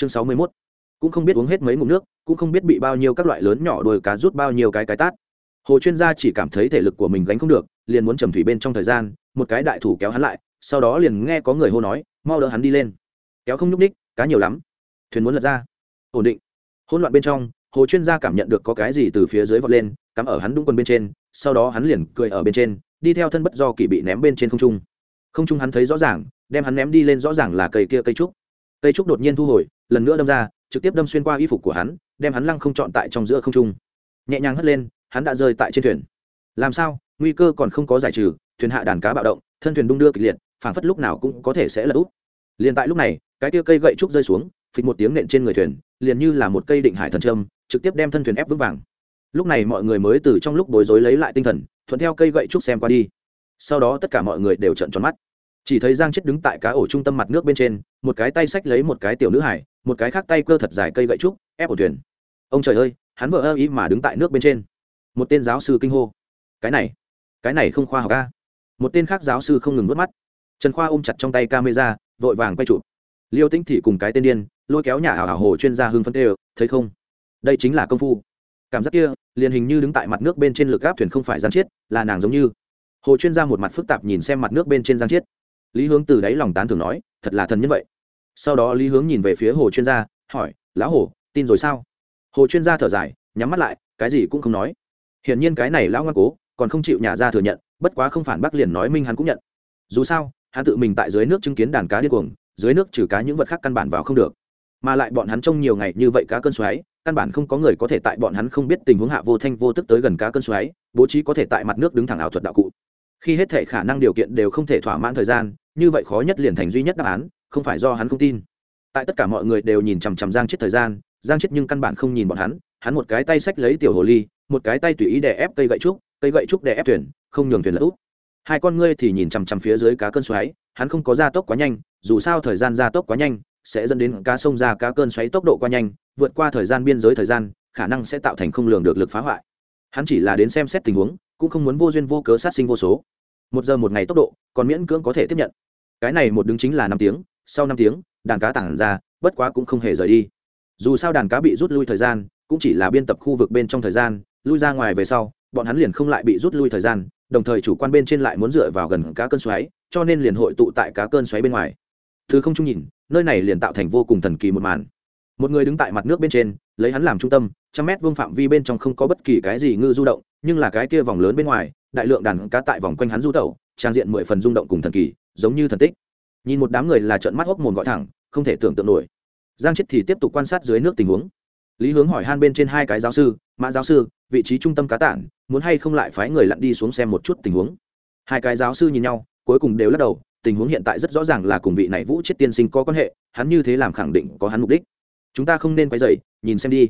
chương sáu mươi mốt. Cũng không biết uống hết mấy ngụm nước, cũng không biết bị bao nhiêu các loại lớn nhỏ đôi cá rút bao nhiêu cái cái tát. Hồ chuyên gia chỉ cảm thấy thể lực của mình gánh không được, liền muốn trầm thủy bên trong thời gian, một cái đại thủ kéo hắn lại, sau đó liền nghe có người hô nói, mau đỡ hắn đi lên. Kéo không nhúc ních cá nhiều lắm. Thuyền muốn lật ra. Ổn định. Hỗn loạn bên trong, hồ chuyên gia cảm nhận được có cái gì từ phía dưới vọt lên, cắm ở hắn đúng quần bên trên, sau đó hắn liền cười ở bên trên, đi theo thân bất do kỳ bị ném bên trên không trung. Không trung hắn thấy rõ ràng, đem hắn ném đi lên rõ ràng là cây kia cây trúc. Cây trúc đột nhiên thu hồi lần nữa đâm ra, trực tiếp đâm xuyên qua y phục của hắn, đem hắn lăng không chọn tại trong giữa không trung. Nhẹ nhàng hất lên, hắn đã rơi tại trên thuyền. Làm sao? Nguy cơ còn không có giải trừ, thuyền hạ đàn cá bạo động, thân thuyền đung đưa kịch liệt, phảng phất lúc nào cũng có thể sẽ lật úp. Liền tại lúc này, cái tia cây gậy trúc rơi xuống, phịch một tiếng nện trên người thuyền, liền như là một cây định hải thần trâm trực tiếp đem thân thuyền ép vững vàng. Lúc này mọi người mới từ trong lúc bối rối lấy lại tinh thần, thuận theo cây gậy trúc xem qua đi. Sau đó tất cả mọi người đều trợn tròn mắt. Chỉ thấy giang chết đứng tại cá ổ trung tâm mặt nước bên trên, một cái tay xách lấy một cái tiểu nữ hải một cái khác tay cơ thật dài cây gậy trúc, ép ổ thuyền. Ông trời ơi, hắn vợ ơ ý mà đứng tại nước bên trên. Một tên giáo sư kinh hô. Cái này cái này không khoa học ca một tên khác giáo sư không ngừng vớt mắt. Trần khoa ôm chặt trong tay camera, vội vàng quay chụp. Liêu tĩnh thị cùng cái tên điên, lôi kéo nhà ảo ảo hồ chuyên gia hưng phân tê thấy không? Đây chính là công phu. Cảm giác kia, liền hình như đứng tại mặt nước bên trên lực gáp thuyền không phải giang chiết, là nàng giống như. Hồ chuyên gia một mặt phức tạp nhìn xem mặt nước bên trên giang chiết. Lý hướng từ đáy lòng tán thường nói, thật là thần nhân vậy sau đó lý hướng nhìn về phía hồ chuyên gia, hỏi, lão hồ, tin rồi sao? Hồ chuyên gia thở dài, nhắm mắt lại, cái gì cũng không nói. Hiển nhiên cái này lão ngoan cố, còn không chịu nhà ra thừa nhận, bất quá không phản bác liền nói minh hắn cũng nhận. Dù sao, hắn tự mình tại dưới nước chứng kiến đàn cá điên cuồng, dưới nước trừ cá những vật khác căn bản vào không được. Mà lại bọn hắn trông nhiều ngày như vậy cá cơn xoáy, căn bản không có người có thể tại bọn hắn không biết tình huống hạ vô thanh vô tức tới gần cá cơn xoáy, bố trí có thể tại mặt nước đứng thẳng ảo thuật đạo cụ. Khi hết thể khả năng điều kiện đều không thể thỏa mãn thời gian, như vậy khó nhất liền thành duy nhất đáp án không phải do hắn không tin. Tại tất cả mọi người đều nhìn chằm chằm giang chết thời gian, giang chết nhưng căn bản không nhìn bọn hắn hắn một cái tay xách lấy tiểu hồ ly, một cái tay tùy ý đè ép cây gậy trúc, cây gậy trúc đè ép thuyền, không nhường thuyền lỡ úp. Hai con ngươi thì nhìn chằm chằm phía dưới cá cơn xoáy, hắn không có gia tốc quá nhanh, dù sao thời gian gia tốc quá nhanh, sẽ dẫn đến cá sông ra cá cơn xoáy tốc độ quá nhanh, vượt qua thời gian biên giới thời gian, khả năng sẽ tạo thành không lường được lực phá hoại. Hắn chỉ là đến xem xét tình huống, cũng không muốn vô duyên vô cớ sát sinh vô số. Một giờ một ngày tốc độ, còn miễn cưỡng có thể tiếp nhận. Cái này một đứng chính là năm tiếng sau năm tiếng, đàn cá tản ra, bất quá cũng không hề rời đi. Dù sao đàn cá bị rút lui thời gian, cũng chỉ là biên tập khu vực bên trong thời gian, lui ra ngoài về sau, bọn hắn liền không lại bị rút lui thời gian, đồng thời chủ quan bên trên lại muốn dựa vào gần cá cơn xoáy, cho nên liền hội tụ tại cá cơn xoáy bên ngoài. Thứ không chung nhìn, nơi này liền tạo thành vô cùng thần kỳ một màn. Một người đứng tại mặt nước bên trên, lấy hắn làm trung tâm, trăm mét vương phạm vi bên trong không có bất kỳ cái gì ngư du động, nhưng là cái kia vòng lớn bên ngoài, đại lượng đàn cá tại vòng quanh hắn du tẩu, trang diện mười phần rung động cùng thần kỳ, giống như thần tích nhìn một đám người là trợn mắt hốc mồm gọi thẳng, không thể tưởng tượng nổi. Giang chết thì tiếp tục quan sát dưới nước tình huống. Lý hướng hỏi han bên trên hai cái giáo sư, mã giáo sư, vị trí trung tâm cá tản, muốn hay không lại phái người lặn đi xuống xem một chút tình huống? Hai cái giáo sư nhìn nhau, cuối cùng đều lắc đầu, tình huống hiện tại rất rõ ràng là cùng vị này vũ chết tiên sinh có quan hệ, hắn như thế làm khẳng định có hắn mục đích. Chúng ta không nên quay dậy nhìn xem đi.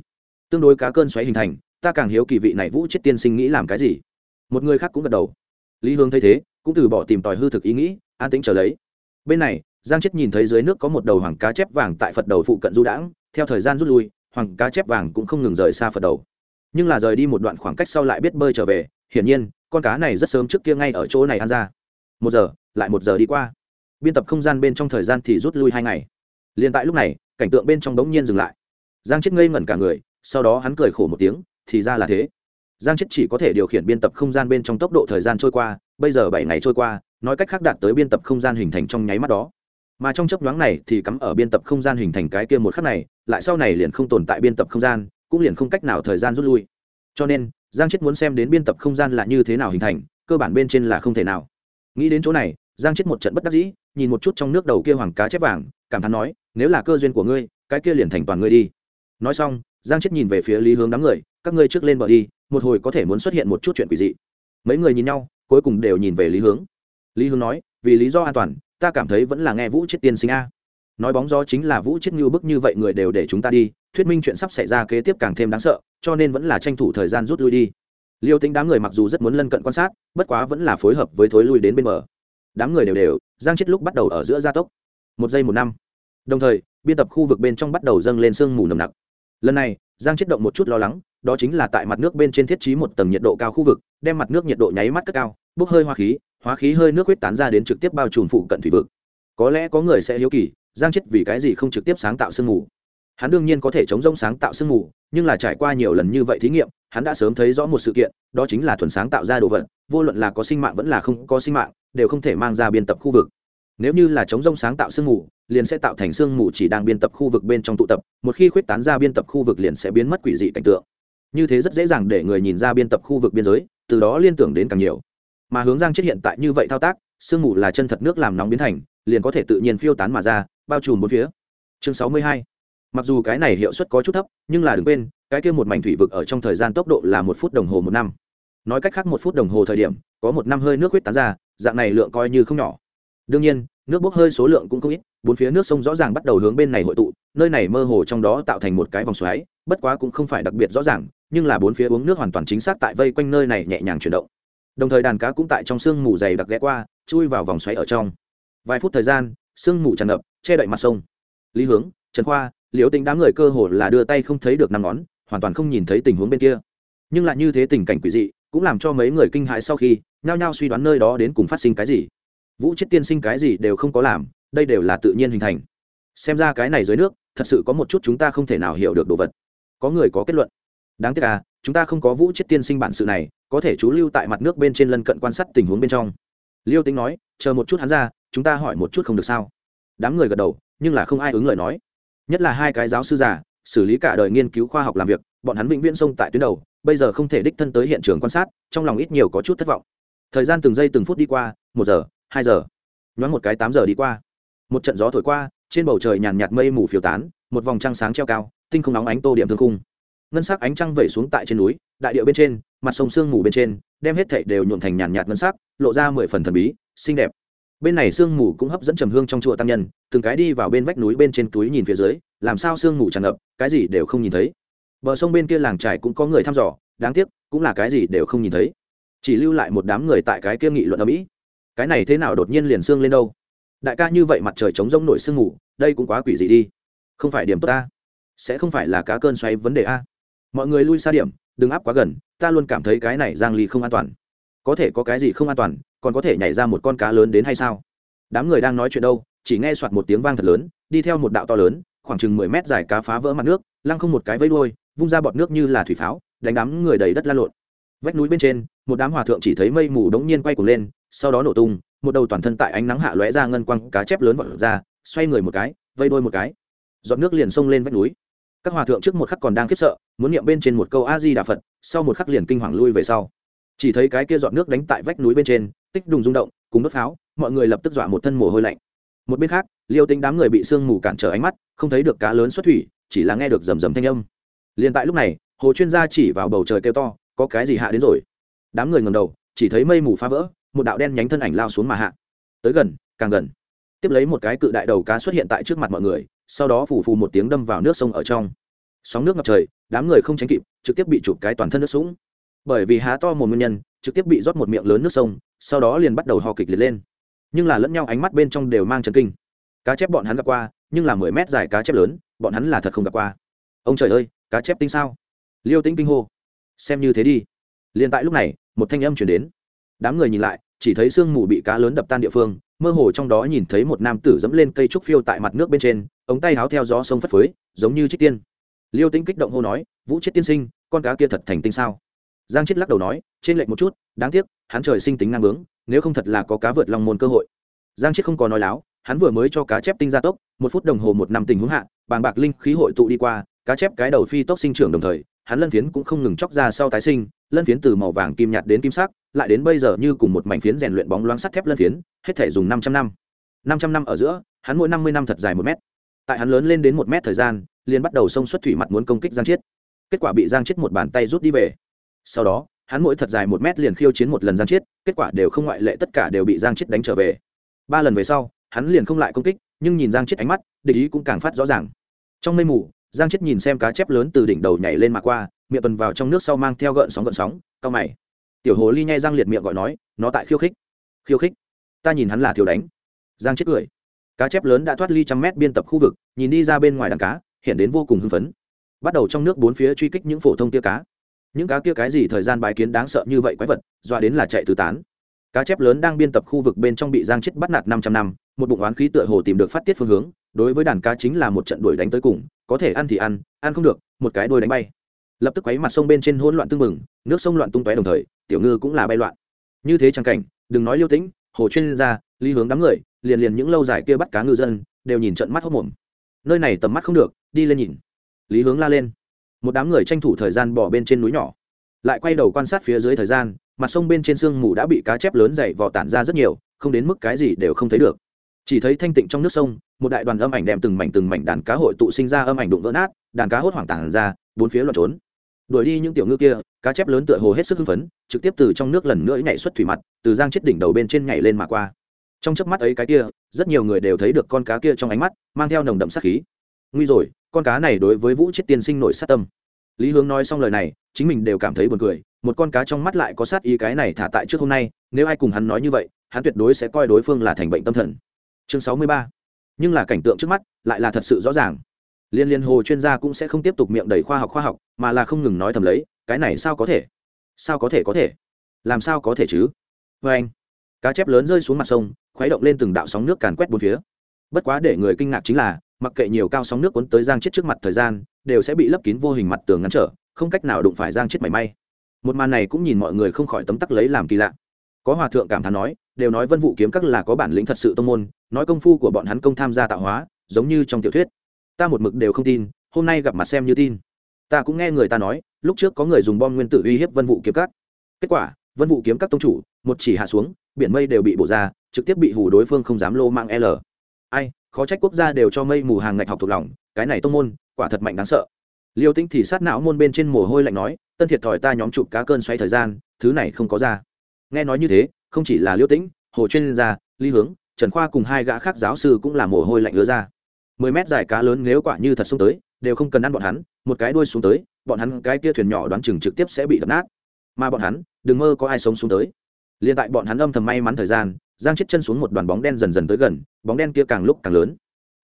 Tương đối cá cơn xoáy hình thành, ta càng hiếu kỳ vị này vũ chết tiên sinh nghĩ làm cái gì. Một người khác cũng gật đầu. Lý Hướng thấy thế, cũng từ bỏ tìm tòi hư thực ý nghĩ, an tĩnh trở lấy bên này, giang chết nhìn thấy dưới nước có một đầu hoàng cá chép vàng tại phật đầu phụ cận du đãng, theo thời gian rút lui, hoàng cá chép vàng cũng không ngừng rời xa phật đầu. Nhưng là rời đi một đoạn khoảng cách sau lại biết bơi trở về, hiển nhiên, con cá này rất sớm trước kia ngay ở chỗ này ăn ra. Một giờ, lại một giờ đi qua. Biên tập không gian bên trong thời gian thì rút lui hai ngày. Liền tại lúc này, cảnh tượng bên trong đống nhiên dừng lại. Giang chết ngây ngẩn cả người, sau đó hắn cười khổ một tiếng, thì ra là thế. Giang chết chỉ có thể điều khiển biên tập không gian bên trong tốc độ thời gian trôi qua, bây giờ bảy ngày trôi qua nói cách khác đạt tới biên tập không gian hình thành trong nháy mắt đó. Mà trong chấp nhoáng này thì cắm ở biên tập không gian hình thành cái kia một khắc này, lại sau này liền không tồn tại biên tập không gian, cũng liền không cách nào thời gian rút lui. Cho nên, giang chết muốn xem đến biên tập không gian là như thế nào hình thành, cơ bản bên trên là không thể nào. Nghĩ đến chỗ này, giang chết một trận bất đắc dĩ, nhìn một chút trong nước đầu kia hoàng cá chép vàng, cảm thán nói, nếu là cơ duyên của ngươi, cái kia liền thành toàn ngươi đi. Nói xong, giang chết nhìn về phía lý hướng đám người, các ngươi trước lên bờ đi, một hồi có thể muốn xuất hiện một chút chuyện quỷ dị. Mấy người nhìn nhau, cuối cùng đều nhìn về lý hướng lý Hương nói, vì lý do an toàn, ta cảm thấy vẫn là nghe vũ chết tiên sinh a. Nói bóng gió chính là vũ chết như bức như vậy người đều để chúng ta đi, thuyết minh chuyện sắp xảy ra kế tiếp càng thêm đáng sợ, cho nên vẫn là tranh thủ thời gian rút lui đi. Liêu tính đám người mặc dù rất muốn lân cận quan sát, bất quá vẫn là phối hợp với thối lui đến bên bờ. Đám người đều đều, giang chết lúc bắt đầu ở giữa gia tốc. Một giây, một năm. Đồng thời, biên tập khu vực bên trong bắt đầu dâng lên sương mù nồng nặc. Lần này, giang chết động một chút lo lắng, đó chính là tại mặt nước bên trên thiết trí một tầng nhiệt độ cao khu vực, đem mặt nước nhiệt độ nháy mắt cất cao, bốc hơi hoa khí hóa khí hơi nước huyết tán ra đến trực tiếp bao trùm phụ cận thủy vực. Có lẽ có người sẽ hiếu kỳ, giang chết vì cái gì không trực tiếp sáng tạo sương mù? Hắn đương nhiên có thể chống rông sáng tạo sương mù, nhưng là trải qua nhiều lần như vậy thí nghiệm, hắn đã sớm thấy rõ một sự kiện, đó chính là thuần sáng tạo ra đồ vật, vô luận là có sinh mạng vẫn là không có sinh mạng, đều không thể mang ra biên tập khu vực. Nếu như là chống rông sáng tạo sương mù, liền sẽ tạo thành sương mù chỉ đang biên tập khu vực bên trong tụ tập, một khi khuyết tán ra biên tập khu vực liền sẽ biến mất quỷ dị cảnh tượng. Như thế rất dễ dàng để người nhìn ra biên tập khu vực biên giới, từ đó liên tưởng đến càng nhiều mà hướng giang chết hiện tại như vậy thao tác, sương mù là chân thật nước làm nóng biến thành, liền có thể tự nhiên phiêu tán mà ra, bao trùm bốn phía. Chương sáu mươi hai. Mặc dù cái này hiệu suất có chút thấp, nhưng là đừng quên, cái kia một mảnh thủy vực ở trong thời gian tốc độ là một phút đồng hồ một năm. Nói cách khác một phút đồng hồ thời điểm, có một năm hơi nước huyết tán ra, dạng này lượng coi như không nhỏ. Đương nhiên, nước bốc hơi số lượng cũng không ít, bốn phía nước sông rõ ràng bắt đầu hướng bên này hội tụ, nơi này mơ hồ trong đó tạo thành một cái vòng xoáy, bất quá cũng không phải đặc biệt rõ ràng, nhưng là bốn phía uống nước hoàn toàn chính xác tại vây quanh nơi này nhẹ nhàng chuyển động đồng thời đàn cá cũng tại trong sương mù dày đặc ghé qua, chui vào vòng xoáy ở trong. Vài phút thời gian, sương mù tràn ngập, che đậy mặt sông. Lý hướng, trần khoa, liễu tính đám người cơ hồ là đưa tay không thấy được năm ngón, hoàn toàn không nhìn thấy tình huống bên kia. Nhưng lại như thế tình cảnh quỷ dị, cũng làm cho mấy người kinh hãi sau khi, nhao nhao suy đoán nơi đó đến cùng phát sinh cái gì. Vũ chết tiên sinh cái gì đều không có làm, đây đều là tự nhiên hình thành. Xem ra cái này dưới nước, thật sự có một chút chúng ta không thể nào hiểu được đồ vật. Có người có kết luận. Đáng tiếc à chúng ta không có vũ chết tiên sinh bản sự này có thể chú lưu tại mặt nước bên trên lân cận quan sát tình huống bên trong. Liêu tính nói, chờ một chút hắn ra, chúng ta hỏi một chút không được sao? Đám người gật đầu, nhưng là không ai ứng lời nói. Nhất là hai cái giáo sư già, xử lý cả đời nghiên cứu khoa học làm việc, bọn hắn vĩnh viễn sông tại tuyến đầu, bây giờ không thể đích thân tới hiện trường quan sát, trong lòng ít nhiều có chút thất vọng. Thời gian từng giây từng phút đi qua, một giờ, hai giờ, nhoáng một cái tám giờ đi qua. Một trận gió thổi qua, trên bầu trời nhàn nhạt mây mù phiêu tán, một vòng trăng sáng treo cao, tinh không nóng ánh tô điểm thương khung ngân sắc ánh trăng vẩy xuống tại trên núi, đại điệu bên trên, mặt sông sương mù bên trên, đem hết thảy đều nhuộm thành nhàn nhạt ngân sắc, lộ ra mười phần thần bí, xinh đẹp. Bên này sương mù cũng hấp dẫn trầm hương trong chùa tăng nhân, từng cái đi vào bên vách núi bên trên túi nhìn phía dưới, làm sao sương mù tràn ngập, cái gì đều không nhìn thấy. Bờ sông bên kia làng trải cũng có người thăm dò, đáng tiếc, cũng là cái gì đều không nhìn thấy. Chỉ lưu lại một đám người tại cái kia nghị luận ở mỹ. Cái này thế nào đột nhiên liền sương lên đâu? Đại ca như vậy mặt trời chống rông nổi sương mù, đây cũng quá quỷ dị đi. Không phải điểm tốt ta, sẽ không phải là cá cơn xoáy vấn đề a mọi người lui xa điểm, đừng áp quá gần, ta luôn cảm thấy cái này giang ly không an toàn. Có thể có cái gì không an toàn, còn có thể nhảy ra một con cá lớn đến hay sao? Đám người đang nói chuyện đâu, chỉ nghe soạt một tiếng vang thật lớn, đi theo một đạo to lớn, khoảng chừng mười mét dài cá phá vỡ mặt nước, lăng không một cái vây đuôi, vung ra bọt nước như là thủy pháo, đánh đám người đầy đất la lộn. Vách núi bên trên, một đám hòa thượng chỉ thấy mây mù đống nhiên quay cuồng lên, sau đó nổ tung, một đầu toàn thân tại ánh nắng hạ lóe ra ngân quăng cá chép lớn vọt ra, xoay người một cái, vây đuôi một cái. Giọt nước liền xông lên vách núi các hòa thượng trước một khắc còn đang khiếp sợ, muốn niệm bên trên một câu a di đà phật, sau một khắc liền kinh hoàng lui về sau. Chỉ thấy cái kia dọn nước đánh tại vách núi bên trên, tích đùng rung động, cùng đốt pháo, mọi người lập tức dọa một thân mồ hôi lạnh. Một bên khác, liêu tính đám người bị sương mù cản trở ánh mắt, không thấy được cá lớn xuất thủy, chỉ là nghe được rầm rầm thanh âm. Liền tại lúc này, hồ chuyên gia chỉ vào bầu trời kêu to, có cái gì hạ đến rồi? Đám người ngầm đầu, chỉ thấy mây mù phá vỡ, một đạo đen nhánh thân ảnh lao xuống mà hạ. Tới gần, càng gần. Tiếp lấy một cái cự đại đầu cá xuất hiện tại trước mặt mọi người sau đó phủ phù một tiếng đâm vào nước sông ở trong. Sóng nước ngập trời, đám người không tránh kịp, trực tiếp bị chụp cái toàn thân nước sũng. Bởi vì há to một nguyên nhân, trực tiếp bị rót một miệng lớn nước sông, sau đó liền bắt đầu ho kịch liệt lên. Nhưng là lẫn nhau ánh mắt bên trong đều mang trần kinh. Cá chép bọn hắn gặp qua, nhưng là mười mét dài cá chép lớn, bọn hắn là thật không gặp qua. Ông trời ơi, cá chép tinh sao? Liêu tĩnh kinh hô. Xem như thế đi. Liền tại lúc này, một thanh âm chuyển đến. Đám người nhìn lại chỉ thấy sương mù bị cá lớn đập tan địa phương, mơ hồ trong đó nhìn thấy một nam tử dẫm lên cây trúc phiêu tại mặt nước bên trên, ống tay háo theo gió sông phất phới, giống như trích tiên. Liêu tĩnh kích động hô nói, vũ chết tiên sinh, con cá kia thật thành tinh sao? Giang chết lắc đầu nói trên lệnh một chút, đáng tiếc, hắn trời sinh tính ngang bướng, nếu không thật là có cá vượt lòng môn cơ hội. Giang chết không có nói láo, hắn vừa mới cho cá chép tinh ra tốc, một phút đồng hồ một năm tình huống hạ, bàng bạc linh khí hội tụ đi qua, cá chép cái đầu phi tốc sinh trưởng đồng thời, hắn lân phiến cũng không ngừng chóc ra sau tái sinh, lân phiến từ màu vàng kim nhạt đến kim sắc lại đến bây giờ như cùng một mảnh phiến rèn luyện bóng loáng sắt thép lân phiến, hết thể dùng năm trăm năm. năm trăm năm ở giữa, hắn mỗi năm mươi năm thật dài một mét. Tại hắn lớn lên đến một mét thời gian, liền bắt đầu xông xuất thủy mặt muốn công kích giang chiết. Kết quả bị giang chiết một bàn tay rút đi về. Sau đó, hắn mỗi thật dài một mét liền khiêu chiến một lần giang chiết, kết quả đều không ngoại lệ tất cả đều bị giang chiết đánh trở về. Ba lần về sau, hắn liền không lại công kích, nhưng nhìn giang chiết ánh mắt, địch ý cũng càng phát rõ ràng. Trong mây mù, giang chiết nhìn xem cá chép lớn từ đỉnh đầu nhảy lên mà qua, miệng tuần vào trong nước sau mang theo gợn sóng gợn sóng cao mày tiểu hồ ly nhai răng liệt miệng gọi nói, nó tại khiêu khích. Khiêu khích? Ta nhìn hắn là thiếu đánh. Giang chết cười. Cá chép lớn đã thoát ly trăm mét biên tập khu vực, nhìn đi ra bên ngoài đàn cá, hiện đến vô cùng hưng phấn. Bắt đầu trong nước bốn phía truy kích những phổ thông tia cá. Những cá kia cái gì thời gian bài kiến đáng sợ như vậy quái vật, dọa đến là chạy tứ tán. Cá chép lớn đang biên tập khu vực bên trong bị giang chết bắt nạt năm trăm năm, một bụng oán khí tựa hồ tìm được phát tiết phương hướng, đối với đàn cá chính là một trận đuổi đánh tới cùng, có thể ăn thì ăn ăn không được, một cái đuôi đánh bay. Lập tức quấy mặt sông bên trên hỗn loạn tương mừng nước sông loạn tung tóe đồng thời tiểu ngư cũng là bay loạn. Như thế trang cảnh, đừng nói liêu tĩnh, hồ chuyên gia, lý hướng đám người, liền liền những lâu dài kia bắt cá ngư dân, đều nhìn trận mắt hốc mồm nơi này tầm mắt không được, đi lên nhìn. Lý hướng la lên. Một đám người tranh thủ thời gian bỏ bên trên núi nhỏ. Lại quay đầu quan sát phía dưới thời gian, mặt sông bên trên sương mù đã bị cá chép lớn dày vò tản ra rất nhiều, không đến mức cái gì đều không thấy được. Chỉ thấy thanh tịnh trong nước sông, một đại đoàn âm ảnh đem từng mảnh từng mảnh đàn cá hội tụ sinh ra âm ảnh đụng vỡ nát, đàn cá hốt hoảng tản ra, bốn phía loạn trốn đuổi đi những tiểu ngư kia, cá chép lớn tựa hồ hết sức hưng phấn, trực tiếp từ trong nước lần nữa nhảy xuất thủy mặt, từ giang chết đỉnh đầu bên trên nhảy lên mà qua. Trong chớp mắt ấy cái kia, rất nhiều người đều thấy được con cá kia trong ánh mắt, mang theo nồng đậm sát khí. Nguy rồi, con cá này đối với vũ chết tiên sinh nổi sát tâm. Lý hướng nói xong lời này, chính mình đều cảm thấy buồn cười, một con cá trong mắt lại có sát ý cái này thả tại trước hôm nay, nếu ai cùng hắn nói như vậy, hắn tuyệt đối sẽ coi đối phương là thành bệnh tâm thần. Chương sáu mươi ba. Nhưng là cảnh tượng trước mắt, lại là thật sự rõ ràng liên liên hồ chuyên gia cũng sẽ không tiếp tục miệng đầy khoa học khoa học, mà là không ngừng nói thầm lấy, cái này sao có thể? Sao có thể có thể? Làm sao có thể chứ? Vê anh, cá chép lớn rơi xuống mặt sông, khuấy động lên từng đạo sóng nước càn quét bốn phía. Bất quá để người kinh ngạc chính là, mặc kệ nhiều cao sóng nước cuốn tới giang chết trước mặt thời gian, đều sẽ bị lấp kín vô hình mặt tường ngăn trở, không cách nào đụng phải giang chết mảy may. Một màn này cũng nhìn mọi người không khỏi tấm tắc lấy làm kỳ lạ. Có hòa thượng cảm thán nói, đều nói vân vụ kiếm các là có bản lĩnh thật sự tông môn, nói công phu của bọn hắn công tham gia tạo hóa, giống như trong tiểu thuyết ta một mực đều không tin hôm nay gặp mặt xem như tin. Ta cũng nghe người ta nói lúc trước có người dùng bom nguyên tử uy hiếp vân vụ kiếm cắt, kết quả vân vụ kiếm các tông chủ một chỉ hạ xuống biển mây đều bị bổ ra trực tiếp bị hù đối phương không dám lô mang l. Ai khó trách quốc gia đều cho mây mù hàng ngạch học thuộc lòng cái này tông môn quả thật mạnh đáng sợ. Liêu tĩnh thì sát não môn bên trên mồ hôi lạnh nói tân thiệt thòi ta nhóm chụp cá cơn xoay thời gian thứ này không có ra. Nghe nói như thế không chỉ là liêu tĩnh hồ chuyên gia lý hướng trần khoa cùng hai gã khác giáo sư cũng là mồ hôi lạnh ứa ra mười mét dài cá lớn nếu quả như thật xuống tới, đều không cần ăn bọn hắn, một cái đuôi xuống tới, bọn hắn cái kia thuyền nhỏ đoán chừng trực tiếp sẽ bị đập nát. Mà bọn hắn, đừng mơ có ai sống xuống tới. Liền tại bọn hắn âm thầm may mắn thời gian, giang chết chân xuống một đoàn bóng đen dần dần tới gần, bóng đen kia càng lúc càng lớn.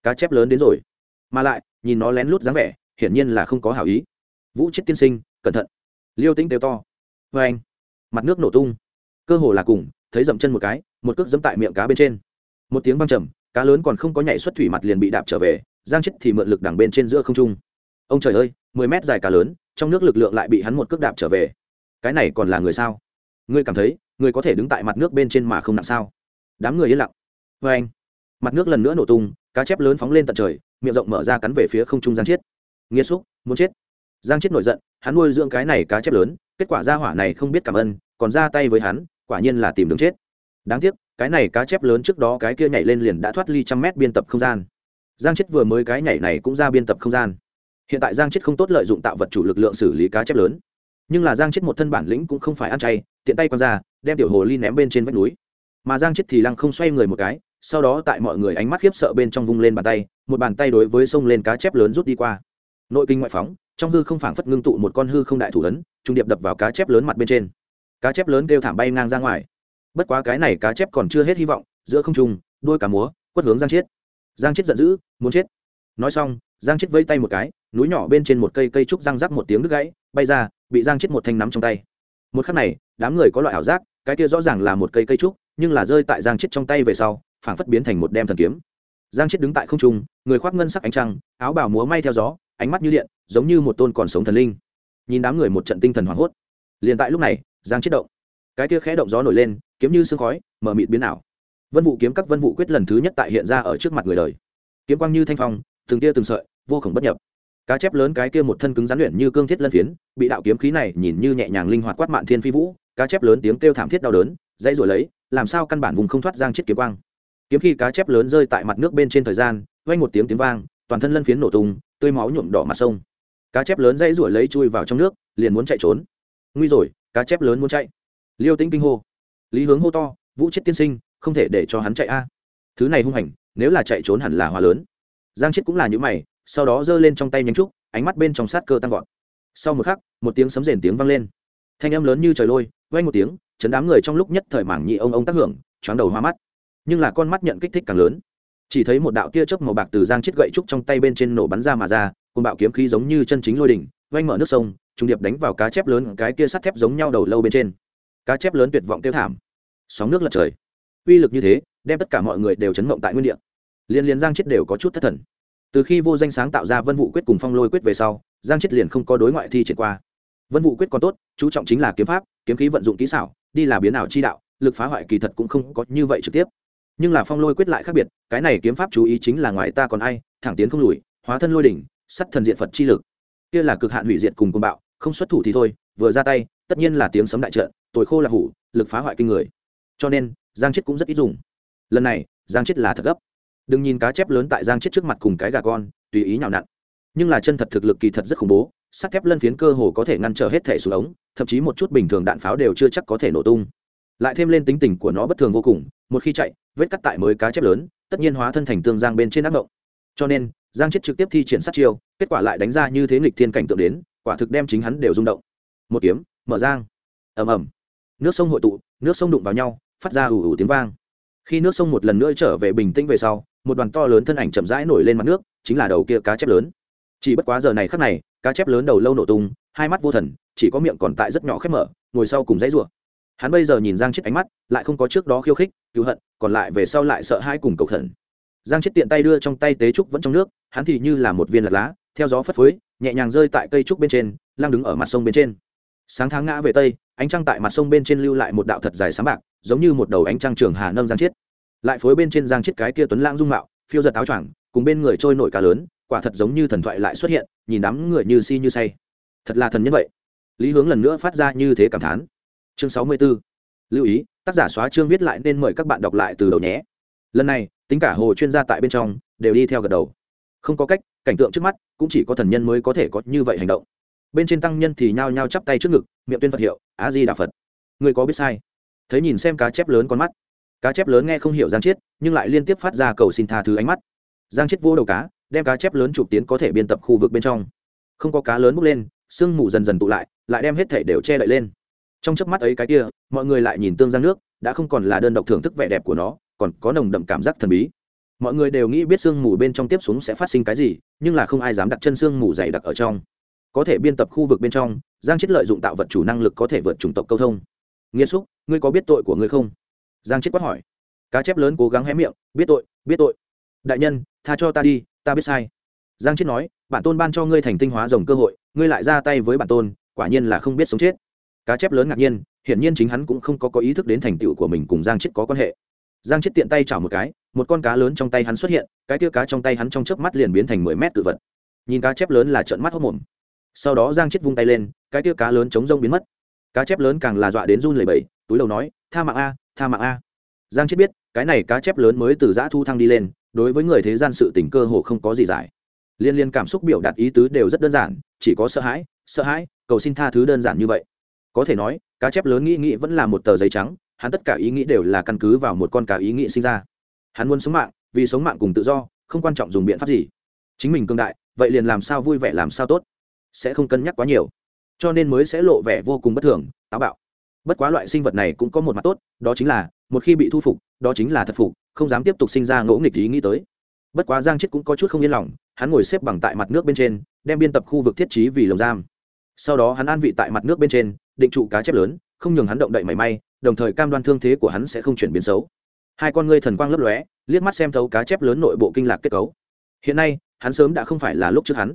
Cá chép lớn đến rồi. Mà lại, nhìn nó lén lút dáng vẻ, hiển nhiên là không có hảo ý. Vũ chết tiên sinh, cẩn thận. Liêu tĩnh đều to. Vê anh. Mặt nước nổ tung. Cơ hồ là cùng, thấy dậm chân một cái, một cước dẫm tại miệng cá bên trên. Một tiếng văng trầm cá lớn còn không có nhảy xuất thủy mặt liền bị đạp trở về, giang chết thì mượn lực đằng bên trên giữa không trung. Ông trời ơi, mười mét dài cá lớn, trong nước lực lượng lại bị hắn một cước đạp trở về. Cái này còn là người sao? Ngươi cảm thấy người có thể đứng tại mặt nước bên trên mà không nặng sao? Đám người yên lặng. Vê anh, mặt nước lần nữa nổ tung, cá chép lớn phóng lên tận trời, miệng rộng mở ra cắn về phía không trung giang chiết nghĩa xúc, muốn chết. Giang chiết nổi giận, hắn nuôi dưỡng cái này cá chép lớn, kết quả ra hỏa này không biết cảm ơn, còn ra tay với hắn, quả nhiên là tìm đường chết. Đáng tiếc cái này cá chép lớn trước đó cái kia nhảy lên liền đã thoát ly trăm mét biên tập không gian. Giang chết vừa mới cái nhảy này cũng ra biên tập không gian. Hiện tại giang chết không tốt lợi dụng tạo vật chủ lực lượng xử lý cá chép lớn. Nhưng là giang chết một thân bản lĩnh cũng không phải ăn chay, tiện tay q ra, đem tiểu hồ ly ném bên trên vách núi. Mà giang chết thì lăng không xoay người một cái, sau đó tại mọi người ánh mắt khiếp sợ bên trong vung lên bàn tay, một bàn tay đối với sông lên cá chép lớn rút đi qua. Nội kinh ngoại phóng, trong hư không phảng phất ngưng tụ một con hư không đại thủ ấn, trung điệp đập vào cá chép lớn mặt bên trên. Cá chép lớn kêu thảm bay ngang ra ngoài bất quá cái này cá chép còn chưa hết hy vọng, giữa không trung, đuôi cá múa, quất hướng giang chết giang chết giận dữ, muốn chết. Nói xong, giang chết vây tay một cái, núi nhỏ bên trên một cây cây trúc răng rắc một tiếng đứt gãy, bay ra, bị giang chết một thanh nắm trong tay. Một khắc này, đám người có loại ảo giác, cái kia rõ ràng là một cây cây trúc, nhưng là rơi tại giang chết trong tay về sau, phảng phất biến thành một đem thần kiếm. Giang chết đứng tại không trung, người khoác ngân sắc ánh trăng, áo bào múa may theo gió, ánh mắt như điện, giống như một tôn còn sống thần linh. Nhìn đám người một trận tinh thần hoảng hốt. Liền tại lúc này, giang chết động. Cái kia khẽ động gió nổi lên kiếm như sương khói mở mịt biến ảo. Vân vụ kiếm các vân vụ quyết lần thứ nhất tại hiện ra ở trước mặt người đời. Kiếm quang như thanh phong, từng tia từng sợi, vô khổng bất nhập. Cá chép lớn cái kia một thân cứng rắn luyện như cương thiết lân phiến, bị đạo kiếm khí này nhìn như nhẹ nhàng linh hoạt quát mạn thiên phi vũ, cá chép lớn tiếng kêu thảm thiết đau đớn, dãy rồi lấy, làm sao căn bản vùng không thoát giang chết kiếm quang. Kiếm khi cá chép lớn rơi tại mặt nước bên trên thời gian, vang một tiếng tiếng vang, toàn thân lân phiến nổ tung, tươi máu nhuộm đỏ mặt sông. Cá chép lớn dãy rồi lấy chui vào trong nước, liền muốn chạy trốn. Nguy rồi, cá chép lớn muốn chạy. Liêu tĩnh kinh hô lý hướng hô to, vũ chết tiên sinh, không thể để cho hắn chạy a. Thứ này hung hành, nếu là chạy trốn hẳn là hòa lớn. Giang chết cũng là những mày, sau đó giơ lên trong tay nhánh trúc, ánh mắt bên trong sát cơ tăng vọt. Sau một khắc, một tiếng sấm rền tiếng vang lên. Thanh âm lớn như trời lôi, vang một tiếng, chấn đám người trong lúc nhất thời mảng nhị ông ông tác hưởng, choáng đầu hoa mắt. Nhưng là con mắt nhận kích thích càng lớn. Chỉ thấy một đạo tia chớp màu bạc từ giang chết gậy trúc trong tay bên trên nổ bắn ra mà ra cùng bạo kiếm khí giống như chân chính lôi đỉnh, vang mở nước sông trung điệp đánh vào cá chép lớn, cái kia sắt thép giống nhau đầu lâu bên trên. Cá chép lớn tuyệt vọng tiêu thảm sóng nước lật trời. Uy lực như thế, đem tất cả mọi người đều chấn mộng tại nguyên địa. Liên liên, giang chết đều có chút thất thần. Từ khi vô danh sáng tạo ra vân vụ quyết cùng phong lôi quyết về sau, giang chết liền không có đối ngoại thi triển qua. Vân vụ quyết còn tốt, chú trọng chính là kiếm pháp, kiếm khí vận dụng kỹ xảo, đi là biến ảo chi đạo, lực phá hoại kỳ thật cũng không có như vậy trực tiếp. Nhưng là phong lôi quyết lại khác biệt, cái này kiếm pháp chú ý chính là ngoài ta còn ai, thẳng tiến không lùi, hóa thân lôi đỉnh, sắt thần diện phật chi lực. Kia là cực hạn hủy diệt cùng côn bạo, không xuất thủ thì thôi, vừa ra tay, tất nhiên là tiếng sấm đại trận tồi khô là hủ, lực phá hoại kinh người cho nên giang chết cũng rất ít dùng. Lần này, giang chết là thật gấp. Đừng nhìn cá chép lớn tại giang chết trước mặt cùng cái gà con, tùy ý nhào nặn. Nhưng là chân thật thực lực kỳ thật rất khủng bố, sắt thép lân phiến cơ hồ có thể ngăn trở hết thể xuống ống, thậm chí một chút bình thường đạn pháo đều chưa chắc có thể nổ tung. Lại thêm lên tính tình của nó bất thường vô cùng, một khi chạy, vết cắt tại mới cá chép lớn, tất nhiên hóa thân thành tương giang bên trên ác mộng cho nên, giang chết trực tiếp thi triển sát chiêu, kết quả lại đánh ra như thế nghịch thiên cảnh tượng đến, quả thực đem chính hắn đều rung động. Một kiếm, mở giang. Ầm ầm. Nước sông hội tụ nước sông đụng vào nhau, phát ra ủ ủ tiếng vang. Khi nước sông một lần nữa trở về bình tĩnh về sau, một đoàn to lớn thân ảnh chậm rãi nổi lên mặt nước, chính là đầu kia cá chép lớn. Chỉ bất quá giờ này khắc này, cá chép lớn đầu lâu nổ tung, hai mắt vô thần, chỉ có miệng còn tại rất nhỏ khép mở, ngồi sau cùng dãy rủa. Hắn bây giờ nhìn giang chết ánh mắt, lại không có trước đó khiêu khích, cứu hận, còn lại về sau lại sợ hai cùng cầu thần giang chết tiện tay đưa trong tay tế trúc vẫn trong nước, hắn thì như là một viên lạt lá, theo gió phất phới, nhẹ nhàng rơi tại cây trúc bên trên lang đứng ở mặt sông bên trên. Sáng tháng ngã về tây ánh trăng tại mặt sông bên trên lưu lại một đạo thật dài sáng bạc, giống như một đầu ánh trăng trường hà nâng giang chiết. lại phối bên trên giang chiết cái kia tuấn lãng dung mạo, phiêu giật áo choàng, cùng bên người trôi nổi cá lớn, quả thật giống như thần thoại lại xuất hiện, nhìn đám người như si như say. Thật là thần nhân vậy. Lý hướng lần nữa phát ra như thế cảm thán. Chương sáu mươi 64. lưu ý, tác giả xóa chương viết lại nên mời các bạn đọc lại từ đầu nhé. Lần này, tính cả hồ chuyên gia tại bên trong, đều đi theo gật đầu. Không có cách, cảnh tượng trước mắt cũng chỉ có thần nhân mới có thể có như vậy hành động bên trên tăng nhân thì nhao nhao chắp tay trước ngực, miệng tuyên phật hiệu á di đà phật. Người có biết sai? Thấy nhìn xem cá chép lớn con mắt. Cá chép lớn nghe không hiểu giang chiết, nhưng lại liên tiếp phát ra cầu xin tha thứ ánh mắt. Giang chiết vô đầu cá, đem cá chép lớn chụp tiến có thể biên tập khu vực bên trong. Không có cá lớn bốc lên, sương mù dần dần tụ lại lại đem hết thể đều che đậy lên. Trong chớp mắt ấy cái kia, mọi người lại nhìn tương giang nước, đã không còn là đơn độc thưởng thức vẻ đẹp của nó, còn có nồng đậm cảm giác thần bí. Mọi người đều nghĩ biết sương mù bên trong tiếp xuống sẽ phát sinh cái gì, nhưng là không ai dám đặt chân sương mù dày đặc ở trong có thể biên tập khu vực bên trong, giang chết lợi dụng tạo vật chủ năng lực có thể vượt chủng tộc câu thông. Nghiêm xúc, ngươi có biết tội của ngươi không? Giang chết quát hỏi. Cá chép lớn cố gắng hé miệng, biết tội biết tội. Đại nhân, tha cho ta đi, ta biết sai. Giang chết nói, bản tôn ban cho ngươi thành tinh hóa rồng cơ hội, ngươi lại ra tay với bản tôn, quả nhiên là không biết sống chết. Cá chép lớn ngạc nhiên, hiển nhiên chính hắn cũng không có có ý thức đến thành tựu của mình cùng giang chết có quan hệ. Giang chết tiện tay chảo một cái, một con cá lớn trong tay hắn xuất hiện, cái tia cá trong tay hắn trong chớp mắt liền biến thành mười mét tự vật. Nhìn cá chép lớn là trợn mắt hốc mồm sau đó giang chết vung tay lên, cái tia cá lớn chống rông biến mất. Cá chép lớn càng là dọa đến run lầy bẫy túi đầu nói, tha mạng a, tha mạng a. Giang chết biết, cái này cá chép lớn mới từ giã thu thăng đi lên, đối với người thế gian sự tình cơ hồ không có gì giải. Liên liên cảm xúc biểu đạt ý tứ đều rất đơn giản, chỉ có sợ hãi sợ hãi, cầu xin tha thứ đơn giản như vậy. Có thể nói, cá chép lớn nghĩ nghĩ vẫn là một tờ giấy trắng, hắn tất cả ý nghĩ đều là căn cứ vào một con cá ý nghĩ sinh ra. Hắn muốn sống mạng, vì sống mạng cùng tự do, không quan trọng dùng biện pháp gì. Chính mình cương đại, vậy liền làm sao vui vẻ làm sao tốt sẽ không cân nhắc quá nhiều. Cho nên mới sẽ lộ vẻ vô cùng bất thường, táo bạo. Bất quá loại sinh vật này cũng có một mặt tốt, đó chính là, một khi bị thu phục, đó chính là thật phục, không dám tiếp tục sinh ra ngỗ nghịch ý nghĩ tới. Bất quá giang chết cũng có chút không yên lòng, hắn ngồi xếp bằng tại mặt nước bên trên, đem biên tập khu vực thiết trí vì lồng giam. Sau đó hắn an vị tại mặt nước bên trên, định trụ cá chép lớn, không nhường hắn động đậy mảy may, đồng thời cam đoan thương thế của hắn sẽ không chuyển biến xấu. Hai con ngươi thần quang lấp lóe, liếc mắt xem thấu cá chép lớn nội bộ kinh lạc kết cấu. Hiện nay, hắn sớm đã không phải là lúc trước hắn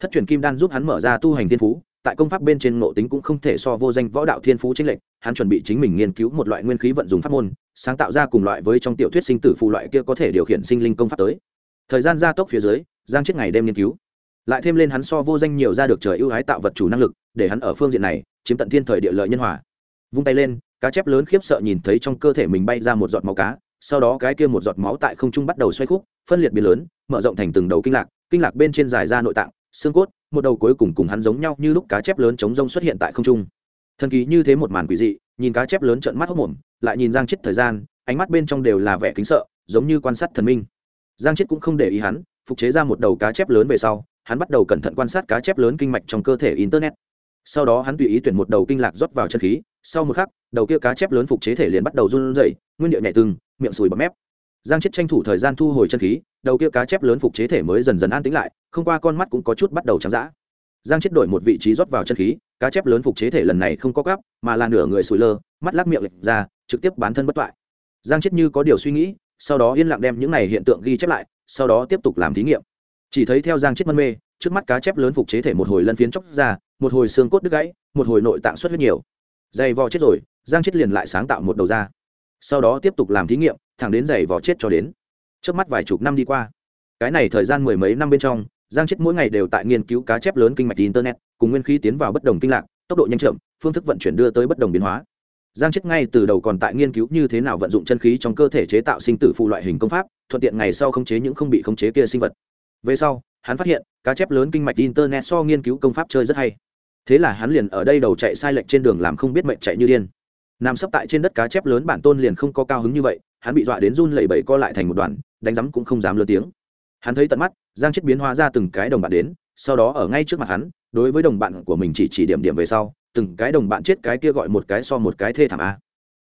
thất truyền kim đan giúp hắn mở ra tu hành thiên phú, tại công pháp bên trên ngộ tính cũng không thể so vô danh võ đạo thiên phú chính lệnh hắn chuẩn bị chính mình nghiên cứu một loại nguyên khí vận dụng pháp môn, sáng tạo ra cùng loại với trong tiểu thuyết sinh tử phù loại kia có thể điều khiển sinh linh công pháp tới. Thời gian gia tốc phía dưới, giang chết ngày đêm nghiên cứu. Lại thêm lên hắn so vô danh nhiều ra được trời ưu ái tạo vật chủ năng lực, để hắn ở phương diện này, chiếm tận thiên thời địa lợi nhân hòa. Vung tay lên, cá chép lớn khiếp sợ nhìn thấy trong cơ thể mình bay ra một giọt máu cá, sau đó cái kia một giọt máu tại không trung bắt đầu xoay khúc, phân liệt biến lớn, mở rộng thành từng đầu kinh lạc kinh lạc bên trên dài ra nội tạng xương cốt, một đầu cuối cùng cùng hắn giống nhau như lúc cá chép lớn chống rông xuất hiện tại không trung. Thần kỳ như thế một màn quỷ dị, nhìn cá chép lớn trợn mắt hốc mồm, lại nhìn giang chết thời gian, ánh mắt bên trong đều là vẻ kính sợ, giống như quan sát thần minh. Giang chết cũng không để ý hắn, phục chế ra một đầu cá chép lớn về sau, hắn bắt đầu cẩn thận quan sát cá chép lớn kinh mạch trong cơ thể internet. Sau đó hắn tùy ý tuyển một đầu kinh lạc rót vào chân khí, sau một khắc, đầu kia cá chép lớn phục chế thể liền bắt đầu run rẩy, nguyên điệu nhảy từng, miệng sùi bọt mép. Giang chết tranh thủ thời gian thu hồi chân khí đầu kia cá chép lớn phục chế thể mới dần dần an tĩnh lại, không qua con mắt cũng có chút bắt đầu trắng dã. Giang chết đổi một vị trí rót vào chân khí, cá chép lớn phục chế thể lần này không có gắp mà là nửa người sùi lơ, mắt lắc miệng lệch ra, trực tiếp bán thân bất toại. Giang chết như có điều suy nghĩ, sau đó yên lặng đem những này hiện tượng ghi chép lại, sau đó tiếp tục làm thí nghiệm. Chỉ thấy theo giang chết mân mê, trước mắt cá chép lớn phục chế thể một hồi lân phiến chóc ra, một hồi xương cốt đứt gãy, một hồi nội tạng xuất huyết nhiều. Dày vò chết rồi, giang chết liền lại sáng tạo một đầu ra. Sau đó tiếp tục làm thí nghiệm, thẳng đến dày vò chết cho đến trước mắt vài chục năm đi qua, cái này thời gian mười mấy năm bên trong, giang chết mỗi ngày đều tại nghiên cứu cá chép lớn kinh mạch internet, cùng nguyên khí tiến vào bất đồng kinh lạc, tốc độ nhanh chậm, phương thức vận chuyển đưa tới bất đồng biến hóa. Giang chết ngay từ đầu còn tại nghiên cứu như thế nào vận dụng chân khí trong cơ thể chế tạo sinh tử phụ loại hình công pháp, thuận tiện ngày sau khống chế những không bị khống chế kia sinh vật. Về sau, hắn phát hiện, cá chép lớn kinh mạch internet so nghiên cứu công pháp chơi rất hay. Thế là hắn liền ở đây đầu chạy sai lệch trên đường làm không biết mệnh chạy như điên. Nằm sấp tại trên đất cá chép lớn bản tôn liền không có cao hứng như vậy hắn bị dọa đến run lẩy bẩy co lại thành một đoàn, đánh rắm cũng không dám lơ tiếng. Hắn thấy tận mắt, giang chết biến hóa ra từng cái đồng bạn đến, sau đó ở ngay trước mặt hắn, đối với đồng bạn của mình chỉ chỉ điểm điểm về sau, từng cái đồng bạn chết cái kia gọi một cái so một cái thê thảm a.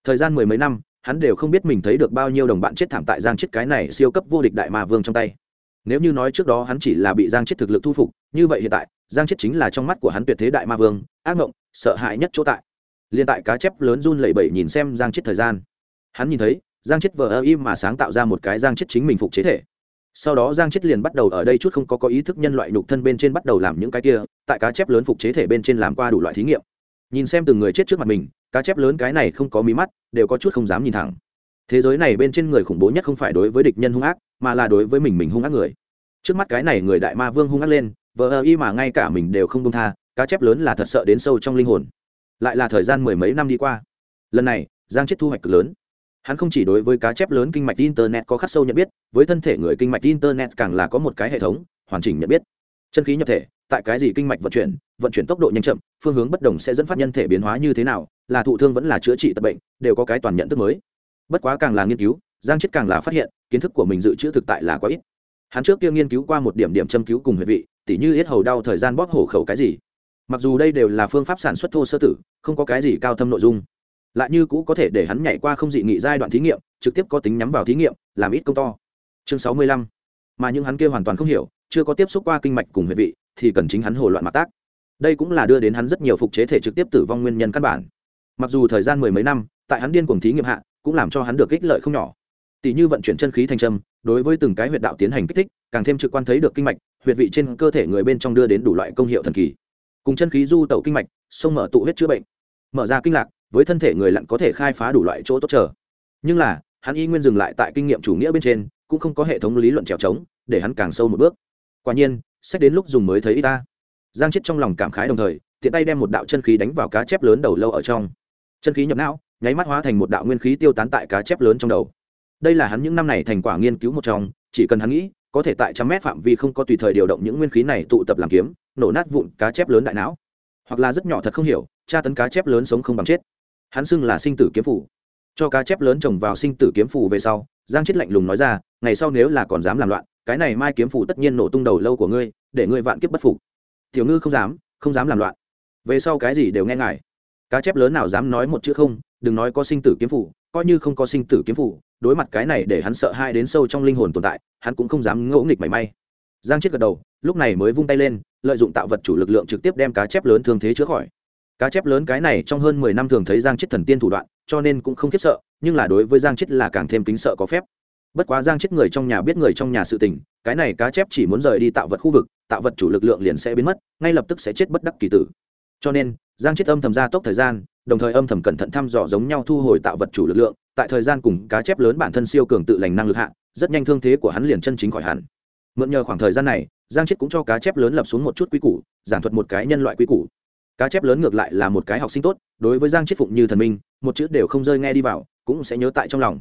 Thời gian mười mấy năm, hắn đều không biết mình thấy được bao nhiêu đồng bạn chết thảm tại giang chết cái này siêu cấp vô địch đại ma vương trong tay. Nếu như nói trước đó hắn chỉ là bị giang chết thực lực thu phục, như vậy hiện tại, giang chết chính là trong mắt của hắn tuyệt thế đại ma vương, ác mộng, sợ hãi nhất chỗ tại. Liên tại cá chép lớn run lẩy bẩy nhìn xem giang chết thời gian. Hắn nhìn thấy giang chết vờ ơ im mà sáng tạo ra một cái giang chết chính mình phục chế thể. Sau đó giang chết liền bắt đầu ở đây chút không có có ý thức nhân loại nhục thân bên trên bắt đầu làm những cái kia, tại cá chép lớn phục chế thể bên trên làm qua đủ loại thí nghiệm. Nhìn xem từng người chết trước mặt mình, cá chép lớn cái này không có mí mắt, đều có chút không dám nhìn thẳng. Thế giới này bên trên người khủng bố nhất không phải đối với địch nhân hung ác, mà là đối với mình mình hung ác người. Trước mắt cái này người đại ma vương hung ác lên, vờ ơ y mà ngay cả mình đều không công tha, cá chép lớn là thật sợ đến sâu trong linh hồn. Lại là thời gian mười mấy năm đi qua. Lần này, giang chết thu hoạch cực lớn hắn không chỉ đối với cá chép lớn kinh mạch internet có khắc sâu nhận biết, với thân thể người kinh mạch internet càng là có một cái hệ thống, hoàn chỉnh nhận biết. Chân khí nhập thể, tại cái gì kinh mạch vận chuyển vận chuyển tốc độ nhanh chậm, phương hướng bất đồng sẽ dẫn phát nhân thể biến hóa như thế nào, là thụ thương vẫn là chữa trị tật bệnh, đều có cái toàn nhận thức mới. Bất quá càng là nghiên cứu, giang chết càng là phát hiện, kiến thức của mình dự trữ thực tại là quá ít. Hắn trước kia nghiên cứu qua một điểm điểm châm cứu cùng hệ vị, tỉ như hết hầu đau thời gian bóp hổ khẩu cái gì. Mặc dù đây đều là phương pháp sản xuất thô sơ tử, không có cái gì cao thâm nội dung lại như cũ có thể để hắn nhảy qua không dị nghị giai đoạn thí nghiệm, trực tiếp có tính nhắm vào thí nghiệm, làm ít công to. Chương sáu mươi lăm. Mà những hắn kia hoàn toàn không hiểu, chưa có tiếp xúc qua kinh mạch cùng hệ vị, thì cần chính hắn hồ loạn mạc tác. Đây cũng là đưa đến hắn rất nhiều phục chế thể trực tiếp tử vong nguyên nhân căn bản. Mặc dù thời gian mười mấy năm, tại hắn điên cuồng thí nghiệm hạ, cũng làm cho hắn được ích lợi không nhỏ. Tỷ như vận chuyển chân khí thành trâm, đối với từng cái huyệt đạo tiến hành kích thích, càng thêm trực quan thấy được kinh mạch huyệt vị trên cơ thể người bên trong đưa đến đủ loại công hiệu thần kỳ. Cùng chân khí du tẩu kinh mạch, sông mở tụ huyết chữa bệnh. Mở ra kinh lạc với thân thể người lặn có thể khai phá đủ loại chỗ tốt trở nhưng là, hắn y nguyên dừng lại tại kinh nghiệm chủ nghĩa bên trên, cũng không có hệ thống lý luận trèo trống, để hắn càng sâu một bước. Quả nhiên xét đến lúc dùng mới thấy y ta. Giang chết trong lòng cảm khái đồng thời, tiện tay đem một đạo chân khí đánh vào cá chép lớn đầu lâu ở trong. Chân khí nhập não, nháy mắt hóa thành một đạo nguyên khí tiêu tán tại cá chép lớn trong đầu. Đây là hắn những năm này thành quả nghiên cứu một trong, chỉ cần hắn nghĩ, có thể tại trăm mét phạm vi không có tùy thời điều động những nguyên khí này tụ tập làm kiếm, nổ nát vụn cá chép lớn đại não. Hoặc là rất nhỏ thật không hiểu, tra tấn cá chép lớn sống không bằng chết hắn xưng là sinh tử kiếm phủ cho cá chép lớn trồng vào sinh tử kiếm phủ về sau, giang chết lạnh lùng nói ra, ngày sau nếu là còn dám làm loạn, cái này mai kiếm phủ tất nhiên nổ tung đầu lâu của ngươi, để ngươi vạn kiếp bất phục. Tiểu ngư không dám không dám làm loạn. Về sau cái gì đều nghe ngài. Cá chép lớn nào dám nói một chữ không, đừng nói có sinh tử kiếm phủ coi như không có sinh tử kiếm phủ đối mặt cái này để hắn sợ hai đến sâu trong linh hồn tồn tại, hắn cũng không dám ngẫu nghịch mảy may. Giang chết gật đầu, lúc này mới vung tay lên, lợi dụng tạo vật chủ lực lượng trực tiếp đem cá chép lớn thương thế chữa khỏi cá chép lớn cái này trong hơn mười năm thường thấy giang chết thần tiên thủ đoạn, cho nên cũng không khiếp sợ, nhưng là đối với giang chết là càng thêm kính sợ có phép. Bất quá giang chết người trong nhà biết người trong nhà sự tình, cái này cá chép chỉ muốn rời đi tạo vật khu vực, tạo vật chủ lực lượng liền sẽ biến mất, ngay lập tức sẽ chết bất đắc kỳ tử. Cho nên, giang chết âm thầm ra tốc thời gian, đồng thời âm thầm cẩn thận thăm dò giống nhau thu hồi tạo vật chủ lực lượng, tại thời gian cùng cá chép lớn bản thân siêu cường tự lành năng lực hạ, rất nhanh thương thế của hắn liền chân chính khỏi hẳn. Mượn nhờ khoảng thời gian này, giang chết cũng cho cá chép lớn lập xuống một chút quy củ, giảng thuật một cái nhân loại quy củ cá chép lớn ngược lại là một cái học sinh tốt, đối với giang chết phụng như thần minh, một chữ đều không rơi nghe đi vào, cũng sẽ nhớ tại trong lòng.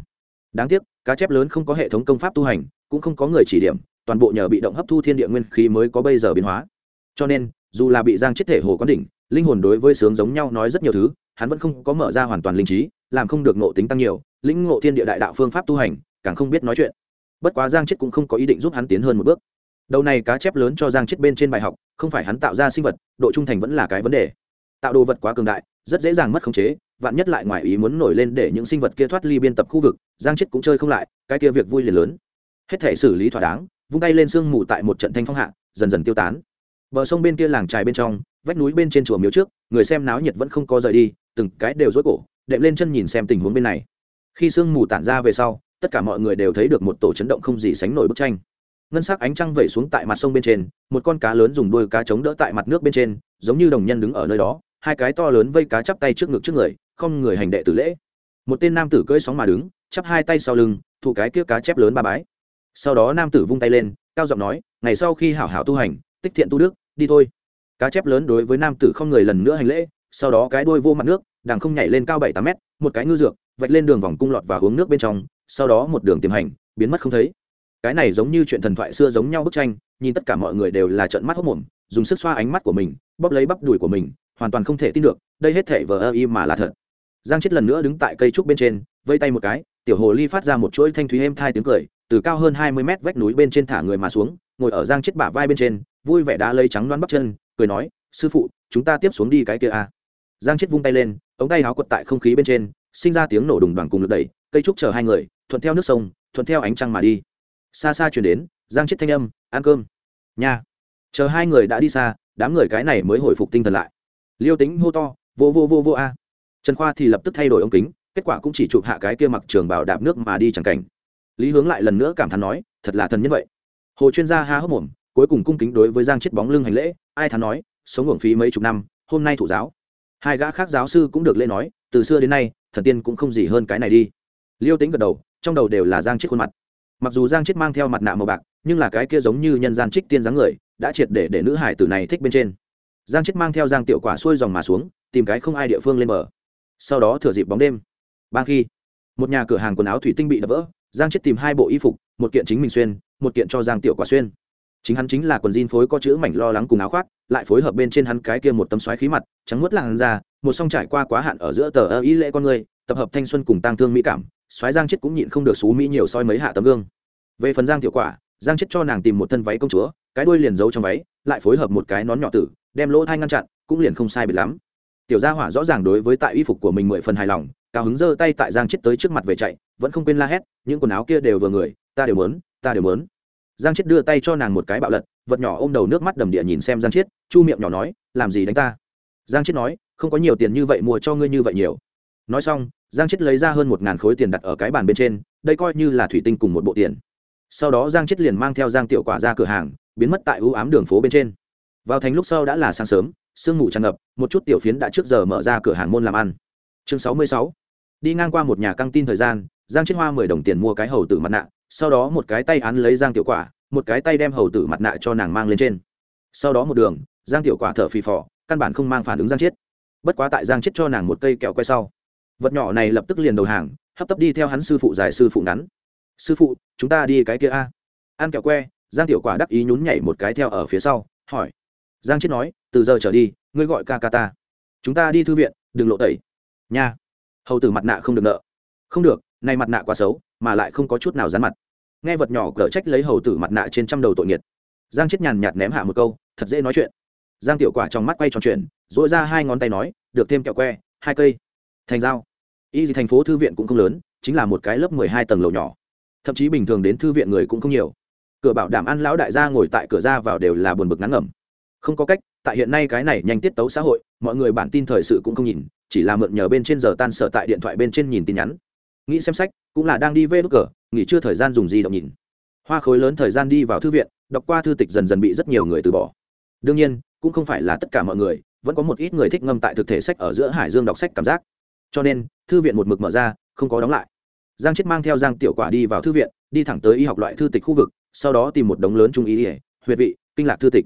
Đáng tiếc, cá chép lớn không có hệ thống công pháp tu hành, cũng không có người chỉ điểm, toàn bộ nhờ bị động hấp thu thiên địa nguyên khí mới có bây giờ biến hóa. Cho nên, dù là bị giang chết thể hồ quán đỉnh, linh hồn đối với sướng giống nhau nói rất nhiều thứ, hắn vẫn không có mở ra hoàn toàn linh trí, làm không được ngộ tính tăng nhiều, lĩnh ngộ thiên địa đại đạo phương pháp tu hành, càng không biết nói chuyện. Bất quá giang chết cũng không có ý định giúp hắn tiến hơn một bước đầu này cá chép lớn cho giang chết bên trên bài học, không phải hắn tạo ra sinh vật, độ trung thành vẫn là cái vấn đề. Tạo đồ vật quá cường đại, rất dễ dàng mất khống chế, vạn nhất lại ngoài ý muốn nổi lên để những sinh vật kia thoát ly biên tập khu vực, giang chết cũng chơi không lại, cái kia việc vui liền lớn. Hết thể xử lý thỏa đáng, vung tay lên sương mù tại một trận thanh phong hạ, dần dần tiêu tán. Bờ sông bên kia làng trài bên trong, vách núi bên trên chùa miếu trước, người xem náo nhiệt vẫn không có rời đi, từng cái đều rối cổ, đệm lên chân nhìn xem tình huống bên này. Khi sương mù tản ra về sau, tất cả mọi người đều thấy được một tổ chấn động không gì sánh nổi bức tranh ngân sắc ánh trăng vẩy xuống tại mặt sông bên trên, một con cá lớn dùng đuôi cá chống đỡ tại mặt nước bên trên, giống như đồng nhân đứng ở nơi đó, hai cái to lớn vây cá chắp tay trước ngực trước người, không người hành đệ tử lễ. Một tên nam tử cưỡi sóng mà đứng, chắp hai tay sau lưng thủ cái kia cá chép lớn ba bái. Sau đó nam tử vung tay lên, cao giọng nói, ngày sau khi hảo hảo tu hành, tích thiện tu đức, đi thôi. Cá chép lớn đối với nam tử không người lần nữa hành lễ, sau đó cái đuôi vô mặt nước đàng không nhảy lên cao bảy tám mét, một cái ngư dược, vạch lên đường vòng cung lọt và hướng nước bên trong, sau đó một đường tiềm hành, biến mất không thấy cái này giống như chuyện thần thoại xưa giống nhau bức tranh, nhìn tất cả mọi người đều là trợn mắt hốc mồm, dùng sức xoa ánh mắt của mình, bóp lấy bắp đùi của mình, hoàn toàn không thể tin được, đây hết thể vờ ơ y mà là thật giang chết lần nữa đứng tại cây trúc bên trên, vây tay một cái, tiểu hồ ly phát ra một chuỗi thanh thúy êm thai tiếng cười, từ cao hơn hai mươi mét vách núi bên trên thả người mà xuống, ngồi ở giang chết bả vai bên trên, vui vẻ đã lây trắng đoán bắp chân, cười nói, sư phụ, chúng ta tiếp xuống đi cái kia a à. giang chết vung tay lên, ống tay áo quật tại không khí bên trên, sinh ra tiếng nổ đùng đoàn cùng lực đẩy, cây trúc chở hai người, thuận theo nước sông, thuận theo ánh trăng mà đi xa xa chuyển đến, giang chết thanh âm, ăn cơm. Nhà chờ hai người đã đi xa, đám người cái này mới hồi phục tinh thần lại. Liêu tính hô to, vô vô vô vô a. Trần khoa thì lập tức thay đổi ống kính, kết quả cũng chỉ chụp hạ cái kia mặc trường bảo đạp nước mà đi chẳng cảnh. Lý hướng lại lần nữa cảm thán nói, thật là thần nhân vậy. Hồ chuyên gia ha hốc mồm, cuối cùng cung kính đối với giang chết bóng lưng hành lễ, ai thán nói, sống hưởng phí mấy chục năm, hôm nay thủ giáo. Hai gã khác giáo sư cũng được lễ nói, từ xưa đến nay, thần tiên cũng không gì hơn cái này đi. Liêu tính gật đầu, trong đầu đều là giang chết khuôn mặt mặc dù giang chết mang theo mặt nạ màu bạc, nhưng là cái kia giống như nhân gian trích tiên dáng người, đã triệt để để nữ hải tử này thích bên trên. Giang chết mang theo giang tiểu quả xuôi dòng mà xuống, tìm cái không ai địa phương lên bờ. Sau đó thừa dịp bóng đêm. Ban khi, một nhà cửa hàng quần áo thủy tinh bị đập vỡ, giang chết tìm hai bộ y phục, một kiện chính mình xuyên, một kiện cho giang tiểu quả xuyên. Chính hắn chính là quần jean phối có chữ mảnh lo lắng cùng áo khoác, lại phối hợp bên trên hắn cái kia một tấm xoáy khí mặt, trắng mướt làn da, một song trải qua quá hạn ở giữa tờ ơ ý lễ con người, tập hợp thanh xuân cùng tang thương mỹ cảm xoáy giang chết cũng nhịn không được xú mỹ nhiều soi mấy hạ tấm gương. Về phần giang tiểu quả, giang chết cho nàng tìm một thân váy công chúa, cái đuôi liền giấu trong váy, lại phối hợp một cái nón nhỏ tử, đem lỗ thai ngăn chặn, cũng liền không sai biệt lắm. Tiểu gia hỏa rõ ràng đối với tại y phục của mình mười phần hài lòng, cao hứng giơ tay tại giang chết tới trước mặt về chạy, vẫn không quên la hét, những quần áo kia đều vừa người, ta đều mớn ta đều mớn giang chết đưa tay cho nàng một cái bạo lật, vật nhỏ ôm đầu nước mắt đầm địa nhìn xem giang chết, chu miệng nhỏ nói, làm gì đánh ta? Giang chết nói, không có nhiều tiền như vậy mua cho ngươi như vậy nhiều. Nói xong giang chết lấy ra hơn một ngàn khối tiền đặt ở cái bàn bên trên, đây coi như là thủy tinh cùng một bộ tiền. Sau đó giang chết liền mang theo giang tiểu quả ra cửa hàng, biến mất tại ưu ám đường phố bên trên. Vào thành lúc sau đã là sáng sớm, sương mù tràn ngập, một chút tiểu phiến đã trước giờ mở ra cửa hàng môn làm ăn. Chương sáu mươi sáu. Đi ngang qua một nhà căng tin thời gian, giang chết hoa mười đồng tiền mua cái hầu tử mặt nạ, sau đó một cái tay án lấy giang tiểu quả, một cái tay đem hầu tử mặt nạ cho nàng mang lên trên. Sau đó một đường, giang tiểu quả thở phì phò, căn bản không mang phản ứng giang chết bất quá tại giang chết cho nàng một cây kẹo quay sau vật nhỏ này lập tức liền đầu hàng, hấp tấp đi theo hắn sư phụ giải sư phụ ngắn. Sư phụ, chúng ta đi cái kia a. Ăn kẹo que, giang tiểu quả đắc ý nhún nhảy một cái theo ở phía sau, hỏi. Giang chết nói, từ giờ trở đi, ngươi gọi ca ca ta. Chúng ta đi thư viện, đừng lộ tẩy. Nha. Hầu tử mặt nạ không được nợ. Không được, nay mặt nạ quá xấu, mà lại không có chút nào dán mặt. Nghe vật nhỏ cở trách lấy hầu tử mặt nạ trên trăm đầu tội nghiệt. Giang chết nhàn nhạt ném hạ một câu, thật dễ nói chuyện. Giang tiểu quả trong mắt quay tròn chuyện dội ra hai ngón tay nói, được thêm kẹo que, hai cây. Thành dao y gì thành phố thư viện cũng không lớn, chính là một cái lớp mười hai tầng lầu nhỏ. Thậm chí bình thường đến thư viện người cũng không nhiều. Cửa bảo đảm ăn lão đại gia ngồi tại cửa ra vào đều là buồn bực ngắn ngẩm. Không có cách, tại hiện nay cái này nhanh tiết tấu xã hội, mọi người bản tin thời sự cũng không nhìn, chỉ là mượn nhờ bên trên giờ tan sở tại điện thoại bên trên nhìn tin nhắn. Nghĩ xem sách, cũng là đang đi vê nút cờ, nghỉ chưa thời gian dùng gì động nhìn. Hoa khối lớn thời gian đi vào thư viện, đọc qua thư tịch dần dần bị rất nhiều người từ bỏ. Đương nhiên, cũng không phải là tất cả mọi người, vẫn có một ít người thích ngâm tại thực thể sách ở giữa hải dương đọc sách cảm giác cho nên, thư viện một mực mở ra, không có đóng lại. Giang chết mang theo giang tiểu quả đi vào thư viện, đi thẳng tới y học loại thư tịch khu vực, sau đó tìm một đống lớn trung ý ỉa huyệt vị, kinh lạc thư tịch.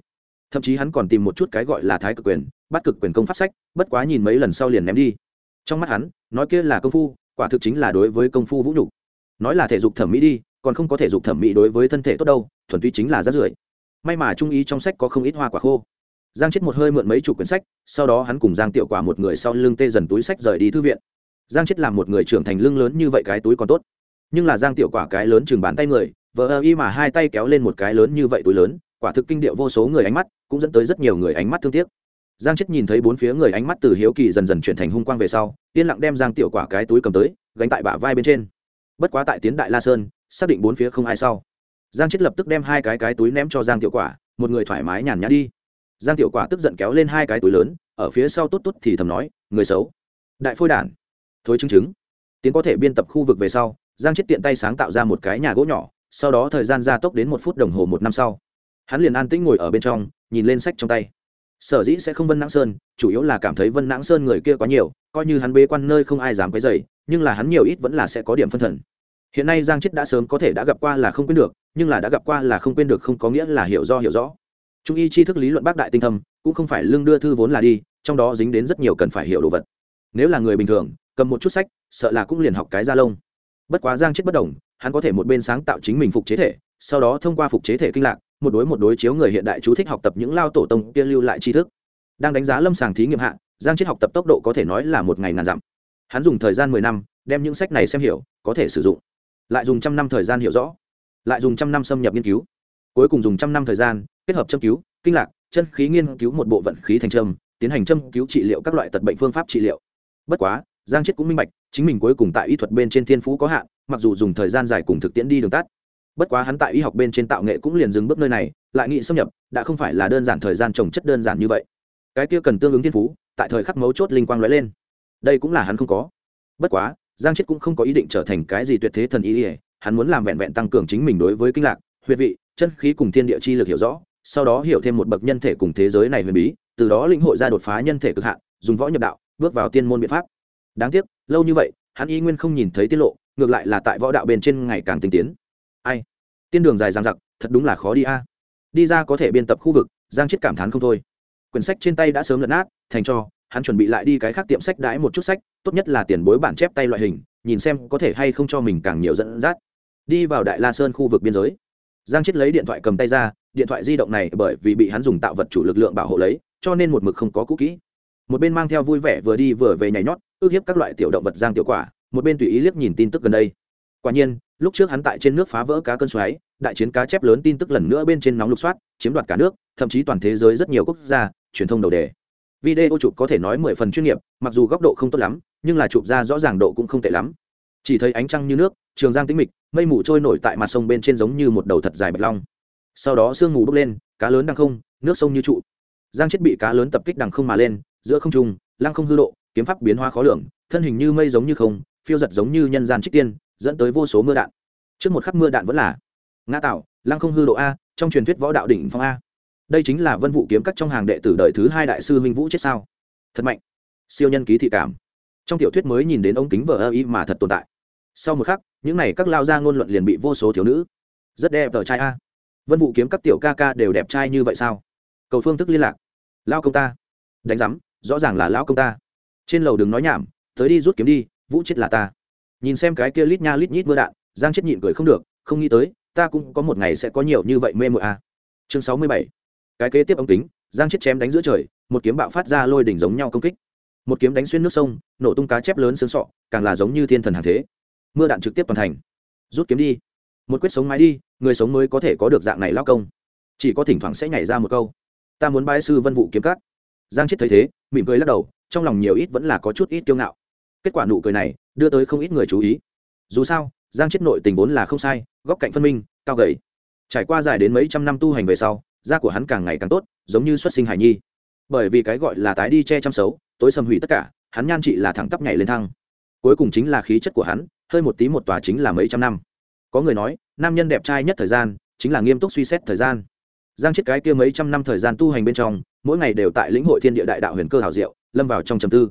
Thậm chí hắn còn tìm một chút cái gọi là thái cực quyền, bắt cực quyền công pháp sách, bất quá nhìn mấy lần sau liền ném đi. Trong mắt hắn, nói kia là công phu, quả thực chính là đối với công phu vũ nhục. Nói là thể dục thẩm mỹ đi, còn không có thể dục thẩm mỹ đối với thân thể tốt đâu, thuần túy chính là rát rưởi. May mà trung ý trong sách có không ít hoa quả khô giang chết một hơi mượn mấy chục quyển sách, sau đó hắn cùng giang tiểu quả một người sau lưng tê dần túi sách rời đi thư viện. Giang chết làm một người trưởng thành lưng lớn như vậy cái túi còn tốt. Nhưng là giang tiểu quả cái lớn chừng bàn tay người vợ ơ y mà hai tay kéo lên một cái lớn như vậy túi lớn, quả thực kinh điệu vô số người ánh mắt, cũng dẫn tới rất nhiều người ánh mắt thương tiếc. Giang chết nhìn thấy bốn phía người ánh mắt từ hiếu kỳ dần dần chuyển thành hung quang về sau, yên lặng đem giang tiểu quả cái túi cầm tới, gánh tại bả vai bên trên. Bất quá tại tiến đại la sơn, xác định bốn phía không ai sau. Giang chết lập tức đem hai cái cái túi ném cho giang tiểu quả, một người thoải mái nhàn nhã đi giang tiểu quả tức giận kéo lên hai cái túi lớn, ở phía sau tốt tốt thì thầm nói, người xấu, đại phôi đản. Thối chứng chứng. Tiến có thể biên tập khu vực về sau, giang chết tiện tay sáng tạo ra một cái nhà gỗ nhỏ, sau đó thời gian gia tốc đến một phút đồng hồ một năm sau. Hắn liền an tĩnh ngồi ở bên trong, nhìn lên sách trong tay. Sở dĩ sẽ không vân nãng sơn, chủ yếu là cảm thấy vân nãng sơn người kia quá nhiều, coi như hắn bế quan nơi không ai dám quấy dày nhưng là hắn nhiều ít vẫn là sẽ có điểm phân thần. Hiện nay giang chết đã sớm có thể đã gặp qua là không quên được, nhưng là đã gặp qua là không quên được không có nghĩa là hiểu do hiểu rõ trung y tri thức lý luận bác đại tinh thâm, cũng không phải lương đưa thư vốn là đi, trong đó dính đến rất nhiều cần phải hiểu đồ vật. Nếu là người bình thường, cầm một chút sách, sợ là cũng liền học cái da lông. Bất quá giang chết bất đồng, hắn có thể một bên sáng tạo chính mình phục chế thể, sau đó thông qua phục chế thể kinh lạc, một đối một đối chiếu người hiện đại chú thích học tập những lao tổ tông kia lưu lại tri thức. Đang đánh giá lâm sàng thí nghiệm hạ, giang chết học tập tốc độ có thể nói là một ngày ngàn dặm. Hắn dùng thời gian mười năm, đem những sách này xem hiểu, có thể sử dụng. Lại dùng trăm năm thời gian hiểu rõ. Lại dùng trăm năm xâm nhập nghiên cứu. Cuối cùng dùng trăm năm thời gian kết hợp châm cứu kinh lạc chân khí nghiên cứu một bộ vận khí thành trâm tiến hành châm cứu trị liệu các loại tật bệnh phương pháp trị liệu. Bất quá giang chết cũng minh bạch chính mình cuối cùng tại y thuật bên trên thiên phú có hạn mặc dù dùng thời gian dài cùng thực tiễn đi đường tắt. Bất quá hắn tại y học bên trên tạo nghệ cũng liền dừng bước nơi này lại nghị xâm nhập đã không phải là đơn giản thời gian trồng chất đơn giản như vậy. Cái kia cần tương ứng thiên phú tại thời khắc mấu chốt linh quang lóe lên. Đây cũng là hắn không có. Bất quá giang chết cũng không có ý định trở thành cái gì tuyệt thế thần y, ỉa hắn muốn làm vẹn vẹn tăng cường chính mình đối với kinh lạc huyệt vị chân khí cùng thiên địa chi lực hiểu rõ sau đó hiểu thêm một bậc nhân thể cùng thế giới này huyền bí, từ đó lĩnh hội ra đột phá nhân thể cực hạn, dùng võ nhập đạo, bước vào tiên môn biện pháp. Đáng tiếc, lâu như vậy, hắn y nguyên không nhìn thấy tiết lộ, ngược lại là tại võ đạo bên trên ngày càng tinh tiến. Ai? Tiên đường dài dằng dặc, thật đúng là khó đi a. Đi ra có thể biên tập khu vực, giang chết cảm thán không thôi. Quyển sách trên tay đã sớm lật nát, thành cho, hắn chuẩn bị lại đi cái khác tiệm sách đãi một chút sách, tốt nhất là tiền bối bản chép tay loại hình, nhìn xem có thể hay không cho mình càng nhiều dẫn dắt. Đi vào đại la sơn khu vực biên giới giang chết lấy điện thoại cầm tay ra, điện thoại di động này bởi vì bị hắn dùng tạo vật chủ lực lượng bảo hộ lấy, cho nên một mực không có cũ kỹ. Một bên mang theo vui vẻ vừa đi vừa về nhảy nhót, ước hiếp các loại tiểu động vật giang tiểu quả, một bên tùy ý liếc nhìn tin tức gần đây. Quả nhiên, lúc trước hắn tại trên nước phá vỡ cá cơn xoáy, đại chiến cá chép lớn tin tức lần nữa bên trên nóng lục soát, chiếm đoạt cả nước, thậm chí toàn thế giới rất nhiều quốc gia, truyền thông đầu đề. Video chụp có thể nói mười phần chuyên nghiệp, mặc dù góc độ không tốt lắm, nhưng là chụp ra rõ ràng độ cũng không tệ lắm chỉ thấy ánh trăng như nước, trường giang tĩnh mịch, mây mù trôi nổi tại mặt sông bên trên giống như một đầu thật dài bạch long. Sau đó sương mù bốc lên, cá lớn đang không, nước sông như trụ. Giang chết bị cá lớn tập kích đằng không mà lên, giữa không trung, lăng không hư độ, kiếm pháp biến hóa khó lường, thân hình như mây giống như không, phiêu giật giống như nhân gian trích tiên, dẫn tới vô số mưa đạn. Trước một khắc mưa đạn vẫn là ngã tạo lăng không hư độ a, trong truyền thuyết võ đạo đỉnh phong a. Đây chính là vân vũ kiếm các trong hàng đệ tử đời thứ hai đại sư huynh vũ chết sao? Thật mạnh. Siêu nhân ký thị cảm. Trong tiểu thuyết mới nhìn đến ống kính vở ơ ý mà thật tồn tại sau một khắc, những n à y các lao ra ngôn luận liền bị vô số thiếu nữ. Rất đẹp tờ trai a. Vân vũ kiếm các tiểu ca ca đều đẹp trai như vậy sao? Cầu phương thức liên lạc. Lao công ta. Đánh giám, rõ ràng là lao công ta. Trên lầu đừng nói nhảm, tới đi rút kiếm đi, vũ chết là ta. Nhìn xem cái kia lít nha lít nhít mưa đạn, giang chết nhịn cười không được, không nghĩ tới, ta cũng có một ngày sẽ có nhiều như vậy mê mội a. Chương sáu mươi bảy. Cái kế tiếp ống kính, giang chết chém đánh giữa trời, một kiếm bạo phát ra lôi đỉnh giống nhau công kích. Một kiếm đánh xuyên nước sông, nổ tung cá chép lớn xương sọ, càng là giống như thiên thần hàng thế mưa đạn trực tiếp toàn thành. Rút kiếm đi. Một quyết sống mái đi, người sống mới có thể có được dạng này lao công. Chỉ có thỉnh thoảng sẽ nhảy ra một câu. Ta muốn bãi sư vân vụ kiếm cắt giang chết thấy thế, mỉm cười lắc đầu, trong lòng nhiều ít vẫn là có chút ít kiêu ngạo. Kết quả nụ cười này, đưa tới không ít người chú ý. Dù sao, giang chết nội tình vốn là không sai, góc cạnh phân minh, cao gầy. Trải qua dài đến mấy trăm năm tu hành về sau, da của hắn càng ngày càng tốt, giống như xuất sinh hải nhi. Bởi vì cái gọi là tái đi che chăm xấu, tối xâm hủy tất cả, hắn nhan trị là thẳng tắp nhảy lên thăng cuối cùng chính là khí chất của hắn hơi một tí một tòa chính là mấy trăm năm. Có người nói, nam nhân đẹp trai nhất thời gian chính là nghiêm túc suy xét thời gian. Giang chết cái kia mấy trăm năm thời gian tu hành bên trong, mỗi ngày đều tại lĩnh hội thiên địa đại đạo huyền cơ hào diệu, lâm vào trong trầm tư.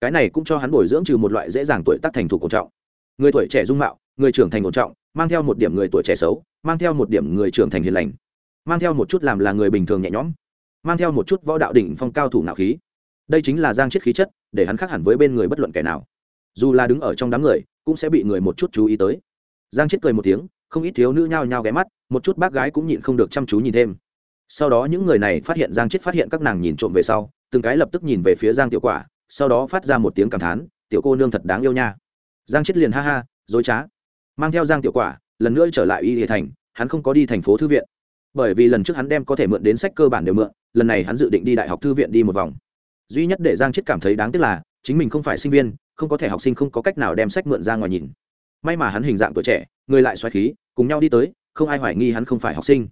Cái này cũng cho hắn bồi dưỡng trừ một loại dễ dàng tuổi tác thành thủ cổ trọng. Người tuổi trẻ dung mạo, người trưởng thành cổ trọng, mang theo một điểm người tuổi trẻ xấu, mang theo một điểm người trưởng thành hiền lành, mang theo một chút làm là người bình thường nhẹ nhõm, mang theo một chút võ đạo đỉnh phong cao thủ nạo khí. Đây chính là giang chết khí chất, để hắn khác hẳn với bên người bất luận kẻ nào. Dù là đứng ở trong đám người cũng sẽ bị người một chút chú ý tới. Giang chết cười một tiếng, không ít thiếu nữ nhao nhao ghé mắt, một chút bác gái cũng nhịn không được chăm chú nhìn thêm. Sau đó những người này phát hiện giang chết phát hiện các nàng nhìn trộm về sau, từng cái lập tức nhìn về phía giang tiểu quả, sau đó phát ra một tiếng cảm thán, tiểu cô nương thật đáng yêu nha. Giang chết liền ha ha, dối trá. Mang theo giang tiểu quả, lần nữa trở lại y hệ thành, hắn không có đi thành phố thư viện. Bởi vì lần trước hắn đem có thể mượn đến sách cơ bản đều mượn, lần này hắn dự định đi đại học thư viện đi một vòng. Duy nhất để giang chết cảm thấy đáng tiếc là, chính mình không phải sinh viên không có thể học sinh không có cách nào đem sách mượn ra ngoài nhìn. May mà hắn hình dạng tuổi trẻ, người lại xoáy khí, cùng nhau đi tới, không ai hoài nghi hắn không phải học sinh.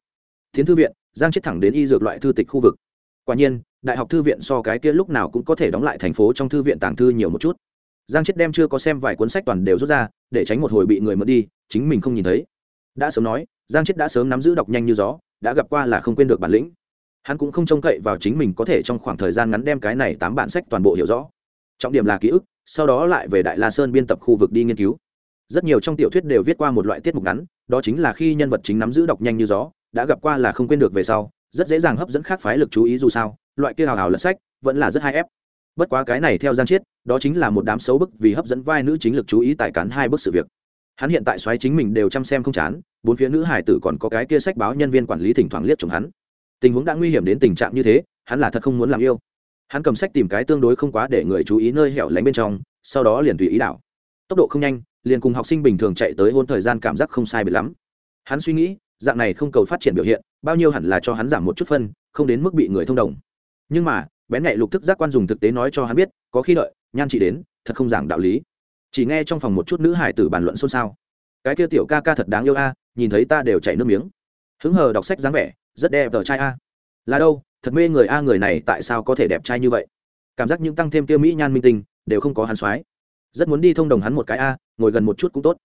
Thiến thư viện, giang chết thẳng đến y dược loại thư tịch khu vực. Quả nhiên, đại học thư viện so cái kia lúc nào cũng có thể đóng lại thành phố trong thư viện tàng thư nhiều một chút. Giang chết đem chưa có xem vài cuốn sách toàn đều rút ra, để tránh một hồi bị người mất đi, chính mình không nhìn thấy. Đã sớm nói, giang chết đã sớm nắm giữ đọc nhanh như gió, đã gặp qua là không quên được bản lĩnh. Hắn cũng không trông cậy vào chính mình có thể trong khoảng thời gian ngắn đem cái này tám bản sách toàn bộ hiểu rõ. Trọng điểm là ký ức sau đó lại về đại la sơn biên tập khu vực đi nghiên cứu. Rất nhiều trong tiểu thuyết đều viết qua một loại tiết mục ngắn, đó chính là khi nhân vật chính nắm giữ đọc nhanh như gió, đã gặp qua là không quên được về sau, rất dễ dàng hấp dẫn khác phái lực chú ý dù sao, loại kia hào hào lật sách, vẫn là rất hay ép. Bất quá cái này theo giang chiết, đó chính là một đám xấu bức vì hấp dẫn vai nữ chính lực chú ý tại cán hai bức sự việc. Hắn hiện tại xoáy chính mình đều chăm xem không chán, bốn phía nữ hải tử còn có cái kia sách báo nhân viên quản lý thỉnh thoảng liếc chồng hắn. Tình huống đã nguy hiểm đến tình trạng như thế, hắn là thật không muốn làm yêu hắn cầm sách tìm cái tương đối không quá để người chú ý nơi hẻo lánh bên trong, sau đó liền tùy ý đảo. Tốc độ không nhanh, liền cùng học sinh bình thường chạy tới hôn thời gian cảm giác không sai biệt lắm. Hắn suy nghĩ, dạng này không cầu phát triển biểu hiện, bao nhiêu hẳn là cho hắn giảm một chút phân, không đến mức bị người thông đồng. Nhưng mà, bén nhạy lục thức giác quan dùng thực tế nói cho hắn biết, có khi đợi, nhan chị đến, thật không giảng đạo lý. Chỉ nghe trong phòng một chút nữ hải tử bàn luận xôn xao. Cái kia tiểu ca ca thật đáng yêu a, nhìn thấy ta đều chảy nước miếng. Hứng hờ đọc sách dáng vẻ, rất đẹp tờ trai a. Là đâu thật mê người a, người này tại sao có thể đẹp trai như vậy? Cảm giác những tăng thêm kia mỹ nhan minh tinh đều không có hắn soái. Rất muốn đi thông đồng hắn một cái a, ngồi gần một chút cũng tốt.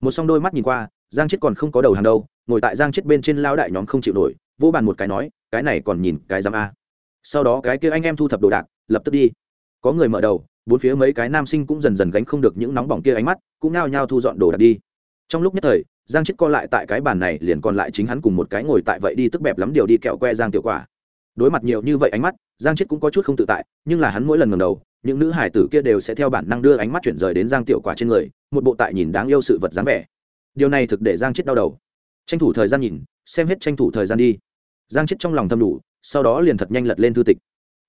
Một song đôi mắt nhìn qua, giang chết còn không có đầu hàng đâu, ngồi tại giang chết bên trên lao đại nhóm không chịu nổi vô bàn một cái nói, cái này còn nhìn cái giam a. Sau đó cái kia anh em thu thập đồ đạc, lập tức đi. Có người mở đầu, bốn phía mấy cái nam sinh cũng dần dần gánh không được những nóng bỏng kia ánh mắt, cũng nao nhao thu dọn đồ đạc đi. Trong lúc nhất thời, giang chết co lại tại cái bàn này, liền còn lại chính hắn cùng một cái ngồi tại vậy đi tức bẹp lắm điều đi kẹo que giang tiểu quả đối mặt nhiều như vậy ánh mắt, giang chết cũng có chút không tự tại, nhưng là hắn mỗi lần ngầm đầu, những nữ hải tử kia đều sẽ theo bản năng đưa ánh mắt chuyển rời đến giang tiểu quả trên người, một bộ tại nhìn đáng yêu sự vật dáng vẻ. Điều này thực để giang chết đau đầu. Tranh thủ thời gian nhìn, xem hết tranh thủ thời gian đi. Giang chết trong lòng thầm đủ, sau đó liền thật nhanh lật lên thư tịch.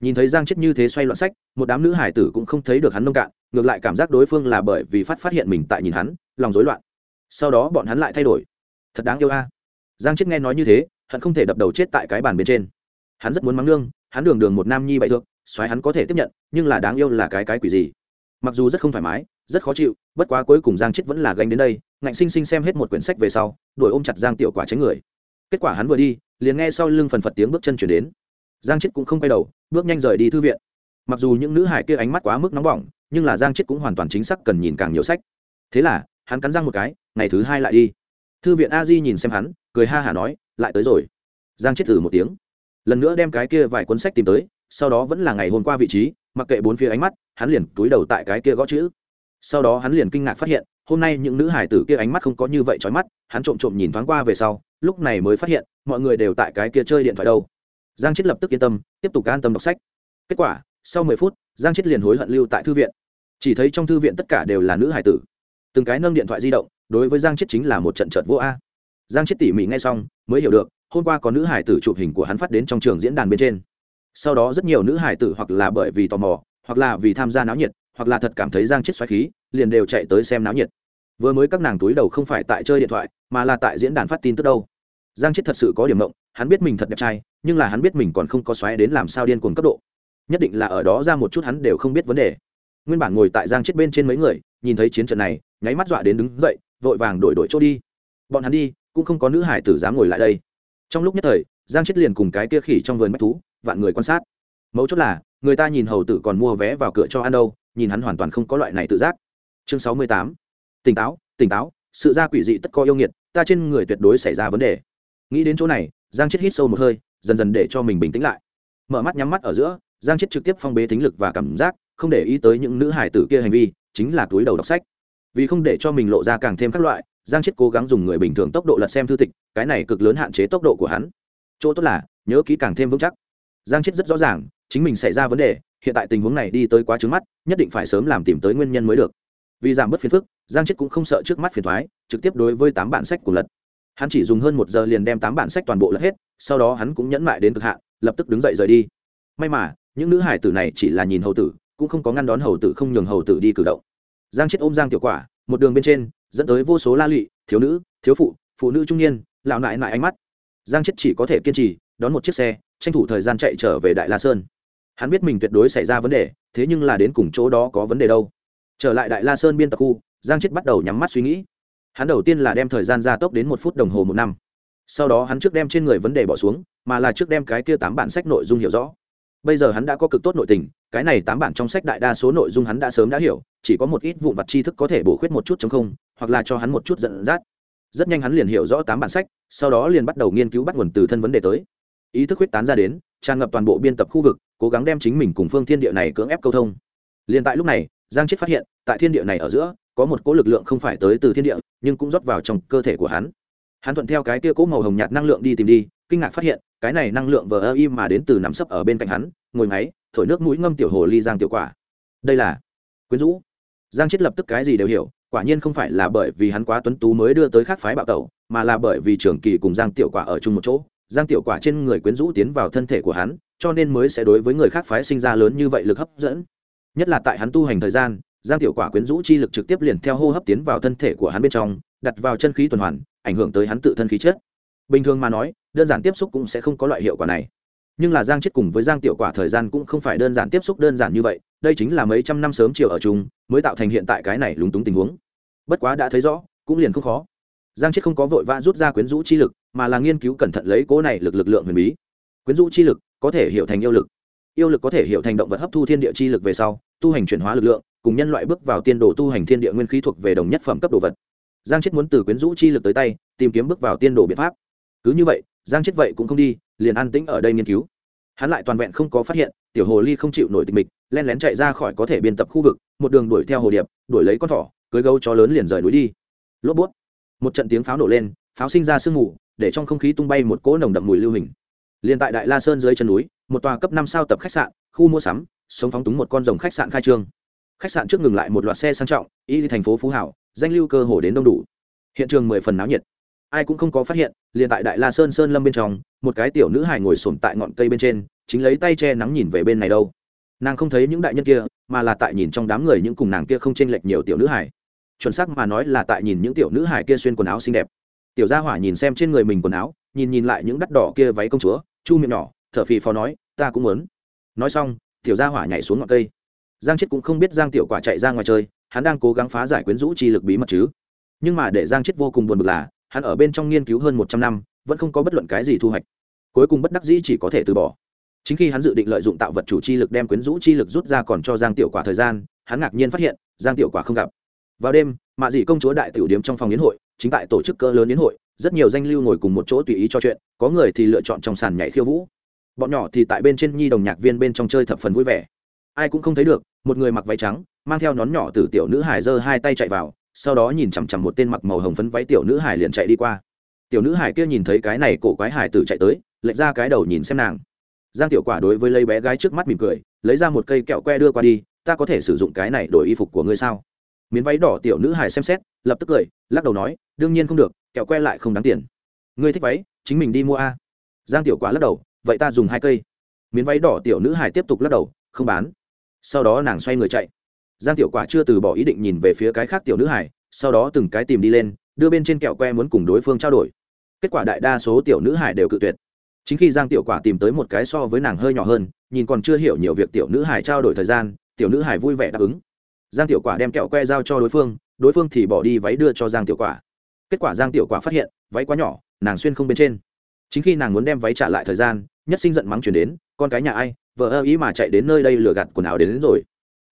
Nhìn thấy giang chết như thế xoay loạn sách, một đám nữ hải tử cũng không thấy được hắn nông cạn, ngược lại cảm giác đối phương là bởi vì phát phát hiện mình tại nhìn hắn, lòng rối loạn. Sau đó bọn hắn lại thay đổi. Thật đáng yêu a. Giang chết nghe nói như thế, hận không thể đập đầu chết tại cái bàn bên trên hắn rất muốn mắng nương, hắn đường đường một nam nhi bậy thượng xoáy hắn có thể tiếp nhận, nhưng là đáng yêu là cái cái quỷ gì? Mặc dù rất không thoải mái, rất khó chịu, bất quá cuối cùng giang chết vẫn là gánh đến đây, ngạnh sinh sinh xem hết một quyển sách về sau, đuổi ôm chặt giang tiểu quả tránh người. Kết quả hắn vừa đi, liền nghe sau lưng phần phật tiếng bước chân chuyển đến. Giang chết cũng không quay đầu, bước nhanh rời đi thư viện. Mặc dù những nữ hải kia ánh mắt quá mức nóng bỏng, nhưng là giang chết cũng hoàn toàn chính xác cần nhìn càng nhiều sách. Thế là, hắn cắn răng một cái, ngày thứ hai lại đi. Thư viện a di nhìn xem hắn, cười ha hả nói, lại tới rồi. Giang chết thử một tiếng lần nữa đem cái kia vài cuốn sách tìm tới, sau đó vẫn là ngày hôm qua vị trí, mặc kệ bốn phía ánh mắt, hắn liền túi đầu tại cái kia gõ chữ. Sau đó hắn liền kinh ngạc phát hiện, hôm nay những nữ hải tử kia ánh mắt không có như vậy trói mắt, hắn trộm trộm nhìn thoáng qua về sau, lúc này mới phát hiện, mọi người đều tại cái kia chơi điện thoại đâu. Giang chết lập tức yên tâm, tiếp tục an tâm đọc sách. Kết quả, sau mười phút, giang chết liền hối hận lưu tại thư viện. Chỉ thấy trong thư viện tất cả đều là nữ hải tử. Từng cái nâng điện thoại di động, đối với giang chết chính là một trận trợt vô a. Giang chết tỉ mỉ nghe xong, mới hiểu được hôm qua có nữ hải tử chụp hình của hắn phát đến trong trường diễn đàn bên trên. Sau đó rất nhiều nữ hải tử hoặc là bởi vì tò mò, hoặc là vì tham gia náo nhiệt, hoặc là thật cảm thấy giang chết xoáy khí, liền đều chạy tới xem náo nhiệt. Vừa mới các nàng túi đầu không phải tại chơi điện thoại, mà là tại diễn đàn phát tin tức đâu. Giang chết thật sự có điểm mộng hắn biết mình thật đẹp trai, nhưng là hắn biết mình còn không có xoáy đến làm sao điên cuồng cấp độ. Nhất định là ở đó ra một chút hắn đều không biết vấn đề. Nguyên bản ngồi tại giang chết bên trên mấy người, nhìn thấy chiến trận này, nháy mắt dọa đến đứng dậy, vội vàng đổi đổi chỗ đi. Bọn hắn đi, cũng không có nữ hải tử dám ngồi lại đây trong lúc nhất thời, giang chết liền cùng cái kia khỉ trong vườn bách thú, vạn người quan sát. Mấu chốt là, người ta nhìn hầu tử còn mua vé vào cửa cho ăn đâu, nhìn hắn hoàn toàn không có loại này tự giác. Chương sáu mươi tám. Tỉnh táo tỉnh táo, sự ra quỷ dị tất có yêu nghiệt, ta trên người tuyệt đối xảy ra vấn đề. Nghĩ đến chỗ này, giang chết hít sâu một hơi, dần dần để cho mình bình tĩnh lại. Mở mắt nhắm mắt ở giữa, giang chết trực tiếp phong bế tính lực và cảm giác, không để ý tới những nữ hải tử kia hành vi, chính là túi đầu đọc sách. Vì không để cho mình lộ ra càng thêm các loại giang chết cố gắng dùng người bình thường tốc độ lật xem thư tịch, cái này cực lớn hạn chế tốc độ của hắn. Chỗ tốt là, nhớ kỹ càng thêm vững chắc. Giang chết rất rõ ràng, chính mình xảy ra vấn đề, hiện tại tình huống này đi tới quá trứng mắt, nhất định phải sớm làm tìm tới nguyên nhân mới được. Vì giảm bớt phiền phức, giang chết cũng không sợ trước mắt phiền thoái trực tiếp đối với tám bản sách của lật. Hắn chỉ dùng hơn một giờ liền đem tám bản sách toàn bộ lật hết, sau đó hắn cũng nhẫn mại đến cực hạn, lập tức đứng dậy rời đi. May mà, những nữ hải tử này chỉ là nhìn hầu tử, cũng không có ngăn đón hầu tử không nhường hầu tử đi cử động. Giang chết ôm giang tiểu quả, một đường bên trên dẫn tới vô số la lụy, thiếu nữ, thiếu phụ phụ nữ trung niên lạo nại nại ánh mắt. Giang chết chỉ có thể kiên trì, đón một chiếc xe, tranh thủ thời gian chạy trở về đại la sơn. Hắn biết mình tuyệt đối xảy ra vấn đề, thế nhưng là đến cùng chỗ đó có vấn đề đâu. Trở lại đại la sơn biên tập khu, giang chết bắt đầu nhắm mắt suy nghĩ. Hắn đầu tiên là đem thời gian gia tốc đến một phút đồng hồ một năm. Sau đó hắn trước đem trên người vấn đề bỏ xuống, mà là trước đem cái kia tám bản sách nội dung hiểu rõ bây giờ hắn đã có cực tốt nội tình, cái này tám bản trong sách đại đa số nội dung hắn đã sớm đã hiểu, chỉ có một ít vụn vặt tri thức có thể bổ khuyết một chút chống không, hoặc là cho hắn một chút dẫn dắt. Rất nhanh hắn liền hiểu rõ tám bản sách, sau đó liền bắt đầu nghiên cứu bắt nguồn từ thân vấn đề tới. Ý thức huyết tán ra đến, tràn ngập toàn bộ biên tập khu vực, cố gắng đem chính mình cùng phương thiên địa này cưỡng ép câu thông. Liền tại lúc này, giang chết phát hiện, tại thiên địa này ở giữa, có một cỗ lực lượng không phải tới từ thiên địa, nhưng cũng rót vào trong cơ thể của hắn. Hắn thuận theo cái kia cỗ màu hồng nhạt năng lượng đi tìm đi, kinh ngạc phát hiện cái này năng lượng vờ ơ im mà đến từ nằm sấp ở bên cạnh hắn, ngồi ngáy, thổi nước mũi ngâm tiểu hồ ly giang tiểu quả. Đây là quyến rũ. Giang chết lập tức cái gì đều hiểu, quả nhiên không phải là bởi vì hắn quá tuấn tú mới đưa tới khác phái bạo tẩu, mà là bởi vì trường kỳ cùng giang tiểu quả ở chung một chỗ. Giang tiểu quả trên người quyến rũ tiến vào thân thể của hắn, cho nên mới sẽ đối với người khác phái sinh ra lớn như vậy lực hấp dẫn. Nhất là tại hắn tu hành thời gian, giang tiểu quả quyến rũ chi lực trực tiếp liền theo hô hấp tiến vào thân thể của hắn bên trong, đặt vào chân khí tuần hoàn, ảnh hưởng tới hắn tự thân khí chất. Bình thường mà nói đơn giản tiếp xúc cũng sẽ không có loại hiệu quả này. Nhưng là giang chết cùng với giang tiểu quả thời gian cũng không phải đơn giản tiếp xúc đơn giản như vậy, đây chính là mấy trăm năm sớm chiều ở chung, mới tạo thành hiện tại cái này lúng túng tình huống. Bất quá đã thấy rõ, cũng liền không khó. Giang chết không có vội vã rút ra quyến rũ chi lực, mà là nghiên cứu cẩn thận lấy cố này lực lực lượng huyền bí. Quyến rũ chi lực có thể hiểu thành yêu lực. Yêu lực có thể hiểu thành động vật hấp thu thiên địa chi lực về sau, tu hành chuyển hóa lực lượng, cùng nhân loại bước vào tiên đồ tu hành thiên địa nguyên khí thuộc về đồng nhất phẩm cấp đồ vật. Giang chết muốn từ quyến rũ chi lực tới tay, tìm kiếm bước vào tiên đồ biện pháp. Cứ như vậy giang chết vậy cũng không đi, liền an tĩnh ở đây nghiên cứu. Hắn lại toàn vẹn không có phát hiện, tiểu hồ ly không chịu nổi tình mịch, len lén chạy ra khỏi có thể biên tập khu vực, một đường đuổi theo hồ điệp, đuổi lấy con thỏ, cưới gấu chó lớn liền rời núi đi. Lốp bút. Một trận tiếng pháo nổ lên, pháo sinh ra sương mù, để trong không khí tung bay một cỗ nồng đậm mùi lưu hình. Liền tại đại la sơn dưới chân núi, một tòa cấp năm sao tập khách sạn, khu mua sắm, sống phóng túng một con rồng khách sạn khai trương. Khách sạn trước ngừng lại một loạt xe sang trọng, y đi thành phố phú hảo, danh lưu cơ hồ đến đông đủ. Hiện trường mười phần náo nhiệt ai cũng không có phát hiện, liền tại đại la sơn sơn lâm bên trong, một cái tiểu nữ hài ngồi sồn tại ngọn cây bên trên, chính lấy tay che nắng nhìn về bên này đâu. Nàng không thấy những đại nhân kia, mà là tại nhìn trong đám người những cùng nàng kia không chênh lệch nhiều tiểu nữ hài. Chuẩn xác mà nói là tại nhìn những tiểu nữ hài kia xuyên quần áo xinh đẹp. Tiểu gia hỏa nhìn xem trên người mình quần áo, nhìn nhìn lại những đắt đỏ kia váy công chúa, chu miệng nhỏ, thở phì phò nói, ta cũng muốn. Nói xong, tiểu gia hỏa nhảy xuống ngọn cây. Giang chết cũng không biết giang tiểu quả chạy ra ngoài chơi, hắn đang cố gắng phá giải quyến rũ chi lực bí mật chứ. Nhưng mà để giang chết vô cùng buồn bực là hắn ở bên trong nghiên cứu hơn một trăm năm, vẫn không có bất luận cái gì thu hoạch. Cuối cùng bất đắc dĩ chỉ có thể từ bỏ. Chính khi hắn dự định lợi dụng tạo vật chủ chi lực đem quyến rũ chi lực rút ra còn cho giang tiểu quả thời gian, hắn ngạc nhiên phát hiện, giang tiểu quả không gặp. Vào đêm, mạ dị công chúa đại tiểu điếm trong phòng yến hội, chính tại tổ chức cỡ lớn yến hội, rất nhiều danh lưu ngồi cùng một chỗ tùy ý cho chuyện, có người thì lựa chọn trong sàn nhảy khiêu vũ. Bọn nhỏ thì tại bên trên nhi đồng nhạc viên bên trong chơi thập phần vui vẻ. Ai cũng không thấy được, một người mặc váy trắng, mang theo nón nhỏ từ tiểu nữ hải giơ hai tay chạy vào sau đó nhìn chằm chằm một tên mặc màu hồng phấn váy tiểu nữ hải liền chạy đi qua. Tiểu nữ hải kia nhìn thấy cái này cổ quái hải tử chạy tới, lệch ra cái đầu nhìn xem nàng. Giang tiểu quả đối với lấy bé gái trước mắt mỉm cười, lấy ra một cây kẹo que đưa qua đi, ta có thể sử dụng cái này đổi y phục của ngươi sao? Miếng váy đỏ tiểu nữ hải xem xét, lập tức cười, lắc đầu nói, đương nhiên không được, kẹo que lại không đáng tiền. Ngươi thích váy, chính mình đi mua a. Giang tiểu quả lắc đầu, vậy ta dùng hai cây. Miếng váy đỏ tiểu nữ hải tiếp tục lắc đầu, không bán. Sau đó nàng xoay người chạy giang tiểu quả chưa từ bỏ ý định nhìn về phía cái khác tiểu nữ hải sau đó từng cái tìm đi lên đưa bên trên kẹo que muốn cùng đối phương trao đổi. Kết quả đại đa số tiểu nữ hải đều cự tuyệt. Chính khi giang tiểu quả tìm tới một cái so với nàng hơi nhỏ hơn nhìn còn chưa hiểu nhiều việc tiểu nữ hải trao đổi thời gian tiểu nữ hải vui vẻ đáp ứng. Giang tiểu quả đem kẹo que giao cho đối phương đối phương thì bỏ đi váy đưa cho giang tiểu quả. Kết quả giang tiểu quả phát hiện váy quá nhỏ nàng xuyên không bên trên. Chính khi nàng muốn đem váy trả lại thời gian nhất sinh giận mắng chuyển đến con cái nhà ai vợ ơ ý mà chạy đến nơi đây lừa gạt quần áo đến, đến rồi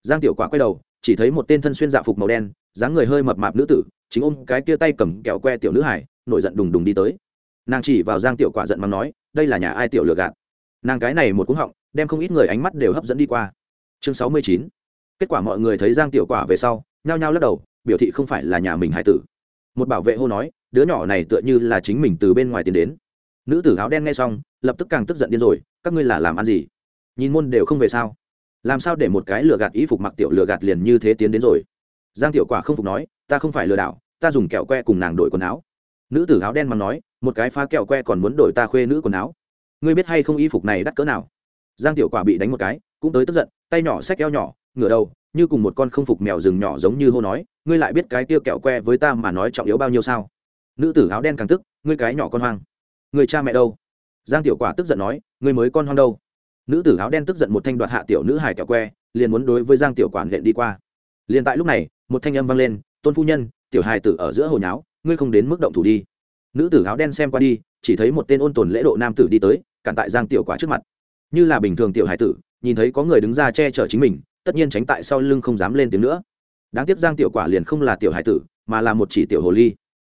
giang tiểu quả quay đầu, chỉ thấy một tên thân xuyên dạ phục màu đen, dáng người hơi mập mạp nữ tử, chính ôm cái kia tay cầm kẹo que tiểu nữ hải, nổi giận đùng đùng đi tới. Nàng chỉ vào giang tiểu quả giận mắng nói, đây là nhà ai tiểu lừa gạt? Nàng cái này một cúng họng, đem không ít người ánh mắt đều hấp dẫn đi qua. Chương sáu mươi chín. Kết quả mọi người thấy giang tiểu quả về sau, nhao nhao lắc đầu, biểu thị không phải là nhà mình hải tử. Một bảo vệ hô nói, đứa nhỏ này tựa như là chính mình từ bên ngoài tiến đến. Nữ tử áo đen nghe xong, lập tức càng tức giận điên rồi, các ngươi là làm ăn gì? Nhìn môn đều không về sao? Làm sao để một cái lừa gạt ý phục mặc tiểu lừa gạt liền như thế tiến đến rồi? Giang tiểu quả không phục nói, ta không phải lừa đảo, ta dùng kẹo que cùng nàng đổi quần áo. Nữ tử áo đen mà nói, một cái phá kẹo que còn muốn đổi ta khuê nữ quần áo. Ngươi biết hay không y phục này đắt cỡ nào? Giang tiểu quả bị đánh một cái, cũng tới tức giận, tay nhỏ xách eo nhỏ, ngửa đầu, như cùng một con không phục mèo rừng nhỏ giống như hô nói, ngươi lại biết cái tiêu kẹo que với ta mà nói trọng yếu bao nhiêu sao? Nữ tử áo đen càng tức, ngươi cái nhỏ con hoang, người cha mẹ đâu? Giang tiểu quả tức giận nói, ngươi mới con hoang đâu? Nữ tử áo đen tức giận một thanh đoạt hạ tiểu nữ hải kẹo que, liền muốn đối với giang tiểu quản lện đi qua. Liền tại lúc này, một thanh âm vang lên, tôn phu nhân, tiểu hài tử ở giữa hồi nháo, ngươi không đến mức động thủ đi. Nữ tử áo đen xem qua đi, chỉ thấy một tên ôn tồn lễ độ nam tử đi tới, cản tại giang tiểu quả trước mặt. Như là bình thường tiểu hài tử, nhìn thấy có người đứng ra che chở chính mình, tất nhiên tránh tại sau lưng không dám lên tiếng nữa. Đáng tiếc giang tiểu quả liền không là tiểu hài tử, mà là một chỉ tiểu hồ ly.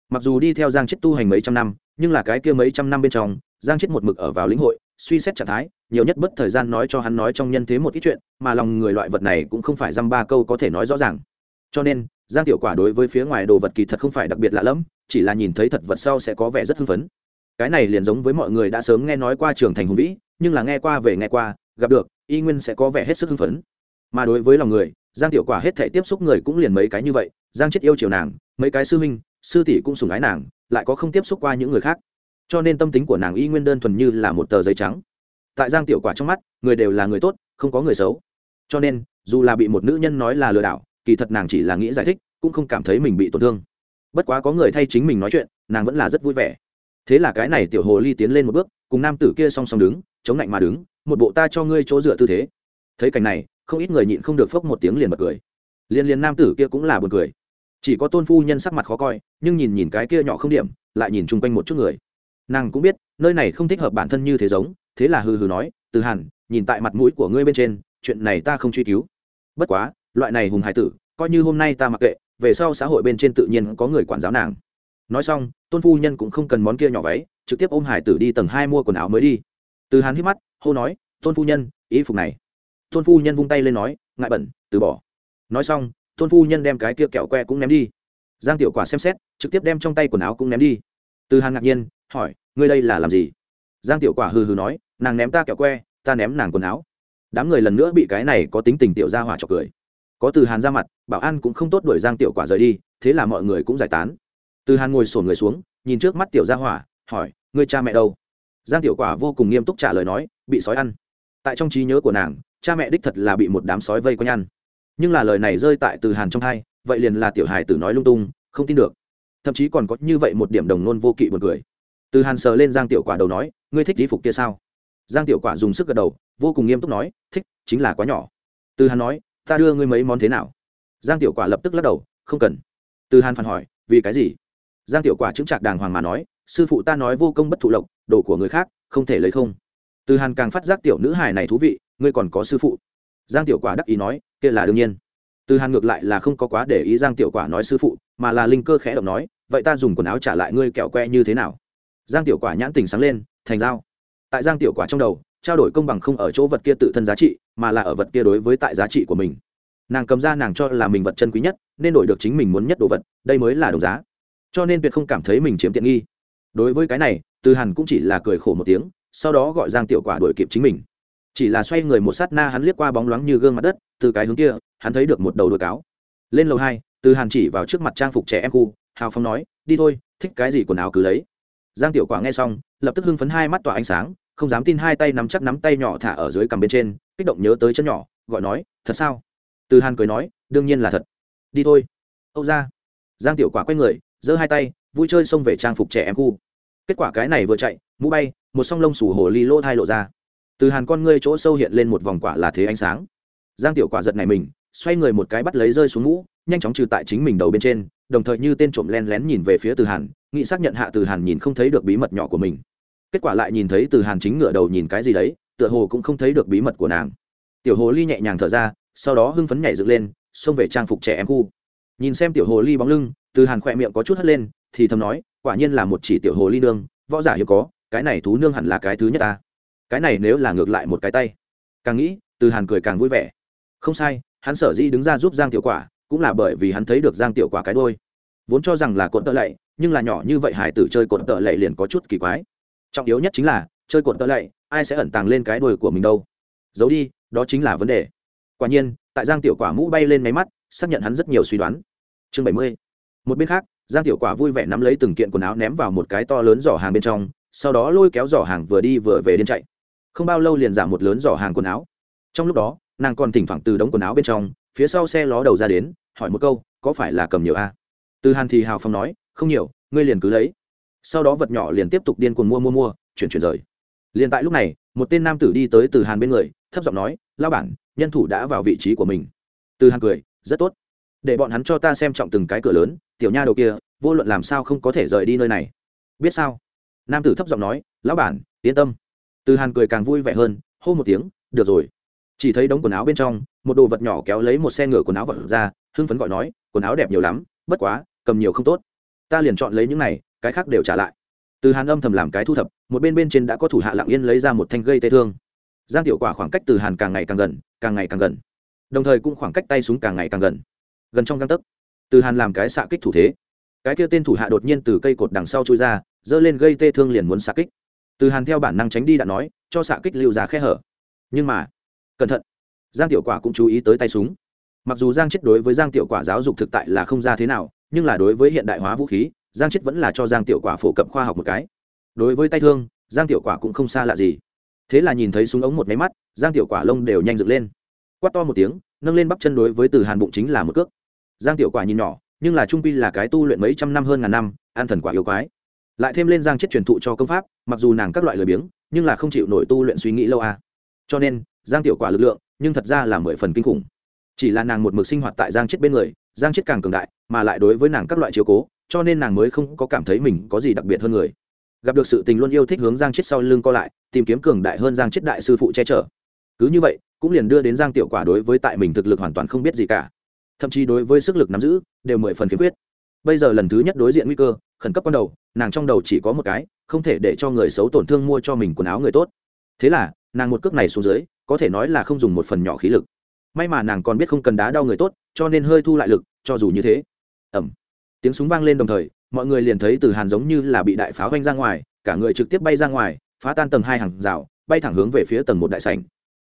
Mặc dù đi theo giang chết tu hành mấy trăm năm, nhưng là cái kia mấy trăm năm bên trong, giang chết một mực ở vào lĩnh hội suy xét trạng thái, nhiều nhất bất thời gian nói cho hắn nói trong nhân thế một ít chuyện, mà lòng người loại vật này cũng không phải dăm ba câu có thể nói rõ ràng. Cho nên, giang tiểu quả đối với phía ngoài đồ vật kỳ thật không phải đặc biệt lạ lẫm, chỉ là nhìn thấy thật vật sau sẽ có vẻ rất hưng phấn. Cái này liền giống với mọi người đã sớm nghe nói qua trường thành hùng vĩ, nhưng là nghe qua về nghe qua, gặp được, y nguyên sẽ có vẻ hết sức hưng phấn. Mà đối với lòng người, giang tiểu quả hết thể tiếp xúc người cũng liền mấy cái như vậy, giang chết yêu chiều nàng, mấy cái sư huynh, sư tỷ cũng sùng ái nàng, lại có không tiếp xúc qua những người khác cho nên tâm tính của nàng y nguyên đơn thuần như là một tờ giấy trắng. Tại giang tiểu quả trong mắt, người đều là người tốt, không có người xấu. Cho nên, dù là bị một nữ nhân nói là lừa đảo, kỳ thật nàng chỉ là nghĩ giải thích, cũng không cảm thấy mình bị tổn thương. Bất quá có người thay chính mình nói chuyện, nàng vẫn là rất vui vẻ. Thế là cái này tiểu hồ ly tiến lên một bước, cùng nam tử kia song song đứng, chống lạnh mà đứng, một bộ ta cho ngươi chỗ dựa tư thế. Thấy cảnh này, không ít người nhịn không được phốc một tiếng liền bật cười. Liên liên nam tử kia cũng là buồn cười. Chỉ có tôn phu nhân sắc mặt khó coi, nhưng nhìn nhìn cái kia nhỏ không điểm, lại nhìn chung quanh một chút người nàng cũng biết, nơi này không thích hợp bản thân như thế giống, thế là hừ hừ nói, từ hẳn nhìn tại mặt mũi của ngươi bên trên, chuyện này ta không truy cứu. Bất quá, loại này hùng hải tử, coi như hôm nay ta mặc kệ, về sau xã hội bên trên tự nhiên có người quản giáo nàng. Nói xong, tôn phu nhân cũng không cần món kia nhỏ váy, trực tiếp ôm hải tử đi tầng hai mua quần áo mới đi. Từ hắn hít mắt, hô nói, tôn phu nhân, ý phục này. Tôn phu nhân vung tay lên nói, ngại bẩn, từ bỏ. Nói xong, tôn phu nhân đem cái kia kẹo que cũng ném đi. Giang tiểu quả xem xét, trực tiếp đem trong tay quần áo cũng ném đi. Từ hàn ngạc nhiên hỏi, ngươi đây là làm gì? Giang tiểu quả hừ hừ nói, nàng ném ta kẹo que, ta ném nàng quần áo. Đám người lần nữa bị cái này có tính tình tiểu ra hỏa trọc cười. Có từ hàn ra mặt, bảo an cũng không tốt đuổi giang tiểu quả rời đi, thế là mọi người cũng giải tán. Từ hàn ngồi sổn người xuống, nhìn trước mắt tiểu gia hỏa, hỏi, ngươi cha mẹ đâu? Giang tiểu quả vô cùng nghiêm túc trả lời nói, bị sói ăn. Tại trong trí nhớ của nàng, cha mẹ đích thật là bị một đám sói vây quanh ăn. Nhưng là lời này rơi tại từ hàn trong hai, vậy liền là tiểu hài tử nói lung tung, không tin được. Thậm chí còn có như vậy một điểm đồng nôn vô kỵ buồn cười từ hàn sờ lên giang tiểu quả đầu nói, ngươi thích y phục kia sao? Giang tiểu quả dùng sức gật đầu, vô cùng nghiêm túc nói, thích, chính là quá nhỏ. Từ hàn nói, ta đưa ngươi mấy món thế nào? Giang tiểu quả lập tức lắc đầu, không cần. Từ hàn phản hỏi, vì cái gì? Giang tiểu quả chứng trạc đàng hoàng mà nói, sư phụ ta nói vô công bất thụ lộc, đồ của người khác, không thể lấy không. Từ hàn càng phát giác tiểu nữ hài này thú vị, ngươi còn có sư phụ? Giang tiểu quả đắc ý nói, kia là đương nhiên. Từ hàn ngược lại là không có quá để ý giang tiểu quả nói sư phụ, mà là linh cơ khẽ động nói, vậy ta dùng quần áo trả lại ngươi kẹo que như thế nào? Giang tiểu quả nhãn tình sáng lên, thành dao tại giang tiểu quả trong đầu, trao đổi công bằng không ở chỗ vật kia tự thân giá trị, mà là ở vật kia đối với tại giá trị của mình. Nàng cầm ra nàng cho là mình vật chân quý nhất, nên đổi được chính mình muốn nhất đồ vật, đây mới là đồng giá. Cho nên tuyệt không cảm thấy mình chiếm tiện nghi. Đối với cái này, từ hàn cũng chỉ là cười khổ một tiếng, sau đó gọi giang tiểu quả đuổi kịp chính mình. Chỉ là xoay người một sát na hắn liếc qua bóng loáng như gương mặt đất, từ cái hướng kia, hắn thấy được một đầu đuôi cáo. Lên lầu hai, từ hàn chỉ vào trước mặt trang phục trẻ em khu, hào phong nói, đi thôi, thích cái gì quần áo cứ lấy giang tiểu quả nghe xong, lập tức hưng phấn hai mắt tỏa ánh sáng, không dám tin hai tay nắm chắc nắm tay nhỏ thả ở dưới cằm bên trên, kích động nhớ tới chân nhỏ, gọi nói, thật sao? Từ hàn cười nói, đương nhiên là thật. Đi thôi. Âu ra. Giang tiểu quả quay người, giơ hai tay, vui chơi xông về trang phục trẻ em khu. Kết quả cái này vừa chạy, mũ bay, một song lông sủ hồ ly lỗ thai lộ ra. Từ hàn con ngươi chỗ sâu hiện lên một vòng quả là thế ánh sáng. Giang tiểu quả giật này mình, xoay người một cái bắt lấy rơi xuống mũ, nhanh chóng trừ tại chính mình đầu bên trên đồng thời như tên trộm len lén nhìn về phía từ hàn, nghĩ xác nhận hạ từ hàn nhìn không thấy được bí mật nhỏ của mình. Kết quả lại nhìn thấy từ hàn chính ngựa đầu nhìn cái gì đấy, tựa hồ cũng không thấy được bí mật của nàng. Tiểu hồ ly nhẹ nhàng thở ra, sau đó hưng phấn nhảy dựng lên, xông về trang phục trẻ em khu. Nhìn xem tiểu hồ ly bóng lưng, từ hàn khỏe miệng có chút hất lên, thì thầm nói, quả nhiên là một chỉ tiểu hồ ly nương, võ giả hiếm có, cái này thú nương hẳn là cái thứ nhất ta. Cái này nếu là ngược lại một cái tay. Càng nghĩ, từ hàn cười càng vui vẻ. Không sai, hắn sở dĩ đứng ra giúp giang tiểu quả cũng là bởi vì hắn thấy được giang tiểu quả cái đôi vốn cho rằng là cột tợ lệ, nhưng là nhỏ như vậy hải tử chơi cột tợ lệ liền có chút kỳ quái. Trọng yếu nhất chính là, chơi cột tợ lệ, ai sẽ ẩn tàng lên cái đôi của mình đâu? Giấu đi, đó chính là vấn đề. Quả nhiên, tại giang tiểu quả mũ bay lên máy mắt, xác nhận hắn rất nhiều suy đoán. Chương bảy mươi. Một bên khác, giang tiểu quả vui vẻ nắm lấy từng kiện quần áo ném vào một cái to lớn giỏ hàng bên trong, sau đó lôi kéo giỏ hàng vừa đi vừa về điên chạy. Không bao lâu liền giảm một lớn giỏ hàng quần áo. Trong lúc đó, nàng còn thỉnh thoảng từ đống quần áo bên trong, phía sau xe ló đầu ra đến hỏi một câu, có phải là cầm nhiều a? Từ hàn thì hào phong nói, không nhiều, ngươi liền cứ lấy. Sau đó vật nhỏ liền tiếp tục điên cuồng mua mua mua, chuyển chuyển rời. Liền tại lúc này, một tên nam tử đi tới từ hàn bên người, thấp giọng nói lao bản, nhân thủ đã vào vị trí của mình. Từ hàn cười, rất tốt. Để bọn hắn cho ta xem trọng từng cái cửa lớn, tiểu nha đầu kia, vô luận làm sao không có thể rời đi nơi này. Biết sao? Nam tử thấp giọng nói, lão bản, yên tâm. Từ hàn cười càng vui vẻ hơn, hô một tiếng, được rồi. Chỉ thấy đống quần áo bên trong, một đồ vật nhỏ kéo lấy một xe ngựa quần áo vật ra hưng phấn gọi nói, quần áo đẹp nhiều lắm, bất quá, cầm nhiều không tốt. Ta liền chọn lấy những này, cái khác đều trả lại. Từ hàn âm thầm làm cái thu thập, một bên bên trên đã có thủ hạ lặng yên lấy ra một thanh gây tê thương. Giang tiểu quả khoảng cách từ hàn càng ngày càng gần, càng ngày càng gần. Đồng thời cũng khoảng cách tay súng càng ngày càng gần. Gần trong găng tấc, từ hàn làm cái xạ kích thủ thế. Cái kia tên thủ hạ đột nhiên từ cây cột đằng sau trôi ra, giơ lên gây tê thương liền muốn xạ kích. Từ hàn theo bản năng tránh đi đã nói, cho xạ kích lưu ra khe hở. Nhưng mà, cẩn thận, giang tiểu quả cũng chú ý tới tay súng mặc dù giang chết đối với giang tiểu quả giáo dục thực tại là không ra thế nào, nhưng là đối với hiện đại hóa vũ khí, giang chết vẫn là cho giang tiểu quả phổ cập khoa học một cái. Đối với tay thương, giang tiểu quả cũng không xa lạ gì. Thế là nhìn thấy súng ống một máy mắt, giang tiểu quả lông đều nhanh dựng lên. Quát to một tiếng, nâng lên bắp chân đối với từ hàn bụng chính là một cước. Giang tiểu quả nhìn nhỏ, nhưng là trung pi là cái tu luyện mấy trăm năm hơn ngàn năm, an thần quả yêu quái. Lại thêm lên giang chết truyền thụ cho công pháp, mặc dù nàng các loại lười biếng, nhưng là không chịu nổi tu luyện suy nghĩ lâu à. cho nên, giang tiểu quả lực lượng, nhưng thật ra là mười phần kinh khủng chỉ là nàng một mực sinh hoạt tại giang chết bên người, giang chết càng cường đại, mà lại đối với nàng các loại chiếu cố, cho nên nàng mới không có cảm thấy mình có gì đặc biệt hơn người. Gặp được sự tình luôn yêu thích hướng giang chết sau lưng co lại, tìm kiếm cường đại hơn giang chết đại sư phụ che chở. Cứ như vậy, cũng liền đưa đến giang tiểu quả đối với tại mình thực lực hoàn toàn không biết gì cả. Thậm chí đối với sức lực nắm giữ, đều mười phần khiếm khuyết. Bây giờ lần thứ nhất đối diện nguy cơ, khẩn cấp ban đầu, nàng trong đầu chỉ có một cái, không thể để cho người xấu tổn thương mua cho mình quần áo người tốt. Thế là, nàng một cước này xuống dưới, có thể nói là không dùng một phần nhỏ khí lực may mà nàng còn biết không cần đá đau người tốt, cho nên hơi thu lại lực, cho dù như thế. Ẩm tiếng súng vang lên đồng thời, mọi người liền thấy từ hàn giống như là bị đại pháo vanh ra ngoài, cả người trực tiếp bay ra ngoài, phá tan tầng hai hàng rào, bay thẳng hướng về phía tầng một đại sảnh.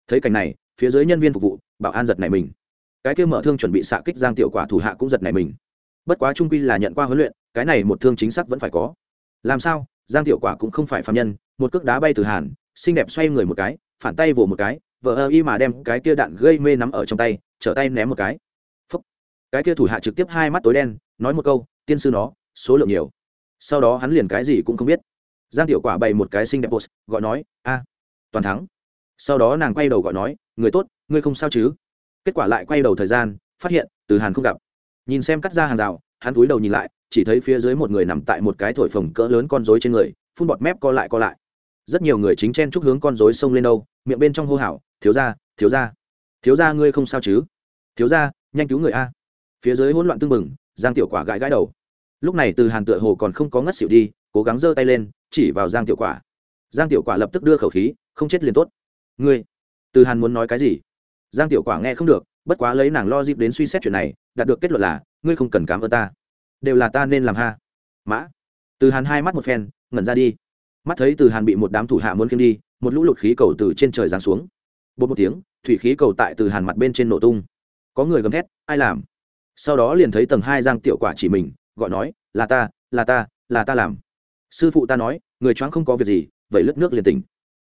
Thấy cảnh này, phía dưới nhân viên phục vụ, bảo an giật này mình. Cái kia mở thương chuẩn bị xạ kích giang tiểu quả thủ hạ cũng giật này mình. Bất quá trung quy là nhận qua huấn luyện, cái này một thương chính xác vẫn phải có. Làm sao? Giang tiểu quả cũng không phải phạm nhân, một cước đá bay từ hàn, xinh đẹp xoay người một cái, phản tay vỗ một cái vợ ơ y mà đem cái kia đạn gây mê nắm ở trong tay, trở tay ném một cái. Phúc. cái kia thủ hạ trực tiếp hai mắt tối đen, nói một câu, tiên sư nó, số lượng nhiều. Sau đó hắn liền cái gì cũng không biết. Giang tiểu quả bày một cái xinh đẹp post gọi nói, a, toàn thắng. Sau đó nàng quay đầu gọi nói, người tốt, ngươi không sao chứ? Kết quả lại quay đầu thời gian, phát hiện, từ hàn không gặp. Nhìn xem cắt ra hàng rào, hắn túi đầu nhìn lại, chỉ thấy phía dưới một người nằm tại một cái thổi phồng cỡ lớn con rối trên người, phun bọt mép co lại co lại rất nhiều người chính chen chúc hướng con rối xông lên đâu, miệng bên trong hô hào, thiếu ra thiếu ra thiếu ra ngươi không sao chứ? Thiếu ra nhanh cứu người a. Phía dưới hỗn loạn tưng bừng, giang tiểu quả gãi gãi đầu. Lúc này từ hàn tựa hồ còn không có ngất xỉu đi, cố gắng giơ tay lên, chỉ vào giang tiểu quả. Giang tiểu quả lập tức đưa khẩu khí, không chết liền tốt. Ngươi, từ hàn muốn nói cái gì? Giang tiểu quả nghe không được, bất quá lấy nàng lo dịp đến suy xét chuyện này, đạt được kết luận là, ngươi không cần cám ơn ta, đều là ta nên làm ha. Mã. Từ hàn hai mắt một phen, ngẩn ra đi mắt thấy từ hàn bị một đám thủ hạ muốn khiêng đi, một lũ lụt khí cầu từ trên trời giáng xuống. Bột một tiếng, thủy khí cầu tại từ hàn mặt bên trên nổ tung. Có người gầm thét, ai làm? Sau đó liền thấy tầng hai giang tiểu quả chỉ mình, gọi nói, là ta là ta là ta làm. Sư phụ ta nói, người choáng không có việc gì, vậy lướt nước liền tỉnh.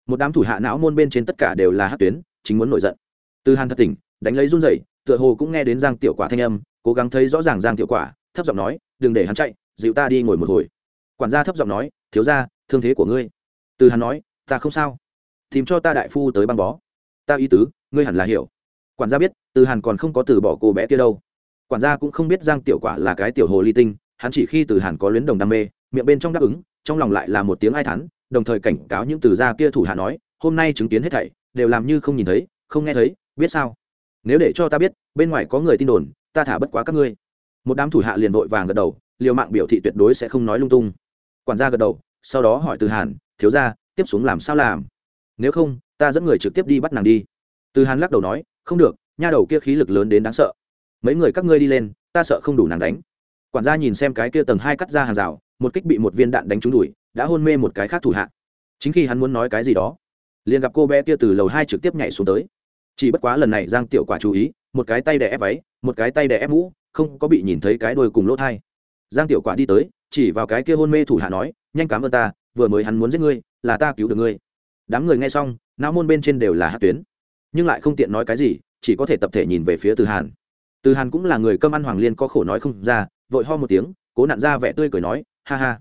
Một đám thủ hạ não môn bên trên tất cả đều là hát tuyến, chính muốn nổi giận. Từ hàn thật tỉnh, đánh lấy run rẩy, tựa hồ cũng nghe đến giang tiểu quả thanh âm, cố gắng thấy rõ ràng giang tiểu quả, thấp giọng nói, đừng để hắn chạy, dịu ta đi ngồi một hồi. Quản gia thấp giọng nói, thiếu ra thương thế của ngươi. Từ hàn nói, ta không sao. Tìm cho ta đại phu tới băng bó. Ta ý tứ, ngươi hẳn là hiểu. Quản gia biết, từ hàn còn không có từ bỏ cô bé kia đâu. Quản gia cũng không biết giang tiểu quả là cái tiểu hồ ly tinh, hắn chỉ khi từ hàn có luyến đồng đam mê, miệng bên trong đáp ứng, trong lòng lại là một tiếng ai thắn đồng thời cảnh cáo những từ gia kia thủ hạ nói, hôm nay chứng kiến hết thảy, đều làm như không nhìn thấy, không nghe thấy, biết sao? Nếu để cho ta biết, bên ngoài có người tin đồn, ta thả bất quá các ngươi. Một đám thủ hạ liền vội vàng gật đầu, liều mạng biểu thị tuyệt đối sẽ không nói lung tung. Quản gia gật đầu sau đó hỏi từ hàn, thiếu ra tiếp xuống làm sao làm? Nếu không, ta dẫn người trực tiếp đi bắt nàng đi. Từ hàn lắc đầu nói, không được, nha đầu kia khí lực lớn đến đáng sợ. Mấy người các ngươi đi lên, ta sợ không đủ nàng đánh. Quản gia nhìn xem cái kia tầng hai cắt ra hàng rào, một kích bị một viên đạn đánh trúng đùi, đã hôn mê một cái khác thủ hạ. Chính khi hắn muốn nói cái gì đó, liền gặp cô bé kia từ lầu hai trực tiếp nhảy xuống tới. Chỉ bất quá lần này giang tiểu quả chú ý, một cái tay đè ép váy, một cái tay đè ép mũ, không có bị nhìn thấy cái đôi cùng lỗ thai. Giang tiểu quả đi tới chỉ vào cái kia hôn mê thủ hạ nói, nhanh cảm ơn ta, vừa mới hắn muốn giết ngươi, là ta cứu được ngươi. Đám người nghe xong, não môn bên trên đều là hát tuyến, nhưng lại không tiện nói cái gì, chỉ có thể tập thể nhìn về phía từ hàn. Từ hàn cũng là người cơm ăn hoàng liên có khổ nói không ra, vội ho một tiếng, cố nặn ra vẻ tươi cười nói, ha ha,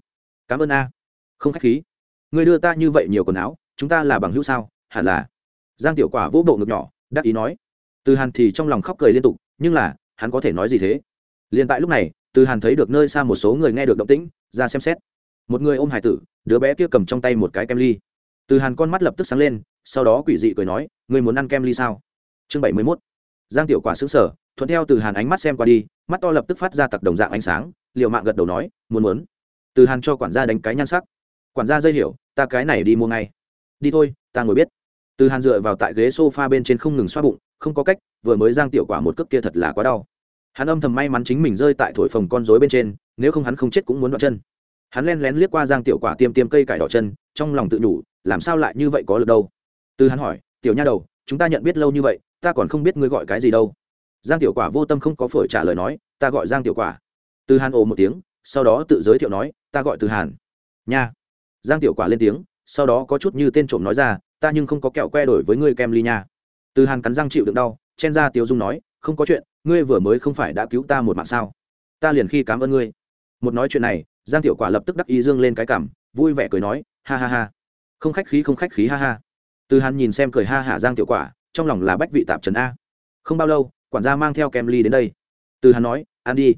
cảm ơn a, không k h á c h khí. Người đưa ta như vậy nhiều quần áo, chúng ta là bằng hữu sao? Hẳn là. Giang tiểu quả vỗ bộ ngực nhỏ, đắc ý nói. Từ hàn thì trong lòng khóc cười liên tục, nhưng là, hắn có thể nói gì thế? Liền tại lúc này từ hàn thấy được nơi xa một số người nghe được động tĩnh, ra xem xét. Một người ôm hải tử, đứa bé kia cầm trong tay một cái kem ly. Từ hàn con mắt lập tức sáng lên, sau đó quỷ dị cười nói người muốn ăn kem ly sao? Chương bảy mươi mốt. Giang tiểu quả xứng sở thuận theo từ hàn ánh mắt xem qua đi, mắt to lập tức phát ra tặc đồng dạng ánh sáng, liều mạng gật đầu nói, muốn muốn. Từ hàn cho quản gia đánh cái nhan sắc. Quản gia dây hiểu, ta cái này đi mua ngay. Đi thôi, ta ngồi biết. Từ hàn dựa vào tại ghế s o f a bên trên không ngừng xoa bụng, không có cách, vừa mới giang tiểu quả một cước kia thật là quá đau hắn âm thầm may mắn chính mình rơi tại thổi phồng con rối bên trên, nếu không hắn không chết cũng muốn đoạn chân. Hắn len lén liếc qua giang tiểu quả tiêm tiêm cây cải đỏ chân, trong lòng tự nhủ, làm sao lại như vậy có được đâu? Từ hắn hỏi, tiểu nha đầu, chúng ta nhận biết lâu như vậy, ta còn không biết ngươi gọi cái gì đâu. Giang tiểu quả vô tâm không có phổi trả lời nói, ta gọi giang tiểu quả. Từ hàn ồ một tiếng, sau đó tự giới thiệu nói, ta gọi từ hàn. Nha. Giang tiểu quả lên tiếng, sau đó có chút như tên trộm nói ra, ta nhưng không có kẹo que đổi với ngươi kem ly nha. Từ hàn cắn răng chịu đựng đau, chen ra tiêu dung nói không có chuyện, ngươi vừa mới không phải đã cứu ta một mạng sao? Ta liền khi cảm ơn ngươi. Một nói chuyện này, giang tiểu quả lập tức đắc ý dương lên cái cảm, vui vẻ cười nói, ha ha ha. Không khách khí, không khách khí, ha ha. Từ hắn nhìn xem cười ha hả giang tiểu quả, trong lòng là bách vị tạp trần a. Không bao lâu, quản gia mang theo kem ly đến đây. Từ hắn nói, ăn đi.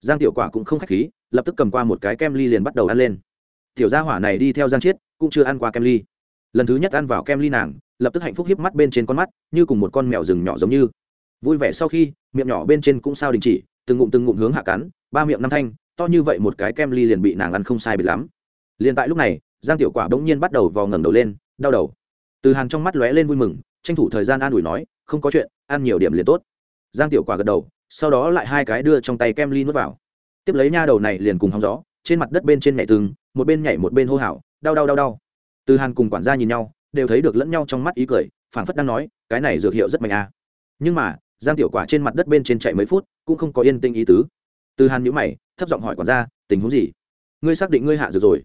Giang tiểu quả cũng không khách khí, lập tức cầm qua một cái kem ly liền bắt đầu ăn lên. Tiểu gia hỏa này đi theo giang chiết, cũng chưa ăn qua kem ly. Lần thứ nhất ăn vào kem ly nàng, lập tức hạnh phúc hiếp mắt bên trên con mắt, như cùng một con mèo rừng nhỏ giống như vui vẻ sau khi, miệng nhỏ bên trên cũng sao đình chỉ, từng ngụm từng ngụm hướng hạ cắn, ba miệng năm thanh, to như vậy một cái kem ly liền bị nàng ăn không sai bị lắm. Liền tại lúc này, giang tiểu quả bỗng nhiên bắt đầu vò ngẩng đầu lên, đau đầu. Từ hàn trong mắt lóe lên vui mừng, tranh thủ thời gian an ủi nói, không có chuyện, ăn nhiều điểm liền tốt. Giang tiểu quả gật đầu, sau đó lại hai cái đưa trong tay kem ly nuốt vào. Tiếp lấy nha đầu này liền cùng hóng gió, trên mặt đất bên trên nhảy từng, một bên nhảy một bên hô hào, đau đau đau đau. Từ hàn cùng quản gia nhìn nhau, đều thấy được lẫn nhau trong mắt ý cười, phảng phất đang nói, cái này dược hiệu rất mạnh à. nhưng mà giang tiểu quả trên mặt đất bên trên chạy mấy phút, cũng không có yên tinh ý tứ. Từ hàn nhữ mày, thấp giọng hỏi quản gia, tình huống gì? Ngươi xác định ngươi hạ dược rồi?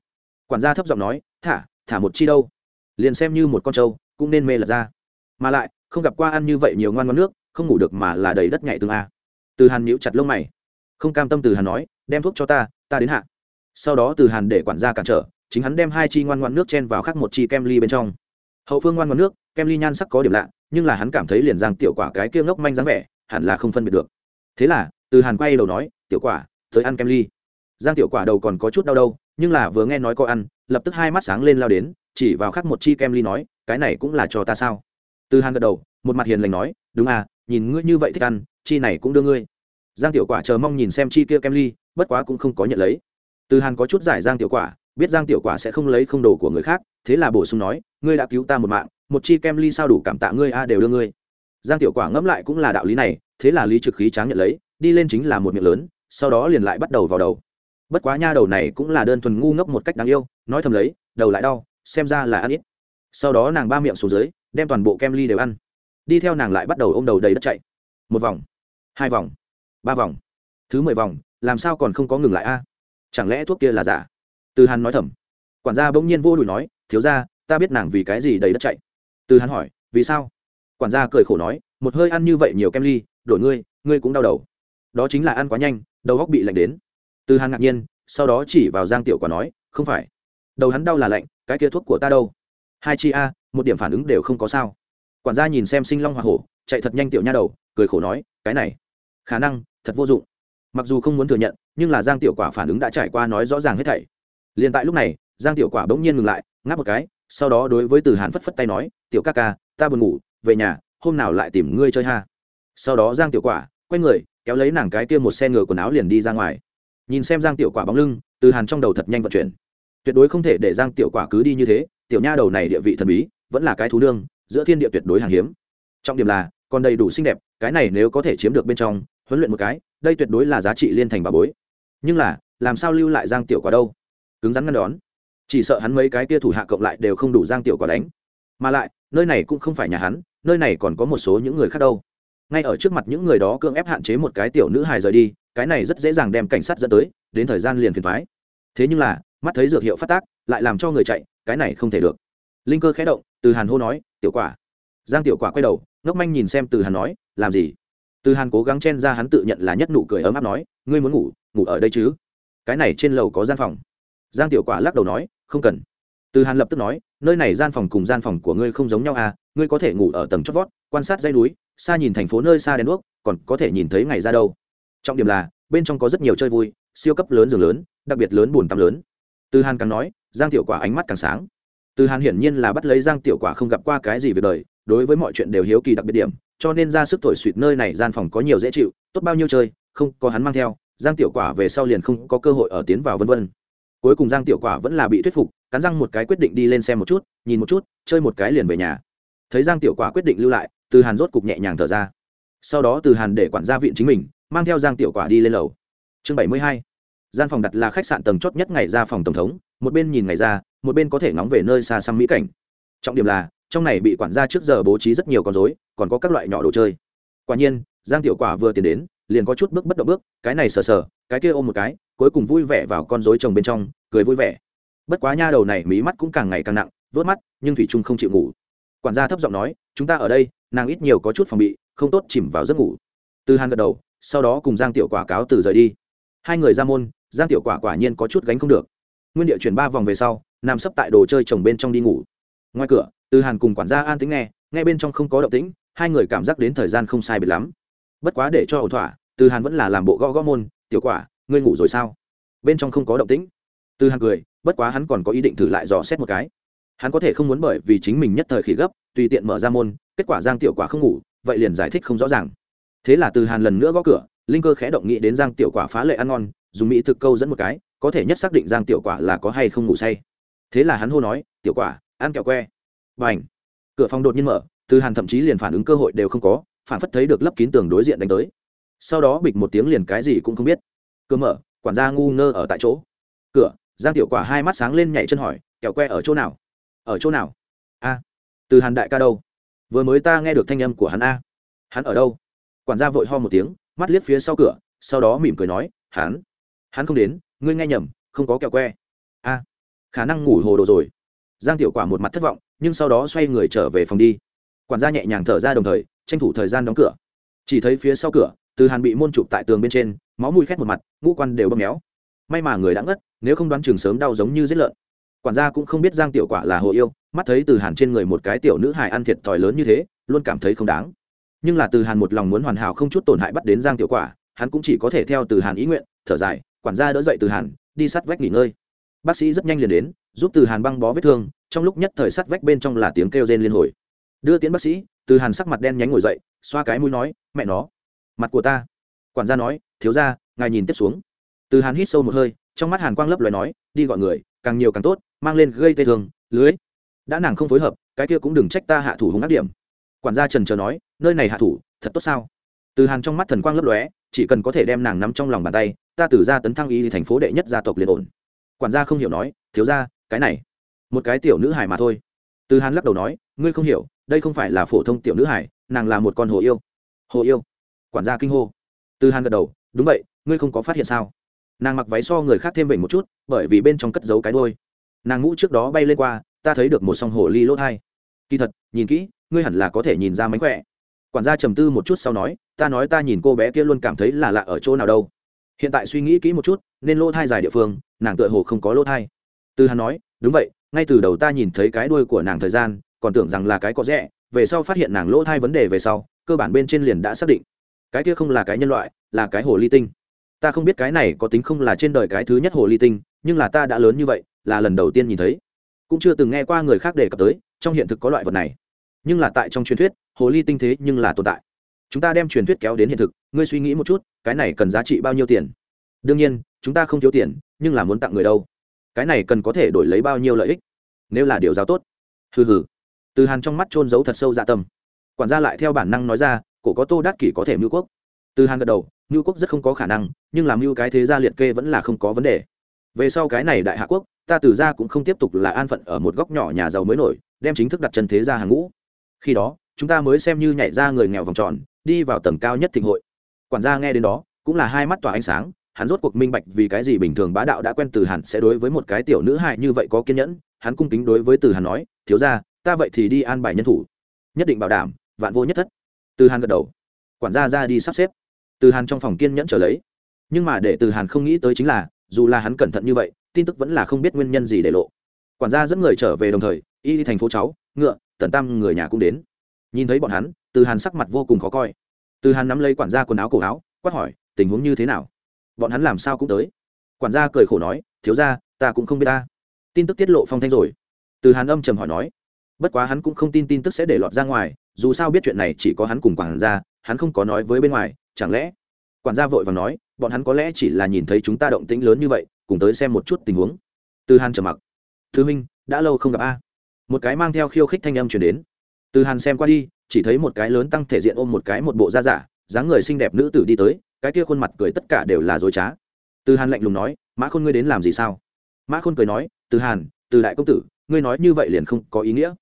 Quản gia thấp giọng nói, thả thả một chi đâu. Liền xem như một con trâu, cũng nên mê lật ra. Mà lại, không gặp qua ăn như vậy nhiều ngoan ngon nước, không ngủ được mà là đầy đất nhảy tương a. Từ hàn nhíu chặt lông mày. Không cam tâm từ hàn nói, đem thuốc cho ta ta đến hạ. Sau đó từ hàn để quản gia cản trở, chính hắn đem hai chi ngoan ngoan nước chen vào khắc một chi kem ly bên trong hậu phương ngoan ngoan nước, kem ly nhan sắc có điểm lạ, nhưng là hắn cảm thấy liền giang tiểu quả cái kia ngốc manh dáng vẻ, hẳn là không phân biệt được. Thế là, từ hàn quay đầu nói, tiểu quả, tới ăn kem ly. Giang tiểu quả đầu còn có chút đau đâu, nhưng là vừa nghe nói có ăn, lập tức hai mắt sáng lên lao đến, chỉ vào khắc một chi kem ly nói, cái này cũng là cho ta sao? Từ hàn gật đầu, một mặt hiền lành nói, đúng à nhìn ngươi như vậy thích ăn, chi này cũng đưa ngươi. Giang tiểu quả chờ mong nhìn xem chi kia kem ly, bất quá cũng không có nhận lấy. Từ hàn có chút giải giang tiểu quả biết giang tiểu quả sẽ không lấy không đồ của người khác, thế là bổ sung nói, ngươi đã cứu ta một mạng, một chi kem ly sao đủ cảm tạ ngươi a đều đưa ngươi. Giang tiểu quả ngẫm lại cũng là đạo lý này, thế là lý trực khí tráng nhận lấy, đi lên chính là một miệng lớn, sau đó liền lại bắt đầu vào đầu. Bất quá nha đầu này cũng là đơn thuần ngu ngốc một cách đáng yêu, nói thầm lấy, đầu lại đau, xem ra là ăn ít. Sau đó nàng ba miệng xuống dưới, đem toàn bộ kem ly đều ăn. Đi theo nàng lại bắt đầu ôm đầu đầy đất chạy. Một vòng, hai vòng, ba vòng, thứ mười vòng, làm sao còn không có ngừng lại a? Chẳng lẽ thuốc kia là giả? Từ hàn nói thầm. Quản gia bỗng nhiên vô đùi nói, thiếu ra ta biết nàng vì cái gì đầy đất chạy. Từ hàn hỏi, vì sao? Quản gia cười khổ nói, một hơi ăn như vậy nhiều kem ly, đổi ngươi ngươi cũng đau đầu. Đó chính là ăn quá nhanh, đầu góc bị lạnh đến. Từ hàn ngạc nhiên, sau đó chỉ vào giang tiểu quả nói, không phải. Đầu hắn đau là lạnh, cái kia thuốc của ta đâu? Hai chi a, một điểm phản ứng đều không có sao. Quản gia nhìn xem sinh long hoa hổ, chạy thật nhanh tiểu nha đầu, cười khổ nói, cái này, khả năng thật vô dụng. Mặc dù không muốn thừa nhận, nhưng là giang tiểu quả phản ứng đã trải qua nói rõ ràng hết thảy liền tại lúc này, giang tiểu quả bỗng nhiên ngừng lại, ngáp một cái, sau đó đối với từ hàn phất phất tay nói, tiểu ca ca, ta buồn ngủ, về nhà, hôm nào lại tìm ngươi chơi ha. Sau đó giang tiểu quả quay người, kéo lấy nàng cái kia một xe ngựa quần áo liền đi ra ngoài. Nhìn xem giang tiểu quả bóng lưng, từ hàn trong đầu thật nhanh vận chuyển. Tuyệt đối không thể để giang tiểu quả cứ đi như thế, tiểu nha đầu này địa vị thần bí, vẫn là cái thú nương, giữa thiên địa tuyệt đối hàng hiếm. Trọng điểm là, còn đầy đủ xinh đẹp, cái này nếu có thể chiếm được bên trong, huấn luyện một cái, đây tuyệt đối là giá trị liên thành bà bối. Nhưng là, làm sao lưu lại giang tiểu quả đâu? Cứng rắn ngăn đón. Chỉ sợ hắn mấy cái kia thủ hạ cộng lại đều không đủ giang tiểu quả đánh. Mà lại, nơi này cũng không phải nhà hắn, nơi này còn có một số những người khác đâu. Ngay ở trước mặt những người đó cưỡng ép hạn chế một cái tiểu nữ hài rời đi, cái này rất dễ dàng đem cảnh sát dẫn tới, đến thời gian liền phiền thoái thế nhưng là, mắt thấy dược hiệu phát tác, lại làm cho người chạy, cái này không thể được. Linh cơ khẽ động, từ hàn hô nói, tiểu quả. Giang tiểu quả quay đầu, ngốc manh nhìn xem từ hàn nói, làm gì? Từ hàn cố gắng chen ra hắn tự nhận là nhất nụ cười ấm áp nói, ngươi muốn ngủ ngủ ở đây chứ? Cái này trên lầu có gian phòng giang tiểu quả lắc đầu nói, không cần. Từ hàn lập tức nói, nơi này gian phòng cùng gian phòng của ngươi không giống nhau à ngươi có thể ngủ ở tầng chót vót, quan sát dây núi, xa nhìn thành phố nơi xa đèn đuốc, còn có thể nhìn thấy ngày ra đâu. Trọng điểm là, bên trong có rất nhiều chơi vui, siêu cấp lớn giường lớn, đặc biệt lớn bùn tắm lớn. Từ hàn càng nói, giang tiểu quả ánh mắt càng sáng. Từ hàn hiển nhiên là bắt lấy giang tiểu quả không gặp qua cái gì về đời, đối với mọi chuyện đều hiếu kỳ đặc biệt điểm, cho nên ra sức thổi suỵt nơi này gian phòng có nhiều dễ chịu, tốt bao nhiêu chơi, không có hắn mang theo, giang tiểu quả về sau liền không có cơ hội ở tiến vào vân vân cuối cùng giang tiểu quả vẫn là bị thuyết phục, cắn răng một cái quyết định đi lên xem một chút, nhìn một chút, chơi một cái liền về nhà. Thấy giang tiểu quả quyết định lưu lại, từ hàn rốt cục nhẹ nhàng thở ra. Sau đó từ hàn để quản gia viện chính mình, mang theo giang tiểu quả đi lên lầu. Chương bảy mươi hai. Gian phòng đặt là khách sạn tầng chót nhất ngày ra phòng tổng thống, một bên nhìn ngày ra, một bên có thể ngóng về nơi xa xăm mỹ cảnh. Trọng điểm là, trong này bị quản gia trước giờ bố trí rất nhiều con dối còn có các loại nhỏ đồ chơi. Quả nhiên, giang tiểu quả vừa tiến đến, liền có chút bước bất động bước, cái này sờ sờ, cái kia ôm một cái cuối cùng vui vẻ vào con rối chồng bên trong, cười vui vẻ. Bất quá nha đầu này mí mắt cũng càng ngày càng nặng, vớt mắt, nhưng thủy trung không chịu ngủ. Quản gia thấp giọng nói, chúng ta ở đây, nàng ít nhiều có chút phòng bị, không tốt chìm vào giấc ngủ. Từ hàn gật đầu, sau đó cùng giang tiểu quả cáo từ rời đi. Hai người ra môn, giang tiểu quả quả nhiên có chút gánh không được. Nguyên địa chuyển ba vòng về sau, nằm sấp tại đồ chơi chồng bên trong đi ngủ. Ngoài cửa, từ hàn cùng quản gia an tính nghe nghe bên trong không có động tĩnh, hai người cảm giác đến thời gian không sai biệt lắm. Bất quá để cho ổn thỏa, từ hàn vẫn là làm bộ gõ gõ môn, tiểu quả ngươi ngủ rồi sao? Bên trong không có động tĩnh. Từ hàn cười, bất quá hắn còn có ý định thử lại dò xét một cái. Hắn có thể không muốn bởi vì chính mình nhất thời khỉ gấp, tùy tiện mở ra môn, kết quả giang tiểu quả không ngủ, vậy liền giải thích không rõ ràng. Thế là từ hàn lần nữa gõ cửa, linh cơ khẽ động nghĩ đến giang tiểu quả phá lệ ăn ngon, dùng mỹ thực câu dẫn một cái, có thể nhất xác định giang tiểu quả là có hay không ngủ say. Thế là hắn hô nói, tiểu quả, ăn kẹo que. Và ảnh cửa phòng đột nhiên mở, từ hàn thậm chí liền phản ứng cơ hội đều không có, phản phất thấy được lấp kín tường đối diện đánh tới. Sau đó bịch một tiếng liền cái gì cũng không biết cửa mở, quản gia ngu ngơ ở tại chỗ. Cửa, giang tiểu quả hai mắt sáng lên nhảy chân hỏi kẹo que ở chỗ nào? Ở chỗ nào? A, từ hàn đại ca đâu? Vừa mới ta nghe được thanh âm của hắn a. Hắn ở đâu? Quản gia vội ho một tiếng, mắt liếc phía sau cửa, sau đó mỉm cười nói, hắn hắn không đến, ngươi nghe nhầm, không có kẹo que. A, khả năng ngủ hồ đồ rồi. Giang tiểu quả một mặt thất vọng, nhưng sau đó xoay người trở về phòng đi. Quản gia nhẹ nhàng thở ra đồng thời, tranh thủ thời gian đóng cửa. Chỉ thấy phía sau cửa từ hàn bị môn chụp tại tường bên trên, máu mùi khét một mặt, ngũ quan đều bơm méo. May mà người đã ngất, nếu không đoán chừng sớm đau giống như giết lợn. Quản gia cũng không biết giang tiểu quả là hồ yêu, mắt thấy từ hàn trên người một cái tiểu nữ hài ăn thiệt thòi lớn như thế, luôn cảm thấy không đáng. Nhưng là từ hàn một lòng muốn hoàn hảo không chút tổn hại bắt đến giang tiểu quả, hắn cũng chỉ có thể theo từ hàn ý nguyện, thở dài, quản gia đỡ dậy từ hàn, đi sắt vách nghỉ ngơi. Bác sĩ rất nhanh liền đến, giúp từ hàn băng bó vết thương, trong lúc nhất thời sắt vách bên trong là tiếng kêu rên liên hồi. Đưa tiến bác sĩ, từ hàn sắc mặt đen nhánh ngồi dậy, xoa cái mũi nói, mẹ nó mặt của ta. Quản gia nói, thiếu ra ngài nhìn tiếp xuống. Từ hàn hít sâu một hơi, trong mắt hàn quang lấp loài nói, đi gọi người, càng nhiều càng tốt, mang lên gây tê thương, lưới. Đã nàng không phối hợp, cái kia cũng đừng trách ta hạ thủ hùng ác điểm. Quản gia trần chờ nói, nơi này hạ thủ, thật tốt sao? Từ hàn trong mắt thần quang lấp lóe, chỉ cần có thể đem nàng nắm trong lòng bàn tay, ta từ ra tấn thăng y thành phố đệ nhất gia tộc liền ổn. Quản gia không hiểu nói, thiếu ra cái này, một cái tiểu nữ hải mà thôi. Từ hàn lắc đầu nói, ngươi không hiểu, đây không phải là phổ thông tiểu nữ hải nàng là một con hồ yêu. Hồ yêu? Quản gia kinh hô. Từ hàn gật đầu, đúng vậy, ngươi không có phát hiện sao? Nàng mặc váy so người khác thêm vểnh một chút, bởi vì bên trong cất giấu cái đôi nàng ngũ trước đó bay lên qua, ta thấy được một song hồ ly lỗ thai. Kỳ thật, nhìn kỹ, ngươi hẳn là có thể nhìn ra mánh khỏe. Quản gia trầm tư một chút sau nói, ta nói ta nhìn cô bé kia luôn cảm thấy là lạ ở chỗ nào đâu. Hiện tại suy nghĩ kỹ một chút, nên lỗ thai dài địa phương, nàng tựa hồ không có lỗ thai. Từ hắn nói, đúng vậy, ngay từ đầu ta nhìn thấy cái đuôi của nàng thời gian, còn tưởng rằng là cái có rẻ, về sau phát hiện nàng lỗ thai vấn đề về sau, cơ bản bên trên liền đã xác định cái kia không là cái nhân loại, là cái hồ ly tinh. Ta không biết cái này có tính không là trên đời cái thứ nhất hồ ly tinh, nhưng là ta đã lớn như vậy, là lần đầu tiên nhìn thấy. Cũng chưa từng nghe qua người khác đề cập tới, trong hiện thực có loại vật này. Nhưng là tại trong truyền thuyết, hồ ly tinh thế nhưng là tồn tại. Chúng ta đem truyền thuyết kéo đến hiện thực, ngươi suy nghĩ một chút, cái này cần giá trị bao nhiêu tiền? Đương nhiên, chúng ta không thiếu tiền, nhưng là muốn tặng người đâu. Cái này cần có thể đổi lấy bao nhiêu lợi ích? Nếu là điều giáo tốt. Hừ hừ. Từ hàn trong mắt trôn giấu thật sâu dạ tâm. Quản gia lại theo bản năng nói ra cổ có tô đắc kỷ có thể mưu quốc. Từ hàn gật đầu, mưu quốc rất không có khả năng, nhưng làm mưu cái thế gia liệt kê vẫn là không có vấn đề. Về sau cái này đại hạ quốc, ta từ ra cũng không tiếp tục là an phận ở một góc nhỏ nhà giàu mới nổi, đem chính thức đặt chân thế gia hàng ngũ. Khi đó, chúng ta mới xem như nhảy ra người nghèo vòng tròn, đi vào tầng cao nhất thịnh hội. Quản gia nghe đến đó, cũng là hai mắt tỏa ánh sáng, hắn rốt cuộc minh bạch vì cái gì bình thường bá đạo đã quen từ hàn sẽ đối với một cái tiểu nữ hại như vậy có kiên nhẫn, hắn cung kính đối với từ hàn nói, thiếu ra ta vậy thì đi an bài nhân thủ. Nhất định bảo đảm, vạn vô nhất thất từ hàn gật đầu. Quản gia ra đi sắp xếp. Từ hàn trong phòng kiên nhẫn trở lấy. Nhưng mà để từ hàn không nghĩ tới chính là, dù là hắn cẩn thận như vậy, tin tức vẫn là không biết nguyên nhân gì để lộ. Quản gia dẫn người trở về đồng thời, y đi thành phố cháu, ngựa, tần tam người nhà cũng đến. Nhìn thấy bọn hắn, từ hàn sắc mặt vô cùng khó coi. Từ hàn nắm lấy quản gia quần áo cổ áo, quát hỏi, tình huống như thế nào? Bọn hắn làm sao cũng tới? Quản gia cười khổ nói, thiếu ra ta cũng không biết ta. Tin tức tiết lộ phong thanh rồi. Từ hàn âm trầm hỏi nói, bất quá hắn cũng không tin tin tức sẽ để lọt ra ngoài dù sao biết chuyện này chỉ có hắn cùng quản gia, hắn không có nói với bên ngoài, chẳng lẽ? Quản gia vội và nói, bọn hắn có lẽ chỉ là nhìn thấy chúng ta động tĩnh lớn như vậy, cùng tới xem một chút tình huống. Từ hàn trầm mặc. Thứ minh, đã lâu không gặp a. Một cái mang theo khiêu khích thanh âm chuyển đến. Từ hàn xem qua đi, chỉ thấy một cái lớn tăng thể diện ôm một cái một bộ da giả dáng người xinh đẹp nữ tử đi tới, cái kia khuôn mặt cười tất cả đều là dối trá. Từ hàn lạnh lùng nói, mã khôn ngươi đến làm gì sao? Mã khôn cười nói, từ hàn, từ đại công tử, ngươi nói như vậy liền không có ý nghĩa.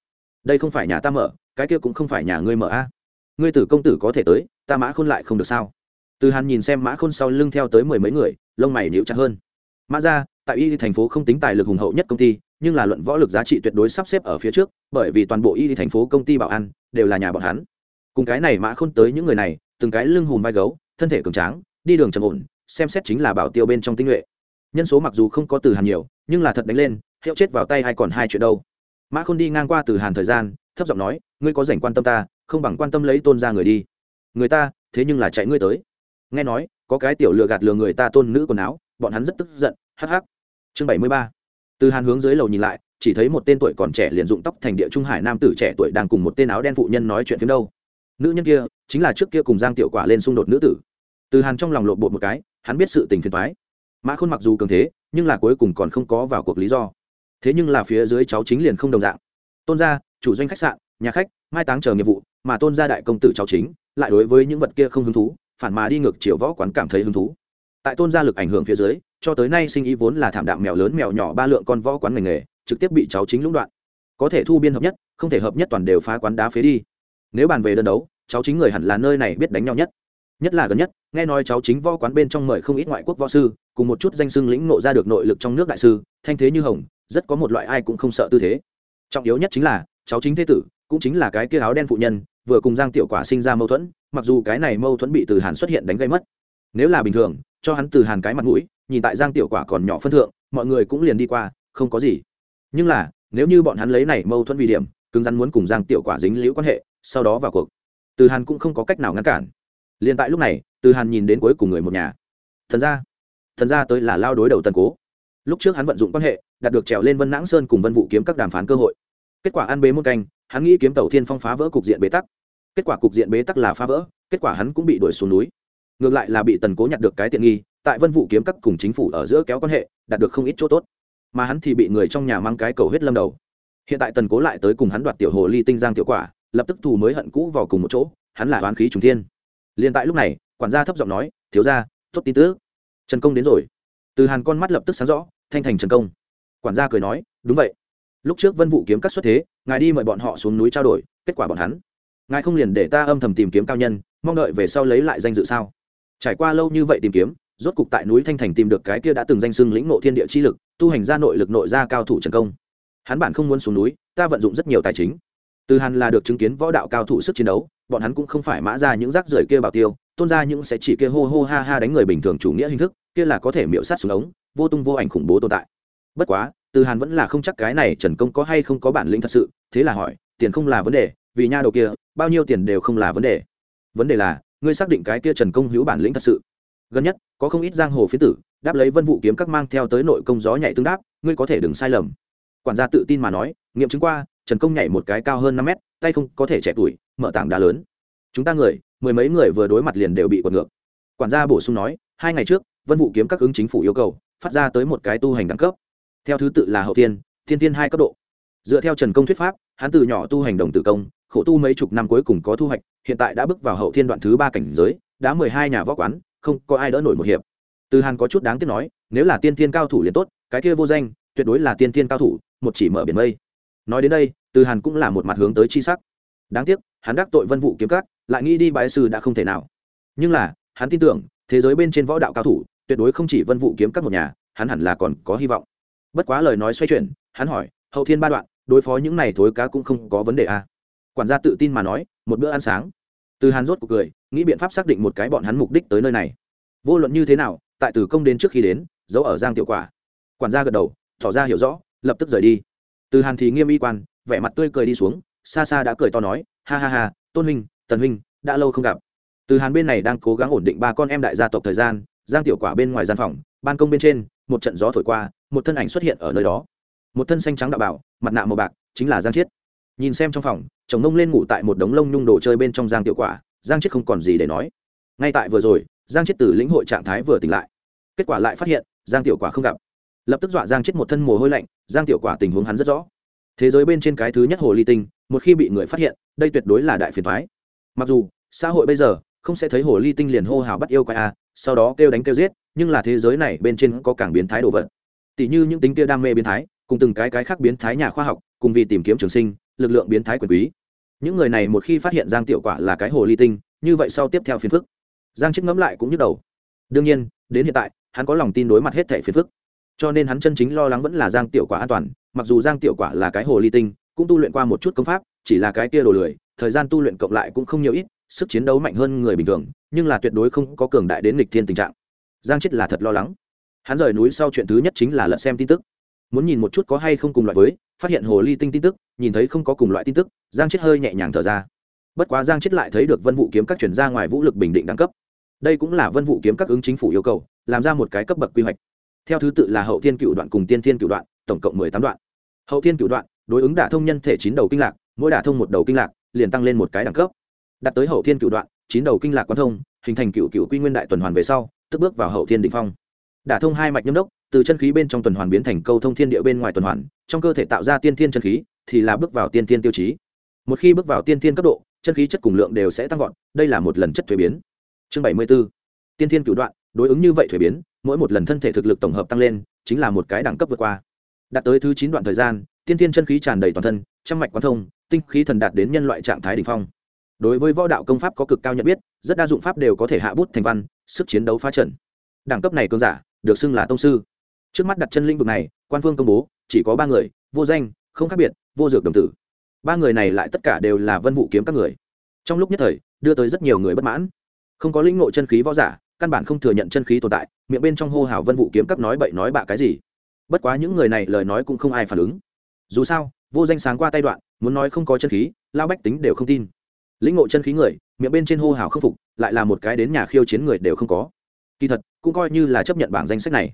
Đây không phải nhà ta mở cái kia cũng không phải nhà ngươi mở a. Ngươi tử công tử có thể tới, ta mã khôn lại không được sao? Từ hàn nhìn xem mã khôn sau lưng theo tới mười mấy người, lông mày níu chặt hơn. Mã ra, tại y thành phố không tính tài lực hùng hậu nhất công ty, nhưng là luận võ lực giá trị tuyệt đối sắp xếp ở phía trước, bởi vì toàn bộ y thành phố công ty bảo an đều là nhà bọn hắn. Cùng cái này mã khôn tới những người này, từng cái lưng hùm vai gấu, thân thể cường tráng, đi đường trầm ổn, xem xét chính là bảo tiêu bên trong tinh nhuệ. Nhân số mặc dù không có từ hàn nhiều, nhưng là thật đánh lên, hiệu chết vào tay hay còn hai chuyện đâu mã khôn đi ngang qua từ hàn thời gian, thấp giọng nói, ngươi có dành quan tâm ta, không bằng quan tâm lấy tôn ra người đi. Người ta, thế nhưng là chạy ngươi tới. Nghe nói, có cái tiểu lừa gạt lừa người ta tôn nữ quần áo, bọn hắn rất tức giận, hắc hắc. Chương bảy mươi ba. Từ hàn hướng dưới lầu nhìn lại, chỉ thấy một tên tuổi còn trẻ liền dụng tóc thành địa trung hải nam tử trẻ tuổi đang cùng một tên áo đen phụ nhân nói chuyện phiếm đâu. Nữ nhân kia, chính là trước kia cùng giang tiểu quả lên xung đột nữ tử. Từ hàn trong lòng lộn bột một cái, hắn biết sự tình phiền thoái mã khôn mặc dù cường thế, nhưng là cuối cùng còn không có vào cuộc lý do thế nhưng là phía dưới cháu chính liền không đồng dạng. Tôn gia, chủ doanh khách sạn, nhà khách, mai táng chờ nghiệp vụ, mà tôn gia đại công tử cháu chính, lại đối với những vật kia không hứng thú, phản mà đi ngược chiều võ quán cảm thấy hứng thú. Tại tôn gia lực ảnh hưởng phía dưới, cho tới nay sinh ý vốn là thảm đạm mèo lớn mèo nhỏ ba lượng con võ quán ngành nghề, trực tiếp bị cháu chính lũng đoạn. Có thể thu biên hợp nhất, không thể hợp nhất toàn đều phá quán đá phế đi. Nếu bàn về đơn đấu, cháu chính người hẳn là nơi này biết đánh nhau nhất. Nhất là gần nhất, nghe nói cháu chính võ quán bên trong mời không ít ngoại quốc võ sư, cùng một chút danh xưng lĩnh nộ ra được nội lực trong nước đại sư, thanh thế như hồng rất có một loại ai cũng không sợ tư thế. Trọng yếu nhất chính là, cháu chính thế tử, cũng chính là cái kia áo đen phụ nhân, vừa cùng giang tiểu quả sinh ra mâu thuẫn, mặc dù cái này mâu thuẫn bị từ hàn xuất hiện đánh gây mất. Nếu là bình thường, cho hắn từ hàn cái mặt mũi, nhìn tại giang tiểu quả còn nhỏ phân thượng, mọi người cũng liền đi qua, không có gì. Nhưng là, nếu như bọn hắn lấy này mâu thuẫn vì điểm, cứng rắn muốn cùng giang tiểu quả dính liễu quan hệ, sau đó vào cuộc, từ hàn cũng không có cách nào ngăn cản. Liền tại lúc này, từ hàn nhìn đến cuối cùng người một nhà. Thần ra thần ra tới là lao đối đầu tần cố lúc trước hắn vận dụng quan hệ, đạt được trèo lên vân nãng sơn cùng vân Vũ kiếm các đàm phán cơ hội. Kết quả ăn bế môn canh, hắn nghĩ kiếm tàu thiên phong phá vỡ cục diện bế tắc. Kết quả cục diện bế tắc là phá vỡ, kết quả hắn cũng bị đuổi xuống núi. Ngược lại là bị tần cố nhặt được cái tiện nghi, tại vân Vũ kiếm các cùng chính phủ ở giữa kéo quan hệ, đạt được không ít chỗ tốt. Mà hắn thì bị người trong nhà mang cái cầu huyết lâm đầu. Hiện tại tần cố lại tới cùng hắn đoạt tiểu hồ ly tinh giang tiểu quả, lập tức thù mới hận cũ vào cùng một chỗ, hắn là oán khí trùng thiên. Liền tại lúc này, quản gia thấp giọng nói, thiếu ra tốt tin tức. Trần công đến rồi từ hàn con mắt lập tức sáng rõ, thanh thành trần công. Quản gia cười nói, đúng vậy. Lúc trước vân vụ kiếm các xuất thế, ngài đi mời bọn họ xuống núi trao đổi, kết quả bọn hắn. Ngài không liền để ta âm thầm tìm kiếm cao nhân, mong đợi về sau lấy lại danh dự sao? Trải qua lâu như vậy tìm kiếm, rốt cục tại núi thanh thành tìm được cái kia đã từng danh xưng lĩnh nộ thiên địa chi lực, tu hành ra nội lực nội ra cao thủ trần công. Hắn bản không muốn xuống núi, ta vận dụng rất nhiều tài chính. Từ hàn là được chứng kiến võ đạo cao thủ sức chiến đấu, bọn hắn cũng không phải mã ra những rác rưởi kia bảo tiêu, tôn ra những sẽ chỉ kia hô hô ha ha đánh người bình thường chủ nghĩa hình thức kia là có thể miễu sát xuống ống, vô tung vô ảnh khủng bố tồn tại. Bất quá, từ hàn vẫn là không chắc cái này trần công có hay không có bản lĩnh thật sự, thế là hỏi, tiền không là vấn đề, vì nha đầu kia, bao nhiêu tiền đều không là vấn đề. Vấn đề là, ngươi xác định cái kia trần công hữu bản lĩnh thật sự. Gần nhất, có không ít giang hồ phiến tử, đáp lấy vân vụ kiếm các mang theo tới nội công gió nhảy tương đáp, ngươi có thể đừng sai lầm. Quản gia tự tin mà nói, nghiệm chứng qua, trần công nhảy một cái cao hơn năm mét, tay không có thể trẻ tuổi, mở tảng đá lớn. Chúng ta người, mười mấy người vừa đối mặt liền đều bị quật ngược. Quản gia bổ sung nói, hai ngày trước vân vụ kiếm các ứng chính phủ yêu cầu, phát ra tới một cái tu hành đẳng cấp. Theo thứ tự là hậu tiên thiên tiên hai cấp độ. Dựa theo trần công thuyết pháp, hắn từ nhỏ tu hành đồng tử công, khổ tu mấy chục năm cuối cùng có thu hoạch, hiện tại đã bước vào hậu thiên đoạn thứ ba cảnh giới, đã mười hai nhà võ quán, không có ai đỡ nổi một hiệp. Từ hàn có chút đáng tiếc nói, nếu là tiên tiên cao thủ liền tốt, cái kia vô danh, tuyệt đối là tiên tiên cao thủ, một chỉ mở biển mây. Nói đến đây, từ hàn cũng là một mặt hướng tới chi sắc. Đáng tiếc, hắn đắc tội vân vụ kiếm cắt lại nghĩ đi bái sư đã không thể nào. Nhưng là, hắn tin tưởng, thế giới bên trên võ đạo cao thủ tuyệt đối không chỉ vân vụ kiếm các một nhà, hắn hẳn là còn có hy vọng. Bất quá lời nói xoay chuyển, hắn hỏi, hậu thiên ba đoạn, đối phó những này thối cá cũng không có vấn đề à. quản gia tự tin mà nói, một bữa ăn sáng. Từ hàn rốt cuộc cười, nghĩ biện pháp xác định một cái bọn hắn mục đích tới nơi này. Vô luận như thế nào, tại từ công đến trước khi đến, giấu ở giang tiểu quả. Quản gia gật đầu, tỏ ra hiểu rõ, lập tức rời đi. Từ hàn thì nghiêm y quan, vẻ mặt tươi cười đi xuống, xa xa đã cười to nói, ha ha ha, tôn huynh, tần huynh, đã lâu không gặp. Từ hàn bên này đang cố gắng ổn định ba con em đại gia tộc thời gian giang tiểu quả bên ngoài gian phòng, ban công bên trên, một trận gió thổi qua, một thân ảnh xuất hiện ở nơi đó. Một thân xanh trắng đạo bảo, mặt nạ màu bạc, chính là giang chiết. Nhìn xem trong phòng, chồng nông lên ngủ tại một đống lông nhung đồ chơi bên trong giang tiểu quả, giang chiết không còn gì để nói. Ngay tại vừa rồi, giang Chiết từ lĩnh hội trạng thái vừa tỉnh lại. Kết quả lại phát hiện, giang tiểu quả không gặp. Lập tức dọa giang chết một thân mồ hôi lạnh, giang tiểu quả tình huống hắn rất rõ. Thế giới bên trên cái thứ nhất hồ ly tinh, một khi bị người phát hiện, đây tuyệt đối là đại phiền thoái mặc dù, xã hội bây giờ không sẽ thấy hồ ly tinh liền hô hào bắt yêu quái a sau đó kêu đánh kêu giết, nhưng là thế giới này bên trên có càng biến thái đồ vật. Tỷ như những tính kia đam mê biến thái, cùng từng cái cái khác biến thái nhà khoa học, cùng vì tìm kiếm trường sinh, lực lượng biến thái quyền quý. Những người này một khi phát hiện giang tiểu quả là cái hồ ly tinh, như vậy sau tiếp theo phiền phức. Giang chết ngẫm lại cũng nhức đầu. Đương nhiên, đến hiện tại, hắn có lòng tin đối mặt hết thẻ phiền phức. Cho nên hắn chân chính lo lắng vẫn là giang tiểu quả an toàn, mặc dù giang tiểu quả là cái hồ ly tinh, cũng tu luyện qua một chút công pháp, chỉ là cái kia đồ lười, thời gian tu luyện cộng lại cũng không nhiều ít sức chiến đấu mạnh hơn người bình thường, nhưng là tuyệt đối không có cường đại đến nghịch thiên tình trạng. Giang chết là thật lo lắng. Hắn rời núi sau chuyện thứ nhất chính là lật xem tin tức. Muốn nhìn một chút có hay không cùng loại với, phát hiện hồ ly tinh tin tức, nhìn thấy không có cùng loại tin tức, giang chết hơi nhẹ nhàng thở ra. Bất quá giang chết lại thấy được vân vụ kiếm các chuyển ra ngoài vũ lực bình định đẳng cấp. Đây cũng là vân vụ kiếm các ứng chính phủ yêu cầu, làm ra một cái cấp bậc quy hoạch. Theo thứ tự là hậu thiên cựu đoạn cùng tiên thiên cựu đoạn, tổng cộng mười tám đoạn. Hậu thiên cựu đoạn, đối ứng đả thông nhân thể chín đầu kinh lạc, mỗi đả thông một đầu kinh lạc, liền tăng lên một cái đẳng cấp đạt tới hậu thiên cựu đoạn, chín đầu kinh lạc quan thông, hình thành cựu cựu quy nguyên đại tuần hoàn về sau, tức bước vào hậu thiên định phong. Đả thông hai mạch nhâm đốc, từ chân khí bên trong tuần hoàn biến thành câu thông thiên địa bên ngoài tuần hoàn, trong cơ thể tạo ra tiên thiên chân khí, thì là bước vào tiên thiên tiêu chí. Một khi bước vào tiên thiên cấp độ, chân khí chất cùng lượng đều sẽ tăng vọt, đây là một lần chất thuế biến. Chương bảy mươi b ố tiên thiên cửu đoạn, đối ứng như vậy thuế biến, mỗi một lần thân thể thực lực tổng hợp tăng lên, chính là một cái đẳng cấp vượt qua. Đạt tới thứ chín đoạn thời gian, tiên thiên chân khí tràn đầy toàn thân, trăm mạch quan thông, tinh khí thần đạt đến nhân loại trạng thái đ ỉ n h phong đối với võ đạo công pháp có cực cao nhận biết, rất đa dụng pháp đều có thể hạ bút thành văn, sức chiến đấu phá trận. Đẳng cấp này cơn giả, được xưng là tông sư. Trước mắt đặt chân lĩnh vực này, quan phương công bố, chỉ có ba người, vô danh, không khác biệt, vô dược đồng tử. Ba người này lại tất cả đều là vân vụ kiếm các người. Trong lúc nhất thời, đưa tới rất nhiều người bất mãn. Không có lĩnh ngộ chân khí võ giả, căn bản không thừa nhận chân khí tồn tại, miệng bên trong hô hào vân vụ kiếm các nói bậy nói bạ cái gì. Bất quá những người này lời nói cũng không ai phản ứng. Dù sao, vô danh sáng qua tay đoạn, muốn nói không có chân khí, lao bách tính đều không tin lĩnh ngộ chân khí người, miệng bên trên hô hào khâm phục, lại là một cái đến nhà khiêu chiến người đều không có. Kỳ thật, cũng coi như là chấp nhận bảng danh sách này.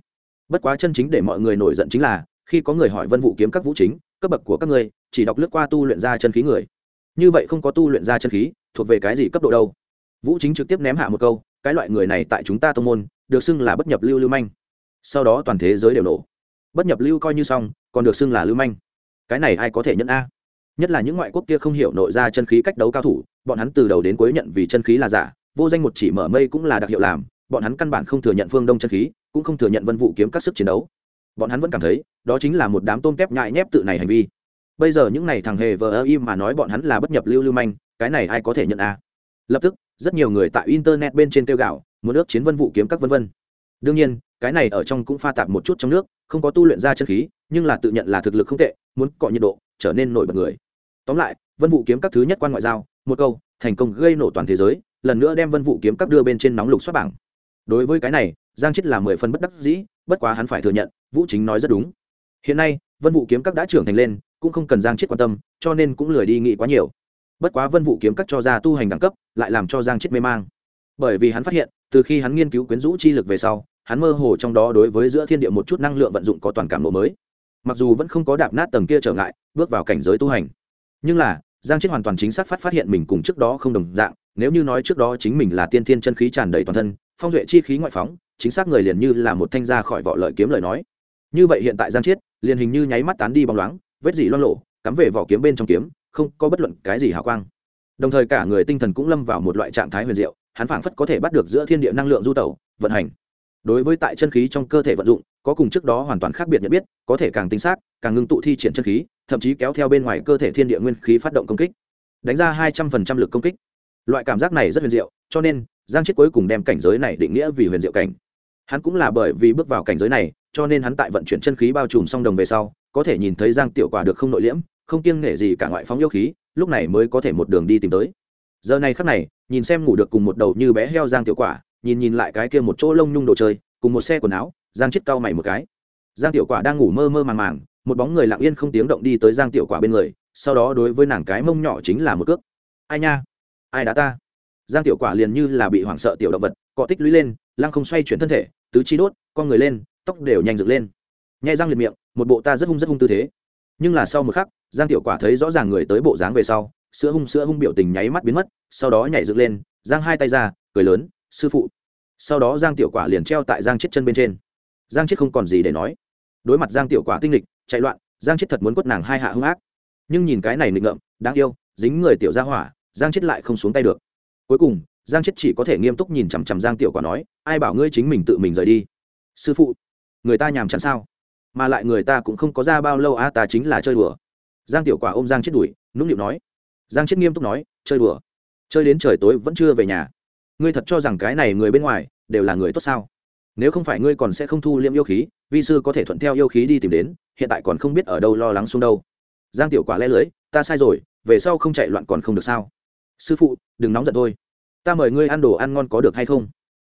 Bất quá chân chính để mọi người nổi giận chính là, khi có người hỏi vân vụ kiếm các vũ chính, cấp bậc của các ngươi, chỉ đọc lướt qua tu luyện ra chân khí người. Như vậy không có tu luyện ra chân khí, thuộc về cái gì cấp độ đâu? Vũ chính trực tiếp ném hạ một câu, cái loại người này tại chúng ta tô n g môn, được xưng là bất nhập lưu lưu manh. Sau đó toàn thế giới đều nổ. Bất nhập lưu coi như xong, còn được xưng là lưu manh. Cái này ai có thể nhận a? Nhất là những ngoại quốc kia không hiểu nội ra chân khí cách đấu cao thủ, bọn hắn từ đầu đến cuối nhận vì chân khí là giả, vô danh một chỉ mở mây cũng là đặc hiệu làm, bọn hắn căn bản không thừa nhận phương đông chân khí, cũng không thừa nhận vân vụ kiếm các sức chiến đấu. Bọn hắn vẫn cảm thấy, đó chính là một đám tôm tép nhại nhép tự này hành vi. Bây giờ những n à y thằng hề vờ ơ im mà nói bọn hắn là bất nhập lưu lưu manh, cái này ai có thể nhận a lập tức, rất nhiều người tại internet bên trên tiêu gạo muốn ước chiến vân vụ kiếm các vân vân. Đương nhiên, cái này ở trong cũng pha tạp một chút trong nước, không có tu luyện ra chân khí, nhưng là tự nhận là thực lực không tệ, muốn cọ nhiệt độ, trở nên nổi bật người tóm lại, vân vụ kiếm các thứ nhất quan ngoại giao, một câu, thành công gây nổ toàn thế giới, lần nữa đem vân vụ kiếm các đưa bên trên nóng lục xuất bảng. Đối với cái này, giang chết là mười phần bất đắc dĩ, bất quá hắn phải thừa nhận, vũ chính nói rất đúng. Hiện nay, vân vụ kiếm các đã trưởng thành lên, cũng không cần giang chết quan tâm, cho nên cũng lười đi nghĩ quá nhiều. Bất quá vân vụ kiếm các cho ra tu hành đẳng cấp, lại làm cho giang chết mê mang. Bởi vì hắn phát hiện, từ khi hắn nghiên cứu quyến rũ chi lực về sau, hắn mơ hồ trong đó đối với giữa thiên địa một chút năng lượng vận dụng có toàn cảm lộ mới. Mặc dù vẫn không có đạp nát tầng kia trở ngại, bước vào cảnh giới tu hành nhưng là, giang chết hoàn toàn chính xác phát phát hiện mình cùng trước đó không đồng dạng, nếu như nói trước đó chính mình là tiên thiên chân khí tràn đầy toàn thân, phong duệ chi khí ngoại phóng, chính xác người liền như là một thanh ra khỏi vỏ lợi kiếm lời nói. Như vậy hiện tại giang chết liền hình như nháy mắt tán đi bóng loáng, vết dỉ loang lộ cắm về vỏ kiếm bên trong kiếm, không có bất luận cái gì hào quang. Đồng thời cả người tinh thần cũng lâm vào một loại trạng thái huyền diệu, hắn phảng phất có thể bắt được giữa thiên địa năng lượng du tẩu, vận hành. Đối với tại chân khí trong cơ thể vận dụng có cùng trước đó hoàn toàn khác biệt nhận biết, có thể càng tinh xác, càng ngưng tụ thi triển chân khí, thậm chí kéo theo bên ngoài cơ thể thiên địa nguyên khí phát động công kích. Đánh ra hai trăm phần trăm lực công kích. Loại cảm giác này rất huyền diệu, cho nên, giang chết cuối cùng đem cảnh giới này định nghĩa vì huyền diệu cảnh. Hắn cũng là bởi vì bước vào cảnh giới này, cho nên hắn tại vận chuyển chân khí bao trùm song đồng về sau, có thể nhìn thấy giang tiểu quả được không nội liễm, không kiêng nể gì cả ngoại phóng yêu khí, lúc này mới có thể một đường đi tìm tới. Giờ này khắc này, nhìn xem ngủ được cùng một đầu như bé heo giang tiểu quả, nhìn nhìn lại cái kia một chỗ lông nhung đồ chơi, cùng một xe quần áo giang chết cau mày một cái. Giang tiểu quả đang ngủ mơ mơ màng màng, một bóng người lặng yên không tiếng động đi tới giang tiểu quả bên người, sau đó đối với nàng cái mông nhỏ chính là một cước. Ai nha? Ai đã ta? Giang tiểu quả liền như là bị hoảng sợ tiểu động vật, cọ tích lũy lên, lăng không xoay chuyển thân thể, tứ chi đốt, con người lên, tóc đều nhanh dựng lên. Nhai răng liệt miệng, một bộ ta rất hung rất hung tư thế. Nhưng là sau một khắc, giang tiểu quả thấy rõ ràng người tới bộ dáng về sau, sữa hung sữa hung biểu tình nháy mắt biến mất, sau đó nhảy dựng lên, giang hai tay ra, cười lớn, sư phụ. Sau đó giang tiểu quả liền treo tại giang chết chân bên trên giang chết không còn gì để nói. Đối mặt giang tiểu quả tinh lịch chạy loạn, giang chết thật muốn quất nàng hai hạ hung ác. Nhưng nhìn cái này nghịch ngợm, đáng yêu, dính người tiểu ra hỏa, giang chết lại không xuống tay được. Cuối cùng, giang chết chỉ có thể nghiêm túc nhìn chằm chằm giang tiểu quả nói, ai bảo ngươi chính mình tự mình rời đi? Sư phụ, người ta nhàm chán sao? Mà lại người ta cũng không có ra bao lâu a ta chính là chơi đùa. Giang tiểu quả ôm giang chết đuổi, nũng nịu nói. Giang chết nghiêm túc nói, chơi đùa. Chơi đến trời tối vẫn chưa về nhà. Ngươi thật cho rằng cái này người bên ngoài đều là người tốt sao? Nếu không phải ngươi còn sẽ không thu liễm yêu khí, vi sư có thể thuận theo yêu khí đi tìm đến, hiện tại còn không biết ở đâu lo lắng xuống đâu. Giang tiểu quả lê lưới, ta sai rồi, về sau không chạy loạn còn không được sao? Sư phụ, đừng nóng giận thôi ta mời ngươi ăn đồ ăn ngon có được hay không?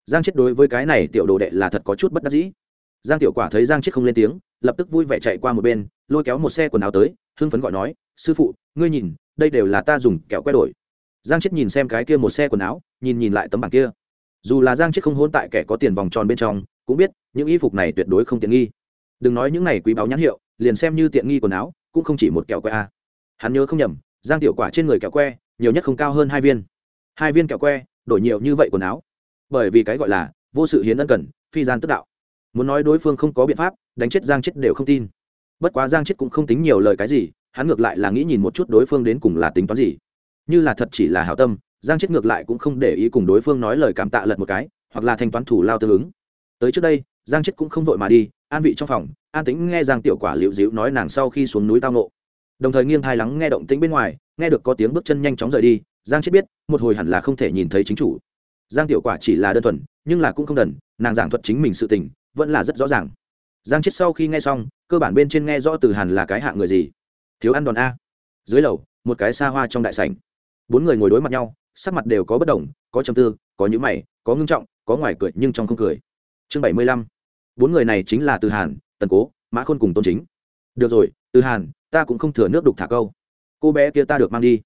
Giang chết đối với cái này tiểu đồ đệ là thật có chút bất đắc dĩ. Giang tiểu quả thấy giang chết không lên tiếng, lập tức vui vẻ chạy qua một bên, lôi kéo một xe quần áo tới, hưng phấn gọi nói, sư phụ, ngươi nhìn, đây đều là ta dùng kẹo que đổi. Giang chết nhìn xem cái kia một xe quần áo, nhìn nhìn lại tấm bảng kia dù là giang chết không hôn tại kẻ có tiền vòng tròn bên trong, cũng biết những y phục này tuyệt đối không tiện nghi. Đừng nói những này quý báu nhãn hiệu, liền xem như tiện nghi quần áo, cũng không chỉ một kẹo que a. Hắn nhớ không nhầm, giang tiểu quả trên người kẹo que, nhiều nhất không cao hơn hai viên. Hai viên kẹo que, đổi nhiều như vậy quần áo. Bởi vì cái gọi là vô sự hiến ân cần, phi gian tức đạo. Muốn nói đối phương không có biện pháp, đánh chết giang chết đều không tin. Bất quá giang chết cũng không tính nhiều lời cái gì, hắn ngược lại là nghĩ nhìn một chút đối phương đến cùng là tính toán gì. Như là thật chỉ là hảo tâm giang chết ngược lại cũng không để ý cùng đối phương nói lời cảm tạ lật một cái, hoặc là thanh toán thủ lao tương ứng. Tới trước đây, giang chết cũng không vội mà đi, an vị trong phòng, an tính nghe giang tiểu quả liệu dịu nói nàng sau khi xuống núi tao nộ đồng thời nghiêng thai lắng nghe động tĩnh bên ngoài, nghe được có tiếng bước chân nhanh chóng rời đi, giang chết biết, một hồi hẳn là không thể nhìn thấy chính chủ. Giang tiểu quả chỉ là đơn thuần, nhưng là cũng không đần, nàng giảng thuật chính mình sự tình, vẫn là rất rõ ràng. Giang chết sau khi nghe xong, cơ bản bên trên nghe rõ từ hàn là cái hạng người gì. Thiếu ăn đòn a. Dưới lầu, một cái xa hoa trong đại sảnh. Bốn người ngồi đối mặt nhau sắc mặt đều có bất đồng, có trầm tư, có nhữ mày, có ngưng trọng, có ngoài cười nhưng trong không cười. Chương bảy mươi lăm. Bốn người này chính là từ hàn, tần cố, mã khôn cùng tôn chính. Được rồi, từ hàn, ta cũng không thừa nước đục thả câu. Cô bé kia ta được mang đi.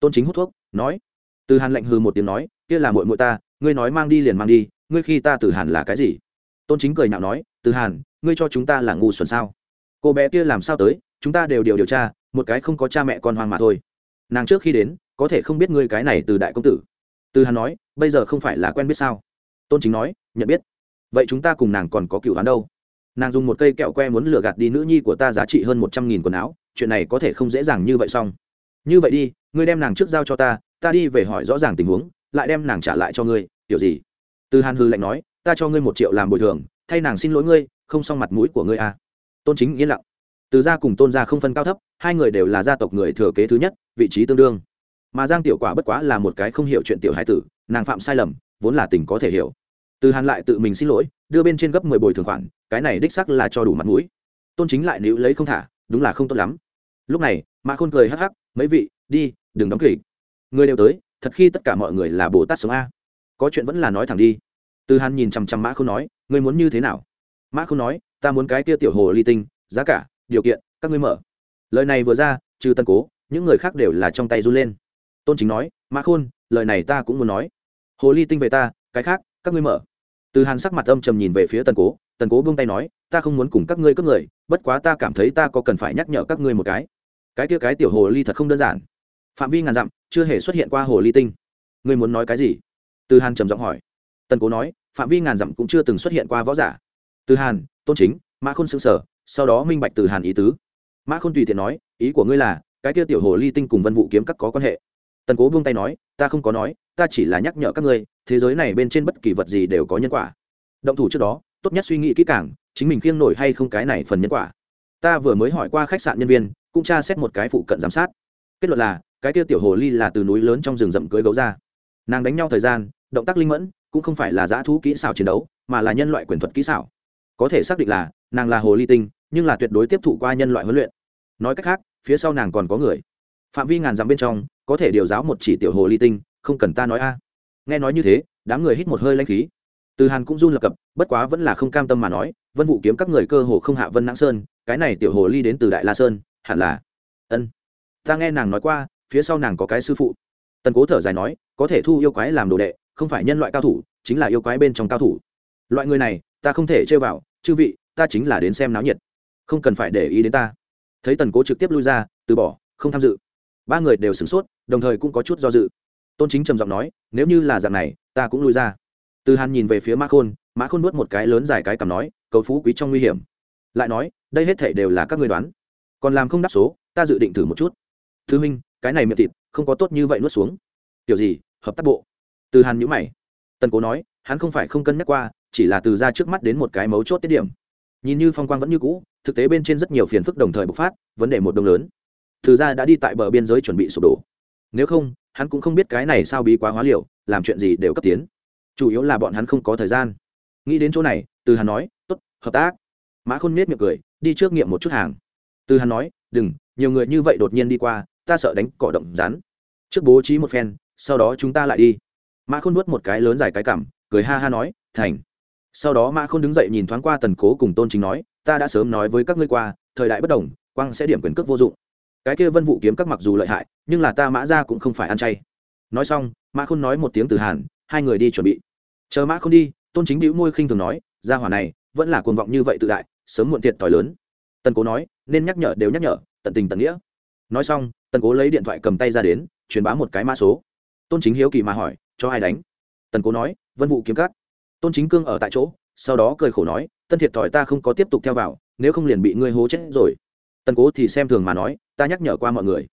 Tôn chính hút thuốc, nói. Từ hàn lạnh hừ một tiếng nói, kia là mội mội ta, ngươi nói mang đi liền mang đi, ngươi khi ta từ hàn là cái gì? Tôn chính cười nhạo nói, từ hàn, ngươi cho chúng ta là ngu xuẩn sao? Cô bé kia làm sao tới, chúng ta đều điều điều tra, một cái không có cha mẹ con hoang mà thôi. Nàng trước khi đến có thể không biết ngươi cái này từ đại công tử. Từ hàn nói, bây giờ không phải là quen biết sao? Tôn chính nói, nhận biết. Vậy chúng ta cùng nàng còn có cựu hắn đâu? Nàng dùng một cây kẹo que muốn lừa gạt đi nữ nhi của ta giá trị hơn một trăm nghìn quần áo, chuyện này có thể không dễ dàng như vậy xong. Như vậy đi, ngươi đem nàng trước giao cho ta ta đi về hỏi rõ ràng tình huống, lại đem nàng trả lại cho ngươi, kiểu gì? Từ hàn hư lạnh nói, ta cho ngươi một triệu làm bồi thường, thay nàng xin lỗi ngươi, không xong mặt mũi của ngươi à. tôn chính yên lặng. Từ gia cùng tôn gia không phân cao thấp, hai người đều là gia tộc người thừa kế thứ nhất, vị trí tương đương mà giang tiểu quả bất quá là một cái không hiểu chuyện tiểu hải tử, nàng phạm sai lầm, vốn là tình có thể hiểu. Từ hàn lại tự mình xin lỗi, đưa bên trên gấp mười bồi thường khoản, cái này đích sắc là cho đủ mặt mũi. Tôn chính lại níu lấy không thả, đúng là không tốt lắm. Lúc này, mã khôn cười hắc hắc, mấy vị, đi, đừng đóng kịch. Người đều tới, thật khi tất cả mọi người là bồ tát sống a. Có chuyện vẫn là nói thẳng đi. Từ hàn nhìn chằm chằm mã khôn nói, ngươi muốn như thế nào? Mã khôn nói, ta muốn cái kia tiểu hồ ly tinh, giá cả, điều kiện, các ngươi mở. Lời này vừa ra, trừ tân cố, những người khác đều là trong tay run lên tôn chính nói mã khôn, lời này ta cũng muốn nói. Hồ ly tinh về ta, cái khác, các ngươi mở. Từ hàn sắc mặt âm trầm nhìn về phía tần cố. Tần cố buông tay nói, ta không muốn cùng các ngươi cướp người, bất quá ta cảm thấy ta có cần phải nhắc nhở các ngươi một cái. Cái kia cái tiểu hồ ly thật không đơn giản. Phạm vi ngàn dặm, chưa hề xuất hiện qua hồ ly tinh. Ngươi muốn nói cái gì? Từ hàn trầm giọng hỏi. Tần cố nói, phạm vi ngàn dặm cũng chưa từng xuất hiện qua võ giả. Từ hàn, tôn chính mã khôn xương sở sau đó minh bạch từ hàn ý tứ. Mã khôn tùy tiện nói, ý của ngươi là, cái kia tiểu hồ ly tinh cùng vân vụ kiếm các có quan hệ? Tần cố buông tay nói, ta không có nói, ta chỉ là nhắc nhở các ngươi, thế giới này bên trên bất kỳ vật gì đều có nhân quả. Động thủ trước đó, tốt nhất suy nghĩ kỹ càng, chính mình khiêng nổi hay không cái này phần nhân quả. Ta vừa mới hỏi qua khách sạn nhân viên, cũng tra xét một cái phụ cận giám sát. Kết luận là, cái kia tiểu hồ ly là từ núi lớn trong rừng rậm cưới gấu ra. Nàng đánh nhau thời gian, động tác linh mẫn, cũng không phải là giã thú kỹ xảo chiến đấu, mà là nhân loại quyền thuật kỹ xảo. Có thể xác định là, nàng là hồ ly tinh, nhưng là tuyệt đối tiếp thụ qua nhân loại huấn luyện. Nói cách khác, phía sau nàng còn có người. Phạm vi ngàn dặm bên trong có thể điều giáo một chỉ tiểu hồ ly tinh, không cần ta nói a. Nghe nói như thế, đám người hít một hơi lanh khí. Từ hàn cũng run lập cập, bất quá vẫn là không cam tâm mà nói, vân vụ kiếm các người cơ hồ không hạ vân nãng sơn, cái này tiểu hồ ly đến từ đại la sơn, hẳn là ân. Ta nghe nàng nói qua, phía sau nàng có cái sư phụ. Tần cố thở dài nói, có thể thu yêu quái làm đồ đệ, không phải nhân loại cao thủ, chính là yêu quái bên trong cao thủ. Loại người này, ta không thể chơi vào, chư vị, ta chính là đến xem náo nhiệt. Không cần phải để ý đến ta. Thấy tần cố trực tiếp lui ra, từ bỏ, không tham dự ba người đều sửng sốt, đồng thời cũng có chút do dự. Tôn chính trầm giọng nói, nếu như là dạng này, ta cũng lui ra. Từ hàn nhìn về phía mã khôn mã khôn nuốt một cái lớn dài cái cằm nói, cầu phú quý trong nguy hiểm. Lại nói, đây hết thể đều là các ngươi đoán. Còn làm không đáp số, ta dự định thử một chút. Thứ minh cái này miệng thịt, không có tốt như vậy nuốt xuống. Kiểu gì, hợp tác bộ. Từ hàn nhữ mày. Tần cố nói, hắn không phải không cân nhắc qua, chỉ là từ ra trước mắt đến một cái mấu chốt tiết điểm. Nhìn như phong quang vẫn như cũ, thực tế bên trên rất nhiều phiền phức đồng thời bộc phát, vấn đề một đồng lớn từ ra đã đi tại bờ biên giới chuẩn bị sụp đổ. Nếu không, hắn cũng không biết cái này sao bí quá hóa liều, làm chuyện gì đều cấp tiến. Chủ yếu là bọn hắn không có thời gian. Nghĩ đến chỗ này, từ hắn nói t ố t hợp tác. Mã khôn nết miệng cười, đi trước nghiệm một chút hàng. Từ hắn nói, đừng, nhiều người như vậy đột nhiên đi qua, ta sợ đánh cỏ động rắn. Trước bố trí một phen, sau đó chúng ta lại đi. Mã khôn nuốt một cái lớn dài cái cảm cười ha ha nói, thành. Sau đó mã khôn đứng dậy nhìn thoáng qua tần cố cùng tôn chính nói, ta đã sớm nói với các ngươi qua, thời đại bất đồng, quang sẽ điểm quyền cước vô dụng cái kia vân vụ kiếm các mặc dù lợi hại, nhưng là ta mã ra cũng không phải ăn chay. Nói xong, mã khôn nói một tiếng từ hàn, hai người đi chuẩn bị. Chờ mã khôn đi, tôn chính bĩu môi khinh thường nói ra hỏa này, vẫn là cuồng vọng như vậy tự đại, sớm muộn thiệt thòi lớn. Tần cố nói, nên nhắc nhở đều nhắc nhở, tận tình tận nghĩa. Nói xong, tần cố lấy điện thoại cầm tay ra đến, truyền bá một cái mã số. Tôn chính hiếu kỳ mà hỏi, cho ai đánh? Tần cố nói, vân vụ kiếm cắt tôn chính cương ở tại chỗ, sau đó cười khổ nói, tân thiệt thòi ta không có tiếp tục theo vào, nếu không liền bị ngươi hố chết rồi tần cố thì xem thường mà nói, ta nhắc nhở qua mọi người.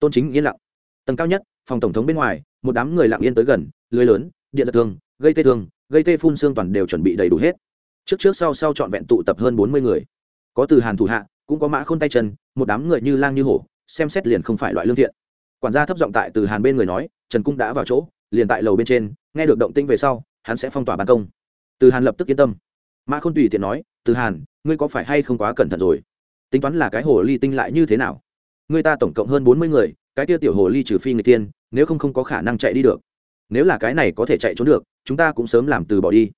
Tôn chính yên lặng. Tầng cao nhất, phòng tổng thống bên ngoài, một đám người lặng yên tới gần, lưới lớn, điện giật thương, gây tê thương, gây tê phun xương toàn đều chuẩn bị đầy đủ hết. Trước trước sau sau trọn vẹn tụ tập hơn bốn mươi người. Có từ hàn thủ hạ, cũng có mã khôn tay chân, một đám người như lang như hổ, xem xét liền không phải loại lương thiện. Quản gia thấp giọng tại từ hàn bên người nói, trần cung đã vào chỗ, liền tại lầu bên trên, nghe được động tĩnh về sau, hắn sẽ phong tỏa ban công. Từ hàn lập tức yên tâm. Mã khôn tùy tiện nói, từ hàn, ngươi có phải hay không quá cẩn thận rồi? Tính toán là cái hồ ly tinh lại như thế nào? Người ta tổng cộng hơn bốn mươi người, cái kia tiểu hồ ly trừ phi người tiên, nếu không không có khả năng chạy đi được. Nếu là cái này có thể chạy trốn được, chúng ta cũng sớm làm từ bỏ đi.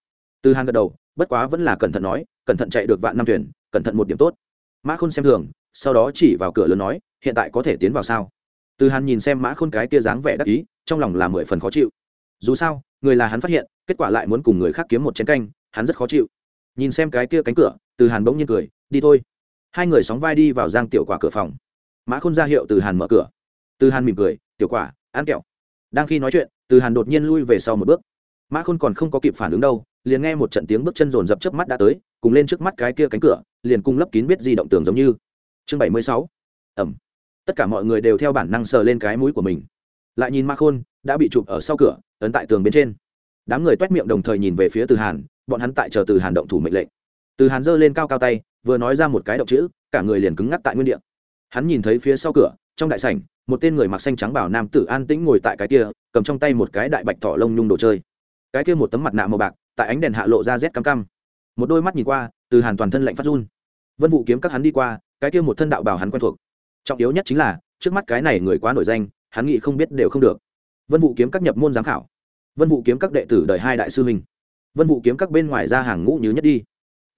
Từ hàn gật đầu, bất quá vẫn là cẩn thận nói, cẩn thận chạy được vạn năm thuyền, cẩn thận một điểm tốt. Mã khôn xem thường, sau đó chỉ vào cửa lớn nói, hiện tại có thể tiến vào sao? Từ hàn nhìn xem mã khôn cái kia dáng vẻ đắc ý, trong lòng là mười phần khó chịu. Dù sao, người là hắn phát hiện, kết quả lại muốn cùng người khác kiếm một chén canh, hắn rất khó chịu. Nhìn xem cái kia cánh cửa, từ hàn bỗng nhiên cười, đi thôi hai người sóng vai đi vào giang tiểu quả cửa phòng. Mã khôn ra hiệu từ hàn mở cửa. Từ hàn mỉm cười, tiểu quả, ăn kẹo. Đang khi nói chuyện, từ hàn đột nhiên lui về sau một bước. Mã khôn còn không có kịp phản ứng đâu, liền nghe một trận tiếng bước chân rồn rập chớp mắt đã tới, cùng lên trước mắt cái kia cánh cửa, liền cung lấp kín biết di động tường giống như. Chương bảy mươi sáu. Ẩm. Tất cả mọi người đều theo bản năng sờ lên cái mũi của mình. Lại nhìn mã khôn, đã bị chụp ở sau cửa, ấn tại tường bên trên. Đám người t miệng đồng thời nhìn về phía từ hàn, bọn hắn tại chờ từ hàn động thủ mệnh lệnh từ hàn giơ lên cao cao tay, vừa nói ra một cái động chữ, cả người liền cứng ngắc tại nguyên địa. Hắn nhìn thấy phía sau cửa, trong đại sảnh, một tên người mặc xanh trắng bảo nam tử an tĩnh ngồi tại cái kia, cầm trong tay một cái đại bạch thỏ lông nhung đồ chơi. Cái kia một tấm mặt nạ màu bạc, tại ánh đèn hạ lộ ra rét cam cam một đôi mắt nhìn qua, từ hàn toàn thân lạnh phát run. Vân vụ kiếm các hắn đi qua, cái kia một thân đạo bảo hắn quen thuộc. Trọng yếu nhất chính là, trước mắt cái này người quá nổi danh, hắn nghĩ không biết đều không được. Vân vụ kiếm các nhập môn giám khảo. Vân vụ kiếm các đệ tử đời hai đại sư huynh. Vân vụ kiếm các bên ngoài ra hàng ngũ như nhất đi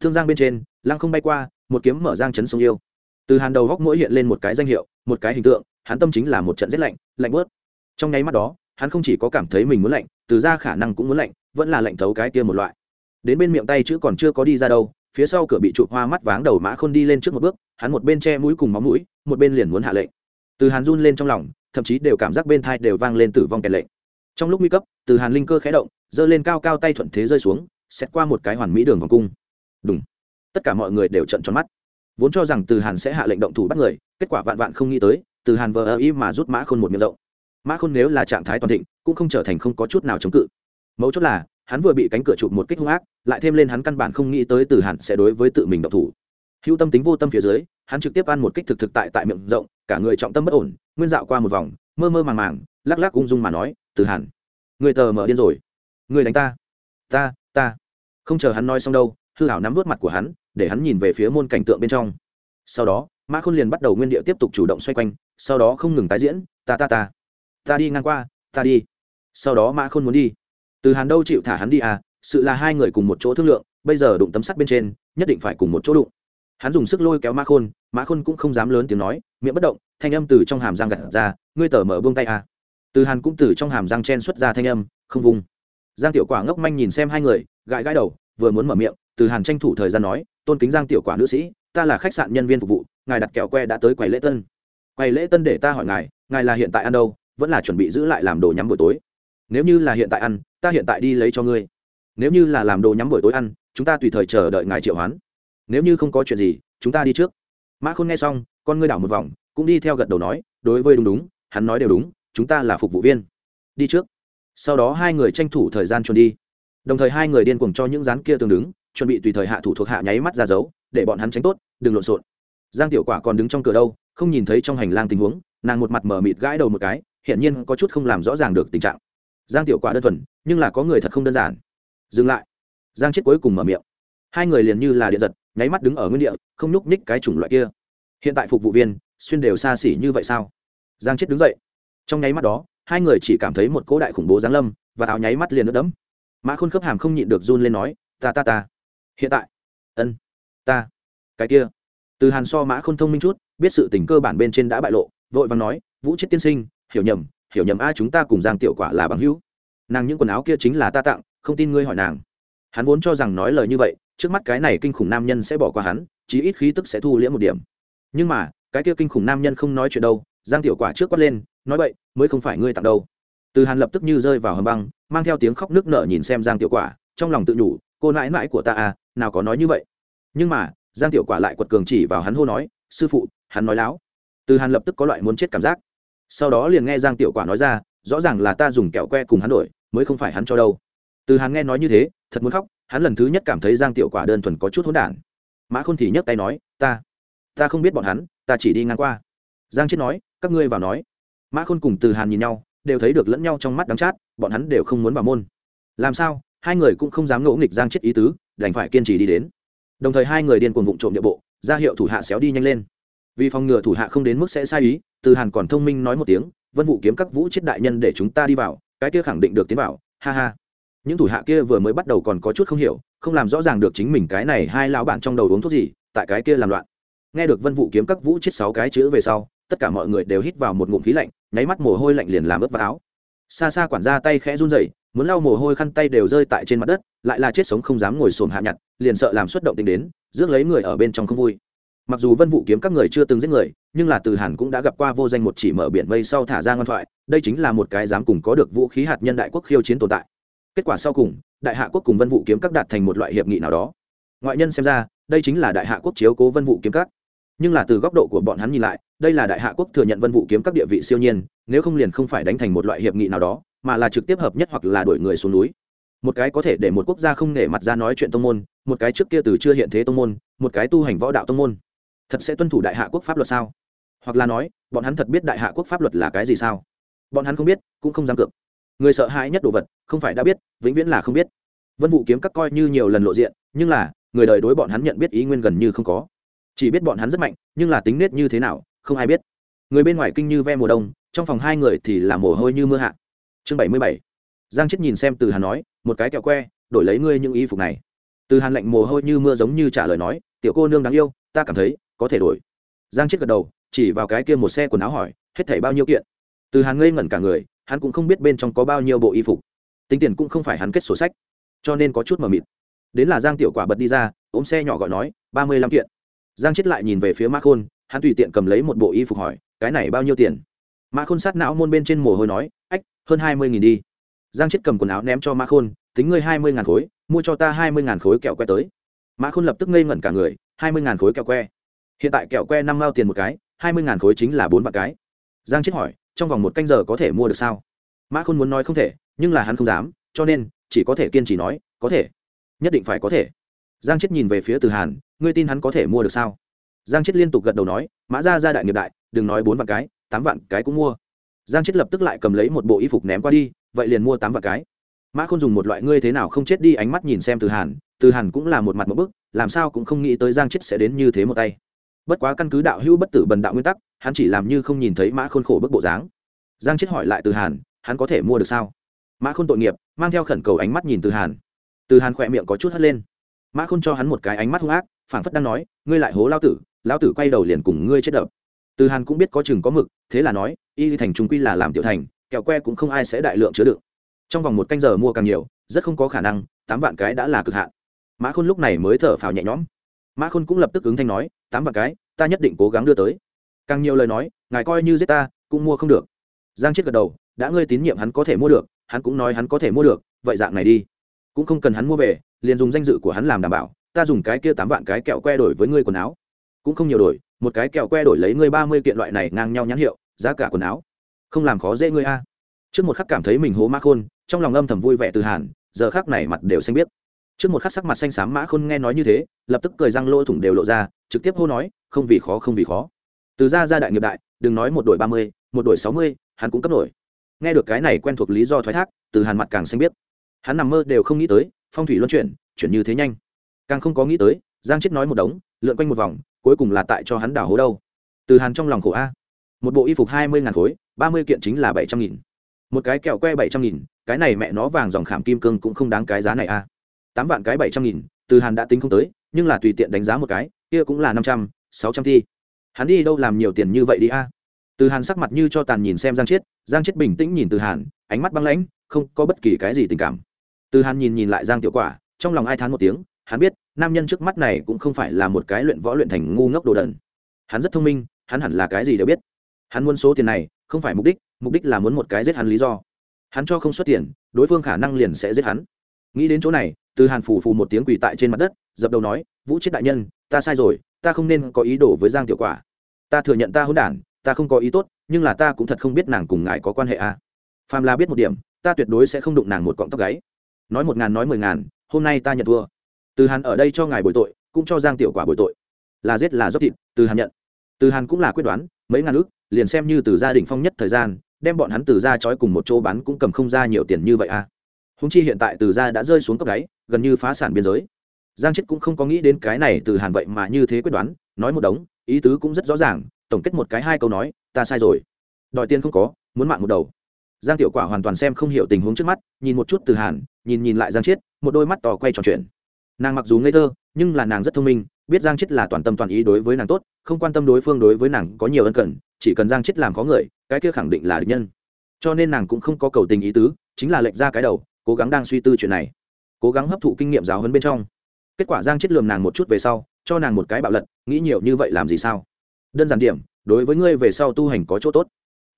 thương giang bên trên, lăng không bay qua, một kiếm mở giang chấn sông yêu. Từ hàn đầu góc mỗi hiện lên một cái danh hiệu, một cái hình tượng, hắn tâm chính là một trận rét lạnh lạnh bớt. Trong nháy mắt đó, hắn không chỉ có cảm thấy mình muốn lạnh, từ ra khả năng cũng muốn lạnh, vẫn là lạnh thấu cái kia một loại. Đến bên miệng tay chữ còn chưa có đi ra đâu, phía sau cửa bị chụp hoa mắt váng đầu mã khôn đi lên trước một bước, hắn một bên che mũi cùng máu mũi, một bên liền muốn hạ lệnh. Từ hàn run lên trong lòng, thậm chí đều cảm giác bên thai đều vang lên tử vong kèn lệnh. Trong lúc nguy cấp, từ hàn linh cơ khé động, giơ lên cao cao tay thuận thế rơi xuống xét qua một cái hoàn mỹ đường vòng cung đúng. Tất cả mọi người đều trận tròn mắt. Vốn cho rằng từ hàn sẽ hạ lệnh động thủ bắt người, kết quả vạn vạn không nghĩ tới, từ hàn vờ ơ ý mà rút mã khôn một miệng rộng. Mã khôn nếu là trạng thái toàn thịnh, cũng không trở thành không có chút nào chống cự. Mấu chốt là, hắn vừa bị cánh cửa chụp một kích hung ác, lại thêm lên hắn căn bản không nghĩ tới từ hàn sẽ đối với tự mình động thủ. Hữu tâm tính vô tâm phía dưới, hắn trực tiếp ăn một kích thực thực tại tại miệng rộng, cả người trọng tâm bất ổn, nguyên dạo qua một vòng, mơ mơ màng màng, lắc lắc ung dung mà nói, từ hàn, người tờ mở điên rồi. Người đánh ta ta ta. Không chờ hắn nói xong đâu hư hảo nắm vớt mặt của hắn, để hắn nhìn về phía môn cảnh tượng bên trong. Sau đó mã khôn liền bắt đầu nguyên điệu tiếp tục chủ động xoay quanh, sau đó không ngừng tái diễn, ta ta ta ta đi ngang qua, ta đi. Sau đó mã khôn muốn đi. Từ hàn đâu chịu thả hắn đi à sự là hai người cùng một chỗ thương lượng, bây giờ đụng tấm sắt bên trên, nhất định phải cùng một chỗ đụng. Hắn dùng sức lôi kéo mã khôn mã khôn cũng không dám lớn tiếng nói, miệng bất động, thanh âm từ trong hàm răng gặt ra, ngươi tở mở buông tay à. từ hàn cũng từ trong hàm răng chen xuất ra thanh âm, không vùng. Giang tiểu quả ngốc manh nhìn xem hai người, gãi gãi đầu, vừa muốn mở miệng từ hàn tranh thủ thời gian nói, tôn kính giang tiểu quả nữ sĩ, ta là khách sạn nhân viên phục vụ, ngài đặt kẹo que đã tới quầy lễ tân. Quầy lễ tân để ta hỏi ngài ngài là hiện tại ăn đâu, vẫn là chuẩn bị giữ lại làm đồ nhắm buổi tối? Nếu như là hiện tại ăn, ta hiện tại đi lấy cho ngươi. Nếu như là làm đồ nhắm buổi tối ăn, chúng ta tùy thời chờ đợi ngài triệu hoán. Nếu như không có chuyện gì, chúng ta đi trước. Mã khôn nghe xong, con ngươi đảo một vòng, cũng đi theo gật đầu nói, đối với đúng đúng, hắn nói đều đúng, chúng ta là phục vụ viên. Đi trước. Sau đó hai người tranh thủ thời gian chuẩn đi. Đồng thời hai người điên cuồng cho những rán kia tương đứng chuẩn bị tùy thời hạ thủ thuộc hạ nháy mắt ra dấu, để bọn hắn tránh tốt, đừng lộn xộn. Giang tiểu quả còn đứng trong cửa đâu, không nhìn thấy trong hành lang tình huống, nàng một mặt mở mịt gãi đầu một cái, hiển nhiên có chút không làm rõ ràng được tình trạng. Giang tiểu quả đơn thuần, nhưng là có người thật không đơn giản. Dừng lại. Giang chết cuối cùng mở miệng. Hai người liền như là điện giật, nháy mắt đứng ở nguyên địa, không nhúc nhích cái chủng loại kia. Hiện tại phục vụ viên, xuyên đều xa xỉ như vậy sao? Giang chết đứng dậy. Trong nháy mắt đó, hai người chỉ cảm thấy một cỗ đại khủng bố giáng lâm, và áo nháy mắt liền nước đẫm. Mã khôn khớp hàm không nhịn được run lên nói, ta ta ta hiện tại. Ân, ta, cái kia. Từ hàn so mã khôn thông minh chút, biết sự tình cơ bản bên trên đã bại lộ, vội vàng nói, vũ chết tiên sinh, hiểu nhầm hiểu nhầm a, chúng ta cùng giang tiểu quả là bằng hữu. Nàng những quần áo kia chính là ta tặng, không tin ngươi hỏi nàng. Hắn vốn cho rằng nói lời như vậy, trước mắt cái này kinh khủng nam nhân sẽ bỏ qua hắn, chí ít khí tức sẽ thu liễm một điểm. Nhưng mà, cái kia kinh khủng nam nhân không nói chuyện đâu, giang tiểu quả trước quát lên, nói vậy, mới không phải ngươi tặng đâu. Từ hàn lập tức như rơi vào hầm băng, mang theo tiếng khóc nước nở nhìn xem giang tiểu quả, trong lòng tự nhủ, cô nãi nãi của ta à nào có nói như vậy. Nhưng mà, giang tiểu quả lại quật cường chỉ vào hắn hô nói, sư phụ, hắn nói láo. Từ hàn lập tức có loại muốn chết cảm giác. Sau đó liền nghe giang tiểu quả nói ra, rõ ràng là ta dùng kẹo que cùng hắn đổi, mới không phải hắn cho đâu. Từ hàn nghe nói như thế, thật muốn khóc, hắn lần thứ nhất cảm thấy giang tiểu quả đơn thuần có chút hỗn đản. Mã khôn thì nhấc tay nói, ta ta không biết bọn hắn, ta chỉ đi ngang qua. Giang chết nói, các ngươi vào nói. Mã khôn cùng từ hàn nhìn nhau, đều thấy được lẫn nhau trong mắt đắng chát, bọn hắn đều không muốn vào môn. Làm sao, hai người cũng không dám ngỗ nghịch giang chết ý tứ đành phải kiên trì đi đến. Đồng thời hai người điên cuồng vụng trộm địa bộ, ra hiệu thủ hạ xéo đi nhanh lên. Vì phòng ngừa thủ hạ không đến mức sẽ sai ý, từ hàn còn thông minh nói một tiếng, vân vụ kiếm các vũ chết đại nhân để chúng ta đi vào, cái kia khẳng định được tiến vào. Ha ha. Những thủ hạ kia vừa mới bắt đầu còn có chút không hiểu, không làm rõ ràng được chính mình cái này hai lão bạn trong đầu uống thuốc gì, tại cái kia làm loạn. Nghe được vân vụ kiếm các vũ chết sáu cái chữ về sau, tất cả mọi người đều hít vào một ngụm khí lạnh, nháy mắt mồ hôi lạnh liền làm ướt vào áo. Xa xa quản gia tay khẽ run rẩy muốn lau mồ hôi khăn tay đều rơi tại trên mặt đất, lại là chết sống không dám ngồi xổm hạ nhặt, liền sợ làm xuất động tình đến, rước lấy người ở bên trong không vui. Mặc dù vân vụ kiếm các người chưa từng giết người, nhưng là từ hàn cũng đã gặp qua vô danh một chỉ mở biển mây sau thả ra ngoan thoại, đây chính là một cái dám cùng có được vũ khí hạt nhân đại quốc khiêu chiến tồn tại. Kết quả sau cùng, đại hạ quốc cùng vân vụ kiếm các đạt thành một loại hiệp nghị nào đó. Ngoại nhân xem ra, đây chính là đại hạ quốc chiếu cố vân vụ kiếm các. Nhưng là từ góc độ của bọn hắn nhìn lại, đây là đại hạ quốc thừa nhận vân vụ kiếm các địa vị siêu nhiên, nếu không liền không phải đánh thành một loại hiệp nghị nào đó mà là trực tiếp hợp nhất hoặc là đổi người xuống núi. Một cái có thể để một quốc gia không nể mặt ra nói chuyện tông môn, một cái trước kia từ chưa hiện thế tông môn, một cái tu hành võ đạo tông môn. Thật sẽ tuân thủ đại hạ quốc pháp luật sao? Hoặc là nói, bọn hắn thật biết đại hạ quốc pháp luật là cái gì sao? Bọn hắn không biết, cũng không dám cược. Người sợ hãi nhất đồ vật, không phải đã biết, vĩnh viễn là không biết. Vân vụ kiếm các coi như nhiều lần lộ diện, nhưng là, người đời đối bọn hắn nhận biết ý nguyên gần như không có. Chỉ biết bọn hắn rất mạnh, nhưng là tính nết như thế nào, không ai biết. Người bên ngoài kinh như ve mùa đông, trong phòng hai người thì là mồ hôi như mưa hạ chương bảy mươi bảy. Giang chết nhìn xem từ hàn nói, một cái kẹo que, đổi lấy ngươi những y phục này. Từ hàn lạnh mồ hôi như mưa giống như trả lời nói, tiểu cô nương đáng yêu, ta cảm thấy có thể đổi. Giang chết gật đầu, chỉ vào cái kia một xe quần áo hỏi, hết thảy bao nhiêu kiện? Từ hàn ngây ngẩn cả người, hắn cũng không biết bên trong có bao nhiêu bộ y phục. Tính tiền cũng không phải hắn kết sổ sách, cho nên có chút mờ mịt. Đến là giang tiểu quả bật đi ra, ôm xe nhỏ gọi nói, ba mươi lăm kiện. Giang chết lại nhìn về phía mã khôn, hắn tùy tiện cầm lấy một bộ y phục hỏi, cái này bao nhiêu tiền? Mã khôn sát não môn bên trên mồ hôi nói, ách hơn hai mươi nghìn đi. Giang chết cầm quần áo ném cho mã khôn, tính ngươi hai mươi ngàn khối, mua cho ta hai mươi ngàn khối kẹo que tới. Mã khôn lập tức ngây ngẩn cả người, hai mươi ngàn khối kẹo que? Hiện tại kẹo que năm mao tiền một cái, hai mươi ngàn khối chính là bốn vạn cái. Giang chết hỏi, trong vòng một canh giờ có thể mua được sao? Mã khôn muốn nói không thể, nhưng là hắn không dám, cho nên chỉ có thể kiên trì nói, có thể, nhất định phải có thể. Giang chết nhìn về phía từ hàn, ngươi tin hắn có thể mua được sao? Giang chết liên tục gật đầu nói, mã ra ra đại nghiệp đại, đừng nói bốn vạn cái, tám vạn cái cũng mua giang chết lập tức lại cầm lấy một bộ y phục ném qua đi, vậy liền mua tám vạn cái. Mã không dùng một loại ngươi thế nào không chết đi ánh mắt nhìn xem từ hàn từ hàn cũng là một mặt một bức, làm sao cũng không nghĩ tới giang chết sẽ đến như thế một tay. Bất quá căn cứ đạo hữu bất tử bần đạo nguyên tắc, hắn chỉ làm như không nhìn thấy mã khôn khổ bức bộ dáng. Giang chết hỏi lại từ hàn, hắn có thể mua được sao? Mã khôn tội nghiệp, mang theo khẩn cầu ánh mắt nhìn từ hàn. Từ hàn khỏe miệng có chút hất lên. Mã khôn cho hắn một cái ánh mắt hung ác, phảng phất đang nói, ngươi lại hố lao tử lao tử quay đầu liền cùng ngươi chết đập từ hàn cũng biết có chừng có mực, thế là nói, y thành trung quy là làm tiểu thành, kẹo que cũng không ai sẽ đại lượng chứa đựng. Trong vòng một canh giờ mua càng nhiều, rất không có khả năng, tám vạn cái đã là cực hạn. Mã khôn lúc này mới thở phào nhẹ nhõm. Mã khôn cũng lập tức ứng thanh nói, tám vạn cái, ta nhất định cố gắng đưa tới. Càng nhiều lời nói, ngài coi như giết ta, cũng mua không được. Giang chết gật đầu, đã ngươi tín nhiệm hắn có thể mua được, hắn cũng nói hắn có thể mua được, vậy dạng này đi. Cũng không cần hắn mua về, liền dùng danh dự của hắn làm đảm bảo, ta dùng cái kia tám vạn cái kẹo que đổi với ngươi quần áo. Cũng không nhiều đổi một cái kẹo que đổi lấy ngươi ba mươi kiện loại này ngang nhau nhãn hiệu, giá cả quần áo. Không làm khó dễ ngươi a. Trước một khắc cảm thấy mình hố mã khôn, trong lòng âm thầm vui vẻ từ hàn, giờ khác này mặt đều xanh biết trước một khắc sắc mặt xanh xám mã khôn nghe nói như thế, lập tức cười răng lỗ thủng đều lộ ra, trực tiếp hô nói, không vì khó, không vì khó. Từ ra ra đại nghiệp đại, đừng nói một đội ba mươi, một đội sáu mươi, hắn cũng cấp nổi nghe được cái này quen thuộc lý do thoái thác, từ hàn mặt càng xanh biết hắn nằm mơ đều không nghĩ tới, phong thủy luân chuyển chuyển như thế nhanh. Càng không có nghĩ tới giang chết nói một đống, lượn quanh một vòng, cuối cùng là tại cho hắn đào hố đâu. Từ hàn trong lòng khổ a. Một bộ y phục hai mươi ngàn khối, ba mươi kiện chính là bảy trăm nghìn. Một cái kẹo que bảy trăm nghìn, cái này mẹ nó vàng dòng khảm kim cương cũng không đáng cái giá này a. Tám vạn cái bảy trăm nghìn, từ hàn đã tính không tới, nhưng là tùy tiện đánh giá một cái, kia cũng là năm trăm, sáu trăm thi. Hắn đi đâu làm nhiều tiền như vậy đi a? Từ hàn sắc mặt như cho tàn nhìn xem giang chết giang chết bình tĩnh nhìn từ hàn, ánh mắt băng lãnh, không có bất kỳ cái gì tình cảm. Từ hàn nhìn nhìn lại giang tiểu quả, trong lòng ai thán một tiếng hắn biết, nam nhân trước mắt này cũng không phải là một cái luyện võ luyện thành ngu ngốc đồ đần. Hắn rất thông minh, hắn hẳn là cái gì đều biết. Hắn muốn số tiền này, không phải mục đích mục đích là muốn một cái giết hắn lý do. Hắn cho không xuất tiền, đối phương khả năng liền sẽ giết hắn. Nghĩ đến chỗ này, từ hàn phù phù một tiếng quỳ tại trên mặt đất, dập đầu nói, vũ chết đại nhân, ta sai rồi, ta không nên có ý đồ với giang tiểu quả. Ta thừa nhận ta hôn đản, ta không có ý tốt, nhưng là ta cũng thật không biết nàng cùng ngài có quan hệ à. phàm là biết một điểm, ta tuyệt đối sẽ không đụng nàng một cọng tóc gáy. Nói một ngàn nói mười ngàn, hôm nay ta nhận thua từ hàn ở đây cho ngài bồi tội, cũng cho giang tiểu quả bồi tội. Là giết là dốc thịt, từ hàn nhận. Từ hàn cũng là quyết đoán, mấy ngàn ước liền xem như từ gia đình phong nhất thời gian, đem bọn hắn từ ra trói cùng một chỗ bán cũng cầm không ra nhiều tiền như vậy à. Húng chi hiện tại từ ra đã rơi xuống cấp đáy, gần như phá sản biên giới. Giang chết cũng không có nghĩ đến cái này từ hàn vậy mà như thế quyết đoán, nói một đống, ý tứ cũng rất rõ ràng, tổng kết một cái hai câu nói, ta sai rồi. Đòi tiền không có, muốn mạng một đầu. Giang tiểu quả hoàn toàn xem không hiểu tình huống trước mắt, nhìn một chút từ hàn, nhìn nhìn lại giang chiết một đôi mắt tỏ quay tròn chuyện nàng mặc dù ngây thơ, nhưng là nàng rất thông minh, biết giang chiết là toàn tâm toàn ý đối với nàng tốt, không quan tâm đối phương đối với nàng có nhiều ân cần, chỉ cần giang chiết làm có người, cái kia khẳng định là địch nhân. Cho nên nàng cũng không có cầu tình ý tứ, chính là lệch ra cái đầu, cố gắng đang suy tư chuyện này. Cố gắng hấp thụ kinh nghiệm giáo huấn bên trong. Kết quả giang chết lườm nàng một chút về sau, cho nàng một cái bạo lật, nghĩ nhiều như vậy làm gì sao? Đơn giản điểm, đối với ngươi về sau tu hành có chỗ tốt.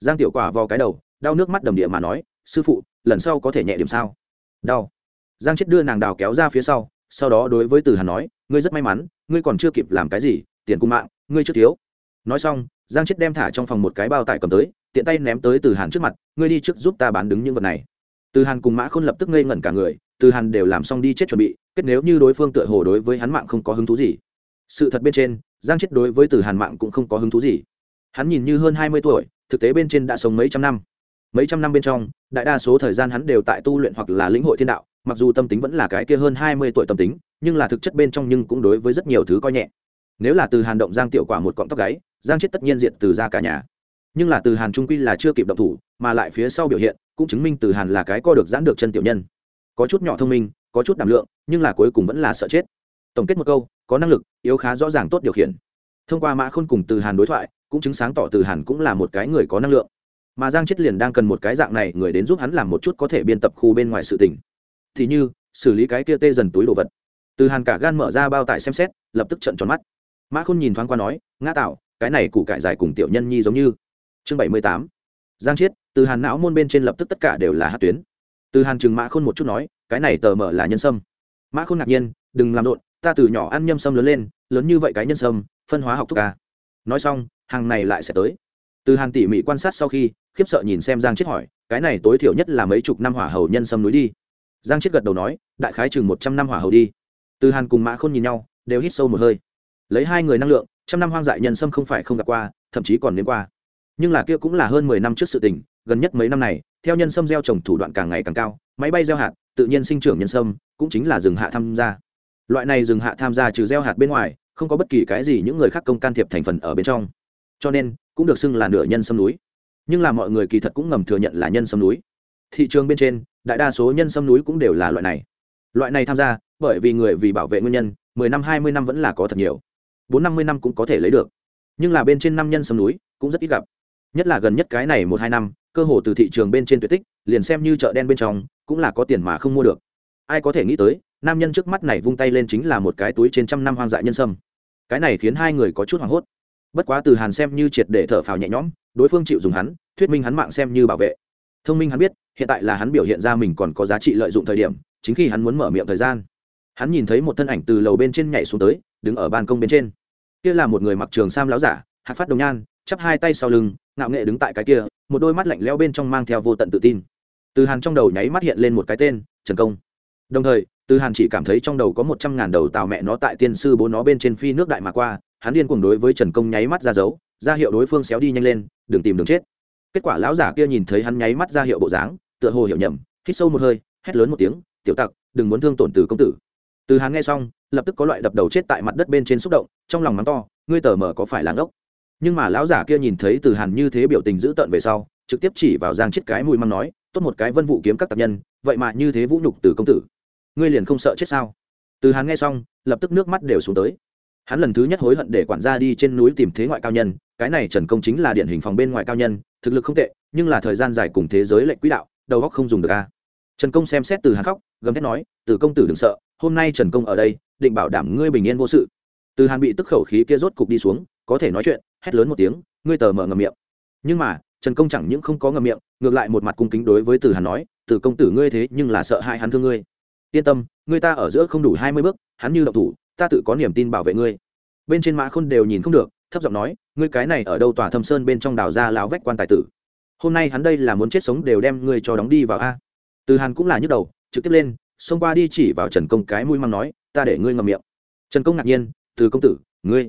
Giang tiểu quả vào cái đầu, đau nước mắt đầm địa mà nói, sư phụ, lần sau có thể nhẹ điểm sao? Đau. Giang chết đưa nàng đào kéo ra phía sau sau đó đối với từ hàn nói, ngươi rất may mắn, ngươi còn chưa kịp làm cái gì, tiền cung mạng, ngươi chưa thiếu. Nói xong, giang chết đem thả trong phòng một cái bao tải cầm tới, tiện tay ném tới từ hàn trước mặt, ngươi đi trước giúp ta bán đứng những vật này. Từ hàn cùng mã khôn lập tức ngây ngẩn cả người, từ hàn đều làm xong đi chết chuẩn bị, kết nếu như đối phương tựa hồ đối với hắn mạng không có hứng thú gì. Sự thật bên trên, giang chết đối với từ hàn mạng cũng không có hứng thú gì. Hắn nhìn như hơn hai mươi tuổi, thực tế bên trên đã sống mấy trăm năm mấy trăm năm bên trong, đại đa số thời gian hắn đều tại tu luyện hoặc là lĩnh hội thiên đạo, mặc dù tâm tính vẫn là cái kia hơn hai mươi tuổi tâm tính, nhưng là thực chất bên trong nhưng cũng đối với rất nhiều thứ coi nhẹ. Nếu là từ hàn động giang tiểu quả một cọng tóc gáy, giang chết tất nhiên diện từ ra cả nhà. Nhưng là từ hàn trung quy là chưa kịp động thủ, mà lại phía sau biểu hiện, cũng chứng minh từ hàn là cái co được giãn được chân tiểu nhân. Có chút nhỏ thông minh, có chút đảm lượng, nhưng là cuối cùng vẫn là sợ chết. Tổng kết một câu, có năng lực, yếu khá rõ ràng tốt điều khiển. Thông qua mã khôn cùng từ hàn đối thoại, cũng chứng sáng tỏ từ hàn cũng là một cái người có năng lượng mà giang chết liền đang cần một cái dạng này người đến giúp hắn làm một chút có thể biên tập khu bên ngoài sự tình. Thì như, xử lý cái kia tê dần túi đồ vật. Từ hàn cả gan mở ra bao tải xem xét, lập tức trận tròn mắt. Mã khôn nhìn thoáng qua nói, ngã tạo cái này củ cải dài cùng tiểu nhân nhi giống như. Chương bảy mươi tám. Giang chiết, từ hàn não môn bên trên lập tức tất cả đều là hát tuyến. Từ hàn chừng mã khôn một chút nói, cái này tờ mở là nhân sâm. Mã khôn ngạc nhiên, đừng làm rộn, ta từ nhỏ ăn nhâm sâm lớn lên, lớn như vậy cái nhân sâm, phân hóa học thuốc ca nói xong, hàng này lại sẽ tới từ hàn tỉ mỉ quan sát sau khi, khiếp sợ nhìn xem giang chết hỏi, cái này tối thiểu nhất là mấy chục năm hỏa hầu nhân sâm núi đi? Giang chết gật đầu nói, đại khái chừng một trăm năm hỏa hầu đi. Từ hàn cùng mã khôn nhìn nhau, đều hít sâu một hơi. Lấy hai người năng lượng, trăm năm hoang dại nhân sâm không phải không gặp qua, thậm chí còn đến qua. Nhưng là kia cũng là hơn mười năm trước sự tình, gần nhất mấy năm này, theo nhân sâm gieo trồng thủ đoạn càng ngày càng cao, máy bay gieo hạt, tự nhiên sinh trưởng nhân sâm, cũng chính là rừng hạ tham gia. Loại này rừng hạ tham gia trừ gieo hạt bên ngoài, không có bất kỳ cái gì những người khác công can thiệp thành phần ở bên trong. Cho nên cũng được xưng là nửa nhân sâm núi. Nhưng là mọi người kỳ thật cũng ngầm thừa nhận là nhân sâm núi. Thị trường bên trên, đại đa số nhân sâm núi cũng đều là loại này. Loại này tham gia, bởi vì người vì bảo vệ nguyên nhân, mười năm, hai mươi năm vẫn là có thật nhiều. Bốn, năm mươi năm cũng có thể lấy được. Nhưng là bên trên năm nhân sâm núi cũng rất ít gặp. Nhất là gần nhất cái này một, hai năm, cơ hồ từ thị trường bên trên tuyệt tích, liền xem như chợ đen bên trong, cũng là có tiền mà không mua được. Ai có thể nghĩ tới, nam nhân trước mắt này vung tay lên chính là một cái túi trên trăm năm hoang dại nhân sâm. Cái này khiến hai người có chút hoảng hốt bất quá từ hàn xem như triệt để thở phào nhẹ nhõm, đối phương chịu dùng hắn, thuyết minh hắn mạng xem như bảo vệ. Thông minh hắn biết, hiện tại là hắn biểu hiện ra mình còn có giá trị lợi dụng thời điểm, chính khi hắn muốn mở miệng thời gian. Hắn nhìn thấy một thân ảnh từ lầu bên trên nhảy xuống tới, đứng ở ban công bên trên. Kia là một người mặc trường sam láo giả hạt phát đồng nhan, chắp hai tay sau lưng, ngạo nghệ đứng tại cái kia, một đôi mắt lạnh leo bên trong mang theo vô tận tự tin. Từ hàn trong đầu nháy mắt hiện lên một cái tên, trần công. Đồng thời, từ hàn chỉ cảm thấy trong đầu có một trăm ngàn đầu tào mẹ nó tại tiên sư bố nó bên trên phi nước đại mà qua hắn điên cuồng đối với trần công nháy mắt ra dấu, ra hiệu đối phương xéo đi nhanh lên, đừng tìm đường chết. Kết quả lão giả kia nhìn thấy hắn nháy mắt ra hiệu bộ dáng, tựa hồ hiểu nhầm, hít sâu một hơi, hét lớn một tiếng, tiểu tặc, đừng muốn thương tổn từ công tử. Từ hắn nghe xong, lập tức có loại đập đầu chết tại mặt đất bên trên xúc động, trong lòng mắng to, ngươi tờ mờ có phải làng ốc nhưng mà lão giả kia nhìn thấy từ hàn như thế biểu tình dữ tợn về sau, trực tiếp chỉ vào giang chết cái mùi măng nói, tốt một cái vân vụ kiếm các tập nhân, vậy mà như thế vũ nhục từ công tử. Ngươi liền không sợ chết sao? Từ hàn nghe xong, lập tức nước mắt đều xuống tới hắn lần thứ nhất hối hận để quản gia đi trên núi tìm thế ngoại cao nhân, cái này trần công chính là điển hình phòng bên ngoài cao nhân, thực lực không tệ, nhưng là thời gian dài cùng thế giới lệnh quỹ đạo, đầu óc không dùng được a. Trần công xem xét từ hàn khóc, gầm thét nói, từ công tử đừng sợ, hôm nay trần công ở đây, định bảo đảm ngươi bình yên vô sự. Từ hàn bị tức khẩu khí kia rốt cục đi xuống, có thể nói chuyện, hét lớn một tiếng, ngươi tờ mở ngầm miệng. Nhưng mà, trần công chẳng những không có ngầm miệng, ngược lại một mặt cung kính đối với từ hàn nói, từ công tử ngươi thế nhưng là sợ hại hắn thương ngươi. Yên tâm, ngươi ta ở giữa không đủ hai mươi bước, hắn như động thủ ta tự có niềm tin bảo vệ ngươi. Bên trên mã khôn đều nhìn không được, thấp giọng nói, ngươi cái này ở đâu tòa thâm sơn bên trong đào ra láo vách quan tài tử? Hôm nay hắn đây là muốn chết sống đều đem ngươi cho đóng đi vào a. Từ hàn cũng là nhức đầu, trực tiếp lên, xông qua đi chỉ vào trần công cái mũi măng nói, ta để ngươi ngầm miệng. Trần công ngạc nhiên, từ công tử, ngươi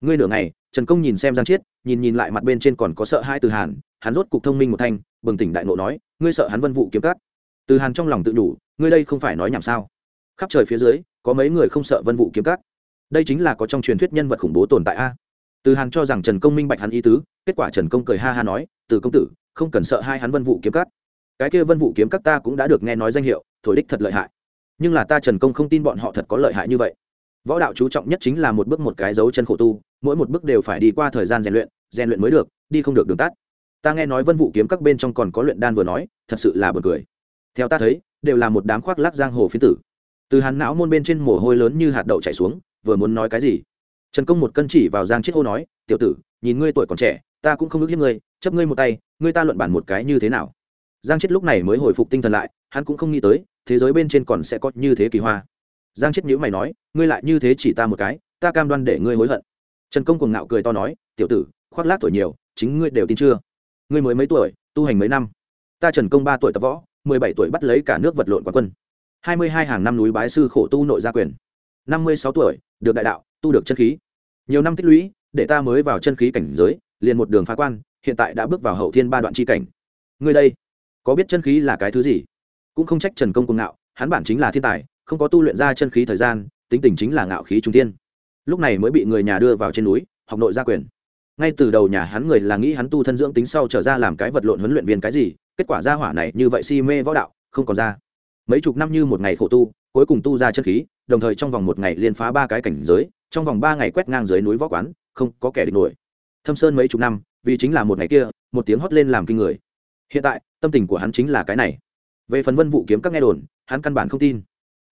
ngươi nửa ngày. Trần công nhìn xem giang chiết, nhìn nhìn lại mặt bên trên còn có sợ hai từ hàn, hắn rốt cục thông minh một thanh, bừng tỉnh đại nộ nói, ngươi sợ hắn vân vụ kiếm cắt từ hàn trong lòng tự đủ, ngươi đây không phải nói nhảm sao? Khắp trời phía dưới có mấy người không sợ vân vụ kiếm cắt đây chính là có trong truyền thuyết nhân vật khủng bố tồn tại a. Từ hàn cho rằng trần công minh bạch hắn ý tứ, kết quả trần công cười ha ha nói, từ công tử, không cần sợ hai hắn vân vụ kiếm cắt cái kia vân vụ kiếm cắt ta cũng đã được nghe nói danh hiệu, thổi đích thật lợi hại. Nhưng là ta trần công không tin bọn họ thật có lợi hại như vậy. Võ đạo chú trọng nhất chính là một bước một cái dấu chân khổ tu, mỗi một bước đều phải đi qua thời gian rèn luyện rèn luyện mới được, đi không được đường tắt. Ta nghe nói vân vụ kiếm các bên trong còn có luyện đan vừa nói, thật sự là bật cười. Theo ta thấy, đều là một đám khoác lác giang hồ phiến tử từ hắn não môn bên trên mồ hôi lớn như hạt đậu chảy xuống, vừa muốn nói cái gì? Trần công một cân chỉ vào giang chiết hô nói, tiểu tử, nhìn ngươi tuổi còn trẻ, ta cũng không ước hiếp ngươi, chấp ngươi một tay, ngươi ta luận bản một cái như thế nào? Giang chiết lúc này mới hồi phục tinh thần lại, hắn cũng không nghĩ tới, thế giới bên trên còn sẽ có như thế kỳ hoa. Giang chiết nhữ mày nói, ngươi lại như thế chỉ ta một cái, ta cam đoan để ngươi hối hận. Trần công cùng ngạo cười to nói, tiểu tử, khoác lác tuổi nhiều, chính ngươi đều tin chưa? Ngươi mới mấy tuổi, tu hành mấy năm? Ta trần công ba tuổi tập võ, mười bảy tuổi bắt lấy cả nước vật lộn quán quân hai mươi hai hàng năm núi bái sư khổ tu nội gia quyền. Năm mươi sáu tuổi, được đại đạo, tu được chân khí. Nhiều năm tích lũy, để ta mới vào chân khí cảnh giới, liền một đường phá quan, hiện tại đã bước vào hậu thiên ba đoạn chi cảnh. Người đây, có biết chân khí là cái thứ gì? Cũng không trách trần công cùng ngạo, hắn bản chính là thiên tài, không có tu luyện ra chân khí thời gian, tính tình chính là ngạo khí trung tiên lúc này mới bị người nhà đưa vào trên núi, học nội gia quyền. Ngay từ đầu nhà hắn người là nghĩ hắn tu thân dưỡng tính sau trở ra làm cái vật lộn huấn luyện viên cái gì, kết quả ra hỏa này như vậy si mê võ đạo, không còn ra mấy chục năm như một ngày khổ tu, cuối cùng tu ra chân khí, đồng thời trong vòng một ngày liên phá ba cái cảnh giới, trong vòng ba ngày quét ngang dưới núi võ quán, không có kẻ địch nổi. Thâm sơn mấy chục năm, vì chính là một ngày kia, một tiếng hót lên làm kinh người. Hiện tại, tâm tình của hắn chính là cái này. Về phần vân vụ kiếm các nghe đồn, hắn căn bản không tin.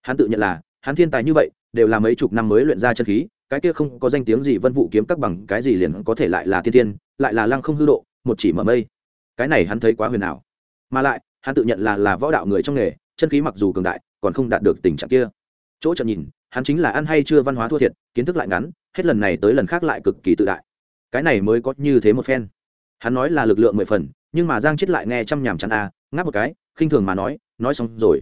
Hắn tự nhận là, hắn thiên tài như vậy, đều là mấy chục năm mới luyện ra chân khí, cái kia không có danh tiếng gì vân vụ kiếm các bằng cái gì liền có thể lại là thiên tiên, lại là lăng không hư độ, một chỉ mở mây. Cái này hắn thấy quá huyền ảo. Mà lại, hắn tự nhận là là võ đạo người trong nghề chân khí mặc dù cường đại còn không đạt được tình trạng kia. Chỗ trận nhìn hắn chính là ăn hay chưa văn hóa thua thiệt kiến thức lại ngắn hết lần này tới lần khác lại cực kỳ tự đại. Cái này mới có như thế một phen. Hắn nói là lực lượng mười phần nhưng mà giang chết lại nghe chăm nhàm chắn a à, ngáp một cái khinh thường mà nói nói xong rồi.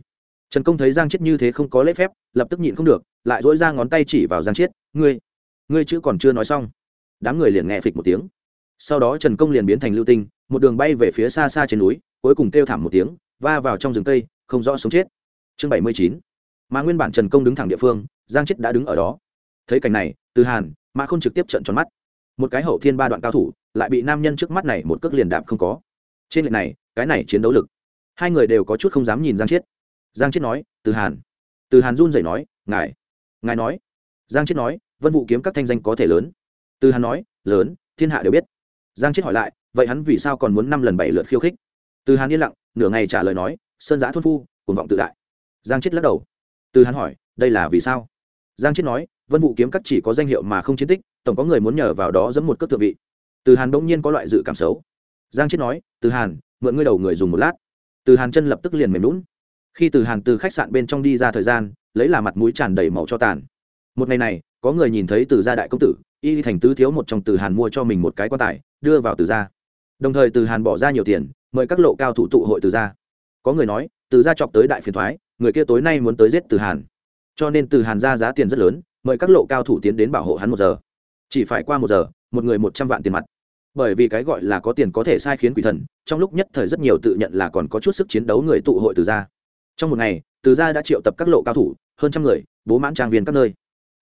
Trần công thấy giang chết như thế không có lễ phép lập tức nhịn không được lại dỗi ra ngón tay chỉ vào giang chết ngươi ngươi chữ còn chưa nói xong. Đám người liền nghe phịch một tiếng. Sau đó trần công liền biến thành lưu tinh một đường bay về phía xa xa trên núi cuối cùng kêu thảm một tiếng va vào trong rừng cây không rõ sống chết. Chương bảy mươi chín. Mà nguyên bản trần công đứng thẳng địa phương, giang chết đã đứng ở đó. Thấy cảnh này, từ hàn mà không trực tiếp trận tròn mắt. Một cái hậu thiên ba đoạn cao thủ, lại bị nam nhân trước mắt này một cước liền đạp không có. Trên lệnh này, cái này chiến đấu lực. Hai người đều có chút không dám nhìn giang chiết giang chiết nói, từ hàn. Từ hàn run rẩy nói, ngài. Ngài nói. Giang chiết nói, vân vụ kiếm các thanh danh có thể lớn. Từ hàn nói, lớn, thiên hạ đều biết. Giang chiết hỏi lại, vậy hắn vì sao còn muốn năm lần bảy lượt khiêu khích? Từ hàn yên lặng, nửa ngày trả lời nói sơn giã thôn phu cùng vọng tự đại. Giang chiết lắc đầu. Từ hàn hỏi, đây là vì sao? Giang chiết nói, vân vụ kiếm cắt chỉ có danh hiệu mà không chiến tích, tổng có người muốn nhờ vào đó dẫm một cước thượng vị. Từ hàn bỗng nhiên có loại dự cảm xấu. Giang chiết nói, từ hàn, mượn ngươi đầu người dùng một lát. Từ hàn chân lập tức liền mềm lún khi từ hàn từ khách sạn bên trong đi ra thời gian, lấy là mặt mũi tràn đầy màu cho tàn. Một ngày này, có người nhìn thấy từ gia đại công tử, y thành tứ thiếu một trong từ hàn mua cho mình một cái quan tài, đưa vào từ gia. Đồng thời từ hàn bỏ ra nhiều tiền, mời các lộ cao thủ tụ hội từ gia có người nói, từ gia chọc tới đại phiền thoái, người kia tối nay muốn tới giết từ hàn. Cho nên từ hàn ra giá tiền rất lớn, mời các lộ cao thủ tiến đến bảo hộ hắn một giờ. Chỉ phải qua một giờ, một người một trăm vạn tiền mặt. Bởi vì cái gọi là có tiền có thể sai khiến quỷ thần, trong lúc nhất thời rất nhiều tự nhận là còn có chút sức chiến đấu người tụ hội từ gia. Trong một ngày, từ gia đã triệu tập các lộ cao thủ, hơn trăm người, bố mãn trang viên các nơi.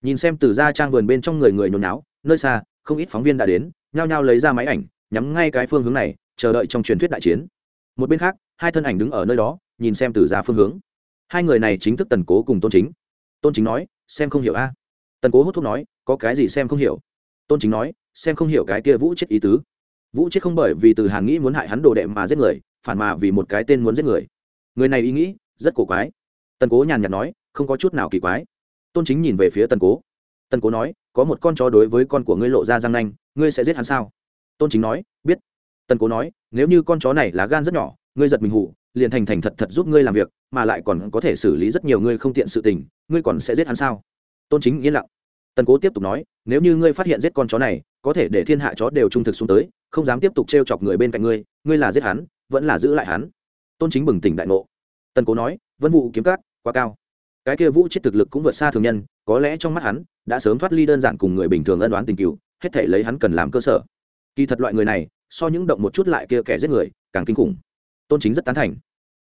Nhìn xem từ gia trang vườn bên trong người người nhốn náo nơi xa, không ít phóng viên đã đến, nhao nhao lấy ra máy ảnh, nhắm ngay cái phương hướng này, chờ đợi trong truyền thuyết đại chiến. Một bên khác hai thân ảnh đứng ở nơi đó, nhìn xem từ ra phương hướng. Hai người này chính thức tần cố cùng tôn chính. Tôn chính nói, xem không hiểu a. Tần cố hút thuốc nói, có cái gì xem không hiểu? Tôn chính nói, xem không hiểu cái kia vũ chết ý tứ. Vũ chết không bởi vì từ hàn nghĩ muốn hại hắn đồ đệ mà giết người, phản mà vì một cái tên muốn giết người. Người này ý nghĩ, rất cổ quái. Tần cố nhàn nhạt nói, không có chút nào kỳ quái. Tôn chính nhìn về phía tần cố. Tần cố nói, có một con chó đối với con của ngươi lộ ra răng nanh, ngươi sẽ giết hắn sao? Tôn chính nói, biết. Tần cố nói, nếu như con chó này là gan rất nhỏ ngươi giật mình hụ liền thành thành thật thật giúp ngươi làm việc, mà lại còn có thể xử lý rất nhiều ngươi không tiện sự tình, ngươi còn sẽ giết hắn sao? Tôn chính yên lặng. Tần cố tiếp tục nói, nếu như ngươi phát hiện giết con chó này, có thể để thiên hạ chó đều trung thực xuống tới, không dám tiếp tục t r e o chọc người bên cạnh ngươi ngươi là giết hắn, vẫn là giữ lại hắn. Tôn chính bừng tỉnh đại ngộ. Tần cố nói, vân vụ kiếm cát quá cao. Cái kia vũ chết thực lực cũng vượt xa thường nhân, có lẽ trong mắt hắn, đã sớm thoát ly đơn giản cùng người bình thường ân đoán tình cựu, hết thể lấy hắn cần làm cơ sở. Kỳ thật loại người này, so những động một chút lại kia kẻ giết người, càng kinh khủng tôn chính rất tán thành.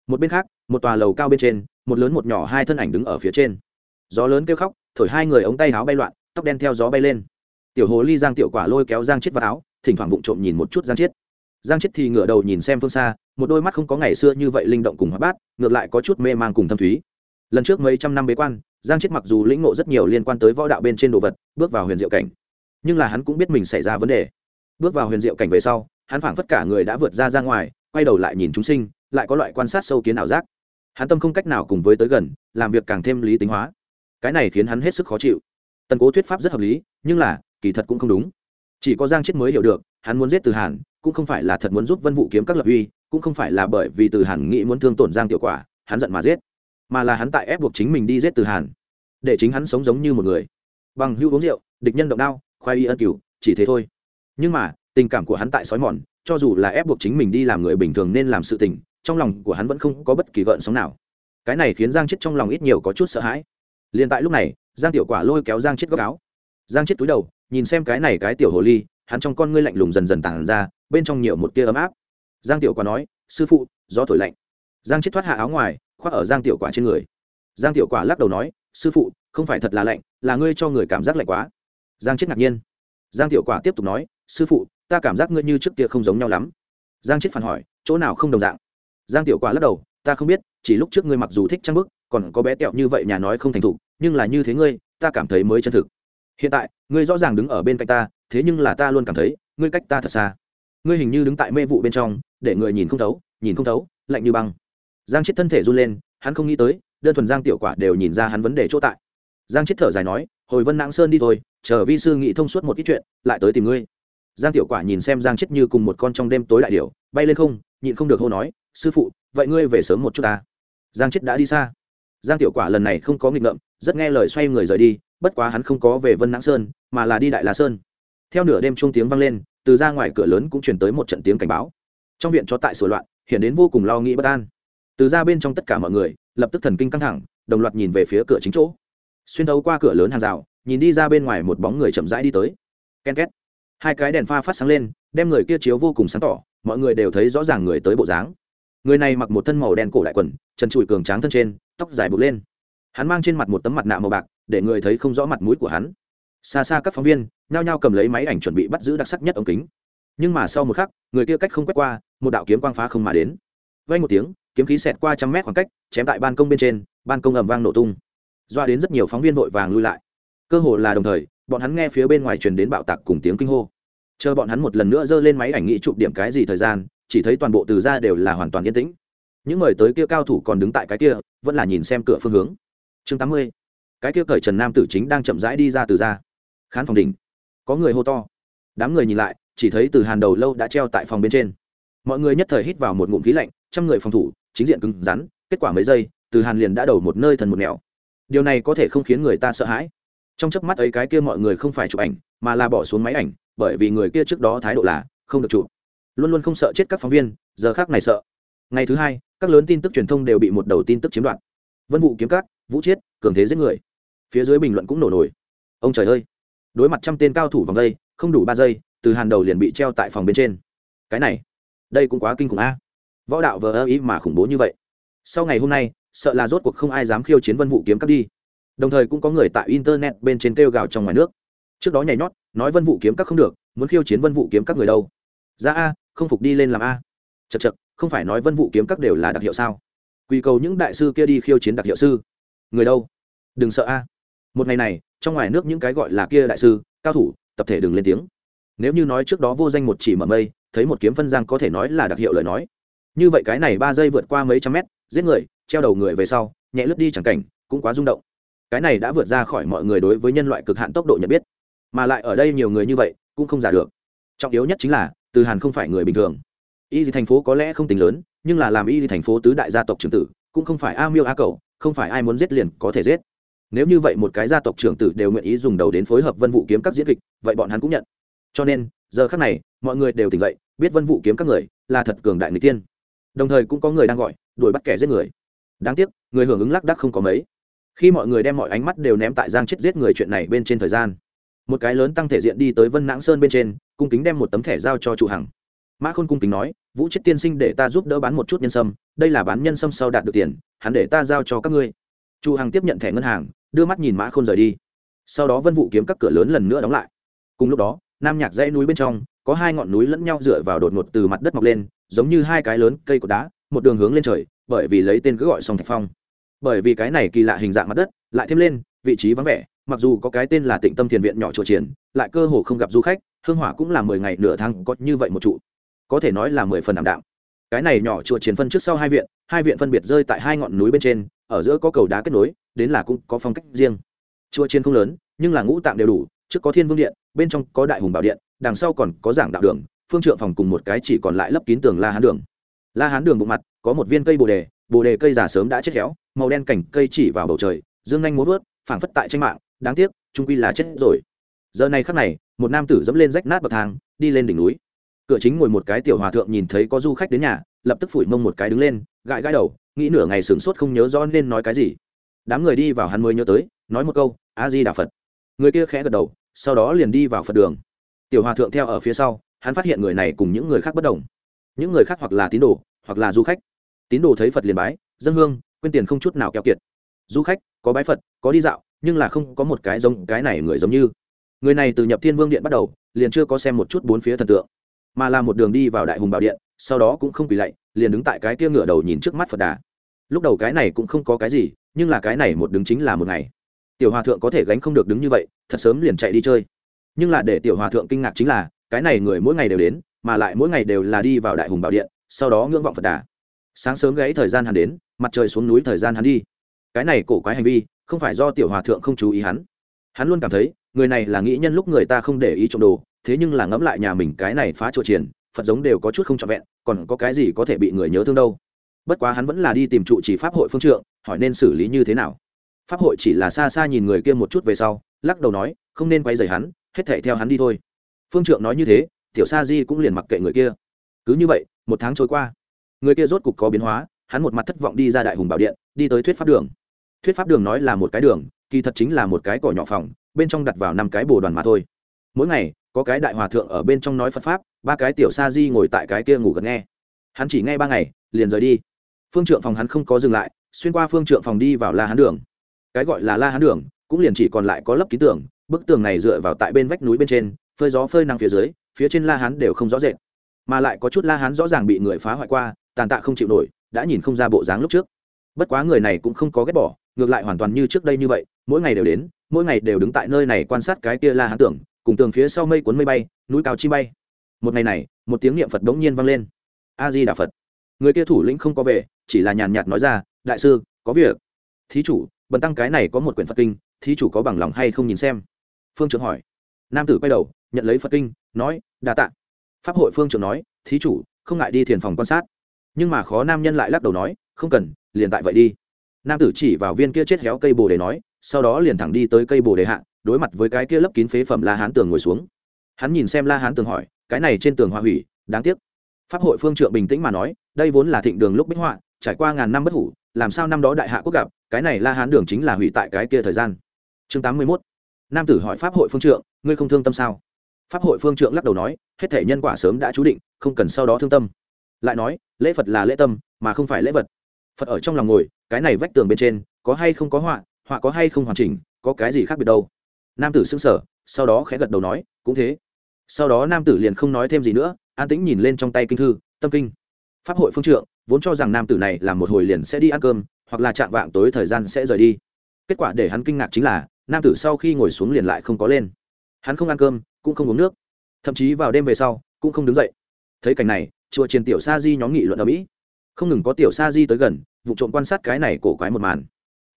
Một bên khác, một tòa lầu cao bên trên, một lớn một nhỏ hai thân ảnh đứng ở phía trên. Gió lớn kêu khóc, thổi hai người ống tay áo bay loạn, tóc đen theo gió bay lên. Tiểu hồ ly giang tiểu quả lôi kéo giang chết vào áo, thỉnh thoảng vụng trộm nhìn một chút giang chết giang chết thì ngửa đầu nhìn xem phương xa, một đôi mắt không có ngày xưa như vậy linh động cùng hóa bát, ngược lại có chút mê man cùng thâm thúy. Lần trước mấy trăm năm bế quan, giang chết mặc dù lĩnh ngộ rất nhiều liên quan tới võ đạo bên trên đồ vật, bước vào huyền diệu cảnh. Nhưng là hắn cũng biết mình xảy ra vấn đề. Bước vào huyền diệu cảnh về sau, hắn phảng phất cả người đã vượt ra ra ngoài quay đầu lại nhìn chúng sinh, lại có loại quan sát sâu kiến ảo giác. Hắn tâm không cách nào cùng với tới gần, làm việc càng thêm lý tính hóa. Cái này khiến hắn hết sức khó chịu. Tần cố thuyết pháp rất hợp lý, nhưng là, kỳ thật cũng không đúng. Chỉ có giang chết mới hiểu được, hắn muốn giết từ hàn, cũng không phải là thật muốn giúp vân vụ kiếm các lập uy, cũng không phải là bởi vì từ hàn nghĩ muốn thương tổn giang tiểu quả, hắn giận mà giết. Mà là hắn tại ép buộc chính mình đi giết từ hàn. Để chính hắn sống giống như một người. Bằng hưu uống rượu, địch nhân động đao, khoai y ân cửu, chỉ thế thôi. Nhưng mà tình cảm của hắn tại sói mòn, cho dù là ép buộc chính mình đi làm người bình thường nên làm sự tình, trong lòng của hắn vẫn không có bất kỳ gợn sóng nào. Cái này khiến giang chết trong lòng ít nhiều có chút sợ hãi. Liền tại lúc này, giang tiểu quả lôi kéo giang chết góc áo. Giang chết túi đầu, nhìn xem cái này cái tiểu hồ ly, hắn trong con ngươi lạnh lùng dần dần tàn ra, bên trong nhiều một tia ấm áp. Giang tiểu quả nói, sư phụ, gió thổi lạnh. Giang chết thoát hạ áo ngoài, khoác ở giang tiểu quả trên người. Giang tiểu quả lắc đầu nói, sư phụ, không phải thật là lạnh, là ngươi cho người cảm giác lạnh quá. Giang chết ngạc nhiên giang tiểu quả tiếp tục nói, sư phụ, ta cảm giác ngươi như trước kia không giống nhau lắm. Giang chết phản hỏi, chỗ nào không đồng dạng? Giang tiểu quả lắc đầu, ta không biết, chỉ lúc trước ngươi mặc dù thích trang bức, còn có bé tẹo như vậy nhà nói không thành thục, nhưng là như thế ngươi, ta cảm thấy mới chân thực. Hiện tại, ngươi rõ ràng đứng ở bên cạnh ta, thế nhưng là ta luôn cảm thấy, ngươi cách ta thật xa. Ngươi hình như đứng tại mê vụ bên trong, để người nhìn không thấu, nhìn không thấu, lạnh như băng. Giang chết thân thể run lên, hắn không nghĩ tới, đơn thuần giang tiểu quả đều nhìn ra hắn vấn đề chỗ tại. Giang chết thở dài nói hồi vân nãng sơn đi thôi, chờ vi sư nghĩ thông suốt một ít chuyện, lại tới tìm ngươi. Giang tiểu quả nhìn xem giang chết như cùng một con trong đêm tối đại điều bay lên không, nhịn không được hô nói, sư phụ, vậy ngươi về sớm một chút ta. Giang chết đã đi xa. Giang tiểu quả lần này không có nghịch ngợm, rất nghe lời xoay người rời đi, bất quá hắn không có về vân nãng sơn, mà là đi đại la sơn. Theo nửa đêm trung tiếng vang lên, từ ra ngoài cửa lớn cũng truyền tới một trận tiếng cảnh báo. Trong viện cho tại sửa loạn, hiện đến vô cùng lo nghĩ bất an. Từ ra bên trong tất cả mọi người, lập tức thần kinh căng thẳng, đồng loạt nhìn về phía cửa chính chỗ xuyên thấu qua cửa lớn hàng rào, nhìn đi ra bên ngoài một bóng người chậm rãi đi tới. Ken két. Hai cái đèn pha phát sáng lên, đem người kia chiếu vô cùng sáng tỏ, mọi người đều thấy rõ ràng người tới bộ dáng. Người này mặc một thân màu đen cổ đại quần, chân trụi cường tráng thân trên, tóc dài buộc lên. Hắn mang trên mặt một tấm mặt nạ màu bạc, để người thấy không rõ mặt mũi của hắn. Xa xa các phóng viên, nhao nhao cầm lấy máy ảnh chuẩn bị bắt giữ đặc sắc nhất ống kính. Nhưng mà sau một khắc, người kia cách không quét qua, một đạo kiếm quang phá không mà đến. Vay một tiếng, kiếm khí xẹt qua trăm mét khoảng cách, chém tại ban công bên trên, ban công ầm vang nổ tung doa đến rất nhiều phóng viên vội vàng lui lại. Cơ hồ là đồng thời, bọn hắn nghe phía bên ngoài truyền đến bạo tạc cùng tiếng kinh hô. Chờ bọn hắn một lần nữa giơ lên máy ảnh nghĩ chụp điểm cái gì thời gian, chỉ thấy toàn bộ từ ra đều là hoàn toàn yên tĩnh. Những người tới kia cao thủ còn đứng tại cái kia, vẫn là nhìn xem cửa phương hướng. Chương tám mươi. Cái kia cởi trần nam tử chính đang chậm rãi đi ra từ ra. Khán phòng đỉnh. Có người hô to. Đám người nhìn lại, chỉ thấy từ hàn đầu lâu đã treo tại phòng bên trên. Mọi người nhất thời hít vào một ngụm khí lạnh, trăm người phòng thủ, chính diện cứng rắn, kết quả mấy giây, từ hàn liền đã đầu một nơi thần một nẻo điều này có thể không khiến người ta sợ hãi. Trong chớp mắt ấy cái kia mọi người không phải chụp ảnh, mà là bỏ xuống máy ảnh, bởi vì người kia trước đó thái độ là không được chụp. Luôn luôn không sợ chết các phóng viên, giờ khác này sợ. Ngày thứ hai, các lớn tin tức truyền thông đều bị một đầu tin tức chiếm đoạt. Vân vụ kiếm cát vũ chiết, cường thế giết người. Phía dưới bình luận cũng nổ nổi. Ông trời ơi! Đối mặt trăm tên cao thủ vòng đây, không đủ ba giây, từ hàn đầu liền bị treo tại phòng bên trên. Cái này, đây cũng quá kinh khủng a. Võ đạo vờ ơ ý mà khủng bố như vậy. Sau ngày hôm nay sợ là rốt cuộc không ai dám khiêu chiến vân vụ kiếm cắt đi. Đồng thời cũng có người tại internet bên trên kêu gào trong ngoài nước. Trước đó nhảy nhót, nói vân vụ kiếm các không được, muốn khiêu chiến vân vụ kiếm các người đâu? Ra a, không phục đi lên làm a. Chật chật không phải nói vân vụ kiếm các đều là đặc hiệu sao? Quy cầu những đại sư kia đi khiêu chiến đặc hiệu sư. Người đâu? Đừng sợ a. Một ngày này, trong ngoài nước những cái gọi là kia đại sư, cao thủ, tập thể đừng lên tiếng. Nếu như nói trước đó vô danh một chỉ mở mây, thấy một kiếm phân giang có thể nói là đặc hiệu lời nói. Như vậy cái này ba giây vượt qua mấy trăm mét, giết người treo đầu người về sau, nhẹ lướt đi chẳng cảnh, cũng quá rung động. Cái này đã vượt ra khỏi mọi người đối với nhân loại cực hạn tốc độ nhận biết. Mà lại ở đây nhiều người như vậy, cũng không giả được. Trọng yếu nhất chính là, từ hàn không phải người bình thường. Y thì thành phố có lẽ không tính lớn, nhưng là làm y thì thành phố tứ đại gia tộc trưởng tử, cũng không phải a miêu a cầu không phải ai muốn giết liền có thể giết. Nếu như vậy một cái gia tộc trưởng tử đều nguyện ý dùng đầu đến phối hợp vân vụ kiếm các diễn kịch, vậy bọn hắn cũng nhận. Cho nên, giờ khác này, mọi người đều tỉnh dậy, biết vân vụ kiếm các người là thật cường đại người tiên đồng thời cũng có người đang gọi, đuổi bắt kẻ giết người đáng tiếc, người hưởng ứng lác đắc không có mấy. Khi mọi người đem mọi ánh mắt đều ném tại giang chết giết người chuyện này bên trên thời gian, một cái lớn tăng thể diện đi tới vân nãng sơn bên trên, cung kính đem một tấm thẻ giao cho chủ hằng. Mã khôn cung kính nói, vũ chết tiên sinh để ta giúp đỡ bán một chút nhân sâm, đây là bán nhân sâm sau đạt được tiền, hắn để ta giao cho các ngươi. Chủ hằng tiếp nhận thẻ ngân hàng, đưa mắt nhìn mã khôn rời đi. Sau đó vân vụ kiếm các cửa lớn lần nữa đóng lại. Cùng lúc đó, nam nhạc dãy núi bên trong, có hai ngọn núi lẫn nhau dựa vào đột ngột từ mặt đất mọc lên, giống như hai cái lớn cây cột đá, một đường hướng lên trời bởi vì lấy tên cứ gọi song thạch phong. Bởi vì cái này kỳ lạ hình dạng mặt đất, lại thêm lên, vị trí vắng vẻ, mặc dù có cái tên là tịnh tâm thiền viện nhỏ chùa triển, lại cơ hồ không gặp du khách, hương hỏa cũng là mười ngày nửa tháng có như vậy một trụ. Có thể nói là mười phần đảm đạm. Cái này nhỏ chùa triển phân trước sau hai viện hai viện phân biệt rơi tại hai ngọn núi bên trên, ở giữa có cầu đá kết nối, đến là cũng có phong cách riêng. Chùa triển không lớn, nhưng là ngũ tạng đều đủ, trước có thiên vương điện, bên trong có đại hùng bảo điện, đằng sau còn có giảng đạo đường, phương trượng phòng cùng một cái chỉ còn lại lấp kín tường la hán đường la hán đường bụng mặt, có một viên cây bồ đề bồ đề cây già sớm đã chết héo, màu đen cảnh cây chỉ vào bầu trời, dương nhanh muốn vớt, phảng phất tại tranh mạng, đáng tiếc, trung quy là chết rồi. Giờ này khắc này, một nam tử dẫm lên rách nát bậc thang, đi lên đỉnh núi. Cửa chính ngồi một cái tiểu hòa thượng nhìn thấy có du khách đến nhà, lập tức phủi mông một cái đứng lên, gãi gãi đầu, nghĩ nửa ngày sửng sốt không nhớ rõ nên nói cái gì. Đám người đi vào hắn mới nhớ tới, nói một câu, a di đà phật. Người kia khẽ gật đầu, sau đó liền đi vào phật đường. Tiểu hòa thượng theo ở phía sau, hắn phát hiện người này cùng những người khác bất đồng những người khác hoặc là tín đồ, hoặc là du khách. Tín đồ thấy phật liền bái dân hương, quên tiền không chút nào keo kiệt. Du khách, có bái phật, có đi dạo, nhưng là không có một cái giống, cái này người giống như. Người này từ nhập thiên vương điện bắt đầu, liền chưa có xem một chút bốn phía thần tượng, mà là một đường đi vào đại hùng bảo điện, sau đó cũng không quỳ lạy, liền đứng tại cái kia ngựa đầu nhìn trước mắt phật đà. Lúc đầu cái này cũng không có cái gì, nhưng là cái này một đứng chính là một ngày. Tiểu hòa thượng có thể gánh không được đứng như vậy, thật sớm liền chạy đi chơi. Nhưng là để tiểu hòa thượng kinh ngạc chính là, cái này người mỗi ngày đều đến mà lại mỗi ngày đều là đi vào đại hùng bảo điện, sau đó ngưỡng vọng phật đà. Sáng sớm gãy thời gian hắn đến, mặt trời xuống núi thời gian hắn đi. Cái này cổ quái hành vi, không phải do tiểu hòa thượng không chú ý hắn. Hắn luôn cảm thấy, người này là nghĩ nhân lúc người ta không để ý trộm đồ, thế nhưng là ngẫm lại nhà mình cái này phá chỗ triển phật giống đều có chút không trọn vẹn, còn có cái gì có thể bị người nhớ thương đâu. Bất quá hắn vẫn là đi tìm trụ chỉ pháp hội phương trượng, hỏi nên xử lý như thế nào. Pháp hội chỉ là xa xa nhìn người kia một chút về sau, lắc đầu nói, không nên quay dày hắn, hết thể theo hắn đi thôi. Phương trượng nói như thế tiểu sa di cũng liền mặc kệ người kia. Cứ như vậy một tháng trôi qua. Người kia rốt cục có biến hóa hắn một mặt thất vọng đi ra đại hùng bảo điện đi tới thuyết pháp đường. Thuyết pháp đường nói là một cái đường kỳ thật chính là một cái cỏ nhỏ phòng bên trong đặt vào năm cái bồ đoàn mà thôi. Mỗi ngày có cái đại hòa thượng ở bên trong nói phật pháp ba cái tiểu sa di ngồi tại cái kia ngủ gần nghe. Hắn chỉ nghe ba ngày liền rời đi. Phương trượng phòng hắn không có dừng lại xuyên qua phương trượng phòng đi vào la hán đường. Cái gọi là la hán đường cũng liền chỉ còn lại có lấp ký tưởng, bức tường này dựa vào tại bên vách núi bên trên phơi gió phơi nắng phía dưới phía trên la hán đều không rõ rệt, mà lại có chút la hán rõ ràng bị người phá hoại qua, tàn tạ không chịu nổi, đã nhìn không ra bộ dáng lúc trước. Bất quá người này cũng không có ghét bỏ, ngược lại hoàn toàn như trước đây như vậy, mỗi ngày đều đến, mỗi ngày đều đứng tại nơi này quan sát cái kia la hán tưởng, cùng tường phía sau mây cuốn mây bay, núi cao chi bay. Một ngày này, một tiếng niệm phật đống nhiên vang lên. A di đà phật. Người kia thủ lĩnh không có về, chỉ là nhàn nhạt nói ra, đại sư, có việc. Thí chủ, bần tăng cái này có một quyển phật kinh, thí chủ có bằng lòng hay không nhìn xem? Phương trưởng hỏi. Nam tử quay đầu nhận lấy phật kinh, nói, đa tạ. Pháp hội phương trưởng nói, thí chủ, không ngại đi thiền phòng quan sát. Nhưng mà khó nam nhân lại lắc đầu nói, không cần, liền tại vậy đi. Nam tử chỉ vào viên kia chết héo cây bồ đề nói, sau đó liền thẳng đi tới cây bồ đề hạ, đối mặt với cái kia lấp kín phế phẩm la hán tường ngồi xuống. Hắn nhìn xem la hán tường hỏi, cái này trên tường hoa hủy, đáng tiếc. Pháp hội phương trượng bình tĩnh mà nói, đây vốn là thịnh đường lúc bích họa, trải qua ngàn năm bất hủ, làm sao năm đó đại hạ quốc gặp, cái này la hán đường chính là hủy tại cái kia thời gian. Chương tám mươi mốt. Nam tử hỏi pháp hội phương trượng ngươi không thương tâm sao? Pháp hội phương trượng lắc đầu nói, hết thể nhân quả sớm đã chú định, không cần sau đó thương tâm. Lại nói, lễ phật là lễ tâm, mà không phải lễ vật. Phật ở trong lòng ngồi, cái này vách tường bên trên, có hay không có họa họa có hay không hoàn chỉnh, có cái gì khác biệt đâu. Nam tử xưng sở sau đó khẽ gật đầu nói, cũng thế. Sau đó nam tử liền không nói thêm gì nữa, an tĩnh nhìn lên trong tay kinh thư, tâm kinh. Pháp hội phương trượng, vốn cho rằng nam tử này làm một hồi liền sẽ đi ăn cơm, hoặc là chạm vạng tối thời gian sẽ rời đi. Kết quả để hắn kinh ngạc chính là, nam tử sau khi ngồi xuống liền lại không có lên. Hắn không ăn cơm cũng không uống nước. Thậm chí vào đêm về sau, cũng không đứng dậy. Thấy cảnh này, chùa triền tiểu sa di nhóm nghị luận ở mỹ. Không ngừng có tiểu sa di tới gần, vụ trộm quan sát cái này cổ quái một màn.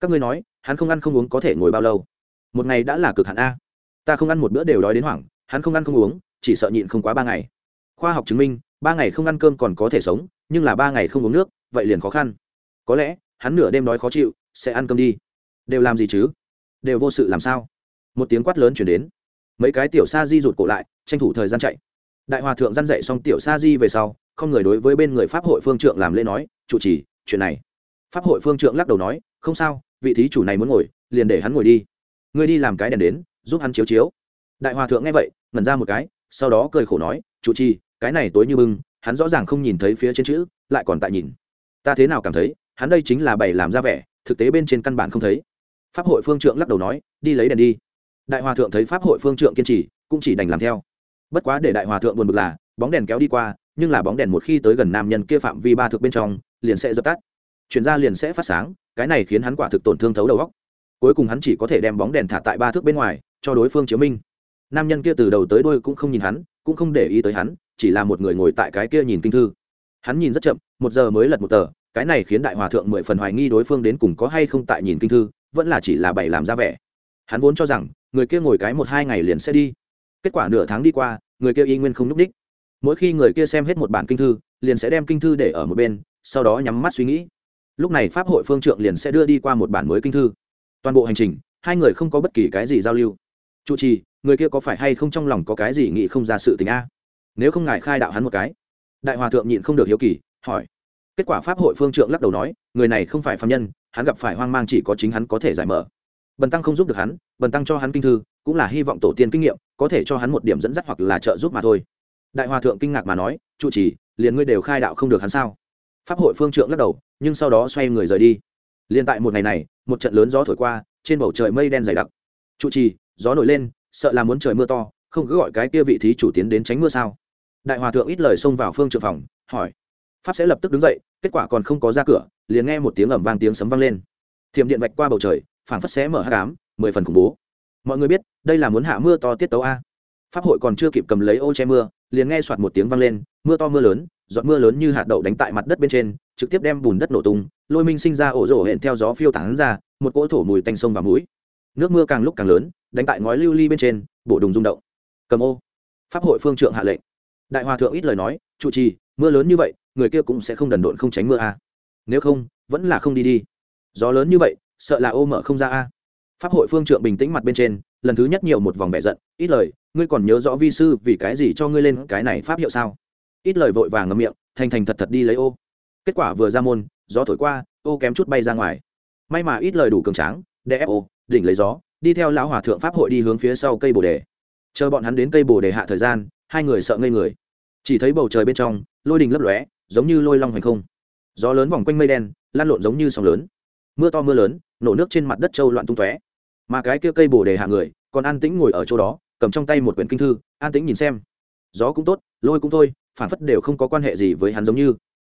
Các ngươi nói, hắn không ăn không uống có thể ngồi bao lâu? Một ngày đã là cực hạn a. Ta không ăn một bữa đều đói đến hoảng, hắn không ăn không uống, chỉ sợ nhịn không quá ba ngày. Khoa học chứng minh, ba ngày không ăn cơm còn có thể sống, nhưng là ba ngày không uống nước, vậy liền khó khăn. Có lẽ, hắn nửa đêm đói khó chịu, sẽ ăn cơm đi. Đều làm gì chứ? Đều vô sự làm sao? Một tiếng quát lớn chuyển đến mấy cái tiểu sa di rụt cổ lại, tranh thủ thời gian chạy. Đại hòa thượng dăn dậy xong tiểu sa di về sau, không người đối với bên người pháp hội phương trượng làm lễ nói, chủ trì, chuyện này. Pháp hội phương trượng lắc đầu nói, không sao, vị thí chủ này muốn ngồi, liền để hắn ngồi đi. Ngươi đi làm cái đèn đến, giúp hắn chiếu chiếu. Đại hòa thượng nghe vậy, ngẩn ra một cái, sau đó cười khổ nói, chủ trì, cái này tối như bưng, hắn rõ ràng không nhìn thấy phía trên chữ, lại còn tại nhìn. Ta thế nào cảm thấy, hắn đây chính là bày làm ra vẻ, thực tế bên trên căn bản không thấy. Pháp hội phương trượng lắc đầu nói, đi lấy đèn đi đại hòa thượng thấy pháp hội phương trượng kiên trì, cũng chỉ đành làm theo. Bất quá để đại hòa thượng buồn bực là, bóng đèn kéo đi qua, nhưng là bóng đèn một khi tới gần nam nhân kia phạm vi ba thực bên trong, liền sẽ dập tắt. Chuyển ra liền sẽ phát sáng, cái này khiến hắn quả thực tổn thương thấu đầu góc cuối cùng hắn chỉ có thể đem bóng đèn thả tại ba thước bên ngoài, cho đối phương chiếu minh. Nam nhân kia từ đầu tới đôi cũng không nhìn hắn, cũng không để ý tới hắn, chỉ là một người ngồi tại cái kia nhìn kinh thư. Hắn nhìn rất chậm, một giờ mới lật một tờ, cái này khiến đại hòa thượng mười phần hoài nghi đối phương đến cùng có hay không tại nhìn kinh thư, vẫn là chỉ là bày làm ra vẻ hắn vốn cho rằng, người kia ngồi cái một hai ngày liền sẽ đi. Kết quả nửa tháng đi qua, người kia y nguyên không n ú c đích. Mỗi khi người kia xem hết một bản kinh thư, liền sẽ đem kinh thư để ở một bên, sau đó nhắm mắt suy nghĩ. Lúc này pháp hội phương trượng liền sẽ đưa đi qua một bản mới kinh thư. Toàn bộ hành trình, hai người không có bất kỳ cái gì giao lưu. Chủ trì, người kia có phải hay không trong lòng có cái gì nghĩ không ra sự tình a? Nếu không ngài khai đạo hắn một cái. Đại hòa thượng nhịn không được hiếu kỳ, hỏi. Kết quả pháp hội phương trượng lắc đầu nói, người này không phải phạm nhân, hắn gặp phải hoang mang chỉ có chính hắn có thể giải mở bần tăng không giúp được hắn, bần tăng cho hắn kinh thư, cũng là hy vọng tổ tiên kinh nghiệm, có thể cho hắn một điểm dẫn dắt hoặc là trợ giúp mà thôi. Đại hòa thượng kinh ngạc mà nói, trụ trì, liền ngươi đều khai đạo không được hắn sao? Pháp hội phương trượng lắc đầu, nhưng sau đó xoay người rời đi. Liền tại một ngày này, một trận lớn gió thổi qua, trên bầu trời mây đen dày đặc. Trụ trì, gió nổi lên, sợ là muốn trời mưa to, không cứ gọi cái kia vị thí chủ tiến đến tránh mưa sao? Đại hòa thượng ít lời xông vào phương trượng phòng, hỏi. Pháp sẽ lập tức đứng dậy, kết quả còn không có ra cửa, liền nghe một tiếng ẩm vang tiếng sấm vang lên. Thiểm điện vạch qua bầu trời phảng phất xé mở hát cám mười phần khủng bố. Mọi người biết, đây là muốn hạ mưa to tiết tấu a. Pháp hội còn chưa kịp cầm lấy ô che mưa, liền nghe soạt một tiếng vang lên, mưa to mưa lớn, giọt mưa lớn như hạt đậu đánh tại mặt đất bên trên, trực tiếp đem bùn đất nổ tung, lôi minh sinh ra ổ rổ hẹn theo gió phiêu tán ra, một cỗ thổ mùi tanh sông và mũi. Nước mưa càng lúc càng lớn, đánh tại ngói lưu ly bên trên bộ đùng rung động. Cầm ô. Pháp hội phương trượng hạ lệnh. Đại hòa thượng ít lời nói trụ trì, mưa lớn như vậy, người kia cũng sẽ không đần độn không tránh mưa a. Nếu không, vẫn là không đi đi. Gió lớn như vậy sợ là ô mở không ra a. Pháp hội phương trượng bình tĩnh mặt bên trên, lần thứ nhất nhiều một vòng vẻ giận, ít lời, ngươi còn nhớ rõ vi sư vì cái gì cho ngươi lên cái này pháp hiệu sao? Ít lời vội vàng ngậm miệng, thành thành thật thật đi lấy ô. Kết quả vừa ra môn, gió thổi qua, ô kém chút bay ra ngoài. May mà ít lời đủ cường tráng, đè ép ô, đỉnh lấy gió, đi theo lão hòa thượng pháp hội đi hướng phía sau cây bồ đề. Chờ bọn hắn đến cây bồ đề hạ thời gian, hai người sợ ngây người. Chỉ thấy bầu trời bên trong, lôi đình lấp lóe, giống như lôi long hành không. Gió lớn vòng quanh mây đen, lan lộn giống như sóng lớn. Mưa to mưa lớn nổ nước trên mặt đất trâu loạn tung tóe. Mà cái kia cây bồ đề hạ người, còn an tĩnh ngồi ở chỗ đó, cầm trong tay một quyển kinh thư, an tĩnh nhìn xem. Gió cũng tốt, lôi cũng thôi phản phất đều không có quan hệ gì với hắn giống như.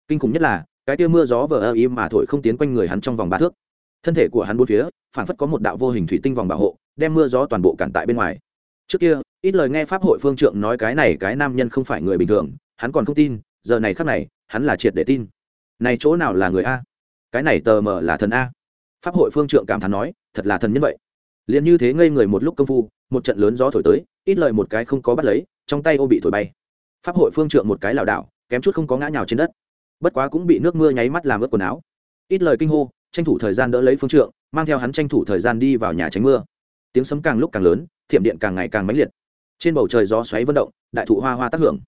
Kinh khủng nhất là, cái kia mưa gió vờ ơ im mà thổi không tiến quanh người hắn trong vòng ba thước. Thân thể của hắn bốn phía phản phất có một đạo vô hình thủy tinh vòng bảo hộ, đem mưa gió toàn bộ cản tại bên ngoài. Trước kia, ít lời nghe pháp hội phương trượng nói cái này cái nam nhân không phải người bình thường, hắn còn không tin, giờ này khắc này, hắn là triệt để tin. Này chỗ nào là người a? Cái này tờ mờ là thần a pháp hội phương trượng cảm thán nói, thật là thần nhân vậy. Liền như thế ngây người một lúc công phu, một trận lớn gió thổi tới, ít lời một cái không có bắt lấy, trong tay ô bị thổi bay. Pháp hội phương trượng một cái lảo đảo, kém chút không có ngã nhào trên đất. Bất quá cũng bị nước mưa nháy mắt làm ướt quần áo. Ít lời kinh hô, tranh thủ thời gian đỡ lấy phương trượng, mang theo hắn tranh thủ thời gian đi vào nhà tránh mưa. Tiếng sấm càng lúc càng lớn, thiểm điện càng ngày càng mãnh liệt. Trên bầu trời gió xoáy vận động, đại thụ hoa hoa tác hưởng.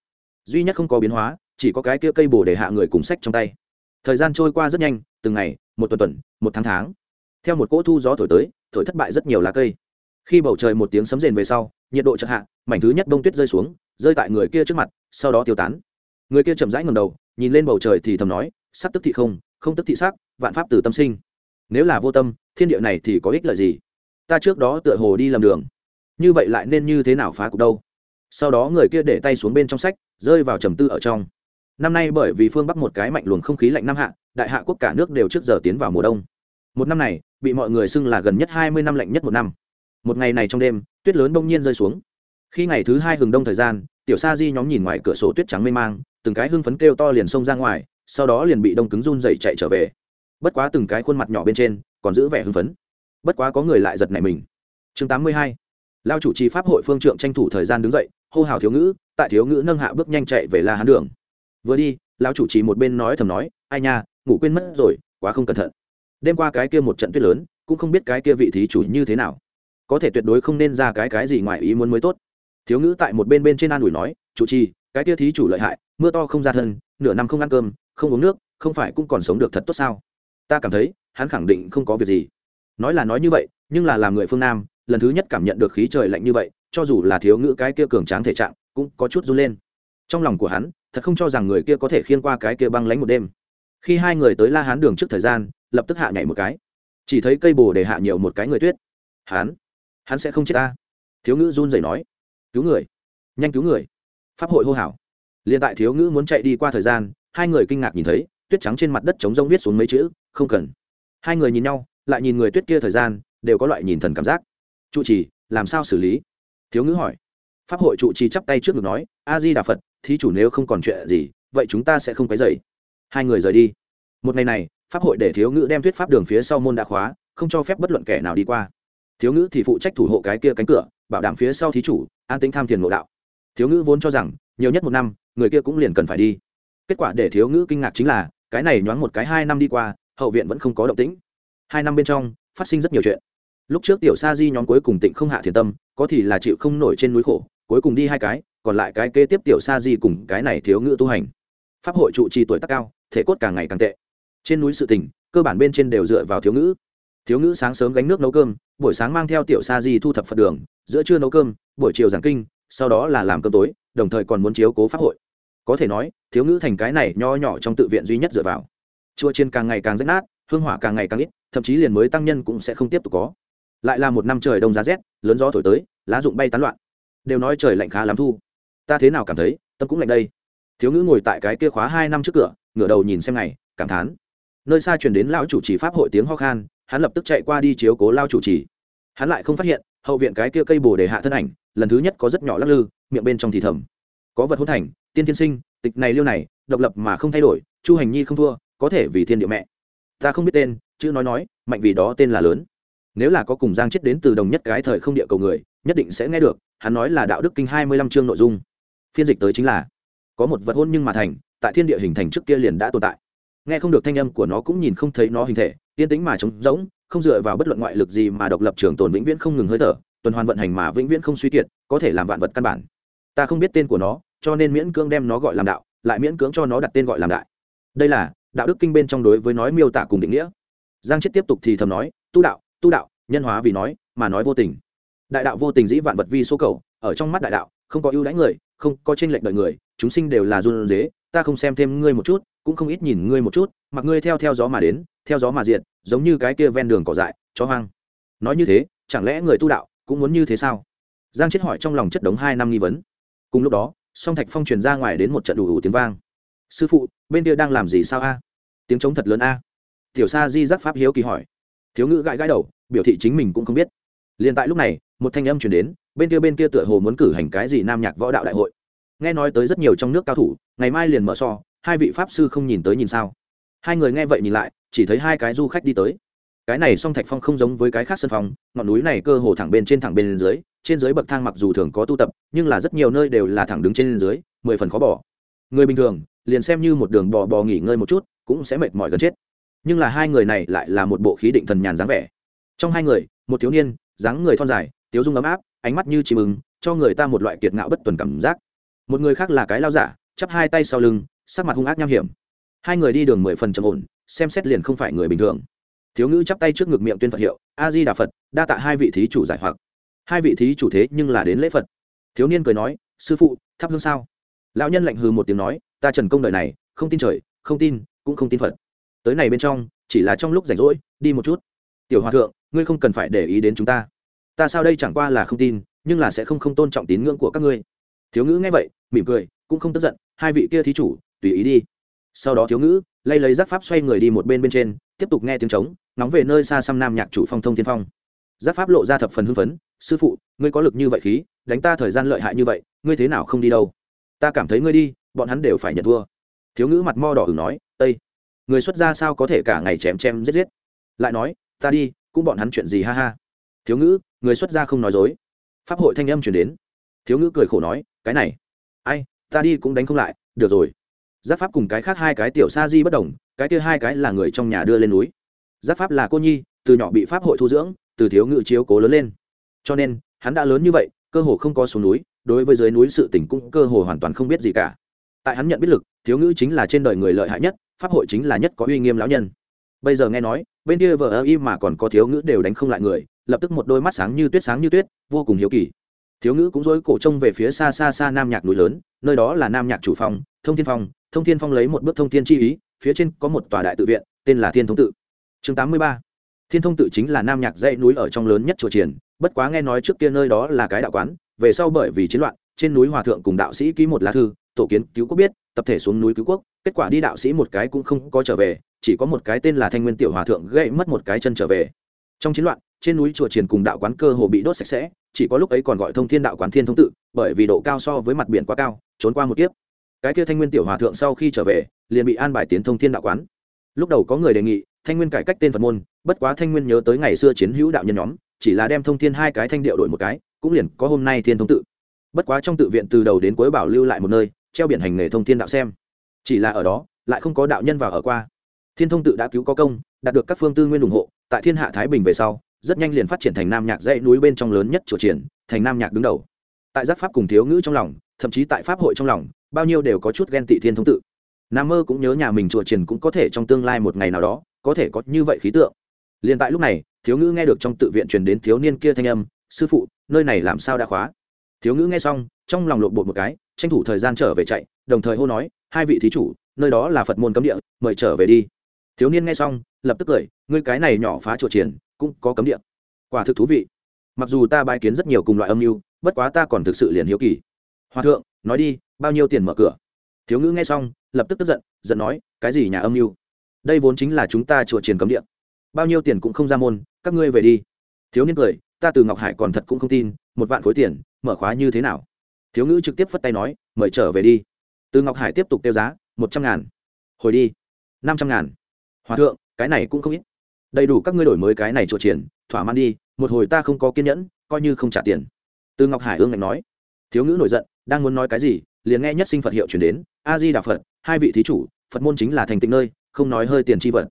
Duy nhất không có biến hóa, chỉ có cái kia cây bồ để hạ người cùng sách trong tay. Thời gian trôi qua rất nhanh, từng ngày, một tuần tuần, một tháng tháng theo một cỗ thu gió thổi tới, thổi thất bại rất nhiều lá cây. Khi bầu trời một tiếng sấm rền về sau, nhiệt độ chợt hạ, mảnh thứ nhất đông tuyết rơi xuống, rơi tại người kia trước mặt, sau đó tiêu tán. Người kia chậm rãi ngầm đầu, nhìn lên bầu trời thì thầm nói sắc tức thị không không tức thị sắc vạn pháp từ tâm sinh. Nếu là vô tâm, thiên địa này thì có ích lợi gì? Ta trước đó tựa hồ đi lầm đường. Như vậy lại nên như thế nào phá cục đâu? Sau đó người kia để tay xuống bên trong sách, rơi vào trầm tư ở trong. Năm nay bởi vì phương bắc một cái mạnh luồng không khí lạnh năm hạ, đại hạ quốc cả nước đều trước giờ tiến vào mùa đông một năm này, bị mọi người xưng là gần nhất hai mươi năm lạnh nhất một năm. Một ngày này trong đêm, tuyết lớn bỗng nhiên rơi xuống. Khi ngày thứ hai hừng đông thời gian, tiểu sa di nhóm nhìn ngoài cửa sổ tuyết trắng mê mang, từng cái hưng phấn kêu to liền xông ra ngoài, sau đó liền bị đông cứng run dậy chạy trở về. Bất quá từng cái khuôn mặt nhỏ bên trên, còn giữ vẻ hưng phấn. Bất quá có người lại giật nảy mình. Chương tám mươi hai. Lao chủ trì pháp hội phương trượng tranh thủ thời gian đứng dậy, hô hào thiếu ngữ, tại thiếu ngữ nâng hạ bước nhanh chạy về la hán đường. Vừa đi lao chủ trì một bên nói thầm nói, ai nha, ngủ quên mất rồi, quá không cẩn thận đêm qua cái kia một trận tuyết lớn, cũng không biết cái kia vị thí chủ như thế nào. Có thể tuyệt đối không nên ra cái cái gì ngoài ý muốn mới tốt. Thiếu ngữ tại một bên bên trên an ủi nói, chủ trì, cái kia thí chủ lợi hại, mưa to không ra thân, nửa năm không ăn cơm, không uống nước, không phải cũng còn sống được thật tốt sao? Ta cảm thấy, hắn khẳng định không có việc gì. Nói là nói như vậy, nhưng là làm người phương nam, lần thứ nhất cảm nhận được khí trời lạnh như vậy, cho dù là thiếu ngữ cái kia cường tráng thể trạng, cũng có chút run lên. Trong lòng của hắn, thật không cho rằng người kia có thể khiên qua cái kia băng lánh một đêm. Khi hai người tới la hán đường trước thời gian lập tức hạ nhảy một cái. Chỉ thấy cây bồ để hạ nhiều một cái người tuyết. Hắn hắn sẽ không chết ta. Thiếu ngữ run rẩy nói. Cứu người. Nhanh cứu người. Pháp hội hô hào. Liền tại thiếu ngữ muốn chạy đi qua thời gian, hai người kinh ngạc nhìn thấy, tuyết trắng trên mặt đất trống rông viết xuống mấy chữ, không cần. Hai người nhìn nhau, lại nhìn người tuyết kia thời gian, đều có loại nhìn thần cảm giác. Trụ trì, làm sao xử lý? Thiếu ngữ hỏi. Pháp hội trụ trì chắp tay trước ngực nói a di đà phật, thí chủ nếu không còn chuyện gì, vậy chúng ta sẽ không quấy dày hai người rời đi. Một ngày này pháp hội để thiếu ngữ đem thuyết pháp đường phía sau môn đã khóa, không cho phép bất luận kẻ nào đi qua. Thiếu ngữ thì phụ trách thủ hộ cái kia cánh cửa, bảo đảm phía sau thí chủ, an tính tham thiền ngộ đạo. Thiếu ngữ vốn cho rằng, nhiều nhất một năm, người kia cũng liền cần phải đi. Kết quả để thiếu ngữ kinh ngạc chính là, cái này nhoáng một cái hai năm đi qua, hậu viện vẫn không có động tĩnh. Hai năm bên trong, phát sinh rất nhiều chuyện. Lúc trước tiểu sa di nhóm cuối cùng tịnh không hạ thiền tâm, có thì là chịu không nổi trên núi khổ, cuối cùng đi hai cái, còn lại cái kế tiếp tiểu sa di cùng cái này thiếu ngữ tu hành. Pháp hội trụ trì tuổi tác cao, thể cốt càng ngày càng tệ trên núi sự tỉnh cơ bản bên trên đều dựa vào thiếu ngữ. Thiếu ngữ sáng sớm gánh nước nấu cơm, buổi sáng mang theo tiểu sa di thu thập phật đường, giữa trưa nấu cơm, buổi chiều giảng kinh, sau đó là làm cơm tối, đồng thời còn muốn chiếu cố pháp hội. Có thể nói, thiếu ngữ thành cái này nho nhỏ trong tự viện duy nhất dựa vào. Chùa trên càng ngày càng rách nát, hương hỏa càng ngày càng ít, thậm chí liền mới tăng nhân cũng sẽ không tiếp tục có. Lại là một năm trời đông giá rét, lớn gió thổi tới, lá rụng bay tán loạn. Đều nói trời lạnh khá lắm thu. Ta thế nào cảm thấy, tâm cũng lạnh đây. Thiếu ngữ ngồi tại cái kia khóa hai năm trước cửa, ngửa đầu nhìn xem ngày, cảm thán nơi xa truyền đến lão chủ trì pháp hội tiếng ho khan, hắn lập tức chạy qua đi chiếu cố lao chủ trì. Hắn lại không phát hiện, hậu viện cái kia cây bồ để hạ thân ảnh, lần thứ nhất có rất nhỏ lắc lư, miệng bên trong thì thầm. Có vật hôn thành, tiên tiên sinh, tịch này liêu này, độc lập mà không thay đổi, chu hành nhi không thua, có thể vì thiên địa mẹ. Ta không biết tên, chữ nói nói, mạnh vì đó tên là lớn. Nếu là có cùng giang chết đến từ đồng nhất cái thời không địa cầu người, nhất định sẽ nghe được, hắn nói là đạo đức kinh hai mươi lăm chương nội dung. Phiên dịch tới chính là, có một vật hôn nhưng mà thành, tại thiên địa hình thành trước kia liền đã tồn tại nghe không được thanh âm của nó cũng nhìn không thấy nó hình thể tiên tính mà trống rỗng, không dựa vào bất luận ngoại lực gì mà độc lập trường tồn vĩnh viễn không ngừng hơi thở, tuần hoàn vận hành mà vĩnh viễn không suy kiệt, có thể làm vạn vật căn bản. Ta không biết tên của nó, cho nên miễn cưỡng đem nó gọi làm đạo, lại miễn cưỡng cho nó đặt tên gọi làm đại. Đây là đạo đức kinh bên trong đối với nói miêu tả cùng định nghĩa. Giang chết tiếp tục thì thầm nói, tu đạo tu đạo, nhân hóa vì nói, mà nói vô tình. Đại đạo vô tình dĩ vạn vật vi số cầu, ở trong mắt đại đạo, không có ưu đãi người, không có tranh lệch đợi người, chúng sinh đều là run dế ta không xem thêm ngươi một chút cũng không ít nhìn ngươi một chút, mặc ngươi theo theo gió mà đến, theo gió mà diện giống như cái kia ven đường cỏ dại, chó hoang. Nói như thế, chẳng lẽ người tu đạo cũng muốn như thế sao? Giang chết hỏi trong lòng chất đống hai năm nghi vấn. Cùng lúc đó, song thạch phong truyền ra ngoài đến một trận đủ đủ tiếng vang. Sư phụ, bên kia đang làm gì sao a? Tiếng trống thật lớn a. Tiểu sa di giác pháp hiếu kỳ hỏi. Thiếu ngữ gãi gãi đầu, biểu thị chính mình cũng không biết. Liền tại lúc này, một thanh âm chuyển đến, bên kia bên kia tựa hồ muốn cử hành cái gì nam nhạc võ đạo đại hội. Nghe nói tới rất nhiều trong nước cao thủ, ngày mai liền mở so hai vị pháp sư không nhìn tới nhìn sao? Hai người nghe vậy nhìn lại, chỉ thấy hai cái du khách đi tới. Cái này song thạch phong không giống với cái khác sân phong ngọn núi này cơ hồ thẳng bên trên thẳng bên dưới, trên dưới bậc thang mặc dù thường có tu tập, nhưng là rất nhiều nơi đều là thẳng đứng trên dưới, mười phần khó bỏ. Người bình thường, liền xem như một đường bò bò nghỉ ngơi một chút, cũng sẽ mệt mỏi gần chết. Nhưng là hai người này lại là một bộ khí định thần nhàn dáng vẻ. Trong hai người, một thiếu niên, dáng người thon dài, tiếu dung ấm áp, ánh mắt như chìm ứng cho người ta một loại kiệt ngạo bất tuần cảm giác. Một người khác là cái lao giả, chắp hai tay sau lưng sắc mặt hung ác nham hiểm. Hai người đi đường mười phần trầm ổn, xem xét liền không phải người bình thường. Thiếu ngữ chắp tay trước ngực miệng tuyên phật hiệu a di đà phật, đa tạ hai vị thí chủ giải hoặc. Hai vị thí chủ thế nhưng là đến lễ phật. Thiếu niên cười nói, sư phụ, thắp hương sao? Lão nhân lạnh hừ một tiếng nói, ta trần công đời này, không tin trời, không tin, cũng không tin phật. Tới này bên trong, chỉ là trong lúc rảnh rỗi, đi một chút. Tiểu hòa thượng, ngươi không cần phải để ý đến chúng ta. Ta sao đây chẳng qua là không tin, nhưng là sẽ không không tôn trọng tín ngưỡng của các ngươi. Thiếu ngữ nghe vậy, mỉm cười, cũng không tức giận, hai vị kia thí chủ tùy ý đi. Sau đó thiếu ngữ, lay lấy giác pháp xoay người đi một bên bên trên, tiếp tục nghe tiếng trống nóng về nơi xa xăm nam nhạc chủ phong thông tiên phong. Giác pháp lộ ra thập phần hưng phấn, sư phụ, ngươi có lực như vậy khí, đánh ta thời gian lợi hại như vậy, ngươi thế nào không đi đâu? Ta cảm thấy ngươi đi, bọn hắn đều phải nhận thua. Thiếu ngữ mặt mo đỏ ửng nói ây người xuất gia sao có thể cả ngày chém chém giết giết? Lại nói, ta đi, cũng bọn hắn chuyện gì ha ha? Thiếu ngữ, người xuất gia không nói dối. Pháp hội thanh âm chuyển đến. Thiếu ngữ cười khổ nói, cái này, ai, ta đi cũng đánh không lại, được rồi giáp pháp cùng cái khác hai cái tiểu sa di bất đồng, cái kia hai cái là người trong nhà đưa lên núi. Giáp pháp là cô nhi, từ nhỏ bị pháp hội thu dưỡng, từ thiếu ngự chiếu cố lớn lên. Cho nên, hắn đã lớn như vậy, cơ hồ không có xuống núi, đối với dưới núi sự tỉnh cũng cơ hồ hoàn toàn không biết gì cả. Tại hắn nhận biết lực, thiếu ngữ chính là trên đời người lợi hại nhất, pháp hội chính là nhất có uy nghiêm lão nhân. Bây giờ nghe nói, bên kia vợ ơ y mà còn có thiếu ngữ đều đánh không lại người, lập tức một đôi mắt sáng như tuyết sáng như tuyết, vô cùng hiếu kỳ. Thiếu ngữ cũng dối cổ trông về phía xa xa xa nam nhạc núi lớn, nơi đó là nam nhạc chủ phòng, thông thiên phong thông thiên phong lấy một bước thông thiên chi ý, phía trên có một tòa đại tự viện, tên là thiên thông tự. Chương tám mươi ba. Thiên thông tự chính là nam nhạc dãy núi ở trong lớn nhất chùa triển bất quá nghe nói trước kia nơi đó là cái đạo quán, về sau bởi vì chiến loạn, trên núi hòa thượng cùng đạo sĩ ký một lá thư, tổ kiến cứu quốc biết, tập thể xuống núi cứu quốc, kết quả đi đạo sĩ một cái cũng không có trở về, chỉ có một cái tên là thanh nguyên tiểu hòa thượng gãy mất một cái chân trở về. Trong chiến loạn, trên núi chùa triển cùng đạo quán cơ hồ bị đốt sạch sẽ, chỉ có lúc ấy còn gọi thông thiên đạo quán thiên thông tự, bởi vì độ cao so với mặt biển quá cao, trốn qua một kiếp cái kia thanh nguyên tiểu hòa thượng sau khi trở về, liền bị an bài tiến thông thiên đạo quán. Lúc đầu có người đề nghị, thanh nguyên cải cách tên phật môn, bất quá thanh nguyên nhớ tới ngày xưa chiến hữu đạo nhân nhóm, chỉ là đem thông thiên hai cái thanh điệu đổi một cái, cũng liền có hôm nay thiên thông tự. Bất quá trong tự viện từ đầu đến cuối bảo lưu lại một nơi, treo biển hành nghề thông thiên đạo xem. Chỉ là ở đó, lại không có đạo nhân vào ở qua. Thiên thông tự đã cứu có công, đạt được các phương tư nguyên ủng hộ, tại thiên hạ thái bình về sau, rất nhanh liền phát triển thành nam nhạc dãy núi bên trong lớn nhất chùa triển, thành nam nhạc đứng đầu. Tại giác pháp cùng thiếu ngữ trong lòng, thậm chí tại pháp hội trong lòng bao nhiêu đều có chút ghen tị thiên thông tự. Nam mơ cũng nhớ nhà mình chùa triển cũng có thể trong tương lai một ngày nào đó, có thể có như vậy khí tượng. Liền tại lúc này, thiếu ngữ nghe được trong tự viện truyền đến thiếu niên kia thanh âm, sư phụ, nơi này làm sao đã khóa? Thiếu ngữ nghe xong, trong lòng lộn bột một cái, tranh thủ thời gian trở về chạy, đồng thời hô nói, hai vị thí chủ, nơi đó là phật môn cấm địa, mời trở về đi. Thiếu niên nghe xong, lập tức cười, ngươi cái này nhỏ phá chùa triển cũng có cấm địa. Quả thực thú vị. Mặc dù ta bài kiến rất nhiều cùng loại âm mưu, bất quá ta còn thực sự liền hiếu kỳ. Hòa thượng, nói đi bao nhiêu tiền mở cửa? Thiếu ngữ nghe xong, lập tức tức giận giận nói, cái gì nhà âm mưu? Đây vốn chính là chúng ta chùa triển cấm địa. Bao nhiêu tiền cũng không ra môn, các ngươi về đi. Thiếu niên cười, ta từ ngọc hải còn thật cũng không tin, một vạn khối tiền, mở khóa như thế nào? Thiếu ngữ trực tiếp phất tay nói, mời trở về đi. Từ ngọc hải tiếp tục tiêu giá, một trăm ngàn. Hồi đi. năm trăm ngàn. Hòa thượng, cái này cũng không ít. Đầy đủ các ngươi đổi mới cái này chùa triển thỏa mãn đi, một hồi ta không có kiên nhẫn, coi như không trả tiền. Từ ngọc hải ương ngạnh nói. Thiếu ngữ nổi giận, đang muốn nói cái gì liền nghe nhất sinh phật hiệu chuyển đến, a di đà phật, hai vị thí chủ, phật môn chính là thành tịnh nơi, không nói hơi tiền chi vật.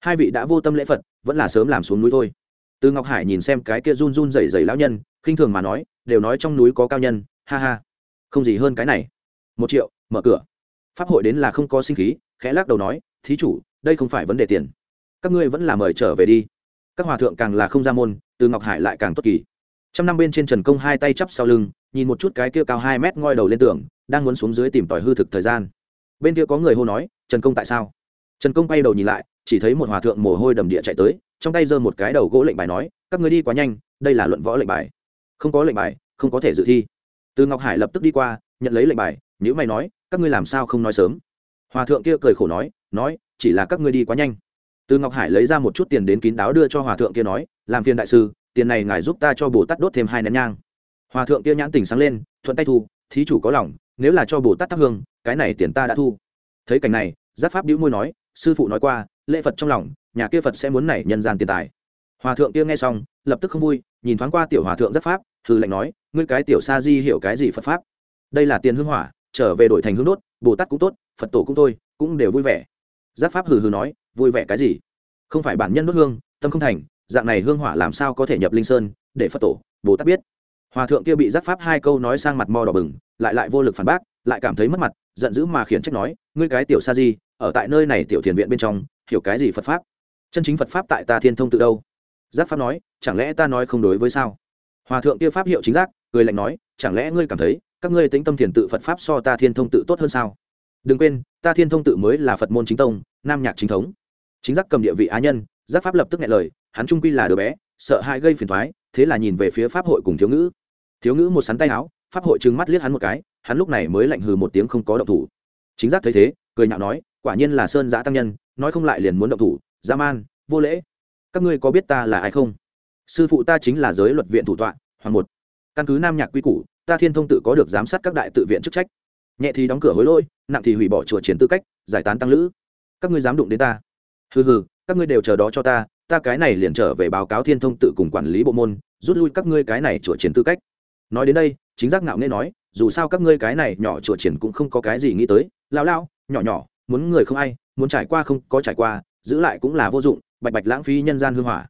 Hai vị đã vô tâm lễ phật, vẫn là sớm làm xuống núi thôi. Từ ngọc hải nhìn xem cái kia run run rẩy rẩy lão nhân, khinh thường mà nói, đều nói trong núi có cao nhân, ha ha. Không gì hơn cái này. Một triệu, mở cửa. Pháp hội đến là không có sinh khí, khẽ lắc đầu nói, thí chủ, đây không phải vấn đề tiền. Các ngươi vẫn là mời trở về đi. Các hòa thượng càng là không ra môn, từ ngọc hải lại càng tốt kỳ. Trăm năm bên trên trần công hai tay chắp sau lưng nhìn một chút cái kia cao hai mét ngoi đầu lên tường, đang muốn xuống dưới tìm tòi hư thực thời gian. Bên kia có người hô nói, trần công tại sao? Trần công quay đầu nhìn lại, chỉ thấy một hòa thượng mồ hôi đầm địa chạy tới, trong tay giơ một cái đầu gỗ lệnh bài nói, các người đi quá nhanh, đây là luận võ lệnh bài. Không có lệnh bài, không có thể dự thi. Từ ngọc hải lập tức đi qua, nhận lấy lệnh bài nếu mày nói, các ngươi làm sao không nói sớm? Hòa thượng kia cười khổ nói nói, chỉ là các ngươi đi quá nhanh. Từ ngọc hải lấy ra một chút tiền đến kín đáo đưa cho hòa thượng kia nói, làm phiền đại sư, tiền này ngài giúp ta cho bồ tát đốt thêm hai nén nhang hòa thượng kia nhãn tình sáng lên, thuận tay thu, thí chủ có lòng, nếu là cho bồ tát thắp hương, cái này tiền ta đã thu. Thấy cảnh này, giáp pháp đĩu môi nói, sư phụ nói qua, lễ phật trong lòng, nhà kia phật sẽ muốn nảy nhân gian tiền tài. Hòa thượng kia nghe xong, lập tức không vui, nhìn thoáng qua tiểu hòa thượng giáp pháp hư lệnh nói, ngươi cái tiểu sa di hiểu cái gì phật pháp? Đây là tiền hương hỏa, trở về đổi thành hương đốt, bồ tát cũng tốt, phật tổ cũng thôi, cũng đều vui vẻ. Giáp pháp hừ hừ nói, vui vẻ cái gì? Không phải bản nhân đốt hương, tâm không thành, dạng này hương hỏa làm sao có thể nhập linh sơn, để phật tổ, bồ tát biết hòa thượng kia bị giác pháp hai câu nói sang mặt mò đỏ bừng, lại lại vô lực phản bác, lại cảm thấy mất mặt, giận dữ mà khiển trách nói, ngươi cái tiểu sa di, ở tại nơi này tiểu thiền viện bên trong, hiểu cái gì phật pháp? Chân chính phật pháp tại ta thiên thông tự đâu? Giác pháp nói, chẳng lẽ ta nói không đối với sao? Hòa thượng kia pháp hiệu chính giác, cười lạnh nói, chẳng lẽ ngươi cảm thấy, các ngươi tính tâm thiền tự phật pháp so ta thiên thông tự tốt hơn sao? Đừng quên, ta thiên thông tự mới là phật môn chính tông, nam nhạc chính thống. Chính giác cầm địa vị á nhân giác pháp lập tức nghe lời, hắn trung quy là đứa bé, sợ hãi gây phiền thoái thế là nhìn về phía pháp hội cùng thiếu ngữ thiếu ngữ một sắn tay áo, pháp hội trừng mắt liếc hắn một cái, hắn lúc này mới lạnh hừ một tiếng không có động thủ. Chính giác thấy thế, cười nhạo nói, quả nhiên là sơn giã tăng nhân, nói không lại liền muốn động thủ, dã man, vô lễ. Các ngươi có biết ta là ai không? Sư phụ ta chính là giới luật viện thủ tọa, hoàng một. Căn cứ nam nhạc quy củ, ta thiên thông tự có được giám sát các đại tự viện chức trách. Nhẹ thì đóng cửa hối lỗi, nặng thì hủy bỏ chùa triển tư cách, giải tán tăng lữ. Các ngươi dám đụng đến ta. Hừ hừ, các ngươi đều chờ đó cho ta ta cái này liền trở về báo cáo thiên thông tự cùng quản lý bộ môn, rút lui các ngươi cái này chùa triển tư cách nói đến đây, chính giác ngạo nghe nói, dù sao các ngươi cái này nhỏ chùa triển cũng không có cái gì nghĩ tới. Lao lao nhỏ nhỏ, muốn người không ai, muốn trải qua không có trải qua, giữ lại cũng là vô dụng, bạch bạch lãng phí nhân gian hương hỏa.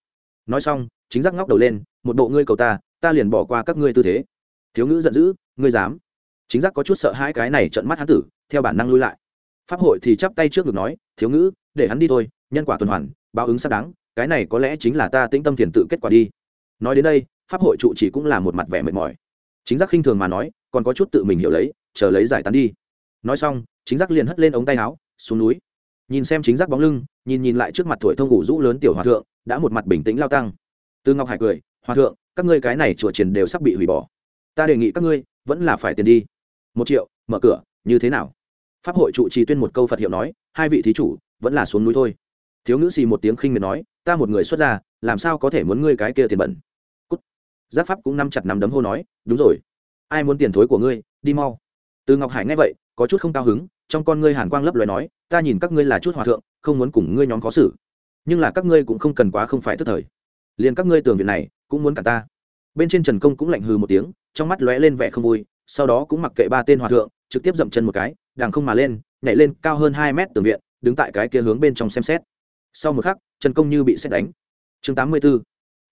Nói xong, chính giác ngóc đầu lên, một bộ ngươi cầu ta ta liền bỏ qua các ngươi tư thế. Thiếu ngữ giận dữ, ngươi dám. Chính giác có chút sợ hai cái này trận mắt hắn tử, theo bản năng lui lại. Pháp hội thì chắp tay trước ngực nói, thiếu ngữ để hắn đi thôi, nhân quả tuần hoàn, báo ứng xác đáng, cái này có lẽ chính là ta tĩnh tâm thiền tự kết quả đi. Nói đến đây pháp hội trụ chỉ cũng là một mặt vẻ mệt mỏi. Chính giác khinh thường mà nói, còn có chút tự mình hiểu lấy, chờ lấy giải tán đi. Nói xong, chính giác liền hất lên ống tay áo, xuống núi. Nhìn xem chính giác bóng lưng, nhìn nhìn lại trước mặt tuổi thông ngủ rũ lớn tiểu hòa thượng, đã một mặt bình tĩnh lao tăng. Từ ngọc hải cười, hòa thượng, các ngươi cái này chùa triển đều sắp bị hủy bỏ. Ta đề nghị các ngươi, vẫn là phải tiền đi. Một triệu, mở cửa, như thế nào? Pháp hội trụ trì tuyên một câu phật hiệu nói, hai vị thí chủ, vẫn là xuống núi thôi. Thiếu nữ xì một tiếng khinh miệt nói, ta một người xuất gia, làm sao có thể muốn ngươi cái kia tiền bẩn? Giáp pháp cũng nắm chặt nắm đấm hô nói, đúng rồi. Ai muốn tiền thối của ngươi, đi mau. Từ ngọc hải nghe vậy, có chút không cao hứng, trong con ngươi hàn quang lấp loài nói, ta nhìn các ngươi là chút hòa thượng, không muốn cùng ngươi nhóm khó xử. Nhưng là các ngươi cũng không cần quá không phải tức thời. Liền các ngươi tường viện này, cũng muốn cả ta. Bên trên trần công cũng lạnh hừ một tiếng, trong mắt lóe lên vẻ không vui, sau đó cũng mặc kệ ba tên hòa thượng, trực tiếp dậm chân một cái đàng không mà lên, nhảy lên cao hơn hai mét tường viện, đứng tại cái kia hướng bên trong xem xét. Sau một khắc, trần công như bị xét đánh. Chương tám mươi b ố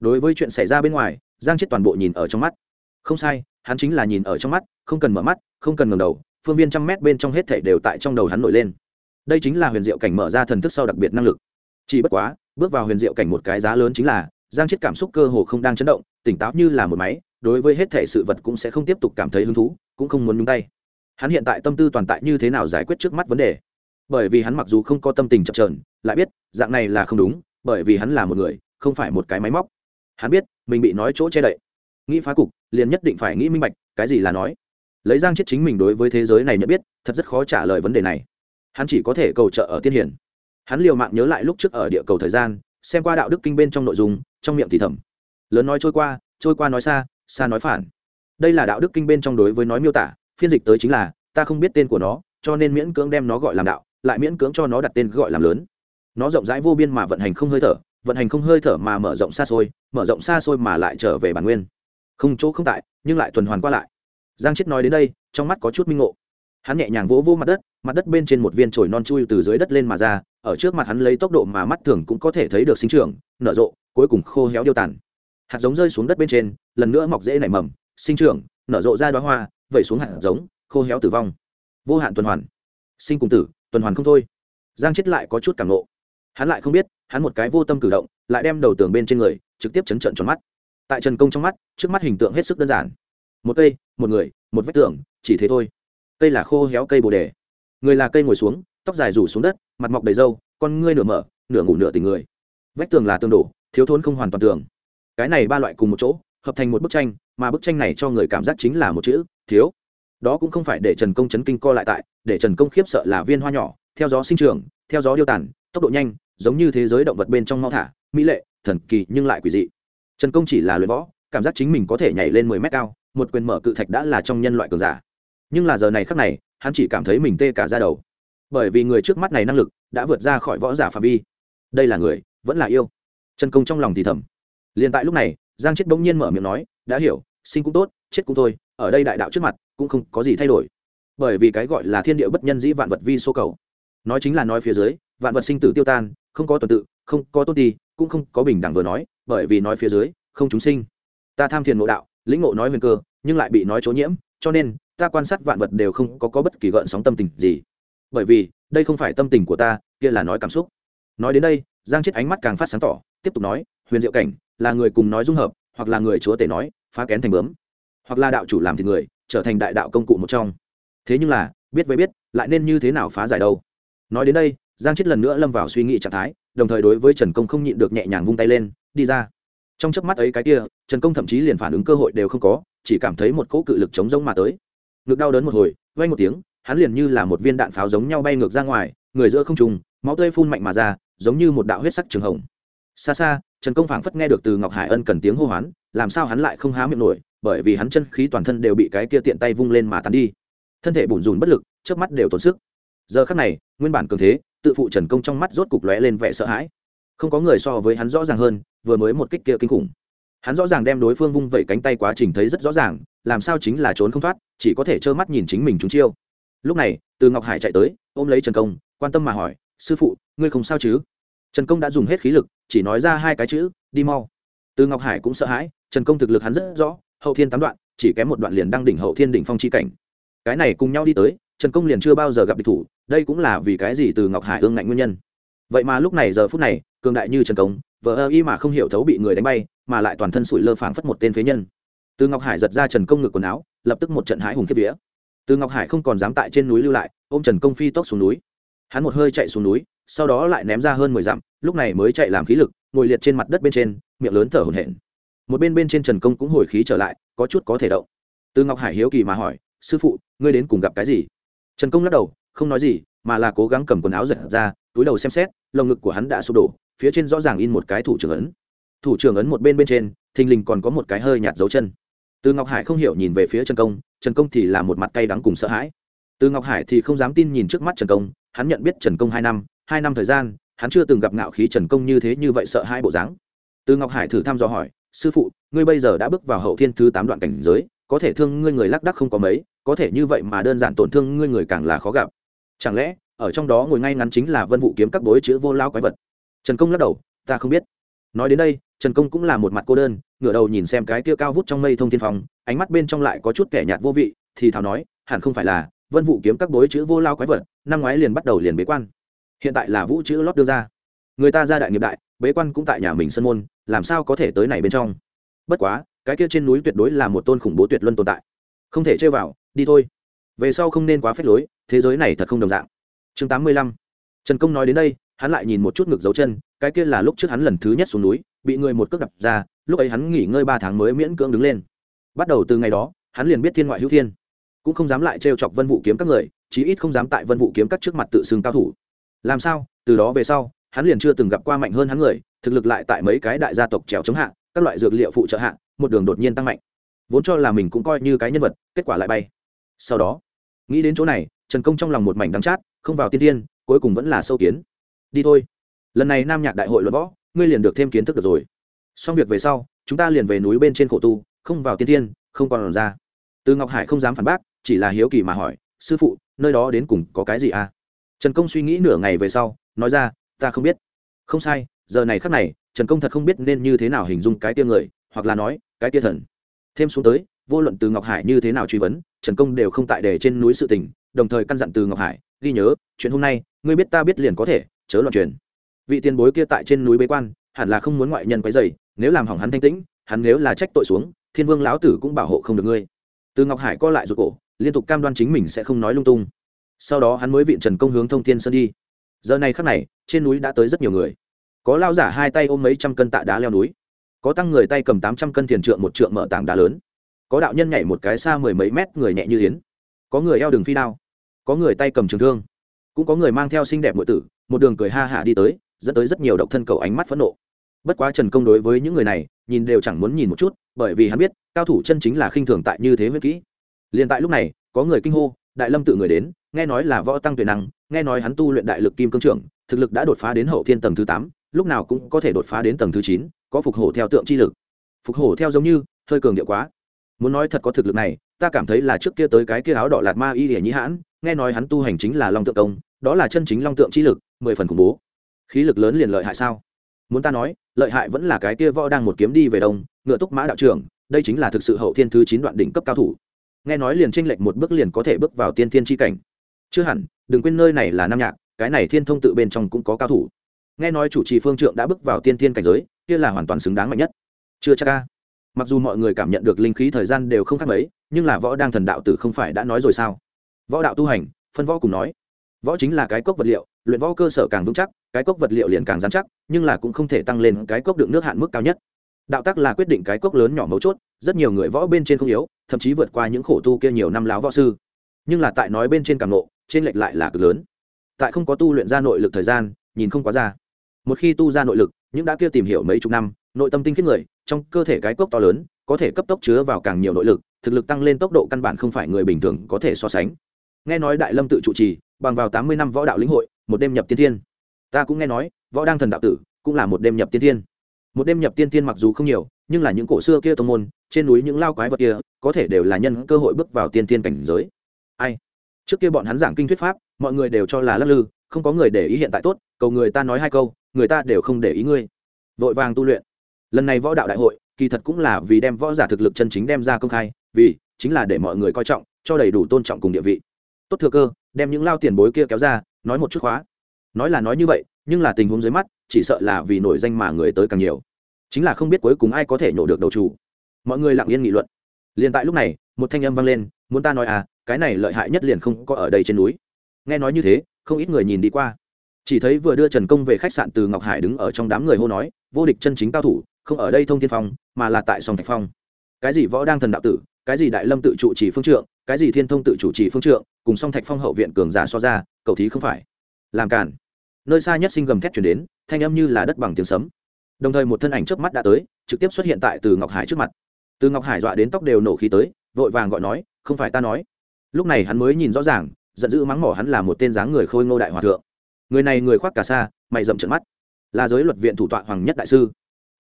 đối với chuyện xảy ra bên ngoài giang chết toàn bộ nhìn ở trong mắt. Không sai, hắn chính là nhìn ở trong mắt, không cần mở mắt, không cần ngầm đầu, phương viên trăm mét bên trong hết thể đều tại trong đầu hắn nổi lên. Đây chính là huyền diệu cảnh mở ra thần thức sau đặc biệt năng lực. Chỉ bất quá, bước vào huyền diệu cảnh một cái giá lớn chính là, giang chết cảm xúc cơ hồ không đang chấn động, tỉnh táo như là một máy, đối với hết thể sự vật cũng sẽ không tiếp tục cảm thấy hứng thú, cũng không muốn nhúng tay. Hắn hiện tại tâm tư toàn tại như thế nào giải quyết trước mắt vấn đề? Bởi vì hắn mặc dù không có tâm tình chập trờn lại biết, dạng này là không đúng, bởi vì hắn là một người, không phải một cái máy móc hắn biết, mình bị nói chỗ che đậy. Nghĩ phá cục, liền nhất định phải nghĩ minh bạch, cái gì là nói. Lấy giang chết chính mình đối với thế giới này nhận biết, thật rất khó trả lời vấn đề này. Hắn chỉ có thể cầu trợ ở tiên hiển. Hắn liều mạng nhớ lại lúc trước ở địa cầu thời gian, xem qua đạo đức kinh bên trong nội dung, trong miệng thì thầm. Lớn nói trôi qua trôi qua nói xa xa nói phản. Đây là đạo đức kinh bên trong đối với nói miêu tả, phiên dịch tới chính là, ta không biết tên của nó, cho nên miễn cưỡng đem nó gọi làm đạo, lại miễn cưỡng cho nó đặt tên gọi làm lớn. Nó rộng rãi vô biên mà vận hành không hơi thở vận hành không hơi thở mà mở rộng xa xôi, mở rộng xa xôi mà lại trở về bản nguyên. Không chỗ không tại, nhưng lại tuần hoàn qua lại. Giang chết nói đến đây, trong mắt có chút minh ngộ. Hắn nhẹ nhàng vỗ vỗ mặt đất mặt đất bên trên một viên chồi non chui từ dưới đất lên mà ra, ở trước mặt hắn lấy tốc độ mà mắt thường cũng có thể thấy được sinh trưởng, nở rộ, cuối cùng khô héo điêu tàn. Hạt giống rơi xuống đất bên trên, lần nữa mọc dễ nảy mầm, sinh trưởng, nở rộ ra đoá hoa, vẩy xuống hạt giống, khô héo tử vong. Vô hạn tuần hoàn. Sinh cùng tử, tuần hoàn không thôi. Giang chết lại có chút cảm nộ hắn lại không biết, hắn một cái vô tâm cử động, lại đem đầu tường bên trên người trực tiếp chấn trận tròn mắt. Tại trần công trong mắt, trước mắt hình tượng hết sức đơn giản. Một cây, một người, một vách tường, chỉ thế thôi. Cây là khô héo cây bồ đề. Người là cây ngồi xuống, tóc dài rủ xuống đất, mặt mọc đầy râu, con ngươi nửa mở, nửa ngủ nửa tình người. Vách tường là tường đổ, thiếu thốn không hoàn toàn tường. Cái này ba loại cùng một chỗ, hợp thành một bức tranh, mà bức tranh này cho người cảm giác chính là một chữ, thiếu. Đó cũng không phải để trần công chấn kinh co lại tại, để trần công khiếp sợ là viên hoa nhỏ theo gió sinh trưởng, theo gió điêu tàn tốc độ nhanh giống như thế giới động vật bên trong mau thả mỹ lệ thần kỳ nhưng lại quỷ dị. Trần công chỉ là luyện võ cảm giác chính mình có thể nhảy lên mười mét cao một quyền mở cự thạch đã là trong nhân loại cường giả. Nhưng là giờ này khắc này hắn chỉ cảm thấy mình tê cả ra đầu. Bởi vì người trước mắt này năng lực đã vượt ra khỏi võ giả phạm vi. Đây là người vẫn là yêu. Trần công trong lòng thì thầm. Liền tại lúc này giang chết bỗng nhiên mở miệng nói đã hiểu sinh cũng tốt chết cũng thôi ở đây đại đạo trước mặt cũng không có gì thay đổi. Bởi vì cái gọi là thiên địa bất nhân dĩ vạn vật vi số cầu nói chính là nói phía dưới vạn vật sinh tử tiêu tan không có tuần tự không có tôn ti cũng không có bình đẳng vừa nói bởi vì nói phía dưới không chúng sinh. Ta tham thiền ngộ đạo lĩnh ngộ nói huyền cơ nhưng lại bị nói chỗ nhiễm cho nên ta quan sát vạn vật đều không có, có bất kỳ gợn sóng tâm tình gì. Bởi vì đây không phải tâm tình của ta kia là nói cảm xúc. Nói đến đây giang chết ánh mắt càng phát sáng tỏ tiếp tục nói huyền diệu cảnh là người cùng nói dung hợp hoặc là người chúa tể nói phá kén thành bướm. Hoặc là đạo chủ làm thì người trở thành đại đạo công cụ một trong. Thế nhưng là biết với biết lại nên như thế nào phá giải đâu? Nói đến đây, giang chết lần nữa lâm vào suy nghĩ trạng thái, đồng thời đối với trần công không nhịn được nhẹ nhàng vung tay lên, đi ra. Trong chớp mắt ấy cái kia, trần công thậm chí liền phản ứng cơ hội đều không có, chỉ cảm thấy một cỗ cự lực chống rông mà tới. Ngực đau đớn một hồi vay một tiếng, hắn liền như là một viên đạn pháo giống nhau bay ngược ra ngoài, người giữa không trùng máu tươi phun mạnh mà ra, giống như một đạo huyết sắc trường hồng. Xa xa, trần công phảng phất nghe được từ ngọc hải ân cần tiếng hô hoán, làm sao hắn lại không há miệng nổi, bởi vì hắn chân khí toàn thân đều bị cái kia tiện tay vung lên mà tàn đi. Thân thể bùn rùn bất lực trước mắt đều tốn sức giờ khắc này, nguyên bản cường thế, tự phụ trần công trong mắt rốt cục lóe lên vẻ sợ hãi. Không có người so với hắn rõ ràng hơn, vừa mới một kích kia kinh khủng. Hắn rõ ràng đem đối phương vung vẩy cánh tay quá trình thấy rất rõ ràng, làm sao chính là trốn không thoát, chỉ có thể trơ mắt nhìn chính mình trúng chiêu. Lúc này, từ ngọc hải chạy tới, ôm lấy trần công, quan tâm mà hỏi, sư phụ, ngươi không sao chứ? Trần công đã dùng hết khí lực, chỉ nói ra hai cái chữ, đi mau. Từ ngọc hải cũng sợ hãi, trần công thực lực hắn rất rõ, hậu thiên tám đoạn, chỉ kém một đoạn liền đang đỉnh hậu thiên đỉnh phong chi cảnh. Cái này cùng nhau đi tới trần công liền chưa bao giờ gặp địch thủ, đây cũng là vì cái gì từ ngọc hải ương ngạnh nguyên nhân. Vậy mà lúc này giờ phút này, cường đại như trần công vợ ơ y mà không hiểu thấu bị người đánh bay, mà lại toàn thân sụi lơ phảng phất một tên phế nhân. Từ ngọc hải giật ra trần công ngực quần áo, lập tức một trận hãi hùng kiếp vía. Từ ngọc hải không còn dám tại trên núi lưu lại, ôm trần công phi tốc xuống núi. Hắn một hơi chạy xuống núi, sau đó lại ném ra hơn mười dặm, lúc này mới chạy làm khí lực, ngồi liệt trên mặt đất bên trên, miệng lớn thở hổn hển. Một bên bên trên trần công cũng hồi khí trở lại, có chút có thể động. Từ ngọc hải hiếu kỳ mà hỏi, sư phụ, ngươi đến cùng gặp cái gì? Trần công lắc đầu, không nói gì, mà là cố gắng cầm quần áo giật ra, túi đầu xem xét, lồng ngực của hắn đã sụp đổ, phía trên rõ ràng in một cái thủ trưởng ấn. Thủ trưởng ấn một bên bên trên, thình lình còn có một cái hơi nhạt dấu chân. Từ ngọc hải không hiểu nhìn về phía trần công trần công thì là một mặt cay đắng cùng sợ hãi. Từ ngọc hải thì không dám tin nhìn trước mắt trần công, hắn nhận biết trần công hai năm hai năm thời gian, hắn chưa từng gặp ngạo khí trần công như thế như vậy sợ hai bộ dáng. Từ ngọc hải thử thăm dò hỏi, sư phụ, ngươi bây giờ đã bước vào hậu thiên thứ tám đoạn cảnh giới, có thể thương ngươi người lác đắc không có mấy có thể như vậy mà đơn giản tổn thương ngươi người càng là khó gặp. Chẳng lẽ ở trong đó ngồi ngay ngắn chính là vân vụ kiếm các bối chữ vô lao quái vật? Trần công lắc đầu ta không biết. Nói đến đây trần công cũng là một mặt cô đơn ngửa đầu nhìn xem cái kia cao vút trong mây thông thiên phòng, ánh mắt bên trong lại có chút kẻ nhạt vô vị thì thào nói hẳn không phải là vân vụ kiếm các bối chữ vô lao quái vật năm ngoái liền bắt đầu liền bế quan. Hiện tại là vũ chữ lót đưa ra. Người ta ra đại nghiệp đại bế quan cũng tại nhà mình sân môn làm sao có thể tới này bên trong? Bất quá cái kia trên núi tuyệt đối là một tôn khủng bố tuyệt luân tồn tại. Không thể chơi vào đi thôi. Về sau không nên quá phép lối, thế giới này thật không đồng dạng. Chương tám mươi lăm. Trần công nói đến đây, hắn lại nhìn một chút ngực dấu chân, cái kia là lúc trước hắn lần thứ nhất xuống núi, bị người một cước đập ra, lúc ấy hắn nghỉ ngơi ba tháng mới miễn cưỡng đứng lên. Bắt đầu từ ngày đó, hắn liền biết thiên ngoại hữu thiên. Cũng không dám lại trêu chọc vân vụ kiếm các người, chí ít không dám tại vân vụ kiếm các trước mặt tự xưng cao thủ. Làm sao? Từ đó về sau, hắn liền chưa từng gặp qua mạnh hơn hắn người, thực lực lại tại mấy cái đại gia tộc trèo chống hạ, các loại dược liệu phụ trợ hạ, một đường đột nhiên tăng mạnh. Vốn cho là mình cũng coi như cái nhân vật, kết quả lại bay sau đó, nghĩ đến chỗ này, trần công trong lòng một mảnh đắng chát, không vào tiên tiên cuối cùng vẫn là sâu kiến. Đi thôi. Lần này nam nhạc đại hội luận võ, ngươi liền được thêm kiến thức được rồi. Xong việc về sau, chúng ta liền về núi bên trên khổ tu, không vào tiên tiên không còn ra. Từ ngọc hải không dám phản bác, chỉ là hiếu kỳ mà hỏi, sư phụ, nơi đó đến cùng có cái gì à? Trần công suy nghĩ nửa ngày về sau, nói ra, ta không biết. Không sai, giờ này khắc này, trần công thật không biết nên như thế nào hình dung cái tia người, hoặc là nói, cái tia thần. Thêm xuống tới, vô luận từ ngọc hải như thế nào truy vấn trần công đều không tại để trên núi sự tình, đồng thời căn dặn từ ngọc hải, ghi nhớ, chuyện hôm nay, ngươi biết ta biết liền có thể, chớ loạn truyền. Vị tiền bối kia tại trên núi bế quan, hẳn là không muốn ngoại nhân quấy dày nếu làm hỏng hắn thanh tĩnh, hắn nếu là trách tội xuống, thiên vương lão tử cũng bảo hộ không được ngươi. Từ ngọc hải co lại ruột cổ, liên tục cam đoan chính mình sẽ không nói lung tung. Sau đó hắn mới viện trần công hướng thông thiên sơn đi. Giờ này khắc này, trên núi đã tới rất nhiều người. Có lao giả hai tay ôm mấy trăm cân tạ đá leo núi, có tăng người tay cầm tám trăm cân thiền trượng một trượng mở tảng đá lớn có đạo nhân nhảy một cái xa mười mấy mét, người nhẹ như yến. Có người eo đường phi đao, có người tay cầm trường thương, cũng có người mang theo xinh đẹp nội tử, một đường cười ha hạ đi tới, dẫn tới rất nhiều độc thân cầu ánh mắt phẫn nộ. Bất quá trần công đối với những người này, nhìn đều chẳng muốn nhìn một chút, bởi vì hắn biết, cao thủ chân chính là khinh thường tại như thế huyết kỹ. Liền tại lúc này, có người kinh hô, đại lâm tự người đến, nghe nói là võ tăng tuyển năng, nghe nói hắn tu luyện đại lực kim cương trưởng, thực lực đã đột phá đến hậu thiên tầng thứ tám, lúc nào cũng có thể đột phá đến tầng thứ chín, có phục hổ theo tượng chi lực. Phục hổ theo giống như, hơi cường điệu quá muốn nói thật có thực lực này, ta cảm thấy là trước kia tới cái kia áo đỏ lạt ma y hiển nhĩ hãn, nghe nói hắn tu hành chính là long tượng công, đó là chân chính long tượng chi lực, mười phần khủng bố. Khí lực lớn liền lợi hại sao? Muốn ta nói, lợi hại vẫn là cái kia võ đang một kiếm đi về đông, ngựa túc mã đạo trưởng, đây chính là thực sự hậu thiên thứ chín đoạn đỉnh cấp cao thủ. Nghe nói liền tranh lệch một bước liền có thể bước vào tiên thiên tri cảnh. Chưa hẳn, đừng quên nơi này là nam nhạc, cái này thiên thông tự bên trong cũng có cao thủ. Nghe nói chủ trì phương trượng đã bước vào tiên thiên cảnh giới, kia là hoàn toàn xứng đáng mạnh nhất. Chưa chắc ca mặc dù mọi người cảm nhận được linh khí thời gian đều không khác mấy, nhưng là võ đang thần đạo tử không phải đã nói rồi sao? Võ đạo tu hành, phân võ cùng nói. Võ chính là cái cốc vật liệu, luyện võ cơ sở càng vững chắc, cái cốc vật liệu liền càng dán chắc, nhưng là cũng không thể tăng lên cái cốc đựng nước hạn mức cao nhất. Đạo tắc là quyết định cái cốc lớn nhỏ mấu chốt, rất nhiều người võ bên trên không yếu, thậm chí vượt qua những khổ tu kia nhiều năm láo võ sư. Nhưng là tại nói bên trên càng nộ trên lệch lại là cực lớn. Tại không có tu luyện ra nội lực thời gian, nhìn không quá ra. Một khi tu ra nội lực những đã kia tìm hiểu mấy chục năm, nội tâm tinh khiết người, trong cơ thể cái cốc to lớn, có thể cấp tốc chứa vào càng nhiều nội lực, thực lực tăng lên tốc độ căn bản không phải người bình thường có thể so sánh. Nghe nói đại lâm tự trụ trì, bằng vào tám mươi năm võ đạo lĩnh hội, một đêm nhập tiên thiên. Ta cũng nghe nói, võ đăng thần đạo tử cũng là một đêm nhập tiên thiên. Một đêm nhập tiên thiên mặc dù không nhiều, nhưng là những cổ xưa kia tô môn, trên núi những lao quái vật kia, có thể đều là nhân cơ hội bước vào tiên thiên cảnh giới. Ai? Trước kia bọn hắn giảng kinh thuyết pháp, mọi người đều cho là lắc lư, không có người để ý hiện tại tốt, cầu người ta nói hai câu người ta đều không để ý ngươi. Vội vàng tu luyện. Lần này võ đạo đại hội, kỳ thật cũng là vì đem võ giả thực lực chân chính đem ra công khai, vì chính là để mọi người coi trọng, cho đầy đủ tôn trọng cùng địa vị. Tốt thừa cơ, đem những lao tiền bối kia kéo ra, nói một chút khóa. Nói là nói như vậy, nhưng là tình huống dưới mắt, chỉ sợ là vì nổi danh mà người tới càng nhiều. Chính là không biết cuối cùng ai có thể nhổ được đầu chủ. Mọi người lặng yên nghị luận. Liền tại lúc này, một thanh âm vang lên, muốn ta nói à cái này lợi hại nhất liền không có ở đây trên núi. Nghe nói như thế, không ít người nhìn đi qua chỉ thấy vừa đưa trần công về khách sạn từ ngọc hải đứng ở trong đám người hô nói, vô địch chân chính cao thủ, không ở đây thông thiên phong, mà là tại song thạch phong. Cái gì võ đang thần đạo tử, cái gì đại lâm tự chủ trì phương trượng, cái gì thiên thông tự chủ trì phương trượng, cùng song thạch phong hậu viện cường giả so ra cầu thí không phải. Làm cản nơi xa nhất sinh gầm thét chuyển đến, thanh âm như là đất bằng tiếng sấm. Đồng thời một thân ảnh trước mắt đã tới, trực tiếp xuất hiện tại từ ngọc hải trước mặt. Từ ngọc hải dọa đến tóc đều nổ khí tới, vội vàng gọi nói, không phải ta nói. Lúc này hắn mới nhìn rõ ràng, giận dữ mắng mỏ hắn là một tên dáng người khôi ngô đại hòa thượng người này người khoác cả xa, mày dậm trận mắt. Là giới luật viện thủ tọa hoàng nhất đại sư.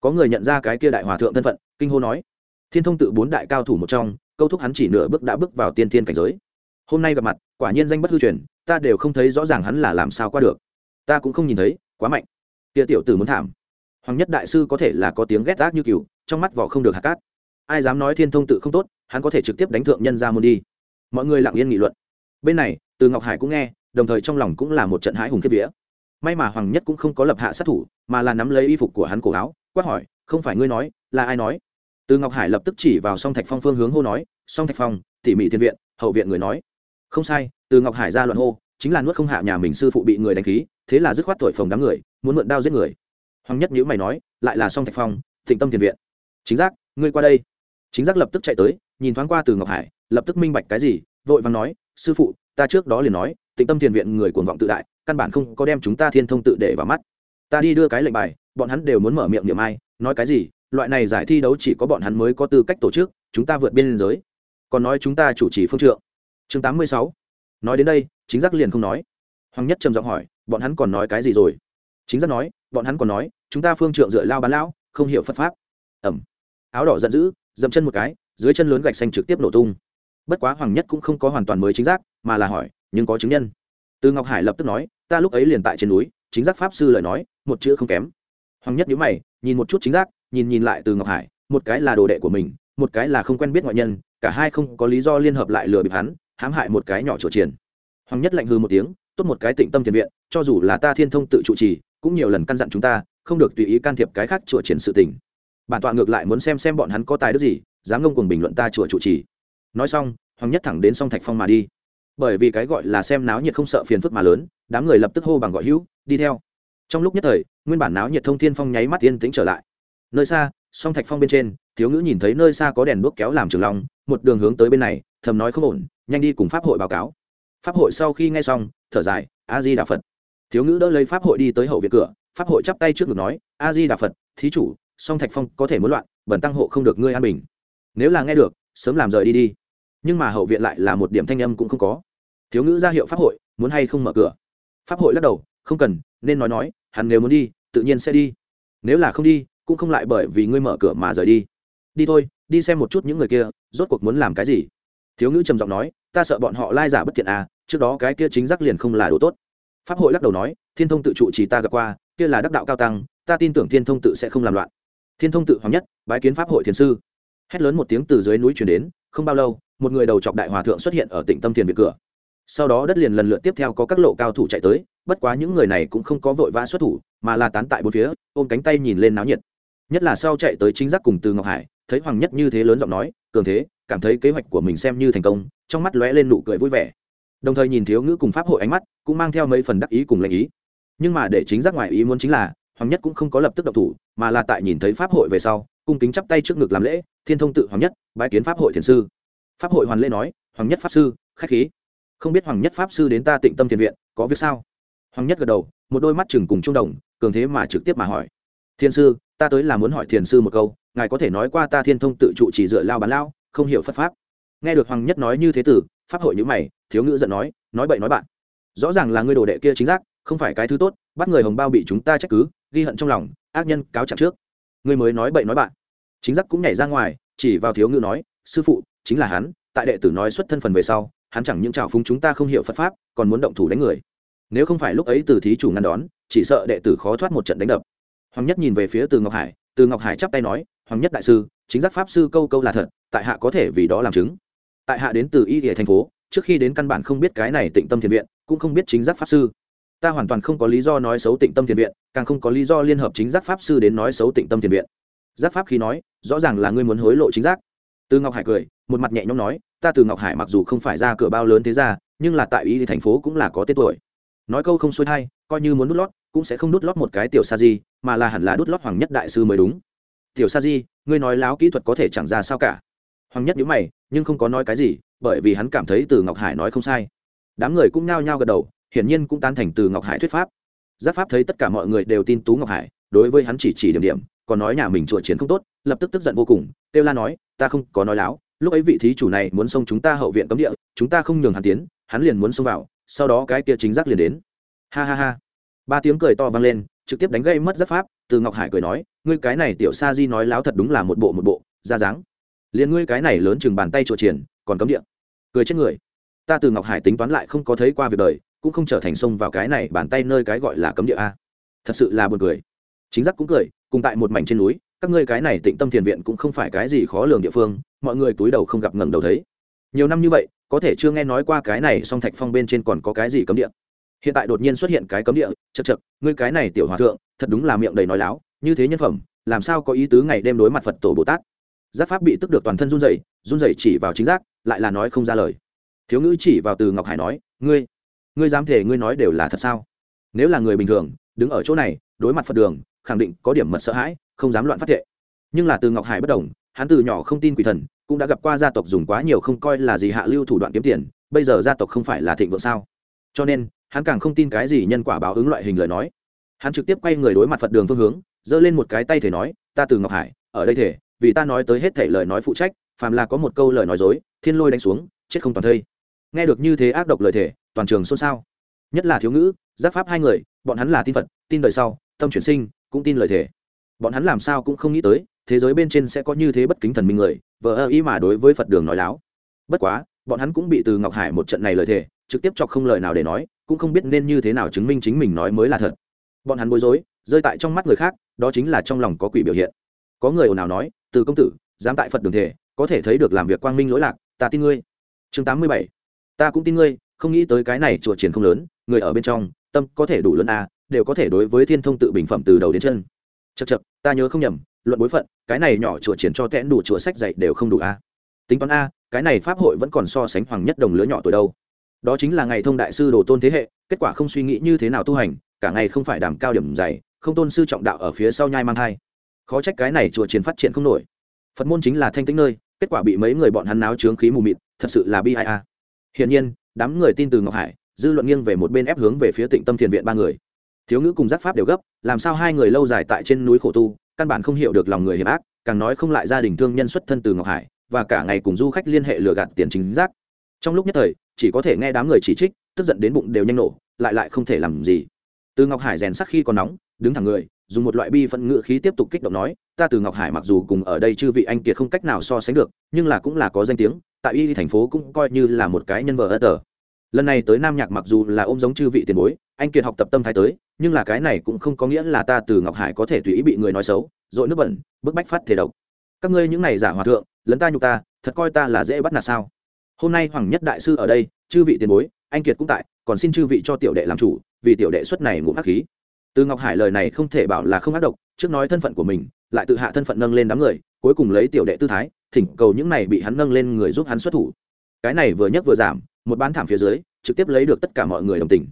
Có người nhận ra cái kia đại hòa thượng thân phận kinh hô nói. Thiên thông tự bốn đại cao thủ một trong câu thúc hắn chỉ nửa bước đã bước vào tiên thiên cảnh giới. Hôm nay gặp mặt quả nhiên danh bất hư truyền ta đều không thấy rõ ràng hắn là làm sao qua được. Ta cũng không nhìn thấy quá mạnh. Tia tiểu tử muốn thảm. Hoàng nhất đại sư có thể là có tiếng ghét gác như cừu trong mắt vỏ không được hạt cát. Ai dám nói thiên thông tự không tốt hắn có thể trực tiếp đánh thượng nhân ra môn đi. Mọi người lặng yên nghị luận. Bên này từ ngọc hải cũng nghe đồng thời trong lòng cũng là một trận hãi hùng kiếp vía. May mà hoàng nhất cũng không có lập hạ sát thủ, mà là nắm lấy y phục của hắn cổ áo, quát hỏi, không phải ngươi nói, là ai nói? Từ ngọc hải lập tức chỉ vào song thạch phong phương hướng hô nói, song thạch phong, tỉ mỉ thiên viện, hậu viện người nói. Không sai. Từ ngọc hải ra luận hô, chính là nuốt không hạ nhà mình sư phụ bị người đánh khí, thế là dứt khoát thổi phồng đám người, muốn mượn đao giết người. Hoàng nhất nhữ mày nói, lại là song thạch phong, thịnh tâm thiền viện. Chính giác, ngươi qua đây. Chính giác lập tức chạy tới, nhìn thoáng qua từ ngọc hải, lập tức minh bạch cái gì, vội vàng nói, sư phụ, ta trước đó liền nói tịnh tâm thiền viện người cuồng vọng tự đại, căn bản không có đem chúng ta thiên thông tự để vào mắt. Ta đi đưa cái lệnh bài, bọn hắn đều muốn mở miệng niệm ai, nói cái gì, loại này giải thi đấu chỉ có bọn hắn mới có tư cách tổ chức, chúng ta vượt biên giới. Còn nói chúng ta chủ trì phương trượng. Chương tám mươi sáu. Nói đến đây, chính giác liền không nói. Hoàng nhất trầm giọng hỏi, bọn hắn còn nói cái gì rồi? Chính giác nói, bọn hắn còn nói, chúng ta phương trượng dựa lao bán lão, không hiểu phật pháp. Ẩm. Áo đỏ giận dữ, dậm chân một cái, dưới chân lớn gạch xanh trực tiếp nổ tung. Bất quá hoàng nhất cũng không có hoàn toàn mới chính giác, mà là hỏi nhưng có chứng nhân. Từ ngọc hải lập tức nói, ta lúc ấy liền tại trên núi, chính giác pháp sư lời nói, một chữ không kém. Hoàng nhất nhữ mày, nhìn một chút chính giác, nhìn nhìn lại từ ngọc hải, một cái là đồ đệ của mình, một cái là không quen biết ngoại nhân, cả hai không có lý do liên hợp lại lừa bịp hắn, hãm hại một cái nhỏ chỗ triển hoàng nhất lạnh hư một tiếng, tốt một cái tịnh tâm thiền viện, cho dù là ta thiên thông tự trụ trì, cũng nhiều lần căn dặn chúng ta, không được tùy ý can thiệp cái khác chùa triển sự tình. Bản tọa ngược lại muốn xem xem bọn hắn có tài đức gì, dám ngông cùng bình luận ta chùa trụ trì. Nói xong, hoàng nhất thẳng đến song thạch phong mà đi bởi vì cái gọi là xem náo nhiệt không sợ phiền phức mà lớn, đám người lập tức hô bằng gọi hữu, đi theo. Trong lúc nhất thời, nguyên bản náo nhiệt thông thiên phong nháy mắt yên tĩnh trở lại. Nơi xa, song thạch phong bên trên, thiếu ngữ nhìn thấy nơi xa có đèn đuốc kéo làm trường long, một đường hướng tới bên này, thầm nói không ổn, nhanh đi cùng pháp hội báo cáo. Pháp hội sau khi nghe xong, thở dài, a di đà phật. Thiếu ngữ đỡ lấy pháp hội đi tới hậu viện cửa, pháp hội chắp tay trước ngực nói, a di đà phật, thí chủ, song thạch phong có thể muốn loạn bẩn tăng hộ không được ngươi an bình. Nếu là nghe được, sớm làm rời đi đi. Nhưng mà hậu viện lại là một điểm thanh âm cũng không có thiếu ngữ ra hiệu pháp hội, muốn hay không mở cửa? Pháp hội lắc đầu, không cần, nên nói nói, hắn nếu muốn đi, tự nhiên sẽ đi. Nếu là không đi, cũng không lại bởi vì ngươi mở cửa mà rời đi. Đi thôi, đi xem một chút những người kia, rốt cuộc muốn làm cái gì? Thiếu ngữ trầm giọng nói, ta sợ bọn họ lai giả bất thiện à trước đó cái kia chính giác liền không là đồ tốt. Pháp hội lắc đầu nói, thiên thông tự trụ chỉ ta gặp qua, kia là đắc đạo cao tăng, ta tin tưởng thiên thông tự sẽ không làm loạn. Thiên thông tự hoàng nhất, bái kiến pháp hội thiền sư. Hét lớn một tiếng từ dưới núi chuyển đến, không bao lâu, một người đầu chọc đại hòa thượng xuất hiện ở tỉnh tâm thiền viện cửa sau đó đất liền lần lượt tiếp theo có các lộ cao thủ chạy tới, bất quá những người này cũng không có vội vã xuất thủ, mà là tán tại bốn phía, ôm cánh tay nhìn lên náo nhiệt. Nhất là sau chạy tới chính giác cùng từ ngọc hải, thấy hoàng nhất như thế lớn giọng nói, cường thế, cảm thấy kế hoạch của mình xem như thành công. Trong mắt lóe lên nụ cười vui vẻ. Đồng thời nhìn thiếu ngữ cùng pháp hội ánh mắt, cũng mang theo mấy phần đắc ý cùng lệnh ý. Nhưng mà để chính giác ngoài ý muốn chính là, hoàng nhất cũng không có lập tức độc thủ, mà là tại nhìn thấy pháp hội về sau, cung kính chắp tay trước ngực làm lễ, thiên thông tự hoàng nhất, bái kiến pháp hội thiền sư. Pháp hội hoàn lễ nói, hoàng nhất pháp sư, khách khí không biết hoàng nhất pháp sư đến ta tịnh tâm thiền viện, có việc sao? Hoàng nhất gật đầu, một đôi mắt chừng cùng trung đồng, cường thế mà trực tiếp mà hỏi. Thiên sư, ta tới là muốn hỏi thiền sư một câu, ngài có thể nói qua ta thiên thông tự trụ chỉ dựa lao bán lao, không hiểu phật pháp. Nghe được hoàng nhất nói như thế tử, pháp hội nhữ mày, thiếu ngữ giận nói nói bậy nói bạn. Rõ ràng là ngươi đồ đệ kia chính xác không phải cái thứ tốt, bắt người hồng bao bị chúng ta trách cứ, ghi hận trong lòng, ác nhân cáo trạng trước. Ngươi mới nói bậy nói bạn. Chính giác cũng nhảy ra ngoài, chỉ vào thiếu ngữ nói, sư phụ, chính là hắn, tại đệ tử nói xuất thân phần về sau hắn chẳng những trào phúng chúng ta không hiểu phật pháp, còn muốn động thủ đánh người. Nếu không phải lúc ấy từ thí chủ ngăn đón, chỉ sợ đệ tử khó thoát một trận đánh đập. Hoàng nhất nhìn về phía từ ngọc hải, từ ngọc hải chắp tay nói, hoàng nhất đại sư, chính giác pháp sư câu câu là thật, tại hạ có thể vì đó làm chứng. Tại hạ đến từ y địa thành phố, trước khi đến căn bản không biết cái này tịnh tâm thiền viện, cũng không biết chính giác pháp sư. Ta hoàn toàn không có lý do nói xấu tịnh tâm thiền viện, càng không có lý do liên hợp chính giác pháp sư đến nói xấu tịnh tâm thiền viện. Giác pháp khi nói, rõ ràng là ngươi muốn hối lộ chính giác từ ngọc hải cười, một mặt nhẹ nhõm nói, ta từ ngọc hải mặc dù không phải ra cửa bao lớn thế ra nhưng là tại ý thì thành phố cũng là có tên tuổi. Nói câu không xuôi hay coi như muốn đút lót, cũng sẽ không đút lót một cái tiểu sa di, mà là hẳn là đút lót hoàng nhất đại sư mới đúng. Tiểu sa di, ngươi nói láo kỹ thuật có thể chẳng ra sao cả. Hoàng nhất nhíu mày, nhưng không có nói cái gì, bởi vì hắn cảm thấy từ ngọc hải nói không sai. Đám người cũng nhao nhao gật đầu, hiển nhiên cũng tán thành từ ngọc hải thuyết pháp. Giáp pháp thấy tất cả mọi người đều tin tú ngọc hải, đối với hắn chỉ chỉ điểm điểm, còn nói nhà mình chùa chiến không tốt, lập tức tức giận vô cùng kêu la nói, ta không có nói láo, lúc ấy vị thí chủ này muốn xông chúng ta hậu viện cấm địa, chúng ta không nhường hắn tiến, hắn liền muốn xông vào, sau đó cái kia chính giác liền đến. Ha ha ha. Ba tiếng cười to vang lên, trực tiếp đánh gây mất giáp pháp, từ ngọc hải cười nói, ngươi cái này tiểu sa di nói láo thật đúng là một bộ một bộ, ra dáng. Liền ngươi cái này lớn chừng bàn tay trộ triển, còn cấm địa. Cười chết người. Ta từ ngọc hải tính toán lại không có thấy qua việc đời, cũng không trở thành xông vào cái này bàn tay nơi cái gọi là cấm địa a. Thật sự là buồn cười. Chính giác cũng cười, cùng tại một mảnh trên núi các ngươi cái này tịnh tâm thiền viện cũng không phải cái gì khó lường địa phương, mọi người túi đầu không gặp ngẩng đầu thấy. Nhiều năm như vậy, có thể chưa nghe nói qua cái này song thạch phong bên trên còn có cái gì cấm địa. Hiện tại đột nhiên xuất hiện cái cấm địa chật chật ngươi cái này tiểu hòa thượng, thật đúng là miệng đầy nói láo, như thế nhân phẩm, làm sao có ý tứ ngày đêm đối mặt phật tổ bồ tát? Giác pháp bị tức được toàn thân run rẩy run rẩy chỉ vào chính giác, lại là nói không ra lời. Thiếu ngữ chỉ vào từ ngọc hải nói, ngươi ngươi dám thể ngươi nói đều là thật sao? Nếu là người bình thường, đứng ở chỗ này, đối mặt phật đường, khẳng định có điểm mật sợ hãi không dám loạn phát thệ. Nhưng là từ ngọc hải bất đồng, hắn từ nhỏ không tin quỷ thần, cũng đã gặp qua gia tộc dùng quá nhiều không coi là gì hạ lưu thủ đoạn kiếm tiền, bây giờ gia tộc không phải là thịnh vượng sao? Cho nên, hắn càng không tin cái gì nhân quả báo ứng loại hình lời nói. Hắn trực tiếp quay người đối mặt phật đường phương hướng, giơ lên một cái tay thể nói, ta từ ngọc hải, ở đây thể, vì ta nói tới hết thể lời nói phụ trách, phàm là có một câu lời nói dối, thiên lôi đánh xuống, chết không toàn thây. Nghe được như thế ác độc lời thể, toàn trường xôn xao. Nhất là thiếu ngữ, giáp pháp hai người, bọn hắn là tin phật, tin đời sau, tâm chuyển sinh, cũng tin lời thể bọn hắn làm sao cũng không nghĩ tới, thế giới bên trên sẽ có như thế bất kính thần minh người, vờ ơ ý mà đối với phật đường nói láo. Bất quá, bọn hắn cũng bị từ ngọc hải một trận này lời thề, trực tiếp chọc không lời nào để nói, cũng không biết nên như thế nào chứng minh chính mình nói mới là thật. Bọn hắn bối rối, rơi tại trong mắt người khác, đó chính là trong lòng có quỷ biểu hiện. Có người ồn ào nói, từ công tử, dám tại phật đường thể có thể thấy được làm việc quang minh lỗi lạc, ta tin ngươi. Chương tám mươi bảy. Ta cũng tin ngươi, không nghĩ tới cái này chùa triển không lớn, người ở bên trong, tâm có thể đủ lớn a đều có thể đối với thiên thông tự bình phẩm từ đầu đến chân chật chật ta nhớ không nhầm, luận bối phận, cái này nhỏ chùa triển cho tẽn đủ chùa sách dạy đều không đủ a. Tính toán a, cái này pháp hội vẫn còn so sánh hoàng nhất đồng lứa nhỏ tuổi đâu. Đó chính là ngày thông đại sư đồ tôn thế hệ, kết quả không suy nghĩ như thế nào tu hành, cả ngày không phải đảm cao điểm dày không tôn sư trọng đạo ở phía sau nhai mang thai. Khó trách cái này chùa triển phát triển không nổi. Phật môn chính là thanh tĩnh nơi, kết quả bị mấy người bọn hắn náo trướng khí mù mịt, thật sự là bi ai a. Hiển nhiên, đám người tin từ ngọc hải, dư luận nghiêng về một bên ép hướng về phía tịnh tâm thiền viện ba người thiếu ngữ cùng giác pháp đều gấp, làm sao hai người lâu dài tại trên núi khổ tu, căn bản không hiểu được lòng người hiểm ác, càng nói không lại gia đình thương nhân xuất thân từ ngọc hải, và cả ngày cùng du khách liên hệ lừa gạt tiền chính giác. Trong lúc nhất thời, chỉ có thể nghe đám người chỉ trích, tức giận đến bụng đều nhanh nổ, lại lại không thể làm gì. Từ ngọc hải rèn sắc khi còn nóng, đứng thẳng người, dùng một loại bi phận ngự khí tiếp tục kích động nói, ta từ ngọc hải mặc dù cùng ở đây chư vị anh kiệt không cách nào so sánh được, nhưng là cũng là có danh tiếng, tại y thành phố cũng coi như là một cái nhân vợ ớt tờ. Lần này tới nam nhạc mặc dù là ôm giống chư vị tiền bối anh kiệt học tập tâm thái tới, nhưng là cái này cũng không có nghĩa là ta từ ngọc hải có thể tùy ý bị người nói xấu, dội nước bẩn, bức bách phát thể độc. Các ngươi những này giả hòa thượng, lấn ta nhục ta, thật coi ta là dễ bắt nạt sao? Hôm nay hoàng nhất đại sư ở đây, chư vị tiền bối, anh kiệt cũng tại, còn xin chư vị cho tiểu đệ làm chủ, vì tiểu đệ xuất này ngủ hắc khí. Từ ngọc hải lời này không thể bảo là không ác độc, trước nói thân phận của mình, lại tự hạ thân phận nâng lên đám người, cuối cùng lấy tiểu đệ tư thái, thỉnh cầu những này bị hắn nâng lên người giúp hắn xuất thủ. Cái này vừa nhấc vừa giảm, một bán thảm phía dưới, trực tiếp lấy được tất cả mọi người đồng tình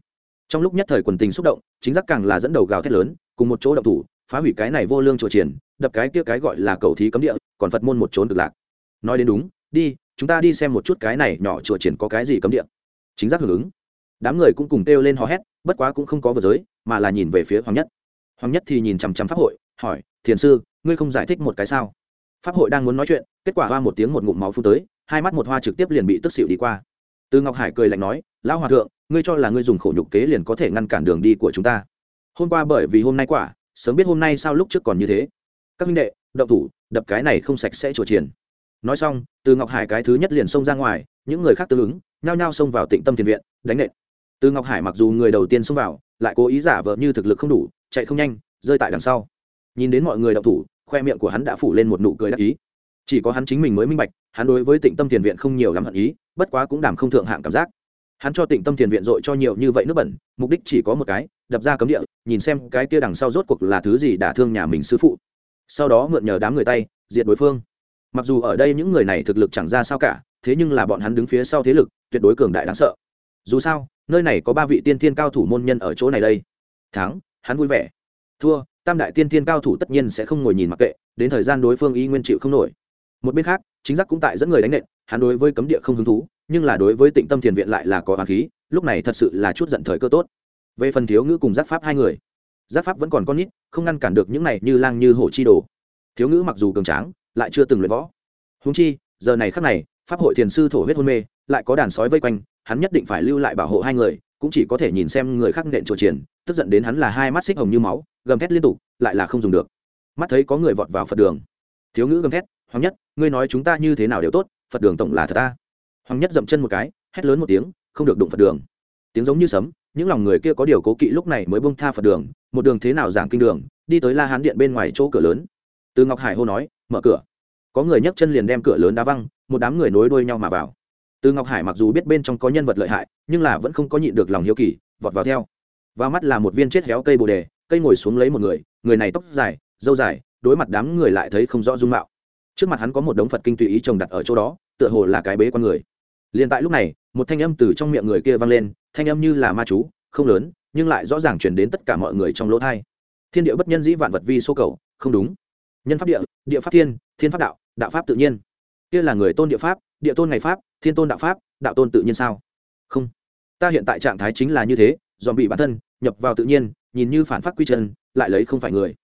trong lúc nhất thời quần tình xúc động, chính giác càng là dẫn đầu gào thét lớn, cùng một chỗ động thủ, phá hủy cái này vô lương chùa triển đập cái kia cái gọi là cầu thí cấm địa, còn phật môn một trốn cực lạc. Nói đến đúng, đi, chúng ta đi xem một chút cái này nhỏ chùa triển có cái gì cấm địa. Chính giác hưởng ứng. Đám người cũng cùng kêu lên hò hét, bất quá cũng không có vừa giới, mà là nhìn về phía hoàng nhất. Hoàng nhất thì nhìn chằm chằm pháp hội, hỏi, thiền sư, ngươi không giải thích một cái sao? Pháp hội đang muốn nói chuyện, kết quả hoa một tiếng một ngụm máu phun tới, hai mắt một hoa trực tiếp liền bị tức xịu đi qua. Từ ngọc hải cười lạnh nói, lão hòa thượng ngươi cho là ngươi dùng khổ nhục kế liền có thể ngăn cản đường đi của chúng ta. Hôm qua bởi vì hôm nay quả, sớm biết hôm nay sao lúc trước còn như thế. Các minh đệ đậu thủ, đập cái này không sạch sẽ trổ triển nói xong, từ ngọc hải cái thứ nhất liền xông ra ngoài, những người khác tương ứng, nhao nhao xông vào tịnh tâm thiền viện, đánh nện. Từ ngọc hải mặc dù người đầu tiên xông vào, lại cố ý giả vờ như thực lực không đủ, chạy không nhanh, rơi tại đằng sau. Nhìn đến mọi người đậu thủ, khoe miệng của hắn đã phủ lên một nụ cười đắc ý. Chỉ có hắn chính mình mới minh bạch, hắn đối với tịnh tâm thiền viện không nhiều lắm hận ý, bất quá cũng đảm không thượng hạng cảm giác hắn cho tịnh tâm thiền viện dội cho nhiều như vậy nước bẩn, mục đích chỉ có một cái, đập ra cấm địa, nhìn xem cái kia đằng sau rốt cuộc là thứ gì đả thương nhà mình sư phụ. Sau đó mượn nhờ đám người tay, diệt đối phương. Mặc dù ở đây những người này thực lực chẳng ra sao cả, thế nhưng là bọn hắn đứng phía sau thế lực, tuyệt đối cường đại đáng sợ. Dù sao, nơi này có ba vị tiên thiên cao thủ môn nhân ở chỗ này đây. Thắng, hắn vui vẻ. Thua, tam đại tiên thiên cao thủ tất nhiên sẽ không ngồi nhìn mặc kệ, đến thời gian đối phương y nguyên chịu không nổi. Một bên khác, chính giác cũng tại dẫn người đánh nện, hắn đối với cấm địa không hứng thú nhưng là đối với tịnh tâm thiền viện lại là có hoàng khí, lúc này thật sự là chút giận thời cơ tốt. Về phần thiếu ngữ cùng giác pháp hai người giác pháp vẫn còn con nít, không ngăn cản được những này như lang như hổ chi đồ. Thiếu ngữ mặc dù cường tráng, lại chưa từng luyện võ. Húng chi, giờ này khắc này, pháp hội thiền sư thổ huyết hôn mê, lại có đàn sói vây quanh, hắn nhất định phải lưu lại bảo hộ hai người, cũng chỉ có thể nhìn xem người khác nện trổ triển tức giận đến hắn là hai mắt xích hồng như máu, gầm thét liên tục, lại là không dùng được. Mắt thấy có người vọt vào phật đường. Thiếu ngữ gầm thét, hoàng nhất, ngươi nói chúng ta như thế nào đều tốt, phật đường tổng là thật ta hoàng nhất dậm chân một cái, hét lớn một tiếng, không được đụng phật đường. Tiếng giống như sấm, những lòng người kia có điều cố kỵ lúc này mới bông tha phật đường, một đường thế nào giảng kinh đường, đi tới la hán điện bên ngoài chỗ cửa lớn. Từ ngọc hải hô nói, mở cửa. Có người nhấc chân liền đem cửa lớn đá văng, một đám người nối đuôi nhau mà vào. Từ ngọc hải mặc dù biết bên trong có nhân vật lợi hại, nhưng là vẫn không có nhịn được lòng hiếu kỳ, vọt vào theo. Vào mắt là một viên chết héo cây bồ đề, cây ngồi xuống lấy một người người này tóc dài dâu dài, đối mặt đám người lại thấy không rõ dung mạo. Trước mặt hắn có một đống phật kinh tùy ý trồng đặt ở chỗ đó, tựa hồ là cái bế con người liền tại lúc này, một thanh âm từ trong miệng người kia vang lên, thanh âm như là ma chú, không lớn, nhưng lại rõ ràng chuyển đến tất cả mọi người trong lỗ thai. Thiên địa bất nhân dĩ vạn vật vi số cầu, không đúng. Nhân pháp địa địa pháp thiên thiên pháp đạo đạo pháp tự nhiên. Kia là người tôn địa pháp, địa tôn ngày pháp, thiên tôn đạo pháp, đạo tôn tự nhiên sao? Không. Ta hiện tại trạng thái chính là như thế dòm bị bản thân, nhập vào tự nhiên, nhìn như phản phát quy chân, lại lấy không phải người.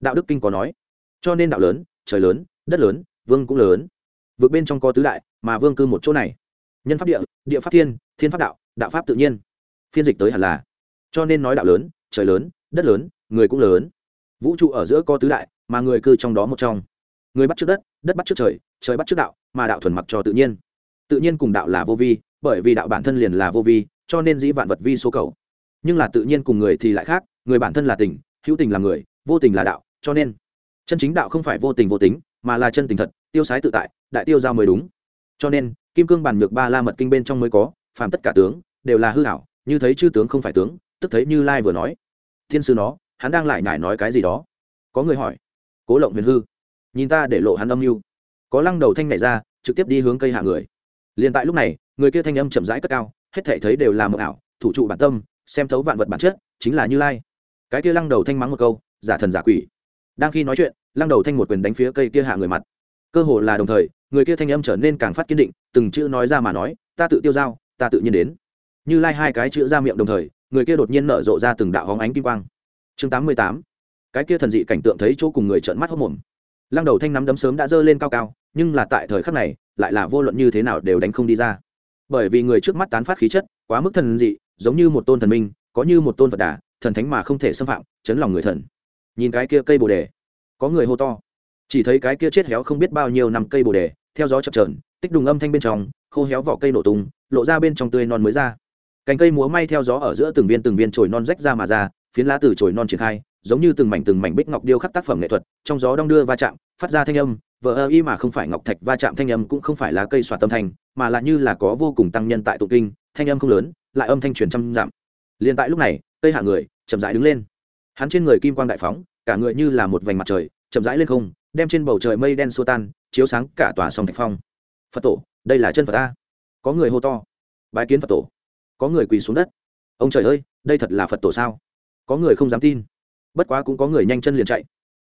Đạo đức kinh có nói. Cho nên đạo lớn, trời lớn, đất lớn, vương cũng lớn. Vượt bên trong có tứ đại, mà vương cư một chỗ này nhân pháp địa địa pháp thiên thiên pháp đạo đạo pháp tự nhiên. Phiên dịch tới hẳn là. Cho nên nói đạo lớn, trời lớn, đất lớn, người cũng lớn. Vũ trụ ở giữa có tứ đại, mà người cư trong đó một trong. Người bắt trước đất đất bắt trước trời trời bắt trước đạo, mà đạo thuần mặc cho tự nhiên. Tự nhiên cùng đạo là vô vi, bởi vì đạo bản thân liền là vô vi, cho nên dĩ vạn vật vi số cầu. Nhưng là tự nhiên cùng người thì lại khác, người bản thân là tình, hữu tình là người, vô tình là đạo, cho nên chân chính đạo không phải vô tình vô tính, mà là chân tình thật, tiêu sái tự tại, đại tiêu giao mới đúng. Cho nên kim cương bản nhược ba la mật kinh bên trong mới có, phàm tất cả tướng, đều là hư hảo như thấy chư tướng không phải tướng, tức thấy như lai vừa nói. Thiên sư nó, hắn đang lại nhải nói cái gì đó. Có người hỏi. Cố lộng huyền hư. Nhìn ta để lộ hắn âm mưu. Có lăng đầu thanh này ra, trực tiếp đi hướng cây hạ người. Liền tại lúc này, người kia thanh âm chậm rãi cất cao, hết thể thấy đều là mộng ảo, thủ trụ bản tâm, xem thấu vạn vật bản chất, chính là như lai. Cái kia lăng đầu thanh mắng một câu, giả thần giả quỷ. Đang khi nói chuyện, lăng đầu thanh một quyền đánh phía cây kia hạ người mặt. Cơ hồ là đồng thời người kia thanh âm trở nên càng phát kiên định, từng chữ nói ra mà nói, ta tự tiêu dao ta tự nhiên đến. Như lai hai cái chữ ra miệng đồng thời, người kia đột nhiên nở rộ ra từng đạo hóng ánh kim quang. Chương tám mươi tám. Cái kia thần dị cảnh tượng thấy chỗ cùng người trợn mắt hốc mồm lăng đầu thanh nắm đấm sớm đã dơ lên cao cao, nhưng là tại thời khắc này, lại là vô luận như thế nào đều đánh không đi ra. Bởi vì người trước mắt tán phát khí chất, quá mức thần dị, giống như một tôn thần minh, có như một tôn phật đà, thần thánh mà không thể xâm phạm, chấn lòng người thần. Nhìn cái kia cây bồ đề, có người hô to chỉ thấy cái kia chết héo không biết bao nhiêu năm cây bồ đề, theo gió chập trờn tích đùng âm thanh bên trong, khô héo vỏ cây nổ tung, lộ ra bên trong tươi non mới ra. Cành cây múa may theo gió ở giữa từng viên từng viên chồi non rách ra mà ra, phiến lá từ chồi non triển khai, giống như từng mảnh từng mảnh bích ngọc điêu khắc tác phẩm nghệ thuật, trong gió đong đưa va chạm, phát ra thanh âm, vờ ơ y mà không phải ngọc thạch va chạm thanh âm cũng không phải là cây xoạt tâm thanh, mà là như là có vô cùng tăng nhân tại tụng kinh, thanh âm không lớn, lại âm thanh truyền trăm dặm. Liền tại lúc này, cây hạ người chậm rãi đứng lên. Hắn trên người kim quang đại phóng, cả người như là một vành mặt trời, chậm rãi lên không đem trên bầu trời mây đen xua tan, chiếu sáng cả tòa sông thạch phong. Phật tổ, đây là chân phật ta. Có người hô to. Bái kiến phật tổ. Có người quỳ xuống đất. Ông trời ơi, đây thật là phật tổ sao? Có người không dám tin. Bất quá cũng có người nhanh chân liền chạy.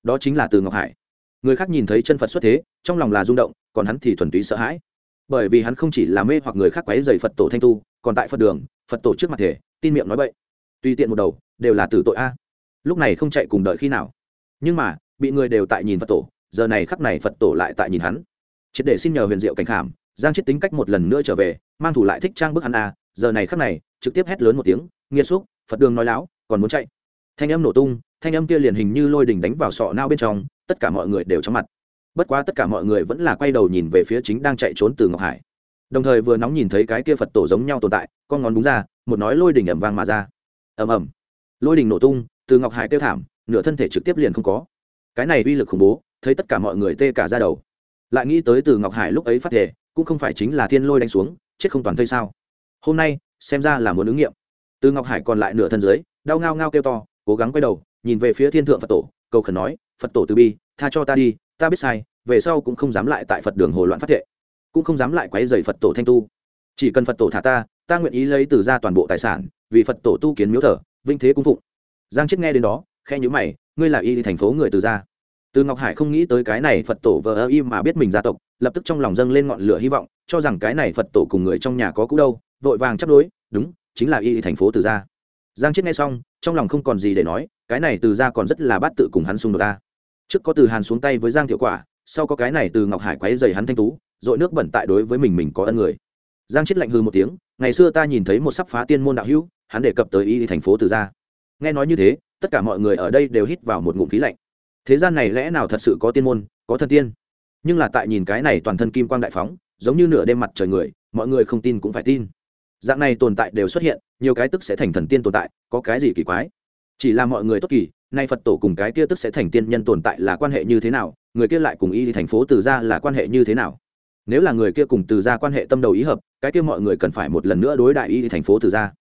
Đó chính là từ ngọc hải. Người khác nhìn thấy chân phật xuất thế, trong lòng là rung động, còn hắn thì thuần túy sợ hãi. Bởi vì hắn không chỉ là mê hoặc người khác quấy dày phật tổ thanh tu, còn tại phật đường, phật tổ trước mặt thể, tin miệng nói bậy. Tùy tiện một đầu, đều là tử tội a. Lúc này không chạy cùng đợi khi nào. Nhưng mà, bị người đều tại nhìn phật tổ giờ này khắc này phật tổ lại tại nhìn hắn. Triệt để xin nhờ huyền diệu cảnh khảm, giang chết tính cách một lần nữa trở về, mang thủ lại thích trang bức hắn a, giờ này khắc này, trực tiếp hét lớn một tiếng nghiêm xúc, phật đường nói láo, còn muốn chạy. Thanh âm nổ tung, thanh âm kia liền hình như lôi đình đánh vào sọ nao bên trong, tất cả mọi người đều chóng mặt. Bất quá tất cả mọi người vẫn là quay đầu nhìn về phía chính đang chạy trốn từ ngọc hải. Đồng thời vừa nóng nhìn thấy cái kia phật tổ giống nhau tồn tại, con ngón đúng ra, một nói lôi đình ẩm vang mà ra. Ầm ầm. Lôi đình nổ tung, từ ngọc hải kêu thảm, nửa thân thể trực tiếp liền không có. Cái này uy lực khủng bố thấy tất cả mọi người tê cả ra đầu. Lại nghĩ tới từ ngọc hải lúc ấy phát thể cũng không phải chính là thiên lôi đánh xuống, chết không toàn thây sao. Hôm nay, xem ra là muốn ứng nghiệm. Từ ngọc hải còn lại nửa thân dưới, đau ngao ngao kêu to, cố gắng quay đầu, nhìn về phía thiên thượng phật tổ, cầu khẩn nói, phật tổ từ bi, tha cho ta đi, ta biết sai, về sau cũng không dám lại tại phật đường hồ loạn phát thệ, cũng không dám lại quấy dày phật tổ thanh tu. Chỉ cần phật tổ thả ta ta nguyện ý lấy từ ra toàn bộ tài sản, vì phật tổ tu kiến miếu thờ, vinh thế cung phụng. Giang chết nghe đến đó khe nhữ mày, ngươi là y thành phố người từ gia từ ngọc hải không nghĩ tới cái này phật tổ vờ ơ y mà biết mình gia tộc, lập tức trong lòng dâng lên ngọn lửa hy vọng, cho rằng cái này phật tổ cùng người trong nhà có cũ đâu, vội vàng chấp đối, đúng, chính là y thành phố từ gia. Giang chết nghe xong, trong lòng không còn gì để nói, cái này từ gia còn rất là bát tự cùng hắn xung đột ta. Trước có từ hàn xuống tay với giang thiệu quả, sau có cái này từ ngọc hải quấy dày hắn thanh tú, dội nước bẩn tại đối với mình mình có ân người. Giang chết lạnh hư một tiếng, ngày xưa ta nhìn thấy một sắp phá tiên môn đạo hữu, hắn đề cập tới y thành phố từ gia. Nghe nói như thế, tất cả mọi người ở đây đều hít vào một ngụm khí lạnh thế gian này lẽ nào thật sự có tiên môn, có thần tiên? Nhưng là tại nhìn cái này toàn thân kim quang đại phóng, giống như nửa đêm mặt trời người, mọi người không tin cũng phải tin. Dạng này tồn tại đều xuất hiện, nhiều cái tức sẽ thành thần tiên tồn tại, có cái gì kỳ quái? Chỉ là mọi người tốt kỳ, nay phật tổ cùng cái kia tức sẽ thành tiên nhân tồn tại là quan hệ như thế nào, người kia lại cùng y thành phố từ ra là quan hệ như thế nào? Nếu là người kia cùng từ ra quan hệ tâm đầu ý hợp, cái kia mọi người cần phải một lần nữa đối đại y thành phố từ ra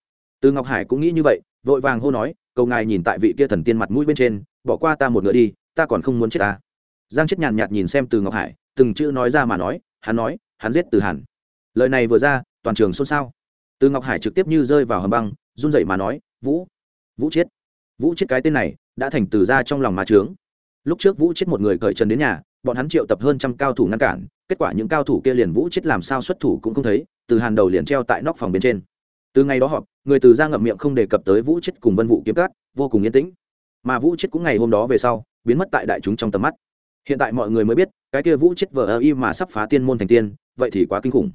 từ ngọc hải cũng nghĩ như vậy, vội vàng hô nói, cầu ngài nhìn tại vị kia thần tiên mặt mũi bên trên, bỏ qua ta một ngựa đi ta còn không muốn chết ta. Giang chết nhàn nhạt nhìn xem từ ngọc hải, từng chữ nói ra mà nói, hắn nói, hắn giết từ hàn. Lời này vừa ra, toàn trường xôn xao. Từ ngọc hải trực tiếp như rơi vào hầm băng, run rẩy mà nói, vũ vũ chết vũ chết cái tên này đã thành từ ra trong lòng mà trướng lúc trước vũ chết một người cởi trần đến nhà, bọn hắn triệu tập hơn trăm cao thủ ngăn cản, kết quả những cao thủ kia liền vũ chết làm sao xuất thủ cũng không thấy, từ hàn đầu liền treo tại nóc phòng bên trên. Từ ngày đó họp, người từ ra ngậm miệng không đề cập tới vũ chết cùng vân vụ kiếm cát vô cùng yên tĩnh. Mà vũ chết cũng ngày hôm đó về sau biến mất tại đại chúng trong tầm mắt. Hiện tại mọi người mới biết, cái kia vũ chết vờ ơ y mà sắp phá tiên môn thành tiên, vậy thì quá kinh khủng.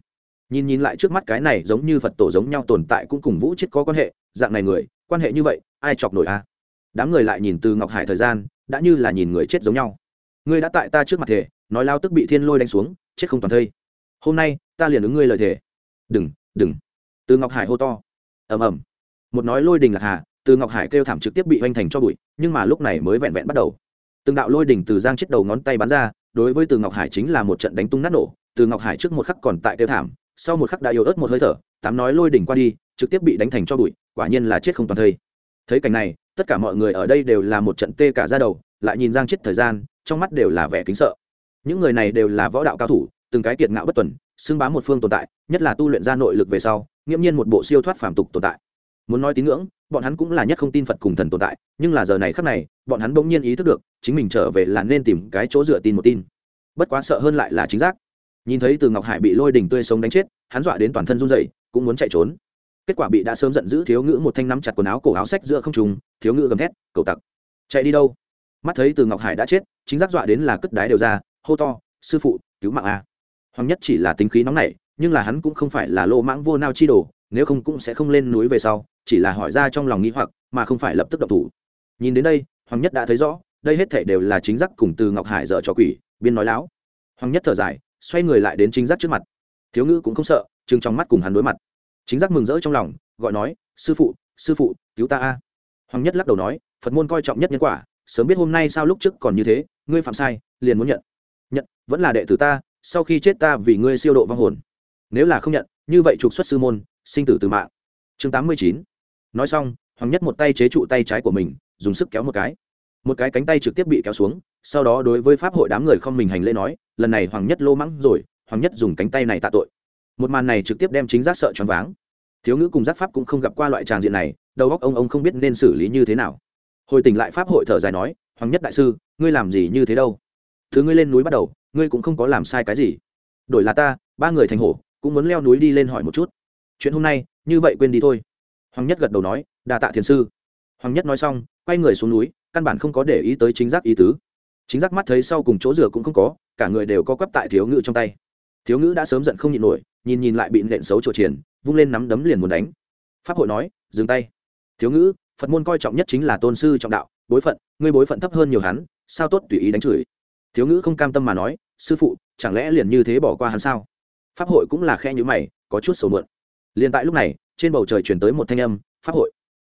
Nhìn nhìn lại trước mắt cái này giống như phật tổ giống nhau tồn tại cũng cùng vũ chết có quan hệ, dạng này người, quan hệ như vậy, ai chọc nổi a? À? đám người lại nhìn từ ngọc hải thời gian, đã như là nhìn người chết giống nhau. Ngươi đã tại ta trước mặt thể nói lao tức bị thiên lôi đánh xuống, chết không toàn thây. Hôm nay, ta liền ứng ngươi lời thể đừng đừng. Từ ngọc hải hô to. Ầm ầm. Một nói lôi đình lạc hà, từ ngọc hải kêu thảm trực tiếp bị hoành thành cho bụi, nhưng mà lúc này mới vẹn vẹn bắt đầu từng đạo lôi đỉnh từ giang chết đầu ngón tay bắn ra, đối với từ ngọc hải chính là một trận đánh tung nát nổ. Từ ngọc hải trước một khắc còn tại tiêu thảm, sau một khắc đã yếu ớt một hơi thở, tám nói lôi đỉnh qua đi, trực tiếp bị đánh thành cho bụi, quả nhiên là chết không toàn thây. Thấy cảnh này, tất cả mọi người ở đây đều là một trận tê cả ra đầu, lại nhìn giang chết thời gian, trong mắt đều là vẻ kính sợ. Những người này đều là võ đạo cao thủ, từng cái kiệt ngạo bất tuần, xưng bá một phương tồn tại, nhất là tu luyện ra nội lực về sau, nghiễm nhiên một bộ siêu thoát phàm tục tồn tại. Muốn nói tín ngưỡng bọn hắn cũng là nhất không tin phật cùng thần tồn tại, nhưng là giờ này khắc này, bọn hắn bỗng nhiên ý thức được, chính mình trở về là nên tìm cái chỗ dựa tin một tin. Bất quá sợ hơn lại là chính giác. Nhìn thấy từ ngọc hải bị lôi đình tươi sống đánh chết, hắn dọa đến toàn thân run dậy cũng muốn chạy trốn. Kết quả bị đã sớm giận dữ thiếu ngữ một thanh nắm chặt quần áo cổ áo sách giữa không trùng thiếu ngữ gầm thét, cầu tặc, chạy đi đâu? Mắt thấy từ ngọc hải đã chết, chính giác dọa đến là cất đái đều ra, hô to, sư phụ, cứu mạng a. Hoàng nhất chỉ là tính khí nóng nảy, nhưng là hắn cũng không phải là lô mãng vô nao chi đồ, nếu không cũng sẽ không lên núi về sau chỉ là hỏi ra trong lòng nghĩ hoặc, mà không phải lập tức động thủ. Nhìn đến đây, hoàng nhất đã thấy rõ, đây hết thể đều là chính giác cùng từ ngọc hải dở cho quỷ, biên nói láo. Hoàng nhất thở dài, xoay người lại đến chính giác trước mặt. Thiếu ngữ cũng không sợ chừng trong mắt cùng hắn đối mặt. Chính giác mừng rỡ trong lòng, gọi nói, sư phụ sư phụ, cứu ta a. Hoàng nhất lắc đầu nói, phật môn coi trọng nhất nhân quả, sớm biết hôm nay sao lúc trước còn như thế, ngươi phạm sai, liền muốn nhận. Nhận, vẫn là đệ tử ta, sau khi chết ta vì ngươi siêu độ vong hồn. Nếu là không nhận, như vậy trục xuất sư môn, sinh tử từ mạng. Chương tám mươi chín nói xong, hoàng nhất một tay chế trụ tay trái của mình, dùng sức kéo một cái. Một cái cánh tay trực tiếp bị kéo xuống, sau đó đối với pháp hội đám người không mình hành lễ nói, lần này hoàng nhất lô mắng rồi, hoàng nhất dùng cánh tay này tạ tội. Một màn này trực tiếp đem chính giác sợ choáng váng. Thiếu ngữ cùng giác pháp cũng không gặp qua loại tràng diện này, đầu óc ông ông không biết nên xử lý như thế nào. Hồi tỉnh lại pháp hội thở dài nói, hoàng nhất đại sư, ngươi làm gì như thế đâu? Thứ ngươi lên núi bắt đầu, ngươi cũng không có làm sai cái gì. Đổi là ta, ba người thành hổ, cũng muốn leo núi đi lên hỏi một chút. Chuyện hôm nay, như vậy quên đi thôi hoàng nhất gật đầu nói đà tạ thiền sư. Hoàng nhất nói xong, quay người xuống núi, căn bản không có để ý tới chính giác ý tứ. Chính giác mắt thấy sau cùng chỗ rửa cũng không có, cả người đều có quắp tại thiếu ngữ trong tay. Thiếu ngữ đã sớm giận không nhịn nổi, nhìn nhìn lại bị nện xấu trổ triển, vung lên nắm đấm liền muốn đánh. Pháp hội nói, dừng tay. Thiếu ngữ phật môn coi trọng nhất chính là tôn sư trọng đạo, bối phận, ngươi bối phận thấp hơn nhiều hắn, sao tốt tùy ý đánh chửi? Thiếu ngữ không cam tâm mà nói, sư phụ, chẳng lẽ liền như thế bỏ qua hắn sao? Pháp hội cũng là khe nhữ mày, có chút sầu mượn liền tại lúc này, trên bầu trời chuyển tới một thanh âm, pháp hội.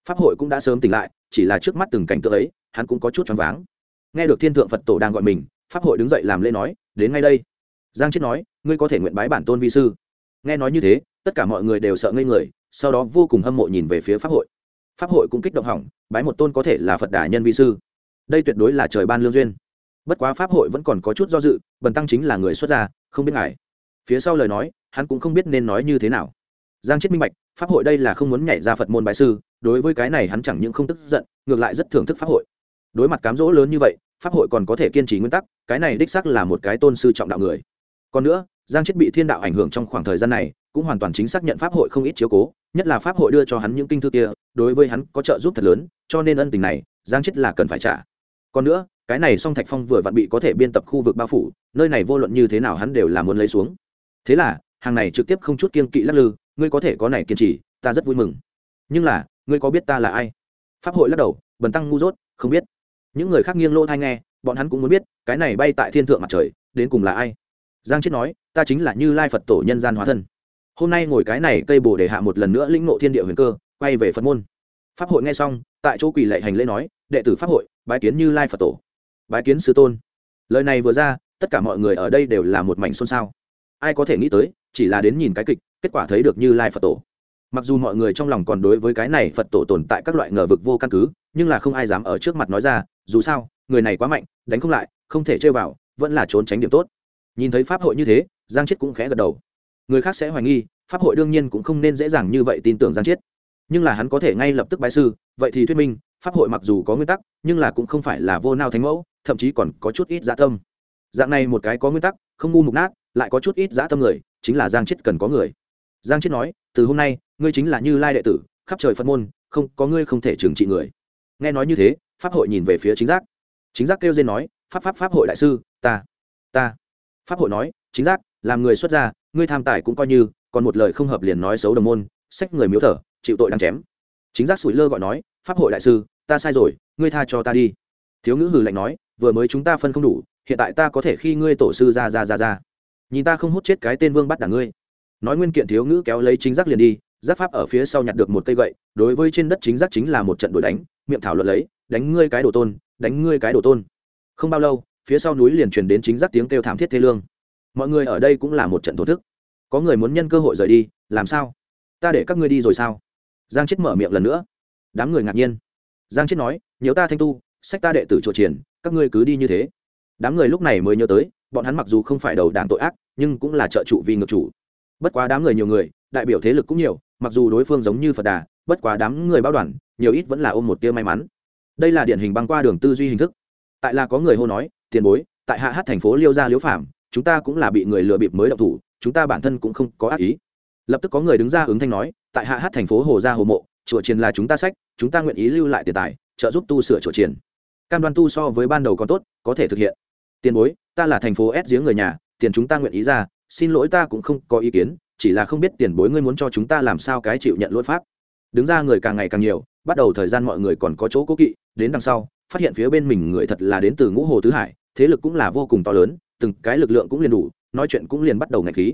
Pháp hội cũng đã sớm tỉnh lại, chỉ là trước mắt từng cảnh tượng ấy, hắn cũng có chút choáng váng. Nghe được thiên thượng phật tổ đang gọi mình, pháp hội đứng dậy làm lễ nói, đến ngay đây. Giang chết nói, ngươi có thể nguyện bái bản tôn vi sư. Nghe nói như thế, tất cả mọi người đều sợ ngây người, sau đó vô cùng hâm mộ nhìn về phía pháp hội. Pháp hội cũng kích động hỏng, bái một tôn có thể là phật đà nhân vi sư. Đây tuyệt đối là trời ban lương duyên. Bất quá pháp hội vẫn còn có chút do dự, bần tăng chính là người xuất gia, không biết ngài. Phía sau lời nói, hắn cũng không biết nên nói như thế nào giang chết minh bạch, pháp hội đây là không muốn nhảy ra phật môn bái sư, đối với cái này hắn chẳng những không tức giận, ngược lại rất thưởng thức pháp hội. Đối mặt cám dỗ lớn như vậy, pháp hội còn có thể kiên trì nguyên tắc, cái này đích xác là một cái tôn sư trọng đạo người. Còn nữa, giang chết bị thiên đạo ảnh hưởng trong khoảng thời gian này, cũng hoàn toàn chính xác nhận pháp hội không ít chiếu cố, nhất là pháp hội đưa cho hắn những kinh thư kia, đối với hắn có trợ giúp thật lớn, cho nên ân tình này, giang chết là cần phải trả. Còn nữa, cái này song thạch phong vừa vặn bị có thể biên tập khu vực bao phủ, nơi này vô luận như thế nào hắn đều là muốn lấy xuống. Thế là, hàng này trực tiếp không chút kiên kỵ lắc lư ngươi có thể có này kiên trì, ta rất vui mừng. Nhưng là, ngươi có biết ta là ai? Pháp hội lắc đầu, bần tăng ngu dốt, không biết. Những người khác nghiêng lô thai nghe, bọn hắn cũng muốn biết, cái này bay tại thiên thượng mặt trời, đến cùng là ai? Giang chết nói, ta chính là như lai phật tổ nhân gian hóa thân. Hôm nay ngồi cái này cây bồ để hạ một lần nữa lĩnh ngộ thiên địa huyền cơ, quay về phật môn. Pháp hội nghe xong, tại chỗ quỳ lệ hành lễ nói, đệ tử pháp hội, bái kiến như lai phật tổ. Bái kiến sư tôn. Lời này vừa ra, tất cả mọi người ở đây đều là một mảnh xôn xao. Ai có thể nghĩ tới chỉ là đến nhìn cái kịch, kết quả thấy được như lai phật tổ. Mặc dù mọi người trong lòng còn đối với cái này phật tổ tồn tại các loại ngờ vực vô căn cứ, nhưng là không ai dám ở trước mặt nói ra, dù sao, người này quá mạnh, đánh không lại, không thể chơi vào, vẫn là trốn tránh điểm tốt. Nhìn thấy pháp hội như thế, giang chết cũng khẽ gật đầu. Người khác sẽ hoài nghi, pháp hội đương nhiên cũng không nên dễ dàng như vậy tin tưởng giang chết nhưng là hắn có thể ngay lập tức bái sư, vậy thì thuyết minh, pháp hội mặc dù có nguyên tắc, nhưng là cũng không phải là vô nao thánh mẫu, thậm chí còn có chút ít dã tâm. Dạng này một cái có nguyên tắc, không ngu mục nát, lại có chút ít dã tâm người chính là giang chết cần có người. Giang chết nói, từ hôm nay, ngươi chính là như lai đệ tử, khắp trời phật môn, không, có ngươi không thể trừng trị người. Nghe nói như thế, pháp hội nhìn về phía chính giác. Chính giác kêu dên nói, pháp pháp pháp hội đại sư, ta ta. Pháp hội nói, chính giác, làm người xuất gia, ngươi tham tài cũng coi như, còn một lời không hợp liền nói xấu đồng môn, sách người miếu thở chịu tội đang chém. Chính giác sủi lơ gọi nói, pháp hội đại sư, ta sai rồi, ngươi tha cho ta đi. Thiếu ngữ hừ lạnh nói, vừa mới chúng ta phân không đủ, hiện tại ta có thể khi ngươi tổ sư ra ra ra ra nhìn ta không hút chết cái tên vương bắt đảng ngươi. Nói nguyên kiện thiếu ngữ kéo lấy chính giác liền đi giác pháp ở phía sau nhặt được một cây gậy, đối với trên đất chính giác chính là một trận đuổi đánh, miệng thảo luận lấy, đánh ngươi cái đồ tôn, đánh ngươi cái đồ tôn. Không bao lâu, phía sau núi liền truyền đến chính giác tiếng kêu thảm thiết thế lương. Mọi người ở đây cũng là một trận thổ thức. Có người muốn nhân cơ hội rời đi, làm sao? Ta để các ngươi đi rồi sao? Giang chết mở miệng lần nữa. Đám người ngạc nhiên. Giang chết nói nhớ ta thanh tu, sách ta đệ tử trộ triển, các ngươi cứ đi như thế. Đám người lúc này mới nhớ tới, bọn hắn mặc dù không phải đầu đảng tội ác nhưng cũng là trợ trụ vì ngược chủ. Bất quá đám người nhiều người, đại biểu thế lực cũng nhiều, mặc dù đối phương giống như phật đà, bất quá đám người báo đoàn, nhiều ít vẫn là ôm một tia may mắn. Đây là điển hình băng qua đường tư duy hình thức. Tại là có người hô nói, tiền bối, tại hạ hát thành phố liêu gia liễu phạm chúng ta cũng là bị người lừa bịp mới động thủ, chúng ta bản thân cũng không có ác ý. Lập tức có người đứng ra ứng thanh nói, tại hạ hát thành phố hồ gia hồ mộ, chùa triền là chúng ta sách, chúng ta nguyện ý lưu lại tiền tài, trợ giúp tu sửa chùa triền cam đoan tu so với ban đầu còn tốt, có thể thực hiện. Tiền bối, ta là thành phố ép giếng người nhà tiền chúng ta nguyện ý ra, xin lỗi ta cũng không có ý kiến, chỉ là không biết tiền bối ngươi muốn cho chúng ta làm sao cái chịu nhận lỗi pháp. Đứng ra người càng ngày càng nhiều, bắt đầu thời gian mọi người còn có chỗ cố kỵ, đến đằng sau, phát hiện phía bên mình người thật là đến từ ngũ hồ tứ hải, thế lực cũng là vô cùng to lớn, từng cái lực lượng cũng liền đủ, nói chuyện cũng liền bắt đầu ngạch khí.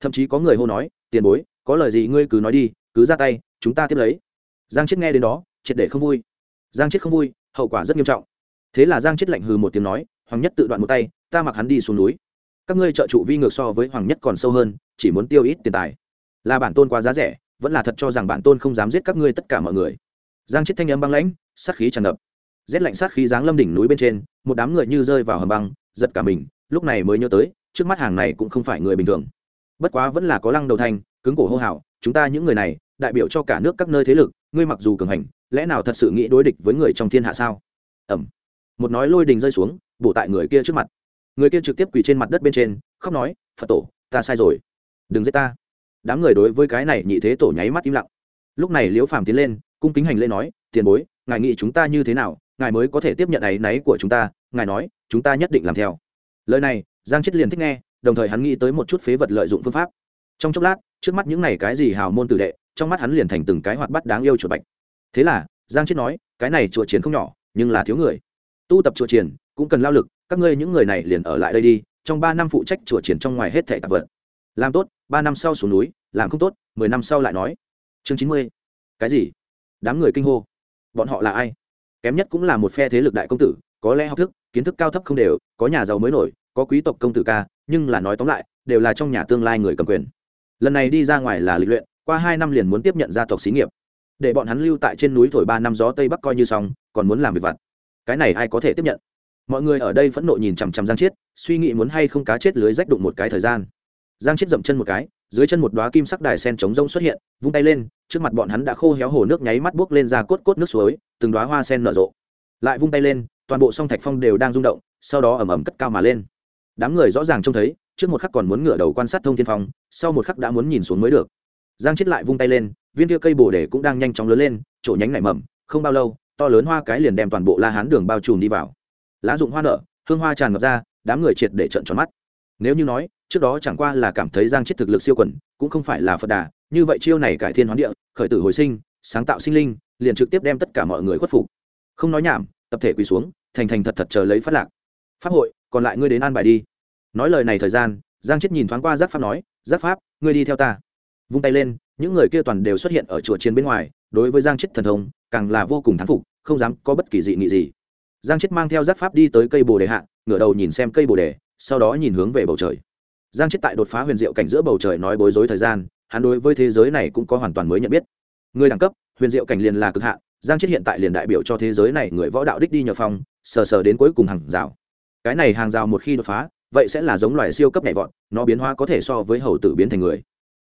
Thậm chí có người hô nói, tiền bối, có lời gì ngươi cứ nói đi, cứ ra tay, chúng ta tiếp lấy. Giang chết nghe đến đó, triệt để không vui. Giang chết không vui, hậu quả rất nghiêm trọng. Thế là giang chết lạnh hừ một tiếng nói, hoàng nhất tự đoạn một tay, ta mặc hắn đi xuống núi các ngươi trợ trụ vi ngược so với hoàng nhất còn sâu hơn, chỉ muốn tiêu ít tiền tài. Là bản tôn quá giá rẻ, vẫn là thật cho rằng bản tôn không dám giết các ngươi tất cả mọi người. Giang chết thanh âm băng lãnh, sát khí tràn ngập. Rét lạnh sát khí giáng lâm đỉnh núi bên trên, một đám người như rơi vào hầm băng, giật cả mình, lúc này mới nhớ tới, trước mắt hàng này cũng không phải người bình thường. Bất quá vẫn là có lăng đầu thanh, cứng cổ hô hào, chúng ta những người này, đại biểu cho cả nước các nơi thế lực, ngươi mặc dù cường hành, lẽ nào thật sự nghĩ đối địch với người trong thiên hạ sao? Ẩm. Một nói lôi đình rơi xuống, bổ tại người kia trước mặt người kia trực tiếp quỳ trên mặt đất bên trên, khóc nói, phật tổ, ta sai rồi. Đừng giết ta. Đám người đối với cái này nhị thế tổ nháy mắt im lặng. Lúc này liễu phàm tiến lên, cung kính hành lễ nói, tiền bối, ngài nghĩ chúng ta như thế nào, ngài mới có thể tiếp nhận áy náy của chúng ta, ngài nói, chúng ta nhất định làm theo. Lời này, giang chết liền thích nghe, đồng thời hắn nghĩ tới một chút phế vật lợi dụng phương pháp. Trong chốc lát, trước mắt những này cái gì hào môn tử đệ, trong mắt hắn liền thành từng cái hoạt bắt đáng yêu chuột bạch. Thế là, giang chết nói, cái này chùa chiến không nhỏ, nhưng là thiếu người. Tu tập chùa triển, cũng cần lao lực các ngươi những người này liền ở lại đây đi, trong ba năm phụ trách chùa triển trong ngoài hết thẻ tạp vật. Làm tốt, ba năm sau xuống núi, làm không tốt, mười năm sau lại nói. Chương chín mươi. Cái gì? Đám người kinh hô. Bọn họ là ai? Kém nhất cũng là một phe thế lực đại công tử, có lẽ học thức, kiến thức cao thấp không đều, có nhà giàu mới nổi, có quý tộc công tử ca, nhưng là nói tóm lại, đều là trong nhà tương lai người cầm quyền. Lần này đi ra ngoài là lịch luyện, qua hai năm liền muốn tiếp nhận gia tộc xí nghiệp. Để bọn hắn lưu tại trên núi thổi ba năm gió tây bắc coi như xong, còn muốn làm việc vặt. Cái này ai có thể tiếp nhận? Mọi người ở đây phẫn nộ nhìn chằm chằm giang chiết, suy nghĩ muốn hay không cá chết lưới rách đụng một cái thời gian. Giang chiết dậm chân một cái, dưới chân một đoá kim sắc đài sen chống rông xuất hiện, vung tay lên, trước mặt bọn hắn đã khô héo hồ nước nháy mắt buốc lên ra cốt cốt nước suối, từng đoá hoa sen nở rộ. Lại vung tay lên, toàn bộ song thạch phong đều đang rung động, sau đó ẩm ẩm cất cao mà lên. Đám người rõ ràng trông thấy, trước một khắc còn muốn ngửa đầu quan sát thông thiên phong, sau một khắc đã muốn nhìn xuống mới được. Giang chết lại vung tay lên, viên kia cây bồ đề cũng đang nhanh chóng lớn lên, chỗ nhánh nảy mầm, không bao lâu, to lớn hoa cái liền đem toàn bộ la hán đường bao trùm đi vào lá dụng hoa nở, hương hoa tràn ngập ra, đám người triệt để trận tròn mắt. Nếu như nói, trước đó chẳng qua là cảm thấy giang chết thực lực siêu quần, cũng không phải là phật đà, như vậy chiêu này cải thiên hoán địa, khởi tử hồi sinh, sáng tạo sinh linh, liền trực tiếp đem tất cả mọi người khuất phục. Không nói nhảm, tập thể quỳ xuống, thành thành thật thật chờ lấy phát lạc. Pháp hội, còn lại ngươi đến an bài đi. Nói lời này thời gian, giang chết nhìn thoáng qua giác pháp nói giác pháp, ngươi đi theo ta. Vung tay lên, những người kia toàn đều xuất hiện ở chùa chiến bên ngoài, đối với giang chết thần thông, càng là vô cùng thán phục, không dám có bất kỳ dị nghị gì giang chết mang theo giác pháp đi tới cây bồ đề hạ, ngửa đầu nhìn xem cây bồ đề, sau đó nhìn hướng về bầu trời. Giang chết tại đột phá huyền diệu cảnh giữa bầu trời nói bối rối thời gian, hắn đối với thế giới này cũng có hoàn toàn mới nhận biết. Người đẳng cấp, huyền diệu cảnh liền là cực hạn giang chết hiện tại liền đại biểu cho thế giới này người võ đạo đích đi nhờ phong, sờ sờ đến cuối cùng hàng rào. Cái này hàng rào một khi đột phá, vậy sẽ là giống loài siêu cấp nhảy vọt, nó biến hóa có thể so với hầu tử biến thành người.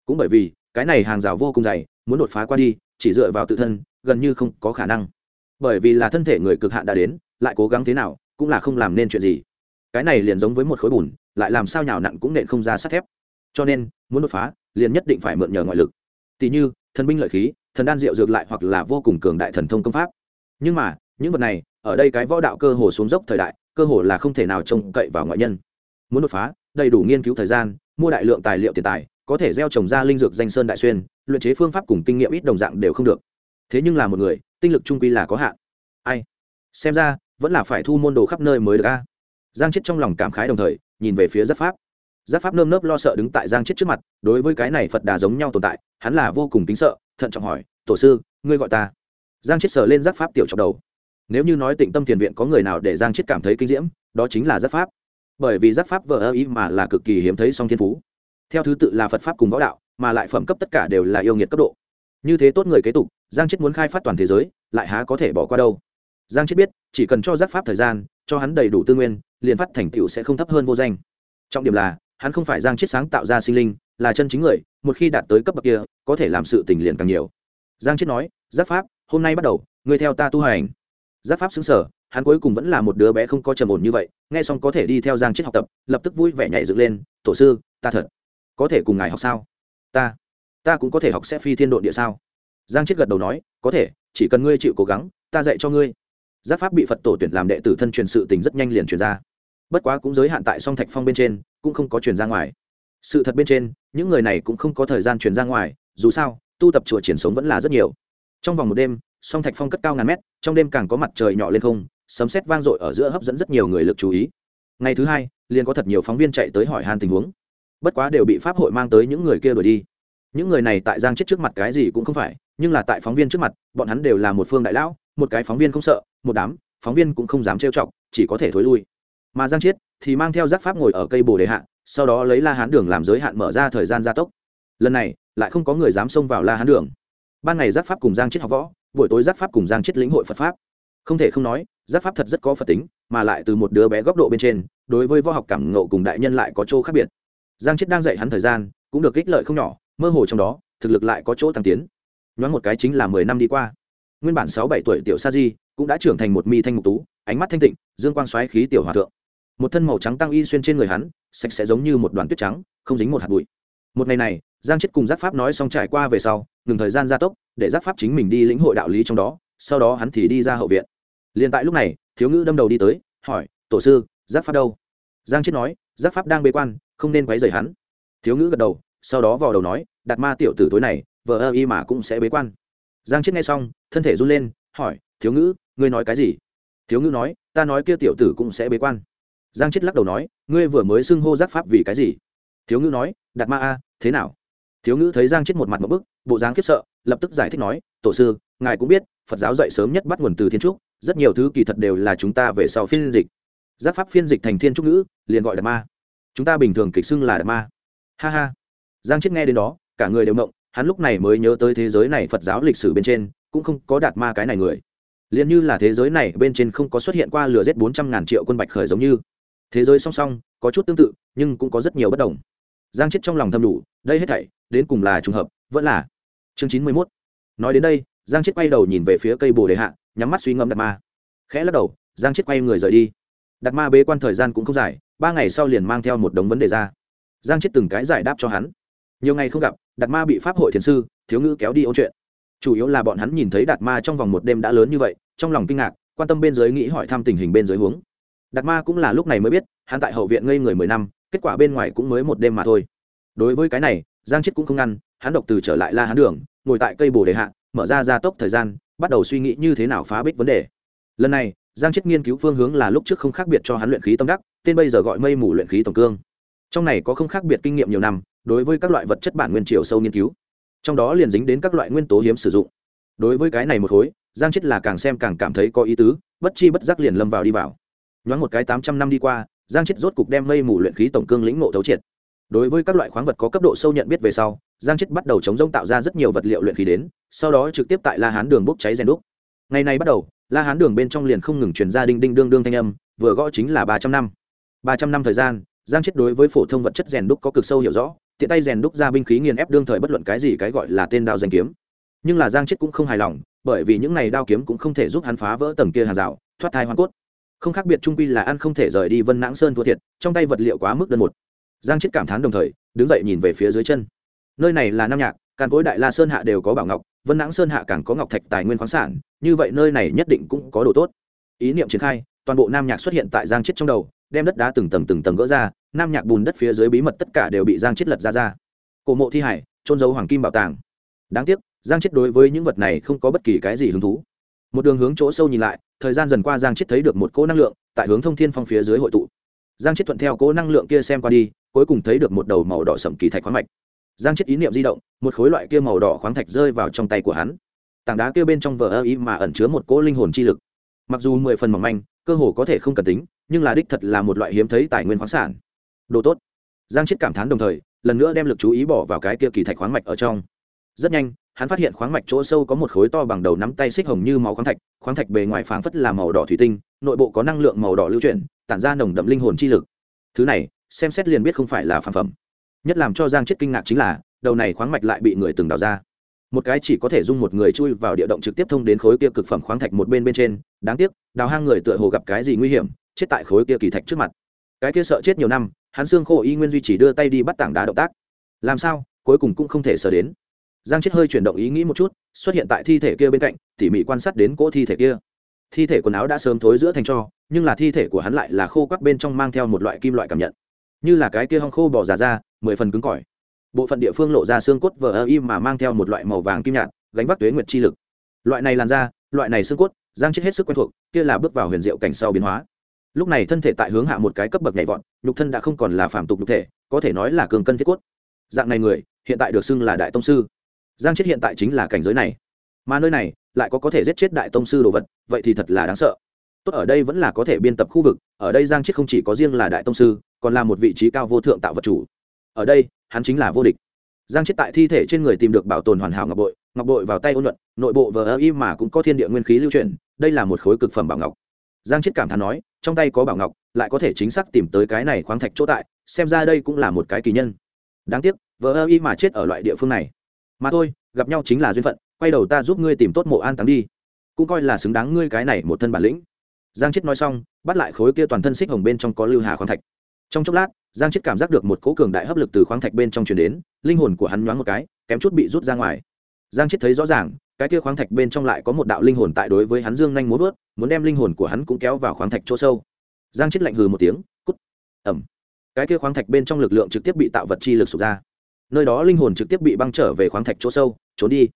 Cũng bởi vì, cái này hàng rào vô cùng dày, muốn đột phá qua đi, chỉ dựa vào tự thân, gần như không có khả năng. Bởi vì là thân thể người cực hạn đã đến lại cố gắng thế nào, cũng là không làm nên chuyện gì. Cái này liền giống với một khối bùn, lại làm sao nhào nặn cũng nện không ra sắt thép. Cho nên, muốn đột phá, liền nhất định phải mượn nhờ ngoại lực. Tỷ như, thần binh lợi khí, thần đan rượu dược lại hoặc là vô cùng cường đại thần thông công pháp. Nhưng mà, những vật này, ở đây cái võ đạo cơ hồ xuống dốc thời đại, cơ hồ là không thể nào trông cậy vào ngoại nhân. Muốn đột phá, đầy đủ nghiên cứu thời gian, mua đại lượng tài liệu tiền tài, có thể gieo trồng ra linh dược danh sơn đại xuyên, luyện chế phương pháp cùng kinh nghiệm ít đồng dạng đều không được. Thế nhưng là một người, tinh lực trung quy là có hạn. Ai? Xem ra vẫn là phải thu môn đồ khắp nơi mới được a. Giang chết trong lòng cảm khái đồng thời, nhìn về phía giáp pháp. Giáp pháp nơm nớp lo sợ đứng tại giang chết trước mặt, đối với cái này phật đà giống nhau tồn tại, hắn là vô cùng kính sợ, thận trọng hỏi, tổ sư, ngươi gọi ta? Giang chết sờ lên giáp pháp tiểu trong đầu. Nếu như nói tịnh tâm thiền viện có người nào để giang chết cảm thấy kinh diễm, đó chính là giáp pháp. Bởi vì giáp pháp vờ ơ ý mà là cực kỳ hiếm thấy song thiên phú. Theo thứ tự là phật pháp cùng võ đạo, mà lại phẩm cấp tất cả đều là yêu nghiệt cấp độ. Như thế tốt người kế tục, giang chết muốn khai phát toàn thế giới, lại há có thể bỏ qua đâu? Giang chết biết, chỉ cần cho giác pháp thời gian, cho hắn đầy đủ tư nguyên, liền phát thành tựu sẽ không thấp hơn vô danh. Trọng điểm là, hắn không phải giang chết sáng tạo ra sinh linh, là chân chính người, một khi đạt tới cấp bậc kia, có thể làm sự tình liền càng nhiều. Giang chết nói giác pháp, hôm nay bắt đầu, ngươi theo ta tu hành. Giác pháp xứng sở, hắn cuối cùng vẫn là một đứa bé không có trầm ổn như vậy, nghe xong có thể đi theo giang chết học tập, lập tức vui vẻ nhảy dựng lên, tổ sư, ta thật, có thể cùng ngài học sao? Ta ta cũng có thể học sẽ phi thiên độ địa sao? Giang chết gật đầu nói, có thể, chỉ cần ngươi chịu cố gắng, ta dạy cho ngươi giác pháp bị phật tổ tuyển làm đệ tử thân truyền sự tình rất nhanh liền truyền ra. Bất quá cũng giới hạn tại song thạch phong bên trên, cũng không có truyền ra ngoài. Sự thật bên trên, những người này cũng không có thời gian truyền ra ngoài, dù sao, tu tập chùa triển sống vẫn là rất nhiều. Trong vòng một đêm, song thạch phong cất cao ngàn mét, trong đêm càng có mặt trời nhỏ lên không, sấm sét vang dội ở giữa hấp dẫn rất nhiều người lực chú ý. Ngày thứ hai, liền có thật nhiều phóng viên chạy tới hỏi han tình huống. Bất quá đều bị pháp hội mang tới những người kia đuổi đi. Những người này tại giang chết trước mặt cái gì cũng không phải, nhưng là tại phóng viên trước mặt, bọn hắn đều là một phương đại lão, một cái phóng viên không sợ một đám, phóng viên cũng không dám trêu chọc, chỉ có thể thối lui. Mà giang chiết thì mang theo giác pháp ngồi ở cây bồ đề hạ, sau đó lấy la hán đường làm giới hạn mở ra thời gian gia tốc. Lần này, lại không có người dám xông vào la hán đường. Ban ngày giác pháp cùng giang chiết học võ, buổi tối giác pháp cùng giang chiết lĩnh hội phật pháp. Không thể không nói giác pháp thật rất có phật tính, mà lại từ một đứa bé góc độ bên trên, đối với võ học cảm ngộ cùng đại nhân lại có chỗ khác biệt. Giang chiết đang dạy hắn thời gian, cũng được ích lợi không nhỏ, mơ hồ trong đó, thực lực lại có chỗ tăng tiến. Nhoáng một cái chính là mười năm đi qua. Nguyên bản sáu bảy tuổi tiểu sa di cũng đã trưởng thành một mi thanh mục tú, ánh mắt thanh tịnh, dương quang xoáy khí tiểu hòa thượng. Một thân màu trắng tăng y xuyên trên người hắn, sạch sẽ giống như một đoàn tuyết trắng, không dính một hạt bụi. Một ngày này, giang chết cùng giác pháp nói xong trải qua về sau, ngừng thời gian gia tốc, để giác pháp chính mình đi lĩnh hội đạo lý trong đó, sau đó hắn thì đi ra hậu viện. Liền tại lúc này, thiếu ngữ đâm đầu đi tới, hỏi, tổ sư giác pháp đâu? Giang chết nói giác pháp đang bế quan, không nên quấy rầy hắn. Thiếu ngữ gật đầu, sau đó vào đầu nói đặt ma tiểu tử tối này vợ ơ y mà cũng sẽ bế quan. Giang chết nghe xong, thân thể run lên, hỏi thiếu ngữ, ngươi nói cái gì? Thiếu ngữ nói, ta nói kia tiểu tử cũng sẽ bế quan. Giang chết lắc đầu nói, ngươi vừa mới xưng hô giác pháp vì cái gì? Thiếu ngữ nói đặt ma a, thế nào? Thiếu ngữ thấy giang chết một mặt một bức, bộ dáng khiếp sợ, lập tức giải thích nói, tổ sư, ngài cũng biết, phật giáo dạy sớm nhất bắt nguồn từ thiên trúc, rất nhiều thứ kỳ thật đều là chúng ta về sau phiên dịch. Giác pháp phiên dịch thành thiên trúc ngữ, liền gọi đạt ma. Chúng ta bình thường kịch xưng là đạt ma. Ha ha. Giang chết nghe đến đó, cả người đều mộng hắn lúc này mới nhớ tới thế giới này phật giáo lịch sử bên trên, cũng không có đạt ma cái này người liền như là thế giới này bên trên không có xuất hiện qua lừa giết bốn trăm ngàn triệu quân bạch khởi giống như. Thế giới song song, có chút tương tự, nhưng cũng có rất nhiều bất đồng. Giang chết trong lòng thâm đủ, đây hết thảy, đến cùng là trùng hợp, vẫn là. Chương chín mươi mốt. Nói đến đây, giang chết quay đầu nhìn về phía cây bồ đề hạ, nhắm mắt suy ngẫm đạt ma. Khẽ lắc đầu, giang chết quay người rời đi. Đạt ma bế quan thời gian cũng không dài, ba ngày sau liền mang theo một đống vấn đề ra. Giang chết từng cái giải đáp cho hắn. Nhiều ngày không gặp, đạt ma bị pháp hội thiền sư, thiếu ngữ kéo đi ôn chuyện. Chủ yếu là bọn hắn nhìn thấy đạt ma trong vòng một đêm đã lớn như vậy trong lòng kinh ngạc, quan tâm bên dưới nghĩ hỏi thăm tình hình bên dưới huống. Đạt ma cũng là lúc này mới biết, hắn tại hậu viện ngây người mười năm, kết quả bên ngoài cũng mới một đêm mà thôi. Đối với cái này, giang chết cũng không ngăn, hắn độc từ trở lại la hắn đường, ngồi tại cây bồ đề hạ, mở ra gia tốc thời gian, bắt đầu suy nghĩ như thế nào phá bích vấn đề. Lần này, giang chết nghiên cứu phương hướng là lúc trước không khác biệt cho hắn luyện khí tâm đắc, tên bây giờ gọi mây mù luyện khí tổng cương. Trong này có không khác biệt kinh nghiệm nhiều năm, đối với các loại vật chất bản nguyên chiều sâu nghiên cứu. Trong đó liền dính đến các loại nguyên tố hiếm sử dụng. Đối với cái này một khối giang chết là càng xem càng cảm thấy có ý tứ, bất chi bất giác liền lâm vào đi vào. Nhoáng một cái tám trăm năm đi qua, giang chết rốt cục đem mây mù luyện khí tổng cương lĩnh ngộ thấu triệt. Đối với các loại khoáng vật có cấp độ sâu nhận biết về sau, giang chết bắt đầu chống rông tạo ra rất nhiều vật liệu luyện khí đến, sau đó trực tiếp tại la hán đường bốc cháy rèn đúc. Ngày nay bắt đầu, la hán đường bên trong liền không ngừng chuyển ra đinh đinh đương đương thanh âm, vừa gõ chính là ba trăm năm. Ba trăm năm thời gian, giang chết đối với phổ thông vật chất rèn đúc có cực sâu hiểu rõ, tiện tay rèn đúc ra binh khí nghiền ép đương thời bất luận cái gì cái gọi là tên đao danh kiếm. Nhưng là giang chết cũng không hài lòng bởi vì những này đao kiếm cũng không thể giúp hắn phá vỡ tầng kia hàng rào, thoát thai hoa cốt. Không khác biệt trung quy là ăn không thể rời đi vân nãng sơn thua thiệt, trong tay vật liệu quá mức đơn một. Giang chết cảm thán đồng thời, đứng dậy nhìn về phía dưới chân. Nơi này là nam nhạc, càn cối đại la sơn hạ đều có bảo ngọc, vân nãng sơn hạ càng có ngọc thạch tài nguyên khoáng sản, như vậy nơi này nhất định cũng có đồ tốt. Ý niệm triển khai, toàn bộ nam nhạc xuất hiện tại giang chết trong đầu, đem đất đá từng tầng từng tầng gỡ ra, nam nhạc bùn đất phía dưới bí mật tất cả đều bị giang chết lật ra ra. Cổ mộ thi hải, trôn giấu hoàng kim bảo tàng. Đáng tiếc giang chết đối với những vật này không có bất kỳ cái gì hứng thú. Một đường hướng chỗ sâu nhìn lại, thời gian dần qua giang chết thấy được một cỗ năng lượng tại hướng thông thiên phong phía dưới hội tụ. Giang chết thuận theo cỗ năng lượng kia xem qua đi, cuối cùng thấy được một đầu màu đỏ sầm kỳ thạch khoáng mạch. Giang chết ý niệm di động, một khối loại kia màu đỏ khoáng thạch rơi vào trong tay của hắn. Tảng đá kia bên trong vờ ơ ý mà ẩn chứa một cỗ linh hồn chi lực. Mặc dù mười phần mỏng manh, cơ hồ có thể không cần tính, nhưng là đích thật là một loại hiếm thấy tài nguyên khoáng sản. Đồ tốt. Giang chết cảm thán đồng thời, lần nữa đem lực chú ý bỏ vào cái kia kỳ thạch khoáng mạch ở trong. Rất nhanh hắn phát hiện khoáng mạch chỗ sâu có một khối to bằng đầu nắm tay xích hồng như máu khoáng thạch khoáng thạch bề ngoài phảng phất là màu đỏ thủy tinh, nội bộ có năng lượng màu đỏ lưu chuyển, tản ra nồng đậm linh hồn chi lực. Thứ này, xem xét liền biết không phải là phản phẩm. Nhất làm cho giang chết kinh ngạc chính là, đầu này khoáng mạch lại bị người từng đào ra. Một cái chỉ có thể dung một người chui vào địa động trực tiếp thông đến khối kia cực phẩm khoáng thạch một bên bên trên, đáng tiếc, đào hang người tựa hồ gặp cái gì nguy hiểm, chết tại khối kia kỳ thạch trước mặt. Cái kia sợ chết nhiều năm, hắn xương khô y nguyên duy chỉ đưa tay đi bắt tảng đá động tác. Làm sao, cuối cùng cũng không thể sờ đến giang chết hơi chuyển động ý nghĩ một chút, xuất hiện tại thi thể kia bên cạnh, tỉ mỉ quan sát đến cỗ thi thể kia. Thi thể quần áo đã sớm thối giữa thành cho, nhưng là thi thể của hắn lại là khô các bên trong mang theo một loại kim loại cảm nhận. Như là cái kia hong khô bỏ già ra, mười phần cứng cỏi. Bộ phận địa phương lộ ra xương cốt vờ ơ im mà mang theo một loại màu vàng kim nhạt, gánh vác tuế nguyệt chi lực. Loại này làn da, loại này xương cốt, giang chết hết sức quen thuộc, kia là bước vào huyền diệu cảnh sau biến hóa. Lúc này thân thể tại hướng hạ một cái cấp bậc nhảy vọt, nhục thân đã không còn là phạm tục nhục thể, có thể nói là cường cân thiết cốt. Dạng này người, hiện tại được xưng là đại tông sư giang chết hiện tại chính là cảnh giới này. Mà nơi này, lại có có thể giết chết đại tông sư đồ vật, vậy thì thật là đáng sợ. Tốt ở đây vẫn là có thể biên tập khu vực, ở đây giang chết không chỉ có riêng là đại tông sư, còn là một vị trí cao vô thượng tạo vật chủ. Ở đây, hắn chính là vô địch. Giang chết tại thi thể trên người tìm được bảo tồn hoàn hảo ngọc bội ngọc bội vào tay ôn luận, nội bộ vờ ơ y mà cũng có thiên địa nguyên khí lưu truyền đây là một khối cực phẩm bảo ngọc. Giang chết cảm thán nói, trong tay có bảo ngọc, lại có thể chính xác tìm tới cái này khoáng thạch chỗ tại, xem ra đây cũng là một cái kỳ nhân. Đáng tiếc, vờ ơ y mà chết ở loại địa phương này mà thôi, gặp nhau chính là duyên phận, quay đầu ta giúp ngươi tìm tốt mộ an táng đi. Cũng coi là xứng đáng ngươi cái này một thân bản lĩnh. Giang chết nói xong, bắt lại khối kia toàn thân xích hồng bên trong có lưu hà khoáng thạch. Trong chốc lát, giang chết cảm giác được một cố cường đại hấp lực từ khoáng thạch bên trong truyền đến, linh hồn của hắn nhoáng một cái, kém chút bị rút ra ngoài. Giang chết thấy rõ ràng, cái kia khoáng thạch bên trong lại có một đạo linh hồn tại đối với hắn dương nhanh muốn vớt, muốn đem linh hồn của hắn cũng kéo vào khoáng thạch chỗ sâu. Giang chết lạnh hừ một tiếng, cút. Ẩm cái kia khoáng thạch bên trong lực lượng trực tiếp bị tạo vật chi lực sụp ra nơi đó linh hồn trực tiếp bị băng trở về khoáng thạch chỗ sâu, trốn đi.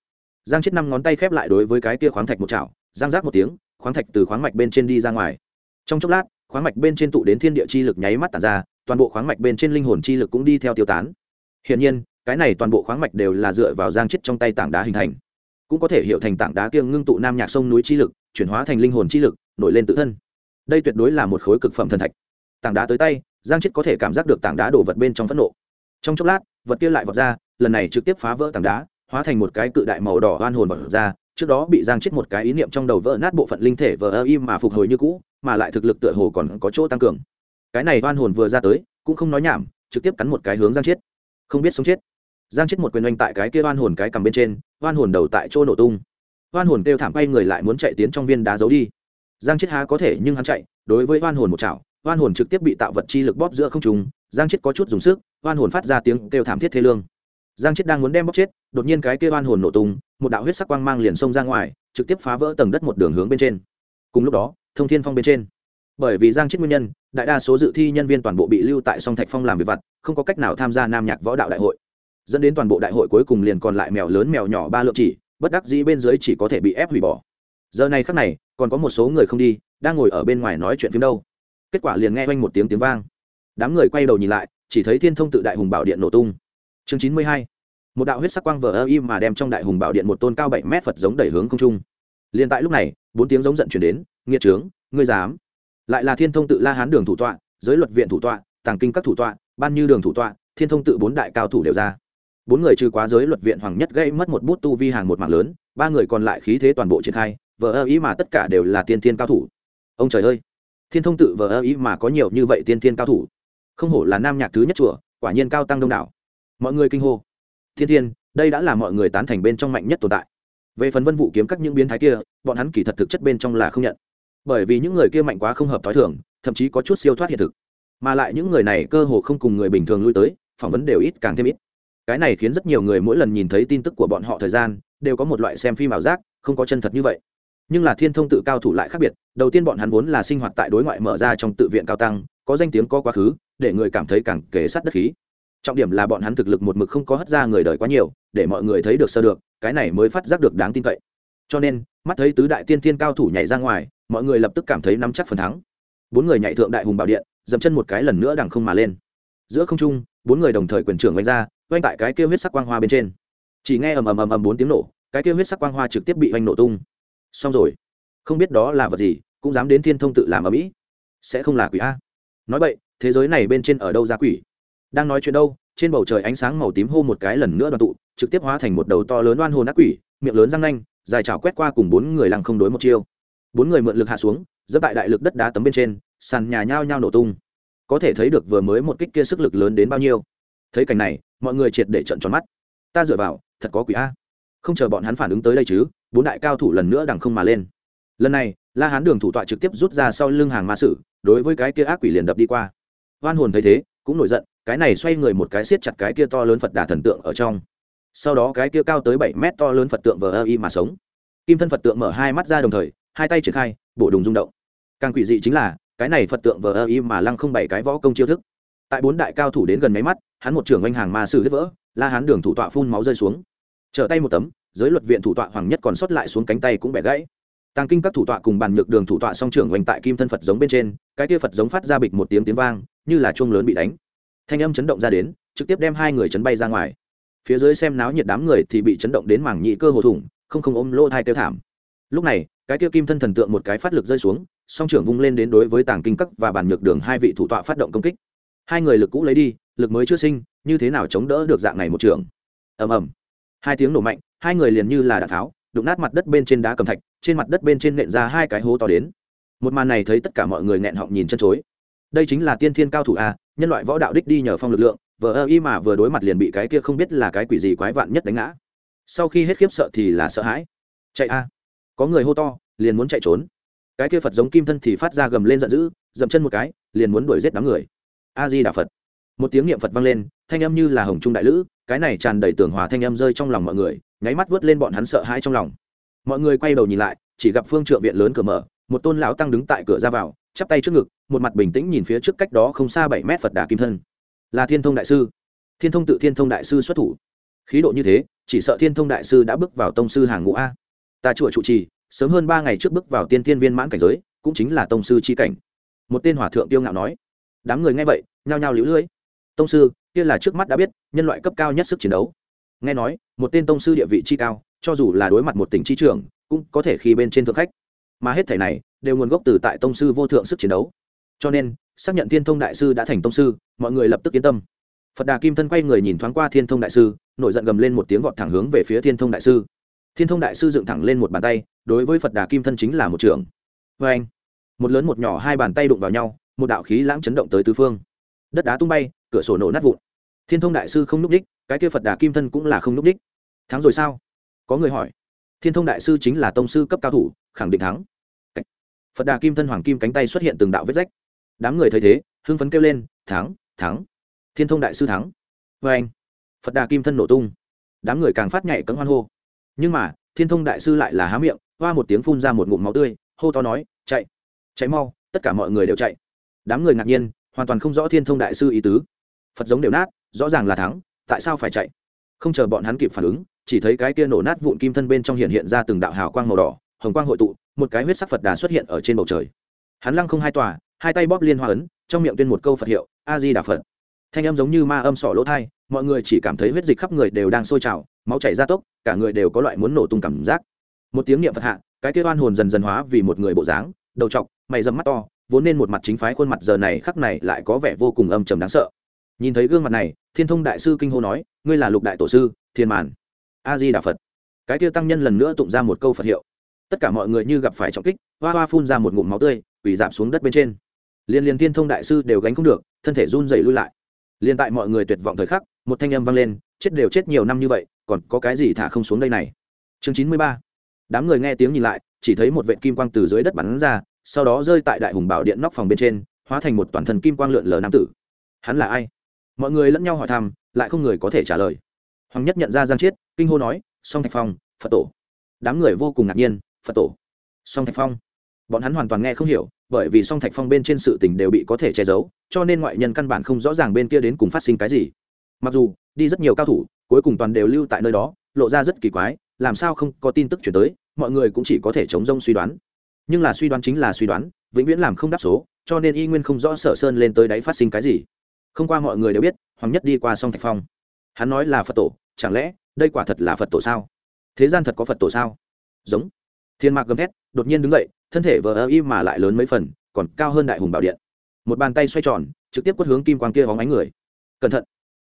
Giang chết năm ngón tay khép lại đối với cái kia khoáng thạch một chảo, giang rác một tiếng, khoáng thạch từ khoáng mạch bên trên đi ra ngoài. Trong chốc lát, khoáng mạch bên trên tụ đến thiên địa chi lực nháy mắt tàn ra, toàn bộ khoáng mạch bên trên linh hồn chi lực cũng đi theo tiêu tán. Hiển nhiên, cái này toàn bộ khoáng mạch đều là dựa vào giang chết trong tay tảng đá hình thành. Cũng có thể hiểu thành tảng đá kia ngưng tụ nam nhạc sông núi chi lực, chuyển hóa thành linh hồn chi lực, nổi lên tự thân. Đây tuyệt đối là một khối cực phẩm thần thạch. Tảng đá tới tay, giang chết có thể cảm giác được tảng đá đổ vật bên trong phẫn nộ trong chốc lát, vật kia lại vọt ra, lần này trực tiếp phá vỡ tảng đá, hóa thành một cái cự đại màu đỏ oan hồn vọt ra, trước đó bị giang chết một cái ý niệm trong đầu vỡ nát bộ phận linh thể vờ ơ im mà phục hồi như cũ, mà lại thực lực tựa hồ còn có chỗ tăng cường. Cái này oan hồn vừa ra tới, cũng không nói nhảm, trực tiếp cắn một cái hướng giang chết. Không biết sống chết. Giang chết một quyền oanh tại cái kia oan hồn cái cầm bên trên, oan hồn đầu tại chỗ nổ tung. Oan hồn kêu thảm bay người lại muốn chạy tiến trong viên đá giấu đi. Giang chết há có thể, nhưng hắn chạy, đối với oan hồn một chảo, oan hồn trực tiếp bị tạo vật chi lực bóp giữa không trùng giang chết có chút dùng sức oan hồn phát ra tiếng kêu thảm thiết thê lương. Giang chết đang muốn đem bóp chết, đột nhiên cái kia oan hồn nổ tung, một đạo huyết sắc quang mang liền xông ra ngoài, trực tiếp phá vỡ tầng đất một đường hướng bên trên. Cùng lúc đó, thông thiên phong bên trên. Bởi vì giang chết nguyên nhân, đại đa số dự thi nhân viên toàn bộ bị lưu tại song thạch phong làm việc vặt, không có cách nào tham gia nam nhạc võ đạo đại hội. Dẫn đến toàn bộ đại hội cuối cùng liền còn lại mèo lớn mèo nhỏ ba lượng chỉ, bất đắc dĩ bên dưới chỉ có thể bị ép hủy bỏ. Giờ này khắc này, còn có một số người không đi, đang ngồi ở bên ngoài nói chuyện phim đâu. Kết quả liền nghe oanh một tiếng tiếng vang. Đám người quay đầu nhìn lại chỉ thấy thiên thông tự đại hùng bảo điện nổ tung. Chương chín mươi hai, một đạo huyết sắc quang vờ ơ im mà đem trong đại hùng bảo điện một tôn cao bảy mét phật giống đẩy hướng không trung. Liền tại lúc này, bốn tiếng giống giận chuyển đến, nghiệt trướng, ngươi dám? Lại là thiên thông tự la hán đường thủ tọa, giới luật viện thủ tọa, tàng kinh các thủ tọa, ban như đường thủ tọa, thiên thông tự bốn đại cao thủ đều ra. Bốn người trừ quá giới luật viện hoàng nhất gây mất một bút tu vi hàng một mạng lớn, ba người còn lại khí thế toàn bộ triển khai, vờ ơ ý mà tất cả đều là tiên thiên cao thủ. Ông trời ơi! Thiên thông tự vờ ơ ý mà có nhiều như vậy tiên thiên cao thủ không hổ là nam nhạc thứ nhất chùa, quả nhiên cao tăng đông đảo. Mọi người kinh hô. Thiên thiên, đây đã là mọi người tán thành bên trong mạnh nhất tồn tại. Về phần vân vụ kiếm các những biến thái kia, bọn hắn kỳ thật thực chất bên trong là không nhận. Bởi vì những người kia mạnh quá không hợp t h ó i thường, thậm chí có chút siêu thoát hiện thực. Mà lại những người này cơ hồ không cùng người bình thường lui tới, phỏng vấn đều ít càng thêm ít. Cái này khiến rất nhiều người mỗi lần nhìn thấy tin tức của bọn họ thời gian, đều có một loại xem phim ảo giác, không có chân thật như vậy. Nhưng là thiên thông tự cao thủ lại khác biệt, đầu tiên bọn hắn vốn là sinh hoạt tại đối ngoại mở ra trong tự viện cao tăng có danh tiếng có quá khứ, để người cảm thấy càng kế sát đất khí. Trọng điểm là bọn hắn thực lực một mực không có hất ra người đời quá nhiều, để mọi người thấy được sơ được, cái này mới phát giác được đáng tin cậy. Cho nên, mắt thấy tứ đại tiên thiên cao thủ nhảy ra ngoài, mọi người lập tức cảm thấy nắm chắc phần thắng. Bốn người nhảy thượng đại hùng bảo điện, dậm chân một cái lần nữa đằng không mà lên. Giữa không trung, bốn người đồng thời quyền trưởng oanh ra, oanh tại cái kêu huyết sắc quang hoa bên trên. Chỉ nghe ầm ầm ầm ầm bốn tiếng nổ, cái kêu huyết sắc quang hoa trực tiếp bị oanh nổ tung. Xong rồi. Không biết đó là vật gì, cũng dám đến thiên thông tự làm ở mỹ sẽ không là quỷ a nói vậy thế giới này bên trên ở đâu ra quỷ? Đang nói chuyện đâu, trên bầu trời ánh sáng màu tím hô một cái lần nữa đoàn tụ, trực tiếp hóa thành một đầu to lớn oan hồn ác quỷ, miệng lớn răng nanh, dài chảo quét qua cùng bốn người lăng không đối một chiêu. Bốn người mượn lực hạ xuống dẫm tại đại lực đất đá tấm bên trên, sàn nhà nhao nhao nổ tung. Có thể thấy được vừa mới một kích kia sức lực lớn đến bao nhiêu. Thấy cảnh này, mọi người triệt để trận tròn mắt. Ta dựa vào, thật có quỷ a. Không chờ bọn hắn phản ứng tới đây chứ, bốn đại cao thủ lần nữa đằng không mà lên. Lần này la hán đường thủ tọa trực tiếp rút ra sau lưng hàng ma sử, đối với cái kia ác quỷ liền đập đi qua. Hoan hồn thấy thế, cũng nổi giận, cái này xoay người một cái siết chặt cái kia to lớn phật đà thần tượng ở trong. Sau đó cái kia cao tới bảy mét to lớn phật tượng vờ ơ y mà sống. Kim thân phật tượng mở hai mắt ra đồng thời, hai tay triển khai bổ đùng rung động. Càng quỷ dị chính là, cái này phật tượng vờ ơ y mà lăng không bảy cái võ công chiêu thức. Tại bốn đại cao thủ đến gần máy mắt, hắn một trưởng oanh hàng ma sử đứt vỡ, la hắn đường thủ tọa phun máu rơi xuống. Trở tay một tấm, giới luật viện thủ tọa hoàng nhất còn sót lại xuống cánh tay cũng bẻ gãy tàng kinh các thủ tọa cùng bàn nhược đường thủ tọa song trưởng hoành tại kim thân phật giống bên trên, cái kia phật giống phát ra bịch một tiếng tiếng vang, như là chuông lớn bị đánh. Thanh âm chấn động ra đến, trực tiếp đem hai người chấn bay ra ngoài. Phía dưới xem náo nhiệt đám người thì bị chấn động đến mảng nhị cơ hồ thủng, không không ôm lỗ thai kêu thảm. Lúc này, cái kia kim thân thần tượng một cái phát lực rơi xuống, song trưởng vung lên đến đối với tàng kinh cấp và bàn nhược đường hai vị thủ tọa phát động công kích. Hai người lực cũ lấy đi, lực mới chưa sinh, như thế nào chống đỡ được dạng này một trường ầm ầm. Hai tiếng nổ mạnh, hai người liền như là đạn tháo, đụng nát mặt đất bên trên đá cầm thạch trên mặt đất bên trên nện ra hai cái hố to đến. Một màn này thấy tất cả mọi người nghẹn họng nhìn chân chối. Đây chính là tiên thiên cao thủ a, nhân loại võ đạo đích đi nhờ phong lực lượng, vờ ơ y mà vừa đối mặt liền bị cái kia không biết là cái quỷ gì quái vạn nhất đánh ngã. Sau khi hết khiếp sợ thì là sợ hãi. Chạy a. Có người hô to, liền muốn chạy trốn. Cái kia phật giống kim thân thì phát ra gầm lên giận dữ, dậm chân một cái, liền muốn đuổi giết đám người. A di đà phật. Một tiếng niệm phật vang lên, thanh âm như là hồng trung đại lữ, cái này tràn đầy tường hòa thanh âm rơi trong lòng mọi người, nháy mắt vớt lên bọn hắn sợ hãi trong lòng mọi người quay đầu nhìn lại, chỉ gặp phương trượng viện lớn cửa mở, một tôn lão tăng đứng tại cửa ra vào, chắp tay trước ngực, một mặt bình tĩnh nhìn phía trước cách đó không xa bảy mét phật đà kim thân. Là thiên thông đại sư. Thiên thông tự thiên thông đại sư xuất thủ. Khí độ như thế, chỉ sợ thiên thông đại sư đã bước vào tông sư hàng ngũ a. Ta chùa trụ trì, sớm hơn ba ngày trước bước vào tiên thiên viên mãn cảnh giới, cũng chính là tông sư c h i cảnh. Một tên hòa thượng tiêu ngạo nói. Đám người nghe vậy, nhao nhao lũ lưỡi tông sư, kia là trước mắt đã biết, nhân loại cấp cao nhất sức chiến đấu. Nghe nói, một tên tông sư địa vị chi cao cho dù là đối mặt một tỉnh chi trưởng cũng có thể khi bên trên thượng khách. Mà hết thể này, đều nguồn gốc từ tại tông sư vô thượng sức chiến đấu. Cho nên, xác nhận thiên thông đại sư đã thành tông sư, mọi người lập tức yên tâm. Phật đà kim thân quay người nhìn thoáng qua thiên thông đại sư, nổi giận gầm lên một tiếng vọt thẳng hướng về phía thiên thông đại sư. Thiên thông đại sư dựng thẳng lên một bàn tay, đối với phật đà kim thân chính là một trưởng vê anh, một lớn một nhỏ hai bàn tay đụng vào nhau, một đạo khí lãng chấn động tới tứ phương. Đất đá tung bay, cửa sổ nổ nát vụn. Thiên thông đại sư không n ú c đích, cái kia phật đà kim thân cũng là không n ú c đích. Thắng rồi sao? Có người hỏi, thiên thông đại sư chính là tông sư cấp cao thủ, khẳng định thắng. Phật đà kim thân hoàng kim cánh tay xuất hiện từng đạo vết rách. Đám người thấy thế, hưng phấn kêu lên, thắng thắng. Thiên thông đại sư thắng. Vê anh, phật đà kim thân nổ tung. Đám người càng phát nhảy cấm hoan hô. Nhưng mà, thiên thông đại sư lại là há miệng, hoa một tiếng phun ra một ngụm máu tươi, hô to nói, chạy chạy mau, tất cả mọi người đều chạy. Đám người ngạc nhiên, hoàn toàn không rõ thiên thông đại sư ý tứ. Phật giống đều nát, rõ ràng là thắng, tại sao phải chạy? Không chờ bọn hắn kịp phản ứng chỉ thấy cái kia nổ nát vụn kim thân bên trong hiện hiện ra từng đạo hào quang màu đỏ, hồng quang hội tụ, một cái huyết sắc phật đà xuất hiện ở trên bầu trời. Hắn lăng không hai tòa, hai tay bóp liên hoa ấn, trong miệng tuyên một câu phật hiệu a di đà phật. Thanh âm giống như ma âm sỏ lỗ thai, mọi người chỉ cảm thấy huyết dịch khắp người đều đang sôi trào, máu chảy ra tốc, cả người đều có loại muốn nổ tung cảm giác. Một tiếng niệm phật hạ, cái kia oan hồn dần dần hóa vì một người bộ dáng, đầu trọc, mày dầm mắt to, vốn nên một mặt chính phái khuôn mặt giờ này khắc này lại có vẻ vô cùng âm trầm đáng sợ. Nhìn thấy gương mặt này, thiên thông đại sư kinh hô nói, ngươi là lục đại tổ sư, thiên màn a di đà phật. Cái kia tăng nhân lần nữa tụng ra một câu phật hiệu. Tất cả mọi người như gặp phải trọng kích, hoa hoa phun ra một ngụm máu tươi, quỳ giảm xuống đất bên trên. Liên liên thiên thông đại sư đều gánh không được, thân thể run dày lui lại. Liên tại mọi người tuyệt vọng thời khắc, một thanh âm vang lên, chết đều chết nhiều năm như vậy, còn có cái gì thả không xuống đây này? Chương chín mươi ba. Đám người nghe tiếng nhìn lại, chỉ thấy một vệ kim quang từ dưới đất bắn ra, sau đó rơi tại đại hùng bảo điện nóc phòng bên trên, hóa thành một toàn thân kim quang lượn lờ nam tử. Hắn là ai? Mọi người lẫn nhau hỏi thăm, lại không người có thể trả lời hoàng nhất nhận ra giang chiết, kinh hô nói, song thạch phong, phật tổ. Đám người vô cùng ngạc nhiên, phật tổ? Song thạch phong. Bọn hắn hoàn toàn nghe không hiểu, bởi vì song thạch phong bên trên sự tình đều bị có thể che giấu, cho nên ngoại nhân căn bản không rõ ràng bên kia đến cùng phát sinh cái gì. Mặc dù, đi rất nhiều cao thủ, cuối cùng toàn đều lưu tại nơi đó, lộ ra rất kỳ quái, làm sao không có tin tức chuyển tới, mọi người cũng chỉ có thể chống rông suy đoán. Nhưng là suy đoán chính là suy đoán, vĩnh viễn làm không đáp số, cho nên y nguyên không rõ sở sơn lên tới đáy phát sinh cái gì. Không qua mọi người đều biết, hoàng nhất đi qua song thạch phong. Hắn nói là phật tổ chẳng lẽ đây quả thật là phật tổ sao thế gian thật có phật tổ sao giống thiên mạc gầm thét đột nhiên đứng dậy thân thể vờ ơ y mà lại lớn mấy phần còn cao hơn đại hùng bảo điện một bàn tay xoay tròn trực tiếp quất hướng kim quang kia hóng ánh người cẩn thận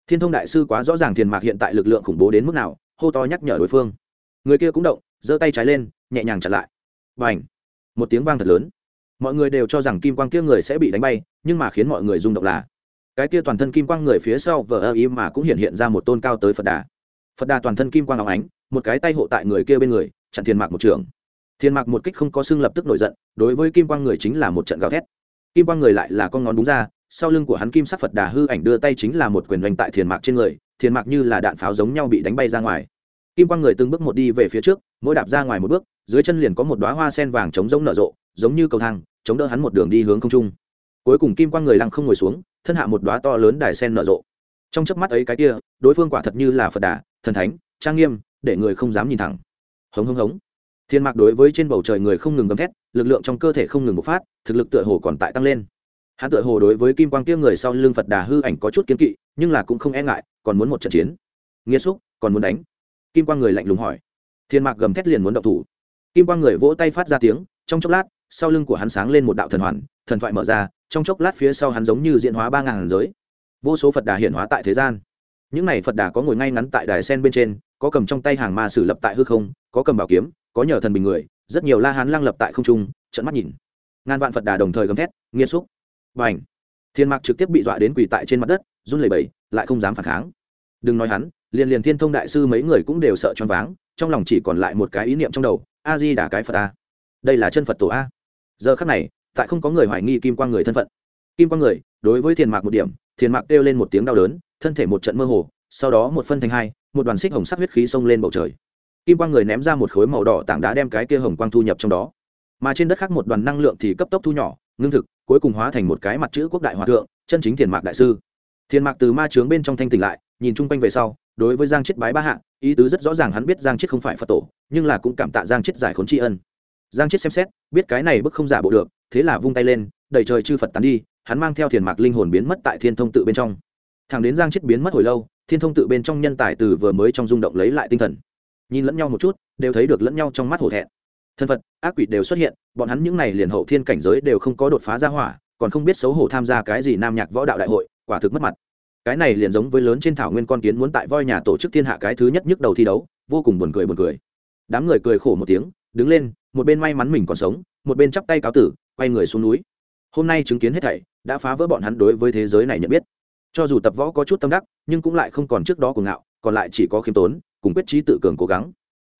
thiên thông đại sư quá rõ ràng thiên mạc hiện tại lực lượng khủng bố đến mức nào hô to nhắc nhở đối phương người kia cũng động giơ tay trái lên nhẹ nhàng chặn lại và ảnh một tiếng vang thật lớn mọi người đều cho rằng kim quang kia người sẽ bị đánh bay nhưng mà khiến mọi người rung động là cái kia toàn thân kim quang người phía sau vờ ơ ý mà cũng hiện hiện ra một tôn cao tới phật đà phật đà toàn thân kim quang óng ánh, một cái tay hộ tại người kia bên người, chặn thiên mạc một trường. Thiên mạc một kích không có xương lập tức nổi giận, đối với kim quang người chính là một trận gào thét. Kim quang người lại là con ngón đúng ra, sau lưng của hắn kim sắc phật đà hư ảnh đưa tay chính là một quyền đánh tại thiền mạc trên người thiền mạc như là đạn pháo giống nhau bị đánh bay ra ngoài. Kim quang người từng bước một đi về phía trước, mỗi đạp ra ngoài một bước, dưới chân liền có một đoá hoa sen vàng trống giống nở rộ, giống như cầu thang, chống đỡ hắn một đường đi hướng không trung. Cuối cùng kim quang người lăng không ngồi xuống, thân hạ một đoá to lớn đài sen nở rộ. Trong chớp mắt ấy cái kia, đối phương quả thật như là phật đà thần thánh, trang nghiêm, để người không dám nhìn thẳng. Hống hống hống. Thiên mạc đối với trên bầu trời người không ngừng gầm thét, lực lượng trong cơ thể không ngừng bộc phát, thực lực tựa hồ còn tại tăng lên. Hắn tựa hồ đối với kim quang kia người sau lưng phật đà hư ảnh có chút kiến kỵ, nhưng là cũng không e ngại, còn muốn một trận chiến. Nghiêm xúc, còn muốn đánh. Kim quang người lạnh lùng hỏi. Thiên mạc gầm thét liền muốn động thủ. Kim quang người vỗ tay phát ra tiếng, trong chốc lát, sau lưng của hắn sáng lên một đạo thần hoàn, thần thoại mở ra, trong chốc lát phía sau hắn giống như diễn hóa ba ngàn giới. Vô số phật đà hiện hóa tại thế gian những này phật đà có ngồi ngay ngắn tại đài sen bên trên, có cầm trong tay hàng ma sử lập tại hư không, có cầm bảo kiếm, có nhờ thần bình người, rất nhiều la hán lăng lập tại không trung trận mắt nhìn. Ngàn vạn phật đà đồng thời gầm thét nghiêm xúc. Và ảnh thiên mạc trực tiếp bị dọa đến quỳ tại trên mặt đất, run lẩy bẩy, lại không dám phản kháng. Đừng nói hắn, liền liền thiên thông đại sư mấy người cũng đều sợ choáng váng, trong lòng chỉ còn lại một cái ý niệm trong đầu, a di đà cái phật a đây là chân phật tổ a. Giờ khắc này, tại không có người hoài nghi kim quang người thân phận. Kim quang người, đối với thiền mạc một điểm thiền mạc kêu lên một tiếng đau đớn thân thể một trận mơ hồ, sau đó một phân thành hai, một đoàn xích hồng sắc huyết khí xông lên bầu trời. Kim quang người ném ra một khối màu đỏ tảng đá đem cái kia hồng quang thu nhập trong đó. Mà trên đất khác một đoàn năng lượng thì cấp tốc thu nhỏ, ngưng thực, cuối cùng hóa thành một cái mặt chữ quốc đại hòa thượng, chân chính thiền mạc đại sư. Thiền mạc từ ma trướng bên trong thanh tỉnh lại, nhìn chung quanh về sau, đối với giang chết bái ba hạ, ý tứ rất rõ ràng hắn biết giang chết không phải phật tổ, nhưng là cũng cảm tạ giang chết giải khốn tri ân. Giang chết xem xét, biết cái này bức không giả bộ được, thế là vung tay lên, đẩy trời chư phật tán đi, hắn mang theo thiền mạc linh hồn biến mất tại thiên thông tự bên trong thằng đến giang chết biến mất hồi lâu, thiên thông tự bên trong nhân tài từ vừa mới trong rung động lấy lại tinh thần. Nhìn lẫn nhau một chút, đều thấy được lẫn nhau trong mắt hổ thẹn. Thân phật ác quỷ đều xuất hiện, bọn hắn những n à y liền hậu thiên cảnh giới đều không có đột phá ra hỏa, còn không biết xấu hổ tham gia cái gì nam nhạc võ đạo đại hội, quả thực mất mặt. Cái này liền giống với lớn trên thảo nguyên con kiến muốn tại voi nhà tổ chức thiên hạ cái thứ nhất nhức đầu thi đấu, vô cùng buồn cười buồn cười. Đám người cười khổ một tiếng, đứng lên, một bên may mắn mình còn sống, một bên chắp tay cáo tử, quay người xuống núi. Hôm nay chứng kiến hết thảy, đã phá vỡ bọn hắn đối với thế giới này nhận biết cho dù tập võ có chút tâm đắc, nhưng cũng lại không còn trước đó của ngạo, còn lại chỉ có khiêm tốn, cùng quyết trí tự cường cố gắng.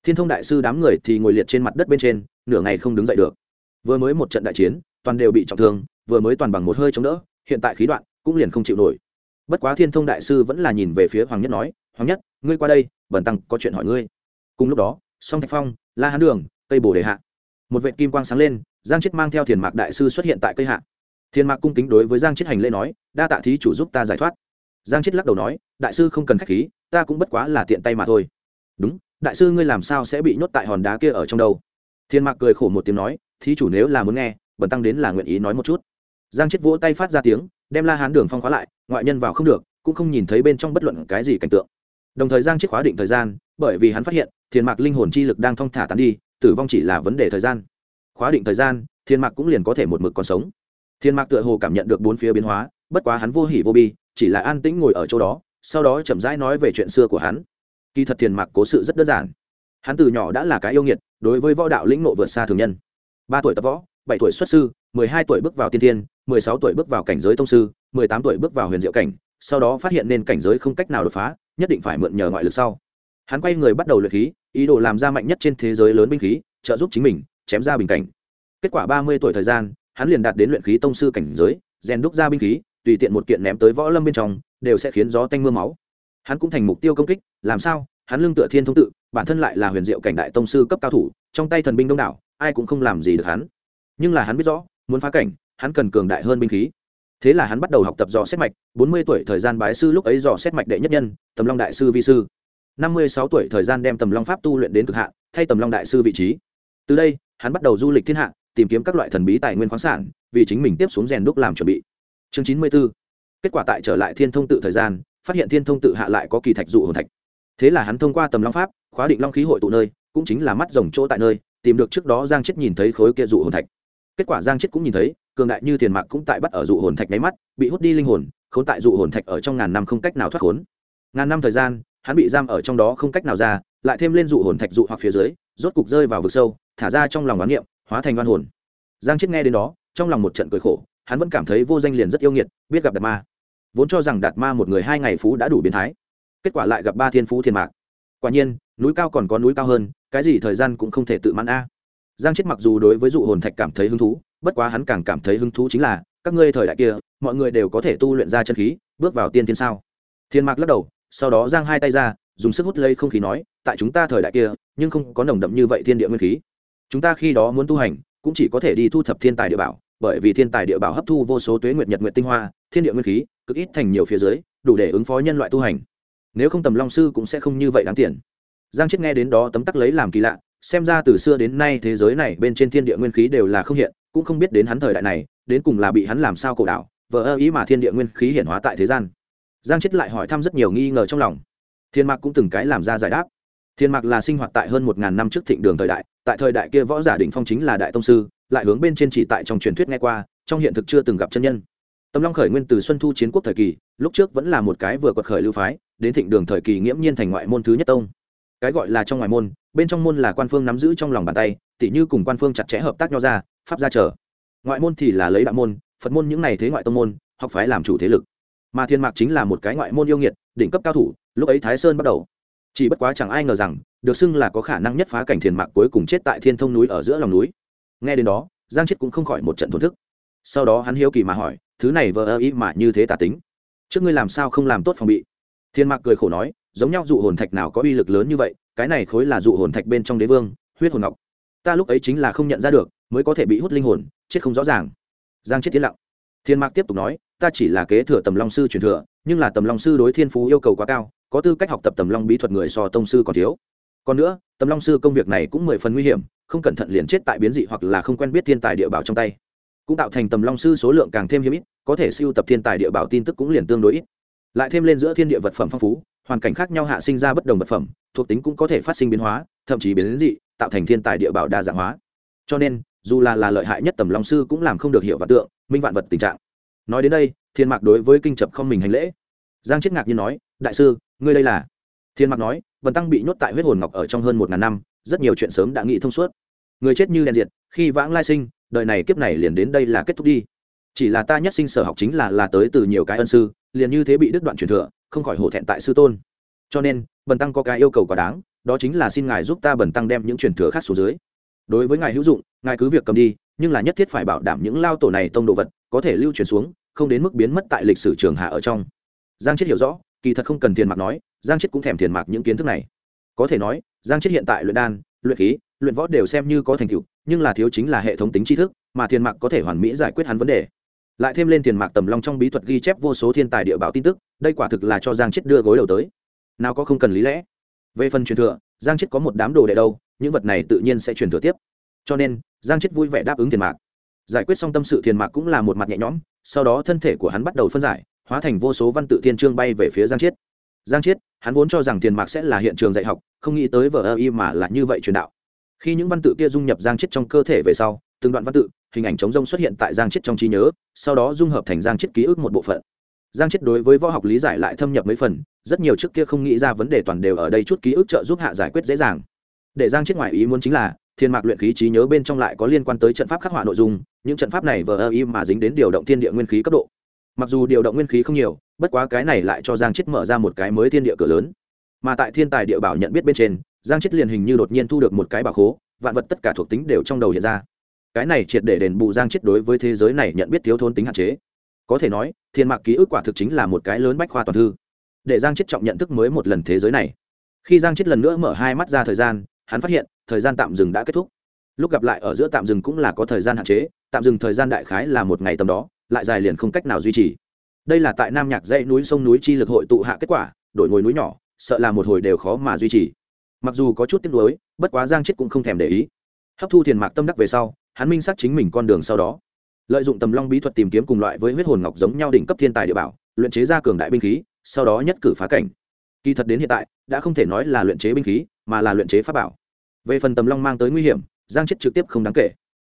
Thiên thông đại sư đám người thì ngồi liệt trên mặt đất bên trên, nửa ngày không đứng dậy được. Vừa mới một trận đại chiến, toàn đều bị trọng thương, vừa mới toàn bằng một hơi chống đỡ, hiện tại khí đoạn, cũng liền không chịu nổi. Bất quá thiên thông đại sư vẫn là nhìn về phía hoàng nhất nói, hoàng nhất, ngươi qua đây bẩn tăng có chuyện hỏi ngươi. Cùng lúc đó, song thạch phong, la hán đường cây bồ đề hạ. Một vệ kim quang sáng lên, giang chết mang theo thiền mạc đại sư xuất hiện tại cây hạ thiên mạc cung kính đối với giang chết hành lễ nói, đa tạ thí chủ giúp ta giải thoát. Giang chết lắc đầu nói, đại sư không cần k h á c h khí, ta cũng bất quá là tiện tay mà thôi. Đúng, đại sư ngươi làm sao sẽ bị nhốt tại hòn đá kia ở trong đâu? Thiên mạc cười khổ một tiếng nói, thí chủ nếu là muốn nghe, bần tăng đến là nguyện ý nói một chút. Giang chết vỗ tay phát ra tiếng, đem la hán đường phong khóa lại, ngoại nhân vào không được, cũng không nhìn thấy bên trong bất luận cái gì cảnh tượng. Đồng thời giang chết khóa định thời gian, bởi vì hắn phát hiện, thiên mạc linh hồn chi lực đang thong thả tán đi, tử vong chỉ là vấn đề thời gian. Khóa định thời gian, thiên mạc cũng liền có thể một mực còn sống thiên mạc tựa hồ cảm nhận được bốn phía biến hóa, bất quá hắn vô hỉ vô bi, chỉ là an tĩnh ngồi ở chỗ đó, sau đó chậm rãi nói về chuyện xưa của hắn. Kỳ thật thiên mạc cố sự rất đơn giản. Hắn từ nhỏ đã là cái yêu nghiệt, đối với võ đạo lĩnh nộ vượt xa thường nhân. Ba tuổi tập võ, bảy tuổi xuất sư, mười hai tuổi bước vào tiên thiên, mười sáu tuổi bước vào cảnh giới tông sư, mười tám tuổi bước vào huyền diệu cảnh, sau đó phát hiện nên cảnh giới không cách nào đột phá, nhất định phải mượn nhờ ngoại lực sau. Hắn quay người bắt đầu luyện khí, ý đồ làm ra mạnh nhất trên thế giới lớn binh khí, trợ giúp chính mình, chém ra bình cảnh. Kết quả ba mươi tuổi thời gian hắn liền đạt đến luyện khí tông sư cảnh giới, rèn đúc ra binh khí, tùy tiện một kiện ném tới võ lâm bên trong, đều sẽ khiến gió tanh mưa máu. Hắn cũng thành mục tiêu công kích, làm sao? Hắn lương tựa thiên thông tự, bản thân lại là huyền diệu cảnh đại tông sư cấp cao thủ, trong tay thần binh đông đảo, ai cũng không làm gì được hắn. Nhưng là hắn biết rõ, muốn phá cảnh, hắn cần cường đại hơn binh khí. Thế là hắn bắt đầu học tập dò xét mạch, bốn mươi tuổi thời gian bái sư lúc ấy dò xét mạch đệ nhất nhân, tầm long đại sư vi sư. năm mươi sáu tuổi thời gian đem tầm long pháp tu luyện đến cực hạn, thay tầm long đại sư vị trí. Từ đây, hắn bắt đầu du lịch thiên hạ tìm kiếm các loại thần bí tài nguyên khoáng sản, vì chính mình tiếp xuống rèn đúc làm chuẩn bị. Chương chín mươi b ố kết quả tại trở lại thiên thông tự thời gian, phát hiện thiên thông tự hạ lại có kỳ thạch dụ hồn thạch. Thế là hắn thông qua tầm long pháp, khóa định long khí hội tụ nơi, cũng chính là mắt rồng chỗ tại nơi, tìm được trước đó giang chết nhìn thấy khối kia dụ hồn thạch. Kết quả giang chết cũng nhìn thấy, cường đại như tiền mạc cũng tại bắt ở dụ hồn thạch nháy mắt, bị hút đi linh hồn, khốn tại dụ hồn thạch ở trong ngàn năm không cách nào thoát khốn. Ngàn năm thời gian, hắn bị giam ở trong đó không cách nào ra, lại thêm lên dụ hồn thạch dụ hoặc phía dưới, rốt cục rơi vào vực sâu, thả ra trong lòng đoán niệm hóa thành oan hồn. Giang chết nghe đến đó, trong lòng một trận cười khổ, hắn vẫn cảm thấy vô danh liền rất yêu nghiệt, biết gặp đạt ma. Vốn cho rằng đạt ma một người hai ngày phú đã đủ biến thái, kết quả lại gặp ba thiên phú thiên mạc. Quả nhiên, núi cao còn có núi cao hơn, cái gì thời gian cũng không thể tự mãn a. Giang chết mặc dù đối với dụ hồn thạch cảm thấy hứng thú, bất quá hắn càng cảm thấy hứng thú chính là, các ngươi thời đại kia, mọi người đều có thể tu luyện ra chân khí, bước vào tiên thiên sao? Thiên mạc lắc đầu, sau đó giang hai tay ra, dùng sức hút lấy không khí nói, tại chúng ta thời đại kia, nhưng không có nồng đậm như vậy thiên địa nguyên khí chúng ta khi đó muốn tu hành, cũng chỉ có thể đi thu thập thiên tài địa bảo, bởi vì thiên tài địa bảo hấp thu vô số tuế nguyệt, nhật nguyệt, tinh hoa, thiên địa nguyên khí, cực ít thành nhiều phía dưới, đủ để ứng phó nhân loại tu hành. Nếu không tầm long sư cũng sẽ không như vậy đáng tiền. Giang chết nghe đến đó tấm tắc lấy làm kỳ lạ, xem ra từ xưa đến nay thế giới này bên trên thiên địa nguyên khí đều là không hiện, cũng không biết đến hắn thời đại này, đến cùng là bị hắn làm sao cổ đạo vỡ ơ ý mà thiên địa nguyên khí hiển hóa tại thế gian. Giang chết lại hỏi thăm rất nhiều nghi ngờ trong lòng. Thiên mạc cũng từng cái làm ra giải đáp. Thiên mạc là sinh hoạt tại hơn một ngàn năm trước thịnh đường thời đại tại thời đại kia võ giả đỉnh phong chính là đại tông sư, lại hướng bên trên chỉ tại trong truyền thuyết nghe qua, trong hiện thực chưa từng gặp chân nhân. Tầm long khởi nguyên từ xuân thu chiến quốc thời kỳ, lúc trước vẫn là một cái vừa quật khởi lưu phái, đến thịnh đường thời kỳ nghiễm nhiên thành ngoại môn thứ nhất tông. Cái gọi là trong ngoài môn, bên trong môn là quan phương nắm giữ trong lòng bàn tay, tỉ như cùng quan phương chặt chẽ hợp tác nho ra, pháp gia trở. Ngoại môn thì là lấy đạo môn, phật môn những này thế ngoại tông môn, học phái làm chủ thế lực. Mà thiên mạc chính là một cái ngoại môn yêu nghiệt, đỉnh cấp cao thủ, lúc ấy thái sơn bắt đầu chỉ bất quá chẳng ai ngờ rằng, được xưng là có khả năng nhất phá cảnh thiền mạc cuối cùng chết tại thiên thông núi ở giữa lòng núi. Nghe đến đó, giang chết cũng không khỏi một trận thổn thức. Sau đó hắn hiếu kỳ mà hỏi, thứ này vờ ơ ý mà như thế tả tính? Trước ngươi làm sao không làm tốt phòng bị? Thiên mạc cười khổ nói, giống nhau dụ hồn thạch nào có uy lực lớn như vậy, cái này khối là dụ hồn thạch bên trong đế vương, huyết hồn ngọc. Ta lúc ấy chính là không nhận ra được, mới có thể bị hút linh hồn, chết không rõ ràng. Giang chết tiến lặng. Thiên mạc tiếp tục nói, ta chỉ là kế thừa tầm long sư truyền thừa, nhưng là tầm long sư đối thiên phú yêu cầu quá cao có tư cách học tập tầm long bí thuật người so tông sư còn thiếu. Còn nữa, tầm long sư công việc này cũng mười phần nguy hiểm, không cẩn thận liền chết tại biến dị hoặc là không quen biết thiên tài địa bảo trong tay. Cũng tạo thành tầm long sư số lượng càng thêm hiếm ít, có thể siêu tập thiên tài địa bảo tin tức cũng liền tương đối ít. Lại thêm lên giữa thiên địa vật phẩm phong phú, hoàn cảnh khác nhau hạ sinh ra bất đồng vật phẩm, thuộc tính cũng có thể phát sinh biến hóa, thậm chí biến dị, tạo thành thiên tài địa bảo đa dạng hóa. Cho nên, dù là là lợi hại nhất tầm long sư cũng làm không được hiểu và tượng, minh vạn vật tình trạng. Nói đến đây, thiên mạc đối với kinh chập không mình hành lễ. Giang chết ngạc như nói đại sư, ngươi đây là? Thiên Mặc nói vần tăng bị nhốt tại huyết hồn ngọc ở trong hơn một ngàn năm, rất nhiều chuyện sớm đã nghĩ thông suốt. Người chết như đèn diệt, khi vãng lai sinh, đời này kiếp này liền đến đây là kết thúc đi. Chỉ là ta nhất sinh sở học chính là là tới từ nhiều cái ân sư, liền như thế bị đứt đoạn truyền thừa, không khỏi hổ thẹn tại sư tôn. Cho nên bần tăng có cái yêu cầu quá đáng, đó chính là xin ngài giúp ta bần tăng đem những truyền thừa khác xuống dưới. Đối với ngài hữu dụng, ngài cứ việc cầm đi, nhưng là nhất thiết phải bảo đảm những lao tổ này tông đồ vật có thể lưu truyền xuống, không đến mức biến mất tại lịch sử trường hạ ở trong. Giang chết hiểu rõ kỳ thật không cần tiền mạc nói, giang chết cũng thèm tiền mạc những kiến thức này. Có thể nói, giang chết hiện tại luyện đan, luyện khí, luyện võ đều xem như có thành tựu, nhưng là thiếu chính là hệ thống tính tri thức, mà tiền mạc có thể hoàn mỹ giải quyết hắn vấn đề. Lại thêm lên tiền mạc tầm long trong bí thuật ghi chép vô số thiên tài địa bảo tin tức, đây quả thực là cho giang chết đưa gối đầu tới. Nào có không cần lý lẽ. Về phần truyền thừa, giang chết có một đám đồ đệ đâu, những vật này tự nhiên sẽ truyền thừa tiếp. Cho nên, giang chết vui vẻ đáp ứng tiền mạc. Giải quyết xong tâm sự tiền mạc cũng là một mặt nhẹ nhõm, sau đó thân thể của hắn bắt đầu phân giải hóa thành vô số văn tự thiên chương bay về phía giang chiết. Giang chiết, hắn vốn cho rằng tiền mạc sẽ là hiện trường dạy học, không nghĩ tới vở ơ y mà là như vậy truyền đạo. Khi những văn tự kia dung nhập giang chiết trong cơ thể về sau, từng đoạn văn tự, hình ảnh chống rông xuất hiện tại giang chiết trong trí nhớ, sau đó dung hợp thành giang chiết ký ức một bộ phận. Giang chiết đối với võ học lý giải lại thâm nhập mấy phần, rất nhiều trước kia không nghĩ ra vấn đề toàn đều ở đây chút ký ức trợ giúp hạ giải quyết dễ dàng. Để giang chiết ngoại ý muốn chính là thiên mạc luyện khí trí nhớ bên trong lại có liên quan tới trận pháp khắc họa nội dung, những trận pháp này vờ ơ y mà dính đến điều động thiên địa nguyên khí cấp độ mặc dù điều động nguyên khí không nhiều, bất quá cái này lại cho giang chết mở ra một cái mới thiên địa cửa lớn. Mà tại thiên tài địa bảo nhận biết bên trên, giang chết liền hình như đột nhiên thu được một cái bảo khố, vạn vật tất cả thuộc tính đều trong đầu hiện ra. Cái này triệt để đền bù giang chết đối với thế giới này nhận biết thiếu thốn tính hạn chế. Có thể nói, thiên mạc ký ức quả thực chính là một cái lớn bách khoa toàn thư. Để giang chết trọng nhận thức mới một lần thế giới này. Khi giang chết lần nữa mở hai mắt ra thời gian, hắn phát hiện, thời gian tạm dừng đã kết thúc. Lúc gặp lại ở giữa tạm dừng cũng là có thời gian hạn chế, tạm dừng thời gian đại khái là một ngày tầm đó lại dài liền không cách nào duy trì. Đây là tại nam nhạc dãy núi sông núi chi lực hội tụ hạ kết quả, đổi ngồi núi nhỏ, sợ là một hồi đều khó mà duy trì. Mặc dù có chút tiếc nuối, bất quá giang chết cũng không thèm để ý. Hấp thu thiền mạc tâm đắc về sau, hắn minh xác chính mình con đường sau đó. Lợi dụng tầm long bí thuật tìm kiếm cùng loại với huyết hồn ngọc giống nhau đỉnh cấp thiên tài địa bảo, luyện chế ra cường đại binh khí, sau đó nhất cử phá cảnh. Kỳ thật đến hiện tại, đã không thể nói là luyện chế binh khí, mà là luyện chế pháp bảo. Về phần tầm long mang tới nguy hiểm, giang chết trực tiếp không đáng kể.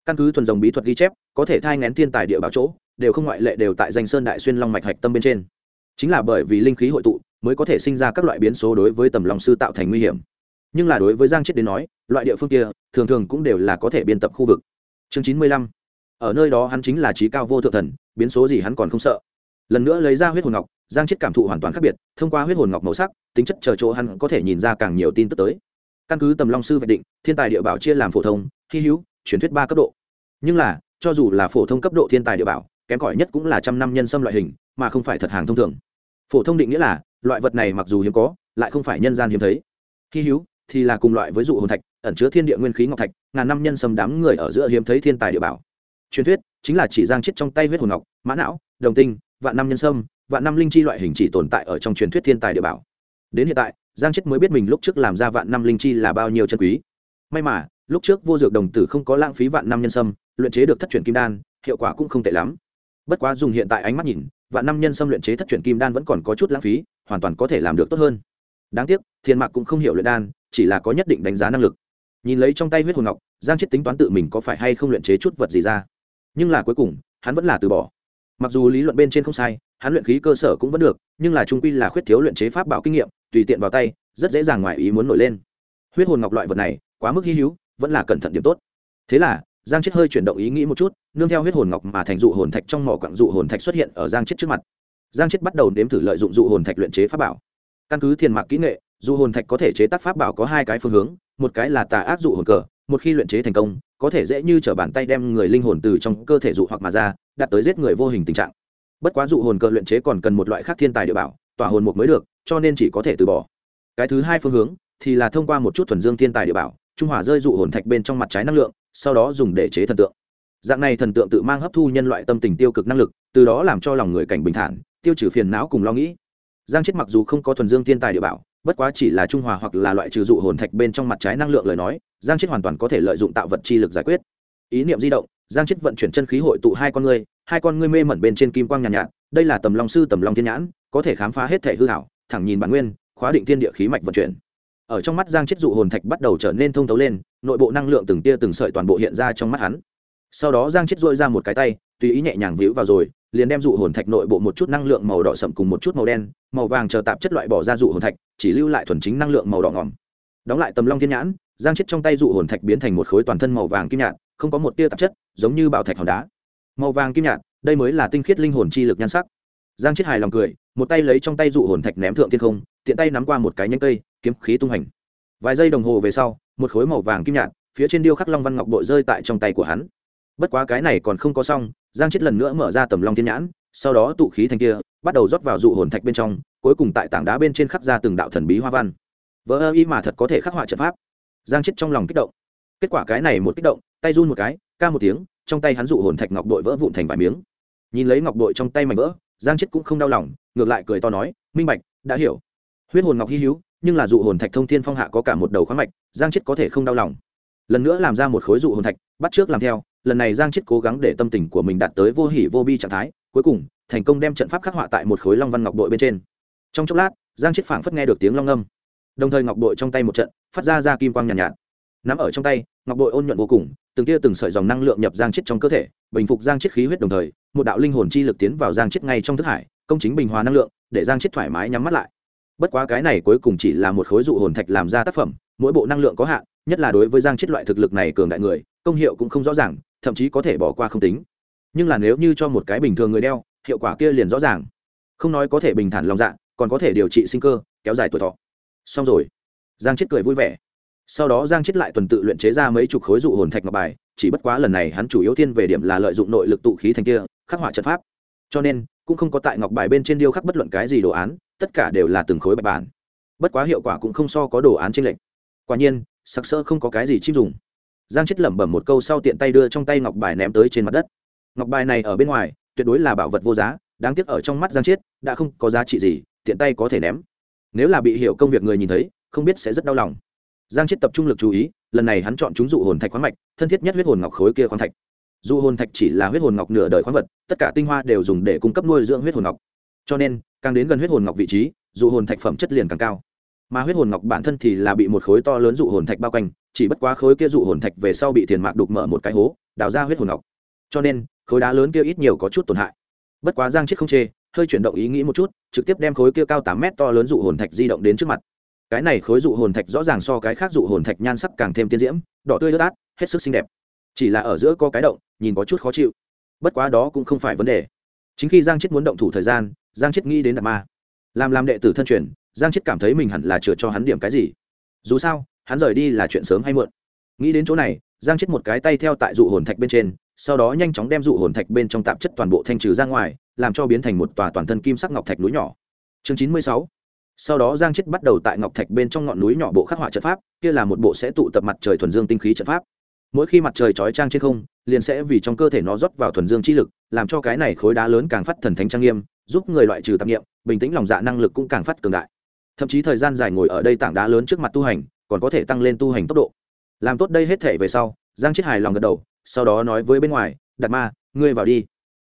Căn cứ thuần dòng bí thuật ghi chép, có thể thai ngén thiên tài địa bảo chỗ đều không ngoại lệ đều tại danh sơn đại xuyên long mạch hạch tâm bên trên. Chính là bởi vì linh khí hội tụ, mới có thể sinh ra các loại biến số đối với tầm lòng sư tạo thành nguy hiểm. Nhưng là đối với giang chết đến nói, loại địa phương kia, thường thường cũng đều là có thể biên tập khu vực. Chương chín mươi lăm. Ở nơi đó hắn chính là trí cao vô thượng thần, biến số gì hắn còn không sợ. Lần nữa lấy ra huyết hồn ngọc, giang chết cảm thụ hoàn toàn khác biệt, thông qua huyết hồn ngọc màu sắc, tính chất chờ chỗ hắn có thể nhìn ra càng nhiều tin tức tới. Căn cứ tầm long sư vệ định, thiên tài địa bảo chia làm phổ thông, hy hữu, truyền thuyết ba cấp độ. Nhưng là, cho dù là phổ thông cấp độ thiên tài địa bảo kém cỏi nhất cũng là trăm năm nhân sâm loại hình, mà không phải thật hàng thông thường. Phổ thông định nghĩa là, loại vật này mặc dù hiếm có, lại không phải nhân gian hiếm thấy. Hy hữu, thì là cùng loại với dụ hồn thạch, ẩn chứa thiên địa nguyên khí ngọc thạch, ngàn năm nhân sâm đám người ở giữa hiếm thấy thiên tài địa bảo. Truyền thuyết, chính là chỉ giang chết trong tay huyết hồn ngọc, mã não, đồng tinh, vạn năm nhân sâm, vạn năm linh chi loại hình chỉ tồn tại ở trong truyền thuyết thiên tài địa bảo. Đến hiện tại, giang chết mới biết mình lúc trước làm ra vạn năm linh chi là bao nhiêu chân quý. May mà, lúc trước vô dược đồng tử không có lãng phí vạn năm nhân sâm, luyện chế được thất truyền kim đan, hiệu quả cũng không tệ lắm bất quá dùng hiện tại ánh mắt nhìn, vạn năm nhân xâm luyện chế thất truyền kim đan vẫn còn có chút lãng phí, hoàn toàn có thể làm được tốt hơn. Đáng tiếc, thiên mạc cũng không hiểu luyện đan, chỉ là có nhất định đánh giá năng lực. Nhìn lấy trong tay huyết hồn ngọc, giang chết tính toán tự mình có phải hay không luyện chế chút vật gì ra. Nhưng là cuối cùng, hắn vẫn là từ bỏ. Mặc dù lý luận bên trên không sai, hắn luyện khí cơ sở cũng vẫn được, nhưng là trung quy là khuyết thiếu luyện chế pháp bảo kinh nghiệm, tùy tiện vào tay, rất dễ dàng ngoài ý muốn nổi lên. Huyết hồn ngọc loại vật này, quá mức hy hữu, vẫn là cẩn thận điểm tốt. Thế là giang chết hơi chuyển động ý nghĩ một chút, nương theo huyết hồn ngọc mà thành dụ hồn thạch trong mỏ quặng dụ hồn thạch xuất hiện ở giang chết trước mặt. Giang chết bắt đầu nếm thử lợi dụng dụ hồn thạch luyện chế pháp bảo. Căn cứ thiền mạc kỹ nghệ, dụ hồn thạch có thể chế tác pháp bảo có hai cái phương hướng, một cái là tà ác dụ hồn cờ, một khi luyện chế thành công, có thể dễ như t bàn tay đem người linh hồn từ trong cơ thể dụ hoặc mà ra, đạt tới giết người vô hình tình trạng. Bất quá dụ hồn cờ luyện chế còn cần một loại khác thiên tài địa bảo, tỏa hồn một mới được, cho nên chỉ có thể từ bỏ. Cái thứ hai phương hướng thì là thông qua một chút thuần dương thiên tài địa bảo trung hòa rơi dụ hồn thạch bên trong mặt trái năng lượng sau đó dùng để chế thần tượng. Dạng này thần tượng tự mang hấp thu nhân loại tâm tình tiêu cực năng lực từ đó làm cho lòng người cảnh bình thản tiêu trừ phiền não cùng lo nghĩ. Giang chết mặc dù không có thuần dương thiên tài địa bảo bất quá chỉ là trung hòa hoặc là loại trừ dụ hồn thạch bên trong mặt trái năng lượng lời nói giang chết hoàn toàn có thể lợi dụng tạo vật chi lực giải quyết. Ý niệm di động giang chết vận chuyển chân khí hội tụ hai con ngươi hai con ngươi mê mẩn bên trên kim quang nhàn nhạt, nhạt đây là tầm long sư tầm long thiên nhãn có thể khám phá hết thể hư hảo thẳng nhìn bản nguyên khóa định thiên địa khí mạch vận chuyển ở trong mắt giang chết dụ hồn thạch bắt đầu trở nên thông thấu lên, nội bộ năng lượng từng tia từng sợi toàn bộ hiện ra trong mắt hắn. Sau đó giang chết dội ra một cái tay, tùy ý nhẹ nhàng víu vào rồi, liền đem dụ hồn thạch nội bộ một chút năng lượng màu đỏ sậm cùng một chút màu đen, màu vàng chờ tạp chất loại bỏ ra dụ hồn thạch, chỉ lưu lại thuần chính năng lượng màu đỏ ngỏm. Đóng lại tầm long thiên nhãn, giang chết trong tay dụ hồn thạch biến thành một khối toàn thân màu vàng kim nhạt, không có một tia tạp chất, giống như bảo thạch hòn đá. Màu vàng kim nhạt, đây mới là tinh khiết linh hồn chi lực nhan sắc. Giang chết hài lòng cười, một tay lấy trong tay dụ hồn thạch ném thượng thiên không, tiện tay nắm qua một cái nhánh cây kiếm khí tung hành vài giây đồng hồ về sau, một khối màu vàng kim nhạt, phía trên điêu khắc long văn ngọc bội rơi tại trong tay của hắn. Bất quá cái này còn không có xong, giang chết lần nữa mở ra tầm long thiên nhãn, sau đó tụ khí thành kia, bắt đầu rót vào dụ hồn thạch bên trong, cuối cùng tại tảng đá bên trên khắc ra từng đạo thần bí hoa văn. Vỡ ơ ý mà thật có thể khắc họa trận pháp. Giang chết trong lòng kích động. Kết quả cái này một kích động, tay run một cái, ca một tiếng, trong tay hắn dụ hồn thạch ngọc đội vỡ vụn thành vài miếng. Nhìn lấy ngọc đội trong tay mảnh vỡ, giang chết cũng không đau lòng, ngược lại cười to nói, minh bạch, đã hiểu. Huyết hồn ngọc hy hữu nhưng là dụ hồn thạch thông thiên phong hạ có cả một đầu khoáng mạch giang chết có thể không đau lòng. Lần nữa làm ra một khối dụ hồn thạch bắt trước làm theo lần này giang chết cố gắng để tâm tình của mình đạt tới vô hỉ vô bi trạng thái cuối cùng thành công đem trận pháp khắc họa tại một khối long văn ngọc đội bên trên. Trong chốc lát giang chết phảng phất nghe được tiếng long âm đồng thời ngọc đội trong tay một trận phát ra ra kim quang nhàn nhạt, nhạt. Nắm ở trong tay ngọc đội ôn nhuận vô cùng từng tia từng sợi dòng năng lượng nhập giang chết trong cơ thể bình phục giang chết khí huyết đồng thời một đạo linh hồn chi lực tiến vào giang chết ngay trong thức hải công chính bình hòa năng lượng để giang chết thoải mái nhắm mắt lại bất quá cái này cuối cùng chỉ là một khối dụ hồn thạch làm ra tác phẩm, mỗi bộ năng lượng có hạn, nhất là đối với giang chết loại thực lực này cường đại người, công hiệu cũng không rõ ràng, thậm chí có thể bỏ qua không tính. Nhưng là nếu như cho một cái bình thường người đeo, hiệu quả kia liền rõ ràng. Không nói có thể bình thản lòng dạ còn có thể điều trị sinh cơ, kéo dài tuổi thọ. Xong rồi. Giang chết cười vui vẻ. Sau đó giang chết lại tuần tự luyện chế ra mấy chục khối dụ hồn thạch ngọc bài, chỉ bất quá lần này hắn chủ yếu thiên về điểm là lợi dụng nội lực tụ khí thành kia, khắc họa trận pháp. Cho nên, cũng không có tại ngọc bài bên trên điêu khắc bất luận cái gì đồ án tất cả đều là từng khối bạch bản. Bất quá hiệu quả cũng không so có đồ án trên lệnh quả nhiên, sặc sỡ không có cái gì chim dùng. Giang chết lẩm bẩm một câu sau tiện tay đưa trong tay ngọc bài ném tới trên mặt đất. Ngọc bài này ở bên ngoài, tuyệt đối là bảo vật vô giá, đáng tiếc ở trong mắt giang chết đã không có giá trị gì, tiện tay có thể ném. Nếu là bị hiểu công việc người nhìn thấy, không biết sẽ rất đau lòng. Giang chết tập trung lực chú ý, lần này hắn chọn chúng dụ hồn thạch khoáng mạch, thân thiết nhất huyết hồn ngọc khối kia khoáng thạch. Dụ hồn thạch chỉ là huyết hồn ngọc nửa đời khoáng vật, tất cả tinh hoa đều dùng để cung cấp nuôi dưỡng huyết hồn ngọc cho nên, càng đến gần huyết hồn ngọc vị trí, dụ hồn thạch phẩm chất liền càng cao. Mà huyết hồn ngọc bản thân thì là bị một khối to lớn dụ hồn thạch bao quanh, chỉ bất quá khối kia dụ hồn thạch về sau bị thiền mạc đục mở một cái hố, đào ra huyết hồn ngọc. Cho nên, khối đá lớn kia ít nhiều có chút tổn hại. Bất quá giang chết không chê, hơi chuyển động ý nghĩ một chút, trực tiếp đem khối kia cao tám mét to lớn dụ hồn thạch di động đến trước mặt. Cái này khối dụ hồn thạch rõ ràng so cái khác dụ hồn thạch nhan sắc càng thêm tiên diễm, đỏ tươi ướt át, hết sức xinh đẹp. Chỉ là ở giữa có cái động, nhìn có chút khó chịu. Bất quá đó cũng không phải vấn đề. Chính khi giang chết muốn động thủ thời gian giang chết nghĩ đến đạt ma. Làm làm đệ tử thân truyền, giang chết cảm thấy mình hẳn là chừa cho hắn điểm cái gì. Dù sao, hắn rời đi là chuyện sớm hay muộn. Nghĩ đến chỗ này, giang chết một cái tay theo tại dụ hồn thạch bên trên, sau đó nhanh chóng đem dụ hồn thạch bên trong tạp chất toàn bộ thanh trừ ra ngoài, làm cho biến thành một tòa toàn thân kim sắc ngọc thạch núi nhỏ. Chương chín mươi sáu. Sau đó giang chết bắt đầu tại ngọc thạch bên trong ngọn núi nhỏ bộ khắc họa trận pháp, kia là một bộ sẽ tụ tập mặt trời thuần dương tinh khí trận pháp. Mỗi khi mặt trời trói trang trên không, liền sẽ vì trong cơ thể nó rót vào thuần dương chi lực, làm cho cái này khối đá lớn càng phát thần thánh trang nghiêm giúp người loại trừ tạp nghiệm, bình tĩnh lòng dạ năng lực cũng càng phát cường đại. Thậm chí thời gian dài ngồi ở đây tảng đá lớn trước mặt tu hành, còn có thể tăng lên tu hành tốc độ. Làm tốt đây hết thể về sau, giang chết hài lòng gật đầu, sau đó nói với bên ngoài, Đạt ma, ngươi vào đi.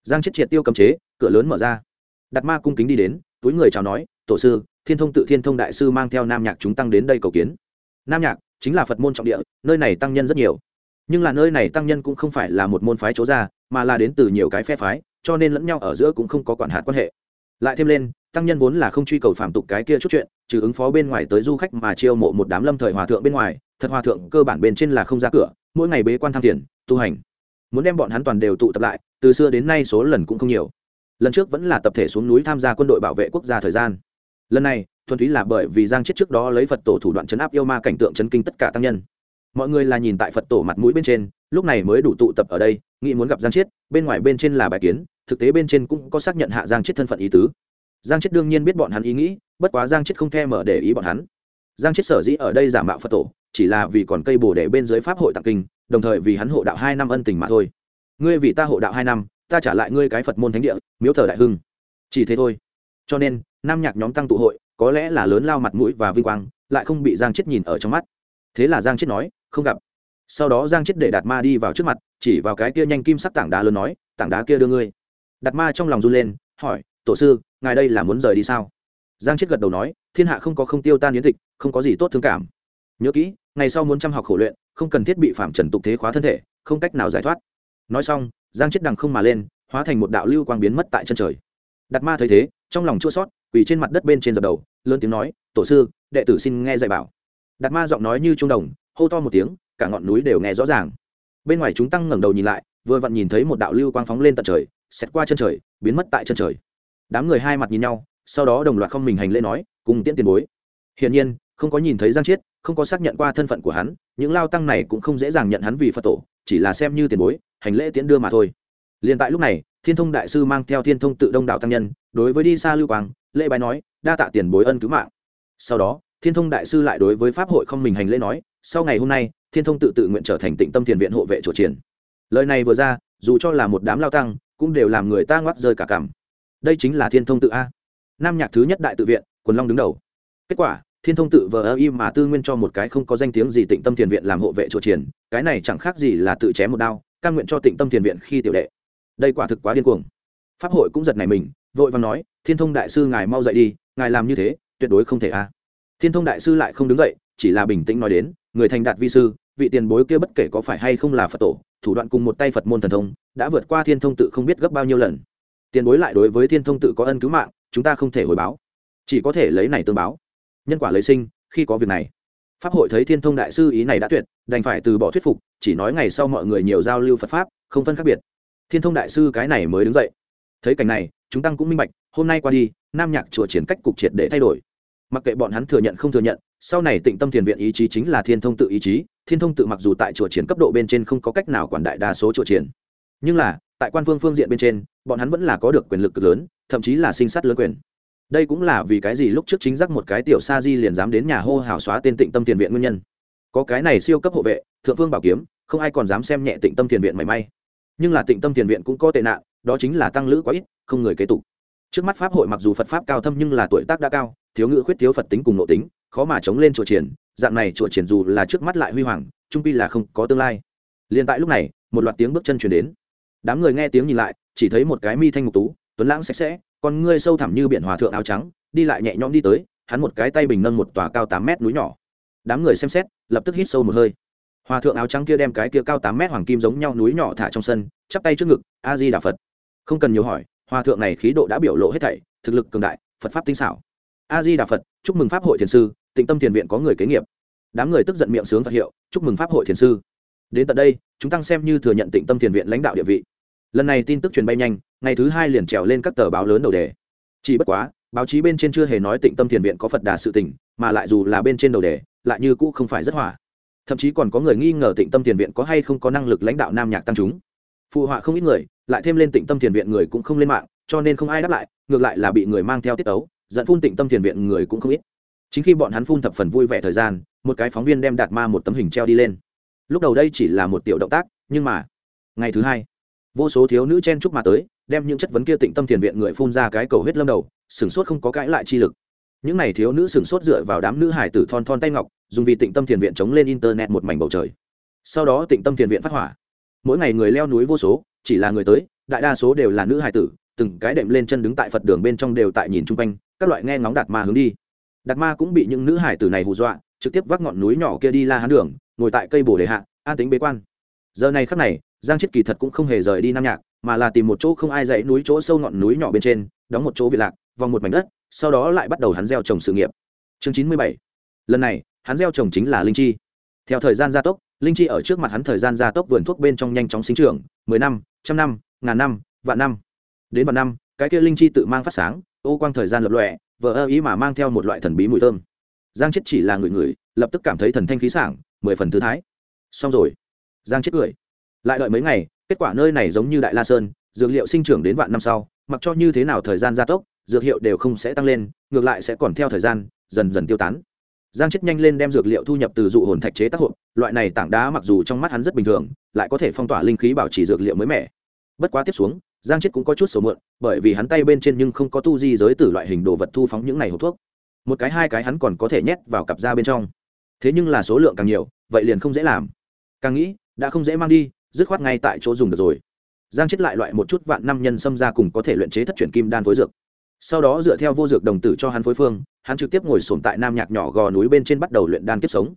Giang chết triệt tiêu cầm chế, cửa lớn mở ra. Đạt ma cung kính đi đến, túi người chào nói, tổ sư, thiên thông tự thiên thông đại sư mang theo nam nhạc chúng tăng đến đây cầu kiến. Nam nhạc chính là phật môn trọng địa, nơi này tăng nhân rất nhiều. Nhưng là nơi này tăng nhân cũng không phải là một môn phái chỗ ra, mà là đến từ nhiều cái phe phái cho nên lẫn nhau ở giữa cũng không có quản hạt quan hệ. Lại thêm lên, tăng nhân vốn là không truy cầu phạm tục cái kia chút chuyện, trừ ứng phó bên ngoài tới du khách mà chiêu mộ một đám lâm thời hòa thượng bên ngoài, thật hòa thượng cơ bản bên trên là không ra cửa, mỗi ngày bế quan tham tiền tu hành. Muốn đem bọn hắn toàn đều tụ tập lại, từ xưa đến nay số lần cũng không nhiều. Lần trước vẫn là tập thể xuống núi tham gia quân đội bảo vệ quốc gia thời gian. Lần này, thuần túy là bởi vì giang chết trước đó lấy phật tổ thủ đoạn chấn áp yêu ma cảnh tượng chấn kinh tất cả tăng nhân mọi người là nhìn tại phật tổ mặt mũi bên trên, lúc này mới đủ tụ tập ở đây, nghĩ muốn gặp giang chiết, bên ngoài bên trên là bài kiến, thực tế bên trên cũng có xác nhận hạ giang chiết thân phận ý tứ. Giang chiết đương nhiên biết bọn hắn ý nghĩ, bất quá giang chiết không thèm mở để ý bọn hắn. Giang chiết sở dĩ ở đây giả mạo phật tổ, chỉ là vì còn cây bồ để bên dưới pháp hội tặng kinh, đồng thời vì hắn hộ đạo hai năm ân tình mà thôi. Ngươi vì ta hộ đạo hai năm, ta trả lại ngươi cái phật môn thánh địa, miếu thờ đại hưng. Chỉ thế thôi. Cho nên, nam nhạc nhóm tăng tụ hội, có lẽ là lớn lao mặt mũi và vinh quang, lại không bị giang chết nhìn ở trong mắt. Thế là giang chết nói không gặp. Sau đó giang chết để đạt ma đi vào trước mặt, chỉ vào cái kia nhanh kim sắc tảng đá lớn nói, tảng đá kia đưa ngươi. Đạt ma trong lòng run lên, hỏi, tổ sư, ngài đây là muốn rời đi sao? Giang chết gật đầu nói, thiên hạ không có không tiêu tan yến tịch, không có gì tốt thương cảm. Nhớ kỹ, ngày sau muốn chăm học khổ luyện, không cần thiết bị phạm trần tục thế khóa thân thể, không cách nào giải thoát. Nói xong, giang chết đằng không mà lên, hóa thành một đạo lưu quang biến mất tại chân trời. Đạt ma thấy thế, trong lòng chua sót quỳ trên mặt đất bên trên dập đầu, lớn tiếng nói, tổ sư, đệ tử xin nghe dạy bảo. Đạt ma giọng nói như trung đồng hô to một tiếng, cả ngọn núi đều nghe rõ ràng. Bên ngoài chúng tăng ngẩng đầu nhìn lại, vừa vặn nhìn thấy một đạo lưu quang phóng lên tận trời xét qua chân trời, biến mất tại chân trời. Đám người hai mặt nhìn nhau, sau đó đồng loạt không mình hành lễ nói, cùng tiễn tiền bối. Hiển nhiên, không có nhìn thấy giang chiết, không có xác nhận qua thân phận của hắn, những lao tăng này cũng không dễ dàng nhận hắn vì phật tổ, chỉ là xem như tiền bối, hành lễ tiễn đưa mà thôi. Liền tại lúc này, thiên thông đại sư mang theo thiên thông tự đông đạo tăng nhân, đối với đi xa lưu quang, lễ bái nói, đa tạ tiền bối ân cứu mạng. Sau đó, thiên thông đại sư lại đối với pháp hội không mình hành lễ nói sau ngày hôm nay, thiên thông tự tự nguyện trở thành tịnh tâm thiền viện hộ vệ chủ triển. Lời này vừa ra, dù cho là một đám lao tăng, cũng đều làm người ta ngoắc rơi cả cảm đây chính là thiên thông tự a. Nam nhạc thứ nhất đại tự viện, quần long đứng đầu. Kết quả, thiên thông tự vờ ơ im mà tư nguyên cho một cái không có danh tiếng gì tịnh tâm thiền viện làm hộ vệ chùa triển, cái này chẳng khác gì là tự chém một đao căn nguyện cho tịnh tâm thiền viện khi tiểu đệ. Đây quả thực quá điên cuồng. Pháp hội cũng giật này mình, vội vàng nói, thiên thông đại sư ngài mau dậy đi, ngài làm như thế, tuyệt đối không thể a. Thiên thông đại sư lại không đứng dậy chỉ là bình tĩnh nói đến, người thành đạt vi sư, vị tiền bối kia bất kể có phải hay không là phật tổ, thủ đoạn cùng một tay phật môn thần thông, đã vượt qua thiên thông tự không biết gấp bao nhiêu lần. Tiền bối lại đối với thiên thông tự có ân cứu mạng, chúng ta không thể hồi báo. Chỉ có thể lấy này tương báo. Nhân quả lấy sinh, khi có việc này. Pháp hội thấy thiên thông đại sư ý này đã tuyệt, đành phải từ bỏ thuyết phục, chỉ nói ngày sau mọi người nhiều giao lưu phật pháp, không phân khác biệt. Thiên thông đại sư cái này mới đứng dậy. Thấy cảnh này, chúng tăng cũng minh bạch, hôm nay qua đi, nam nhạc chùa triển cách cục triệt để thay đổi. Mặc kệ bọn hắn thừa nhận không thừa nhận sau này tịnh tâm thiền viện ý chí chính là thiên thông tự ý chí, thiên thông tự mặc dù tại chùa triển cấp độ bên trên không có cách nào quản đại đa số chùa triển. Nhưng là, tại quan phương phương diện bên trên, bọn hắn vẫn là có được quyền lực cực lớn, thậm chí là sinh sát lớn quyền. Đây cũng là vì cái gì lúc trước chính giác một cái tiểu sa di liền dám đến nhà hô hào xóa tên tịnh tâm thiền viện nguyên nhân. Có cái này siêu cấp hộ vệ, thượng phương bảo kiếm, không ai còn dám xem nhẹ tịnh tâm thiền viện mảy may. Nhưng là tịnh tâm thiền viện cũng có tệ nạn, đó chính là tăng lữ quá ít, không người kế tục trước mắt pháp hội mặc dù phật pháp cao thâm nhưng là tuổi tác đã cao, thiếu ngữ khuyết thiếu phật tính cùng nội tính, khó mà chống lên chùa triển dạng này chùa triển dù là trước mắt lại huy hoàng trung pi là không có tương lai. Liền tại lúc này, một loạt tiếng bước chân chuyển đến. Đám người nghe tiếng nhìn lại, chỉ thấy một cái mi thanh ngục tú, tuấn lãng sạch sẽ, con ngươi sâu thẳm như biển hòa thượng áo trắng, đi lại nhẹ nhõm đi tới, hắn một cái tay bình nâng một tòa cao tám mét núi nhỏ. Đám người xem xét, lập tức hít sâu một hơi. Hòa thượng áo trắng kia đem cái kia cao tám mét hoàng kim giống nhau núi nhỏ thả trong sân, chắp tay trước ngực, a di đà phật. Không cần nhiều hỏi hòa thượng này khí độ đã biểu lộ hết thảy, thực lực cường đại, phật pháp tinh xảo. A di đà phật, chúc mừng pháp hội thiền sư, tịnh tâm thiền viện có người kế nghiệp. Đám người tức giận miệng sướng phật hiệu, chúc mừng pháp hội thiền sư. Đến tận đây, chúng tăng xem như thừa nhận tịnh tâm thiền viện lãnh đạo địa vị. Lần này tin tức truyền bay nhanh, ngày thứ hai liền trèo lên các tờ báo lớn đầu đề. Chỉ bất quá, báo chí bên trên chưa hề nói tịnh tâm thiền viện có phật đà sự tỉnh mà lại dù là bên trên đầu đề, lại như cũ không phải rất hỏa thậm chí còn có người nghi ngờ tịnh tâm thiền viện có hay không có năng lực lãnh đạo nam nhạc tăng chúng phụ họa không ít người, lại thêm lên tịnh tâm thiền viện người cũng không lên mạng, cho nên không ai đáp lại, ngược lại là bị người mang theo tiết tấu dẫn phun tịnh tâm thiền viện người cũng không ít. Chính khi bọn hắn phun thập phần vui vẻ thời gian, một cái phóng viên đem đạt ma một tấm hình treo đi lên. Lúc đầu đây chỉ là một tiểu động tác, nhưng mà, ngày thứ hai, vô số thiếu nữ chen chúc mà tới, đem những chất vấn kia tịnh tâm thiền viện người phun ra cái cầu huyết lâm đầu, sửng sốt không có cãi lại chi lực. Những n à y thiếu nữ sửng sốt dựa vào đám nữ hải tử thon thon tay ngọc, dùng vì tịnh tâm thiền viện chống lên internet một mảnh bầu trời. Sau đó tịnh tâm thiền viện phát hỏa mỗi ngày người leo núi vô số, chỉ là người tới, đại đa số đều là nữ hải tử, từng cái đệm lên chân đứng tại phật đường bên trong đều tại nhìn chung quanh, các loại nghe ngóng đạt ma hướng đi. Đạt ma cũng bị những nữ hải tử này hù dọa, trực tiếp vác ngọn núi nhỏ kia đi la hán đường, ngồi tại cây bồ đề hạ, an tính bế quan. Giờ này khắc này, giang chết kỳ thật cũng không hề rời đi nam nhạc, mà là tìm một chỗ không ai dãy núi chỗ sâu ngọn núi nhỏ bên trên, đóng một chỗ vị lạc, vòng một mảnh đất, sau đó lại bắt đầu hắn gieo trồng sự nghiệp. Chương chín mươi bảy. Lần này, hắn gieo trồng chính là linh chi. Theo thời gian gia tốc linh chi ở trước mặt hắn thời gian gia tốc vườn thuốc bên trong nhanh chóng sinh trưởng, mười năm, trăm năm, ngàn năm, vạn năm. Đến vạn năm, cái kia linh chi tự mang phát sáng, ô quang thời gian lập lọe vờ ơ ý mà mang theo một loại thần bí mùi thơm. Giang chết chỉ là người người lập tức cảm thấy thần thanh khí sảng, mười phần thư thái. Xong rồi. Giang chết cười. Lại đợi mấy ngày, kết quả nơi này giống như đại la sơn, dược liệu sinh trưởng đến vạn năm sau, mặc cho như thế nào thời gian gia tốc, dược hiệu đều không sẽ tăng lên, ngược lại sẽ còn theo thời gian, dần dần tiêu tán giang chết nhanh lên đem dược liệu thu nhập từ dụ hồn thạch chế tác hộp loại này tảng đá mặc dù trong mắt hắn rất bình thường lại có thể phong tỏa linh khí bảo trì dược liệu mới mẻ. Bất quá tiếp xuống giang chết cũng có chút sầu mượn, bởi vì hắn tay bên trên nhưng không có tu di giới tử loại hình đồ vật thu phóng những này hộp thuốc. Một cái hai cái hắn còn có thể nhét vào cặp da bên trong. Thế nhưng là số lượng càng nhiều vậy liền không dễ làm. Càng nghĩ đã không dễ mang đi dứt khoát ngay tại chỗ dùng được rồi. Giang chết lại loại một chút vạn năm nhân xâm ra cùng có thể luyện chế thất truyền kim đan phối dược sau đó dựa theo vô dược đồng tử cho hắn phối phương, hắn trực tiếp ngồi sồn tại nam nhạc nhỏ gò núi bên trên bắt đầu luyện đan kiếp sống.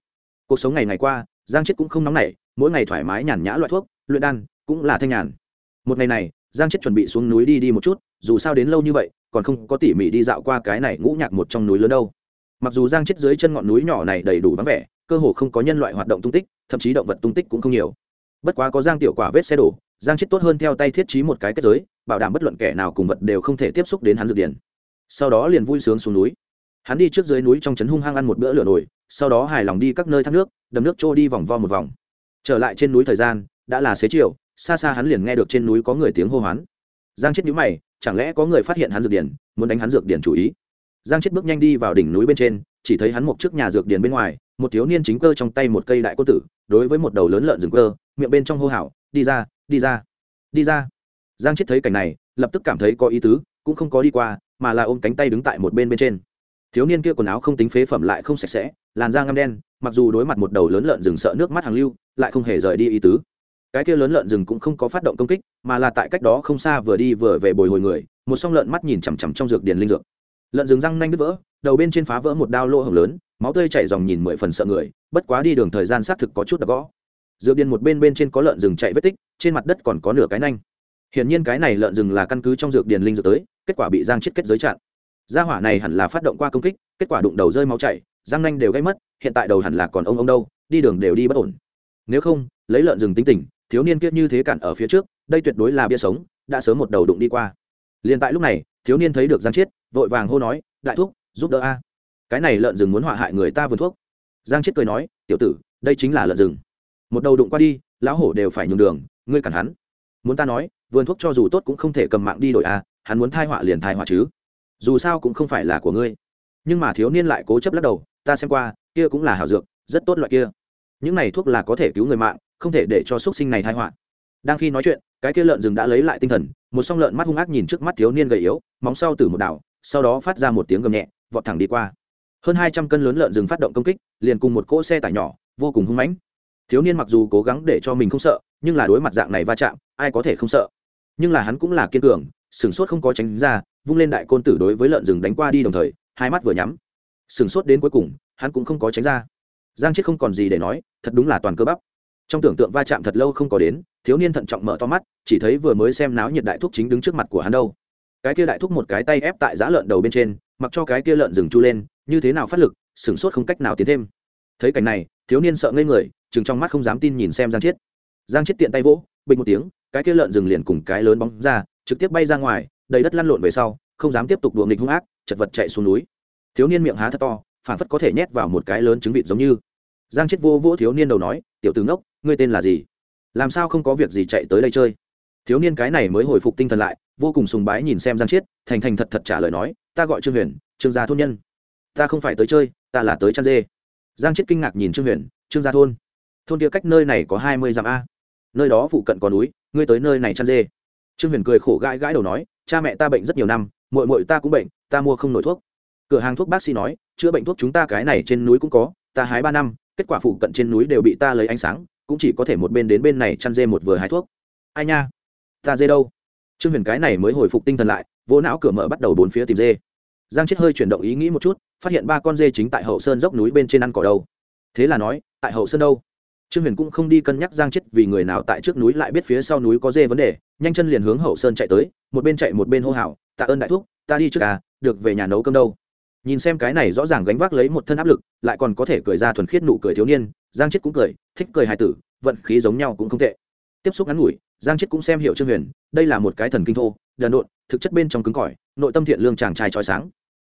Cuộc sống ngày ngày qua, giang chết cũng không nóng nảy, mỗi ngày thoải mái nhàn nhã loại thuốc, luyện đan cũng là thanh nhàn. Một ngày này, giang chết chuẩn bị xuống núi đi đi một chút, dù sao đến lâu như vậy, còn không có tỉ mỉ đi dạo qua cái này ngũ nhạc một trong núi lớn đâu. Mặc dù giang chết dưới chân ngọn núi nhỏ này đầy đủ vắng vẻ, cơ hồ không có nhân loại hoạt động tung tích, thậm chí động vật tung tích cũng không nhiều. Bất quá có giang tiểu quả vết xe đổ giang chết tốt hơn theo tay thiết trí một cái kết giới, bảo đảm bất luận kẻ nào cùng vật đều không thể tiếp xúc đến hắn dược điển. Sau đó liền vui sướng xuống núi. Hắn đi trước dưới núi trong trấn hung hăng ăn một bữa lửa nổi sau đó hài lòng đi các nơi thác nước, đầm nước trôi đi vòng vo một vòng. Trở lại trên núi thời gian, đã là xế chiều, xa xa hắn liền nghe được trên núi có người tiếng hô hoán. Giang chết nhíu mày, chẳng lẽ có người phát hiện hắn dược điển, muốn đánh hắn dược điển chủ ý? Giang chết bước nhanh đi vào đỉnh núi bên trên, chỉ thấy hắn một trước nhà dược điển bên ngoài, một thiếu niên chính cơ trong tay một cây đại cốt tử, đối với một đầu lớn lợn rừng cơ, miệng bên trong hô hào, đi ra đi ra. Đi ra. Giang chết thấy cảnh này, lập tức cảm thấy có ý tứ, cũng không có đi qua, mà là ôm cánh tay đứng tại một bên bên trên. Thiếu niên kia quần áo không tính phế phẩm lại không sạch sẽ, làn da ngăm đen, mặc dù đối mặt một đầu lớn lợn rừng sợ nước mắt hàng lưu, lại không hề rời đi ý tứ. Cái kia lớn lợn rừng cũng không có phát động công kích, mà là tại cách đó không xa vừa đi vừa về bồi hồi người, một song lợn mắt nhìn chằm chằm trong dược điền linh dược. Lợn rừng răng nanh đứt vỡ, đầu bên trên phá vỡ một đao lỗ hồng lớn, máu tươi chảy dòng nhìn mười phần sợ người, bất quá đi đường thời gian xác thực có chút đã gõ dược điền một bên bên trên có lợn rừng chạy vết tích, trên mặt đất còn có nửa cái nanh. Hiển nhiên cái này lợn rừng là căn cứ trong dược điền linh dược tới, kết quả bị giang chết kết giới chặn. Gia hỏa này hẳn là phát động qua công kích, kết quả đụng đầu rơi máu chảy răng nanh đều gây mất, hiện tại đầu hẳn là còn ông ông đâu, đi đường đều đi bất ổn. Nếu không, lấy lợn rừng tính tình, thiếu niên kia như thế cản ở phía trước, đây tuyệt đối là bia sống, đã sớm một đầu đụng đi qua. Liền tại lúc này, thiếu niên thấy được giang chiết, vội vàng hô nói, đại thúc, giúp đỡ a. Cái này lợn rừng muốn họa hại người ta vườn thuốc. Giang chiết cười nói, tiểu tử, đây chính là lợn rừng một đầu đụng qua đi, lão hổ đều phải nhường đường, ngươi cản hắn. Muốn ta nói, vườn thuốc cho dù tốt cũng không thể cầm mạng đi đổi à? hắn muốn thai họa liền thai họa chứ. Dù sao cũng không phải là của ngươi. Nhưng mà thiếu niên lại cố chấp lắc đầu, ta xem qua, kia cũng là hảo dược, rất tốt loại kia. Những này thuốc là có thể cứu người mạng, không thể để cho x sinh này thai họa. Đang khi nói chuyện, cái kia lợn rừng đã lấy lại tinh thần, một song lợn mắt hung ác nhìn trước mắt thiếu niên gầy yếu, móng sau từ một đảo, sau đó phát ra một tiếng gầm nhẹ, vọt thẳng đi qua. Hơn hai trăm cân lớn lợn rừng phát động công kích, liền cùng một cỗ xe tải nhỏ, vô cùng hung mãnh thiếu niên mặc dù cố gắng để cho mình không sợ, nhưng là đối mặt dạng này va chạm, ai có thể không sợ? Nhưng là hắn cũng là kiên cường, sửng sốt không có tránh ra, vung lên đại côn tử đối với lợn rừng đánh qua đi đồng thời, hai mắt vừa nhắm. Sửng sốt đến cuối cùng, hắn cũng không có tránh ra. Giang chết không còn gì để nói, thật đúng là toàn cơ bắp. Trong tưởng tượng va chạm thật lâu không có đến, thiếu niên thận trọng mở to mắt, chỉ thấy vừa mới xem náo nhiệt đại thúc chính đứng trước mặt của hắn đâu. Cái kia đại thúc một cái tay ép tại giá lợn đầu bên trên, mặc cho cái kia lợn rừng chu lên, như thế nào phát lực, sửng sốt không cách nào tiến thêm. Thấy cảnh này, thiếu niên sợ ngây người chừng trong mắt không dám tin nhìn xem giang chiết. Giang chiết tiện tay vỗ, bình một tiếng, cái kia lợn rừng liền cùng cái lớn bóng ra, trực tiếp bay ra ngoài, đầy đất lăn lộn về sau, không dám tiếp tục đùa nghịch hung ác, chật vật chạy xuống núi. Thiếu niên miệng há thật to, phản phất có thể nhét vào một cái lớn trứng vịt giống như. Giang chết vô vỗ thiếu niên đầu nói, tiểu tướng ngốc, ngươi tên là gì? Làm sao không có việc gì chạy tới đây chơi? Thiếu niên cái này mới hồi phục tinh thần lại, vô cùng sùng bái nhìn xem giang chiết, thành thành thật thật trả lời nói, ta gọi trương huyền, trương gia thôn nhân. Ta không phải tới chơi, ta là tới chăn dê. Giang chiết kinh ngạc nhìn trương huyền, trương gia thôn? Thôn kia cách nơi này có hai mươi dặm a. Nơi đó phụ cận có núi, ngươi tới nơi này chăn dê. Trương huyền cười khổ gãi gãi đầu nói, cha mẹ ta bệnh rất nhiều năm mội mội ta cũng bệnh, ta mua không nổi thuốc. Cửa hàng thuốc bác sĩ nói, chữa bệnh thuốc chúng ta cái này trên núi cũng có, ta hái ba năm, kết quả phụ cận trên núi đều bị ta lấy ánh sáng, cũng chỉ có thể một bên đến bên này chăn dê một vừa hái thuốc. Ai nha, ta dê đâu? Trương huyền cái này mới hồi phục tinh thần lại vỗ não cửa mở bắt đầu bốn phía tìm dê. Giang chết hơi chuyển động ý nghĩ một chút, phát hiện ba con dê chính tại hậu sơn dốc núi bên trên ăn cỏ đâu. Thế là nói, tại hậu sơn đâu? Trương huyền cũng không đi cân nhắc giang chết vì người nào tại trước núi lại biết phía sau núi có dê vấn đề, nhanh chân liền hướng hậu sơn chạy tới, một bên chạy một bên hô hào, tạ ơn đại thúc, ta đi trước à được về nhà nấu cơm đâu. Nhìn xem cái này rõ ràng gánh vác lấy một thân áp lực, lại còn có thể cười ra thuần khiết nụ cười thiếu niên, giang chết cũng cười, thích cười hài tử, vận khí giống nhau cũng không tệ. Tiếp xúc ngắn ngủi, giang chết cũng xem hiểu trương huyền, đây là một cái thần kinh thô, đần độn, thực chất bên trong cứng cỏi, nội tâm thiện lương chàng trai trói sáng.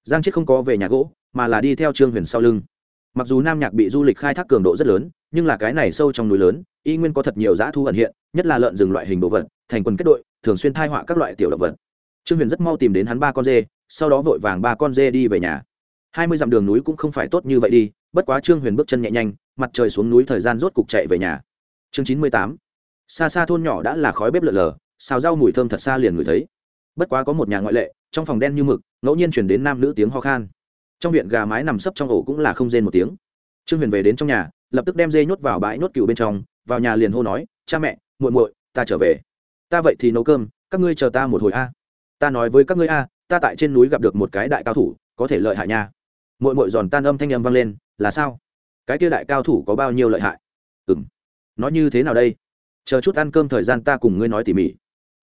Giang chết không có về nhà gỗ, mà là đi theo trương huyền sau lưng. Mặc dù nam nhạc bị du lịch khai thác cường độ rất lớn nhưng là cái này sâu trong núi lớn, y nguyên có thật nhiều dã thu ẩn hiện, nhất là lợn rừng loại hình đồ vật, thành quần kết đội, thường xuyên thai họa các loại tiểu động vật. Trương huyền rất mau tìm đến hắn ba con dê, sau đó vội vàng ba con dê đi về nhà. Hai mươi dặm đường núi cũng không phải tốt như vậy đi, bất quá trương huyền bước chân nhẹ nhanh, mặt trời xuống núi thời gian rốt cục chạy về nhà. Chương chín mươi tám. Xa xa thôn nhỏ đã là khói bếp lợn lờ xào rau mùi thơm thật xa liền ngửi thấy. Bất quá có một nhà ngoại lệ, trong phòng đen như mực, ngẫu nhiên chuyển đến nam nữ tiếng ho khan. Trong viện gà mái nằm sấp trong ổ cũng là không rên một tiếng. Trương huyền về đến trong nhà lập tức đem dê nhốt vào bãi nhốt cừu bên trong, vào nhà liền hô nói, cha mẹ, muội muội, ta trở về. Ta vậy thì nấu cơm, các ngươi chờ ta một hồi a. Ta nói với các ngươi a, ta tại trên núi gặp được một cái đại cao thủ, có thể lợi hại nha. Muội muội giòn tan âm thanh âm vang lên, là sao? Cái kia đại cao thủ có bao nhiêu lợi hại? Ừm, nó như thế nào đây? Chờ chút ăn cơm thời gian ta cùng ngươi nói tỉ mỉ.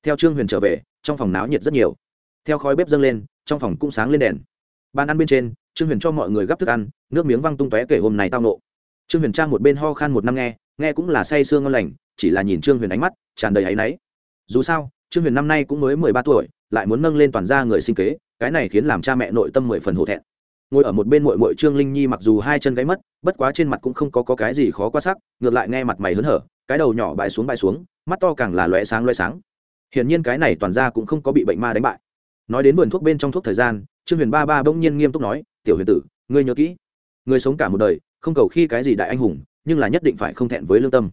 Theo trương huyền trở về, trong phòng náo nhiệt rất nhiều. Theo khói bếp dâng lên, trong phòng cũng sáng lên đèn. Bàn ăn bên trên, trương huyền cho mọi người gắp thức ăn, nước miếng văng tung tóe kể hôm này tao nộ trương huyền trang một bên ho khan một năm nghe nghe cũng là say sương ngon lành chỉ là nhìn trương huyền ánh mắt tràn đầy áy náy. Dù sao trương huyền năm nay cũng mới mười ba tuổi lại muốn nâng lên toàn gia người sinh kế cái này khiến làm cha mẹ nội tâm mười phần hổ thẹn. Ngồi ở một bên mội mội trương linh nhi mặc dù hai chân gáy mất bất quá trên mặt cũng không có, có cái gì khó quá sắc ngược lại nghe mặt mày hớn hở cái đầu nhỏ bãi xuống bãi xuống mắt to càng là loé sáng loé sáng. Hiển nhiên cái này toàn ra cũng không có bị bệnh ma đánh bại. Nói đến vườn thuốc bên trong thuốc thời gian trương huyền ba ba bỗng nhiên nghiêm túc nói tiểu huyền tử ngươi nhớ kỹ người sống cả một đời không cầu khi cái gì đại anh hùng, nhưng là nhất định phải không thẹn với lương tâm.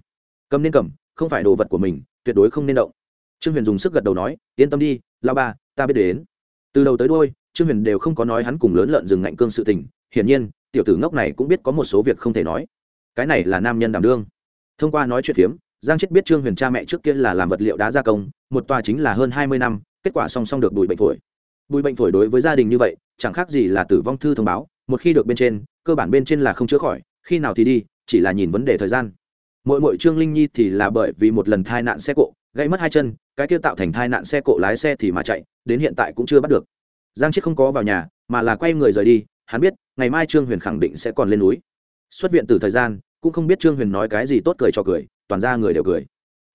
Cầm nên cầm, không phải đồ vật của mình, tuyệt đối không nên động. Trương huyền dùng sức gật đầu nói, yên tâm đi lao ba ta biết đến. Từ đầu tới đôi trương huyền đều không có nói hắn cùng lớn lợn rừng ngạnh cương sự tình. Hiển nhiên, tiểu tử ngốc này cũng biết có một số việc không thể nói. Cái này là nam nhân đảm đương. Thông qua nói chuyện phiếm, giang chết biết trương huyền cha mẹ trước kia là làm vật liệu đá gia công, một tòa chính là hơn hai mươi năm, kết quả song song được bùi bệnh phổi. Bùi bệnh phổi đối với gia đình như vậy, chẳng khác gì là tử vong thư thông báo, một khi được bên trên cơ bản bên trên là không chữa khỏi, khi nào thì đi, chỉ là nhìn vấn đề thời gian. Mỗi mỗi trương linh nhi thì là bởi vì một lần thai nạn xe cộ, gãy mất hai chân, cái kia tạo thành thai nạn xe cộ lái xe thì mà chạy, đến hiện tại cũng chưa bắt được. Giang chết không có vào nhà, mà là quay người rời đi, hắn biết, ngày mai trương huyền khẳng định sẽ còn lên núi. Xuất viện từ thời gian, cũng không biết trương huyền nói cái gì tốt cười cho cười, toàn ra người đều cười.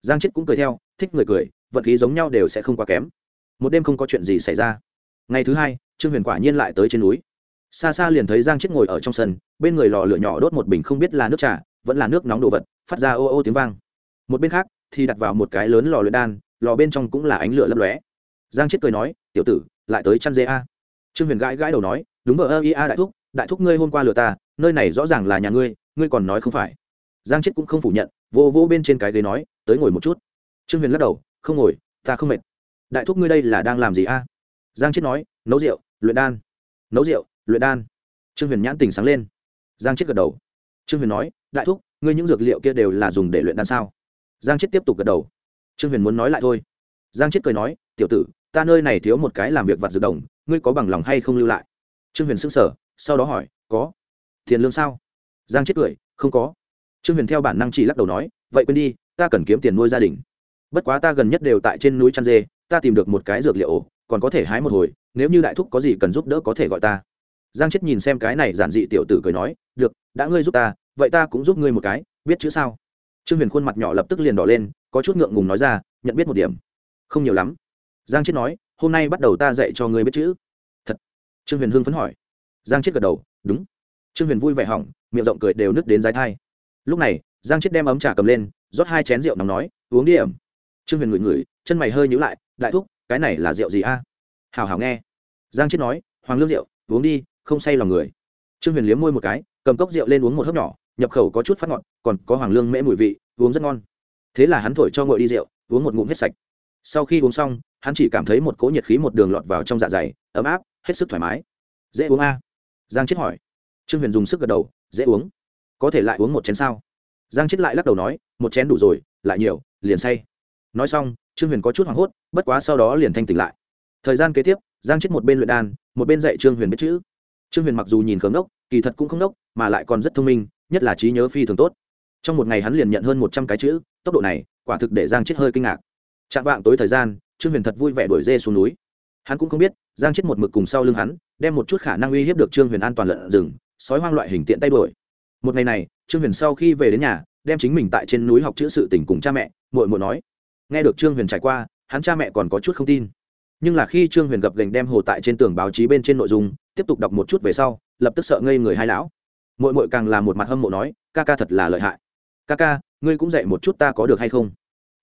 Giang chết cũng cười theo, thích người cười, vận khí giống nhau đều sẽ không quá kém. Một đêm không có chuyện gì xảy ra. Ngày thứ hai, trương huyền quả nhiên lại tới trên núi xa xa liền thấy giang chết ngồi ở trong sân, bên người lò lửa nhỏ đốt một bình không biết là nước trà, vẫn là nước nóng đồ vật, phát ra ô ô tiếng vang. Một bên khác, thì đặt vào một cái lớn lò luyện đan, lò bên trong cũng là ánh lửa lấp lóe. Giang chết cười nói, tiểu tử, lại tới chăn dê a. Trương huyền gãi gãi đầu nói, đúng vợ ơ ia đại thúc đại thúc ngươi hôm qua lừa ta, nơi này rõ ràng là nhà ngươi ngươi còn nói không phải. Giang chết cũng không phủ nhận, vô vô bên trên cái ghế nói, tới ngồi một chút. Trương huyền lắc đầu, không ngồi, ta không mệt. Đại thúc ngươi đây là đang làm gì a? Giang chết nói, nấu rượu, luyện đan. Nấu rượu? Luyện đan. Trương huyền nhãn tình sáng lên. Giang chết gật đầu. Trương huyền nói, đại thúc, ngươi những dược liệu kia đều là dùng để luyện đan sao? Giang chết tiếp tục gật đầu. Trương huyền muốn nói lại thôi. Giang chết cười nói, tiểu tử, ta nơi này thiếu một cái làm việc vặt dược đồng, ngươi có bằng lòng hay không lưu lại? Trương huyền s ư n g sở sau đó hỏi, có. Tiền lương sao? Giang chết cười, không có. Trương huyền theo bản năng chỉ lắc đầu nói, vậy quên đi, ta cần kiếm tiền nuôi gia đình. Bất quá ta gần nhất đều tại trên núi chăn dê, ta tìm được một cái dược liệu còn có thể hái một hồi, nếu như đại thúc có gì cần giúp đỡ có thể gọi ta giang chết nhìn xem cái này giản dị tiểu tử cười nói, được, đã ngươi giúp ta, vậy ta cũng giúp ngươi một cái, biết chữ sao? Trương huyền khuôn mặt nhỏ lập tức liền đỏ lên, có chút ngượng ngùng nói ra, nhận biết một điểm. Không nhiều lắm. Giang chết nói, hôm nay bắt đầu ta dạy cho ngươi biết chữ. Thật? Trương huyền hưng phấn hỏi. Giang chết gật đầu, đúng. Trương huyền vui vẻ hỏng, miệng rộng cười đều nứt đến dài thai. Lúc này, giang chết đem ấm trà cầm lên, rót hai chén rượu nóng nói, uống đi ẩm. Trương huyền ngửi ngửi, chân mày hơi nhữ lại, đại thúc, cái này là rượu gì a? À? hào hào nghe. Giang chết nói, hoàng lương rượu, uống đi không say lòng người. Trương huyền liếm môi một cái, cầm cốc rượu lên uống một hớp nhỏ, nhập khẩu có chút phát ngọt, còn có hoàng lương mễ mùi vị, uống rất ngon. Thế là hắn thổi cho ngội đi rượu, uống một ngụm hết sạch. Sau khi uống xong, hắn chỉ cảm thấy một cỗ nhiệt khí một đường lọt vào trong dạ dày, ấm áp, hết sức thoải mái. Dễ uống a? Giang chết hỏi. Trương huyền dùng sức gật đầu, dễ uống. Có thể lại uống một chén sao? Giang chết lại lắc đầu nói, một chén đủ rồi, lại nhiều, liền say. Nói xong, trương huyền có chút hoảng hốt, bất quá sau đó liền thanh tỉnh lại. Thời gian kế tiếp, giang chết một bên luyện đan, một bên dạy trương huyền biết chữ trương huyền mặc dù nhìn khớm đốc kỳ thật cũng không đốc mà lại còn rất thông minh, nhất là trí nhớ phi thường tốt. Trong một ngày hắn liền nhận hơn một trăm cái chữ, tốc độ này, quả thực để giang chết hơi kinh ngạc. Chạm vạng tối thời gian, trương huyền thật vui vẻ đuổi dê xuống núi. Hắn cũng không biết, giang chết một mực cùng sau lưng hắn, đem một chút khả năng uy hiếp được trương huyền an toàn lợn rừng, sói hoang loại hình tiện tay đuổi. Một ngày này, trương huyền sau khi về đến nhà, đem chính mình tại trên núi học chữ sự tình cùng cha mẹ, muội muội nói. Nghe được trương huyền trải qua, hắn cha mẹ còn có chút không tin nhưng là khi trương huyền gặp gành đem hồ tại trên tường báo chí bên trên nội dung, tiếp tục đọc một chút về sau, lập tức sợ ngây người hai lão. Muội muội càng là một mặt hâm mộ nói, ca ca thật là lợi hại. Ca ca, ngươi cũng dạy một chút ta có được hay không?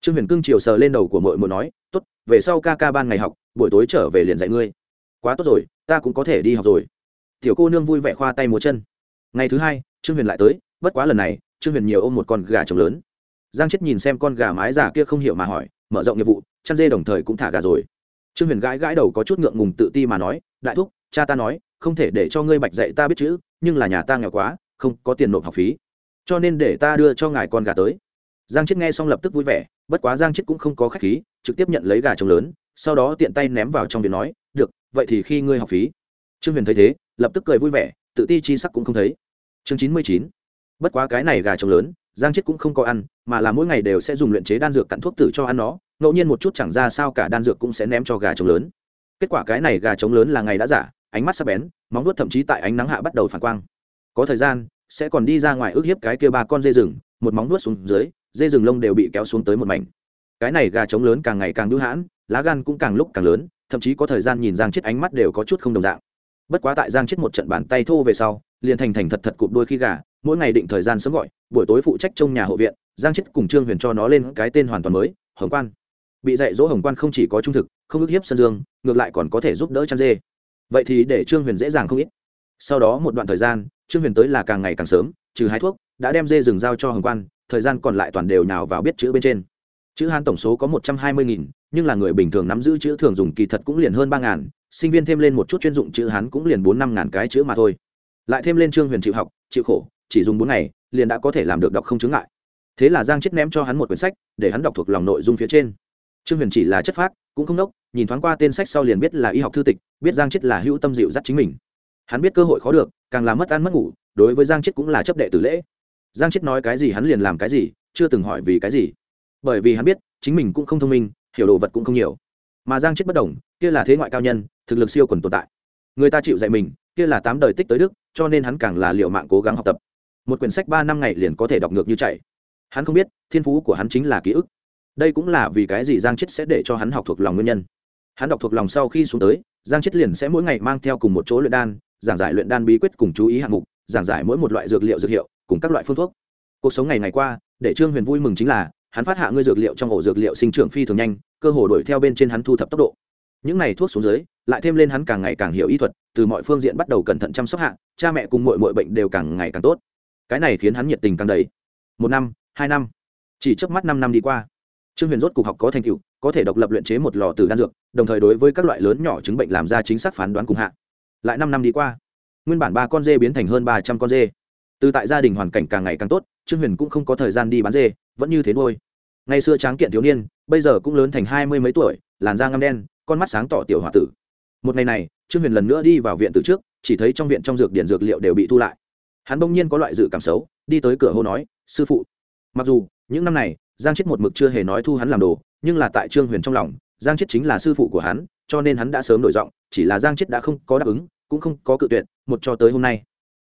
Trương huyền cưng chiều sờ lên đầu của muội muội nói, tốt, về sau ca ca ban ngày học, buổi tối trở về liền dạy ngươi. Quá tốt rồi, ta cũng có thể đi học rồi. Tiểu cô nương vui vẻ khoa tay múa chân. Ngày thứ hai, trương huyền lại tới, bất quá lần này, trương huyền nhiều ôm một con gà trống lớn. Giang chết nhìn xem con gà mái già kia không hiểu mà hỏi, mở rộng nghiệp vụ, chăn dê đồng thời cũng thả gà rồi trương huyền gãi gãi đầu có chút ngượng ngùng tự ti mà nói, đại thúc, cha ta nói, không thể để cho ngươi bạch dạy ta biết chữ, nhưng là nhà ta nghèo quá, không có tiền nộp học phí. Cho nên để ta đưa cho ngài con gà tới. Giang chết nghe xong lập tức vui vẻ, bất quá giang chết cũng không có khách khí, trực tiếp nhận lấy gà trống lớn, sau đó tiện tay ném vào trong việc nói, được, vậy thì khi ngươi học phí. Trương huyền thấy thế, lập tức cười vui vẻ, tự ti chi sắc cũng không thấy. Chương chín mươi chín. Bất quá cái này gà trống lớn, giang chết cũng không có ăn, mà là mỗi ngày đều sẽ dùng luyện chế đan dược cặn thuốc tử cho ăn nó ngẫu nhiên một chút chẳng ra sao cả đan dược cũng sẽ ném cho gà trống lớn. Kết quả cái này gà trống lớn là ngày đã giả, ánh mắt sắc bén, móng vuốt thậm chí tại ánh nắng hạ bắt đầu phản quang. Có thời gian, sẽ còn đi ra ngoài ước hiếp cái kia ba con dê rừng, một móng vuốt xuống dưới, dê rừng lông đều bị kéo xuống tới một mảnh. Cái này gà trống lớn càng ngày càng đũ hãn, lá gan cũng càng lúc càng lớn, thậm chí có thời gian nhìn giang chết ánh mắt đều có chút không đồng dạng. Bất quá tại giang chết một trận bàn tay thô về sau, liền thành thành thật thật cụp đôi khi gà, mỗi ngày định thời gian sớm gọi, buổi tối phụ trách trong nhà hộ viện, giang chết cùng trương huyền cho nó lên cái tên hoàn toàn mới, hồng quan bị dạy dỗ hồng quan không chỉ có trung thực, không ức hiếp sân dương, ngược lại còn có thể giúp đỡ chăn dê. Vậy thì để trương huyền dễ dàng không ít. Sau đó một đoạn thời gian, trương huyền tới là càng ngày càng sớm, trừ hái thuốc, đã đem dê rừng giao cho hồng quan, thời gian còn lại toàn đều nào vào biết chữ bên trên. Chữ hán tổng số có một trăm hai mươi nghìn, nhưng là người bình thường nắm giữ chữ thường dùng kỳ thật cũng liền hơn ba ngàn, sinh viên thêm lên một chút chuyên dụng chữ hán cũng liền bốn năm ngàn cái chữ mà thôi. Lại thêm lên trương huyền chịu học, chịu khổ, chỉ dùng bốn ngày, liền đã có thể làm được đọc không chứng ngại. Thế là giang chết ném cho hắn một quyển sách, để hắn đọc thuộc lòng nội dung phía trên trương huyền chỉ là chất phác, cũng không đốc nhìn thoáng qua tên sách sau liền biết là y học thư tịch, biết giang chết là hữu tâm dịu dắt chính mình. Hắn biết cơ hội khó được, càng làm mất ăn mất ngủ, đối với giang chết cũng là chấp đệ tử lễ. Giang chết nói cái gì hắn liền làm cái gì, chưa từng hỏi vì cái gì. Bởi vì hắn biết, chính mình cũng không thông minh, hiểu đồ vật cũng không nhiều. Mà giang chết bất đồng, kia là thế ngoại cao nhân, thực lực siêu quần tồn tại. Người ta chịu dạy mình, kia là tám đời tích tới đức, cho nên hắn càng là liệu mạng cố gắng học tập. Một quyển sách ba năm ngày liền có thể đọc ngược như chạy. Hắn không biết, thiên phú của hắn chính là ký ức đây cũng là vì cái gì giang chết sẽ để cho hắn học thuộc lòng nguyên nhân. Hắn đọc thuộc lòng sau khi xuống tới, giang chết liền sẽ mỗi ngày mang theo cùng một chỗ luyện đan, giảng giải luyện đan bí quyết cùng chú ý hạng mục, giảng giải mỗi một loại dược liệu dược hiệu, cùng các loại phương thuốc. Cuộc sống ngày ngày qua, để trương huyền vui mừng chính là, hắn phát hạ ngươi dược liệu trong ổ dược liệu sinh trưởng phi thường nhanh, cơ hồ đuổi theo bên trên hắn thu thập tốc độ. Những này thuốc xuống dưới, lại thêm lên hắn càng ngày càng hiểu y thuật, từ mọi phương diện bắt đầu cẩn thận chăm sóc hạ, cha mẹ cùng mọi mọi bệnh đều càng ngày càng tốt. Cái này khiến hắn nhiệt tình càng đầy. Một năm, hai năm, chỉ trước mắt năm năm đi qua trương huyền rốt cục học có thành tựu, có thể độc lập luyện chế một lò từ đan dược, đồng thời đối với các loại lớn nhỏ chứng bệnh làm ra chính xác phán đoán cùng hạ. Lại năm năm đi qua, nguyên bản ba con dê biến thành hơn ba trăm con dê. Từ tại gia đình hoàn cảnh càng ngày càng tốt, trương huyền cũng không có thời gian đi bán dê, vẫn như thế nuôi. Ngày xưa tráng kiện thiếu niên, bây giờ cũng lớn thành hai mươi mấy tuổi, làn da ngăm đen, con mắt sáng tỏ tiểu h o a tử. Một ngày này, trương huyền lần nữa đi vào viện từ trước, chỉ thấy trong viện trong dược điện dược liệu đều bị thu lại. Hắn bỗng nhiên có loại dự cảm xấu, đi tới cửa hô nói, sư phụ. Mặc dù, những năm này giang chết một mực chưa hề nói thu hắn làm đồ, nhưng là tại trương huyền trong lòng, giang chết chính là sư phụ của hắn, cho nên hắn đã sớm đổi giọng, chỉ là giang chết đã không có đáp ứng, cũng không có cự tuyệt, một cho tới hôm nay.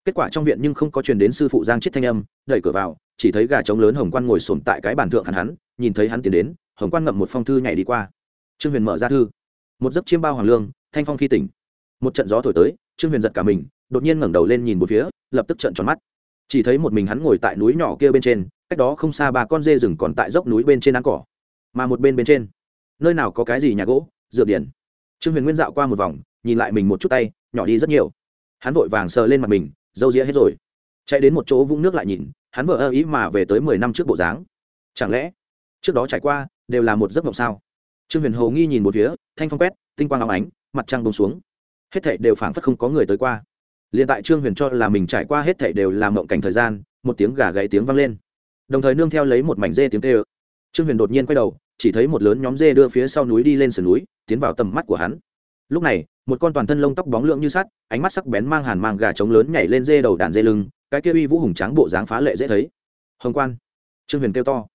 Kết quả trong viện nhưng không có truyền đến sư phụ giang chết thanh âm, đẩy cửa vào, chỉ thấy gà trống lớn hồng quan ngồi sồn tại cái bàn thượng hắn hắn, nhìn thấy hắn tiến đến, hồng quan ngậm một phong thư nhảy đi qua. Trương huyền mở ra thư. Một giấc chiêm bao hoàng lương, thanh phong khi tỉnh. Một trận gió thổi tới, trương huyền giật cả mình, đột nhiên ngẩng đầu lên nhìn một phía, lập tức trận tròn mắt. Chỉ thấy một mình hắn ngồi tại núi nhỏ kia bên trên cách đó không xa ba con dê rừng còn tại dốc núi bên trên ăn cỏ, mà một bên bên trên, nơi nào có cái gì nhà gỗ dựa điển. Trương huyền nguyên dạo qua một vòng, nhìn lại mình một chút tay, nhỏ đi rất nhiều. Hắn vội vàng sờ lên mặt mình, dâu ria hết rồi. Chạy đến một chỗ vũng nước lại nhìn, hắn vợ ơ ý mà về tới mười năm trước bộ dáng. Chẳng lẽ, trước đó trải qua, đều là một giấc mộng sao? Trương huyền hồ nghi nhìn một phía, thanh phong quét, tinh quang áo ánh, mặt trăng bông xuống. Hết thảy đều phảng phất không có người tới qua. Liền tại trương huyền cho là mình trải qua hết thảy đều là mộng cảnh thời gian, một tiếng gà gáy tiếng vang lên đồng thời nương theo lấy một mảnh dê tiếng tê ơ trương huyền đột nhiên quay đầu, chỉ thấy một lớn nhóm dê đưa phía sau núi đi lên sườn núi, tiến vào tầm mắt của hắn. Lúc này, một con toàn thân lông tóc bóng lượng như sắt, ánh mắt sắc bén mang hàn mang gà trống lớn nhảy lên dê đầu đàn dê lưng, cái kia uy vũ hùng tráng bộ dáng phá lệ dễ thấy. Hồng quan. Trương huyền kêu to.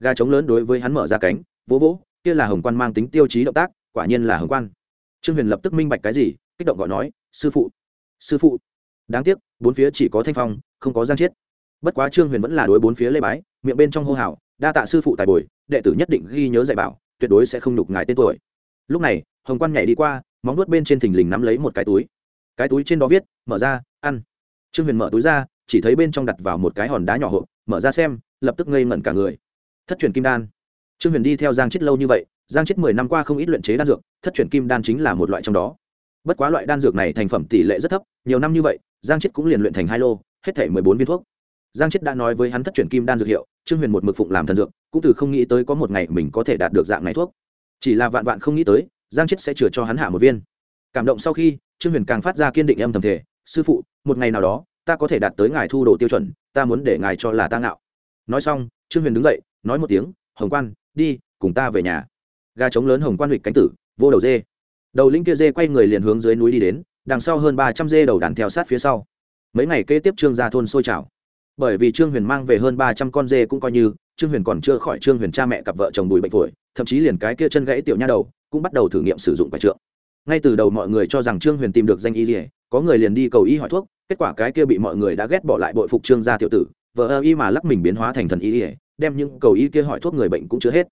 Gà trống lớn đối với hắn mở ra cánh, vỗ vỗ, kia là hồng quan mang tính tiêu chí động tác, quả nhiên là hồng quan. Trương huyền lập tức minh bạch cái gì, kích động gọi nói, sư phụ sư phụ. Đáng tiếc, bốn phía chỉ có thanh phong, không có giang chiết bất quá trương huyền vẫn là đối bốn phía lê bái, miệng bên trong hô hào, đa tạ sư phụ tài bồi, đệ tử nhất định ghi nhớ dạy bảo, tuyệt đối sẽ không nhục ngài tên tuổi. Lúc này, hồng quan nhảy đi qua, móng nuốt bên trên thình lình nắm lấy một cái túi. Cái túi trên đó viết, mở ra, ăn. Trương huyền mở túi ra, chỉ thấy bên trong đặt vào một cái hòn đá nhỏ hộp, mở ra xem, lập tức ngây ngẩn cả người. Thất truyền kim đan. Trương huyền đi theo giang chết lâu như vậy, giang chết mười năm qua không ít luyện chế đan dược, thất truyền kim đan chính là một loại trong đó. Bất quá loại đan dược này thành phẩm tỷ lệ rất thấp, nhiều năm như vậy, giang chết cũng liền luyện thành hai lô, hết thể mười bốn viên thuốc giang chết đã nói với hắn thất truyền kim đan dược hiệu, trương huyền một mực phụng làm thần dược, cũng từ không nghĩ tới có một ngày mình có thể đạt được dạng này thuốc. Chỉ là vạn vạn không nghĩ tới, giang chết sẽ chừa cho hắn hạ một viên. Cảm động sau khi, trương huyền càng phát ra kiên định âm thầm thể sư phụ, một ngày nào đó, ta có thể đạt tới ngài thu đồ tiêu chuẩn, ta muốn để ngài cho là ta ngạo. Nói xong, trương huyền đứng dậy, nói một tiếng, hồng quan, đi, cùng ta về nhà. Gà trống lớn hồng quan hịch cánh tử, vô đầu dê. Đầu linh kia dê quay người liền hướng dưới núi đi đến, đằng sau hơn ba trăm dê đầu đàn theo sát phía sau. Mấy ngày kế tiếp trương gia thôn sôi trào bởi vì trương huyền mang về hơn ba trăm con dê cũng coi như, trương huyền còn chưa khỏi trương huyền cha mẹ cặp vợ chồng bùi bệnh phổi, thậm chí liền cái kia chân gãy tiểu nha đầu cũng bắt đầu thử nghiệm sử dụng quái trượng. Ngay từ đầu mọi người cho rằng trương huyền tìm được danh y dỉa có người liền đi cầu y hỏi thuốc, kết quả cái kia bị mọi người đã ghét bỏ lại bội phục trương gia tiểu tử vợ ơ y mà lắc mình biến hóa thành thần y dỉa đem những cầu y kia hỏi thuốc người bệnh cũng chưa hết.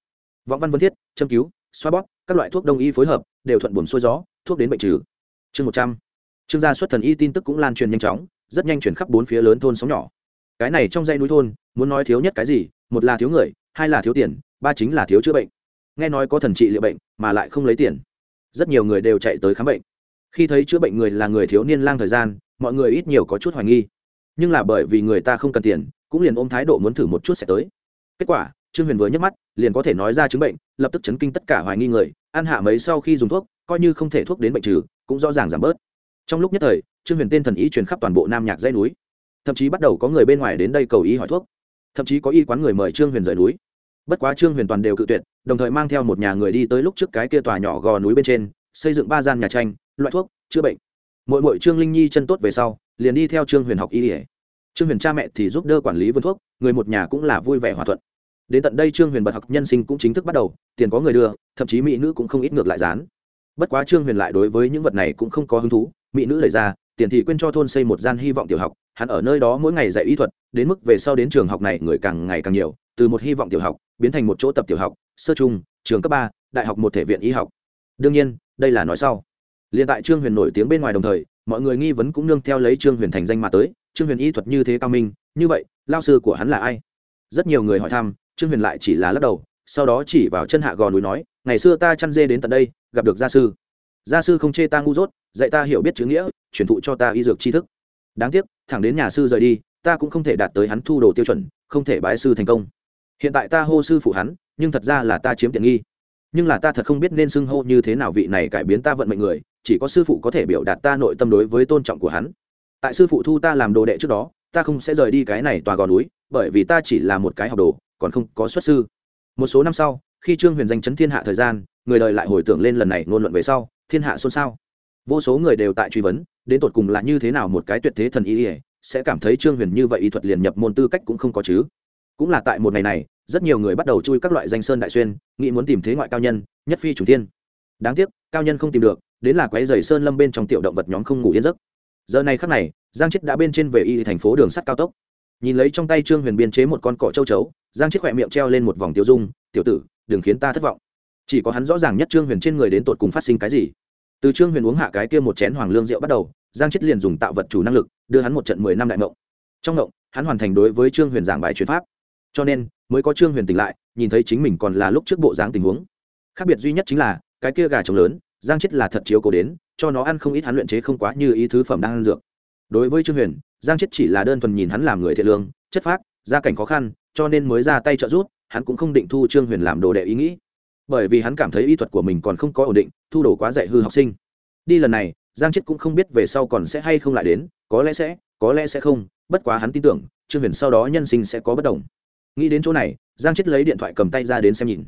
Vọng văn vân thiết, châm cứu, xoa bóp, các loại thuốc đông y phối hợp, đều thuận buồn xuôi gió, thuốc đến bệnh trừ. Chương một trăm. Trương gia xuất thần y tin tức cũng lan truyền nhanh chóng, rất nhanh chuyển khắp bốn phía lớn thôn sóng nhỏ cái này trong dãy núi thôn, muốn nói thiếu nhất cái gì, một là thiếu người, hai là thiếu tiền, ba chính là thiếu chữa bệnh. Nghe nói có thần trị liệu bệnh, mà lại không lấy tiền. Rất nhiều người đều chạy tới khám bệnh. Khi thấy chữa bệnh người là người thiếu niên lang thời gian, mọi người ít nhiều có chút hoài nghi. Nhưng là bởi vì người ta không cần tiền, cũng liền ôm thái độ muốn thử một chút sẽ tới. Kết quả, trương huyền vừa nhấc mắt, liền có thể nói ra chứng bệnh, lập tức chấn kinh tất cả hoài nghi người, ăn hạ mấy sau khi dùng thuốc, coi như không thể thuốc đến bệnh trừ, cũng rõ ràng giảm bớt. Trong lúc nhất thời, trương huyền tên thần ý truyền khắp toàn bộ nam nhạc dãy núi thậm chí bắt đầu có người bên ngoài đến đây cầu y hỏi thuốc. Thậm chí có y quán người mời trương huyền rời núi. Bất quá trương huyền toàn đều cự tuyệt, đồng thời mang theo một nhà người đi tới lúc trước cái kia tòa nhỏ gò núi bên trên, xây dựng ba gian nhà tranh, loại thuốc, chữa bệnh. Mỗi mỗi trương linh nhi chân tốt về sau, liền đi theo trương huyền học y ỉa trương huyền cha mẹ thì giúp đỡ quản lý vườn thuốc, người một nhà cũng là vui vẻ hòa thuận. Đến tận đây trương huyền bật học nhân sinh cũng chính thức bắt đầu, tiền có người đưa, thậm chí mỹ nữ cũng không ít ngược lại dán. Bất quá trương huyền lại đối với những vật này cũng không có hứng thú, mỹ nữ lời ra, tiền thì quên cho thôn xây một gian hy vọng tiểu học hắn ở nơi đó mỗi ngày dạy y thuật, đến mức về sau đến trường học này người càng ngày càng nhiều, từ một hy vọng tiểu học, biến thành một chỗ tập tiểu học, sơ trung, trường cấp ba, đại học một thể viện y học. Đương nhiên, đây là nói sau. Liền tại trương huyền nổi tiếng bên ngoài đồng thời, mọi người nghi vấn cũng nương theo lấy trương huyền thành danh mà tới, trương huyền y thuật như thế cao minh, như vậy, lao sư của hắn là ai? Rất nhiều người hỏi thăm, trương huyền lại chỉ là lắc đầu, sau đó chỉ vào chân hạ gò núi nói, ngày xưa ta chăn dê đến tận đây, gặp được gia sư. Gia sư không chê ta ngu dốt, dạy ta hiểu biết chữ nghĩa, truyền thụ cho ta y dược tri thức đáng tiếc, thẳng đến nhà sư rời đi, ta cũng không thể đạt tới hắn thu đồ tiêu chuẩn, không thể bái sư thành công. Hiện tại ta hô sư phụ hắn, nhưng thật ra là ta chiếm tiện nghi. Nhưng là ta thật không biết nên xưng hô như thế nào vị này cải biến ta vận mệnh người, chỉ có sư phụ có thể biểu đạt ta nội tâm đối với tôn trọng của hắn. Tại sư phụ thu ta làm đồ đệ trước đó, ta không sẽ rời đi cái này tòa gò núi, bởi vì ta chỉ là một cái học đồ, còn không có xuất sư. Một số năm sau, khi trương huyền danh chấn thiên hạ thời gian, người đời lại hồi tưởng lên lần này ngôn luận về sau, thiên hạ xôn xao. Vô số người đều tại truy vấn đến tột cùng là như thế nào một cái tuyệt thế thần y ỉa sẽ cảm thấy trương huyền như vậy y thuật liền nhập môn tư cách cũng không có chứ. Cũng là tại một ngày này, rất nhiều người bắt đầu chui các loại danh sơn đại xuyên, nghĩ muốn tìm thế ngoại cao nhân, nhất phi chủ tiên đáng tiếc, cao nhân không tìm được, đến là quái dày sơn lâm bên trong tiểu động vật nhóm không ngủ yên giấc. Giờ này khắc này, giang chết đã bên trên về y thành phố đường sắt cao tốc. Nhìn lấy trong tay trương huyền biên chế một con cọ châu chấu, giang chết khỏe miệng treo lên một vòng tiêu dung, tiểu tử, đừng khiến ta thất vọng. Chỉ có hắn rõ ràng nhất trương huyền trên người đến tột cùng phát sinh cái gì từ trương huyền uống hạ cái kia một chén hoàng lương rượu bắt đầu, giang chết liền dùng tạo vật chủ năng lực, đưa hắn một trận mười năm đại ngộng. Trong ngộng, hắn hoàn thành đối với trương huyền giảng bài chuyển pháp. Cho nên, mới có trương huyền tỉnh lại, nhìn thấy chính mình còn là lúc trước bộ dáng tình huống. Khác biệt duy nhất chính là, cái kia gà trống lớn, giang chết là thật chiếu cố đến, cho nó ăn không ít hắn luyện chế không quá như ý thứ phẩm đang ăn dược. Đối với trương huyền, giang chết chỉ là đơn thuần nhìn hắn làm người thiện lương, chất phác, gia cảnh khó khăn, cho nên mới ra tay trợ giúp, hắn cũng không định thu trương huyền làm đồ đệ ý nghĩ bởi vì hắn cảm thấy y thuật của mình còn không có ổn định thu đồ quá dạy hư học sinh. Đi lần này giang chết cũng không biết về sau còn sẽ hay không lại đến có lẽ sẽ có lẽ sẽ không bất quá hắn tin tưởng trương huyền sau đó nhân sinh sẽ có bất đồng. Nghĩ đến chỗ này giang chết lấy điện thoại cầm tay ra đến xem nhìn.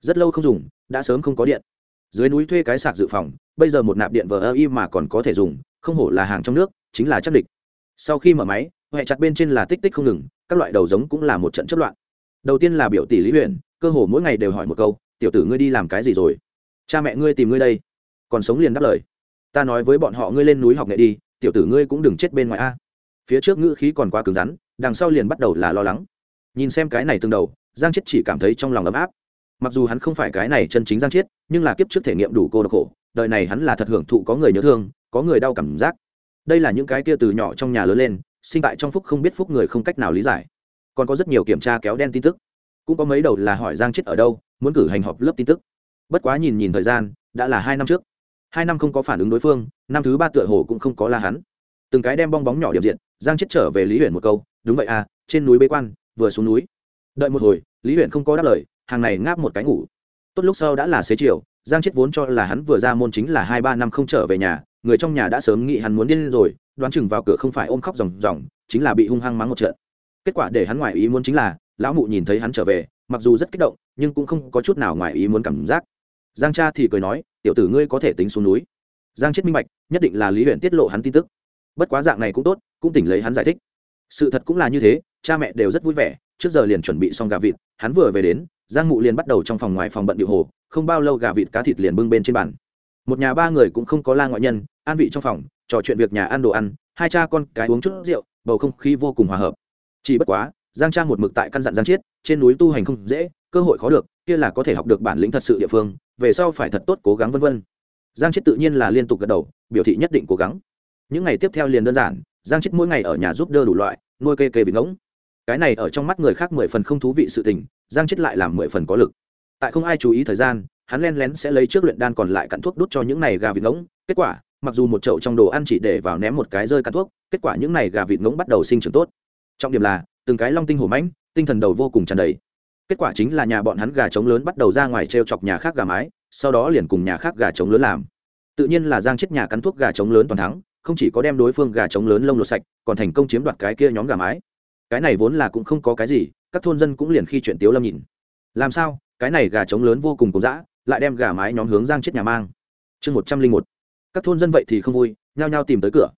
Rất lâu không dùng đã sớm không có điện. Dưới núi thuê cái sạc dự phòng bây giờ một nạp điện vờ ơ y mà còn có thể dùng không hổ là hàng trong nước chính là chắc địch. Sau khi mở máy huệ chặt bên trên là tích tích không ngừng các loại đầu giống cũng là một trận chất loạn. Đầu tiên là biểu tỷ lý huyền, cơ hồ mỗi ngày đều hỏi một câu tiểu tử ngươi đi làm cái gì rồi? Cha mẹ ngươi tìm ngươi đây. Còn sống liền đáp lời. Ta nói với bọn họ ngươi lên núi học nghệ đi, tiểu tử ngươi cũng đừng chết bên ngoài a. Phía trước ngữ khí còn quá cứng rắn, đằng sau liền bắt đầu là lo lắng. Nhìn xem cái này tương đầu, giang chết chỉ cảm thấy trong lòng ấm áp. Mặc dù hắn không phải cái này chân chính giang chết nhưng là kiếp trước thể nghiệm đủ cô độc khổ, đời này hắn là thật hưởng thụ có người nhớ thương, có người đau cảm giác. Đây là những cái kia từ nhỏ trong nhà lớn lên, sinh tại trong phúc không biết phúc người không cách nào lý giải. Còn có rất nhiều kiểm tra kéo đen tin tức. Cũng có mấy đầu là hỏi giang chết ở đâu muốn cử hành họp lớp tin tức. Bất quá nhìn nhìn thời gian, đã là hai năm trước. Hai năm không có phản ứng đối phương, năm thứ ba tựa hồ cũng không có la hắn. Từng cái đem bong bóng nhỏ điểm diện, giang chết trở về lý huyện một câu, đúng vậy à trên núi bế quan, vừa xuống núi. Đợi một hồi, lý huyện không có đáp lời, hàng này ngáp một cái ngủ. Tốt lúc sau đã là xế chiều, giang chết vốn cho là hắn vừa ra môn chính là hai ba năm không trở về nhà, người trong nhà đã sớm nghĩ hắn muốn điên rồi, đoán chừng vào cửa không phải ôm khóc ròng ròng, chính là bị hung hăng mắng một trận. Kết quả để hắn ngoài ý muốn chính là, lão mụ nhìn thấy hắn trở về, mặc dù rất kích động nhưng cũng không có chút nào ngoài ý muốn cảm giác. Giang cha thì cười nói, tiểu tử ngươi có thể tính xuống núi. Giang chết minh bạch, nhất định là lý huyện tiết lộ hắn tin tức. Bất quá dạng này cũng tốt, cũng tỉnh lấy hắn giải thích. Sự thật cũng là như thế, cha mẹ đều rất vui vẻ, trước giờ liền chuẩn bị xong gà vịt, hắn vừa về đến, giang mụ liền bắt đầu trong phòng ngoài phòng bận điệu hồ, không bao lâu gà vịt cá thịt liền bưng bên trên bàn. Một nhà ba người cũng không có la ngoại nhân, an vị trong phòng, trò chuyện việc nhà ăn đồ ăn, hai cha con cái uống chút rượu, bầu không khí vô cùng hòa hợp. Chỉ bất quá giang Trang một mực tại căn dặn giang chiết, trên núi tu hành không dễ, cơ hội khó được, kia là có thể học được bản lĩnh thật sự địa phương, về sau phải thật tốt cố gắng vân vân. Giang chiết tự nhiên là liên tục gật đầu, biểu thị nhất định cố gắng. Những ngày tiếp theo liền đơn giản, giang chiết mỗi ngày ở nhà giúp đỡ đủ loại, nuôi kê kê vịt ngỗng. Cái này ở trong mắt người khác mười phần không thú vị sự tình, giang chiết lại làm mười phần có lực. Tại không ai chú ý thời gian, hắn len lén sẽ lấy trước luyện đan còn lại cặn thuốc đút cho những này gà vịt ngỗng. Kết quả, mặc dù một chậu trong đồ ăn chỉ để vào ném một cái rơi cặn thuốc, kết quả những này gà vịt ngỗng bắt đầu sinh trưởng tốt. Trọng điểm là từng cái long tinh hổ mãnh, tinh thần đầu vô cùng tràn đầy. Kết quả chính là nhà bọn hắn gà trống lớn bắt đầu ra ngoài t r e o chọc nhà khác gà mái, sau đó liền cùng nhà khác gà trống lớn làm. Tự nhiên là giang chết nhà cắn thuốc gà trống lớn toàn thắng, không chỉ có đem đối phương gà trống lớn lông lột sạch, còn thành công chiếm đoạt cái kia nhóm gà mái. Cái này vốn là cũng không có cái gì, các thôn dân cũng liền khi chuyện tiếu lâm nhìn. Làm sao, cái này gà trống lớn vô cùng cùng dã, lại đem gà mái nhóm hướng giang chết nhà mang. Chương một trăm linh một. Các thôn dân vậy thì không vui, nhao nhao tìm tới cửa.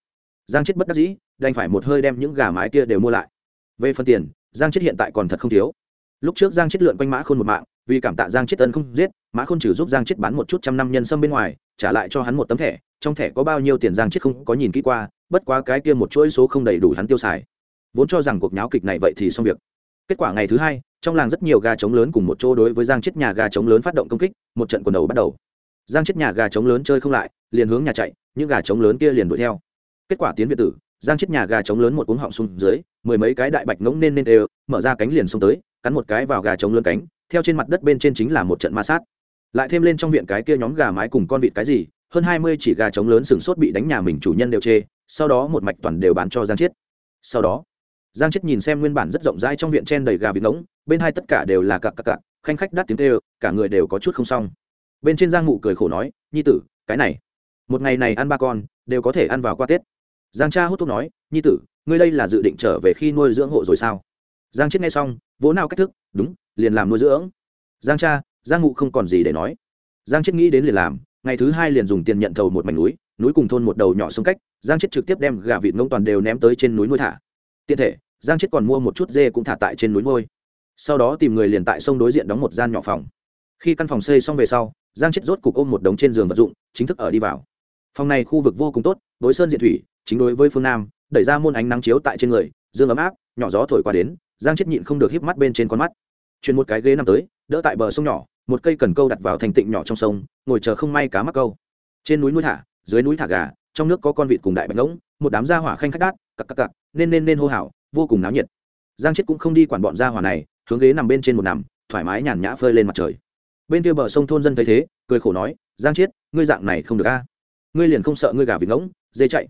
Giang chết bất đắc dĩ, đành phải một hơi đem những gà mái kia đều mua lại về phần tiền, giang chết hiện tại còn thật không thiếu. Lúc trước giang chết lượn quanh mã khôn một mạng, vì cảm tạ giang chết ân không giết, mã khôn trừ giúp giang chết bán một chút trăm năm nhân sâm bên ngoài, trả lại cho hắn một tấm thẻ, trong thẻ có bao nhiêu tiền giang chết không có nhìn kỹ qua, bất quá cái kia một chuỗi số không đầy đủ hắn tiêu xài. Vốn cho rằng cuộc nháo kịch này vậy thì xong việc. Kết quả ngày thứ hai, trong làng rất nhiều gà trống lớn cùng một chỗ đối với giang chết nhà gà trống lớn phát động công kích, một trận quần đầu bắt đầu. Giang chết nhà gà trống lớn chơi không lại, liền hướng nhà chạy, những gà trống lớn kia liền đuổi theo. Kết quả tiến việt tử giang chết nhà gà trống lớn một cuống họng xuống dưới, mười mấy cái đại bạch ngỗng nên nên đều, mở ra cánh liền xông tới, cắn một cái vào gà trống lớn cánh, theo trên mặt đất bên trên chính là một trận ma sát. Lại thêm lên trong viện cái kia nhóm gà mái cùng con vịt cái gì, hơn hai mươi chỉ gà trống lớn sừng sốt bị đánh nhà mình chủ nhân đều chê, sau đó một mạch toàn đều bán cho giang chết. Sau đó, giang chết nhìn xem nguyên bản rất rộng rãi trong viện chen đầy gà vịt ngỗng, bên hai tất cả đều là cặp cặp cặp khanh khách đắt tiếng tê cả người đều có chút không xong. Bên trên giang mụ cười khổ nói, nhi tử, cái này, một ngày này ăn ba con, đều có thể ăn vào qua tết giang cha hút thuốc nói, nhi tử, ngươi đây là dự định trở về khi nuôi dưỡng hộ rồi sao? Giang chết nghe xong, vỗ nào cách thức, đúng, liền làm nuôi dưỡng. Giang cha, giang ngụ không còn gì để nói. Giang chết nghĩ đến liền làm, ngày thứ hai liền dùng tiền nhận thầu một mảnh núi núi cùng thôn một đầu nhỏ sông cách, giang chết trực tiếp đem gà vịt ngông toàn đều ném tới trên núi nuôi thả. Tiện thể, giang chết còn mua một chút dê cũng thả tại trên núi nuôi. Sau đó tìm người liền tại sông đối diện đóng một gian nhỏ phòng. Khi căn phòng xây xong về sau, giang chết rốt cục ôm một đống trên giường vật dụng, chính thức ở đi vào. Phòng này khu vực vô cùng tốt bối sơn diện thủy chính đối với phương nam, đẩy ra môn ánh nắng chiếu tại trên người, dương ấm áp, nhỏ gió thổi qua đến, giang chết nhịn không được híp mắt bên trên con mắt. Chuyển một cái ghế nằm tới, đỡ tại bờ sông nhỏ, một cây cần câu đặt vào thành tịnh nhỏ trong sông, ngồi chờ không may cá mắc câu. Trên núi núi thả, dưới núi thả gà, trong nước có con vịt cùng đại bạch ngỗng, một đám gia hỏa khanh khách đát, cặc cặc cặc, nên nên nên hô hào, vô cùng náo nhiệt. Giang chết cũng không đi quản bọn gia hỏa này, hướng ghế nằm bên trên một nằm, thoải mái nhàn nhã phơi lên mặt trời. Bên kia bờ sông thôn dân thấy thế, cười khổ nói, giang chết ngươi dạng này không được a. Ngươi liền không sợ ngươi gà vịt ngỗng, dê chạy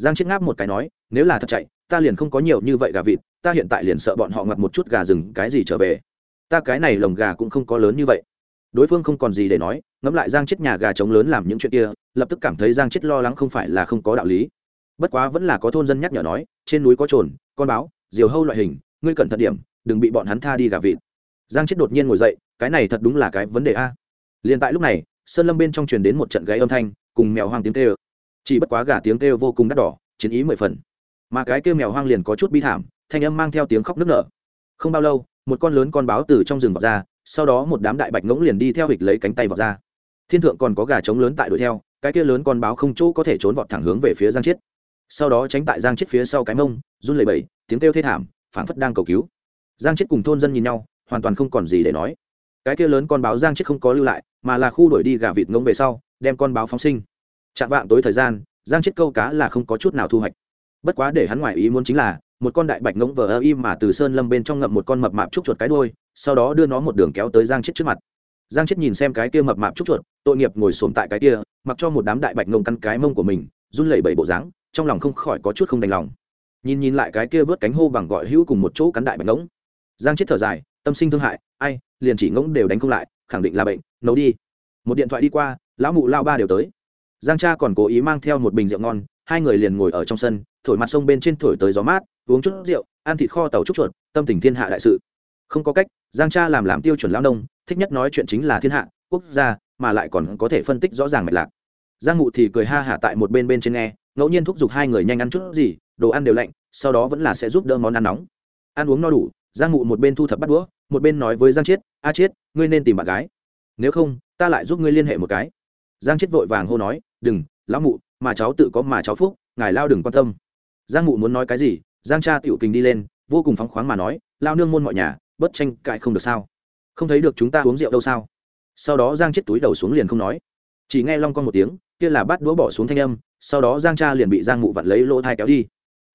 giang chết ngáp một cái nói, nếu là thật chạy, ta liền không có nhiều như vậy gà vịt, ta hiện tại liền sợ bọn họ ngặt một chút gà rừng, cái gì trở về. Ta cái này lồng gà cũng không có lớn như vậy. Đối phương không còn gì để nói, ngẫm lại giang chết nhà gà trống lớn làm những chuyện kia, lập tức cảm thấy giang chết lo lắng không phải là không có đạo lý. Bất quá vẫn là có thôn dân nhắc nhở nói, trên núi có trồn, con báo, diều hâu loại hình, ngươi cẩn thận điểm, đừng bị bọn hắn tha đi gà vịt. Giang chết đột nhiên ngồi dậy, cái này thật đúng là cái vấn đề a. Liền tại lúc này, sơn lâm bên trong truyền đến một trận gáy âm thanh, cùng mèo hoang tiếng kêu chỉ bất quá gà tiếng kêu vô cùng đắt đỏ, chiến ý mười phần. Mà cái kêu mèo hoang liền có chút bi thảm, thanh âm mang theo tiếng khóc nức nở. Không bao lâu, một con lớn con báo từ trong rừng vọt ra, sau đó một đám đại bạch ngỗng liền đi theo hịch lấy cánh tay vọt ra. Thiên thượng còn có gà trống lớn tại đuổi theo, cái kia lớn con báo không chỗ có thể trốn vọt thẳng hướng về phía giang chiết. Sau đó tránh tại giang chiết phía sau cái mông, run lẩy bẩy, tiếng kêu thê thảm, phảng phất đang cầu cứu. Giang chiết cùng thôn dân nhìn nhau, hoàn toàn không còn gì để nói. Cái kia lớn con báo giang chiết không có lưu lại, mà là khu đuổi đi gà vịt ngỗng về sau, đem con báo phóng sinh chạm vạng tối thời gian, giang chiết câu cá là không có chút nào thu hoạch. Bất quá để hắn ngoài ý muốn chính là, một con đại bạch ngỗng vờ ơ im mà từ sơn lâm bên trong ngậm một con mập mạp trúc chuột cái đôi sau đó đưa nó một đường kéo tới giang chết trước mặt. Giang chết nhìn xem cái kia mập mạp trúc chuột, tội nghiệp ngồi xổm tại cái kia, mặc cho một đám đại bạch ngông căn cái mông của mình, run lẩy bẩy bộ dáng, trong lòng không khỏi có chút không đành lòng. Nhìn nhìn lại cái kia vớt cánh hô bằng gọi hữu cùng một chỗ cắn đại bạch ngỗng. Giang chết thở dài, tâm sinh thương hại, ai, liền chỉ ngỗng đều đánh không lại, khẳng định là bệnh, nấu đi. Một điện thoại đi qua, lão mụ lao ba đều tới giang cha còn cố ý mang theo một bình rượu ngon, hai người liền ngồi ở trong sân, thổi mặt sông bên trên thổi tới gió mát, uống chút rượu, ăn thịt kho tàu trúc chuột, tâm tình thiên hạ đại sự. Không có cách, giang cha làm làm tiêu chuẩn lao nông, thích nhất nói chuyện chính là thiên hạ, quốc gia, mà lại còn có thể phân tích rõ ràng mạch lạc. Giang ngụ thì cười ha hả tại một bên bên trên nghe, ngẫu nhiên thúc giục hai người nhanh ăn chút gì, đồ ăn đều lạnh, sau đó vẫn là sẽ giúp đỡ món ăn nóng. Ăn uống no đủ, giang ngụ một bên thu thập bắt đũa, một bên nói với giang chiết, a chiết, ngươi nên tìm bạn gái. Nếu không, ta lại giúp ngươi liên hệ một cái. Giang chiết vội vàng hô nói đừng, lão mụ, mà cháu tự có mà cháu phúc, ngài lao đừng quan tâm. Giang mụ muốn nói cái gì, giang cha tiểu kình đi lên, vô cùng phóng khoáng mà nói, lao nương môn mọi nhà, bất tranh cãi không được sao? Không thấy được chúng ta uống rượu đâu sao? Sau đó giang chết túi đầu xuống liền không nói. Chỉ nghe long con một tiếng, kia là bắt đũa bỏ xuống thanh âm, sau đó giang cha liền bị giang mụ vặn lấy lỗ thai kéo đi.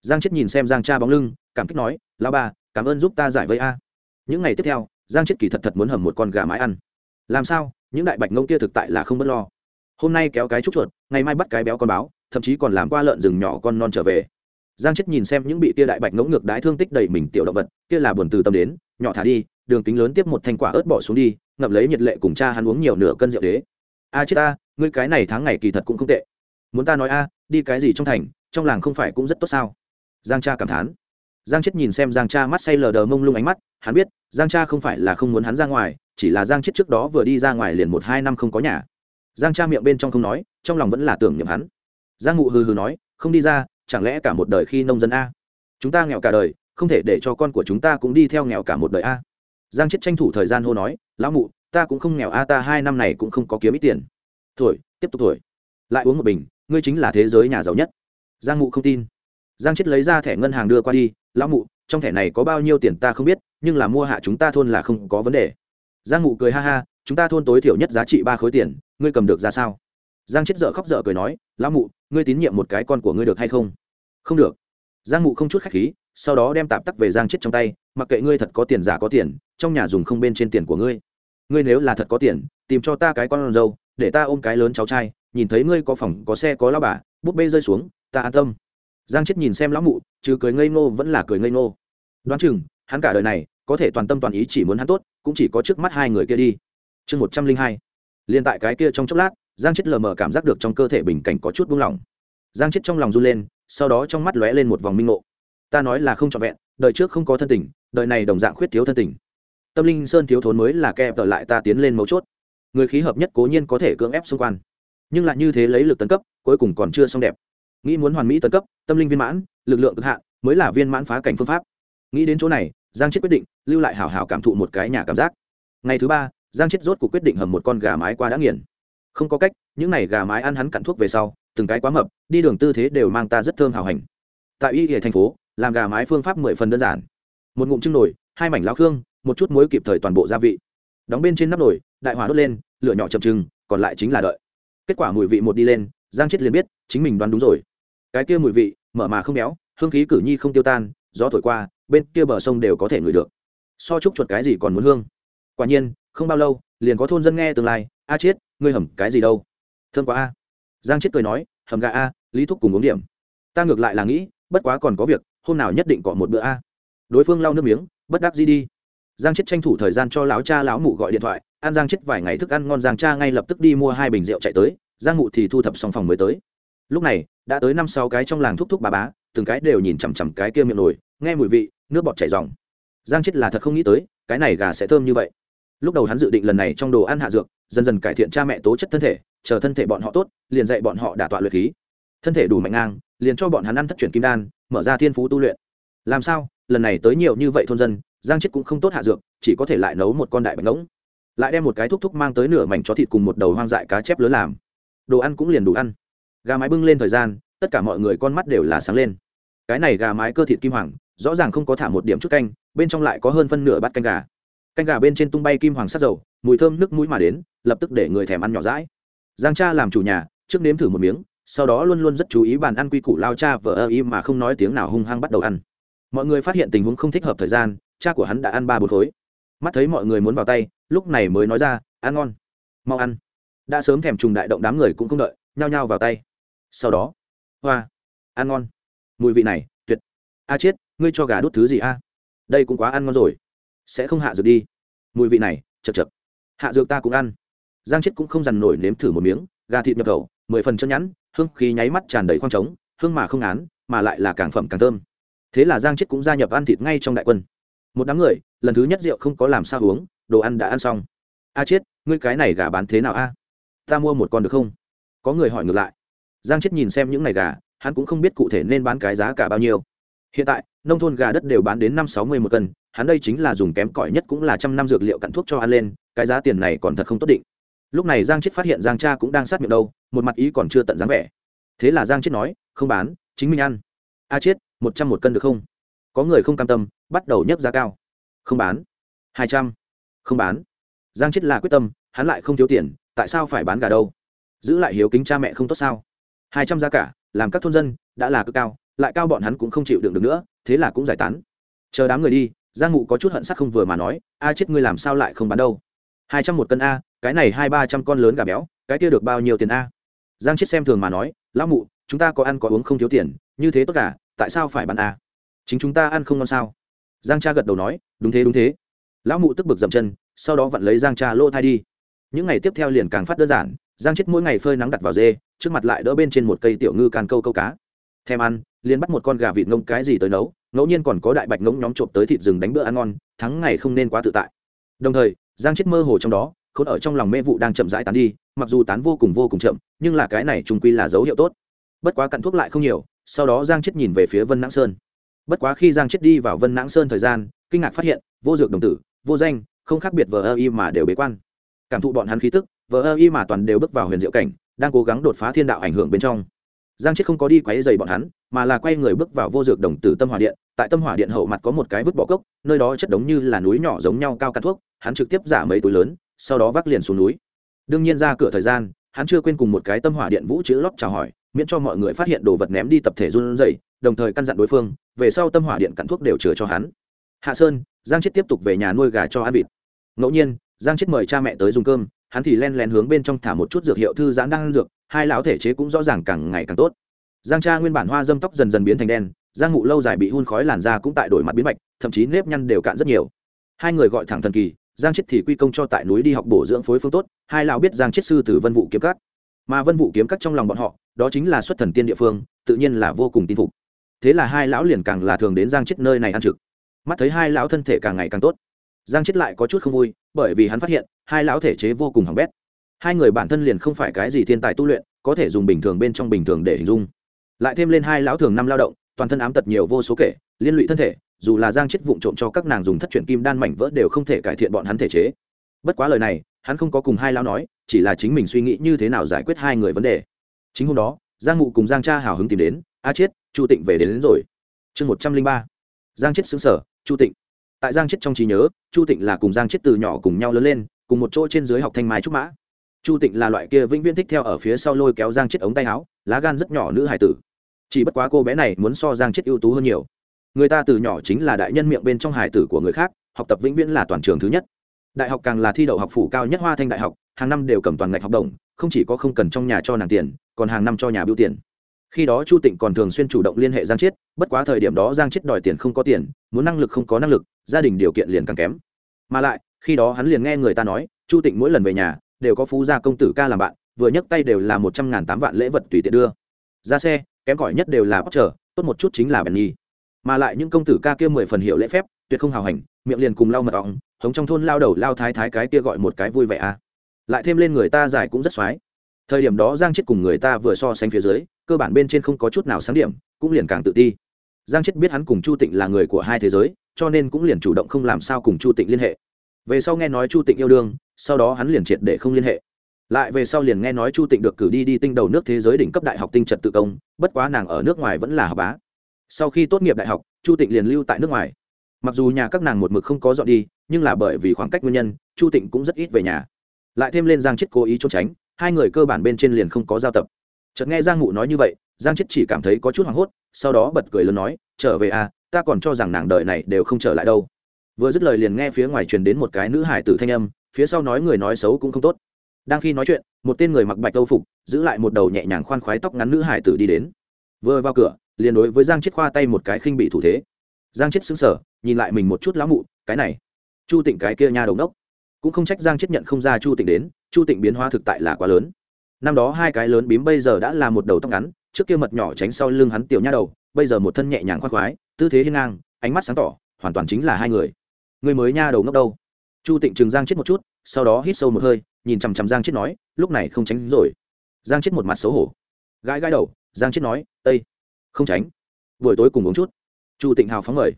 Giang chết nhìn xem giang cha bóng lưng, cảm kích nói lao ba cảm ơn giúp ta giải vây a. Những ngày tiếp theo, giang chết kỳ thật thật muốn hầm một con gà mái ăn. Làm sao? Những đại bạch ngông kia thực tại là không b ấ t lo hôm nay kéo cái trúc chuột, ngày mai bắt cái béo con báo, thậm chí còn làm qua lợn rừng nhỏ con non trở về. Giang chết nhìn xem những bị tia đại bạch ngỗng ngược đái thương tích đầy mình tiểu động vật, kia là buồn từ tâm đến, nhỏ thả đi, đường kính lớn tiếp một thanh quả ớt bỏ xuống đi, ngậm lấy nhiệt lệ cùng cha hắn uống nhiều nửa cân rượu đế. A chết ta, ngươi cái này tháng ngày kỳ thật cũng không tệ. Muốn ta nói a, đi cái gì trong thành, trong làng không phải cũng rất tốt sao? Giang cha cảm thán. Giang chết nhìn xem giang cha mắt say lờ đờ mông lung ánh mắt, hắn biết, giang cha không phải là không muốn hắn ra ngoài, chỉ là giang chết trước đó vừa đi ra ngoài liền một hai năm không có nhà giang cha miệng bên trong không nói, trong lòng vẫn là tưởng niệm hắn. Giang ngụ hừ hừ nói, không đi ra, chẳng lẽ cả một đời khi nông dân a? Chúng ta nghèo cả đời, không thể để cho con của chúng ta cũng đi theo nghèo cả một đời a. Giang chết tranh thủ thời gian hô nói, lão mụ ta cũng không nghèo a, ta hai năm này cũng không có kiếm ít tiền. Thổi, tiếp tục thổi. Lại uống một bình, ngươi chính là thế giới nhà giàu nhất. Giang mụ không tin. Giang chết lấy ra thẻ ngân hàng đưa qua đi, lão mụ trong thẻ này có bao nhiêu tiền ta không biết, nhưng là mua hạ chúng ta thôn là không có vấn đề. Giang mụ cười ha ha, chúng ta thôn tối thiểu nhất giá trị ba khối tiền ngươi cầm được ra sao? Giang chết dở khóc dở cười nói, lão mụ, ngươi tín nhiệm một cái con của ngươi được hay không? Không được. Giang mụ không chút khách khí, sau đó đem tạp tắc về giang chết trong tay, mặc kệ ngươi thật có tiền giả có tiền, trong nhà dùng không bên trên tiền của ngươi. Ngươi nếu là thật có tiền, tìm cho ta cái con dâu, để ta ôm cái lớn cháu trai, nhìn thấy ngươi có phòng, có xe, có lao bà bút bê rơi xuống, ta an tâm. Giang chết nhìn xem lão mụ, chứ cười ngây ngô vẫn là cười ngây ngô. Đoán chừng, hắn cả đời này, có thể toàn tâm toàn ý chỉ muốn hắn tốt, cũng chỉ có trước mắt hai người kia đi. Chương một trăm linh hai liên tại cái kia trong chốc lát giang chết lờ mờ cảm giác được trong cơ thể bình cảnh có chút buông lỏng. Giang chết trong lòng run lên sau đó trong mắt lóe lên một vòng minh ngộ. Ta nói là không trọn vẹn đời trước không có thân tình đời này đồng dạng khuyết thiếu thân tình. Tâm linh sơn thiếu thốn mới là kẹp tở lại ta tiến lên mấu chốt. Người khí hợp nhất cố nhiên có thể cưỡng ép xung quanh, nhưng lại như thế lấy lực tấn cấp cuối cùng còn chưa xong đẹp. Nghĩ muốn hoàn mỹ tấn cấp tâm linh viên mãn lực lượng cực hạn mới là viên mãn phá cảnh phương pháp. Nghĩ đến chỗ này giang chết quyết định lưu lại hảo hảo cảm thụ một cái nhà cảm giác. Ngày thứ ba giang chết rốt cuộc quyết định hầm một con gà mái qua đã nghiền. Không có cách, những n à y gà mái ăn hắn cặn thuốc về sau, từng cái quá mập, đi đường tư thế đều mang ta rất thơm hào hành. Tại y hệ thành phố, làm gà mái phương pháp mười phần đơn giản. Một ngụm trưng nổi hai mảnh lao khương, một chút muối kịp thời toàn bộ gia vị. Đóng bên trên nắp nồi, đại hỏa đốt lên, lửa nhỏ chập trừng, còn lại chính là đợi. Kết quả mùi vị một đi lên, giang chết liền biết, chính mình đoán đúng rồi. Cái kia mùi vị, mở mà không béo, hương khí cử nhi không tiêu tan, gió thổi qua, bên kia bờ sông đều có thể ngửi được. So chúc chuột cái gì còn muốn hương. Quả nhiên không bao lâu, liền có thôn dân nghe tương lai, a chết ngươi hầm cái gì đâu? Thương quá a. Giang chết cười nói, hầm gà a, lý thúc cùng uống điểm. Ta ngược lại là nghĩ, bất quá còn có việc, hôm nào nhất định cọ một bữa a. Đối phương lau nước miếng, bất đắc gì đi. Giang chết tranh thủ thời gian cho lão cha lão mụ gọi điện thoại, ăn giang chết vài ngày thức ăn ngon, giang cha ngay lập tức đi mua hai bình rượu chạy tới, giang mụ thì thu thập xong phòng mới tới. Lúc này, đã tới năm sáu cái trong làng thúc thúc bà bá, từng cái đều nhìn chằm chằm cái kia miệng nổi nghe mùi vị, nước bọt chảy dòng giang chết là thật không nghĩ tới, cái này gà sẽ thơm như vậy lúc đầu hắn dự định lần này trong đồ ăn hạ dược, dần dần cải thiện cha mẹ tố chất thân thể, chờ thân thể bọn họ tốt, liền dạy bọn họ đả tọa luyện khí. Thân thể đủ mạnh ngang, liền cho bọn hắn ăn thất truyền kim đan, mở ra thiên phú tu luyện. Làm sao, lần này tới nhiều như vậy thôn dân, giang chết cũng không tốt hạ dược, chỉ có thể lại nấu một con đại bạch ngỗng. Lại đem một cái thúc thúc mang tới nửa mảnh chó thịt cùng một đầu hoang dại cá chép lớn làm. Đồ ăn cũng liền đủ ăn. Gà mái bưng lên thời gian, tất cả mọi người con mắt đều là sáng lên. Cái này gà mái cơ thịt kim hoàng, rõ ràng không có thả một điểm chút canh, bên trong lại có hơn phân nửa bát canh gà canh gà bên trên tung bay kim hoàng sắt dầu, mùi thơm nước mũi mà đến, lập tức để người thèm ăn nhỏ rãi giang cha làm chủ nhà, trước nếm thử một miếng, sau đó luôn luôn rất chú ý bàn ăn quy củ lao cha vợ ơ y mà không nói tiếng nào hung hăng bắt đầu ăn. Mọi người phát hiện tình huống không thích hợp thời gian, cha của hắn đã ăn ba bốn khối. Mắt thấy mọi người muốn vào tay, lúc này mới nói ra, ăn ngon, mau ăn. Đã sớm thèm trùng đại động đám người cũng không đợi, nhao nhao vào tay. Sau đó, hoa, ăn ngon. Mùi vị này, tuyệt. A chết ngươi cho gà đốt thứ gì a? Đây cũng quá ăn ngon rồi sẽ không hạ dược đi. Mùi vị này, chật chật. Hạ dược ta cũng ăn. Giang chết cũng không dằn nổi nếm thử một miếng, gà thịt nhập khẩu, mười phần chân nhẵn, hương khí nháy mắt tràn đầy khoang trống, hương mà không án mà lại là càng phẩm càng thơm. Thế là giang chết cũng gia nhập ăn thịt ngay trong đại quân. Một đám người, lần thứ nhất rượu không có làm sao uống, đồ ăn đã ăn xong. A chết ngươi cái này gà bán thế nào a? Ta mua một con được không? Có người hỏi ngược lại. Giang chết nhìn xem những này gà, hắn cũng không biết cụ thể nên bán cái giá cả bao nhiêu hiện tại, nông thôn gà đất đều bán đến năm sáu mươi một cân, hắn đây chính là dùng kém cỏi nhất cũng là trăm năm dược liệu cặn thuốc cho ăn lên, cái giá tiền này còn thật không tốt định. Lúc này giang chết phát hiện giang cha cũng đang sát miệng đâu, một mặt ý còn chưa tận dáng vẻ. Thế là giang chết nói, không bán, chính mình ăn. A chết, một trăm một cân được không? Có người không cam tâm, bắt đầu nhấc giá cao. Không bán. Hai trăm. Không bán. Giang chết là quyết tâm, hắn lại không thiếu tiền, tại sao phải bán gà đâu? Giữ lại hiếu kính cha mẹ không tốt sao? Hai trăm giá cả, làm các thôn dân, đã là cực cao lại cao bọn hắn cũng không chịu đựng được nữa, thế là cũng giải tán. Chờ đám người đi, giang ngụ có chút hận sắc không vừa mà nói, a, chết ngươi làm sao lại không bán đâu? Hai trăm một cân a, cái này hai ba trăm con lớn gà béo, cái kia được bao nhiêu tiền a? Giang chết xem thường mà nói, lão mụ, chúng ta có ăn có uống không thiếu tiền, như thế tốt cả tại sao phải bán a? Chính chúng ta ăn không ngon sao? Giang cha gật đầu nói, đúng thế đúng thế. Lão mụ tức bực dậm chân, sau đó vặn lấy giang cha lỗ thai đi. Những ngày tiếp theo liền càng phát đơn giản, giang chết mỗi ngày phơi nắng đặt vào dê, trước mặt lại đỡ bên trên một cây tiểu ngư can câu câu cá. Thèm ăn liền bắt một con gà vịt ngông cái gì tới nấu, ngẫu nhiên còn có đại bạch ngỗng nhóm trộm tới thịt rừng đánh bữa ăn ngon, thắng ngày không nên quá tự tại. Đồng thời, giang chết mơ hồ trong đó, khốn ở trong lòng mê vụ đang chậm rãi tán đi, mặc dù tán vô cùng vô cùng chậm, nhưng là cái này trùng quy là dấu hiệu tốt. Bất quá cặn thuốc lại không nhiều, sau đó giang chết nhìn về phía vân nãng sơn. Bất quá khi giang chết đi vào vân nãng sơn thời gian, kinh ngạc phát hiện, vô dược đồng tử, vô danh, không khác biệt vờ ơ y mà đều bế quan. Cảm thụ bọn hắn khí tức, vờ ơ y mà toàn đều bước vào huyền diệu cảnh, đang cố gắng đột phá thiên đạo ảnh hưởng bên trong giang chết không có đi quáy dày bọn hắn, mà là quay người bước vào vô dược đồng tử tâm hỏa điện. Tại tâm hỏa điện hậu mặt có một cái vứt bỏ cốc, nơi đó chất đống như là núi nhỏ giống nhau cao cắt thuốc, hắn trực tiếp giả mấy túi lớn, sau đó vác liền xuống núi. Đương nhiên ra cửa thời gian, hắn chưa quên cùng một cái tâm hỏa điện vũ chữ lót chào hỏi, miễn cho mọi người phát hiện đồ vật ném đi tập thể run rẩy, đồng thời căn dặn đối phương, về sau tâm hỏa điện cặn thuốc đều chứa cho hắn. Hạ sơn, giang chết tiếp tục về nhà nuôi gà cho ăn vịt. Ngẫu nhiên, giang chết mời cha mẹ tới dùng cơm, hắn thì len lén hướng bên trong thả một chút dược hiệu thư giãn đang ăn dược hai lão thể chế cũng rõ ràng càng ngày càng tốt. Giang cha nguyên bản hoa dâm tóc dần dần biến thành đen, giang ngụ lâu dài bị hun khói làn da cũng tại đổi mặt biến bạch thậm chí nếp nhăn đều cạn rất nhiều. Hai người gọi thẳng thần kỳ, giang chết thì quy công cho tại núi đi học bổ dưỡng phối phương tốt, hai lão biết giang chết sư từ vân vụ kiếm cắt mà vân vụ kiếm cắt trong lòng bọn họ, đó chính là xuất thần tiên địa phương, tự nhiên là vô cùng tin phục. Thế là hai lão liền càng là thường đến giang chết nơi này ăn trực. Mắt thấy hai lão thân thể càng ngày càng tốt, giang chết lại có chút không vui, bởi vì hắn phát hiện, hai lão thể chế vô cùng hỏng bét hai người bản thân liền không phải cái gì thiên tài tu luyện có thể dùng bình thường bên trong bình thường để hình dung. Lại thêm lên hai lão thường năm lao động toàn thân ám tật nhiều vô số kể liên lụy thân thể dù là giang chết vụng trộm cho các nàng dùng thất truyền kim đan mảnh vỡ đều không thể cải thiện bọn hắn thể chế. Bất quá lời này hắn không có cùng hai lão nói chỉ là chính mình suy nghĩ như thế nào giải quyết hai người vấn đề. Chính hôm đó giang mụ cùng giang cha hào hứng tìm đến a chết chu tịnh về đến, đến rồi. Chương một trăm linh ba. Giang chết xứng sở chu tịnh. Tại giang chết trong trí nhớ chu tịnh là cùng giang chết từ nhỏ cùng nhau lớn lên cùng một chỗ trên dưới học thanh mai trúc mã chu tịnh là loại kia vĩnh viễn thích theo ở phía sau lôi kéo giang chết ống tay áo, lá gan rất nhỏ nữ hải tử. Chỉ bất quá cô bé này muốn so giang chết ưu tú hơn nhiều. Người ta từ nhỏ chính là đại nhân miệng bên trong hải tử của người khác, học tập vĩnh viễn là toàn trường thứ nhất. Đại học càng là thi đậu học phủ cao nhất hoa thanh đại học, hàng năm đều cầm toàn ngạch học đồng, không chỉ có không cần trong nhà cho nàng tiền, còn hàng năm cho nhà biêu tiền. Khi đó chu tịnh còn thường xuyên chủ động liên hệ giang chiết, bất quá thời điểm đó giang chiết đòi tiền không có tiền, muốn năng lực không có năng lực, gia đình điều kiện liền càng kém. Mà lại, khi đó hắn liền nghe người ta nói, chu tịnh mỗi lần về nhà đều có phú gia công tử ca làm bạn, vừa nhấc tay đều là một trăm ngàn tám vạn lễ vật tùy tiện đưa. Ra xe, kém cỏi nhất đều là bóc trở tốt một chút chính là bèn nhi mà lại những công tử ca kia mười phần hiệu lễ phép, tuyệt không hào hành, miệng liền cùng lau mật ong, hống trong thôn lao đầu lao thái thái cái kia gọi một cái vui vẻ à. lại thêm lên người ta giải cũng rất xoái. Thời điểm đó giang chết cùng người ta vừa so sánh phía dưới, cơ bản bên trên không có chút nào sáng điểm, cũng liền càng tự ti. Giang chết biết hắn cùng chu tịnh là người của hai thế giới, cho nên cũng liền chủ động không làm sao cùng chu tịnh liên hệ về sau nghe nói chu tịnh yêu đương, sau đó hắn liền triệt để không liên hệ. Lại về sau liền nghe nói chu tịnh được cử đi đi tinh đầu nước thế giới đỉnh cấp đại học tinh trật tự công, bất quá nàng ở nước ngoài vẫn là học bá. Sau khi tốt nghiệp đại học, chu tịnh liền lưu tại nước ngoài. Mặc dù nhà các nàng một mực không có dọn đi, nhưng là bởi vì khoảng cách nguyên nhân, chu tịnh cũng rất ít về nhà. Lại thêm lên giang chết cố ý trốn tránh, hai người cơ bản bên trên liền không có giao tập. Chợt nghe giang ngụ nói như vậy, giang chết chỉ cảm thấy có chút hoảng hốt, sau đó bật cười lớn nói, trở về à ta còn cho rằng nàng đời này đều không trở lại đâu vừa dứt lời liền nghe phía ngoài truyền đến một cái nữ hải tử thanh âm, phía sau nói người nói xấu cũng không tốt. Đang khi nói chuyện, một tên người mặc bạch âu phục, giữ lại một đầu nhẹ nhàng khoan khoái tóc ngắn nữ hải tử đi đến. Vừa vào cửa, liền đối với giang chết khoa tay một cái khinh bị thủ thế. Giang chết xứng sở nhìn lại mình một chút lão mụ, cái này, chu tịnh cái kia nha đầu đốc cũng không trách giang chết nhận không ra chu tịnh đến, chu tịnh biến hóa thực tại là quá lớn. Năm đó hai cái lớn bím bây giờ đã là một đầu tóc ngắn, trước kia mật nhỏ tránh sau lưng hắn tiểu nha đầu, bây giờ một thân nhẹ nhàng khoan khoái, tư thế hiên ngang, ánh mắt sáng tỏ, hoàn toàn chính là hai người ngươi mới nha đầu ngốc đâu. Chu tịnh Trường giang chết một chút, sau đó hít sâu một hơi, nhìn chằm chằm giang chết nói, lúc này không tránh rồi. Giang chết một mặt xấu hổ. Gãi gãi đầu, giang chết nói ây không tránh. Buổi tối cùng uống chút. Chu tịnh hào phóng mời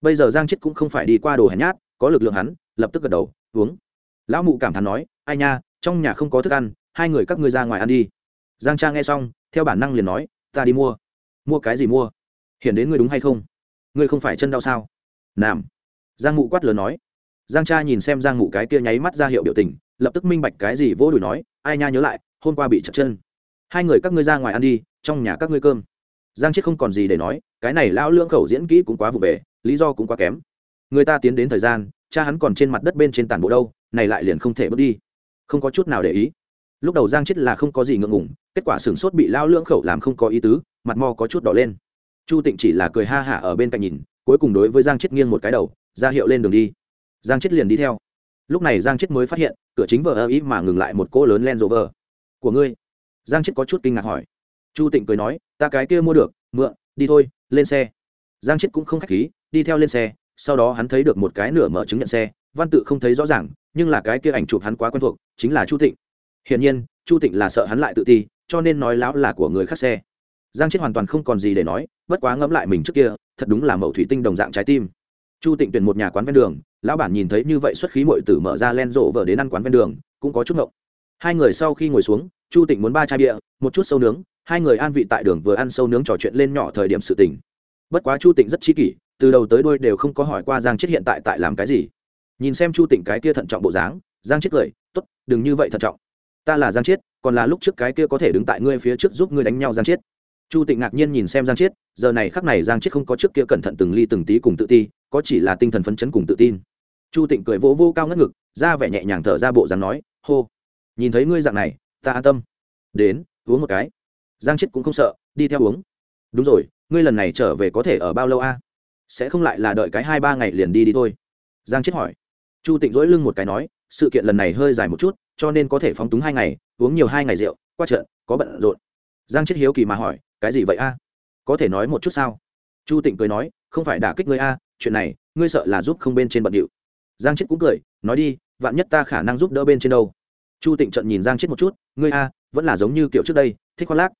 bây giờ giang chết cũng không phải đi qua đồ hèn nhát, có lực lượng hắn, lập tức gật đầu, uống. Lão mụ cảm thán nói, ai nha, trong nhà không có thức ăn, hai người các ngươi ra ngoài ăn đi. Giang cha nghe xong, theo bản năng liền nói, ta đi mua. Mua cái gì mua? Hiển đến ngươi đúng hay không? Ngươi không phải chân đau sao? Làm giang mụ quát lớn nói. Giang cha nhìn xem giang mụ cái kia nháy mắt ra hiệu biểu tình, lập tức minh bạch cái gì vô đùi nói, ai nha nhớ lại, hôm qua bị chật chân. Hai người các ngươi ra ngoài ăn đi, trong nhà các ngươi cơm. Giang chết không còn gì để nói, cái này lão lưỡng khẩu diễn kỹ cũng quá vụ về lý do cũng quá kém. Người ta tiến đến thời gian, cha hắn còn trên mặt đất bên trên tàn bộ đâu, này lại liền không thể bước đi. Không có chút nào để ý. Lúc đầu giang chết là không có gì ngượng ngủng kết quả sửng sốt bị lao lưỡng khẩu làm không có ý tứ, mặt mò có chút đỏ lên. Chu tịnh chỉ là cười ha hả ở bên cạnh nhìn, cuối cùng đối với giang chết nghiêng một cái đầu ra hiệu lên đường đi. Giang chết liền đi theo. Lúc này giang chết mới phát hiện, cửa chính vờ ơ ý mà ngừng lại một cỗ lớn len rộ vờ. Của ngươi? Giang chết có chút kinh ngạc hỏi. Chu tịnh cười nói, ta cái kia mua được, mượn, đi thôi, lên xe. Giang chết cũng không k h á c h khí, đi theo lên xe, sau đó hắn thấy được một cái nửa mở chứng nhận xe, văn tự không thấy rõ ràng, nhưng là cái kia ảnh chụp hắn quá quen thuộc, chính là chu tịnh. Hiển nhiên, chu tịnh là sợ hắn lại tự ti, cho nên nói lão là của người khác xe. Giang chết hoàn toàn không còn gì để nói, bất quá ngẫm lại mình trước kia, thật đúng là mẫu thủy tinh đồng dạng trái tim chu tịnh tuyển một nhà quán ven đường, lão bản nhìn thấy như vậy xuất khí mội tử mở ra len rộ vợ đến ăn quán ven đường, cũng có chút ngộng. Hai người sau khi ngồi xuống, chu tịnh muốn ba chai bia, một chút sâu nướng, hai người an vị tại đường vừa ăn sâu nướng trò chuyện lên nhỏ thời điểm sự tình. Bất quá chu tịnh rất chi kỷ, từ đầu tới đôi đều không có hỏi qua giang chết hiện tại tại làm cái gì. Nhìn xem chu tịnh cái kia thận trọng bộ dáng, giang chết cười t ố t đừng như vậy thận trọng. Ta là giang chết còn là lúc trước cái kia có thể đứng tại ngươi phía trước giúp ngươi đánh nhau giang chết chu tịnh ngạc nhiên nhìn xem giang chết giờ này khắc này giang chết không có trước kia cẩn thận từng ly từng tí cùng tự ti có chỉ là tinh thần phấn chấn cùng tự tin. Chu tịnh cười vỗ vô, vô cao ngất ngực ra vẻ nhẹ nhàng thở ra bộ dáng nói hô nhìn thấy ngươi dạng này ta an tâm. Đến uống một cái. Giang chết cũng không sợ đi theo uống. Đúng rồi ngươi lần này trở về có thể ở bao lâu a? Sẽ không lại là đợi cái hai ba ngày liền đi đi thôi. Giang chết hỏi. Chu tịnh dỗi lưng một cái nói sự kiện lần này hơi dài một chút cho nên có thể phóng túng hai ngày uống nhiều hai ngày rượu qua trận có bận rộn. Giang chết hiếu kỳ mà hỏi cái gì vậy a? Có thể nói một chút sao? Chu tịnh cười nói không phải đả kích ngươi a chuyện này, ngươi sợ là giúp không bên trên bận điệu. Giang chết cũng cười, nói đi, vạn nhất ta khả năng giúp đỡ bên trên đâu? Chu tịnh trận nhìn giang chết một chút, ngươi a, vẫn là giống như kiểu trước đây, thích khoác lác.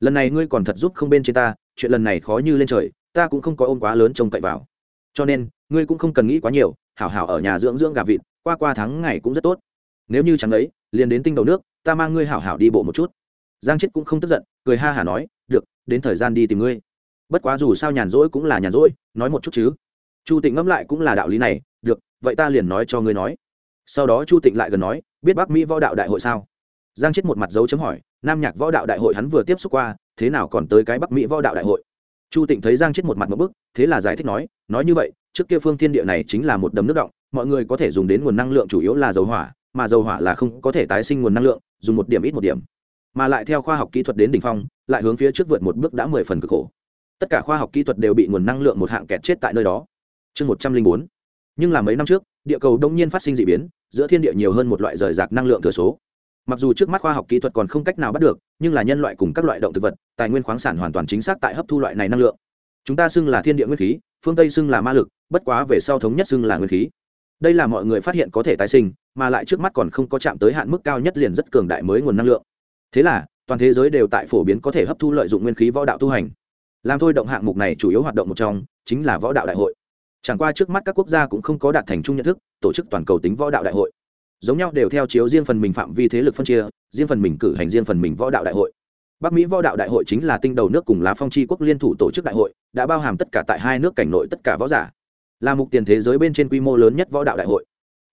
Lần này ngươi còn thật giúp không bên trên ta, chuyện lần này khó như lên trời, ta cũng không có ôm quá lớn trông cậy vào. Cho nên, ngươi cũng không cần nghĩ quá nhiều, hảo hảo ở nhà dưỡng dưỡng gà vịt, qua qua tháng ngày cũng rất tốt. Nếu như chẳng đấy liền đến tinh đầu nước, ta mang ngươi hảo hảo đi bộ một chút. Giang chết cũng không tức giận, cười ha hả nói, được, đến thời gian đi tìm ngươi. Bất quá dù sao nhàn rỗi cũng là nhàn rỗi, nói một chút chứ chu tịnh ngẫm lại cũng là đạo lý này, được, vậy ta liền nói cho ngươi nói. Sau đó chu tịnh lại gần nói, biết bắc mỹ võ đạo đại hội sao? Giang chết một mặt dấu chấm hỏi, nam nhạc võ đạo đại hội hắn vừa tiếp xúc qua, thế nào còn tới cái bắc mỹ võ đạo đại hội? Chu tịnh thấy giang chết một mặt một bức, thế là giải thích nói nói như vậy, trước kia phương thiên địa này chính là một đầm nước động, mọi người có thể dùng đến nguồn năng lượng chủ yếu là dầu hỏa, mà dầu hỏa là không có thể tái sinh nguồn năng lượng, dùng một điểm ít một điểm. Mà lại theo khoa học kỹ thuật đến đỉnh phong, lại hướng phía trước vượt một bước đã mười phần cực khổ. Tất cả khoa học kỹ thuật đều bị nguồn năng lượng một hạng kẹt chết tại nơi đó chương một trăm linh bốn. Nhưng là mấy năm trước, địa cầu đông nhiên phát sinh d ị biến, giữa thiên địa nhiều hơn một loại rời rạc năng lượng thừa số. Mặc dù trước mắt khoa học kỹ thuật còn không cách nào bắt được, nhưng là nhân loại cùng các loại động thực vật, tài nguyên khoáng sản hoàn toàn chính xác tại hấp thu loại này năng lượng. Chúng ta xưng là thiên địa nguyên khí, phương tây xưng là ma lực, bất quá về sau thống nhất xưng là nguyên khí. Đây là mọi người phát hiện có thể tái sinh, mà lại trước mắt còn không có chạm tới hạn mức cao nhất liền rất cường đại mới nguồn năng lượng. Thế là, toàn thế giới đều tại phổ biến có thể hấp thu lợi dụng nguyên khí võ đạo tu hành. Làm thôi động hạng mục này chủ yếu hoạt động một trong, chính là võ đạo đại hội chẳng qua trước mắt các quốc gia cũng không có đạt thành chung nhận thức, tổ chức toàn cầu tính võ đạo đại hội. Giống nhau đều theo chiếu riêng phần mình phạm vi thế lực phân chia, riêng phần mình cử hành riêng phần mình võ đạo đại hội. Bắc mỹ võ đạo đại hội chính là tinh đầu nước cùng lá phong tri quốc liên thủ tổ chức đại hội, đã bao hàm tất cả tại hai nước cảnh nội tất cả võ giả. Là mục tiền thế giới bên trên quy mô lớn nhất võ đạo đại hội.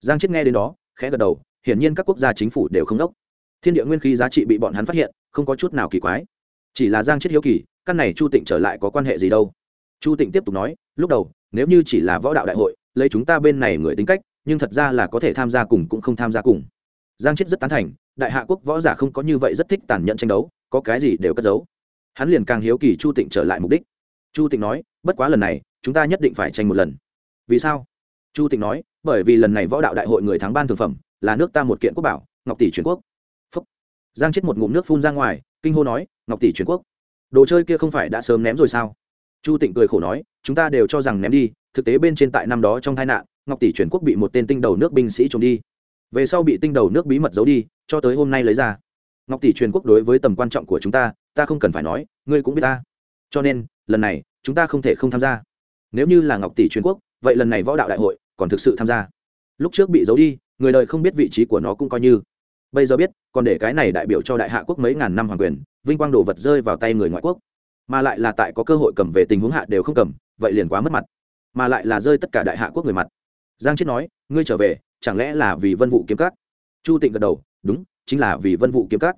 Giang chết nghe đến đó, khẽ gật đầu, hiển nhiên các quốc gia chính phủ đều không đốc. Thiên địa nguyên khí giá trị bị bọn hắn phát hiện, không có chút nào kỳ quái. Chỉ là giang chết hiếu kỳ, căn này chu tịnh trở lại có quan hệ gì đâu? Chu tịnh tiếp tục nói, lúc đầu nếu như chỉ là võ đạo đại hội, lấy chúng ta bên này người tính cách, nhưng thật ra là có thể tham gia cùng cũng không tham gia cùng. Giang chết rất tán thành, đại hạ quốc võ giả không có như vậy rất thích tàn nhẫn tranh đấu, có cái gì đều cất giấu. Hắn liền càng hiếu kỳ chu tịnh trở lại mục đích. Chu tịnh nói, bất quá lần này, chúng ta nhất định phải tranh một lần. Vì sao? Chu tịnh nói, bởi vì lần này võ đạo đại hội người thắng ban thực phẩm, là nước ta một kiện quốc bảo, ngọc tỷ truyền quốc. Phúc. giang chết một ngụm nước phun ra ngoài, kinh hô nói, ngọc tỷ truyền quốc. Đồ chơi kia không phải đã sớm ném rồi sao? Chu tịnh cười khổ nói, chúng ta đều cho rằng ném đi, thực tế bên trên tại năm đó trong tai nạn, ngọc tỷ truyền quốc bị một tên tinh đầu nước binh sĩ trộm đi. Về sau bị tinh đầu nước bí mật giấu đi, cho tới hôm nay lấy ra. Ngọc tỷ truyền quốc đối với tầm quan trọng của chúng ta ta không cần phải nói, ngươi cũng biết ta. Cho nên, lần này, chúng ta không thể không tham gia. Nếu như là ngọc tỷ truyền quốc, vậy lần này võ đạo đại hội còn thực sự tham gia. Lúc trước bị giấu đi, người đời không biết vị trí của nó cũng coi như. Bây giờ biết, còn để cái này đại biểu cho đại hạ quốc mấy ngàn năm hoàng quyền, vinh quang đồ vật rơi vào tay người ngoại quốc mà lại là tại có cơ hội cầm về tình huống hạ đều không cầm, vậy liền quá mất mặt. Mà lại là rơi tất cả đại hạ quốc người mặt. Giang chết nói, ngươi trở về, chẳng lẽ là vì vân vụ kiếm cát chu tịnh gật đầu, đúng, chính là vì vân vụ kiếm cát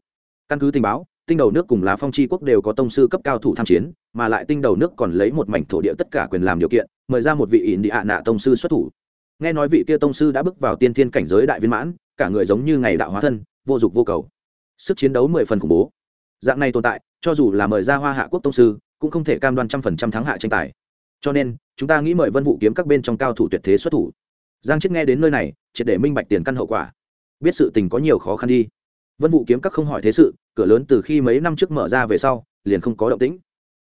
căn cứ tình báo, tinh đầu nước cùng lá phong chi quốc đều có tông sư cấp cao thủ tham chiến, mà lại tinh đầu nước còn lấy một mảnh thổ địa tất cả quyền làm điều kiện, mời ra một vị ỉn địa hạ nạ tông sư xuất thủ. Nghe nói vị kia tông sư đã bước vào tiên thiên cảnh giới đại viên mãn, cả người giống như ngày đạo hóa thân, vô dục vô cầu. Sức chiến đấu mười phần khủng bố. Dạng này tồn tại cho dù là mời ra hoa hạ quốc tông sư, cũng không thể cam đoan trăm phần trăm thắng hạ tranh tài. Cho nên, chúng ta nghĩ mời vân Vũ kiếm các bên trong cao thủ tuyệt thế xuất thủ. Giang chết nghe đến nơi này, triệt để minh bạch tiền căn hậu quả. Biết sự tình có nhiều khó khăn đi. Vân Vũ kiếm các không hỏi thế sự, cửa lớn từ khi mấy năm trước mở ra về sau, liền không có động tĩnh.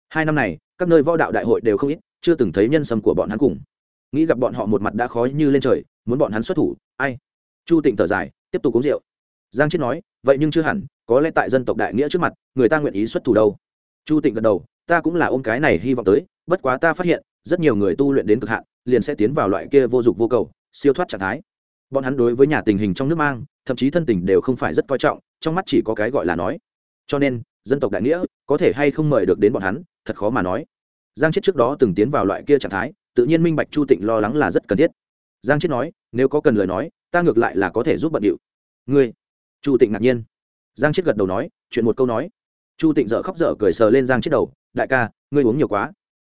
Hai năm này, các nơi võ đạo đại hội đều không ít, chưa từng thấy nhân sâm của bọn hắn cùng. Nghĩ gặp bọn họ một mặt đã khó như lên trời, muốn bọn hắn xuất thủ, ai? Chu tịnh thở dài, tiếp tục uống rượu. Giang chết nói vậy nhưng chưa hẳn, có lẽ tại dân tộc đại nghĩa trước mặt, người ta nguyện ý xuất thủ đâu. Chu tịnh gật đầu, ta cũng là ôm cái này hy vọng tới, bất quá ta phát hiện, rất nhiều người tu luyện đến cực hạn, liền sẽ tiến vào loại kia vô dụng vô cầu, siêu thoát trạng thái. Bọn hắn đối với nhà tình hình trong nước mang, thậm chí thân tình đều không phải rất coi trọng, trong mắt chỉ có cái gọi là nói. Cho nên, dân tộc đại nghĩa, có thể hay không mời được đến bọn hắn, thật khó mà nói. Giang chết trước đó từng tiến vào loại kia trạng thái, tự nhiên minh bạch chu tịnh lo lắng là rất cần thiết. Giang chết nói, nếu có cần lời nói, ta ngược lại là có thể giúp bận điệu. Ngươi chu tịnh ngạc nhiên. Giang chết gật đầu nói, chuyện một câu nói. Chu tịnh dở khóc dở cười sờ lên giang chết đầu, đại ca, ngươi uống nhiều quá.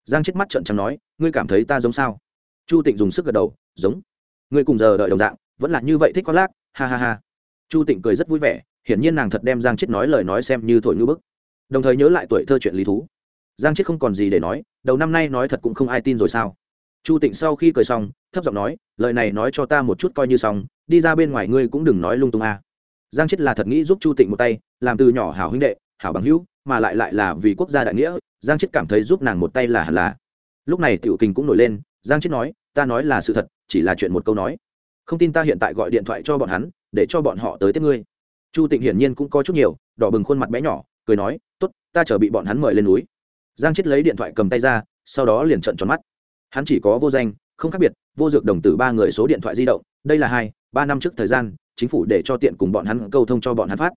Giang chết mắt trận trắng nói, ngươi cảm thấy ta giống sao? Chu tịnh dùng sức gật đầu, giống. Ngươi cùng giờ đợi đồng dạng, vẫn là như vậy thích có lác, ha ha ha. Chu tịnh cười rất vui vẻ, hiển nhiên nàng thật đem giang chết nói lời nói xem như thổi như bức. Đồng thời nhớ lại tuổi thơ chuyện lý thú. Giang chết không còn gì để nói, đầu năm nay nói thật cũng không ai tin rồi sao. Chu tịnh sau khi cười xong, thấp giọng nói, lời này nói cho ta một chút coi như xong, đi ra bên ngoài ngươi cũng đừng nói lung tung a giang chết là thật nghĩ giúp chu tịnh một tay, làm từ nhỏ hảo huynh đệ, hảo bằng hữu, mà lại lại là vì quốc gia đại nghĩa, giang chết cảm thấy giúp nàng một tay là hẳn là. Lúc này tiểu kình cũng nổi lên, giang chết nói, ta nói là sự thật, chỉ là chuyện một câu nói. Không tin ta hiện tại gọi điện thoại cho bọn hắn, để cho bọn họ tới tiếp ngươi. Chu tịnh hiển nhiên cũng có chút nhiều, đỏ bừng khuôn mặt bé nhỏ, cười nói t ố t ta chờ bị bọn hắn mời lên núi. Giang chết lấy điện thoại cầm tay ra, sau đó liền trận tròn mắt. Hắn chỉ có vô danh, không khác biệt, vô dược đồng tử ba người số điện thoại di động, đây là hai, ba năm trước thời gian chính phủ để cho tiện cùng bọn hắn câu thông cho bọn hắn phát.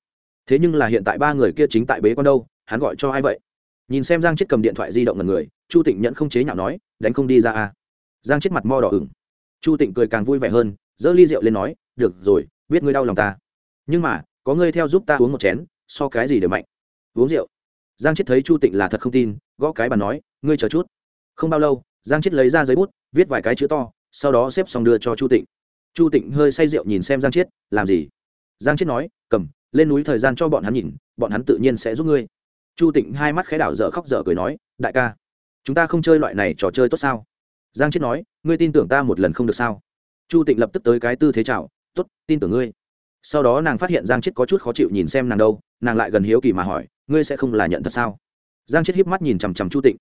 Thế nhưng là hiện tại ba người kia chính tại bế con đâu, hắn gọi cho ai vậy? Nhìn xem giang chết cầm điện thoại di động ngần người, chu tịnh nhận không chế nhạo nói, đánh không đi ra à? Giang chết mặt mo đỏ ửng. Chu tịnh cười càng vui vẻ hơn, giơ ly rượu lên nói, được rồi, biết ngươi đau lòng ta. Nhưng mà, có ngươi theo giúp ta uống một chén, so cái gì đều mạnh. Uống rượu? Giang chết thấy chu tịnh là thật không tin, gõ cái bàn nói, ngươi chờ chút. Không bao lâu, giang chết lấy ra giấy bút, viết vài cái chữ to, sau đó xếp xong đưa cho chu tịnh chu tịnh hơi say rượu nhìn xem giang Chiết, làm gì? Giang Chiết nói cầm lên núi thời gian cho bọn hắn nhìn bọn hắn tự nhiên sẽ giúp ngươi. Chu tịnh hai mắt khẽ đảo dở khóc dở cười nói đại ca chúng ta không chơi loại này trò chơi tốt sao? Giang Chiết nói ngươi tin tưởng ta một lần không được sao? Chu tịnh lập tức tới cái tư thế chào t ố t tin tưởng ngươi. Sau đó nàng phát hiện giang chết có chút khó chịu nhìn xem nàng đâu nàng lại gần hiếu kỳ mà hỏi ngươi sẽ không là nhận thật sao? Giang chết híp mắt nhìn chằm chằm chu tịnh.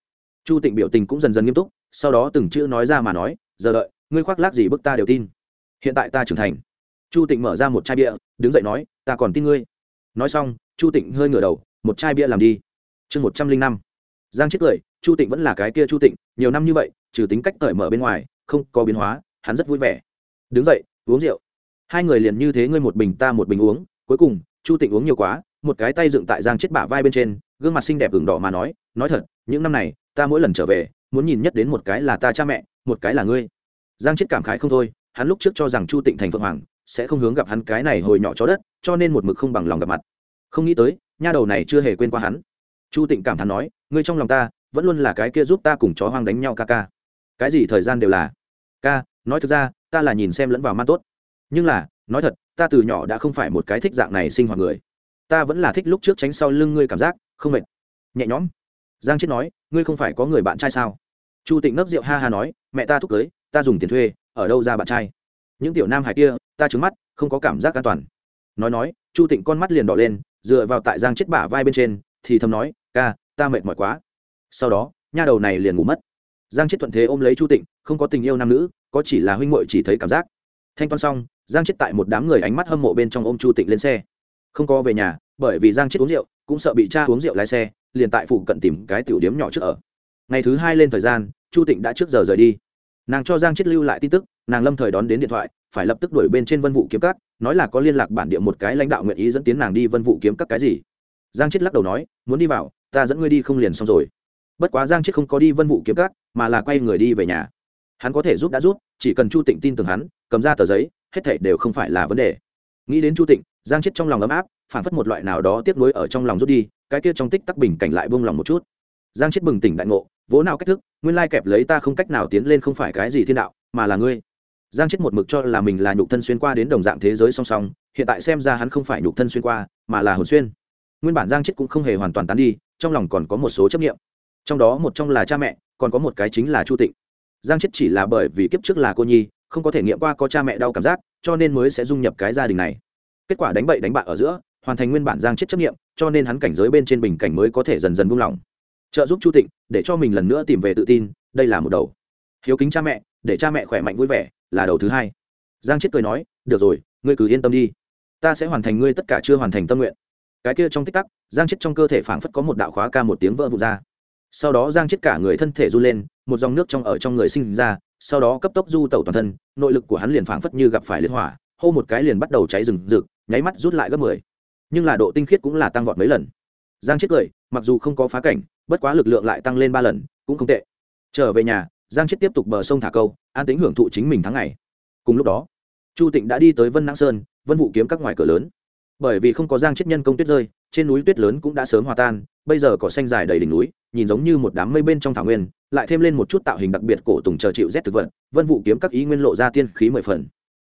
Chu tịnh biểu tình cũng dần dần nghiêm túc sau đó từng chữ nói ra mà nói giờ đợi ngươi khoác lác gì bức ta đều tin hiện tại ta trưởng thành. Chu tịnh mở ra một chai bia, đứng dậy nói, ta còn tin ngươi. Nói xong, chu tịnh hơi ngửa đầu, một chai bia làm đi. Chương một trăm linh năm. Giang chết cười, chu tịnh vẫn là cái kia chu tịnh, nhiều năm như vậy, trừ tính cách cởi mở bên ngoài, không có biến hóa, hắn rất vui vẻ. Đứng dậy, uống rượu. Hai người liền như thế ngươi một bình ta một bình uống. Cuối cùng, chu tịnh uống nhiều quá, một cái tay dựng tại giang chết bả vai bên trên, gương mặt xinh đẹp ửng đỏ mà nói nói thật, những năm này, ta mỗi lần trở về, muốn nhìn nhất đến một cái là ta cha mẹ, một cái là ngươi. Giang chết cảm khái không thôi hắn lúc trước cho rằng chu tịnh thành phượng hoàng sẽ không hướng gặp hắn cái này hồi nhỏ chó đất, cho nên một mực không bằng lòng gặp mặt. Không nghĩ tới, nha đầu này chưa hề quên qua hắn. Chu tịnh cảm thán nói, ngươi trong lòng ta vẫn luôn là cái kia giúp ta cùng chó hoang đánh nhau ca ca. Cái gì thời gian đều là ca, nói thực ra, ta là nhìn xem lẫn vào man tốt. Nhưng là, nói thật, ta từ nhỏ đã không phải một cái thích dạng này sinh hoạt người. Ta vẫn là thích lúc trước tránh sau lưng ngươi cảm giác không mệt. Nhẹ nhõm. Giang chết nói, ngươi không phải có người bạn trai sao? Chu tịnh nấc rượu ha ha nói, mẹ ta thúc cưới, ta dùng tiền thuê ở đâu ra bạn trai? Những tiểu nam hải kia, ta trứng mắt, không có cảm giác an toàn. Nói nói, chu tịnh con mắt liền đỏ lên, dựa vào tại giang chết bả vai bên trên, thì thầm nói, ca, ta mệt mỏi quá. Sau đó, nha đầu này liền ngủ mất. Giang chết thuận thế ôm lấy chu tịnh, không có tình yêu nam nữ, có chỉ là huynh muội chỉ thấy cảm giác. Thanh toán xong, giang chết tại một đám người ánh mắt hâm mộ bên trong ôm chu tịnh lên xe. Không có về nhà, bởi vì giang chết uống rượu, cũng sợ bị cha uống rượu lái xe, liền tại phụ cận tìm cái tiểu điếm nhỏ trước ở. Ngày thứ hai lên thời gian, chu tịnh đã trước giờ rời đi nàng cho giang chết lưu lại tin tức, nàng lâm thời đón đến điện thoại, phải lập tức đuổi bên trên vân vụ kiếm cắt nói là có liên lạc bản địa một cái lãnh đạo nguyện ý dẫn tiến nàng đi vân vụ kiếm các cái gì. Giang chết lắc đầu nói, muốn đi vào, ta dẫn ngươi đi không liền xong rồi. Bất quá giang chết không có đi vân vụ kiếm cắt mà là quay người đi về nhà. Hắn có thể giúp đã giúp, chỉ cần chu tịnh tin tưởng hắn, cầm ra tờ giấy, hết thảy đều không phải là vấn đề. Nghĩ đến chu tịnh, giang chết trong lòng ấm áp phản phất một loại nào đó tiếc nuối ở trong lòng rút đi, cái kia trong tích tắc bình cảnh lại buông lòng một chút giang chết bừng tỉnh đại ngộ, vỗ nào cách thức, nguyên lai kẹp lấy ta không cách nào tiến lên không phải cái gì thiên đạo, mà là ngươi. Giang chết một mực cho là mình là nhục thân xuyên qua đến đồng dạng thế giới song song, hiện tại xem ra hắn không phải nhục thân xuyên qua, mà là hồn xuyên. Nguyên bản giang chết cũng không hề hoàn toàn tán đi, trong lòng còn có một số chấp nghiệm trong đó một trong là cha mẹ, còn có một cái chính là chu tịnh. Giang chết chỉ là bởi vì kiếp trước là cô nhi, không có thể nghiệm qua có cha mẹ đau cảm giác, cho nên mới sẽ dung nhập cái gia đình này. Kết quả đánh bậy đánh bạ ở giữa, hoàn thành nguyên bản giang chết chấp nghiệm cho nên hắn cảnh giới bên trên bình cảnh mới có thể dần dần buông lỏng trợ giúp chu tịnh, để cho mình lần nữa tìm về tự tin, đây là một đầu. Hiếu kính cha mẹ, để cha mẹ khỏe mạnh vui vẻ, là đầu thứ hai. Giang chết cười nói, được rồi, ngươi cứ yên tâm đi. Ta sẽ hoàn thành ngươi tất cả chưa hoàn thành tâm nguyện. Cái kia trong tích tắc, giang chết trong cơ thể phảng phất có một đạo khóa ca một tiếng vỡ vụt ra. Sau đó giang chết cả người thân thể run lên, một dòng nước trong ở trong người sinh ra, sau đó cấp tốc du tẩu toàn thân, nội lực của hắn liền phảng phất như gặp phải liên hỏa, hô một cái liền bắt đầu cháy rừng rực, nháy mắt rút lại gấp mười. Nhưng là độ tinh khiết cũng là tăng vọt mấy lần. Giang chết cười mặc dù không có phá cảnh, bất quá lực lượng lại tăng lên ba lần, cũng không tệ. Trở về nhà, giang chết tiếp tục bờ sông thả câu, an tính hưởng thụ chính mình tháng ngày. Cùng lúc đó, chu tịnh đã đi tới vân nãng sơn, vân vụ kiếm các ngoài cửa lớn. Bởi vì không có giang chết nhân công tuyết rơi, trên núi tuyết lớn cũng đã sớm hòa tan, bây giờ cỏ xanh dài đầy đỉnh núi, nhìn giống như một đám mây bên trong thảo nguyên, lại thêm lên một chút tạo hình đặc biệt cổ tùng chờ chịu rét thực vật, vân vụ kiếm các ý nguyên lộ ra tiên khí mười phần.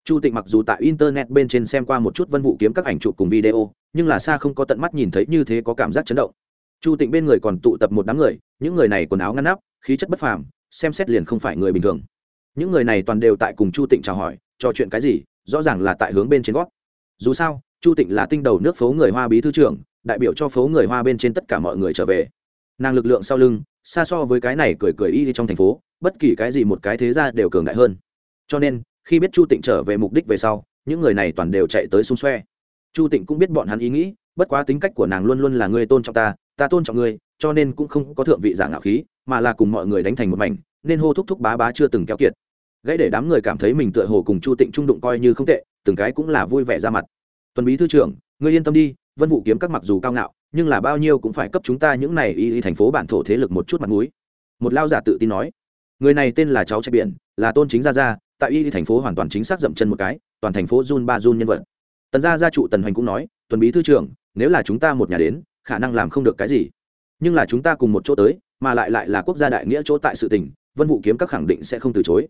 Chu tịnh mặc dù tại internet bên trên xem qua một chút vân vụ kiếm các ảnh chụp cùng video, nhưng là xa không có tận mắt nhìn thấy như thế có cảm giác chấn động chu tịnh bên người còn tụ tập một đám người, những người này quần áo ngăn nắp, khí chất bất phàm, xem xét liền không phải người bình thường. Những người này toàn đều tại cùng chu tịnh chào hỏi, trò chuyện cái gì, rõ ràng là tại hướng bên trên gót. Dù sao, chu tịnh là tinh đầu nước phố người hoa bí thư trưởng, đại biểu cho phố người hoa bên trên tất cả mọi người trở về. Nàng lực lượng sau lưng, xa so với cái này cười cười y đi trong thành phố, bất kỳ cái gì một cái thế ra đều cường đại hơn. Cho nên, khi biết chu tịnh trở về mục đích về sau, những người này toàn đều chạy tới xung xoe. Chu tịnh cũng biết bọn hắn ý nghĩ, bất quá tính cách của nàng luôn luôn là người tôn trọng ta ta tôn trọng ngươi, cho nên cũng không có thượng vị giả ngạo khí, mà là cùng mọi người đánh thành một mảnh, nên hô thúc thúc bá bá chưa từng kéo kiệt. Gãy để đám người cảm thấy mình tựa hồ cùng chu tịnh trung đụng coi như không tệ, từng cái cũng là vui vẻ ra mặt. Tuần bí thư trưởng, ngươi yên tâm đi, vân vụ kiếm các mặc dù cao ngạo, nhưng là bao nhiêu cũng phải cấp chúng ta những này y y thành phố bản thổ thế lực một chút mặt mũi. Một lao giả tự tin nói, người này tên là cháu trạch biển, là tôn chính gia gia, tại y y thành phố hoàn toàn chính xác dậm chân một cái, toàn thành phố run ba run nhân vật. Tần gia gia trụ tần hoành cũng nói, tuần bí thư trưởng, nếu là chúng ta một nhà đến khả năng làm không được cái gì. Nhưng là chúng ta cùng một chỗ tới, mà lại lại là quốc gia đại nghĩa chỗ tại sự tình, vân vụ kiếm các khẳng định sẽ không từ chối.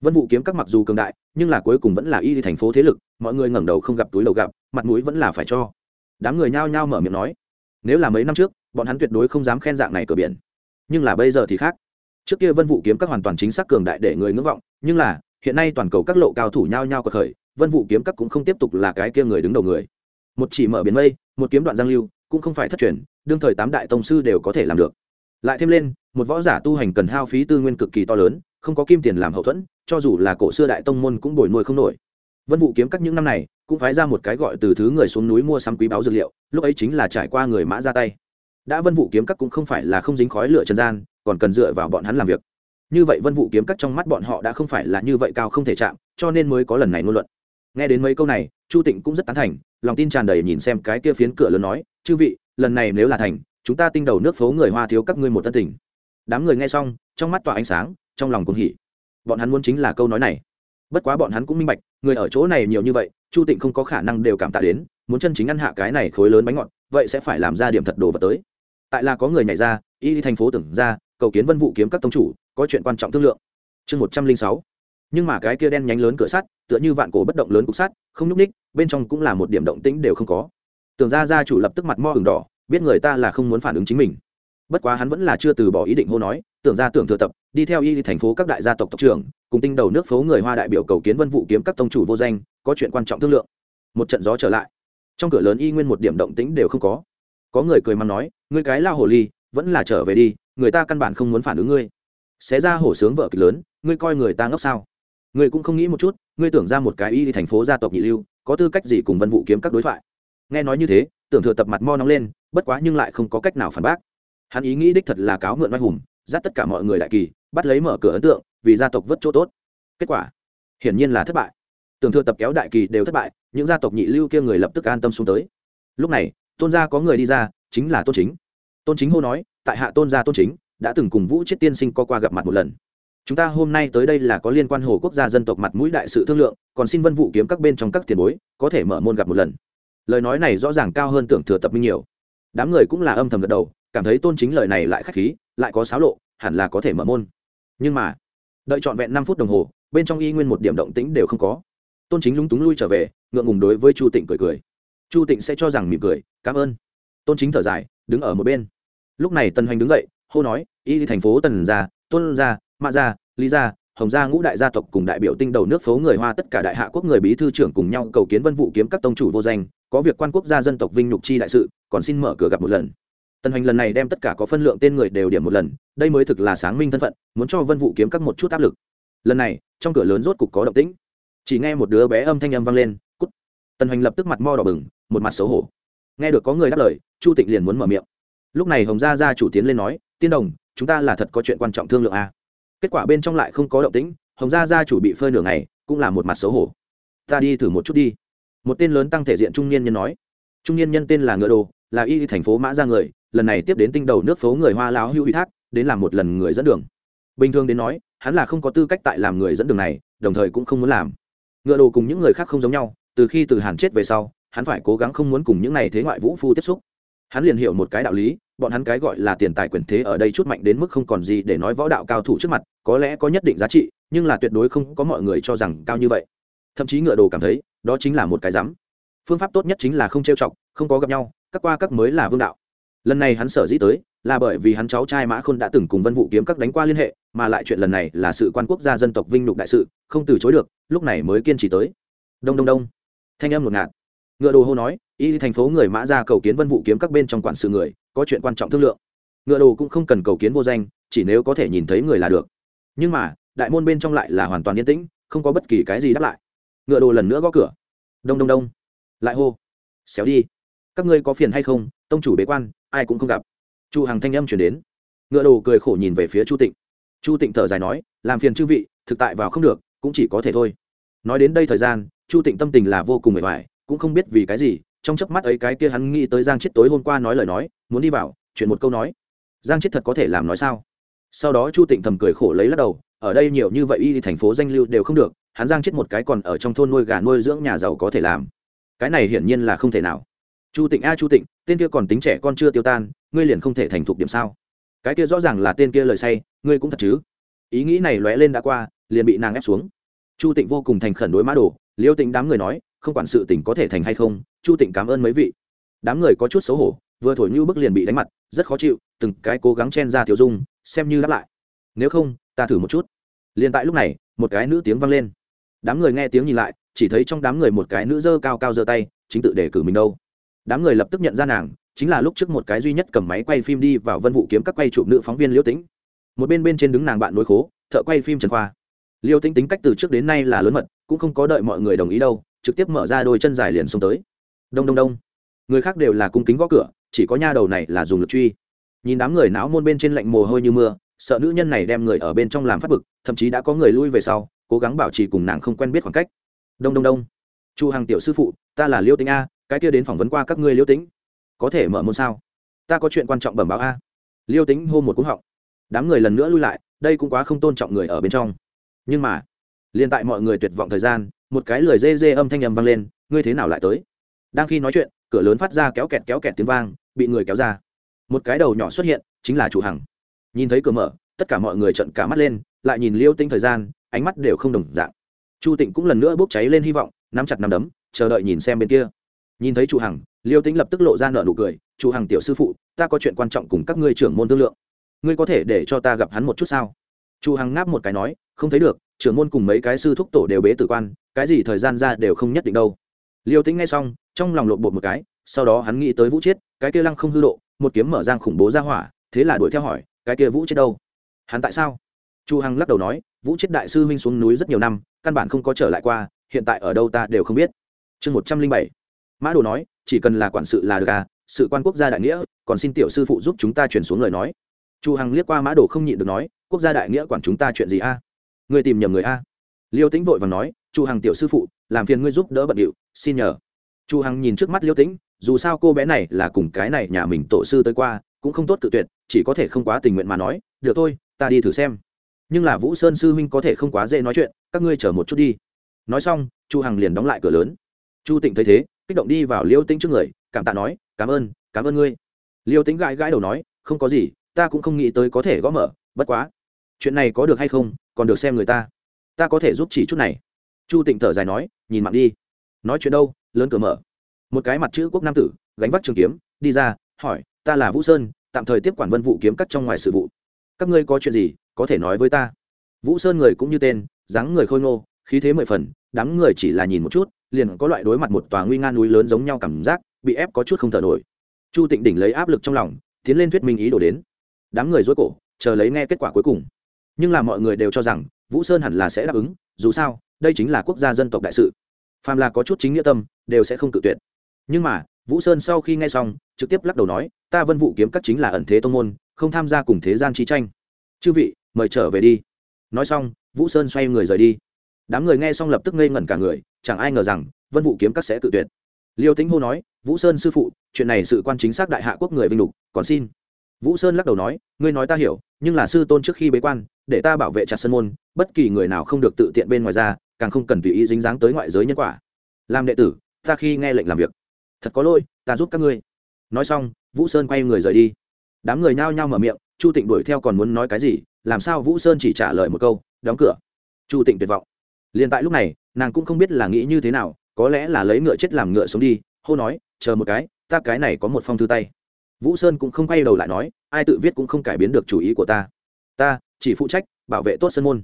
Vân vụ kiếm các mặc dù cường đại, nhưng là cuối cùng vẫn là y thành phố thế lực, mọi người ngẩng đầu không gặp túi đầu gặp, mặt mũi vẫn là phải cho. Đám người nhao nhao mở miệng nói, nếu là mấy năm trước, bọn hắn tuyệt đối không dám khen dạng này cửa biển. Nhưng là bây giờ thì khác. Trước kia vân vụ kiếm các hoàn toàn chính xác cường đại để người ngưỡng vọng, nhưng là, hiện nay toàn cầu các lộ cao thủ nhao nhao cuộc khởi, vân vụ kiếm các cũng không tiếp tục là cái kia người đứng đầu người. Một chỉ mở biển mây, một kiếm đoạn giang lưu cũng không phải thất truyền, đương thời tám đại tông sư đều có thể làm được. Lại thêm lên, một võ giả tu hành cần hao phí tư nguyên cực kỳ to lớn, không có kim tiền làm hậu thuẫn, cho dù là cổ xưa đại tông môn cũng bồi nuôi không nổi. Vân vụ kiếm các những năm này, cũng phái ra một cái gọi từ thứ người xuống núi mua sắm quý báo dược liệu, lúc ấy chính là trải qua người mã ra tay. Đã vân vụ kiếm các cũng không phải là không dính khói lửa trần gian, còn cần dựa vào bọn hắn làm việc. Như vậy vân vụ kiếm các trong mắt bọn họ đã không phải là như vậy cao không thể chạm, cho nên mới có lần này ngôn luận. Nghe đến mấy câu này, chu tịnh cũng rất tán thành lòng tin tràn đầy nhìn xem cái kia phiến cửa lớn nói, chư vị, lần này nếu là thành, chúng ta tinh đầu nước phố người hoa thiếu các ngươi một tân tình. Đám người nghe xong, trong mắt tỏa ánh sáng, trong lòng cũng hỉ. Bọn hắn muốn chính là câu nói này. Bất quá bọn hắn cũng minh bạch, người ở chỗ này nhiều như vậy, chu tịnh không có khả năng đều cảm tạ đến, muốn chân chính ăn hạ cái này khối lớn bánh ngọt, vậy sẽ phải làm ra điểm thật đồ vật tới. Tại là có người nhảy ra, y đi thành phố tưởng ra, cầu kiến vân vụ kiếm các tông chủ, có chuyện quan trọng thương lượng. Chương một trăm linh sáu nhưng mà cái kia đen nhánh lớn cửa sắt, tựa như vạn cổ bất động lớn cục sắt, không nhúc ních bên trong cũng là một điểm động tĩnh đều không có. Tưởng ra gia chủ lập tức mặt mo hừng đỏ, biết người ta là không muốn phản ứng chính mình. Bất quá hắn vẫn là chưa từ bỏ ý định hô nói, tưởng ra tưởng thừa tập, đi theo y thành phố các đại gia tộc tộc trưởng, cùng tinh đầu nước phố người hoa đại biểu cầu kiến vân vụ kiếm các tông chủ vô danh, có chuyện quan trọng thương lượng. Một trận gió trở lại. Trong cửa lớn y nguyên một điểm động tĩnh đều không có. Có người cười mắng nói, ngươi cái lao hồ ly, vẫn là trở về đi, người ta căn bản không muốn phản ứng ngươi. Xé ra hổ sướng vợ kịch lớn, ngươi coi người ta ngốc sao? Ngươi cũng không nghĩ một chút, ngươi tưởng ra một cái y đi thành phố gia tộc nhị lưu, có tư cách gì cùng vân vụ kiếm các đối thoại? Nghe nói như thế, tưởng thừa tập mặt mo nóng lên, bất quá nhưng lại không có cách nào phản bác. Hắn ý nghĩ đích thật là cáo mượn oai hùng, dắt tất cả mọi người đại kỳ, bắt lấy mở cửa ấn tượng, vì gia tộc vất chỗ tốt. Kết quả, hiển nhiên là thất bại. Tưởng thừa tập kéo đại kỳ đều thất bại, những gia tộc nhị lưu kia người lập tức an tâm xuống tới. Lúc này, tôn gia có người đi ra, chính là tôn chính. Tôn chính hô nói, tại hạ tôn gia tôn chính, đã từng cùng vũ chết tiên sinh co qua gặp mặt một lần chúng ta hôm nay tới đây là có liên quan hồ quốc gia dân tộc mặt mũi đại sự thương lượng, còn xin vân vụ kiếm các bên trong các tiền bối, có thể mở môn gặp một lần. Lời nói này rõ ràng cao hơn tưởng thừa tập minh nhiều. Đám người cũng là âm thầm gật đầu, cảm thấy tôn chính lời này lại khách khí, lại có xáo lộ, hẳn là có thể mở môn. Nhưng mà, đợi trọn vẹn năm phút đồng hồ, bên trong y nguyên một điểm động tĩnh đều không có. Tôn chính lúng túng lui trở về, ngượng ngùng đối với chu tịnh cười cười. Chu tịnh sẽ cho rằng mỉm cười, cảm ơn. Tôn chính thở dài, đứng ở một bên. Lúc này tần hoành đứng dậy, hô nói, y thành phố tần gia, tôn gia mạ gia, lý gia, hồng gia ngũ đại gia tộc cùng đại biểu tinh đầu nước phố người hoa tất cả đại hạ quốc người bí thư trưởng cùng nhau cầu kiến vân vụ kiếm các tông chủ vô danh, có việc quan quốc gia dân tộc vinh nhục chi đại sự, còn xin mở cửa gặp một lần. Tần hoành lần này đem tất cả có phân lượng tên người đều điểm một lần, đây mới thực là sáng minh thân phận, muốn cho vân vụ kiếm các một chút áp lực. Lần này, trong cửa lớn rốt cục có động tĩnh. Chỉ nghe một đứa bé âm thanh âm vang lên, cút. Tần hoành lập tức mặt mo đỏ bừng, một mặt xấu hổ. Nghe được có người đáp lời, chu tịnh liền muốn mở miệng. Lúc này hồng gia gia chủ tiến lên nói, tiên đồng, chúng ta là thật có chuyện quan trọng thương lượng a. à kết quả bên trong lại không có động tĩnh, hồng gia gia chủ bị phơi nửa ngày, cũng là một mặt xấu hổ. Ta đi thử một chút đi. Một tên lớn tăng thể diện trung niên nhân nói. Trung niên nhân tên là ngựa đồ, là y thành phố mã ra người, lần này tiếp đến tinh đầu nước phố người hoa láo hữu ủy thác, đến làm một lần người dẫn đường. Bình thường đến nói, hắn là không có tư cách tại làm người dẫn đường này, đồng thời cũng không muốn làm. Ngựa đồ cùng những người khác không giống nhau, từ khi từ hàn chết về sau, hắn phải cố gắng không muốn cùng những này thế ngoại vũ phu tiếp xúc. Hắn liền hiểu một cái đạo lý bọn hắn cái gọi là tiền tài quyền thế ở đây chút mạnh đến mức không còn gì để nói võ đạo cao thủ trước mặt, có lẽ có nhất định giá trị, nhưng là tuyệt đối không có mọi người cho rằng cao như vậy. Thậm chí ngựa đồ cảm thấy, đó chính là một cái rắm phương pháp tốt nhất chính là không trêu chọc, không có gặp nhau, các qua các mới là vương đạo. Lần này hắn sở dĩ tới, là bởi vì hắn cháu trai mã khôn đã từng cùng vân vụ kiếm các đánh qua liên hệ, mà lại chuyện lần này là sự quan quốc gia dân tộc vinh nhục đại sự, không từ chối được, lúc này mới kiên trì tới. Đông đông đông. Thanh âm một ngạt. Ngựa đồ hô nói y thành phố người mã ra cầu kiến vân vụ kiếm các bên trong quản sự người, có chuyện quan trọng thương lượng. Ngựa đồ cũng không cần cầu kiến vô danh, chỉ nếu có thể nhìn thấy người là được. Nhưng mà, đại môn bên trong lại là hoàn toàn yên tĩnh, không có bất kỳ cái gì đáp lại. Ngựa đồ lần nữa gõ cửa. Đông đông đông. Lại hô. Xéo đi. Các ngươi có phiền hay không, tông chủ bế quan, ai cũng không gặp. Chu hằng thanh âm chuyển đến. Ngựa đồ cười khổ nhìn về phía chu tịnh. Chu tịnh thở dài nói, làm phiền chư vị, thực tại vào không được, cũng chỉ có thể thôi. Nói đến đây thời gian, chu tịnh tâm tình là vô cùng mệt mỏi, cũng không biết vì cái gì trong chớp mắt ấy cái kia hắn nghĩ tới giang chết tối hôm qua nói lời nói, muốn đi vào chuyện một câu nói. Giang chết thật có thể làm nói sao? Sau đó chu tịnh thầm cười khổ lấy lắc đầu, ở đây nhiều như vậy y thì thành phố danh lưu đều không được, hắn giang chết một cái còn ở trong thôn nuôi gà nuôi dưỡng nhà giàu có thể làm. Cái này hiển nhiên là không thể nào. Chu tịnh, a chu tịnh, tên kia còn tính trẻ con chưa tiêu tan, ngươi liền không thể thành thục điểm sao? Cái kia rõ ràng là tên kia lời say, ngươi cũng thật chứ? Ý nghĩ này lóe lên đã qua, liền bị nàng ép xuống. Chu tịnh vô cùng thành khẩn đối mã đồ, liêu tịnh đám người nói, không quản sự tỉnh có thể thành hay không chu tịnh cảm ơn mấy vị. Đám người có chút xấu hổ, vừa thổi như bức liền bị đánh mặt, rất khó chịu, từng cái cố gắng chen ra tiểu dung, xem như đáp lại. Nếu không, ta thử một chút. Liền tại lúc này, một cái nữ tiếng vang lên. Đám người nghe tiếng nhìn lại, chỉ thấy trong đám người một cái nữ dơ cao cao giơ tay, chính tự để cử mình đâu. Đám người lập tức nhận ra nàng, chính là lúc trước một cái duy nhất cầm máy quay phim đi vào vân vụ kiếm các quay chụp nữ phóng viên liễu tĩnh. Một bên bên trên đứng nàng bạn nối khố, thợ quay phim trần khoa. Liêu tính tính cách từ trước đến nay là lớn mật, cũng không có đợi mọi người đồng ý đâu, trực tiếp mở ra đôi chân dài liền xông tới đông đông đông. Người khác đều là cung kính gõ cửa, chỉ có nha đầu này là dùng lực truy. Nhìn đám người não môn bên trên lạnh mồ hôi như mưa, sợ nữ nhân này đem người ở bên trong làm phát bực, thậm chí đã có người lui về sau, cố gắng bảo trì cùng nàng không quen biết khoảng cách. Đông đông đông. Chu hằng tiểu sư phụ, ta là liêu tính a, cái kia đến phỏng vấn qua các ngươi liêu tính có thể mở môn sao? Ta có chuyện quan trọng bẩm báo a. Liêu tính hô một cú họng. Đám người lần nữa lui lại, đây cũng quá không tôn trọng người ở bên trong. Nhưng mà liên tại mọi người tuyệt vọng thời gian, một cái lời dê dê âm thanh âm vang lên, ngươi thế nào lại tới? Đang khi nói chuyện, cửa lớn phát ra kéo kẹt kéo kẹt tiếng vang, bị người kéo ra. Một cái đầu nhỏ xuất hiện, chính là chủ hằng nhìn thấy cửa mở, tất cả mọi người trợn cả mắt lên, lại nhìn liêu tinh thời gian, ánh mắt đều không đồng dạng. Chu tịnh cũng lần nữa bốc cháy lên hy vọng, nắm chặt nắm đấm, chờ đợi nhìn xem bên kia. Nhìn thấy chủ hằng liêu tinh lập tức lộ ra nợ nụ cười, chủ hằng tiểu sư phụ, ta có chuyện quan trọng cùng các ngươi trưởng môn thương lượng. Ngươi có thể để cho ta gặp hắn một chút sao? Chu hằng ngáp một cái nói, không thấy được, trưởng môn cùng mấy cái sư thúc tổ đều bế tử quan, cái gì thời gian ra đều không nhất định đâu. Liêu Tinh nghe xong trong lòng lộn bột một cái sau đó hắn nghĩ tới vũ chết, cái kia lăng không hư độ một kiếm mở giang khủng bố ra hỏa thế là đuổi theo hỏi cái kia vũ chết đâu? Hắn tại sao? Chu hằng lắc đầu nói vũ chết đại sư huynh xuống núi rất nhiều năm căn bản không có trở lại qua hiện tại ở đâu ta đều không biết. Chương một trăm linh bảy. Mã đồ nói chỉ cần là quản sự là được à sự quan quốc gia đại nghĩa còn xin tiểu sư phụ giúp chúng ta chuyển xuống lời nói. Chu hằng liếc qua mã đồ không nhịn được nói quốc gia đại nghĩa quản chúng ta chuyện gì a người tìm nhầm người a liêu tĩnh vội và nói chu hằng tiểu sư phụ làm phiền ngươi giúp đỡ bận điệu xin nhờ chu hằng nhìn trước mắt liêu tĩnh, dù sao cô bé này là cùng cái này nhà mình tổ sư tới qua, cũng không tốt tự tuyệt, chỉ có thể không quá tình nguyện mà nói, được thôi, ta đi thử xem. Nhưng là vũ sơn sư huynh có thể không quá dễ nói chuyện, các ngươi chờ một chút đi. Nói xong, chu hằng liền đóng lại cửa lớn. Chu tịnh thấy thế, kích động đi vào liêu tĩnh trước người, cảm tạ nói, cảm ơn cảm ơn ngươi. Liêu tĩnh gãi gãi đầu nói, không có gì, ta cũng không nghĩ tới có thể gõ mở, bất quá, chuyện này có được hay không, còn được xem người ta. Ta có thể giúp chỉ chút này. Chu tịnh thở dài nói, nhìn mạng đi. Nói chuyện đâu? Lớn cửa mở. Một cái mặt chữ quốc nam tử, gánh vác trường kiếm, đi ra, hỏi, ta là vũ sơn, tạm thời tiếp quản vân vụ kiếm cắt trong ngoài sự vụ. Các ngươi có chuyện gì, có thể nói với ta. Vũ sơn người cũng như tên, dáng người khôi ngô, khí thế mười phần, đám người chỉ là nhìn một chút, liền có loại đối mặt một tòa nguy nga núi lớn giống nhau cảm giác, bị ép có chút không thở nổi. Chu tịnh đỉnh lấy áp lực trong lòng, tiến lên thuyết minh ý đồ đến. Đám người dối cổ, chờ lấy nghe kết quả cuối cùng. Nhưng là mọi người đều cho rằng, vũ sơn hẳn là sẽ đáp ứng, dù sao, đây chính là quốc gia dân tộc đại sự phàm là có chút chính nghĩa tâm, đều sẽ không tự tuyệt. Nhưng mà, vũ sơn sau khi nghe xong, trực tiếp lắc đầu nói, ta vân vụ kiếm các chính là ẩn thế tông môn, không tham gia cùng thế gian trí tranh. Chư vị, mời trở về đi. Nói xong, vũ sơn xoay người rời đi. Đám người nghe xong lập tức ngây ngẩn cả người, chẳng ai ngờ rằng, vân vụ kiếm các sẽ tự tuyệt. Liêu tính hô nói, vũ sơn sư phụ, chuyện này sự quan chính xác đại hạ quốc người vinh lục, còn xin. Vũ sơn lắc đầu nói, ngươi nói ta hiểu, nhưng là sư tôn trước khi bế quan, để ta bảo vệ chặt sân môn, bất kỳ người nào không được tự tiện bên ngoài ra càng không cần tùy ý dính dáng tới ngoại giới nhân quả. Làm đệ tử, ta khi nghe lệnh làm việc, thật có lỗi, ta giúp các ngươi. Nói xong, vũ sơn quay người rời đi. Đám người nhao nhao mở miệng, chu tịnh đuổi theo còn muốn nói cái gì, làm sao vũ sơn chỉ trả lời một câu, đóng cửa. Chu tịnh tuyệt vọng. Liền tại lúc này, nàng cũng không biết là nghĩ như thế nào, có lẽ là lấy ngựa chết làm ngựa sống đi, hô nói, chờ một cái, ta cái này có một phong thư tay. Vũ sơn cũng không quay đầu lại nói, ai tự viết cũng không cải biến được chủ ý của ta. Ta, chỉ phụ trách bảo vệ tốt sân môn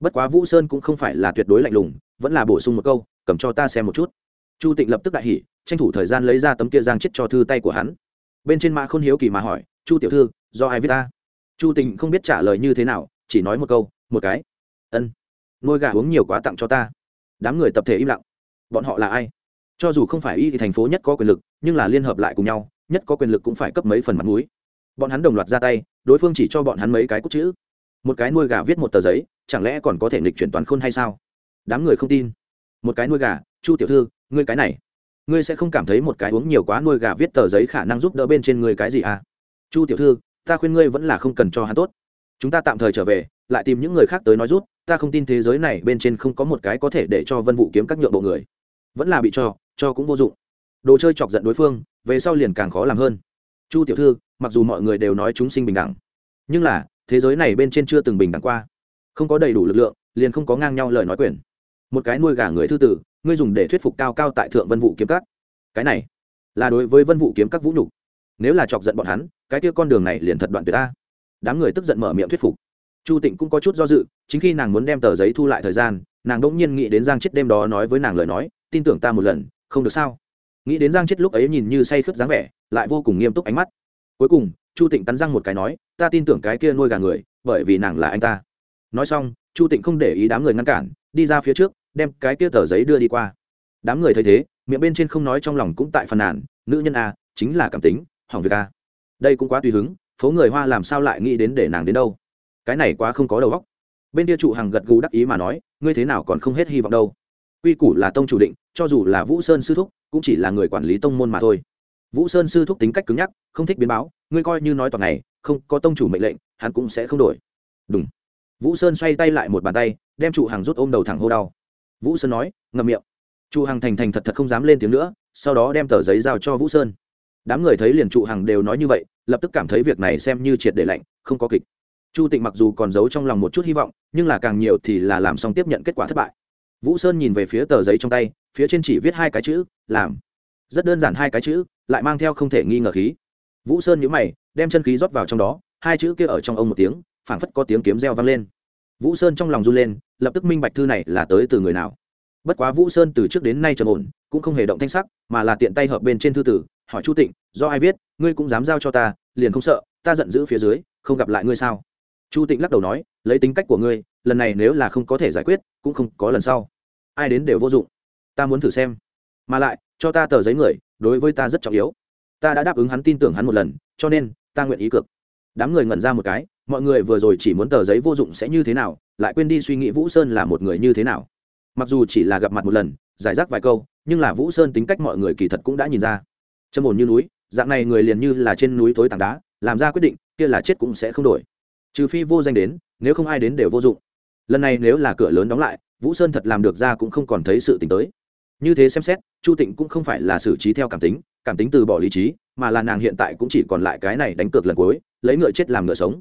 bất quá vũ sơn cũng không phải là tuyệt đối lạnh lùng, vẫn là bổ sung một câu, cầm cho ta xem một chút. Chu tịnh lập tức đại hỉ, tranh thủ thời gian lấy ra tấm kia giang chết cho thư tay của hắn. Bên trên mã k h ô n hiếu kỳ mà hỏi, chu tiểu thư, do ai viết ta? Chu tịnh không biết trả lời như thế nào, chỉ nói một câu, một cái. Ân, nuôi gà uống nhiều quá tặng cho ta. Đám người tập thể im lặng. Bọn họ là ai? Cho dù không phải y thì thành phố nhất có quyền lực, nhưng là liên hợp lại cùng nhau, nhất có quyền lực cũng phải cấp mấy phần mặt m ũ i bọn hắn đồng loạt ra tay, đối phương chỉ cho bọn hắn mấy cái cốt chữ một cái nuôi gà viết một tờ giấy, chẳng lẽ còn có thể nghịch chuyển toàn khôn hay sao? Đám người không tin. Một cái nuôi gà, chu tiểu thư, ngươi cái này. Ngươi sẽ không cảm thấy một cái uống nhiều quá nuôi gà viết tờ giấy khả năng giúp đỡ bên trên ngươi cái gì à? Chu tiểu thư, ta khuyên ngươi vẫn là không cần cho hắn tốt. Chúng ta tạm thời trở về, lại tìm những người khác tới nói rút, ta không tin thế giới này bên trên không có một cái có thể để cho vân vụ kiếm các nhượng bộ người. Vẫn là bị cho cho cũng vô dụng. Đồ chơi chọc giận đối phương, về sau liền càng khó làm hơn. Chu tiểu thư, mặc dù mọi người đều nói chúng sinh bình đẳng, nhưng là thế giới này bên trên chưa từng bình đẳng qua. Không có đầy đủ lực lượng, liền không có ngang nhau lời nói quyền. Một cái nuôi gà người thư tử, ngươi dùng để thuyết phục cao cao tại thượng vân vụ kiếm các. Cái này là đối với vân vụ kiếm các vũ nhục. Nếu là chọc giận bọn hắn, cái kia con đường này liền thật đoạn tuyệt ta. Đám người tức giận mở miệng thuyết phục. Chu tịnh cũng có chút do dự, chính khi nàng muốn đem tờ giấy thu lại thời gian, nàng đ nhiên nghĩ đến giang chết đêm đó nói với nàng lời nói, tin tưởng ta một lần, không được sao? Nghĩ đến giang chết lúc ấy nhìn như say khướt dáng vẻ, lại vô cùng nghiêm túc ánh mắt. Cuối cùng chu tịnh cắn răng một cái nói, ta tin tưởng cái kia nuôi gà người, bởi vì nàng là anh ta. Nói xong, chu tịnh không để ý đám người ngăn cản, đi ra phía trước, đem cái kia tờ giấy đưa đi qua. Đám người thấy thế, miệng bên trên không nói trong lòng cũng tại phần nàn, nữ nhân a, chính là cảm tính, hỏng việc a. Đây cũng quá tùy hứng, phố người hoa làm sao lại nghĩ đến để nàng đến đâu? Cái này quá không có đầu óc. Bên kia trụ hàng gật gù đắc ý mà nói, ngươi thế nào còn không hết hy vọng đâu? Quy củ là tông chủ định, cho dù là vũ sơn sư thúc, cũng chỉ là người quản lý tông môn mà thôi vũ sơn sư thúc tính cách cứng nhắc, không thích biến báo, ngươi coi như nói toàn ngày, không có tông chủ mệnh lệnh, hắn cũng sẽ không đổi. Đúng vũ sơn xoay tay lại một bàn tay, đem trụ hàng rút ôm đầu thẳng hô đau. Vũ sơn nói, ngậm miệng. Trụ hàng thành thành thật thật không dám lên tiếng nữa, sau đó đem tờ giấy giao cho vũ sơn. Đám người thấy liền trụ hàng đều nói như vậy, lập tức cảm thấy việc này xem như triệt để lạnh, không có kịch. Chu tịnh mặc dù còn giấu trong lòng một chút hy vọng, nhưng là càng nhiều thì là làm xong tiếp nhận kết quả thất bại. Vũ sơn nhìn về phía tờ giấy trong tay, phía trên chỉ viết hai cái chữ, làm rất đơn giản hai cái chữ, lại mang theo không thể nghi ngờ khí. Vũ sơn nhữ mày, đem chân khí rót vào trong đó, hai chữ kia ở trong ông một tiếng, phảng phất có tiếng kiếm reo vang lên. Vũ sơn trong lòng run lên, lập tức minh bạch thư này là tới từ người nào. Bất quá vũ sơn từ trước đến nay trầm ổn, cũng không hề động thanh sắc, mà là tiện tay hợp bên trên thư tử, hỏi chu tịnh, do ai viết, ngươi cũng dám giao cho ta, liền không sợ, ta giận dữ phía dưới, không gặp lại ngươi sao? Chu tịnh lắc đầu nói, lấy tính cách của ngươi, lần này nếu là không có thể giải quyết, cũng không có lần sau. Ai đến đều vô dụng. Ta muốn thử xem. Mà lại cho ta tờ giấy người, đối với ta rất trọng yếu. Ta đã đáp ứng hắn tin tưởng hắn một lần, cho nên, ta nguyện ý cược. Đám người ngẩn ra một cái, mọi người vừa rồi chỉ muốn tờ giấy vô dụng sẽ như thế nào, lại quên đi suy nghĩ vũ sơn là một người như thế nào. Mặc dù chỉ là gặp mặt một lần, giải rác vài câu, nhưng là vũ sơn tính cách mọi người kỳ thật cũng đã nhìn ra. Châm ổn như núi, dạng này người liền như là trên núi thối tảng đá, làm ra quyết định, kia là chết cũng sẽ không đổi. Trừ phi vô danh đến, nếu không ai đến đều vô dụng. Lần này nếu là cửa lớn đóng lại, vũ sơn thật làm được ra cũng không còn thấy sự t tới như thế xem xét, chu tịnh cũng không phải là xử trí theo cảm tính cảm tính từ bỏ lý trí, mà là nàng hiện tại cũng chỉ còn lại cái này đánh cược lần cuối, lấy ngựa chết làm ngựa sống.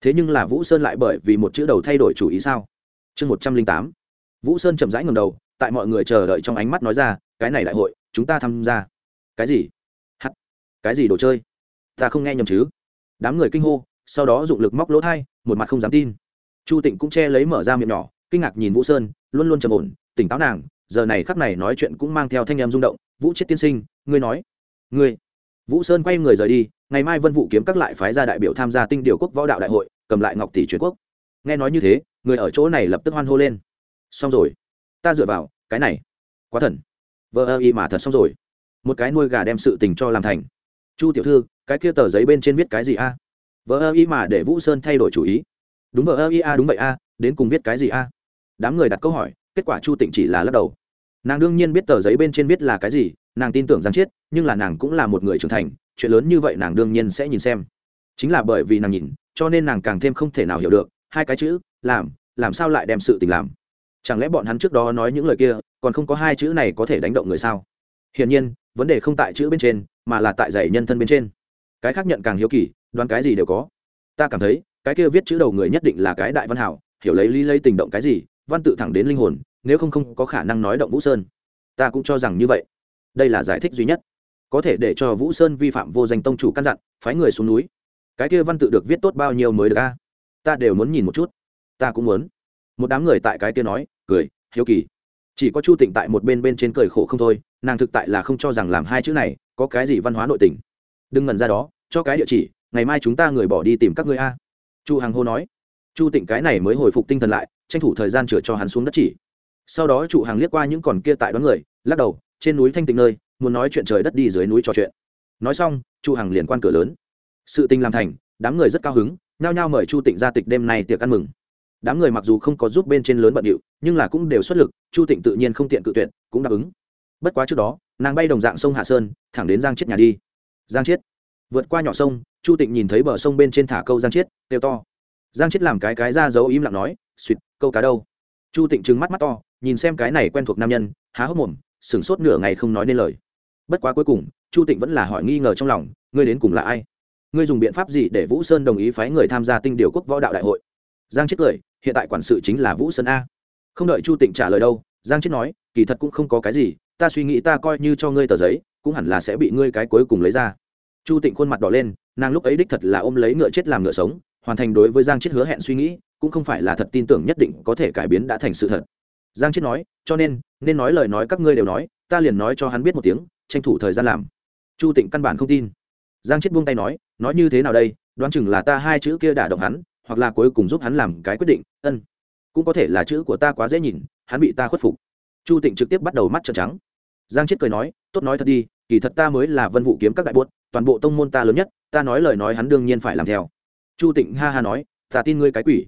Thế nhưng là vũ sơn lại bởi vì một chữ đầu thay đổi chủ ý sao? Chương một trăm linh tám. Vũ sơn chậm rãi ngầm đầu, tại mọi người chờ đợi trong ánh mắt nói ra, cái này đại hội, chúng ta tham gia. Cái gì? Hắt, cái gì đồ chơi? Ta không nghe nhầm chứ. Đám người kinh hô, sau đó dụng lực móc lỗ thai, một mặt không dám tin. Chu tịnh cũng che lấy mở ra miệng nhỏ, kinh ngạc nhìn vũ sơn, luôn luôn trầm ổn, tỉnh táo nàng giờ này khắc này nói chuyện cũng mang theo thanh em rung động, vũ chết tiên sinh, ngươi nói. Ngươi? Vũ sơn quay người rời đi, ngày mai vân vũ kiếm các lại phái ra đại biểu tham gia tinh điều quốc võ đạo đại hội, cầm lại ngọc tỷ truyền quốc. Nghe nói như thế, người ở chỗ này lập tức hoan hô lên. Xong rồi, ta dựa vào, cái này, quá thần. Vợ ơ y mà thật xong rồi. Một cái nuôi gà đem sự tình cho làm thành. Chu tiểu thư, cái kia tờ giấy bên trên viết cái gì a? Vợ ơ y mà để vũ sơn thay đổi chủ ý. Đúng vợ ơ y a, đúng vậy a, đến cùng viết cái gì a? Đám người đặt câu hỏi kết quả chu tịnh chỉ là lắc đầu. Nàng đương nhiên biết tờ giấy bên trên viết là cái gì, nàng tin tưởng giang chiết nhưng là nàng cũng là một người trưởng thành, chuyện lớn như vậy nàng đương nhiên sẽ nhìn xem. Chính là bởi vì nàng nhìn, cho nên nàng càng thêm không thể nào hiểu được, hai cái chữ, làm làm sao lại đem sự tình làm? Chẳng lẽ bọn hắn trước đó nói những lời kia, còn không có hai chữ này có thể đánh động người sao? Hiển nhiên, vấn đề không tại chữ bên trên, mà là tại giải nhân thân bên trên. Cái khác nhận càng hiếu kỳ, đoán cái gì đều có. Ta cảm thấy, cái kia viết chữ đầu người nhất định là cái đại văn hảo, hiểu lấy lý lấy tình động cái gì văn tự thẳng đến linh hồn, nếu không không có khả năng nói động vũ sơn. Ta cũng cho rằng như vậy. Đây là giải thích duy nhất. Có thể để cho vũ sơn vi phạm vô danh tông chủ căn dặn, phái người xuống núi. Cái kia văn tự được viết tốt bao nhiêu mới được a? Ta đều muốn nhìn một chút. Ta cũng muốn. Một đám người tại cái kia nói, cười, hiếu kỳ. Chỉ có chu tịnh tại một bên bên trên cười khổ không thôi, nàng thực tại là không cho rằng làm hai chữ này có cái gì văn hóa nội tình. Đừng ngần ra đó, cho cái địa chỉ, ngày mai chúng ta người bỏ đi tìm các ngươi a. Chu hằng hô nói. Chu tịnh cái này mới hồi phục tinh thần lại tranh thủ thời gian chữa cho hắn xuống đất chỉ. Sau đó trụ hàng liếc qua những còn kia tại đón người, lắc đầu, trên núi thanh tịnh nơi, muốn nói chuyện trời đất đi dưới núi trò chuyện. Nói xong chu hàng liền quan cửa lớn. Sự tình làm thành, đám người rất cao hứng, nhao nhao mời chu tịnh ra tịch đêm nay tiệc ăn mừng. Đám người mặc dù không có giúp bên trên lớn bận điệu, nhưng là cũng đều xuất lực, chu tịnh tự nhiên không tiện cự tuyệt, cũng đáp ứng. Bất quá trước đó, nàng bay đồng dạng sông hạ sơn, thẳng đến giang chiết nhà đi. Giang chiết. Vượt qua nhỏ sông, chu tịnh nhìn thấy bờ sông bên trên thả câu giang chiết, kêu to. Giang chiết làm cái cái ra dấu im lặng nói suýt câu cá đâu? Chu tịnh trừng mắt mắt to, nhìn xem cái này quen thuộc nam nhân, há hốc mồm, sửng sốt nửa ngày không nói nên lời. Bất quá cuối cùng, chu tịnh vẫn là hỏi nghi ngờ trong lòng, ngươi đến cùng là ai? Ngươi dùng biện pháp gì để vũ sơn đồng ý phái người tham gia tinh điều quốc võ đạo đại hội? Giang chết cười, hiện tại quản sự chính là vũ sơn a. Không đợi chu tịnh trả lời đâu, giang chết nói, kỳ thật cũng không có cái gì, ta suy nghĩ ta coi như cho ngươi tờ giấy, cũng hẳn là sẽ bị ngươi cái cuối cùng lấy ra. Chu tịnh khuôn mặt đỏ lên, nàng lúc ấy đích thật là ôm lấy ngựa chết làm ngựa sống, hoàn thành đối với giang chết hứa hẹn suy nghĩ cũng không phải là thật tin tưởng nhất định có thể cải biến đã thành sự thật. Giang chết nói, cho nên nên nói lời nói các ngươi đều nói, ta liền nói cho hắn biết một tiếng, tranh thủ thời gian làm. Chu tịnh căn bản không tin. Giang chết buông tay nói nói như thế nào đây, đoán chừng là ta hai chữ kia đả động hắn, hoặc là cuối cùng giúp hắn làm cái quyết định, ân, cũng có thể là chữ của ta quá dễ nhìn, hắn bị ta khuất phục. Chu tịnh trực tiếp bắt đầu mắt trợn trắng. Giang chết cười nói, tốt nói thật đi, kỳ thật ta mới là vân vụ kiếm các đại buốt, toàn bộ tông môn ta lớn nhất, ta nói lời nói hắn đương nhiên phải làm theo. Chu tịnh ha ha nói, ta tin ngươi cái quỷ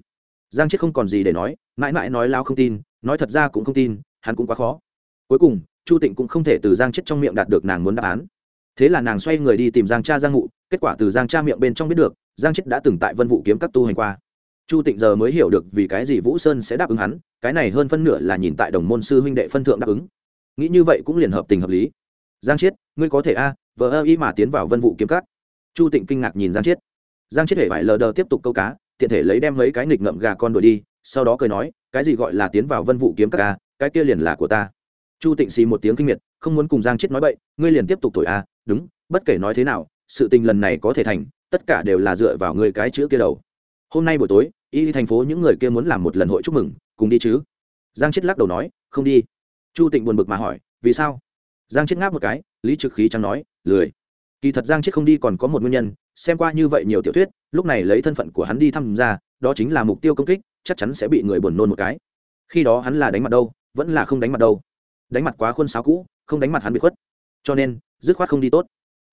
giang chết không còn gì để nói, mãi mãi nói lao không tin, nói thật ra cũng không tin, hắn cũng quá khó. Cuối cùng, chu tịnh cũng không thể từ giang chết trong miệng đạt được nàng muốn đáp án. Thế là nàng xoay người đi tìm giang cha giang ngụ, kết quả từ giang cha miệng bên trong biết được, giang chết đã từng tại vân vụ kiếm các tu hành qua. Chu tịnh giờ mới hiểu được vì cái gì vũ sơn sẽ đáp ứng hắn, cái này hơn phân nửa là nhìn tại đồng môn sư huynh đệ phân thượng đáp ứng. Nghĩ như vậy cũng liền hợp tình hợp lý. Giang chiết ngươi có thể a, vờ ơ ý mà tiến vào vân vụ kiếm cắt chu tịnh kinh ngạc nhìn giang chiết giang chiết hề phải lờ đờ tiếp tục câu cá tiện thể lấy đem mấy cái nghịch ngậm gà con đuổi đi, sau đó cười nói, cái gì gọi là tiến vào vân vụ kiếm các ca cái kia liền là của ta. Chu tịnh xì một tiếng kinh miệt, không muốn cùng giang chết nói bậy, ngươi liền tiếp tục thổi a, đúng, bất kể nói thế nào, sự tình lần này có thể thành, tất cả đều là dựa vào ngươi cái chữ kia đầu. Hôm nay buổi tối, y thành phố những người kia muốn làm một lần hội chúc mừng, cùng đi chứ? Giang chết lắc đầu nói, không đi. Chu tịnh buồn bực mà hỏi, vì sao? Giang chết ngáp một cái, lý trực khí chẳng nói, lười. Kỳ thật giang chết không đi còn có một nguyên nhân xem qua như vậy nhiều tiểu thuyết, lúc này lấy thân phận của hắn đi tham gia đó chính là mục tiêu công kích, chắc chắn sẽ bị người buồn nôn một cái. Khi đó hắn là đánh mặt đâu, vẫn là không đánh mặt đâu. Đánh mặt quá khuôn sáo cũ, không đánh mặt hắn bị khuất. Cho nên, dứt khoát không đi tốt.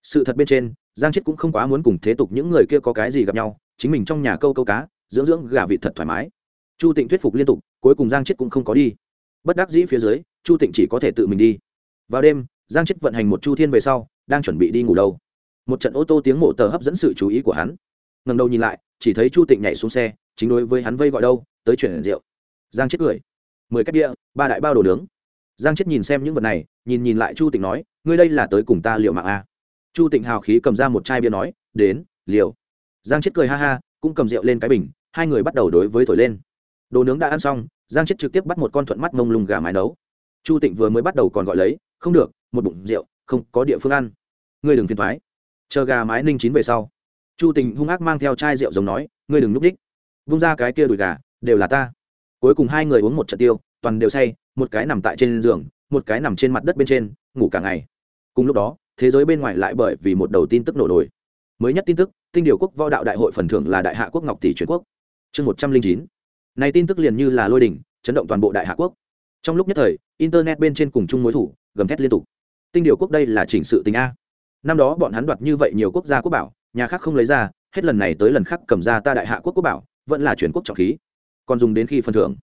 Sự thật bên trên, giang chết cũng không quá muốn cùng thế tục những người kia có cái gì gặp nhau, chính mình trong nhà câu câu cá, dưỡng dưỡng gà vịt thật thoải mái. Chu tịnh thuyết phục liên tục, cuối cùng giang chết cũng không có đi. Bất đắc dĩ phía dưới, chu tịnh chỉ có thể tự mình đi. Vào đêm, giang chết vận hành một chu thiên về sau, đang chuẩn bị đi ngủ đâu một trận ô tô tiếng mộ tờ hấp dẫn sự chú ý của hắn. Ngần đầu nhìn lại, chỉ thấy chu tịnh nhảy xuống xe, chính đối với hắn vây gọi đâu, tới chuyển rượu. Giang chết cười. Mười cách địa ba đại bao đồ nướng. Giang chết nhìn xem những vật này, nhìn nhìn lại chu tịnh nói, ngươi đây là tới cùng ta liệu mạng a chu tịnh hào khí cầm ra một chai bia nói, đến liều giang chết cười ha ha, cũng cầm rượu lên cái bình, hai người bắt đầu đối với thổi lên. Đồ nướng đã ăn xong, giang chết trực tiếp bắt một con thuận mắt mông lung gà mái nấu. Chu tịnh vừa mới bắt đầu còn gọi lấy, không được, một bụng rượu, không có địa phương ăn. Ngươi đừng phiền thoái chờ gà mái ninh chín về sau, chu tình hung ác mang theo chai rượu giống nói, ngươi đừng núp đích vung ra cái kia đùi gà, đều là ta. Cuối cùng hai người uống một trận tiêu, toàn đều say, một cái nằm tại trên giường, một cái nằm trên mặt đất bên trên, ngủ cả ngày. Cùng lúc đó, thế giới bên ngoài lại bởi vì một đầu tin tức nổ nổi mới nhất tin tức, tinh điều quốc võ đạo đại hội phần thưởng là đại hạ quốc ngọc tỷ truyền quốc. Chương một trăm linh chín. Này tin tức liền như là lôi đỉnh, chấn động toàn bộ đại hạ quốc. Trong lúc nhất thời, internet bên trên cùng chung mối thủ, gầm thét liên tục. Tinh điều quốc đây là chỉnh sự tình a năm đó bọn hắn đoạt như vậy nhiều quốc gia quốc bảo, nhà khác không lấy ra, hết lần này tới lần khác cầm ra ta đại hạ quốc quốc bảo, vẫn là chuyển quốc trọng khí. Còn dùng đến khi phần thưởng.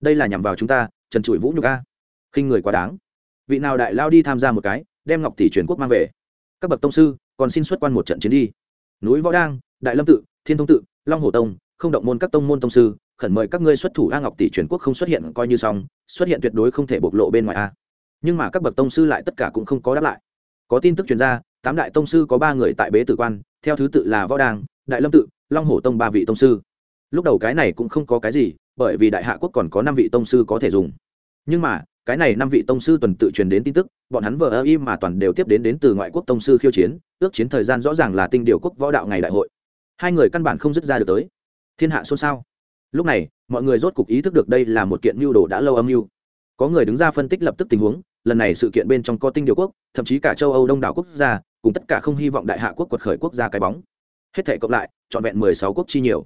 Đây là nhằm vào chúng ta, trần trụi vũ nhục a. Khinh người quá đáng. Vị nào đại lao đi tham gia một cái, đem ngọc tỷ chuyển quốc mang về. Các bậc tông sư, còn xin xuất quan một trận chiến đi. Núi võ đang, đại lâm tự, thiên thông tự, long hồ tông, không động môn các tông môn tông sư, khẩn mời các ngươi xuất thủ a ngọc tỷ chuyển quốc không xuất hiện coi như xong, xuất hiện tuyệt đối không thể bộc lộ bên ngoài a. Nhưng mà các bậc tông sư lại tất cả cũng không có đáp lại. Có tin tức truyền ra tám đại tông sư có ba người tại bế tử quan, theo thứ tự là võ đàng, đại lâm tự, long hổ tông ba vị tông sư. Lúc đầu cái này cũng không có cái gì, bởi vì đại hạ quốc còn có năm vị tông sư có thể dùng. Nhưng mà, cái này năm vị tông sư tuần tự truyền đến tin tức, bọn hắn vờ ơ im mà toàn đều tiếp đến đến từ ngoại quốc tông sư khiêu chiến, ước chiến thời gian rõ ràng là tinh điều quốc võ đạo ngày đại hội. Hai người căn bản không dứt ra được tới. Thiên hạ xôn xao. Lúc này, mọi người rốt cục ý thức được đây là một kiện mưu đồ đã lâu âm mưu. Có người đứng ra phân tích lập tức tình huống lần này sự kiện bên trong có tinh điều quốc, thậm chí cả châu âu đông đảo quốc gia, cùng tất cả không hy vọng đại hạ quốc quật khởi quốc gia cái bóng. Hết thể cộng lại, trọn vẹn mười sáu quốc chi nhiều.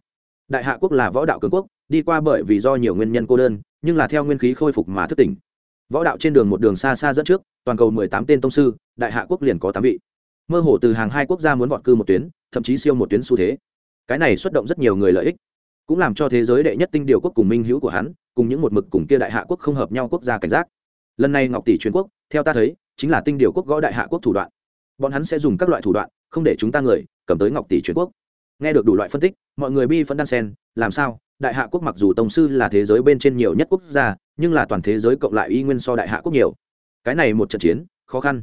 Đại hạ quốc là võ đạo cường quốc, đi qua bởi vì do nhiều nguyên nhân cô đơn, nhưng là theo nguyên khí khôi phục mà thức tỉnh. Võ đạo trên đường một đường xa xa dẫn trước, toàn cầu mười tám tên tông sư, đại hạ quốc liền có tám vị. Mơ hồ từ hàng hai quốc gia muốn vọt cư một tuyến, thậm chí siêu một tuyến xu thế. Cái này xuất động rất nhiều người lợi ích, cũng làm cho thế giới đệ nhất tinh điều quốc cùng minh hữu của hắn, cùng những một mực cùng kia đại hạ quốc không hợp nhau quốc gia cảnh giác lần này ngọc tỷ truyền quốc, theo ta thấy, chính là tinh điều quốc gõ đại hạ quốc thủ đoạn. Bọn hắn sẽ dùng các loại thủ đoạn, không để chúng ta người, cầm tới ngọc tỷ truyền quốc. Nghe được đủ loại phân tích, mọi người bi phân đan sen làm sao? Đại hạ quốc mặc dù tổng sư là thế giới bên trên nhiều nhất quốc gia, nhưng là toàn thế giới cộng lại y nguyên so đại hạ quốc nhiều. Cái này một trận chiến, khó khăn.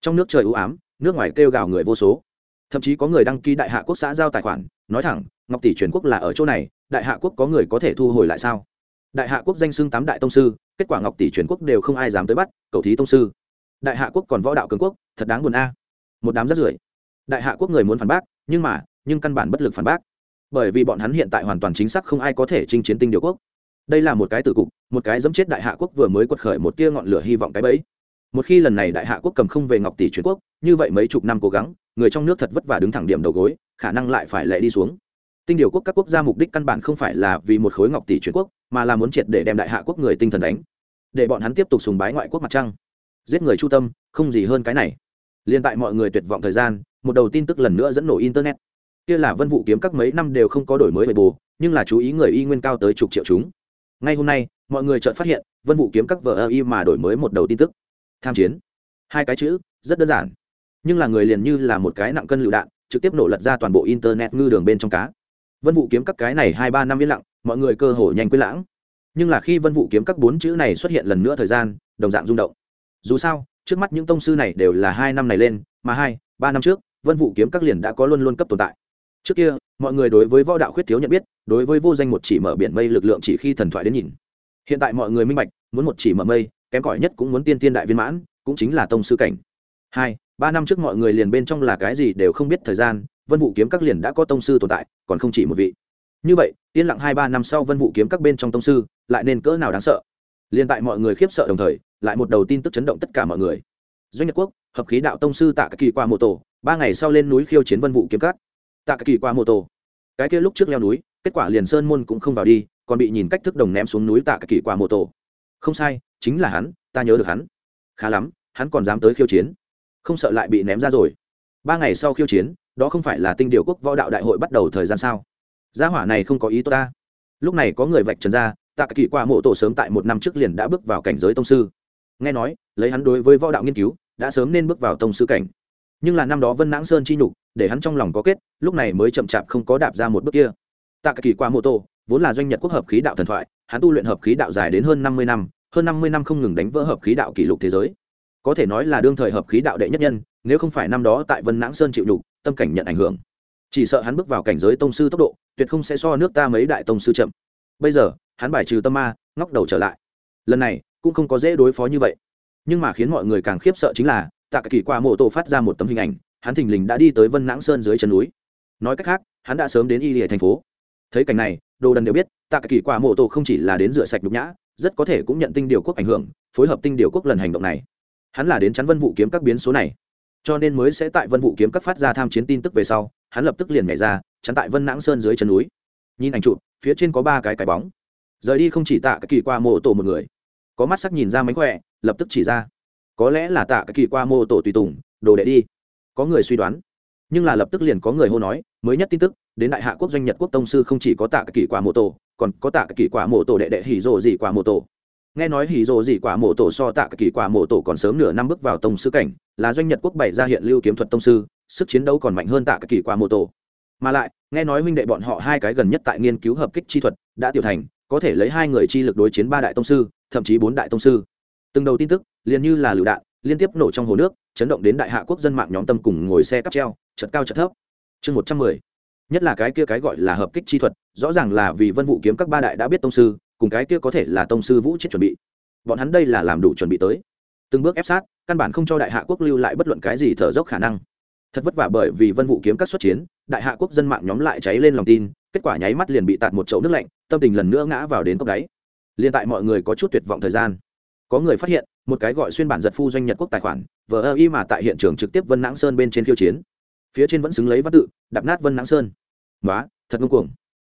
Trong nước trời ưu ám, nước ngoài kêu gào người vô số. Thậm chí có người đăng ký đại hạ quốc xã giao tài khoản, nói thẳng, ngọc tỷ truyền quốc là ở chỗ này, đại hạ quốc có người có thể thu hồi lại sao? Đại hạ quốc danh xưng tám đại tông sư, kết quả ngọc tỷ truyền quốc đều không ai dám tới bắt, cầu thí tông sư. Đại hạ quốc còn võ đạo cường quốc, thật đáng buồn a. Một đám rất rưởi. Đại hạ quốc người muốn phản bác, nhưng mà, nhưng căn bản bất lực phản bác. Bởi vì bọn hắn hiện tại hoàn toàn chính xác không ai có thể chinh chiến tinh điều quốc. Đây là một cái tử cục, một cái dẫm chết đại hạ quốc vừa mới quật khởi một tia ngọn lửa hy vọng cái bẫy. Một khi lần này đại hạ quốc cầm không về ngọc tỷ truyền quốc, như vậy mấy chục năm cố gắng, người trong nước thật vất vả đứng thẳng điểm đầu gối, khả năng lại phải lệ đi xuống tinh điều quốc các quốc gia mục đích căn bản không phải là vì một khối ngọc tỷ truyền quốc, mà là muốn triệt để đem đại hạ quốc người tinh thần đánh. Để bọn hắn tiếp tục sùng bái ngoại quốc mặt trăng. Giết người chu tâm, không gì hơn cái này. Liên tại mọi người tuyệt vọng thời gian, một đầu tin tức lần nữa dẫn nổ internet. Kia là vân vụ kiếm các mấy năm đều không có đổi mới về bù, nhưng là chú ý người y nguyên cao tới chục triệu chúng. Ngay hôm nay, mọi người chợt phát hiện, vân vụ kiếm các vợ ơ y mà đổi mới một đầu tin tức. Tham chiến. Hai cái chữ, rất đơn giản. Nhưng là người liền như là một cái nặng cân lựu đạn, trực tiếp nổ lật ra toàn bộ internet ngư đường bên trong cá vân vụ kiếm các cái này hai ba năm yên lặng, mọi người cơ hồ nhanh quên lãng. Nhưng là khi vân vụ kiếm các bốn chữ này xuất hiện lần nữa thời gian, đồng dạng rung động. Dù sao, trước mắt những tông sư này đều là hai năm này lên, mà hai, ba năm trước, vân vụ kiếm các liền đã có luôn luôn cấp tồn tại. Trước kia, mọi người đối với võ đạo khuyết thiếu nhận biết, đối với vô danh một chỉ mở biển mây lực lượng chỉ khi thần thoại đến nhìn. Hiện tại mọi người minh bạch, muốn một chỉ mở mây, kém cỏi nhất cũng muốn tiên tiên đại viên mãn, cũng chính là tông sư cảnh. Hai, ba năm trước mọi người liền bên trong là cái gì đều không biết thời gian vân vụ kiếm các liền đã có tông sư tồn tại, còn không chỉ một vị. Như vậy, yên lặng hai ba năm sau vân vụ kiếm các bên trong tông sư, lại nên cỡ nào đáng sợ? Liền tại mọi người khiếp sợ đồng thời, lại một đầu tin tức chấn động tất cả mọi người. Doanh nhật quốc, hợp khí đạo tông sư tạ kỳ qua mô tổ, ba ngày sau lên núi khiêu chiến vân vụ kiếm cắt tạ kỳ qua mô tổ. Cái kia lúc trước leo núi, kết quả liền sơn môn cũng không vào đi, còn bị nhìn cách thức đồng ném xuống núi tạ kỳ qua mô tổ. Không sai, chính là hắn, ta nhớ được hắn. Khá lắm, hắn còn dám tới khiêu chiến. Không sợ lại bị ném ra rồi. Ba ngày sau khiêu chiến đó không phải là tinh điều quốc võ đạo đại hội bắt đầu thời gian sao? Gia hỏa này không có ý tốt ta. Lúc này có người vạch trần ra, tạ kỳ qua mộ tổ sớm tại một năm trước liền đã bước vào cảnh giới tông sư. Nghe nói, lấy hắn đối với võ đạo nghiên cứu, đã sớm nên bước vào tông sư cảnh. Nhưng là năm đó vân nãng sơn chi nhục, để hắn trong lòng có kết, lúc này mới chậm chạp không có đạp ra một bước kia. Tạ kỳ qua mô tô vốn là doanh nhật quốc hợp khí đạo thần thoại, hắn tu luyện hợp khí đạo dài đến hơn năm mươi năm, hơn năm mươi năm không ngừng đánh vỡ hợp khí đạo kỷ lục thế giới. Có thể nói là đương thời hợp khí đạo đệ nhất nhân, nếu không phải năm đó tại vân nãng sơn chịu nhục tâm cảnh nhận ảnh hưởng. Chỉ sợ hắn bước vào cảnh giới tông sư tốc độ, tuyệt không sẽ so nước ta mấy đại tông sư chậm. Bây giờ, hắn bài trừ tâm ma, ngóc đầu trở lại. Lần này, cũng không có dễ đối phó như vậy. Nhưng mà khiến mọi người càng khiếp sợ chính là, tạ kỳ qua mộ tổ phát ra một tấm hình ảnh, hắn thình lình đã đi tới vân nãng sơn dưới chân núi. Nói cách khác, hắn đã sớm đến y lìa thành phố. Thấy cảnh này, đồ đần đều biết, tạ kỳ qua mộ tổ không chỉ là đến rửa sạch nhục nhã, rất có thể cũng nhận tinh điều quốc ảnh hưởng, phối hợp tinh điều quốc lần hành động này. Hắn là đến chắn vân vụ kiếm các biến số này cho nên mới sẽ tại vân vụ kiếm các phát ra tham chiến tin tức về sau, hắn lập tức liền nhảy ra, chắn tại vân nãng sơn dưới chân núi. Nhìn ảnh chụp, phía trên có ba cái cái bóng. Rời đi không chỉ tạ cái kỳ qua mộ tổ một người, có mắt sắc nhìn ra mánh khỏe, lập tức chỉ ra. Có lẽ là tạ cái kỳ qua mộ tổ tùy tùng, đồ đệ đi. Có người suy đoán. Nhưng là lập tức liền có người hô nói, mới nhất tin tức, đến đại hạ quốc doanh nhật quốc tông sư không chỉ có tạ cái kỳ quả mộ tổ, còn có tạ cái kỳ quả mộ tổ đệ đệ hỉ rồ gì quả mộ tổ nghe nói hỉ rồ gì quả mộ tổ so tạ kỳ quả mộ tổ còn sớm nửa năm bước vào tông sư cảnh, là doanh nhật quốc bảy ra hiện lưu kiếm thuật tông sư, sức chiến đấu còn mạnh hơn tạ kỳ quả mộ tổ. Mà lại, nghe nói huynh đệ bọn họ hai cái gần nhất tại nghiên cứu hợp kích chi thuật, đã tiểu thành, có thể lấy hai người chi lực đối chiến ba đại tông sư, thậm chí bốn đại tông sư. Từng đầu tin tức, liền như là lựu đạn, liên tiếp nổ trong hồ nước, chấn động đến đại hạ quốc dân mạng nhóm tâm cùng ngồi xe cắp treo, chật cao chật thấp. Chương một trăm mười. Nhất là cái kia cái gọi là hợp kích chi thuật, rõ ràng là vì vân vụ kiếm các ba đại đã biết tông sư cùng cái kia có thể là tông sư vũ chết chuẩn bị. Bọn hắn đây là làm đủ chuẩn bị tới. Từng bước ép sát, căn bản không cho đại hạ quốc lưu lại bất luận cái gì thở dốc khả năng. Thật vất vả bởi vì vân vụ kiếm các xuất chiến, đại hạ quốc dân mạng nhóm lại cháy lên lòng tin, kết quả nháy mắt liền bị tạt một chậu nước lạnh, tâm tình lần nữa ngã vào đến cốc đáy. Liên tại mọi người có chút tuyệt vọng thời gian, có người phát hiện, một cái gọi xuyên bản giật phu doanh nhật quốc tài khoản, vờ ơ y mà tại hiện trường trực tiếp vân nãng sơn bên trên khiêu chiến. Phía trên vẫn xứng lấy văn tự, đạp nát vân nãng sơn. Nói thật ngông cuồng.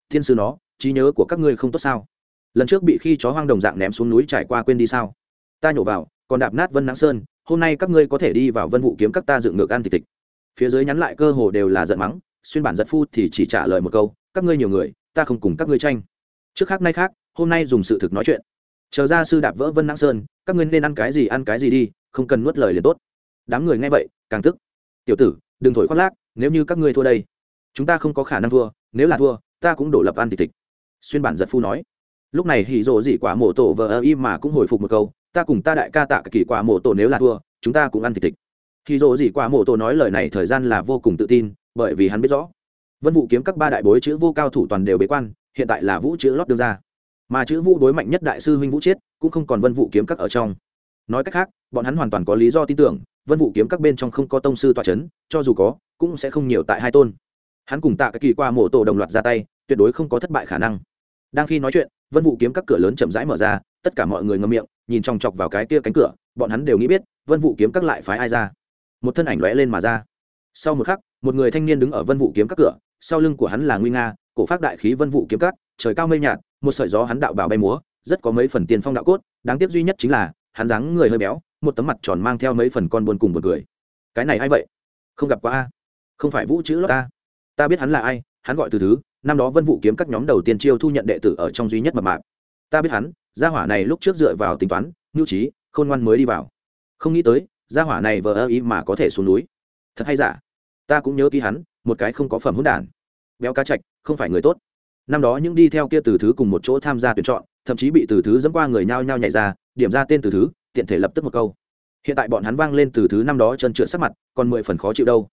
Thiên sư nó, trí nhớ của các ngươi không tốt sao? Lần trước bị khi chó hoang đồng dạng ném xuống núi trải qua quên đi sao? Ta nhổ vào, còn đạp nát vân nãng sơn, hôm nay các ngươi có thể đi vào vân vụ kiếm các ta dựng ngược ăn thịt thịt phía dưới nhắn lại cơ hồ đều là giận mắng, xuyên bản giật phu thì chỉ trả lời một câu, các ngươi nhiều người, ta không cùng các ngươi tranh. Trước khác nay khác, hôm nay dùng sự thực nói chuyện. Chờ ra sư đạp vỡ vân nãng sơn, các ngươi nên ăn cái gì ăn cái gì đi, không cần nuốt lời liền tốt. Đám người nghe vậy, càng tức. Tiểu tử, đừng thổi khoác lác, nếu như các ngươi thua đây, chúng ta không có khả năng thua, nếu là thua, ta cũng đổ lập ăn thịt thịt xuyên bản giật phu nói lúc này hỉ rộ dị quả mổ tổ vờ ơ y mà cũng hồi phục một câu, ta cùng ta đại ca tạ kỳ quả mổ tổ nếu là thua, chúng ta cũng ăn thịt thịt. Hỉ rộ dị quả mổ tổ nói lời này thời gian là vô cùng tự tin, bởi vì hắn biết rõ, vân vụ kiếm các ba đại bối chữ vô cao thủ toàn đều bế quan, hiện tại là vũ chữ lót đưa ra. Mà chữ vũ đối mạnh nhất đại sư huynh vũ chiết cũng không còn vân vụ kiếm các ở trong. Nói cách khác, bọn hắn hoàn toàn có lý do tin tưởng, vân vụ kiếm các bên trong không có tông sư tọa c h ấ n cho dù có, cũng sẽ không nhiều tại hai tôn. Hắn cùng tạ cái kỳ qua mổ tổ đồng loạt ra tay, tuyệt đối không có thất bại khả năng đang khi nói chuyện vân vụ kiếm các cửa lớn chậm rãi mở ra tất cả mọi người ngâm miệng nhìn chòng chọc vào cái kia cánh cửa bọn hắn đều nghĩ biết vân vụ kiếm các lại phái ai ra. Một thân ảnh lóe lên mà ra. Sau một khắc một người thanh niên đứng ở vân vụ kiếm các cửa sau lưng của hắn là nguy nga cổ phát đại khí vân vụ kiếm Các, trời cao mây nhạt một sợi gió hắn đạo bào bay múa rất có mấy phần tiền phong đạo cốt đáng tiếc duy nhất chính là hắn dáng người hơi béo một tấm mặt tròn mang theo mấy phần con buồn cùng một cười. Cái này ai vậy? Không gặp qua a. Không phải vũ chữ lót ta. Ta biết hắn là ai hắn gọi từ thứ năm đó vân vụ kiếm các nhóm đầu tiên chiêu thu nhận đệ tử ở trong duy nhất mập mạp. Ta biết hắn, gia hỏa này lúc trước dựa vào tính toán, nhu trí, khôn ngoan mới đi vào. Không nghĩ tới, gia hỏa này vờ ơ ý mà có thể xuống núi. Thật hay giả? Ta cũng nhớ ký hắn, một cái không có phẩm hỗn đản. Béo cá trạch không phải người tốt. Năm đó những đi theo kia từ thứ cùng một chỗ tham gia tuyển chọn, thậm chí bị từ thứ dẫn qua người nhao nhao nhảy ra, điểm ra tên từ thứ, tiện thể lập tức một câu. Hiện tại bọn hắn vang lên từ thứ năm đó chân trượt sắc mặt, còn mười phần khó chịu đâu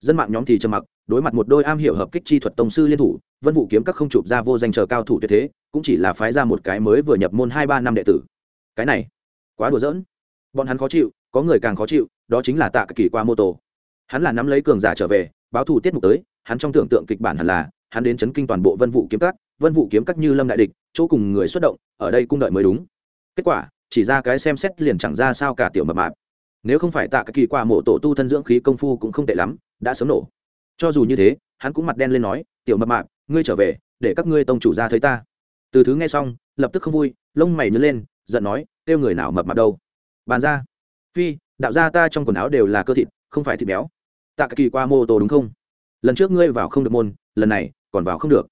dân mạng nhóm thì trầm mặc, đối mặt một đôi am hiểu hợp kích chi thuật tông sư liên thủ, vân vũ kiếm các không chụp ra vô danh chờ cao thủ tuyệt thế, cũng chỉ là phái ra một cái mới vừa nhập môn hai ba năm đệ tử. Cái này, quá đùa giỡn. Bọn hắn khó chịu, có người càng khó chịu, đó chính là tạ kỳ qua mô tô hắn là nắm lấy cường giả trở về, báo thủ tiết mục tới, hắn trong tưởng tượng kịch bản hẳn là, hắn đến chấn kinh toàn bộ vân vụ kiếm các, vân vụ kiếm các như lâm đại địch, chỗ cùng người xuất động, ở đây cung đợi mới đúng. Kết quả, chỉ ra cái xem xét liền chẳng ra sao cả tiểu mập mạp nếu không phải tạ cái kỳ qua mộ tổ tu thân dưỡng khí công phu cũng không tệ lắm, đã sớm nổ. Cho dù như thế, hắn cũng mặt đen lên nói, tiểu mập mạp, ngươi trở về, để các ngươi tông chủ ra thấy ta. Từ thứ nghe xong, lập tức không vui, lông mày nhớ lên, giận nói, kêu người nào mập mạp đâu? Bàn ra. Phi, đạo gia ta trong quần áo đều là cơ thịt, không phải thịt béo. Tạ cái kỳ qua mô tô đúng không? Lần trước ngươi vào không được môn, lần này còn vào không được.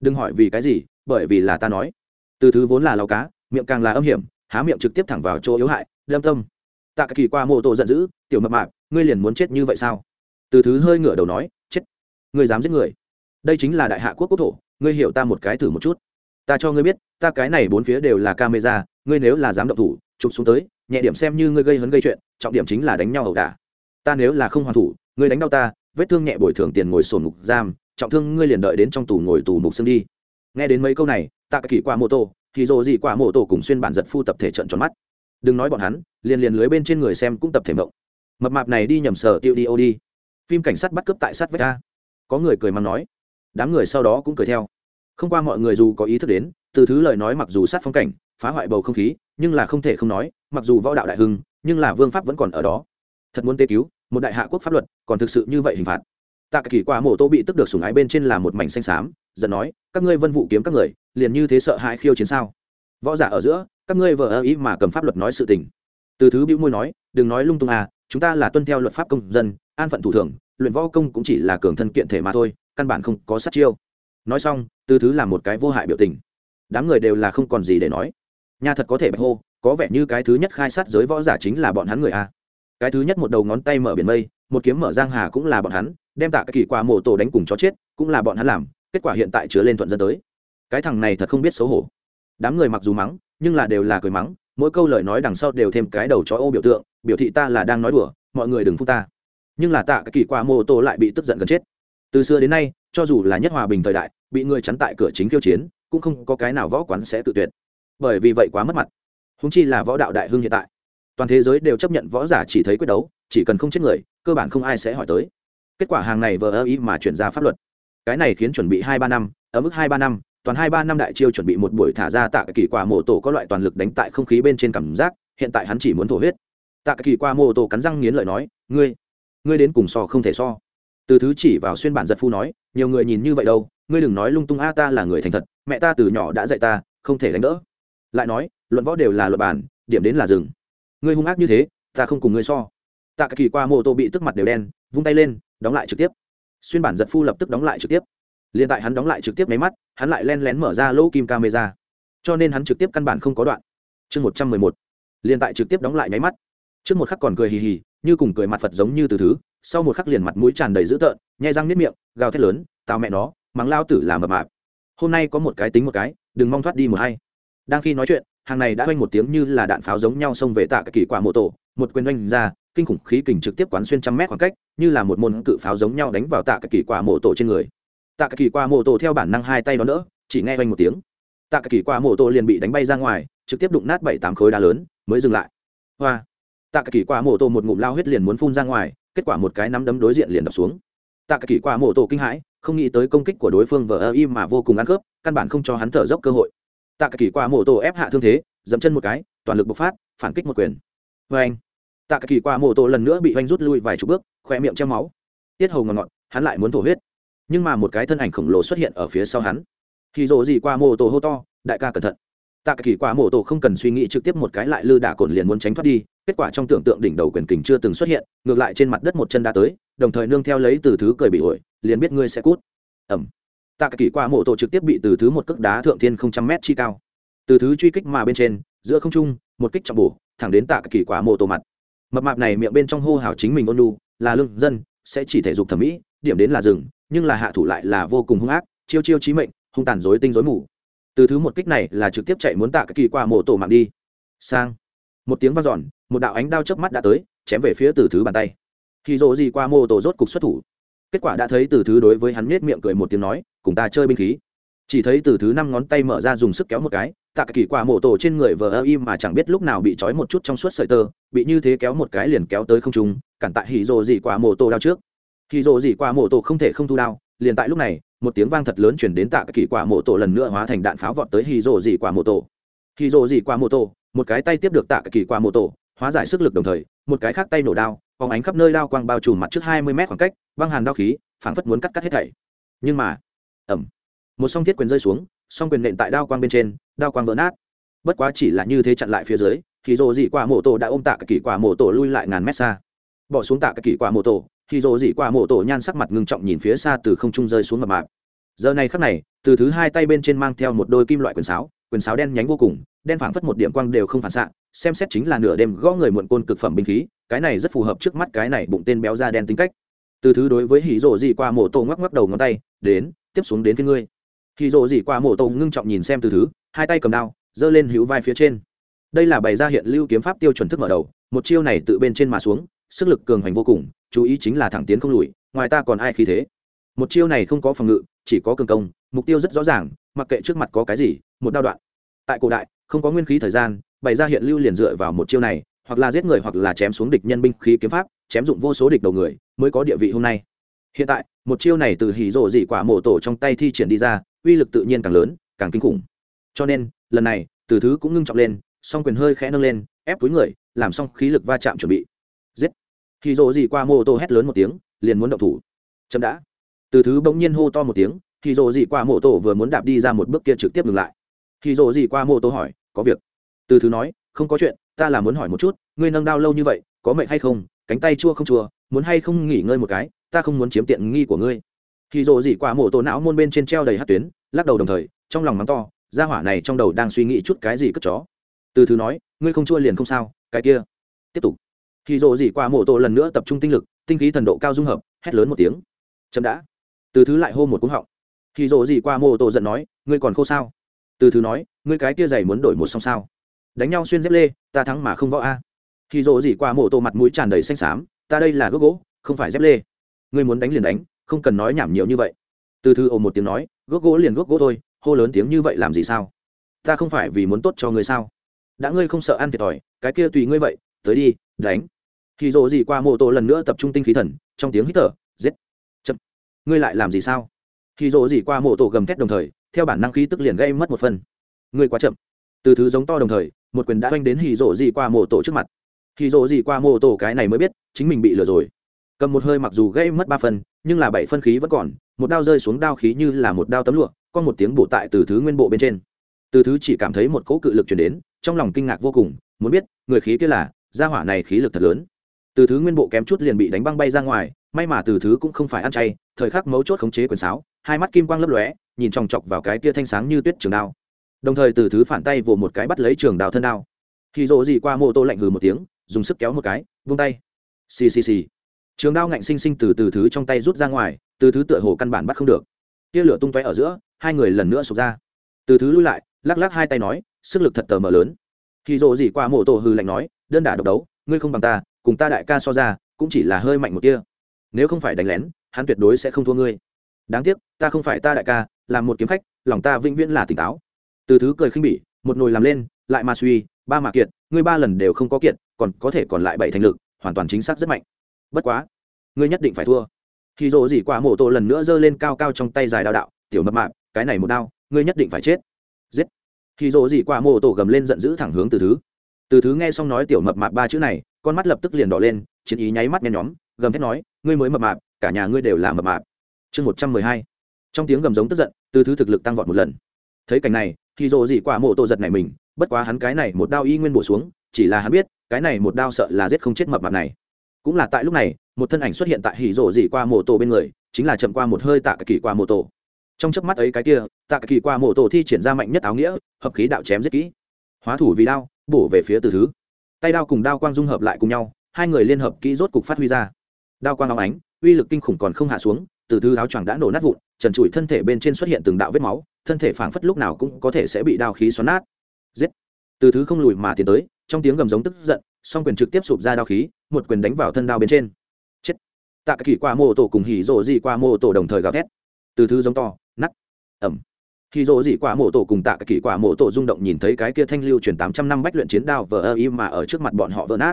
Đừng hỏi vì cái gì, bởi vì là ta nói. Từ thứ vốn là lau cá, miệng càng là âm hiểm, há miệng trực tiếp thẳng vào chỗ yếu hại lâm tâm tạ kỳ qua mô tô giận dữ, tiểu mập mạp, ngươi liền muốn chết như vậy sao? Từ thứ hơi ngửa đầu nói, chết, ngươi dám giết người. Đây chính là đại hạ quốc quốc thổ, ngươi hiểu ta một cái thử một chút. Ta cho ngươi biết, ta cái này bốn phía đều là camera, ngươi nếu là dám động thủ, chụp xuống tới, nhẹ điểm xem như ngươi gây hấn gây chuyện, trọng điểm chính là đánh nhau ẩu đả. Ta nếu là không hoàn thủ, ngươi đánh đau ta, vết thương nhẹ bồi thường tiền ngồi sổn mục giam, trọng thương ngươi liền đợi đến trong tù ngồi tù mục xương đi. Nghe đến mấy câu này, tạ kỳ qua mô tô thì dồ gì qua mô tô cùng xuyên bản giật phu tập thể trận tròn mắt đừng nói bọn hắn, liền liền lưới bên trên người xem cũng tập thể mộng. Mập mạp này đi nhầm sở tiêu đi ô đi. Phim cảnh sát bắt cướp tại sát vách a. Có người cười mắng nói. Đám người sau đó cũng cười theo. Không qua mọi người dù có ý thức đến, từ thứ lời nói mặc dù sát phong cảnh, phá hoại bầu không khí, nhưng là không thể không nói, mặc dù võ đạo đại hưng, nhưng là vương pháp vẫn còn ở đó. Thật muốn tê cứu, một đại hạ quốc pháp luật, còn thực sự như vậy hình phạt. Tạ kỳ quả mổ tô bị tức được sủng ái bên trên là một mảnh xanh xám, giận nói, các ngươi vân vụ kiếm các người, liền như thế sợ hãi khiêu chiến sao? Võ giả ở giữa các ngươi vợ ơ ý mà cầm pháp luật nói sự tình. Từ thứ bĩu môi nói, đừng nói lung tung à chúng ta là tuân theo luật pháp công dân, an phận thủ thường, luyện võ công cũng chỉ là cường thân kiện thể mà thôi, căn bản không có sát chiêu. Nói xong, từ thứ là một cái vô hại biểu tình. Đám người đều là không còn gì để nói. Nhà thật có thể bạch hô, có vẻ như cái thứ nhất khai sát giới võ giả chính là bọn hắn người a. Cái thứ nhất một đầu ngón tay mở biển mây, một kiếm mở giang hà cũng là bọn hắn, đem tạ cái kỳ qua mổ tổ đánh cùng chó chết, cũng là bọn hắn làm, kết quả hiện tại chứa lên thuận dân tới. Cái thằng này thật không biết xấu hổ. Đám người mặc dù mắng nhưng là đều là cười mắng, mỗi câu lời nói đằng sau đều thêm cái đầu chó ô biểu tượng, biểu thị ta là đang nói đùa, mọi người đừng phu ta. Nhưng là tạ cái kỳ qua mô tô lại bị tức giận gần chết. Từ xưa đến nay, cho dù là nhất hòa bình thời đại, bị người chắn tại cửa chính khiêu chiến, cũng không có cái nào võ quán sẽ tự tuyệt. Bởi vì vậy quá mất mặt. Húng chi là võ đạo đại hưng hiện tại. Toàn thế giới đều chấp nhận võ giả chỉ thấy quyết đấu, chỉ cần không chết người, cơ bản không ai sẽ hỏi tới. Kết quả hàng này vờ ơ ý mà chuyển ra pháp luật. Cái này khiến chuẩn bị hai ba năm ở mức hai ba năm toàn hai ba năm đại chiêu chuẩn bị một buổi thả ra tạ kỳ quả mô tổ có loại toàn lực đánh tại không khí bên trên cảm giác, hiện tại hắn chỉ muốn thổ huyết. Tạ kỳ quả mô tổ cắn răng nghiến lợi nói, ngươi ngươi đến cùng so không thể so. Từ thứ chỉ vào xuyên bản giật phu nói, nhiều người nhìn như vậy đâu, ngươi đừng nói lung tung a, ta là người thành thật, mẹ ta từ nhỏ đã dạy ta, không thể đánh đỡ. Lại nói, luận võ đều là luật bản điểm đến là rừng ngươi hung ác như thế, ta không cùng ngươi so. Tạ kỳ qua mô tô bị tức mặt đều đen, vung tay lên, đóng lại trực tiếp. Xuyên bản giật phu lập tức đóng lại trực tiếp liền tại hắn đóng lại trực tiếp máy mắt, hắn lại len lén mở ra lỗ kim camera. Cho nên hắn trực tiếp căn bản không có đoạn. Chương một trăm mười một. Liền tại trực tiếp đóng lại máy mắt. Trước một khắc còn cười hì hì, như cùng cười mặt phật giống như từ thứ, sau một khắc liền mặt mũi tràn đầy dữ tợn, nhai răng nếp miệng, gào thét lớn tao mẹ nó, mắng lao tử làm mập mạp. Hôm nay có một cái tính một cái, đừng mong thoát đi một hay. Đang khi nói chuyện, hàng này đã oanh một tiếng như là đạn pháo giống nhau xông về tạ cái kỳ quả mộ tổ, một quyền oanh ra, kinh khủng khí kình trực tiếp quán xuyên trăm mét khoảng cách, như là một môn cự pháo giống nhau đánh vào tạ cái kỳ quả mộ tổ trên người tạ cái kỳ qua mô tổ theo bản năng hai tay đó nữa chỉ nghe oanh một tiếng. Tạ cái kỳ qua mô tổ liền bị đánh bay ra ngoài, trực tiếp đụng nát bảy tám khối đá lớn, mới dừng lại. Hoa! Tạ cái kỳ qua mô tổ một ngụm lao huyết liền muốn phun ra ngoài, kết quả một cái nắm đấm đối diện liền đập xuống. Tạ cái kỳ qua mô tổ kinh hãi, không nghĩ tới công kích của đối phương vờ ơ im mà vô cùng ăn khớp, căn bản không cho hắn thở dốc cơ hội. Tạ cái kỳ qua mô tổ ép hạ thương thế, dẫm chân một cái, toàn lực bộc phát, phản kích một quyền. Vê anh tạ cái kỳ qua mô tổ lần nữa bị oanh rút lui vài chục bước khoe miệng che máu. Tiết hầu ngọt ngọt, hắn lại muốn thổ huyết nhưng mà một cái thân ảnh khổng lồ xuất hiện ở phía sau hắn. Thì rồ gì qua mô tô hô to, đại ca cẩn thận. Tạ kỳ quả mô tô không cần suy nghĩ trực tiếp một cái lại lư đả cồn liền muốn tránh thoát đi, kết quả trong tưởng tượng đỉnh đầu quyền kình chưa từng xuất hiện, ngược lại trên mặt đất một chân đã tới, đồng thời nương theo lấy từ thứ cười bị ổi, liền biết ngươi sẽ cút. Ẩm. Tạ kỳ quả mô tô trực tiếp bị từ thứ một cước đá thượng thiên không trăm mét chi cao. Từ thứ truy kích mà bên trên, giữa không trung, một kích trọng bổ, thẳng đến tạ kỳ quả mô tô mặt. Mập mạp này miệng bên trong hô hào chính mình ôn lu là lương dân, sẽ chỉ thể dục thẩm mỹ, điểm đến là rừng nhưng là hạ thủ lại là vô cùng hung ác, chiêu chiêu chí mệnh, hung tàn dối tinh dối mù. Từ thứ một kích này là trực tiếp chạy muốn tạ cái kỳ qua mộ tổ mạng đi. Sang. Một tiếng vang dọn, một đạo ánh đao chớp mắt đã tới, chém về phía từ thứ bàn tay. Khi rộ gì qua mô tổ rốt cục xuất thủ. Kết quả đã thấy từ thứ đối với hắn nết miệng cười một tiếng nói, cùng ta chơi binh khí. Chỉ thấy từ thứ năm ngón tay mở ra dùng sức kéo một cái, tạ kỳ quả mộ tổ trên người vờ ơ im mà chẳng biết lúc nào bị trói một chút trong suốt sợi tơ, bị như thế kéo một cái liền kéo tới không trung, cản tại hỉ rồ gì quả mộ tổ đao trước. Hì rồ gì quả mộ tổ không thể không thu đao, liền tại lúc này, một tiếng vang thật lớn chuyển đến tạ kỳ quả mộ tổ lần nữa hóa thành đạn pháo vọt tới hì rồ gì quả mộ tổ. Hì rồ gì quả mộ tổ, một cái tay tiếp được tạ kỳ quả mộ tổ, hóa giải sức lực đồng thời, một cái khác tay nổ đao, phóng ánh khắp nơi đao quang bao trùm mặt trước hai mươi mét khoảng cách băng hàn đao khí, phảng phất muốn cắt cắt hết thảy. Nhưng mà ẩm một song thiết quyền rơi xuống, song quyền nện tại đao quang bên trên, đao quang vỡ nát. Bất quá chỉ là như thế chặn lại phía dưới, thì rồ dị quả mộ tổ đã ôm tạ cả kỳ quả mộ tổ lui lại ngàn mét xa. Bỏ xuống tạ cả kỳ quả mộ tổ thì rộ dị quả mộ tổ nhan sắc mặt ngưng trọng nhìn phía xa từ không trung rơi xuống mập mạp. Giờ này khắc này, từ thứ hai tay bên trên mang theo một đôi kim loại quyền sáo quyền sáo đen nhánh vô cùng, đen phảng phất một điểm quang đều không phản xạ, xem xét chính là nửa đêm gõ người muộn côn cực phẩm binh khí, cái này rất phù hợp trước mắt cái này bụng tên béo da đen tính cách. Từ thứ đối với hỉ rộ dị qua mộ tổ ngoắc ngoắc đầu ngón tay, đến, tiếp xuống đến phía ngươi. Hỉ rộ dị qua mộ tổ ngưng trọng nhìn xem từ thứ, hai tay cầm đao, giơ lên hữu vai phía trên. Đây là bày ra hiện lưu kiếm pháp tiêu chuẩn thức mở đầu, một chiêu này tự bên trên mà xuống, sức lực cường hành vô cùng chú ý chính là thẳng tiến không lùi, ngoài ta còn ai khí thế. Một chiêu này không có phòng ngự, chỉ có cường công, mục tiêu rất rõ ràng, mặc kệ trước mặt có cái gì, một đao đoạn. Tại cổ đại, không có nguyên khí thời gian, bày ra hiện lưu liền dựa vào một chiêu này, hoặc là giết người hoặc là chém xuống địch nhân binh khí kiếm pháp, chém dụng vô số địch đầu người, mới có địa vị hôm nay. Hiện tại, một chiêu này từ hỉ rộ dị quả mổ tổ trong tay thi triển đi ra, uy lực tự nhiên càng lớn, càng kinh khủng. Cho nên, lần này, từ thứ cũng ngưng trọng lên, song quyền hơi khẽ nâng lên, ép túi người, làm xong khí lực va chạm chuẩn bị giết hỉ rộ dị qua mô tô hét lớn một tiếng, liền muốn động thủ. Chậm đã. Từ thứ bỗng nhiên hô to một tiếng hỉ rộ gì qua mô tô vừa muốn đạp đi ra một bước kia trực tiếp ngừng lại. Hỉ rộ gì qua mô tô hỏi, có việc? Từ thứ nói, không có chuyện, ta là muốn hỏi một chút, ngươi nâng đao lâu như vậy, có mệnh hay không? Cánh tay chua không chua, muốn hay không nghỉ ngơi một cái, ta không muốn chiếm tiện nghi của ngươi. Thì rồ gì qua mô tô não môn bên trên treo đầy hát tuyến, lắc đầu đồng thời, trong lòng mắng to, gia hỏa này trong đầu đang suy nghĩ chút cái gì cất chó. Từ thứ nói, ngươi không chua liền không sao, cái kia. Tiếp tục thì rồ dị quả mổ tổ lần nữa tập trung tinh lực, tinh khí thần độ cao dung hợp, hét lớn một tiếng. Chậm đã. Từ thứ lại hô một cúng họng. Thì rồ dị quả mổ tổ giận nói, ngươi còn khô sao? Từ thứ nói, ngươi cái kia giày muốn đổi một song sao? Đánh nhau xuyên dép lê, ta thắng mà không võ a. Khi rộ gì qua mộ tổ mặt mũi tràn đầy xanh xám, ta đây là gốc gỗ, không phải dép lê. Ngươi muốn đánh liền đánh, không cần nói nhảm nhiều như vậy. Từ thư ồ một tiếng nói, gốc gỗ liền gốc gỗ thôi, hô lớn tiếng như vậy làm gì sao? Ta không phải vì muốn tốt cho ngươi sao? Đã ngươi không sợ ăn thiệt thòi, cái kia tùy ngươi vậy, tới đi, đánh khi rộ gì qua mộ tổ lần nữa tập trung tinh khí thần, trong tiếng hít thở, giết. Chậm. Ngươi lại làm gì sao? Khi rộ gì qua mộ tổ gầm thét đồng thời, theo bản năng khí tức liền gây mất một phần. Ngươi quá chậm. Từ thứ giống to đồng thời, một quyền đã oanh đến hì rộ gì qua mộ tổ trước mặt. Hì rộ gì qua mộ tổ cái này mới biết, chính mình bị lừa rồi. Cầm một hơi mặc dù gây mất ba phần, nhưng là bảy phân khí vẫn còn, một đao rơi xuống đao khí như là một đao tấm lụa, có một tiếng bổ tại từ thứ nguyên bộ bên trên. Từ thứ chỉ cảm thấy một cỗ cự lực chuyển đến, trong lòng kinh ngạc vô cùng, muốn biết, người khí kia là, gia hỏa này khí lực thật lớn từ thứ nguyên bộ kém chút liền bị đánh băng bay ra ngoài, may mà từ thứ cũng không phải ăn chay, thời khắc mấu chốt khống chế quyền sáo, hai mắt kim quang lấp lóe, nhìn chòng chọc vào cái kia thanh sáng như tuyết trường đao. Đồng thời từ thứ phản tay vồ một cái bắt lấy trường đào thân đao. Khi rộ gì qua mô tô lạnh hừ một tiếng, dùng sức kéo một cái, vung tay. Xì xì xì. Trường đao ngạnh sinh sinh từ từ thứ trong tay rút ra ngoài, từ thứ tựa hồ căn bản bắt không được. Tia lửa tung tóe ở giữa, hai người lần nữa sụp ra. Từ thứ lui lại, lắc lắc hai tay nói, sức lực thật tờ mờ lớn. Khi rộ gì qua mô tô hừ lạnh nói, đơn đả độc đấu, ngươi không bằng ta cùng ta đại ca so ra, cũng chỉ là hơi mạnh một kia nếu không phải đánh lén, hắn tuyệt đối sẽ không thua ngươi. Đáng tiếc, ta không phải ta đại ca, làm một kiếm khách, lòng ta vĩnh viễn là tỉnh táo. Từ thứ cười khinh bỉ, một nồi làm lên, lại mà suy, ba mà kiệt, ngươi ba lần đều không có kiệt, còn có thể còn lại bảy thành lực, hoàn toàn chính xác rất mạnh. Bất quá, ngươi nhất định phải thua. Khi rộ gì quả mổ tổ lần nữa giơ lên cao cao trong tay dài đao đạo, tiểu mập mạp, cái này một đao, ngươi nhất định phải chết. Giết. Khi rộ gì quả mổ tổ gầm lên giận dữ thẳng hướng từ thứ. Từ thứ nghe xong nói tiểu mập mạp ba chữ này con mắt lập tức liền đỏ lên, chiến ý nháy mắt nhen nhóm, gầm thét nói, ngươi mới mập mạp, cả nhà ngươi đều là mập mạp. Chương một trăm mười hai. Trong tiếng gầm giống tức giận, từ thứ thực lực tăng vọt một lần. Thấy cảnh này, thì rồ dị quả mộ tổ giật này mình, bất quá hắn cái này một đao y nguyên bổ xuống, chỉ là hắn biết, cái này một đao sợ là giết không chết mập mạp này. Cũng là tại lúc này, một thân ảnh xuất hiện tại hỉ rồ dị qua mộ tổ bên người, chính là chậm qua một hơi tạ kỳ qua mộ tổ. Trong chớp mắt ấy cái kia, tạ kỳ qua mộ tổ thi triển ra mạnh nhất áo nghĩa, hợp khí đạo chém rất kỹ. Hóa thủ vì đao, bổ về phía từ thứ tay đao cùng đao quang dung hợp lại cùng nhau, hai người liên hợp kỹ rốt cục phát huy ra. Đao quang óng ánh, uy lực kinh khủng còn không hạ xuống, từ thứ áo choàng đã nổ nát vụn, trần trụi thân thể bên trên xuất hiện từng đạo vết máu, thân thể phảng phất lúc nào cũng có thể sẽ bị đao khí xoắn nát. Giết! Từ thứ không lùi mà tiến tới, trong tiếng gầm giống tức giận, song quyền trực tiếp sụp ra đao khí, một quyền đánh vào thân đao bên trên. Chết! Tạ kỳ qua mô tổ cùng hỉ rộ gì qua mô tổ đồng thời gào thét. Từ thứ giống to nắt ẩm hỉ Dỗ dị quả mổ tổ cùng tạ kỳ quả mổ tổ rung động nhìn thấy cái kia thanh lưu truyền tám trăm năm bách luyện chiến đao vờ ơ im mà ở trước mặt bọn họ vỡ nát.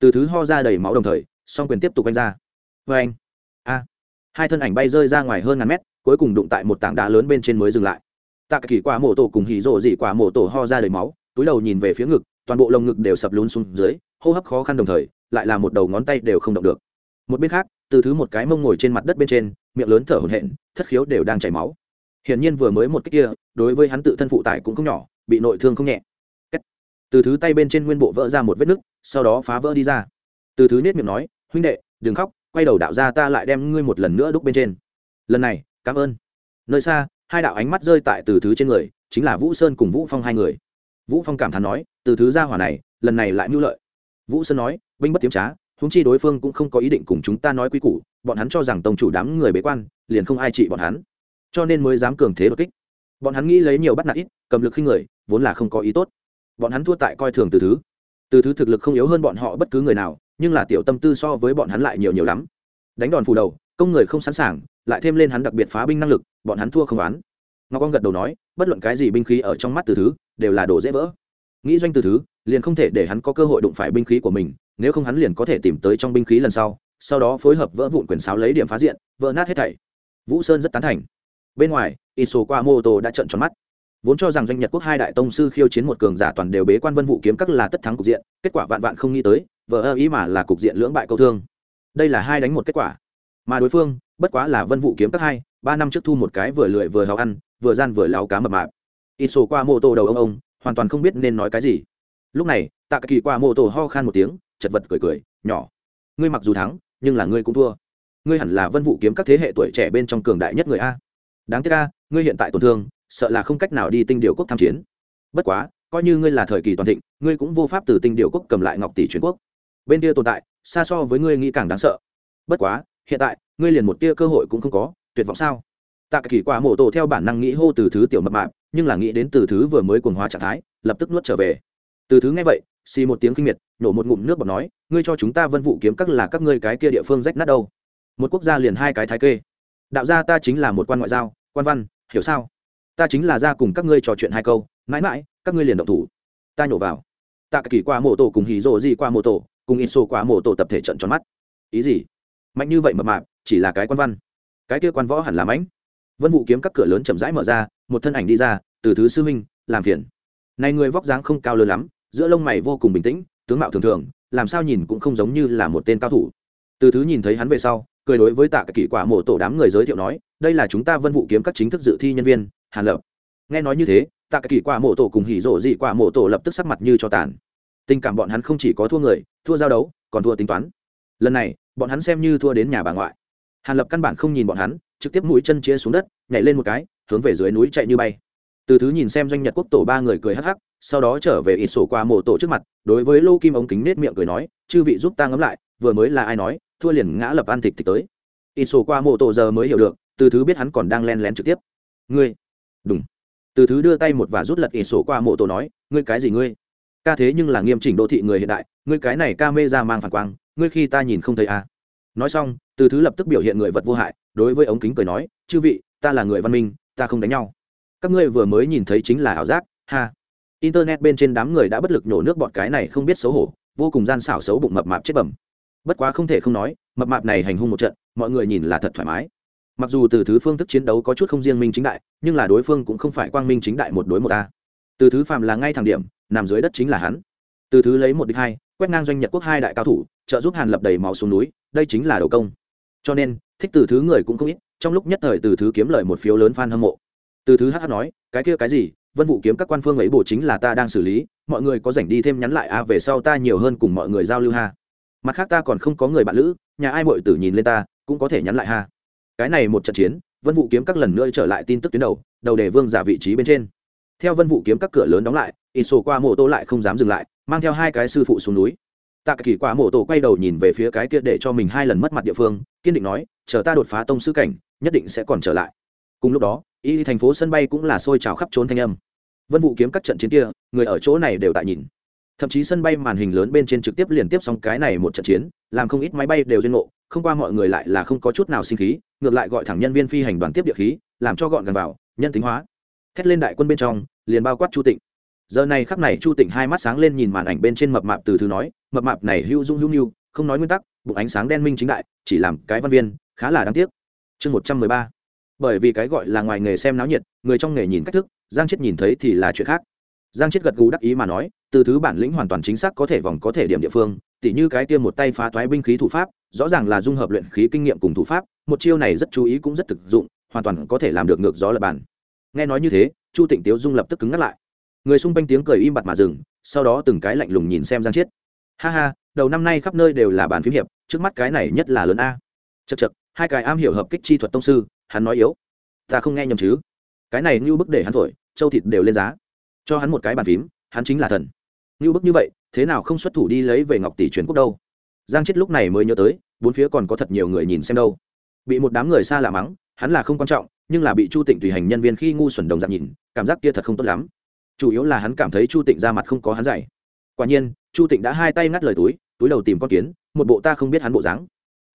Từ thứ ho ra đầy máu đồng thời, song quyền tiếp tục đánh ra. Vê anh. A. Hai thân ảnh bay rơi ra ngoài hơn ngàn mét, cuối cùng đụng tại một tảng đá lớn bên trên mới dừng lại. Tạ kỳ quả mổ tổ cùng hỉ Dỗ dị quả mổ tổ ho ra đầy máu, túi đầu nhìn về phía ngực, toàn bộ lồng ngực đều sập lún xuống dưới, hô hấp khó khăn đồng thời, lại là một đầu ngón tay đều không động được. Một bên khác, từ thứ một cái mông ngồi trên mặt đất bên trên, miệng lớn thở hổn hển, thất khiếu đều đang chảy máu hiển nhiên vừa mới một cách kia, đối với hắn tự thân phụ tải cũng không nhỏ, bị nội thương không nhẹ. Từ thứ tay bên trên nguyên bộ vỡ ra một vết nứt, sau đó phá vỡ đi ra. Từ thứ nết miệng nói, huynh đệ, đừng khóc, quay đầu đạo ra ta lại đem ngươi một lần nữa đúc bên trên. Lần này, cảm ơn. Nơi xa, hai đạo ánh mắt rơi tại từ thứ trên người, chính là vũ sơn cùng vũ phong hai người. Vũ phong cảm thán nói, từ thứ ra hỏa này, lần này lại mưu lợi. Vũ sơn nói, binh bất tiếm trá húng chi đối phương cũng không có ý định cùng chúng ta nói quý củ, bọn hắn cho rằng tông chủ đám người bế quan, liền không ai trị bọn hắn cho nên mới dám cường thế đột kích. Bọn hắn nghĩ lấy nhiều bắt nạt ít, cầm lực khi người, vốn là không có ý tốt. Bọn hắn thua tại coi thường từ thứ. Từ thứ thực lực không yếu hơn bọn họ bất cứ người nào, nhưng là tiểu tâm tư so với bọn hắn lại nhiều nhiều lắm. Đánh đòn phủ đầu, công người không sẵn sàng, lại thêm lên hắn đặc biệt phá binh năng lực, bọn hắn thua không oán. Ngọc con gật đầu nói, bất luận cái gì binh khí ở trong mắt từ thứ, đều là đồ dễ vỡ. Nghĩ doanh từ thứ, liền không thể để hắn có cơ hội đụng phải binh khí của mình, nếu không hắn liền có thể tìm tới trong binh khí lần sau sau đó phối hợp vỡ vụn quyền sáo lấy điểm phá diện, vỡ nát hết thảy. Vũ sơn rất tán thành bên ngoài iso qua mô tô đã trận tròn mắt. Vốn cho rằng doanh nhật quốc hai đại tông sư khiêu chiến một cường giả toàn đều bế quan vân vụ kiếm các là tất thắng cục diện, kết quả vạn vạn không nghĩ tới, vờ ơ ý mà là cục diện lưỡng bại câu thương. Đây là hai đánh một kết quả. Mà đối phương, bất quá là vân vụ kiếm các hai, ba năm trước thu một cái vừa lười vừa hào ăn, vừa gian vừa lao cá mập mạp. Ít sổ qua mô tô đầu ông ông, hoàn toàn không biết nên nói cái gì. Lúc này tạ kỳ qua mô tô ho khan một tiếng, chật vật cười cười, nhỏ, ngươi mặc dù thắng, nhưng là ngươi cũng thua. Ngươi hẳn là vân vụ kiếm các thế hệ tuổi trẻ bên trong cường đại nhất người a đáng tiếc ca ngươi hiện tại tổn thương, sợ là không cách nào đi tinh điều quốc tham chiến. Bất quá, coi như ngươi là thời kỳ toàn thịnh, ngươi cũng vô pháp từ tinh điều quốc cầm lại ngọc tỷ truyền quốc. Bên kia tồn tại, xa so với ngươi nghĩ càng đáng sợ. Bất quá, hiện tại, ngươi liền một tia cơ hội cũng không có, tuyệt vọng sao? Tạ kỳ quả mổ tổ theo bản năng nghĩ hô từ thứ tiểu mập mạp, nhưng là nghĩ đến từ thứ vừa mới cuồng hóa trạng thái, lập tức nuốt trở về. Từ thứ nghe vậy, xì một tiếng kinh miệt, nổ một ngụm nước bọt nói, ngươi cho chúng ta vân vụ kiếm các là các ngươi cái kia địa phương rách nát đâu? Một quốc gia liền hai cái thái kê đạo gia ta chính là một quan ngoại giao, quan văn, hiểu sao? Ta chính là ra cùng các ngươi trò chuyện hai câu, mãi mãi, các ngươi liền động thủ. Ta nhổ vào. Tạ kỳ qua mộ tổ cùng hì rộ gì qua mộ tổ, cùng in sổ qua mộ tổ tập thể trận tròn mắt. Ý gì? Mạnh như vậy mập mạp chỉ là cái quan văn. Cái kia quan võ hẳn làm ánh vân vụ kiếm các cửa lớn chậm rãi mở ra, một thân ảnh đi ra, từ thứ sư huynh, làm phiền. Này người vóc dáng không cao lớn lắm, giữa lông mày vô cùng bình tĩnh, tướng mạo thường thường, làm sao nhìn cũng không giống như là một tên cao thủ. Từ thứ nhìn thấy hắn về sau cười đối với tạ kỷ quả mộ tổ đám người giới thiệu nói, đây là chúng ta vân vụ kiếm các chính thức dự thi nhân viên, hàn lập. Nghe nói như thế, tạ kỷ quả mộ tổ cùng hỉ rộ dị quả mộ tổ lập tức sắc mặt như cho tàn. Tình cảm bọn hắn không chỉ có thua người, thua giao đấu, còn thua tính toán. Lần này, bọn hắn xem như thua đến nhà bà ngoại. Hàn lập căn bản không nhìn bọn hắn, trực tiếp mũi chân chia xuống đất, nhảy lên một cái, hướng về dưới núi chạy như bay. Từ thứ nhìn xem doanh nhật quốc tổ ba người cười hắc hắc, sau đó trở về ít sổ qua mộ tổ trước mặt, đối với lô kim ống kính nết miệng cười nói, chư vị giúp ta ngẫm lại, vừa mới là ai nói thua liền ngã lập ăn thịt thịt tới. Ít sổ qua mộ tổ giờ mới hiểu được, từ thứ biết hắn còn đang len lén trực tiếp. Ngươi? Đúng. Từ thứ đưa tay một và rút lật ít sổ qua mộ tổ nói, ngươi cái gì ngươi? Ca thế nhưng là nghiêm chỉnh đô thị người hiện đại, ngươi cái này ca mê ra mang phản quang, ngươi khi ta nhìn không thấy à. nói xong, từ thứ lập tức biểu hiện người vật vô hại, đối với ống kính cười nói, chư vị, ta là người văn minh, ta không đánh nhau. Các ngươi vừa mới nhìn thấy chính là ảo giác, ha. Internet bên trên đám người đã bất lực nhổ nước bọn cái này không biết xấu hổ, vô cùng gian xảo xấu bụng mập mạp chết bẩm bất quá không thể không nói, mập mạp này hành hung một trận, mọi người nhìn là thật thoải mái. Mặc dù từ thứ phương thức chiến đấu có chút không riêng minh chính đại, nhưng là đối phương cũng không phải quang minh chính đại một đối một ta từ thứ phàm là ngay thẳng điểm, nằm dưới đất chính là hắn. Từ thứ lấy một địch hai, quét ngang doanh nhật quốc hai đại cao thủ, trợ giúp hàn lập đầy máu xuống núi, đây chính là đầu công. Cho nên, thích từ thứ người cũng không ít, trong lúc nhất thời từ thứ kiếm lời một phiếu lớn fan hâm mộ. Từ thứ hh nói, cái kia cái gì, vân vụ kiếm các quan phương ấy bổ chính là ta đang xử lý, mọi người có rảnh đi thêm nhắn lại a về sau ta nhiều hơn cùng mọi người giao lưu ha mặt khác ta còn không có người bạn lữ, nhà ai mội tử nhìn lên ta, cũng có thể nhắn lại ha. Cái này một trận chiến, vân vụ kiếm các lần nữa trở lại tin tức tuyến đầu đầu đề vương giả vị trí bên trên. Theo vân vụ kiếm các cửa lớn đóng lại ít sổ qua mộ tô lại không dám dừng lại, mang theo hai cái sư phụ xuống núi. Tạ kỳ quả mộ tổ quay đầu nhìn về phía cái kia để cho mình hai lần mất mặt địa phương, kiên định nói, chờ ta đột phá tông sư cảnh, nhất định sẽ còn trở lại. Cùng lúc đó, y thành phố sân bay cũng là sôi trào khắp trốn thanh âm. Vân vụ kiếm các trận chiến kia, người ở chỗ này đều tại nhìn thậm chí sân bay màn hình lớn bên trên trực tiếp liên tiếp xong cái này một trận chiến, làm không ít máy bay đều duyên ngộ, không qua mọi người lại là không có chút nào sinh khí, ngược lại gọi thẳng nhân viên phi hành đoàn tiếp địa khí, làm cho gọn gần vào, nhân tính hóa. Thét lên đại quân bên trong, liền bao quát chu tịnh. Giờ này khắc này chu tịnh hai mắt sáng lên nhìn màn ảnh bên trên mập mạp từ thứ nói, mập mạp này hữu dung hữu nhu, không nói nguyên tắc, bụng ánh sáng đen minh chính đại, chỉ làm cái văn viên, khá là đáng tiếc. Chương một trăm mười ba. Bởi vì cái gọi là ngoài nghề xem náo nhiệt, người trong nghề nhìn cách thức, giang chết nhìn thấy thì là chuyện khác. Giang chết gật gù đắc ý mà nói từ thứ bản lĩnh hoàn toàn chính xác có thể vòng có thể điểm địa phương, tỉ như cái tiêm một tay phá thoái binh khí thủ pháp, rõ ràng là dung hợp luyện khí kinh nghiệm cùng thủ pháp, một chiêu này rất chú ý cũng rất thực dụng, hoàn toàn có thể làm được ngược gió lập bản. nghe nói như thế, chu tịnh tiếu dung lập tức cứng ngắt lại. Người xung quanh tiếng cười im bặt mà dừng, sau đó từng cái lạnh lùng nhìn xem giang chiết. Ha ha, đầu năm nay khắp nơi đều là bàn phím hiệp, trước mắt cái này nhất là lớn a. Chật chật hai cái am hiểu hợp kích chi thuật tông sư, hắn nói yếu. Ta không nghe nhầm chứ. Cái này như bức để hắn thổi, châu thịt đều lên giá. Cho hắn một cái bàn phím, hắn chính là thần như bức như vậy, thế nào không xuất thủ đi lấy về ngọc tỷ truyền quốc đâu? Giang chết lúc này mới nhớ tới, bốn phía còn có thật nhiều người nhìn xem đâu. Bị một đám người xa lạ mắng, hắn là không quan trọng, nhưng là bị chu tịnh tùy hành nhân viên khi ngu xuẩn đồng dạng nhìn, cảm giác kia thật không tốt lắm. Chủ yếu là hắn cảm thấy chu tịnh ra mặt không có hắn dạy. Quả nhiên, chu tịnh đã hai tay ngắt lời túi túi đầu tìm con kiến, một bộ ta không biết hắn bộ dáng.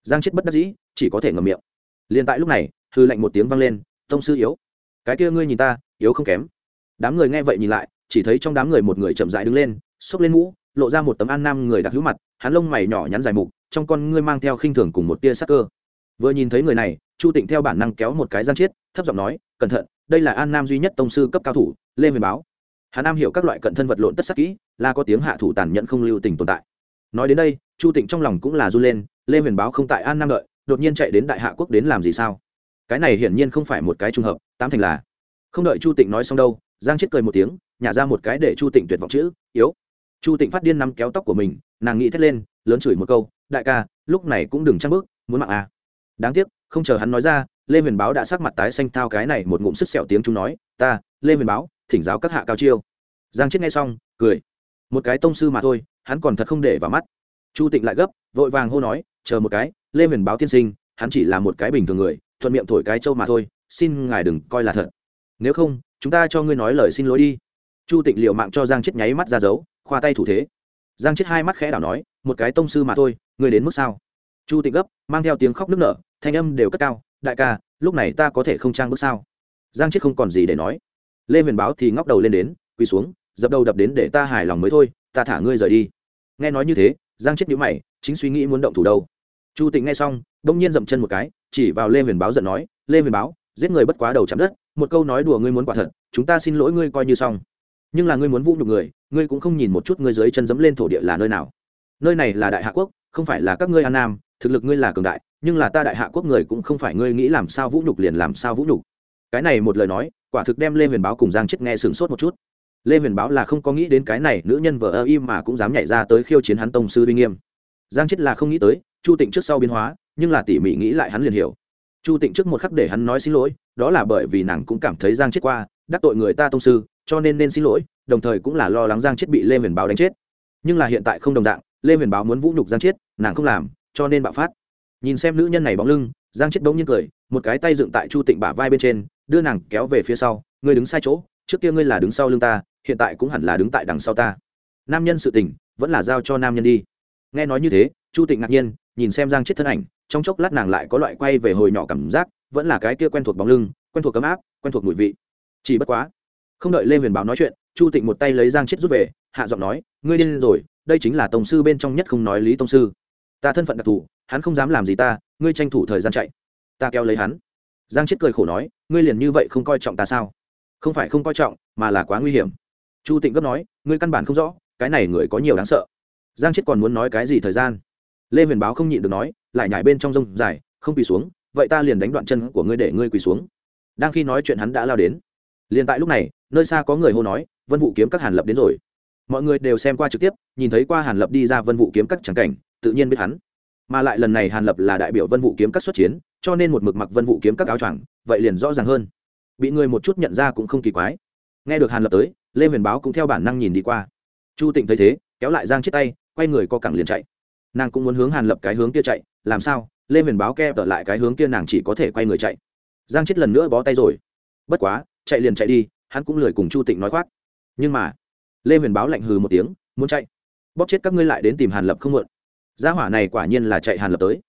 Giang chết bất đắc dĩ, chỉ có thể ngầm miệng. Liền tại lúc này, hư lạnh một tiếng vang lên, tông sư yếu, cái kia ngươi nhìn ta, yếu không kém. Đám người nghe vậy nhìn lại, chỉ thấy trong đám người một người chậm dại đứng lên xốc lên mũ, lộ ra một tấm an nam người đặc hữu mặt, hắn lông mày nhỏ nhắn dài mục, trong con ngươi mang theo khinh thường cùng một tia sắc cơ. Vừa nhìn thấy người này, chu tịnh theo bản năng kéo một cái giang chiết, thấp giọng nói, cẩn thận, đây là an nam duy nhất tông sư cấp cao thủ, lê huyền báo. Hắn nam hiểu các loại cận thân vật lộn tất sắc kỹ, là có tiếng hạ thủ tàn nhẫn không lưu tình tồn tại. Nói đến đây, chu tịnh trong lòng cũng là run lên, lê huyền báo không tại an nam đợi, đột nhiên chạy đến đại hạ quốc đến làm gì sao? Cái này hiển nhiên không phải một cái trùng hợp, tám thành là. Không đợi chu tịnh nói xong đâu, giang chết cười một tiếng, nhả ra một cái để chu tịnh tuyệt vọng chữ, yếu chu tịnh phát điên nắm kéo tóc của mình, nàng nghĩ thét lên, lớn chửi một câu, đại ca, lúc này cũng đừng trăng bước, muốn mạng à. đáng tiếc, không chờ hắn nói ra, lê huyền báo đã sắc mặt tái xanh thao cái này một ngụm sức sẹo tiếng chúng nói, ta, lê huyền báo, thỉnh giáo các hạ cao chiêu. Giang chết nghe xong, cười. Một cái tông sư mà thôi, hắn còn thật không để vào mắt. Chu tịnh lại gấp, vội vàng hô nói, chờ một cái, lê huyền báo tiên sinh, hắn chỉ là một cái bình thường người, thuận miệng thổi cái trâu mà thôi, xin ngài đừng coi là thật. Nếu không, chúng ta cho ngươi nói lời xin lỗi đi. Chu tịnh liệu mạng cho giang chết nháy mắt ra dấu khoa tay thủ thế. Giang chết hai mắt khẽ đảo nói, một cái tông sư mà thôi người đến mức sao? Chu tịnh gấp, mang theo tiếng khóc nức nở, thanh âm đều cất cao, đại ca, lúc này ta có thể không trang bước sao? Giang chết không còn gì để nói. Lê huyền báo thì ngóc đầu lên đến, quỳ xuống, dập đầu đập đến để ta hài lòng mới thôi, ta thả ngươi rời đi. Nghe nói như thế, giang chết nhữ mày, chính suy nghĩ muốn động thủ đâu. Chu tịnh nghe xong đông nhiên dậm chân một cái, chỉ vào lê huyền báo giận nói, lê huyền báo, giết người bất quá đầu chạm đất, một câu nói đùa ngươi muốn quả thật, chúng ta xin lỗi ngươi coi như xong nhưng là ngươi muốn vũ nhục người, ngươi cũng không nhìn một chút ngươi dưới chân dẫm lên thổ địa là nơi nào. Nơi này là đại hạ quốc, không phải là các ngươi an nam, thực lực ngươi là cường đại, nhưng là ta đại hạ quốc người cũng không phải ngươi nghĩ làm sao vũ nhục liền làm sao vũ nhục. Cái này một lời nói, quả thực đem lê huyền báo cùng giang chết nghe sửng sốt một chút. Lê huyền báo là không có nghĩ đến cái này nữ nhân vợ ơ im mà cũng dám nhảy ra tới khiêu chiến hắn tông sư uy nghiêm. Giang chết là không nghĩ tới, chu tịnh trước sau biến hóa, nhưng là tỉ mỉ nghĩ lại hắn liền hiểu. Chu tịnh trước một khắc để hắn nói xin lỗi, đó là bởi vì nàng cũng cảm thấy giang chết qua, đắc tội người ta tông sư cho nên nên xin lỗi, đồng thời cũng là lo lắng giang chết bị lê huyền báo đánh chết. Nhưng là hiện tại không đồng dạng, lê huyền báo muốn vũ nhục giang chết nàng không làm, cho nên bạo phát. Nhìn xem nữ nhân này bóng lưng, giang chết bỗng nhiên cười, một cái tay dựng tại chu tịnh bả vai bên trên, đưa nàng kéo về phía sau, ngươi đứng sai chỗ, trước kia ngươi là đứng sau lưng ta, hiện tại cũng hẳn là đứng tại đằng sau ta. Nam nhân sự tình, vẫn là giao cho nam nhân đi. Nghe nói như thế, chu tịnh ngạc nhiên, nhìn xem giang chết thân ảnh, trong chốc lát nàng lại có loại quay về hồi nhỏ cảm giác, vẫn là cái kia quen thuộc bóng lưng, quen thuộc cấm áp, quen thuộc mùi vị. Chỉ bất quá không đợi lê huyền báo nói chuyện, chu tịnh một tay lấy giang chết rút về, hạ giọng nói, ngươi điên rồi, đây chính là tổng sư bên trong nhất không nói lý tông sư. Ta thân phận đặc thù, hắn không dám làm gì ta, ngươi tranh thủ thời gian chạy. Ta kéo lấy hắn. Giang chết cười khổ nói, ngươi liền như vậy không coi trọng ta sao? Không phải không coi trọng, mà là quá nguy hiểm. Chu tịnh gấp nói, ngươi căn bản không rõ, cái này người có nhiều đáng sợ. Giang chết còn muốn nói cái gì thời gian? Lê huyền báo không nhịn được nói, lại nhảy bên trong rông dài, không bị xuống, vậy ta liền đánh đoạn chân của ngươi để ngươi quỳ xuống. Đang khi nói chuyện hắn đã lao đến. Liền tại lúc này nơi xa có người hô nói, vân vụ kiếm các hàn lập đến rồi. Mọi người đều xem qua trực tiếp, nhìn thấy qua hàn lập đi ra vân vụ kiếm các trắng cảnh, tự nhiên biết hắn. Mà lại lần này hàn lập là đại biểu vân vụ kiếm các xuất chiến, cho nên một mực mặc vân vụ kiếm các áo choàng, vậy liền rõ ràng hơn. Bị người một chút nhận ra cũng không kỳ quái. Nghe được hàn lập tới, lê huyền báo cũng theo bản năng nhìn đi qua. Chu tịnh thấy thế, kéo lại giang chết tay, quay người co cẳng liền chạy. Nàng cũng muốn hướng hàn lập cái hướng kia chạy, làm sao? Lê huyền báo kẹp ở lại cái hướng kia nàng chỉ có thể quay người chạy. Giang chết lần nữa bó tay rồi. Bất quá, chạy liền chạy đi hắn cũng lười cùng chu tịnh nói khoác. Nhưng mà, lê huyền báo lạnh hừ một tiếng, muốn chạy? Bóp chết các ngươi lại đến tìm hàn lập không muộn. Gia hỏa này quả nhiên là chạy hàn lập tới.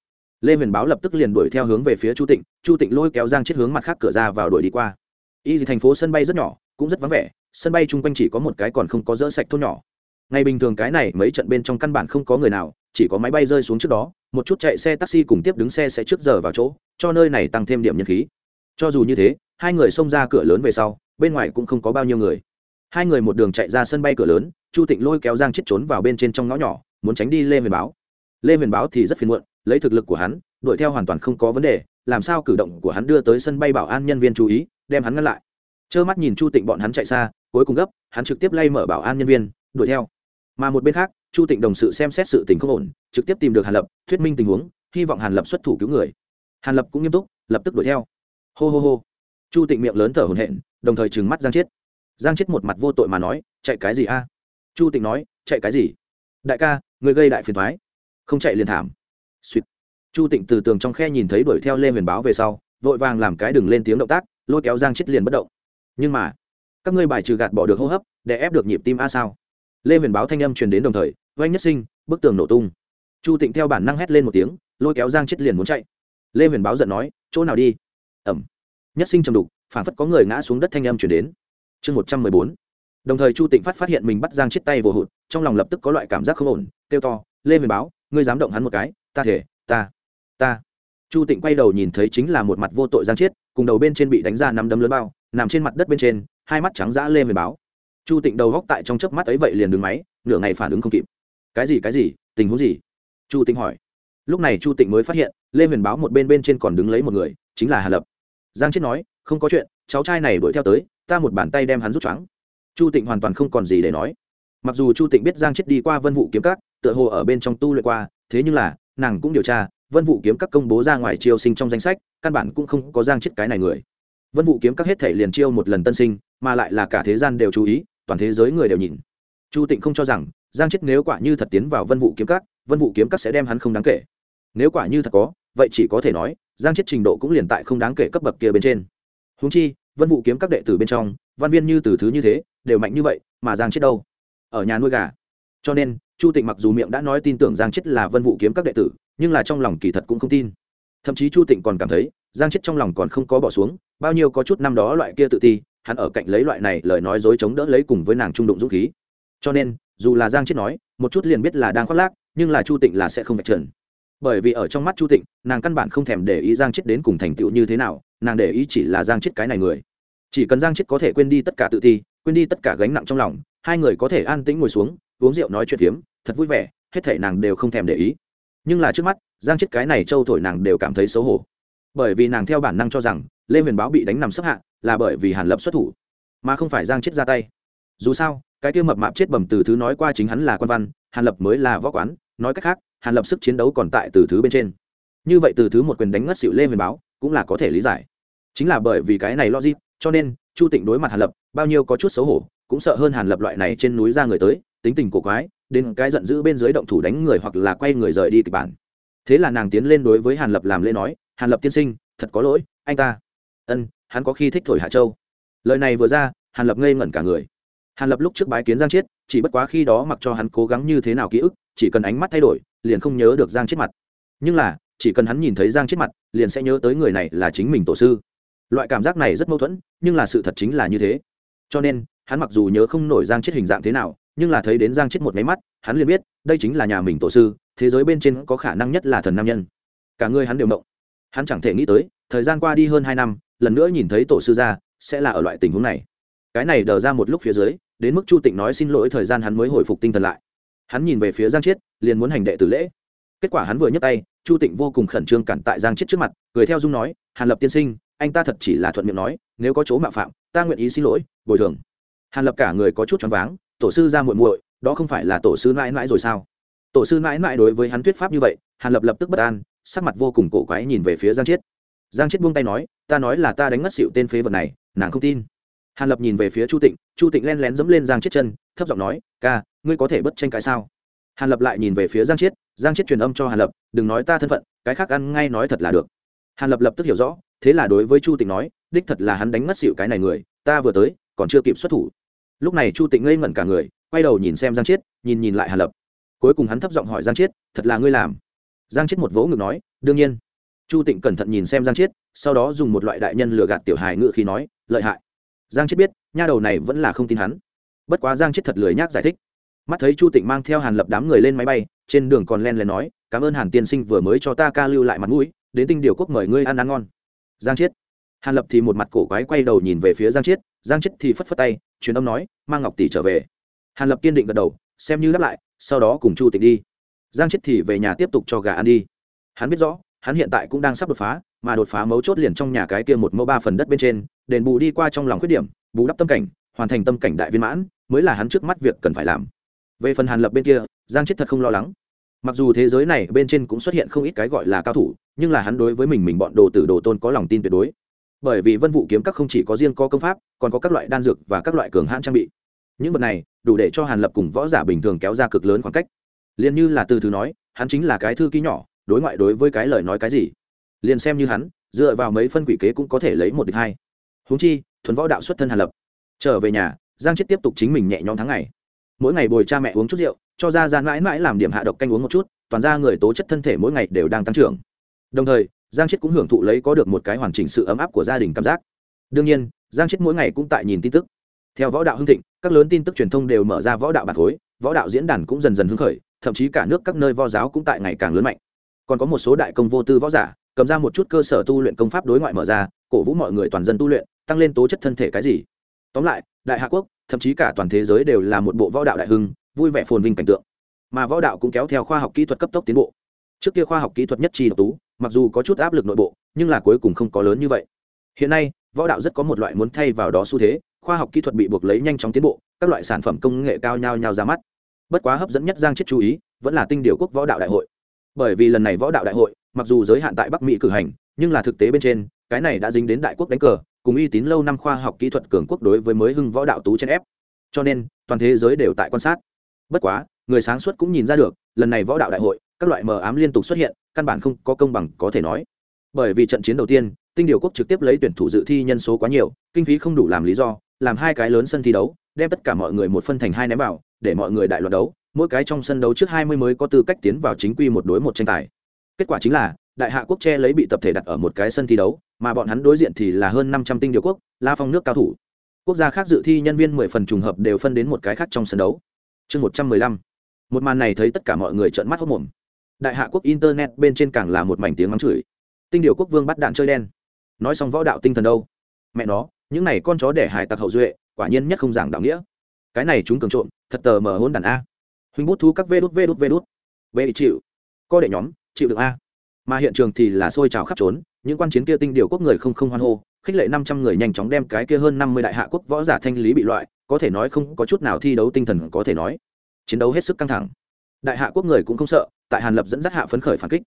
Lê huyền báo lập tức liền đuổi theo hướng về phía chu tịnh chu tịnh lôi kéo giang chết hướng mặt khác cửa ra vào đuổi đi qua. Y thì thành phố sân bay rất nhỏ, cũng rất vắng vẻ, sân bay chung quanh chỉ có một cái còn không có dỡ sạch thôn nhỏ. Ngày bình thường cái này mấy trận bên trong căn bản không có người nào, chỉ có máy bay rơi xuống trước đó, một chút chạy xe taxi cùng tiếp đứng xe sẽ trước giờ vào chỗ, cho nơi này tăng thêm điểm nhân khí. Cho dù như thế, hai người xông ra cửa lớn về sau bên ngoài cũng không có bao nhiêu người. Hai người một đường chạy ra sân bay cửa lớn, chu tịnh lôi kéo giang chết trốn vào bên trên trong ngõ nhỏ, muốn tránh đi lê huyền báo. Lê huyền báo thì rất phiền muộn, lấy thực lực của hắn, đuổi theo hoàn toàn không có vấn đề, làm sao cử động của hắn đưa tới sân bay bảo an nhân viên chú ý, đem hắn ngăn lại. Trơ mắt nhìn chu tịnh bọn hắn chạy xa, cuối cùng gấp, hắn trực tiếp lay mở bảo an nhân viên, đuổi theo. Mà một bên khác, chu tịnh đồng sự xem xét sự tình không ổn, trực tiếp tìm được hàn lập, thuyết minh tình huống, hy vọng hàn lập xuất thủ cứu người. Hàn lập cũng nghiêm túc, lập tức đuổi theo. Hô hô hô. Chu tịnh miệng lớn thở hổn hển đồng thời trừng mắt giang chết giang chết một mặt vô tội mà nói, chạy cái gì a? Chu tịnh nói, chạy cái gì? Đại ca, người gây đại phiền thoái không chạy liền thảm. Suýt chu tịnh từ tường trong khe nhìn thấy đuổi theo lê huyền báo về sau, vội vàng làm cái đừng lên tiếng động tác, lôi kéo giang chết liền bất động. Nhưng mà, các ngươi bài trừ gạt bỏ được hô hấp, để ép được nhịp tim a sao? Lê huyền báo thanh âm truyền đến đồng thời, oanh nhất sinh, bức tường nổ tung. Chu tịnh theo bản năng hét lên một tiếng, lôi kéo giang chết liền muốn chạy. Lê huyền báo giận nói, chỗ nào đi? Ẩm. Nhất sinh trầm đục phản phất có người ngã xuống đất thanh âm chuyển đến. Chương một trăm mười bốn. Đồng thời chu tịnh phát phát hiện mình bắt giang chết tay vô hụt, trong lòng lập tức có loại cảm giác không ổn, kêu to, lê huyền báo, ngươi dám động hắn một cái, ta thể, ta ta. Chu tịnh quay đầu nhìn thấy chính là một mặt vô tội giang chết cùng đầu bên trên bị đánh ra nắm đấm lớn bao, nằm trên mặt đất bên trên, hai mắt trắng dã lê huyền báo. Chu tịnh đầu góc tại trong chớp mắt ấy vậy liền đứng máy, nửa ngày phản ứng không kịp. Cái gì cái gì, tình huống gì? Chu tịnh hỏi. Lúc này chu tịnh mới phát hiện, lê huyền báo một bên bên trên còn đứng lấy một người, chính là hà lập. Giang chết nói không có chuyện, cháu trai này đuổi theo tới, ta một bàn tay đem hắn rút choáng. Chu tịnh hoàn toàn không còn gì để nói. Mặc dù chu tịnh biết giang chết đi qua vân vụ kiếm các, tựa hồ ở bên trong tu luyện qua, thế nhưng là, nàng cũng điều tra, vân vụ kiếm các công bố ra ngoài chiêu sinh trong danh sách, căn bản cũng không có giang chết cái này người. Vân vụ kiếm các hết thể liền chiêu một lần tân sinh, mà lại là cả thế gian đều chú ý, toàn thế giới người đều nhìn. Chu tịnh không cho rằng, giang chết nếu quả như thật tiến vào vân vụ kiếm các, vân vụ kiếm các sẽ đem hắn không đáng kể. Nếu quả như thật có, vậy chỉ có thể nói, giang chết trình độ cũng liền tại không đáng kể cấp bậc kia bên trên húng chi, vân vụ kiếm các đệ tử bên trong, văn viên như từ thứ như thế, đều mạnh như vậy, mà giang chết đâu? Ở nhà nuôi gà. Cho nên, chu tịnh mặc dù miệng đã nói tin tưởng giang chết là vân vụ kiếm các đệ tử, nhưng là trong lòng kỳ thật cũng không tin. Thậm chí chu tịnh còn cảm thấy, giang chết trong lòng còn không có bỏ xuống, bao nhiêu có chút năm đó loại kia tự ti, hắn ở cạnh lấy loại này lời nói dối chống đỡ lấy cùng với nàng trung đụng dũng khí. Cho nên, dù là giang chết nói, một chút liền biết là đang khoác lác, nhưng là chu tịnh là sẽ không vạch trần. Bởi vì ở trong mắt chu tịnh, nàng căn bản không thèm để ý giang chết đến cùng thành tựu như thế nào nàng để ý chỉ là giang chết cái này người. Chỉ cần giang chết có thể quên đi tất cả tự ti, quên đi tất cả gánh nặng trong lòng, hai người có thể an tĩnh ngồi xuống, uống rượu nói chuyện phiếm, thật vui vẻ, hết thể nàng đều không thèm để ý. Nhưng là trước mắt, giang chết cái này trâu thổi nàng đều cảm thấy xấu hổ. Bởi vì nàng theo bản năng cho rằng, lê huyền báo bị đánh nằm sấp hạ, là bởi vì hàn lập xuất thủ, mà không phải giang chết ra tay. Dù sao, cái kia mập mạp chết bầm từ thứ nói qua chính hắn là quan văn, hàn lập mới là võ quán, nói cách khác, hàn lập sức chiến đấu còn tại từ thứ bên trên. Như vậy từ thứ một quyền đánh ngất xịu lê huyền báo, cũng là có thể lý giải chính là bởi vì cái này logic, cho nên, chu tịnh đối mặt hàn lập, bao nhiêu có chút xấu hổ, cũng sợ hơn hàn lập loại này trên núi ra người tới, tính tình cổ quái, đến cái giận dữ bên dưới động thủ đánh người hoặc là quay người rời đi kịch bản. Thế là nàng tiến lên đối với hàn lập làm lễ nói, hàn lập tiên sinh, thật có lỗi, anh ta. Ân, hắn có khi thích thổi hạ châu. Lời này vừa ra, hàn lập ngây ngẩn cả người. Hàn lập lúc trước bái kiến giang chiết, chỉ bất quá khi đó mặc cho hắn cố gắng như thế nào ký ức, chỉ cần ánh mắt thay đổi, liền không nhớ được giang chiết mặt. Nhưng là, chỉ cần hắn nhìn thấy giang chiết mặt, liền sẽ nhớ tới người này là chính mình tổ sư loại cảm giác này rất mâu thuẫn, nhưng là sự thật chính là như thế. Cho nên, hắn mặc dù nhớ không nổi giang chết hình dạng thế nào, nhưng là thấy đến giang chết một máy mắt, hắn liền biết, đây chính là nhà mình tổ sư, thế giới bên trên có khả năng nhất là thần nam nhân. Cả người hắn đều mộng. Hắn chẳng thể nghĩ tới, thời gian qua đi hơn hai năm, lần nữa nhìn thấy tổ sư ra, sẽ là ở loại tình huống này. Cái này đờ ra một lúc phía dưới, đến mức chu tịnh nói xin lỗi thời gian hắn mới hồi phục tinh thần lại. Hắn nhìn về phía giang chiết, liền muốn hành đệ tử lễ. Kết quả hắn vừa nhấc tay, chu tịnh vô cùng khẩn trương cản tại giang Chiết trước mặt, cười theo dung nói, hàn lập tiên sinh anh ta thật chỉ là thuận miệng nói, nếu có chỗ mạo phạm, ta nguyện ý xin lỗi, bồi thường. Hàn lập cả người có chút choáng váng, tổ sư ra muội muội, đó không phải là tổ sư mãi mãi rồi sao? Tổ sư mãi mãi đối với hắn thuyết pháp như vậy, hàn lập lập tức bất an, sắc mặt vô cùng cổ quái nhìn về phía giang chiết. Giang chiết buông tay nói, ta nói là ta đánh ngất xịu tên phế vật này, nàng không tin. Hàn lập nhìn về phía chu tịnh chu tịnh len lén dẫm lên giang chiết chân, thấp giọng nói, ca, ngươi có thể bất tranh cãi sao? Hàn lập lại nhìn về phía giang chiết giang chiết truyền âm cho hàn lập, đừng nói ta thân phận, cái khác ăn ngay nói thật là được. Hàn lập lập tức hiểu rõ thế là đối với chu tịnh nói, đích thật là hắn đánh ngất xịu cái này người, ta vừa tới, còn chưa kịp xuất thủ. Lúc này chu tịnh ngây ngẩn cả người, quay đầu nhìn xem giang chiết, nhìn nhìn lại hàn lập. Cuối cùng hắn thấp giọng hỏi giang chiết, thật là ngươi làm? Giang chiết một vỗ ngực nói, đương nhiên. Chu tịnh cẩn thận nhìn xem giang chiết, sau đó dùng một loại đại nhân lừa gạt tiểu hài ngự khi nói, lợi hại. Giang chiết biết, nha đầu này vẫn là không tin hắn. Bất quá giang chiết thật lười nhác giải thích. Mắt thấy chu tịnh mang theo hàn lập đám người lên máy bay, trên đường còn len lén nói, cảm ơn hàn tiên sinh vừa mới cho ta ca lưu lại mặt mũi, đến tinh điều quốc mời ngươi ăn ăn ngon giang chiết. Hàn lập thì một mặt cổ quái quay đầu nhìn về phía giang chiết giang chiết thì phất phất tay, truyền âm nói, mang ngọc tỷ trở về. Hàn lập kiên định gật đầu, xem như đáp lại, sau đó cùng chu tịnh đi. Giang chiết thì về nhà tiếp tục cho gà ăn đi. Hắn biết rõ, hắn hiện tại cũng đang sắp đột phá, mà đột phá mấu chốt liền trong nhà cái kia một mẫu ba phần đất bên trên, đền bù đi qua trong lòng khuyết điểm, bù đắp tâm cảnh, hoàn thành tâm cảnh đại viên mãn, mới là hắn trước mắt việc cần phải làm. Về phần hàn lập bên kia, giang chết thật không lo lắng mặc dù thế giới này bên trên cũng xuất hiện không ít cái gọi là cao thủ, nhưng là hắn đối với mình mình bọn đồ tử đồ tôn có lòng tin tuyệt đối. Bởi vì vân vụ kiếm các không chỉ có riêng có công pháp, còn có các loại đan dược và các loại cường hãn trang bị. Những vật này đủ để cho hàn lập cùng võ giả bình thường kéo ra cực lớn khoảng cách. Liền như là từ thứ nói, hắn chính là cái thư ký nhỏ, đối ngoại đối với cái lời nói cái gì? Liền xem như hắn, dựa vào mấy phân quỷ kế cũng có thể lấy một địch hai. Huống chi, thuần võ đạo xuất thân hàn lập. Trở về nhà, giang chết tiếp tục chính mình nhẹ nhõm tháng ngày mỗi ngày bồi cha mẹ uống chút rượu, cho ra gian mãi mãi làm điểm hạ độc canh uống một chút, toàn ra người tố chất thân thể mỗi ngày đều đang tăng trưởng. Đồng thời, giang chết cũng hưởng thụ lấy có được một cái hoàn chỉnh sự ấm áp của gia đình cảm giác. Đương nhiên, giang chết mỗi ngày cũng tại nhìn tin tức. Theo võ đạo hưng thịnh, các lớn tin tức truyền thông đều mở ra võ đạo bản khối võ đạo diễn đàn cũng dần dần hưng khởi, thậm chí cả nước các nơi vo giáo cũng tại ngày càng lớn mạnh. Còn có một số đại công vô tư võ giả, cầm ra một chút cơ sở tu luyện công pháp đối ngoại mở ra, cổ vũ mọi người toàn dân tu luyện, tăng lên tố chất thân thể cái gì. Tóm lại, đại hạ quốc thậm chí cả toàn thế giới đều là một bộ võ đạo đại hưng, vui vẻ phồn vinh cảnh tượng. Mà võ đạo cũng kéo theo khoa học kỹ thuật cấp tốc tiến bộ. Trước kia khoa học kỹ thuật nhất chi độc tú, mặc dù có chút áp lực nội bộ, nhưng là cuối cùng không có lớn như vậy. Hiện nay, võ đạo rất có một loại muốn thay vào đó xu thế, khoa học kỹ thuật bị buộc lấy nhanh chóng tiến bộ, các loại sản phẩm công nghệ cao nhau nhau ra mắt. Bất quá hấp dẫn nhất giang chết chú ý, vẫn là tinh điều quốc võ đạo đại hội. Bởi vì lần này võ đạo đại hội, mặc dù giới hạn tại bắc mỹ cử hành, nhưng là thực tế bên trên, cái này đã dính đến đại quốc đánh cờ cùng uy tín lâu năm khoa học kỹ thuật cường quốc đối với mới hưng võ đạo tú chen ép. Cho nên, toàn thế giới đều tại quan sát. Bất quá, người sáng suốt cũng nhìn ra được, lần này võ đạo đại hội, các loại mờ ám liên tục xuất hiện, căn bản không có công bằng có thể nói. Bởi vì trận chiến đầu tiên, tinh điều quốc trực tiếp lấy tuyển thủ dự thi nhân số quá nhiều, kinh phí không đủ làm lý do, làm hai cái lớn sân thi đấu, đem tất cả mọi người một phân thành hai ném vào, để mọi người đại loạt đấu, mỗi cái trong sân đấu trước hai mươi mới có tư cách tiến vào chính quy một đối một tranh tài. Kết quả chính là đại hạ quốc che lấy bị tập thể đặt ở một cái sân thi đấu, mà bọn hắn đối diện thì là hơn năm trăm tinh điều quốc, la phong nước cao thủ. Quốc gia khác dự thi nhân viên mười phần trùng hợp đều phân đến một cái khác trong sân đấu. Chương một trăm mười lăm. Một màn này thấy tất cả mọi người trợn mắt hốc mồm đại hạ quốc internet bên trên càng là một mảnh tiếng mắng chửi. Tinh điều quốc vương bắt đạn chơi đen. Nói xong võ đạo tinh thần đâu? Mẹ nó, những này con chó đẻ hải tặc hậu duệ, quả nhiên nhất không giảng đạo nghĩa. Cái này chúng cường trộm, thật tờ mờ hôn đàn a. Huynh bút thu các vê đút vê đút vê đút. Vê chịu. Co đệ nhóm, chịu được a mà hiện trường thì là sôi trào khắp trốn, những quan chiến kia tinh điều quốc người không không hoan hô, khích lệ năm trăm người nhanh chóng đem cái kia hơn năm mươi đại hạ quốc võ giả thanh lý bị loại, có thể nói không có chút nào thi đấu tinh thần có thể nói. Chiến đấu hết sức căng thẳng. Đại hạ quốc người cũng không sợ, tại hàn lập dẫn dắt hạ phấn khởi phản kích.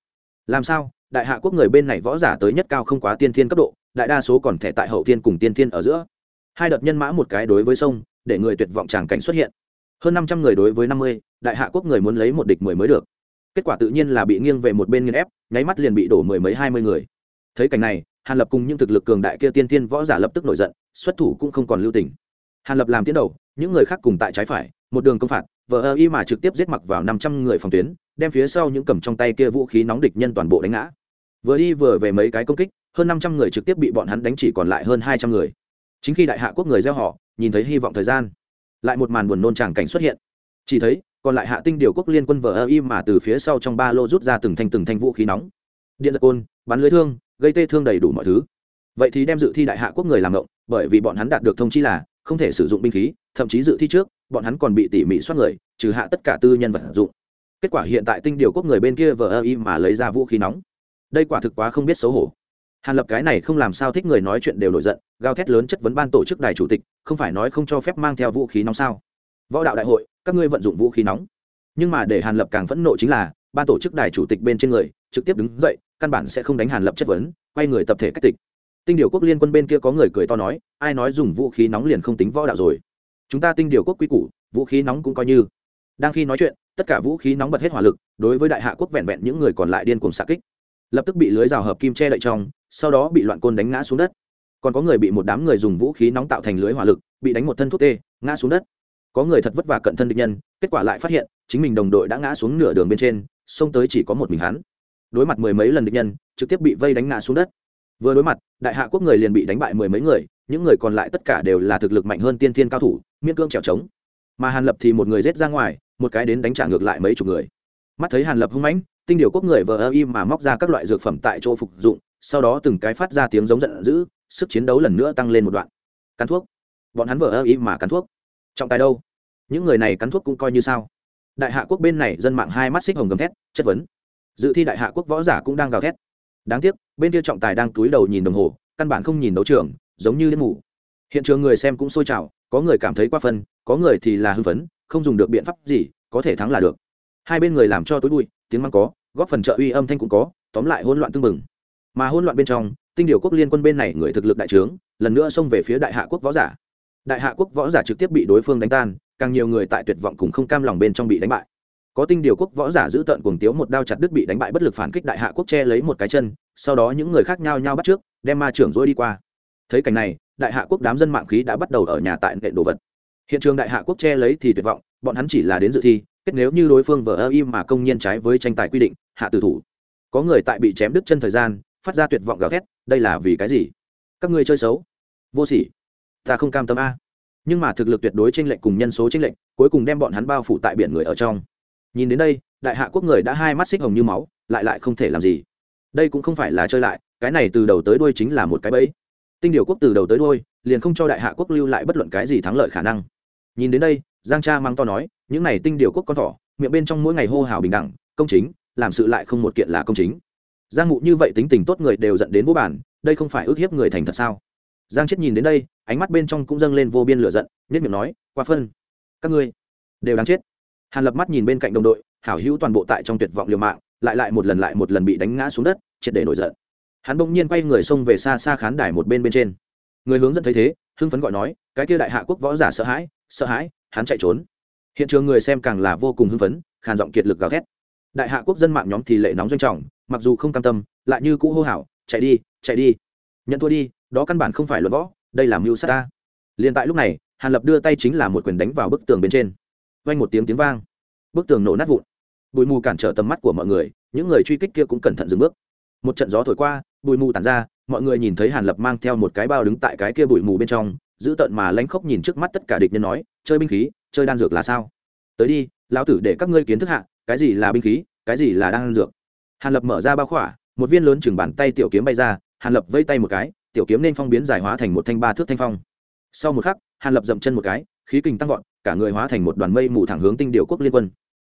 Làm sao? Đại hạ quốc người bên này võ giả tới nhất cao không quá tiên thiên cấp độ, đại đa số còn thẻ tại hậu thiên cùng tiên thiên ở giữa. Hai đợt nhân mã một cái đối với sông, để người tuyệt vọng tràng cảnh xuất hiện. Hơn năm trăm người đối với năm mươi, đại hạ quốc người muốn lấy một địch mười mới được kết quả tự nhiên là bị nghiêng về một bên nghiên ép, nháy mắt liền bị đổ mười mấy hai mươi người. Thấy cảnh này, hàn lập cùng những thực lực cường đại kia tiên tiên võ giả lập tức nổi giận, xuất thủ cũng không còn lưu tình. Hàn lập làm tiến đầu, những người khác cùng tại trái phải, một đường công phạt, vờ ơ y mà trực tiếp giết mặc vào năm trăm người phòng tuyến, đem phía sau những cầm trong tay kia vũ khí nóng địch nhân toàn bộ đánh ngã. Vừa đi vừa về mấy cái công kích, hơn năm trăm người trực tiếp bị bọn hắn đánh chỉ còn lại hơn hai trăm người. Chính khi đại hạ quốc người gieo họ, nhìn thấy hy vọng thời gian, lại một màn buồn nôn tràng cảnh xuất hiện. Chỉ thấy còn lại hạ tinh điều quốc liên quân vờ ơ y mà từ phía sau trong ba lô rút ra từng thanh từng thanh vũ khí nóng. Điện giật côn, bắn lưới thương, gây tê thương đầy đủ mọi thứ. Vậy thì đem dự thi đại hạ quốc người làm ngộng, bởi vì bọn hắn đạt được thông chi là không thể sử dụng binh khí, thậm chí dự thi trước, bọn hắn còn bị tỉ mỉ soát người, trừ hạ tất cả tư nhân vật dụng. Kết quả hiện tại tinh điều quốc người bên kia vờ ơ y mà lấy ra vũ khí nóng. Đây quả thực quá không biết xấu hổ. Hàn lập cái này không làm sao thích người nói chuyện đều nổi giận, gào thét lớn chất vấn ban tổ chức đài chủ tịch, không phải nói không cho phép mang theo vũ khí nóng sao? Võ đạo đại hội, các ngươi vận dụng vũ khí nóng. Nhưng mà để hàn lập càng phẫn nộ chính là, ban tổ chức đài chủ tịch bên trên người, trực tiếp đứng dậy, căn bản sẽ không đánh hàn lập chất vấn, quay người tập thể cách tịch. Tinh điều quốc liên quân bên kia có người cười to nói, ai nói dùng vũ khí nóng liền không tính võ đạo rồi. Chúng ta tinh điều quốc quy củ, vũ khí nóng cũng coi như. Đang khi nói chuyện, tất cả vũ khí nóng bật hết hỏa lực, đối với đại hạ quốc vẹn vẹn những người còn lại điên cuồng xạ kích. Lập tức bị lưới rào hợp kim che đậy trong, sau đó bị loạn côn đánh ngã xuống đất. Còn có người bị một đám người dùng vũ khí nóng tạo thành lưới hỏa lực, bị đánh một thân thuốc tê, ngã xuống đất có người thật vất vả cận thân địch nhân, kết quả lại phát hiện, chính mình đồng đội đã ngã xuống nửa đường bên trên, xông tới chỉ có một mình hắn. Đối mặt mười mấy lần địch nhân, trực tiếp bị vây đánh ngã xuống đất. Vừa đối mặt, đại hạ quốc người liền bị đánh bại mười mấy người, những người còn lại tất cả đều là thực lực mạnh hơn tiên thiên cao thủ, miễn cưỡng trèo trống. Mà hàn lập thì một người rết ra ngoài, một cái đến đánh trả ngược lại mấy chục người. Mắt thấy hàn lập hung mãnh, tinh điều quốc người vờ ơ im mà móc ra các loại dược phẩm tại chỗ phục dụng, sau đó từng cái phát ra tiếng giống giận dữ, sức chiến đấu lần nữa tăng lên một đoạn. Cắn thuốc. Bọn hắn vờ ơ im mà cắn thuốc trọng tài đâu? Những người này cắn thuốc cũng coi như sao. Đại hạ quốc bên này dân mạng hai mắt xích hồng gầm thét, chất vấn. Dự thi đại hạ quốc võ giả cũng đang gào thét. Đáng tiếc, bên kia trọng tài đang túi đầu nhìn đồng hồ, căn bản không nhìn đấu trường, giống như đến mù hiện trường người xem cũng sôi trào, có người cảm thấy quá phân, có người thì là hư phấn, không dùng được biện pháp gì, có thể thắng là được. Hai bên người làm cho tối bụi, tiếng măng có, góp phần trợ uy âm thanh cũng có, tóm lại hỗn loạn tương mừng mà hỗn loạn bên trong, tinh điều quốc liên quân bên này người thực lực đại trướng, lần nữa xông về phía đại hạ quốc võ giả đại hạ quốc võ giả trực tiếp bị đối phương đánh tan, càng nhiều người tại tuyệt vọng cùng không cam lòng bên trong bị đánh bại. Có tinh điều quốc võ giả giữ tận cuồng tiếu một đao chặt đứt bị đánh bại bất lực phản kích đại hạ quốc che lấy một cái chân, sau đó những người khác nhau nhau bắt trước, đem ma trưởng dối đi qua. Thấy cảnh này, đại hạ quốc đám dân mạng khí đã bắt đầu ở nhà tại nện đồ vật. Hiện trường đại hạ quốc che lấy thì tuyệt vọng, bọn hắn chỉ là đến dự thi, kết nếu như đối phương vờ ơ im mà công nhiên trái với tranh tài quy định, hạ tử thủ. Có người tại bị chém đứt chân thời gian, phát ra tuyệt vọng gào thét, đây là vì cái gì? Các ngươi chơi xấu. Vô sỉ ta không cam tâm a. Nhưng mà thực lực tuyệt đối tranh lệch cùng nhân số tranh lệch, cuối cùng đem bọn hắn bao phủ tại biển người ở trong. Nhìn đến đây, đại hạ quốc người đã hai mắt xích hồng như máu, lại lại không thể làm gì. Đây cũng không phải là chơi lại, cái này từ đầu tới đuôi chính là một cái bẫy. Tinh điều quốc từ đầu tới đuôi, liền không cho đại hạ quốc lưu lại bất luận cái gì thắng lợi khả năng. Nhìn đến đây, giang cha mang to nói, những này tinh điều quốc con thỏ, miệng bên trong mỗi ngày hô hào bình đẳng, công chính, làm sự lại không một kiện là công chính. Giang mụ như vậy tính tình tốt người đều dẫn đến vô bản đây không phải ước hiếp người thành thật sao? Giang chết nhìn đến đây, ánh mắt bên trong cũng dâng lên vô biên lửa giận nhất miệng nói, qua phân, các ngươi đều đáng chết. Hàn lập mắt nhìn bên cạnh đồng đội, hảo hữu toàn bộ tại trong tuyệt vọng liều mạng, lại lại một lần lại một lần bị đánh ngã xuống đất, triệt để nổi giận. Hắn bỗng nhiên quay người xông về xa xa khán đài một bên bên trên. Người hướng dẫn thấy thế, hưng phấn gọi nói, cái kia đại hạ quốc võ giả sợ hãi sợ hãi, hắn chạy trốn. Hiện trường người xem càng là vô cùng hưng phấn, khàn giọng kiệt lực gào thét. Đại hạ quốc dân mạng nhóm thì lệ nóng doanh trọng, mặc dù không cam tâm, lại như cũ hô hào, chạy đi chạy đi, nhận thua đi đó căn bản không phải luận võ, đây là mưu sát ta. Liền tại lúc này, hàn lập đưa tay chính là một quyền đánh vào bức tường bên trên. Vang một tiếng tiếng vang. Bức tường nổ nát vụn. Bụi mù cản trở tầm mắt của mọi người, những người truy kích kia cũng cẩn thận dừng bước. Một trận gió thổi qua, bụi mù tàn ra, mọi người nhìn thấy hàn lập mang theo một cái bao đứng tại cái kia bụi mù bên trong, giữ tận mà lánh khóc nhìn trước mắt tất cả địch nhân nói, chơi binh khí, chơi đan dược là sao? Tới đi, lão tử để các ngươi kiến thức hạ, cái gì là binh khí, cái gì là đan dược. Hàn lập mở ra bao khỏa, một viên lớn chừng bàn tay tiểu kiếm bay ra, hàn lập vây tay một cái tiểu kiếm nên phong biến giải hóa thành một thanh ba thước thanh phong. Sau một khắc, hàn lập dậm chân một cái, khí kình tăng vọt, cả người hóa thành một đoàn mây mù thẳng hướng tinh điều quốc liên quân.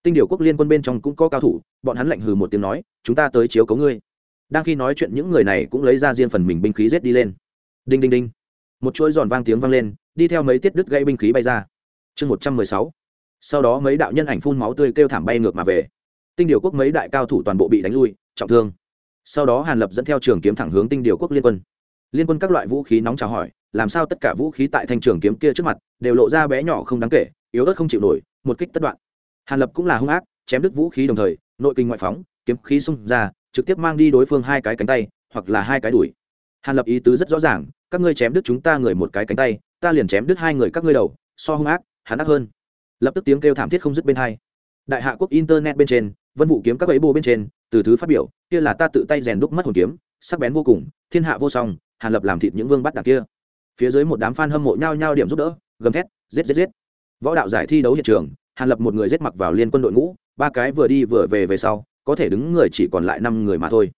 Tinh điều quốc liên quân bên trong cũng có cao thủ, bọn hắn lạnh hừ một tiếng nói, chúng ta tới chiếu cấu ngươi. Đang khi nói chuyện, những người này cũng lấy ra riêng phần mình binh khí rết đi lên. Đinh đinh đinh. Một chuỗi giòn vang tiếng vang lên, đi theo mấy tiết đứt gây binh khí bay ra. Chương một trăm mười sáu. Sau đó mấy đạo nhân ảnh phun máu tươi kêu thảm bay ngược mà về. Tinh điều quốc mấy đại cao thủ toàn bộ bị đánh lui, trọng thương. Sau đó hàn lập dẫn theo trường kiếm thẳng hướng tinh điều quốc liên quân liên quân các loại vũ khí nóng chào hỏi, làm sao tất cả vũ khí tại thanh trường kiếm kia trước mặt đều lộ ra bé nhỏ không đáng kể, yếu ớt không chịu nổi, một kích tất đoạn. Hàn lập cũng là hung ác, chém đứt vũ khí đồng thời, nội kinh ngoại phóng, kiếm khí xung ra, trực tiếp mang đi đối phương hai cái cánh tay, hoặc là hai cái đùi. Hàn lập ý tứ rất rõ ràng, các ngươi chém đứt chúng ta người một cái cánh tay, ta liền chém đứt hai người các ngươi đầu, so hung ác, hắn ác hơn. Lập tức tiếng kêu thảm thiết không dứt bên hai. Đại hạ quốc internet bên trên, vân vũ kiếm các ấy bô bên trên, từ thứ phát biểu, kia là ta tự tay rèn đúc mất hồn kiếm, sắc bén vô cùng, thiên hạ vô song hàn lập làm thịt những vương bắt đằng kia. Phía dưới một đám fan hâm mộ nhao nhao điểm giúp đỡ, gầm thét, giết giết giết. Võ đạo giải thi đấu hiện trường, hàn lập một người giết mặc vào liên quân đội ngũ, ba cái vừa đi vừa về về sau, có thể đứng người chỉ còn lại năm người mà thôi.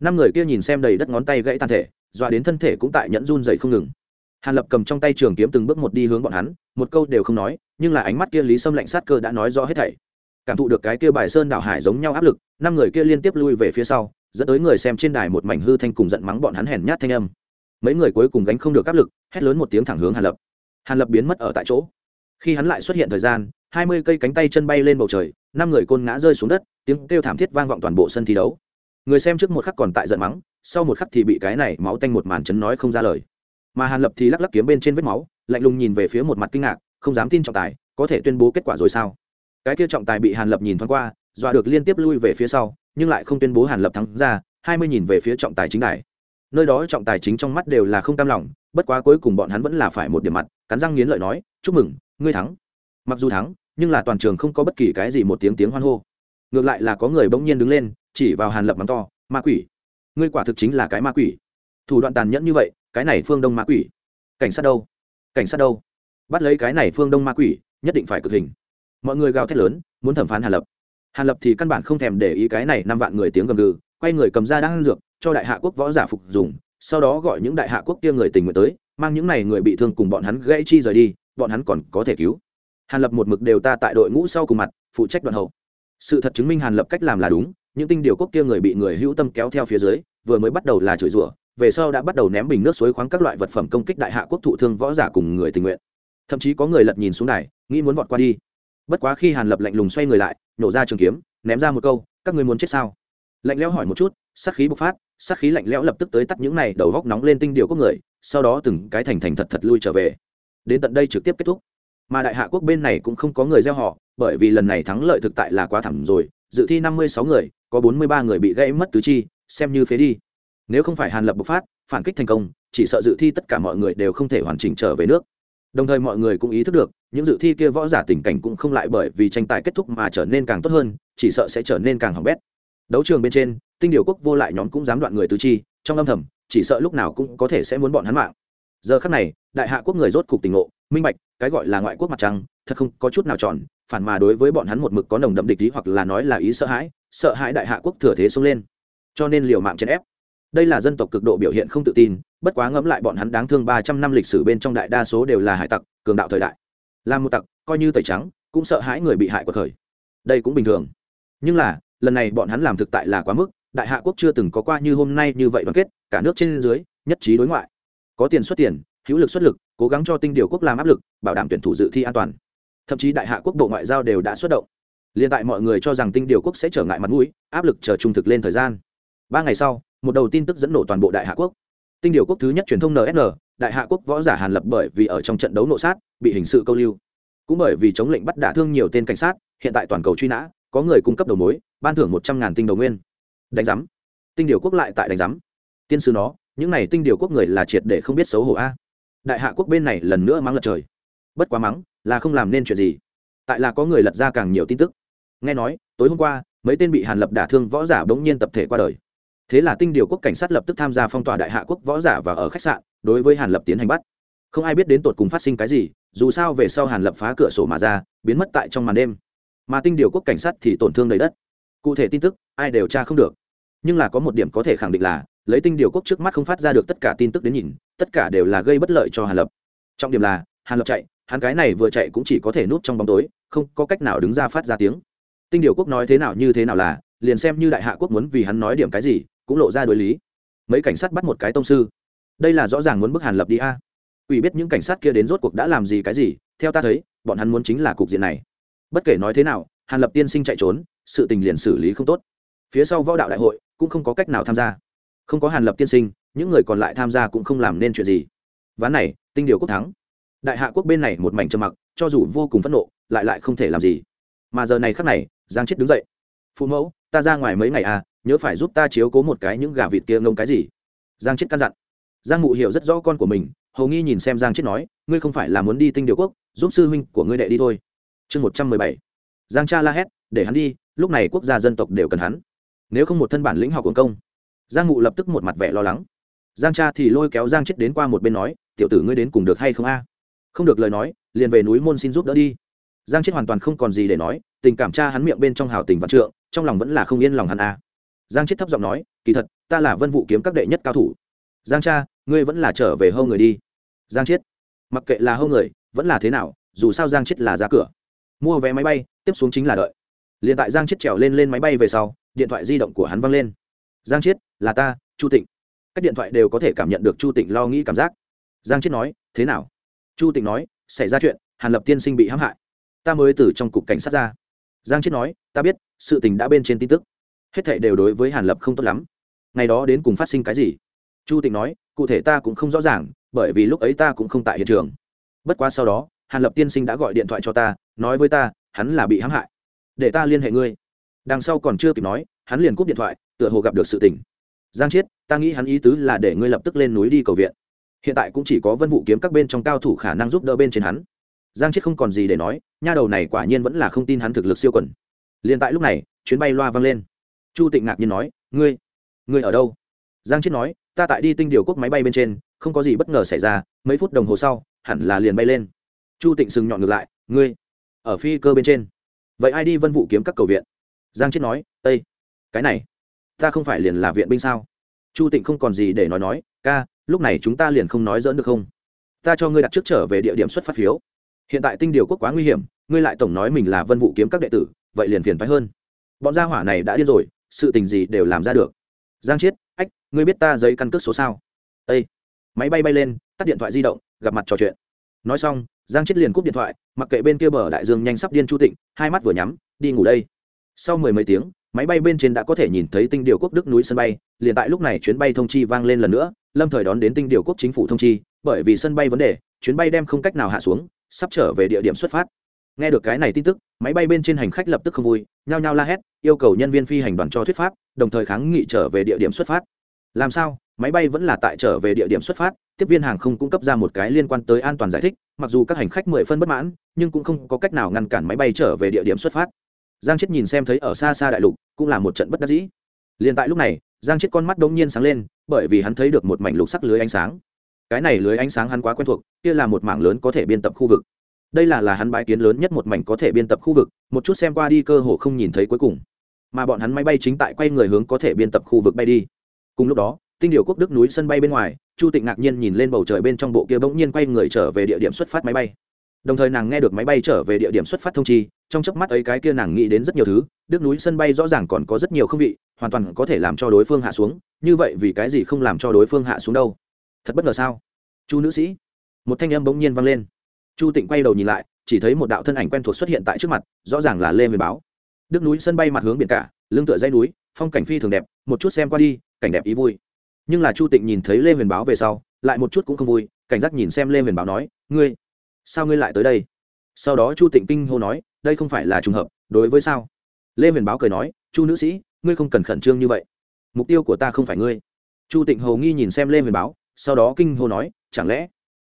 Năm người kia nhìn xem đầy đất ngón tay gãy tan thể, dọa đến thân thể cũng tại nhẫn run dậy không ngừng. Hàn lập cầm trong tay trường kiếm từng bước một đi hướng bọn hắn, một câu đều không nói, nhưng là ánh mắt kia lý sâm lạnh sát cơ đã nói rõ hết thảy. Cảm thụ được cái kia bài sơn đảo hải giống nhau áp lực, năm người kia liên tiếp lui về phía sau, dẫn tới người xem trên đài một mảnh hư thanh cùng giận mắng bọn hắn hèn nhát thanh âm mấy người cuối cùng gánh không được áp lực, hét lớn một tiếng thẳng hướng hàn lập. Hàn lập biến mất ở tại chỗ. Khi hắn lại xuất hiện thời gian, hai mươi cây cánh tay chân bay lên bầu trời, năm người côn ngã rơi xuống đất, tiếng kêu thảm thiết vang vọng toàn bộ sân thi đấu. Người xem trước một khắc còn tại giận mắng, sau một khắc thì bị cái này máu tanh một màn chấn nói không ra lời. Mà hàn lập thì lắc lắc kiếm bên trên vết máu, lạnh lùng nhìn về phía một mặt kinh ngạc, không dám tin trọng tài, có thể tuyên bố kết quả rồi sao? Cái kia trọng tài bị hàn lập nhìn thoáng qua, dọa được liên tiếp lui về phía sau, nhưng lại không tuyên bố hàn lập thắng ra, hai mươi nhìn về phía trọng tài chính đài nơi đó trọng tài chính trong mắt đều là không cam lòng, bất quá cuối cùng bọn hắn vẫn là phải một điểm mặt, cắn răng nghiến lợi nói, chúc mừng, ngươi thắng. Mặc dù thắng, nhưng là toàn trường không có bất kỳ cái gì một tiếng tiếng hoan hô. Ngược lại là có người bỗng nhiên đứng lên, chỉ vào hàn lập mắng to, ma quỷ! Ngươi quả thực chính là cái ma quỷ. Thủ đoạn tàn nhẫn như vậy, cái này phương đông ma quỷ. Cảnh sát đâu? Cảnh sát đâu? Bắt lấy cái này phương đông ma quỷ, nhất định phải cực hình. Mọi người gào thét lớn, muốn thẩm phán hàn lập. Hàn lập thì căn bản không thèm để ý cái này năm vạn người tiếng gầm gừ, quay người cầm ra đang dược cho đại hạ quốc võ giả phục dùng, sau đó gọi những đại hạ quốc kia người tình nguyện tới, mang những này người bị thương cùng bọn hắn gãy chi rời đi, bọn hắn còn có thể cứu. Hàn lập một mực đều ta tại đội ngũ sau cùng mặt, phụ trách đoạn hậu. Sự thật chứng minh hàn lập cách làm là đúng, những tinh điều quốc kia người bị người hữu tâm kéo theo phía dưới, vừa mới bắt đầu là chửi rủa, về sau đã bắt đầu ném bình nước suối khoáng các loại vật phẩm công kích đại hạ quốc thụ thương võ giả cùng người tình nguyện. Thậm chí có người lật nhìn xuống đài, nghĩ muốn vọt qua đi. Bất quá khi hàn lập lạnh lùng xoay người lại, nổ ra trường kiếm, ném ra một câu, các ngươi muốn chết sao? Lạnh lẽo hỏi một chút, sát khí bộc phát sát khí lạnh lẽo lập tức tới tắt những này, đầu góc nóng lên tinh điều quốc người, sau đó từng cái thành thành thật thật lui trở về. Đến tận đây trực tiếp kết thúc. Mà đại hạ quốc bên này cũng không có người gieo họ, bởi vì lần này thắng lợi thực tại là quá thẳng rồi, dự thi năm mươi sáu người, có bốn mươi ba người bị gãy mất tứ chi, xem như phế đi. Nếu không phải hàn lập bộc phát, phản kích thành công, chỉ sợ dự thi tất cả mọi người đều không thể hoàn chỉnh trở về nước. Đồng thời mọi người cũng ý thức được, những dự thi kia võ giả tình cảnh cũng không lại bởi vì tranh tài kết thúc mà trở nên càng tốt hơn, chỉ sợ sẽ trở nên càng hỏng bét. Đấu trường bên trên tinh điều quốc vô lại nhóm cũng dám đoạn người tứ chi, trong âm thầm, chỉ sợ lúc nào cũng có thể sẽ muốn bọn hắn mạng. Giờ khắc này, đại hạ quốc người rốt cục tình ngộ, minh bạch, cái gọi là ngoại quốc mặt trăng, thật không có chút nào tròn, phản mà đối với bọn hắn một mực có nồng đậm địch ý hoặc là nói là ý sợ hãi sợ hãi đại hạ quốc thừa thế xông lên. Cho nên liều mạng chèn ép. Đây là dân tộc cực độ biểu hiện không tự tin, bất quá ngẫm lại bọn hắn đáng thương ba trăm năm lịch sử bên trong đại đa số đều là hải tặc, cường đạo thời đại. Làm một tặc, coi như tẩy trắng, cũng sợ hãi người bị hại của thời. Đây cũng bình thường. Nhưng là, lần này bọn hắn làm thực tại là quá mức đại hạ quốc chưa từng có qua như hôm nay như vậy đoàn kết, cả nước trên dưới, nhất trí đối ngoại. Có tiền xuất tiền, hữu lực xuất lực, cố gắng cho tinh điều quốc làm áp lực, bảo đảm tuyển thủ dự thi an toàn. Thậm chí đại hạ quốc bộ ngoại giao đều đã xuất động. Liên tại mọi người cho rằng tinh điều quốc sẽ trở ngại mặt mũi, áp lực chờ trung thực lên thời gian. Ba ngày sau, một đầu tin tức dẫn nổ toàn bộ đại hạ quốc. Tinh điều quốc thứ nhất truyền thông nsn đại hạ quốc võ giả hàn lập bởi vì ở trong trận đấu nộ sát, bị hình sự câu lưu. Cũng bởi vì chống lệnh bắt đả thương nhiều tên cảnh sát, hiện tại toàn cầu truy nã, có người cung cấp đầu mối, ban thưởng một trăm ngàn tinh đầu nguyên đánh giám. Tinh điều quốc lại tại đánh giám. Tiên sư nó, những này tinh điều quốc người là triệt để không biết xấu hổ a. Đại hạ quốc bên này lần nữa mắng lật trời. Bất quá mắng, là không làm nên chuyện gì. Tại là có người lật ra càng nhiều tin tức. Nghe nói, tối hôm qua, mấy tên bị hàn lập đả thương võ giả bỗng nhiên tập thể qua đời. Thế là tinh điều quốc cảnh sát lập tức tham gia phong tỏa đại hạ quốc võ giả và ở khách sạn, đối với hàn lập tiến hành bắt. Không ai biết đến tột cùng phát sinh cái gì, dù sao về sau hàn lập phá cửa sổ mà ra, biến mất tại trong màn đêm. Mà tinh điều quốc cảnh sát thì tổn thương đầy đất. Cụ thể tin tức, ai đều tra không được nhưng là có một điểm có thể khẳng định là, lấy tinh điều quốc trước mắt không phát ra được tất cả tin tức đến nhìn, tất cả đều là gây bất lợi cho hàn lập. Trọng điểm là, hàn lập chạy, hắn cái này vừa chạy cũng chỉ có thể núp trong bóng tối, không có cách nào đứng ra phát ra tiếng. Tinh điều quốc nói thế nào như thế nào là, liền xem như đại hạ quốc muốn vì hắn nói điểm cái gì, cũng lộ ra đối lý. Mấy cảnh sát bắt một cái tông sư. Đây là rõ ràng muốn bức hàn lập đi a. Ủy biết những cảnh sát kia đến rốt cuộc đã làm gì cái gì, theo ta thấy, bọn hắn muốn chính là cục diện này. Bất kể nói thế nào, hàn lập tiên sinh chạy trốn, sự tình liền xử lý không tốt. Phía sau võ đạo đại hội cũng không có cách nào tham gia. Không có hàn lập tiên sinh, những người còn lại tham gia cũng không làm nên chuyện gì. Ván này, tinh điều quốc thắng. Đại hạ quốc bên này một mảnh trầm mặc, cho dù vô cùng phẫn nộ, lại lại không thể làm gì. Mà giờ này khắc này, giang chết đứng dậy. Phụ mẫu, ta ra ngoài mấy ngày à nhớ phải giúp ta chiếu cố một cái những gà vịt kia ngông cái gì. Giang chết căn dặn. Giang mụ hiểu rất rõ con của mình, hầu nghi nhìn xem giang chết nói, ngươi không phải là muốn đi tinh điều quốc, giúp sư huynh của ngươi đệ đi thôi. Chương một trăm mười bảy. Giang cha la hét, để hắn đi, lúc này quốc gia dân tộc đều cần hắn nếu không một thân bản lĩnh học quần công. Giang Ngụ lập tức một mặt vẻ lo lắng. Giang cha thì lôi kéo giang chết đến qua một bên nói, tiểu tử ngươi đến cùng được hay không a? Không được lời nói, liền về núi môn xin giúp đỡ đi. Giang chết hoàn toàn không còn gì để nói, tình cảm cha hắn miệng bên trong hào tình vạn trượng, trong lòng vẫn là không yên lòng hắn a. Giang chết thấp giọng nói, kỳ thật, ta là vân vụ kiếm các đệ nhất cao thủ. Giang cha, ngươi vẫn là trở về hâu người đi. Giang chết, mặc kệ là hâu người, vẫn là thế nào, dù sao giang chết là ra cửa. Mua vé máy bay, tiếp xuống chính là đợi. Liền tại giang chiết trèo lên lên máy bay về sau điện thoại di động của hắn văng lên. Giang chiết, là ta, chu tịnh. Các điện thoại đều có thể cảm nhận được chu tịnh lo nghĩ cảm giác. Giang chiết nói, thế nào? Chu tịnh nói, xảy ra chuyện, hàn lập tiên sinh bị hãm hại. Ta mới từ trong cục cảnh sát ra. Giang chiết nói, ta biết, sự tình đã bên trên tin tức. Hết thảy đều đối với hàn lập không tốt lắm. Ngày đó đến cùng phát sinh cái gì? Chu tịnh nói, cụ thể ta cũng không rõ ràng, bởi vì lúc ấy ta cũng không tại hiện trường. Bất quá sau đó, hàn lập tiên sinh đã gọi điện thoại cho ta, nói với ta, hắn là bị hãm hại. Để ta liên hệ ngươi đằng sau còn chưa kịp nói, hắn liền cúp điện thoại, tựa hồ gặp được sự tình. Giang chiết, ta nghĩ hắn ý tứ là để ngươi lập tức lên núi đi cầu viện. Hiện tại cũng chỉ có vân vụ kiếm các bên trong cao thủ khả năng giúp đỡ bên trên hắn. Giang chiết không còn gì để nói, nha đầu này quả nhiên vẫn là không tin hắn thực lực siêu quần. Liền tại lúc này, chuyến bay loa vang lên. Chu tịnh ngạc nhiên nói, ngươi ngươi ở đâu? Giang chiết nói, ta tại đi tinh điều quốc máy bay bên trên, không có gì bất ngờ xảy ra, mấy phút đồng hồ sau, hẳn là liền bay lên. Chu tịnh sừng nhọn ngược lại, ngươi, ở phi cơ bên trên. Vậy ai đi vân vụ kiếm các cầu viện? Giang chết nói ây cái này, ta không phải liền là viện binh sao? Chu tịnh không còn gì để nói nói, ca, lúc này chúng ta liền không nói dỡn được không? Ta cho ngươi đặt trước trở về địa điểm xuất phát phiếu. Hiện tại tinh điều quốc quá nguy hiểm, ngươi lại tổng nói mình là vân vụ kiếm các đệ tử, vậy liền phiền phái hơn. Bọn gia hỏa này đã điên rồi, sự tình gì đều làm ra được. Giang chiết ách, ngươi biết ta giấy căn cước số sao? Ây máy bay bay lên, tắt điện thoại di động, gặp mặt trò chuyện. Nói xong, giang chiết liền cúp điện thoại, mặc kệ bên kia bờ đại dương nhanh sắp điên chu tịnh, hai mắt vừa nhắm, đi ngủ đây sau mười mấy tiếng, máy bay bên trên đã có thể nhìn thấy tinh điều quốc đức núi sân bay, liền tại lúc này chuyến bay thông chi vang lên lần nữa, lâm thời đón đến tinh điều quốc chính phủ thông chi, bởi vì sân bay vấn đề, chuyến bay đem không cách nào hạ xuống, sắp trở về địa điểm xuất phát. Nghe được cái này tin tức, máy bay bên trên hành khách lập tức không vui, nhao nhao la hét, yêu cầu nhân viên phi hành đoàn cho thuyết pháp, đồng thời kháng nghị trở về địa điểm xuất phát. Làm sao? Máy bay vẫn là tại trở về địa điểm xuất phát, tiếp viên hàng không cung cấp ra một cái liên quan tới an toàn giải thích, mặc dù các hành khách mười phân bất mãn, nhưng cũng không có cách nào ngăn cản máy bay trở về địa điểm xuất phát giang chết nhìn xem thấy ở xa xa đại lục, cũng là một trận bất đắc dĩ. Liền tại lúc này, giang chết con mắt đ ỗ n g nhiên sáng lên, bởi vì hắn thấy được một mảnh lục sắc lưới ánh sáng. Cái này lưới ánh sáng hắn quá quen thuộc, kia là một mảng lớn có thể biên tập khu vực. Đây là là hắn bãi kiến lớn nhất một mảnh có thể biên tập khu vực, một chút xem qua đi cơ hồ không nhìn thấy cuối cùng. Mà bọn hắn máy bay chính tại quay người hướng có thể biên tập khu vực bay đi. Cùng lúc đó, tinh điều quốc đức núi sân bay bên ngoài, chu tịnh ngạc nhiên nhìn lên bầu trời bên trong bộ kia bỗng nhiên quay người trở về địa điểm xuất phát máy bay. Đồng thời nàng nghe được máy bay trở về địa điểm xuất phát thông chi trong chớp mắt ấy cái kia nàng nghĩ đến rất nhiều thứ đức núi sân bay rõ ràng còn có rất nhiều không vị, hoàn toàn có thể làm cho đối phương hạ xuống, như vậy vì cái gì không làm cho đối phương hạ xuống đâu? Thật bất ngờ sao? Chu nữ sĩ, một thanh âm bỗng nhiên vang lên. Chu tịnh quay đầu nhìn lại, chỉ thấy một đạo thân ảnh quen thuộc xuất hiện tại trước mặt, rõ ràng là lê huyền báo. Đức núi sân bay mặt hướng biển cả, lưng tựa dây núi, phong cảnh phi thường đẹp, một chút xem qua đi, cảnh đẹp ý vui. Nhưng là chu tịnh nhìn thấy lê huyền báo về sau, lại một chút cũng không vui, cảnh giác nhìn xem lê huyền báo nói, ngươi, sao ngươi lại tới đây? Sau đó chu tịnh kinh hô nói đây không phải là trùng hợp, đối với sao? Lê huyền báo cười nói, chu nữ sĩ, ngươi không cần khẩn trương như vậy. Mục tiêu của ta không phải ngươi. Chu tịnh hầu nghi nhìn xem lê huyền báo, sau đó kinh hô nói, chẳng lẽ?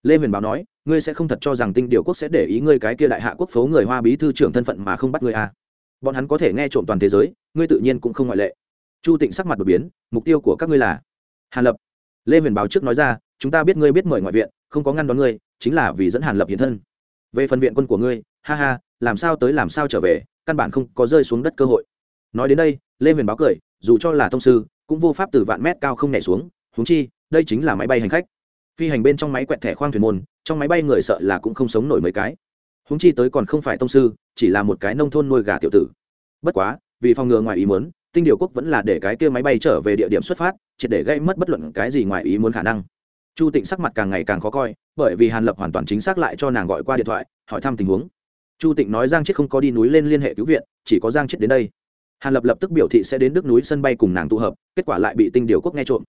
Lê huyền báo nói, ngươi sẽ không thật cho rằng tinh điều quốc sẽ để ý ngươi cái kia đại hạ quốc phố người hoa bí thư trưởng thân phận mà không bắt ngươi à. bọn hắn có thể nghe trộm toàn thế giới, ngươi tự nhiên cũng không ngoại lệ. Chu tịnh sắc mặt đột biến, mục tiêu của các ngươi là? Hàn lập. Lê huyền báo trước nói ra, chúng ta biết ngươi biết mời ngoại viện, không có ngăn đón ngươi, chính là vì dẫn hàn lập hiện thân. Về phần viện quân của ngươi, ha ha làm sao tới làm sao trở về, căn bản không có rơi xuống đất cơ hội. Nói đến đây, lê huyền báo cười, dù cho là thông sư, cũng vô pháp từ vạn mét cao không nhảy xuống húng chi, đây chính là máy bay hành khách. Phi hành bên trong máy quẹt thẻ khoang thuyền môn, trong máy bay người sợ là cũng không sống nổi mấy cái. Húng chi tới còn không phải thông sư, chỉ là một cái nông thôn nuôi gà tiểu tử. Bất quá, vì phòng ngừa ngoài ý muốn, tinh điều quốc vẫn là để cái kia máy bay trở về địa điểm xuất phát, triệt để gây mất bất luận cái gì ngoài ý muốn khả năng. Chu tịnh sắc mặt càng ngày càng khó coi, bởi vì hàn lập hoàn toàn chính xác lại cho nàng gọi qua điện thoại, hỏi thăm tình huống chu tịnh nói giang chết không có đi núi lên liên hệ cứu viện, chỉ có giang chết đến đây. Hàn lập lập tức biểu thị sẽ đến đức núi sân bay cùng nàng tụ hợp, kết quả lại bị tinh điều quốc nghe trộm.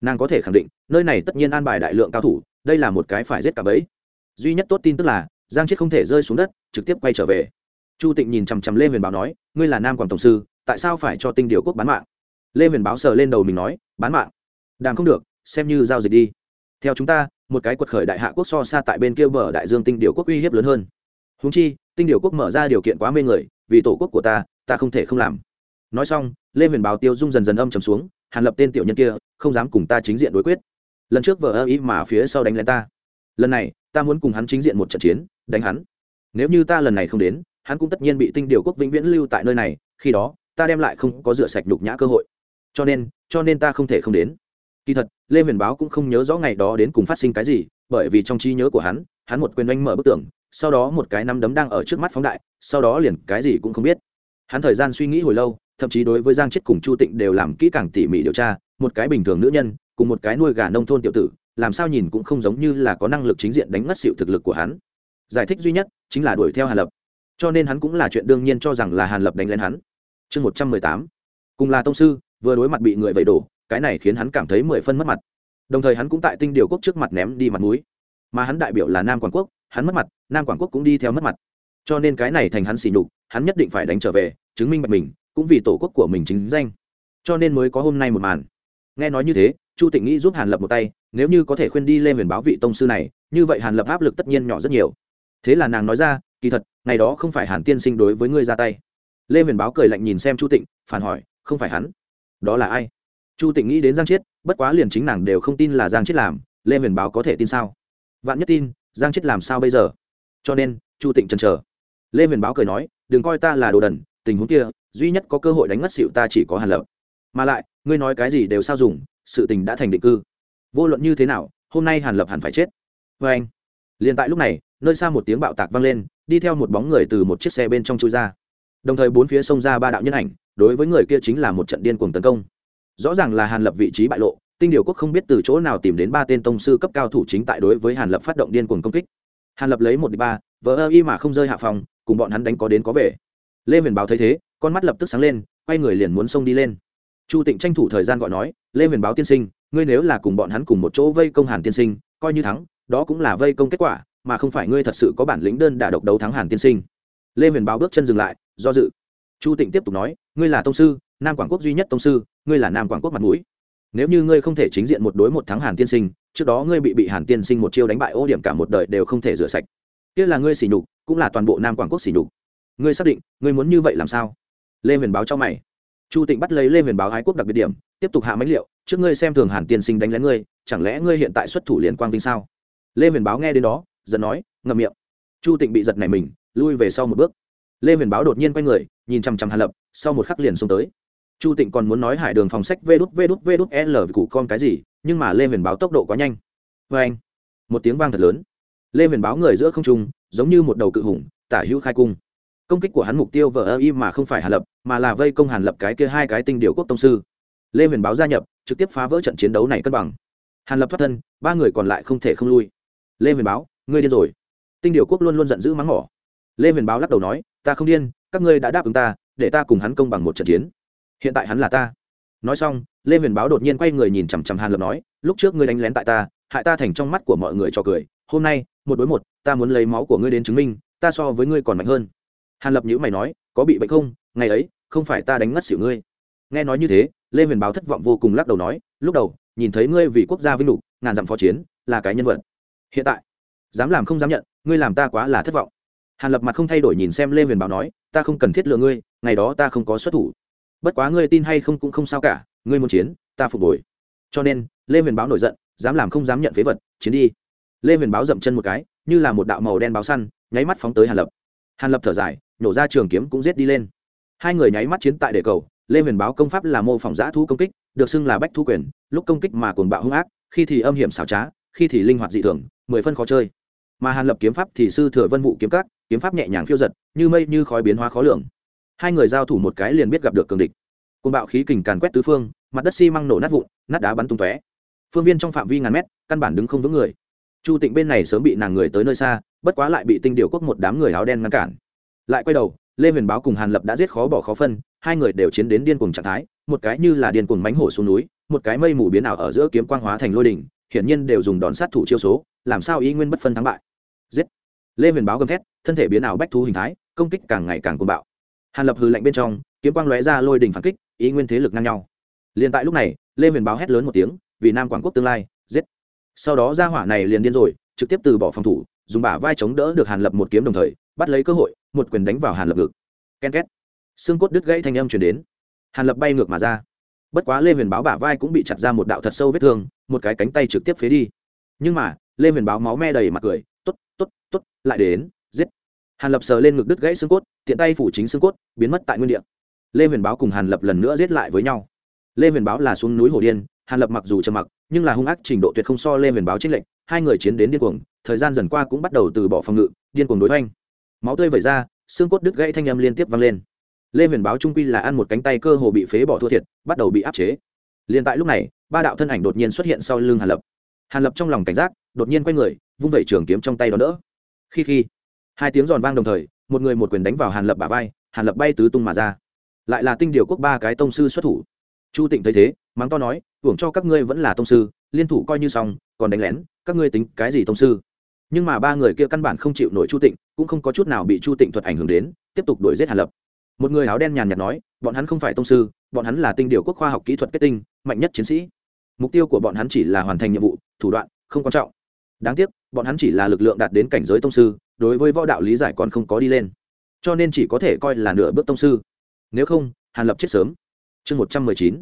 Nàng có thể khẳng định, nơi này tất nhiên an bài đại lượng cao thủ, đây là một cái phải giết cả bấy duy nhất tốt tin tức là, giang chết không thể rơi xuống đất, trực tiếp quay trở về. Chu tịnh nhìn chằm chằm lê huyền báo nói, ngươi là nam quảng tổng sư, tại sao phải cho tinh điều quốc bán mạng? Lê huyền báo sờ lên đầu mình nói, bán mạng? Đàm không được, xem như giao dịch đi. Theo chúng ta, một cái quật khởi đại hạ quốc so xa tại bên kia bờ đại dương tinh điều quốc uy hiếp lớn hơn. Húng chi tinh điều quốc mở ra điều kiện quá mê người, vì tổ quốc của ta ta không thể không làm. Nói xong, lê huyền báo tiêu dung dần dần âm trầm xuống, hàn lập tên tiểu nhân kia, không dám cùng ta chính diện đối quyết. Lần trước vợ ơ ý mà phía sau đánh lên ta. Lần này, ta muốn cùng hắn chính diện một trận chiến, đánh hắn. Nếu như ta lần này không đến, hắn cũng tất nhiên bị tinh điều quốc vĩnh viễn lưu tại nơi này, khi đó, ta đem lại không có rửa sạch đục nhã cơ hội. Cho nên cho nên ta không thể không đến. Kỳ thật, lê huyền báo cũng không nhớ rõ ngày đó đến cùng phát sinh cái gì, bởi vì trong trí nhớ của hắn hắn một quyền oanh mở bức tường sau đó một cái nắm đấm đang ở trước mắt phóng đại, sau đó liền cái gì cũng không biết. Hắn thời gian suy nghĩ hồi lâu, thậm chí đối với giang chết cùng chu tịnh đều làm kỹ càng tỉ mỉ điều tra, một cái bình thường nữ nhân, cùng một cái nuôi gà nông thôn tiểu tử, làm sao nhìn cũng không giống như là có năng lực chính diện đánh ngất xịu thực lực của hắn. Giải thích duy nhất chính là đuổi theo hàn lập. Cho nên hắn cũng là chuyện đương nhiên cho rằng là hàn lập đánh lên hắn. Chương một trăm mười tám. Cùng là tông sư, vừa đối mặt bị người vẩy đổ, cái này khiến hắn cảm thấy mười phân mất mặt. Đồng thời hắn cũng tại tinh điều quốc trước mặt ném đi mặt mũi. Mà hắn đại biểu là nam quảng quốc hắn mất mặt, nam quảng quốc cũng đi theo mất mặt. Cho nên cái này thành hắn xỉ nhục, hắn nhất định phải đánh trở về, chứng minh bạch mình, cũng vì tổ quốc của mình chính danh. Cho nên mới có hôm nay một màn. Nghe nói như thế, chu tịnh nghĩ giúp hàn lập một tay, nếu như có thể khuyên đi lên huyền báo vị tông sư này, như vậy hàn lập áp lực tất nhiên nhỏ rất nhiều. Thế là nàng nói ra, kỳ thật, ngày đó không phải hàn tiên sinh đối với ngươi ra tay. Lê huyền báo cười lạnh nhìn xem chu tịnh, phản hỏi, không phải hắn? Đó là ai? Chu tịnh nghĩ đến giang chiết, bất quá liền chính nàng đều không tin là giang chiết làm, lê huyền báo có thể tin sao? Vạn nhất tin giang chết làm sao bây giờ? Cho nên, chu tịnh chần chờ. Lê huyền báo cười nói, đừng coi ta là đồ đần, tình huống kia, duy nhất có cơ hội đánh ngất xịu ta chỉ có hàn lập. Mà lại, ngươi nói cái gì đều sao dùng, sự tình đã thành định cư. Vô luận như thế nào, hôm nay hàn lập hẳn phải chết. Vê anh, liền tại lúc này, nơi xa một tiếng bạo tạc vang lên, đi theo một bóng người từ một chiếc xe bên trong chui ra. Đồng thời bốn phía xông ra ba đạo nhân ảnh, đối với người kia chính là một trận điên cuồng tấn công. Rõ ràng là hàn lập vị trí bại lộ tinh điều quốc không biết từ chỗ nào tìm đến ba tên tông sư cấp cao thủ chính tại đối với hàn lập phát động điên cuồng công kích. Hàn lập lấy một đi ba vỡ ơ y mà không rơi hạ phòng, cùng bọn hắn đánh có đến có về. Lê huyền báo thấy thế, con mắt lập tức sáng lên, quay người liền muốn xông đi lên. Chu tịnh tranh thủ thời gian gọi nói, lê huyền báo tiên sinh, ngươi nếu là cùng bọn hắn cùng một chỗ vây công hàn tiên sinh, coi như thắng, đó cũng là vây công kết quả, mà không phải ngươi thật sự có bản lĩnh đơn đả độc đấu thắng hàn tiên sinh. Lê huyền báo bước chân dừng lại, do dự. Chu tịnh tiếp tục nói, ngươi là tông sư, nam quảng quốc duy nhất tông sư, ngươi là nam quảng quốc mặt mũi nếu như ngươi không thể chính diện một đối một thắng hàn tiên sinh, trước đó ngươi bị bị hàn tiên sinh một chiêu đánh bại ô điểm cả một đời đều không thể rửa sạch. Kia là ngươi xỉ nhục, cũng là toàn bộ nam quảng quốc xỉ nhục. Ngươi xác định, ngươi muốn như vậy làm sao? Lê huyền báo cho mày. Chu tịnh bắt lấy lê huyền báo ái quốc đặc biệt điểm, tiếp tục hạ mãnh liệu, trước ngươi xem thường hàn tiên sinh đánh lén ngươi, chẳng lẽ ngươi hiện tại xuất thủ liền quang vinh sao? Lê huyền báo nghe đến đó, giận nói, ngậm miệng. Chu tịnh bị giật này mình, lui về sau một bước. Lê huyền báo đột nhiên quay người, nhìn chằm chằm hàn lập, sau một khắc liền xuống tới chu tịnh còn muốn nói hải đường phòng sách vê đút vê đút vê đút l cụ con cái gì, nhưng mà lê huyền báo tốc độ quá nhanh. Vê anh, một tiếng vang thật lớn. Lê huyền báo người giữa không trung, giống như một đầu cự hùng, tả hữu khai cung. Công kích của hắn mục tiêu vờ ơ y mà không phải hàn lập, mà là vây công hàn lập cái kia hai cái tinh điều quốc tông sư. Lê huyền báo gia nhập, trực tiếp phá vỡ trận chiến đấu này cân bằng. Hàn lập thoát thân, ba người còn lại không thể không lui. Lê huyền báo, ngươi điên rồi. Tinh điều quốc luôn luôn giận dữ mắng mỏ. Lê huyền báo lắc đầu nói, ta không điên, các ngươi đã đáp ứng ta, để ta cùng hắn công bằng một trận chiến hiện tại hắn là ta. Nói xong, lê huyền báo đột nhiên quay người nhìn chằm chằm hàn lập nói, lúc trước ngươi đánh lén tại ta, hại ta thành trong mắt của mọi người cho cười. Hôm nay, một đối một, ta muốn lấy máu của ngươi đến chứng minh, ta so với ngươi còn mạnh hơn. Hàn lập nhữ mày nói, có bị bệnh không? Ngày ấy, không phải ta đánh ngất xỉu ngươi. Nghe nói như thế, lê huyền báo thất vọng vô cùng lắc đầu nói, lúc đầu, nhìn thấy ngươi vì quốc gia vinh lục, ngàn dặm phó chiến, là cái nhân vật. Hiện tại, dám làm không dám nhận, ngươi làm ta quá là thất vọng. Hàn lập mặt không thay đổi nhìn xem lê huyền báo nói, ta không cần thiết lựa ngươi, ngày đó ta không có xuất thủ bất quá ngươi tin hay không cũng không sao cả, ngươi muốn chiến, ta phục hồi. Cho nên, lê huyền báo nổi giận, dám làm không dám nhận phế vật, chiến đi. Lê huyền báo dậm chân một cái, như là một đạo màu đen báo săn, nháy mắt phóng tới hàn lập. Hàn lập thở dài, nhổ ra trường kiếm cũng giết đi lên. Hai người nháy mắt chiến tại đề cầu, lê huyền báo công pháp là mô phỏng giã thu công kích, được xưng là bách thu quyền, lúc công kích mà cồn bạo hung ác, khi thì âm hiểm xảo trá, khi thì linh hoạt dị thường, mười phân khó chơi. Mà hàn lập kiếm pháp thì sư thừa vân vụ kiếm các, kiếm pháp nhẹ nhàng phiêu giật, như mây như khói biến hóa khó lường hai người giao thủ một cái liền biết gặp được cường địch. Côn bạo khí kình càn quét tứ phương, mặt đất xi măng nổ nát vụn, nát đá bắn tung tóe. Phương viên trong phạm vi ngàn mét, căn bản đứng không vững người. Chu tịnh bên này sớm bị nàng người tới nơi xa, bất quá lại bị tinh điều quốc một đám người áo đen ngăn cản. Lại quay đầu, lê huyền báo cùng hàn lập đã giết khó bỏ khó phân, hai người đều chiến đến điên cuồng trạng thái, một cái như là điên cuồng mánh hổ xuống núi, một cái mây mù biến ảo ở giữa kiếm quang hóa thành lôi đỉnh, hiển nhiên đều dùng đòn sát thủ chiêu số, làm sao ý nguyên bất phân thắng bại. Giết! Lê huyền báo gầm thét, thân thể biến ảo bách thú hình thái, công kích càng ngày càng cuồng bạo hàn lập hư lạnh bên trong, kiếm quang lóe ra lôi đỉnh phản kích, ý nguyên thế lực ngang nhau. Liền tại lúc này, lê huyền báo hét lớn một tiếng, vì nam quảng quốc tương lai, giết. Sau đó ra hỏa này liền điên rồi, trực tiếp từ bỏ phòng thủ, dùng bả vai chống đỡ được hàn lập một kiếm đồng thời, bắt lấy cơ hội, một quyền đánh vào hàn lập ngực. Ken két. Xương cốt đứt gãy thanh âm chuyển đến. Hàn lập bay ngược mà ra. Bất quá lê huyền báo bả vai cũng bị chặt ra một đạo thật sâu vết thương, một cái cánh tay trực tiếp phế đi. Nhưng mà, lê huyền báo máu me đầy mặt cười t ố t t ố t t ố t lại đến hàn lập sờ lên ngực đứt gãy xương cốt, tiện tay phủ chính xương cốt, biến mất tại nguyên địa. lê huyền báo cùng hàn lập lần nữa giết lại với nhau. Lê huyền báo là xuống núi hồ điên, hàn lập mặc dù trầm mặc, nhưng là hung ác trình độ tuyệt không so lê huyền báo trích lệnh hai người chiến đến điên cuồng, thời gian dần qua cũng bắt đầu từ bỏ phòng ngự, điên cuồng đối thanh máu tươi vẩy ra, xương cốt đứt gãy thanh âm liên tiếp vang lên. Lê huyền báo trung quy là ăn một cánh tay cơ hồ bị phế bỏ thua thiệt, bắt đầu bị áp chế. Liền tại lúc này, ba đạo thân ảnh đột nhiên xuất hiện sau lưng hàn lập. Hàn lập trong lòng cảnh giác, đột nhiên quay người, vung vẩy trường kiếm trong tay đó đỡ. Khi khi hai tiếng giòn vang đồng thời, một người một quyền đánh vào hàn lập bả vai, hàn lập bay tứ tung mà ra. Lại là tinh điều quốc ba cái tông sư xuất thủ. Chu tịnh thấy thế, mắng to nói, hưởng cho các ngươi vẫn là tông sư, liên thủ coi như xong, còn đánh lén, các ngươi tính cái gì tông sư? Nhưng mà ba người kia căn bản không chịu nổi chu tịnh, cũng không có chút nào bị chu tịnh thuật ảnh hưởng đến, tiếp tục đuổi giết hàn lập. Một người áo đen nhàn nhạt nói, bọn hắn không phải tông sư, bọn hắn là tinh điều quốc khoa học kỹ thuật kết tinh, mạnh nhất chiến sĩ. Mục tiêu của bọn hắn chỉ là hoàn thành nhiệm vụ, thủ đoạn không quan trọng. Đáng tiếc, bọn hắn chỉ là lực lượng đạt đến cảnh giới tông sư đối với võ đạo lý giải còn không có đi lên. Cho nên chỉ có thể coi là nửa bước tông sư. Nếu không, hàn lập chết sớm. Chương một trăm mười chín.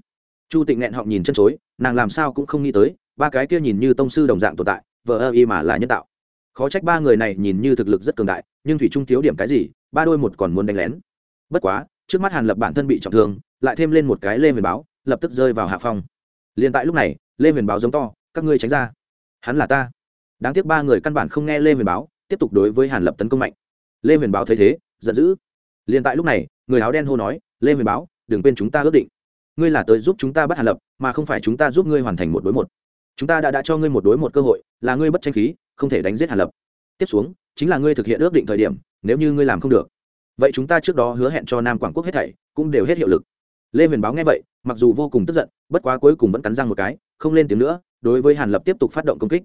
Chu tịnh nghẹn họng nhìn chân chối, nàng làm sao cũng không nghĩ tới, ba cái kia nhìn như tông sư đồng dạng tồn tại vợ ơ y mà là nhân tạo. Khó trách ba người này nhìn như thực lực rất cường đại, nhưng thủy trung thiếu điểm cái gì, ba đôi một còn muốn đánh lén. Bất quá, trước mắt hàn lập bản thân bị trọng thương, lại thêm lên một cái lê huyền báo, lập tức rơi vào hạ phong. Liền tại lúc này, lê huyền báo giống to, các ngươi tránh ra. Hắn là ta. Đáng tiếc ba người căn bản không nghe lê huyền báo tiếp tục đối với hàn lập tấn công mạnh. Lê huyền báo thấy thế, giận dữ. Liền tại lúc này, người áo đen hô nói, lê huyền báo, đừng quên chúng ta ước định. Ngươi là tới giúp chúng ta bắt hàn lập, mà không phải chúng ta giúp ngươi hoàn thành một đối một. Chúng ta đã đã cho ngươi một đối một cơ hội, là ngươi bất tranh khí, không thể đánh giết hàn lập. Tiếp xuống, chính là ngươi thực hiện ước định thời điểm, nếu như ngươi làm không được. Vậy chúng ta trước đó hứa hẹn cho nam quảng quốc hết thảy, cũng đều hết hiệu lực. Lê huyền báo nghe vậy, mặc dù vô cùng tức giận, bất quá cuối cùng vẫn cắn răng một cái, không lên tiếng nữa, đối với hàn lập tiếp tục phát động công kích.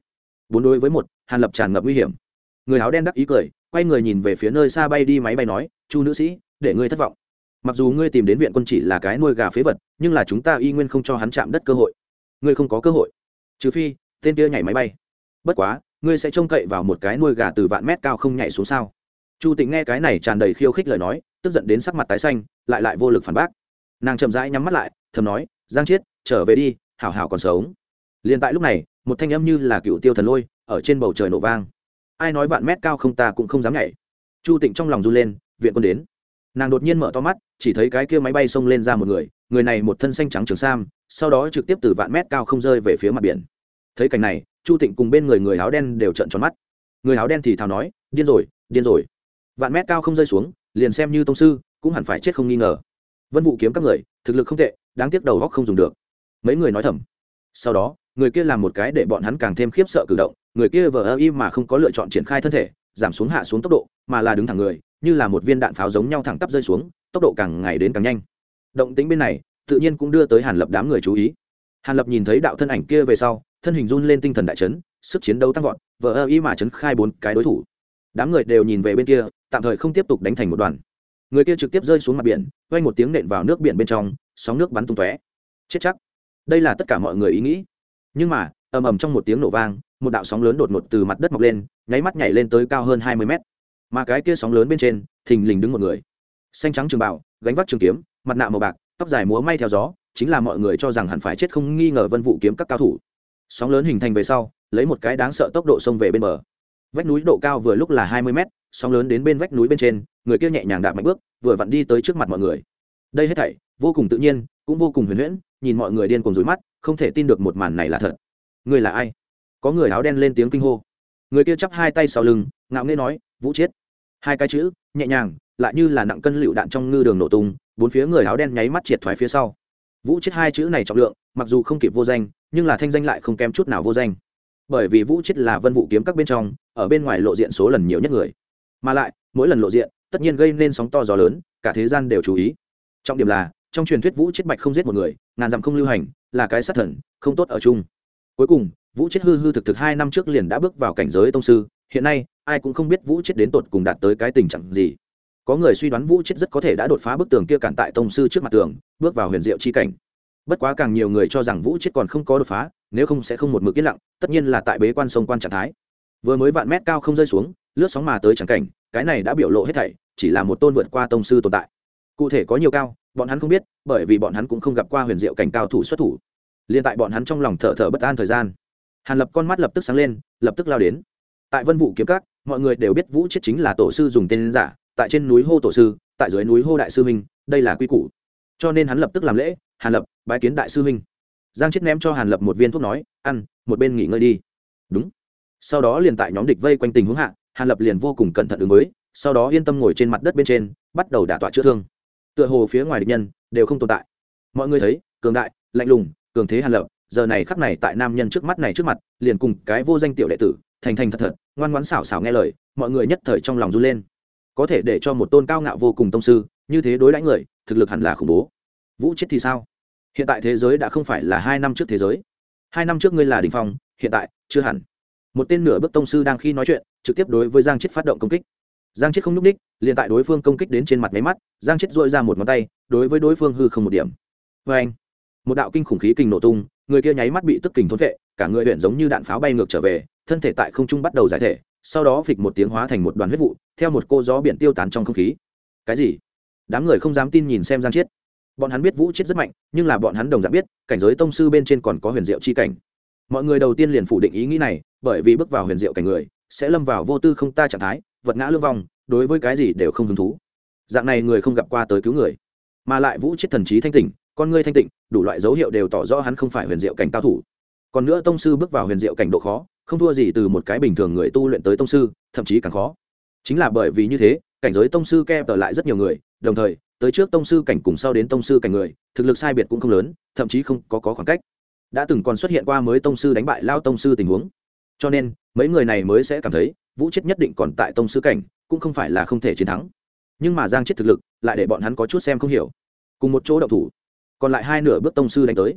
Bốn đối với một, hàn lập tràn ngập nguy hiểm người áo đen đắc ý cười, quay người nhìn về phía nơi xa bay đi máy bay nói, chu nữ sĩ, để ngươi thất vọng. Mặc dù ngươi tìm đến viện quân chỉ là cái nuôi gà phế vật, nhưng là chúng ta y nguyên không cho hắn chạm đất cơ hội. Ngươi không có cơ hội. Trừ phi, tên kia nhảy máy bay. Bất quá, ngươi sẽ trông cậy vào một cái nuôi gà từ vạn mét cao không nhảy xuống sao? Chu tịnh nghe cái này tràn đầy khiêu khích lời nói, tức giận đến sắc mặt tái xanh, lại lại vô lực phản bác. Nàng chậm rãi nhắm mắt lại, thầm nói, giang chiết, trở về đi, hảo hảo còn sống. Liền tại lúc này, một thanh âm như là cựu tiêu thần lôi, ở trên bầu trời nổ vang ai nói vạn mét cao không ta cũng không dám nhảy. Chu tịnh trong lòng run lên, viện quân đến. Nàng đột nhiên mở to mắt, chỉ thấy cái kia máy bay xông lên ra một người người này một thân xanh trắng trường sam, sau đó trực tiếp từ vạn mét cao không rơi về phía mặt biển. Thấy cảnh này, chu tịnh cùng bên người người áo đen đều trợn tròn mắt. Người áo đen thì thào nói, điên rồi điên rồi. Vạn mét cao không rơi xuống, liền xem như tông sư, cũng hẳn phải chết không nghi ngờ. Vân vụ kiếm các người, thực lực không tệ, đáng tiếc đầu góc không dùng được. Mấy người nói thầm. Sau đó, người kia làm một cái để bọn hắn càng thêm khiếp sợ cử động người kia vờ ơ im mà không có lựa chọn triển khai thân thể, giảm xuống hạ xuống tốc độ, mà là đứng thẳng người, như là một viên đạn pháo giống nhau thẳng tắp rơi xuống, tốc độ càng ngày đến càng nhanh. Động tính bên này, tự nhiên cũng đưa tới hàn lập đám người chú ý. Hàn lập nhìn thấy đạo thân ảnh kia về sau, thân hình run lên tinh thần đại chấn, sức chiến đấu tăng vọt, vờ ơ y mà chấn khai bốn cái đối thủ. Đám người đều nhìn về bên kia, tạm thời không tiếp tục đánh thành một đoàn. Người kia trực tiếp rơi xuống mặt biển quay một tiếng nện vào nước biển bên trong, sóng nước bắn tung tóe. Chết chắc. Đây là tất cả mọi người ý nghĩ. Nhưng mà ầm ầm trong một tiếng nổ vang, một đạo sóng lớn đột ngột từ mặt đất mọc lên, nháy mắt nhảy lên tới cao hơn hai mươi mét. Mà cái kia sóng lớn bên trên, thình lình đứng một người. Xanh trắng trường bảo gánh vác trường kiếm, mặt nạ màu bạc, tóc dài múa may theo gió, chính là mọi người cho rằng hẳn phải chết không nghi ngờ vân vụ kiếm các cao thủ. Sóng lớn hình thành về sau, lấy một cái đáng sợ tốc độ xông về bên bờ. Vách núi độ cao vừa lúc là hai mươi mét, sóng lớn đến bên vách núi bên trên, người kia nhẹ nhàng đạp mạnh bước, vừa vặn đi tới trước mặt mọi người. Đây hết thảy, vô cùng tự nhiên, cũng vô cùng huyền huyễn, nhìn mọi người điên cuồng rối mắt, không thể tin được một màn này là thật người là ai? Có người áo đen lên tiếng kinh hô. Người kia chắp hai tay sau lưng, ngạo nghễ nói, vũ chiết. Hai cái chữ, nhẹ nhàng, lại như là nặng cân lựu đạn trong ngư đường nổ tung, bốn phía người áo đen nháy mắt triệt thoái phía sau. Vũ chết hai chữ này trọng lượng, mặc dù không kịp vô danh, nhưng là thanh danh lại không kém chút nào vô danh. Bởi vì vũ chết là vân vũ kiếm các bên trong, ở bên ngoài lộ diện số lần nhiều nhất người. Mà lại, mỗi lần lộ diện, tất nhiên gây nên sóng to gió lớn, cả thế gian đều chú ý. Trọng điểm là, trong truyền thuyết vũ chết bạch không giết một người, ngàn dặm không lưu hành, là cái sát thần, không tốt ở chung cuối cùng, vũ chết hư hư thực thực hai năm trước liền đã bước vào cảnh giới tông sư, hiện nay, ai cũng không biết vũ chết đến tột cùng đạt tới cái tình trạng gì. Có người suy đoán vũ chết rất có thể đã đột phá bức tường kia cản tại tông sư trước mặt tường, bước vào huyền diệu chi cảnh. Bất quá càng nhiều người cho rằng vũ chết còn không có đột phá, nếu không sẽ không một mực yên lặng, tất nhiên là tại bế quan sông quan trạng thái. Vừa mới vạn mét cao không rơi xuống, lướt sóng mà tới trắng cảnh, cái này đã biểu lộ hết thảy, chỉ là một tôn vượt qua tông sư tồn tại. Cụ thể có nhiều cao, bọn hắn không biết, bởi vì bọn hắn cũng không gặp qua huyền diệu cảnh cao thủ xuất thủ liền tại bọn hắn trong lòng thở thở bất an thời gian. Hàn lập con mắt lập tức sáng lên, lập tức lao đến. Tại vân vũ kiếm các, mọi người đều biết vũ chết chính là tổ sư dùng tên giả, tại trên núi hô tổ sư, tại dưới núi hô đại sư minh đây là quy củ. Cho nên hắn lập tức làm lễ, hàn lập, bái kiến đại sư minh giang chết ném cho hàn lập một viên thuốc nói, ăn, một bên nghỉ ngơi đi. Đúng. Sau đó liền tại nhóm địch vây quanh tình huống hạ, hàn lập liền vô cùng cẩn thận ứng với, sau đó yên tâm ngồi trên mặt đất bên trên, bắt đầu đả tọa chữa thương. Tựa hồ phía ngoài địch nhân đều không tồn tại. Mọi người thấy, cường đại, lạnh lùng cường thế hàn lập, giờ này khắc này tại nam nhân trước mắt này trước mặt, liền cùng cái vô danh tiểu đệ tử, thành thành thật thật, ngoan ngoãn xảo xảo nghe lời, mọi người nhất thời trong lòng run lên. Có thể để cho một tôn cao ngạo vô cùng tông sư, như thế đối đãi người, thực lực hẳn là khủng bố. Vũ chết thì sao? Hiện tại thế giới đã không phải là hai năm trước thế giới. Hai năm trước ngươi là đình phong, hiện tại, chưa hẳn. Một tên nửa bước tông sư đang khi nói chuyện, trực tiếp đối với giang chết phát động công kích. Giang chết không n ú c ních liền tại đối phương công kích đến trên mặt máy mắt, giang chết dội ra một ngón tay, đối với đối phương hư không một điểm. Vê anh một đạo kinh khủng khí kinh nổ tung, người kia nháy mắt bị tức kình thốn vệ cả người huyện giống như đạn pháo bay ngược trở về, thân thể tại không trung bắt đầu giải thể, sau đó phịch một tiếng hóa thành một đoàn huyết vụ, theo một cô gió biển tiêu tán trong không khí. Cái gì? Đám người không dám tin nhìn xem giang chiết. Bọn hắn biết vũ chiết rất mạnh, nhưng là bọn hắn đồng dạng biết, cảnh giới tông sư bên trên còn có huyền diệu chi cảnh. Mọi người đầu tiên liền phủ định ý nghĩ này, bởi vì bước vào huyền diệu cảnh người, sẽ lâm vào vô tư không ta trạng thái, vật ngã lương vong đối với cái gì đều không hứng thú. Dạng này người không gặp qua tới cứu người. Mà lại vũ chết thần trí thanh tỉnh con ngươi thanh tịnh đủ loại dấu hiệu đều tỏ rõ hắn không phải huyền diệu cảnh cao thủ. Còn nữa tông sư bước vào huyền diệu cảnh độ khó không thua gì từ một cái bình thường người tu luyện tới tông sư thậm chí càng khó. Chính là bởi vì như thế cảnh giới tông sư kẹp tở lại rất nhiều người đồng thời tới trước tông sư cảnh cùng sau đến tông sư cảnh người thực lực sai biệt cũng không lớn thậm chí không có, có khoảng cách. Đã từng còn xuất hiện qua mới tông sư đánh bại lao tông sư tình huống. Cho nên mấy người này mới sẽ cảm thấy vũ chết nhất định còn tại tông sư cảnh cũng không phải là không thể chiến thắng. Nhưng mà giang chết thực lực lại để bọn hắn có chút xem không hiểu. Cùng một chỗ đậu thủ còn lại hai nửa bước tông sư đánh tới.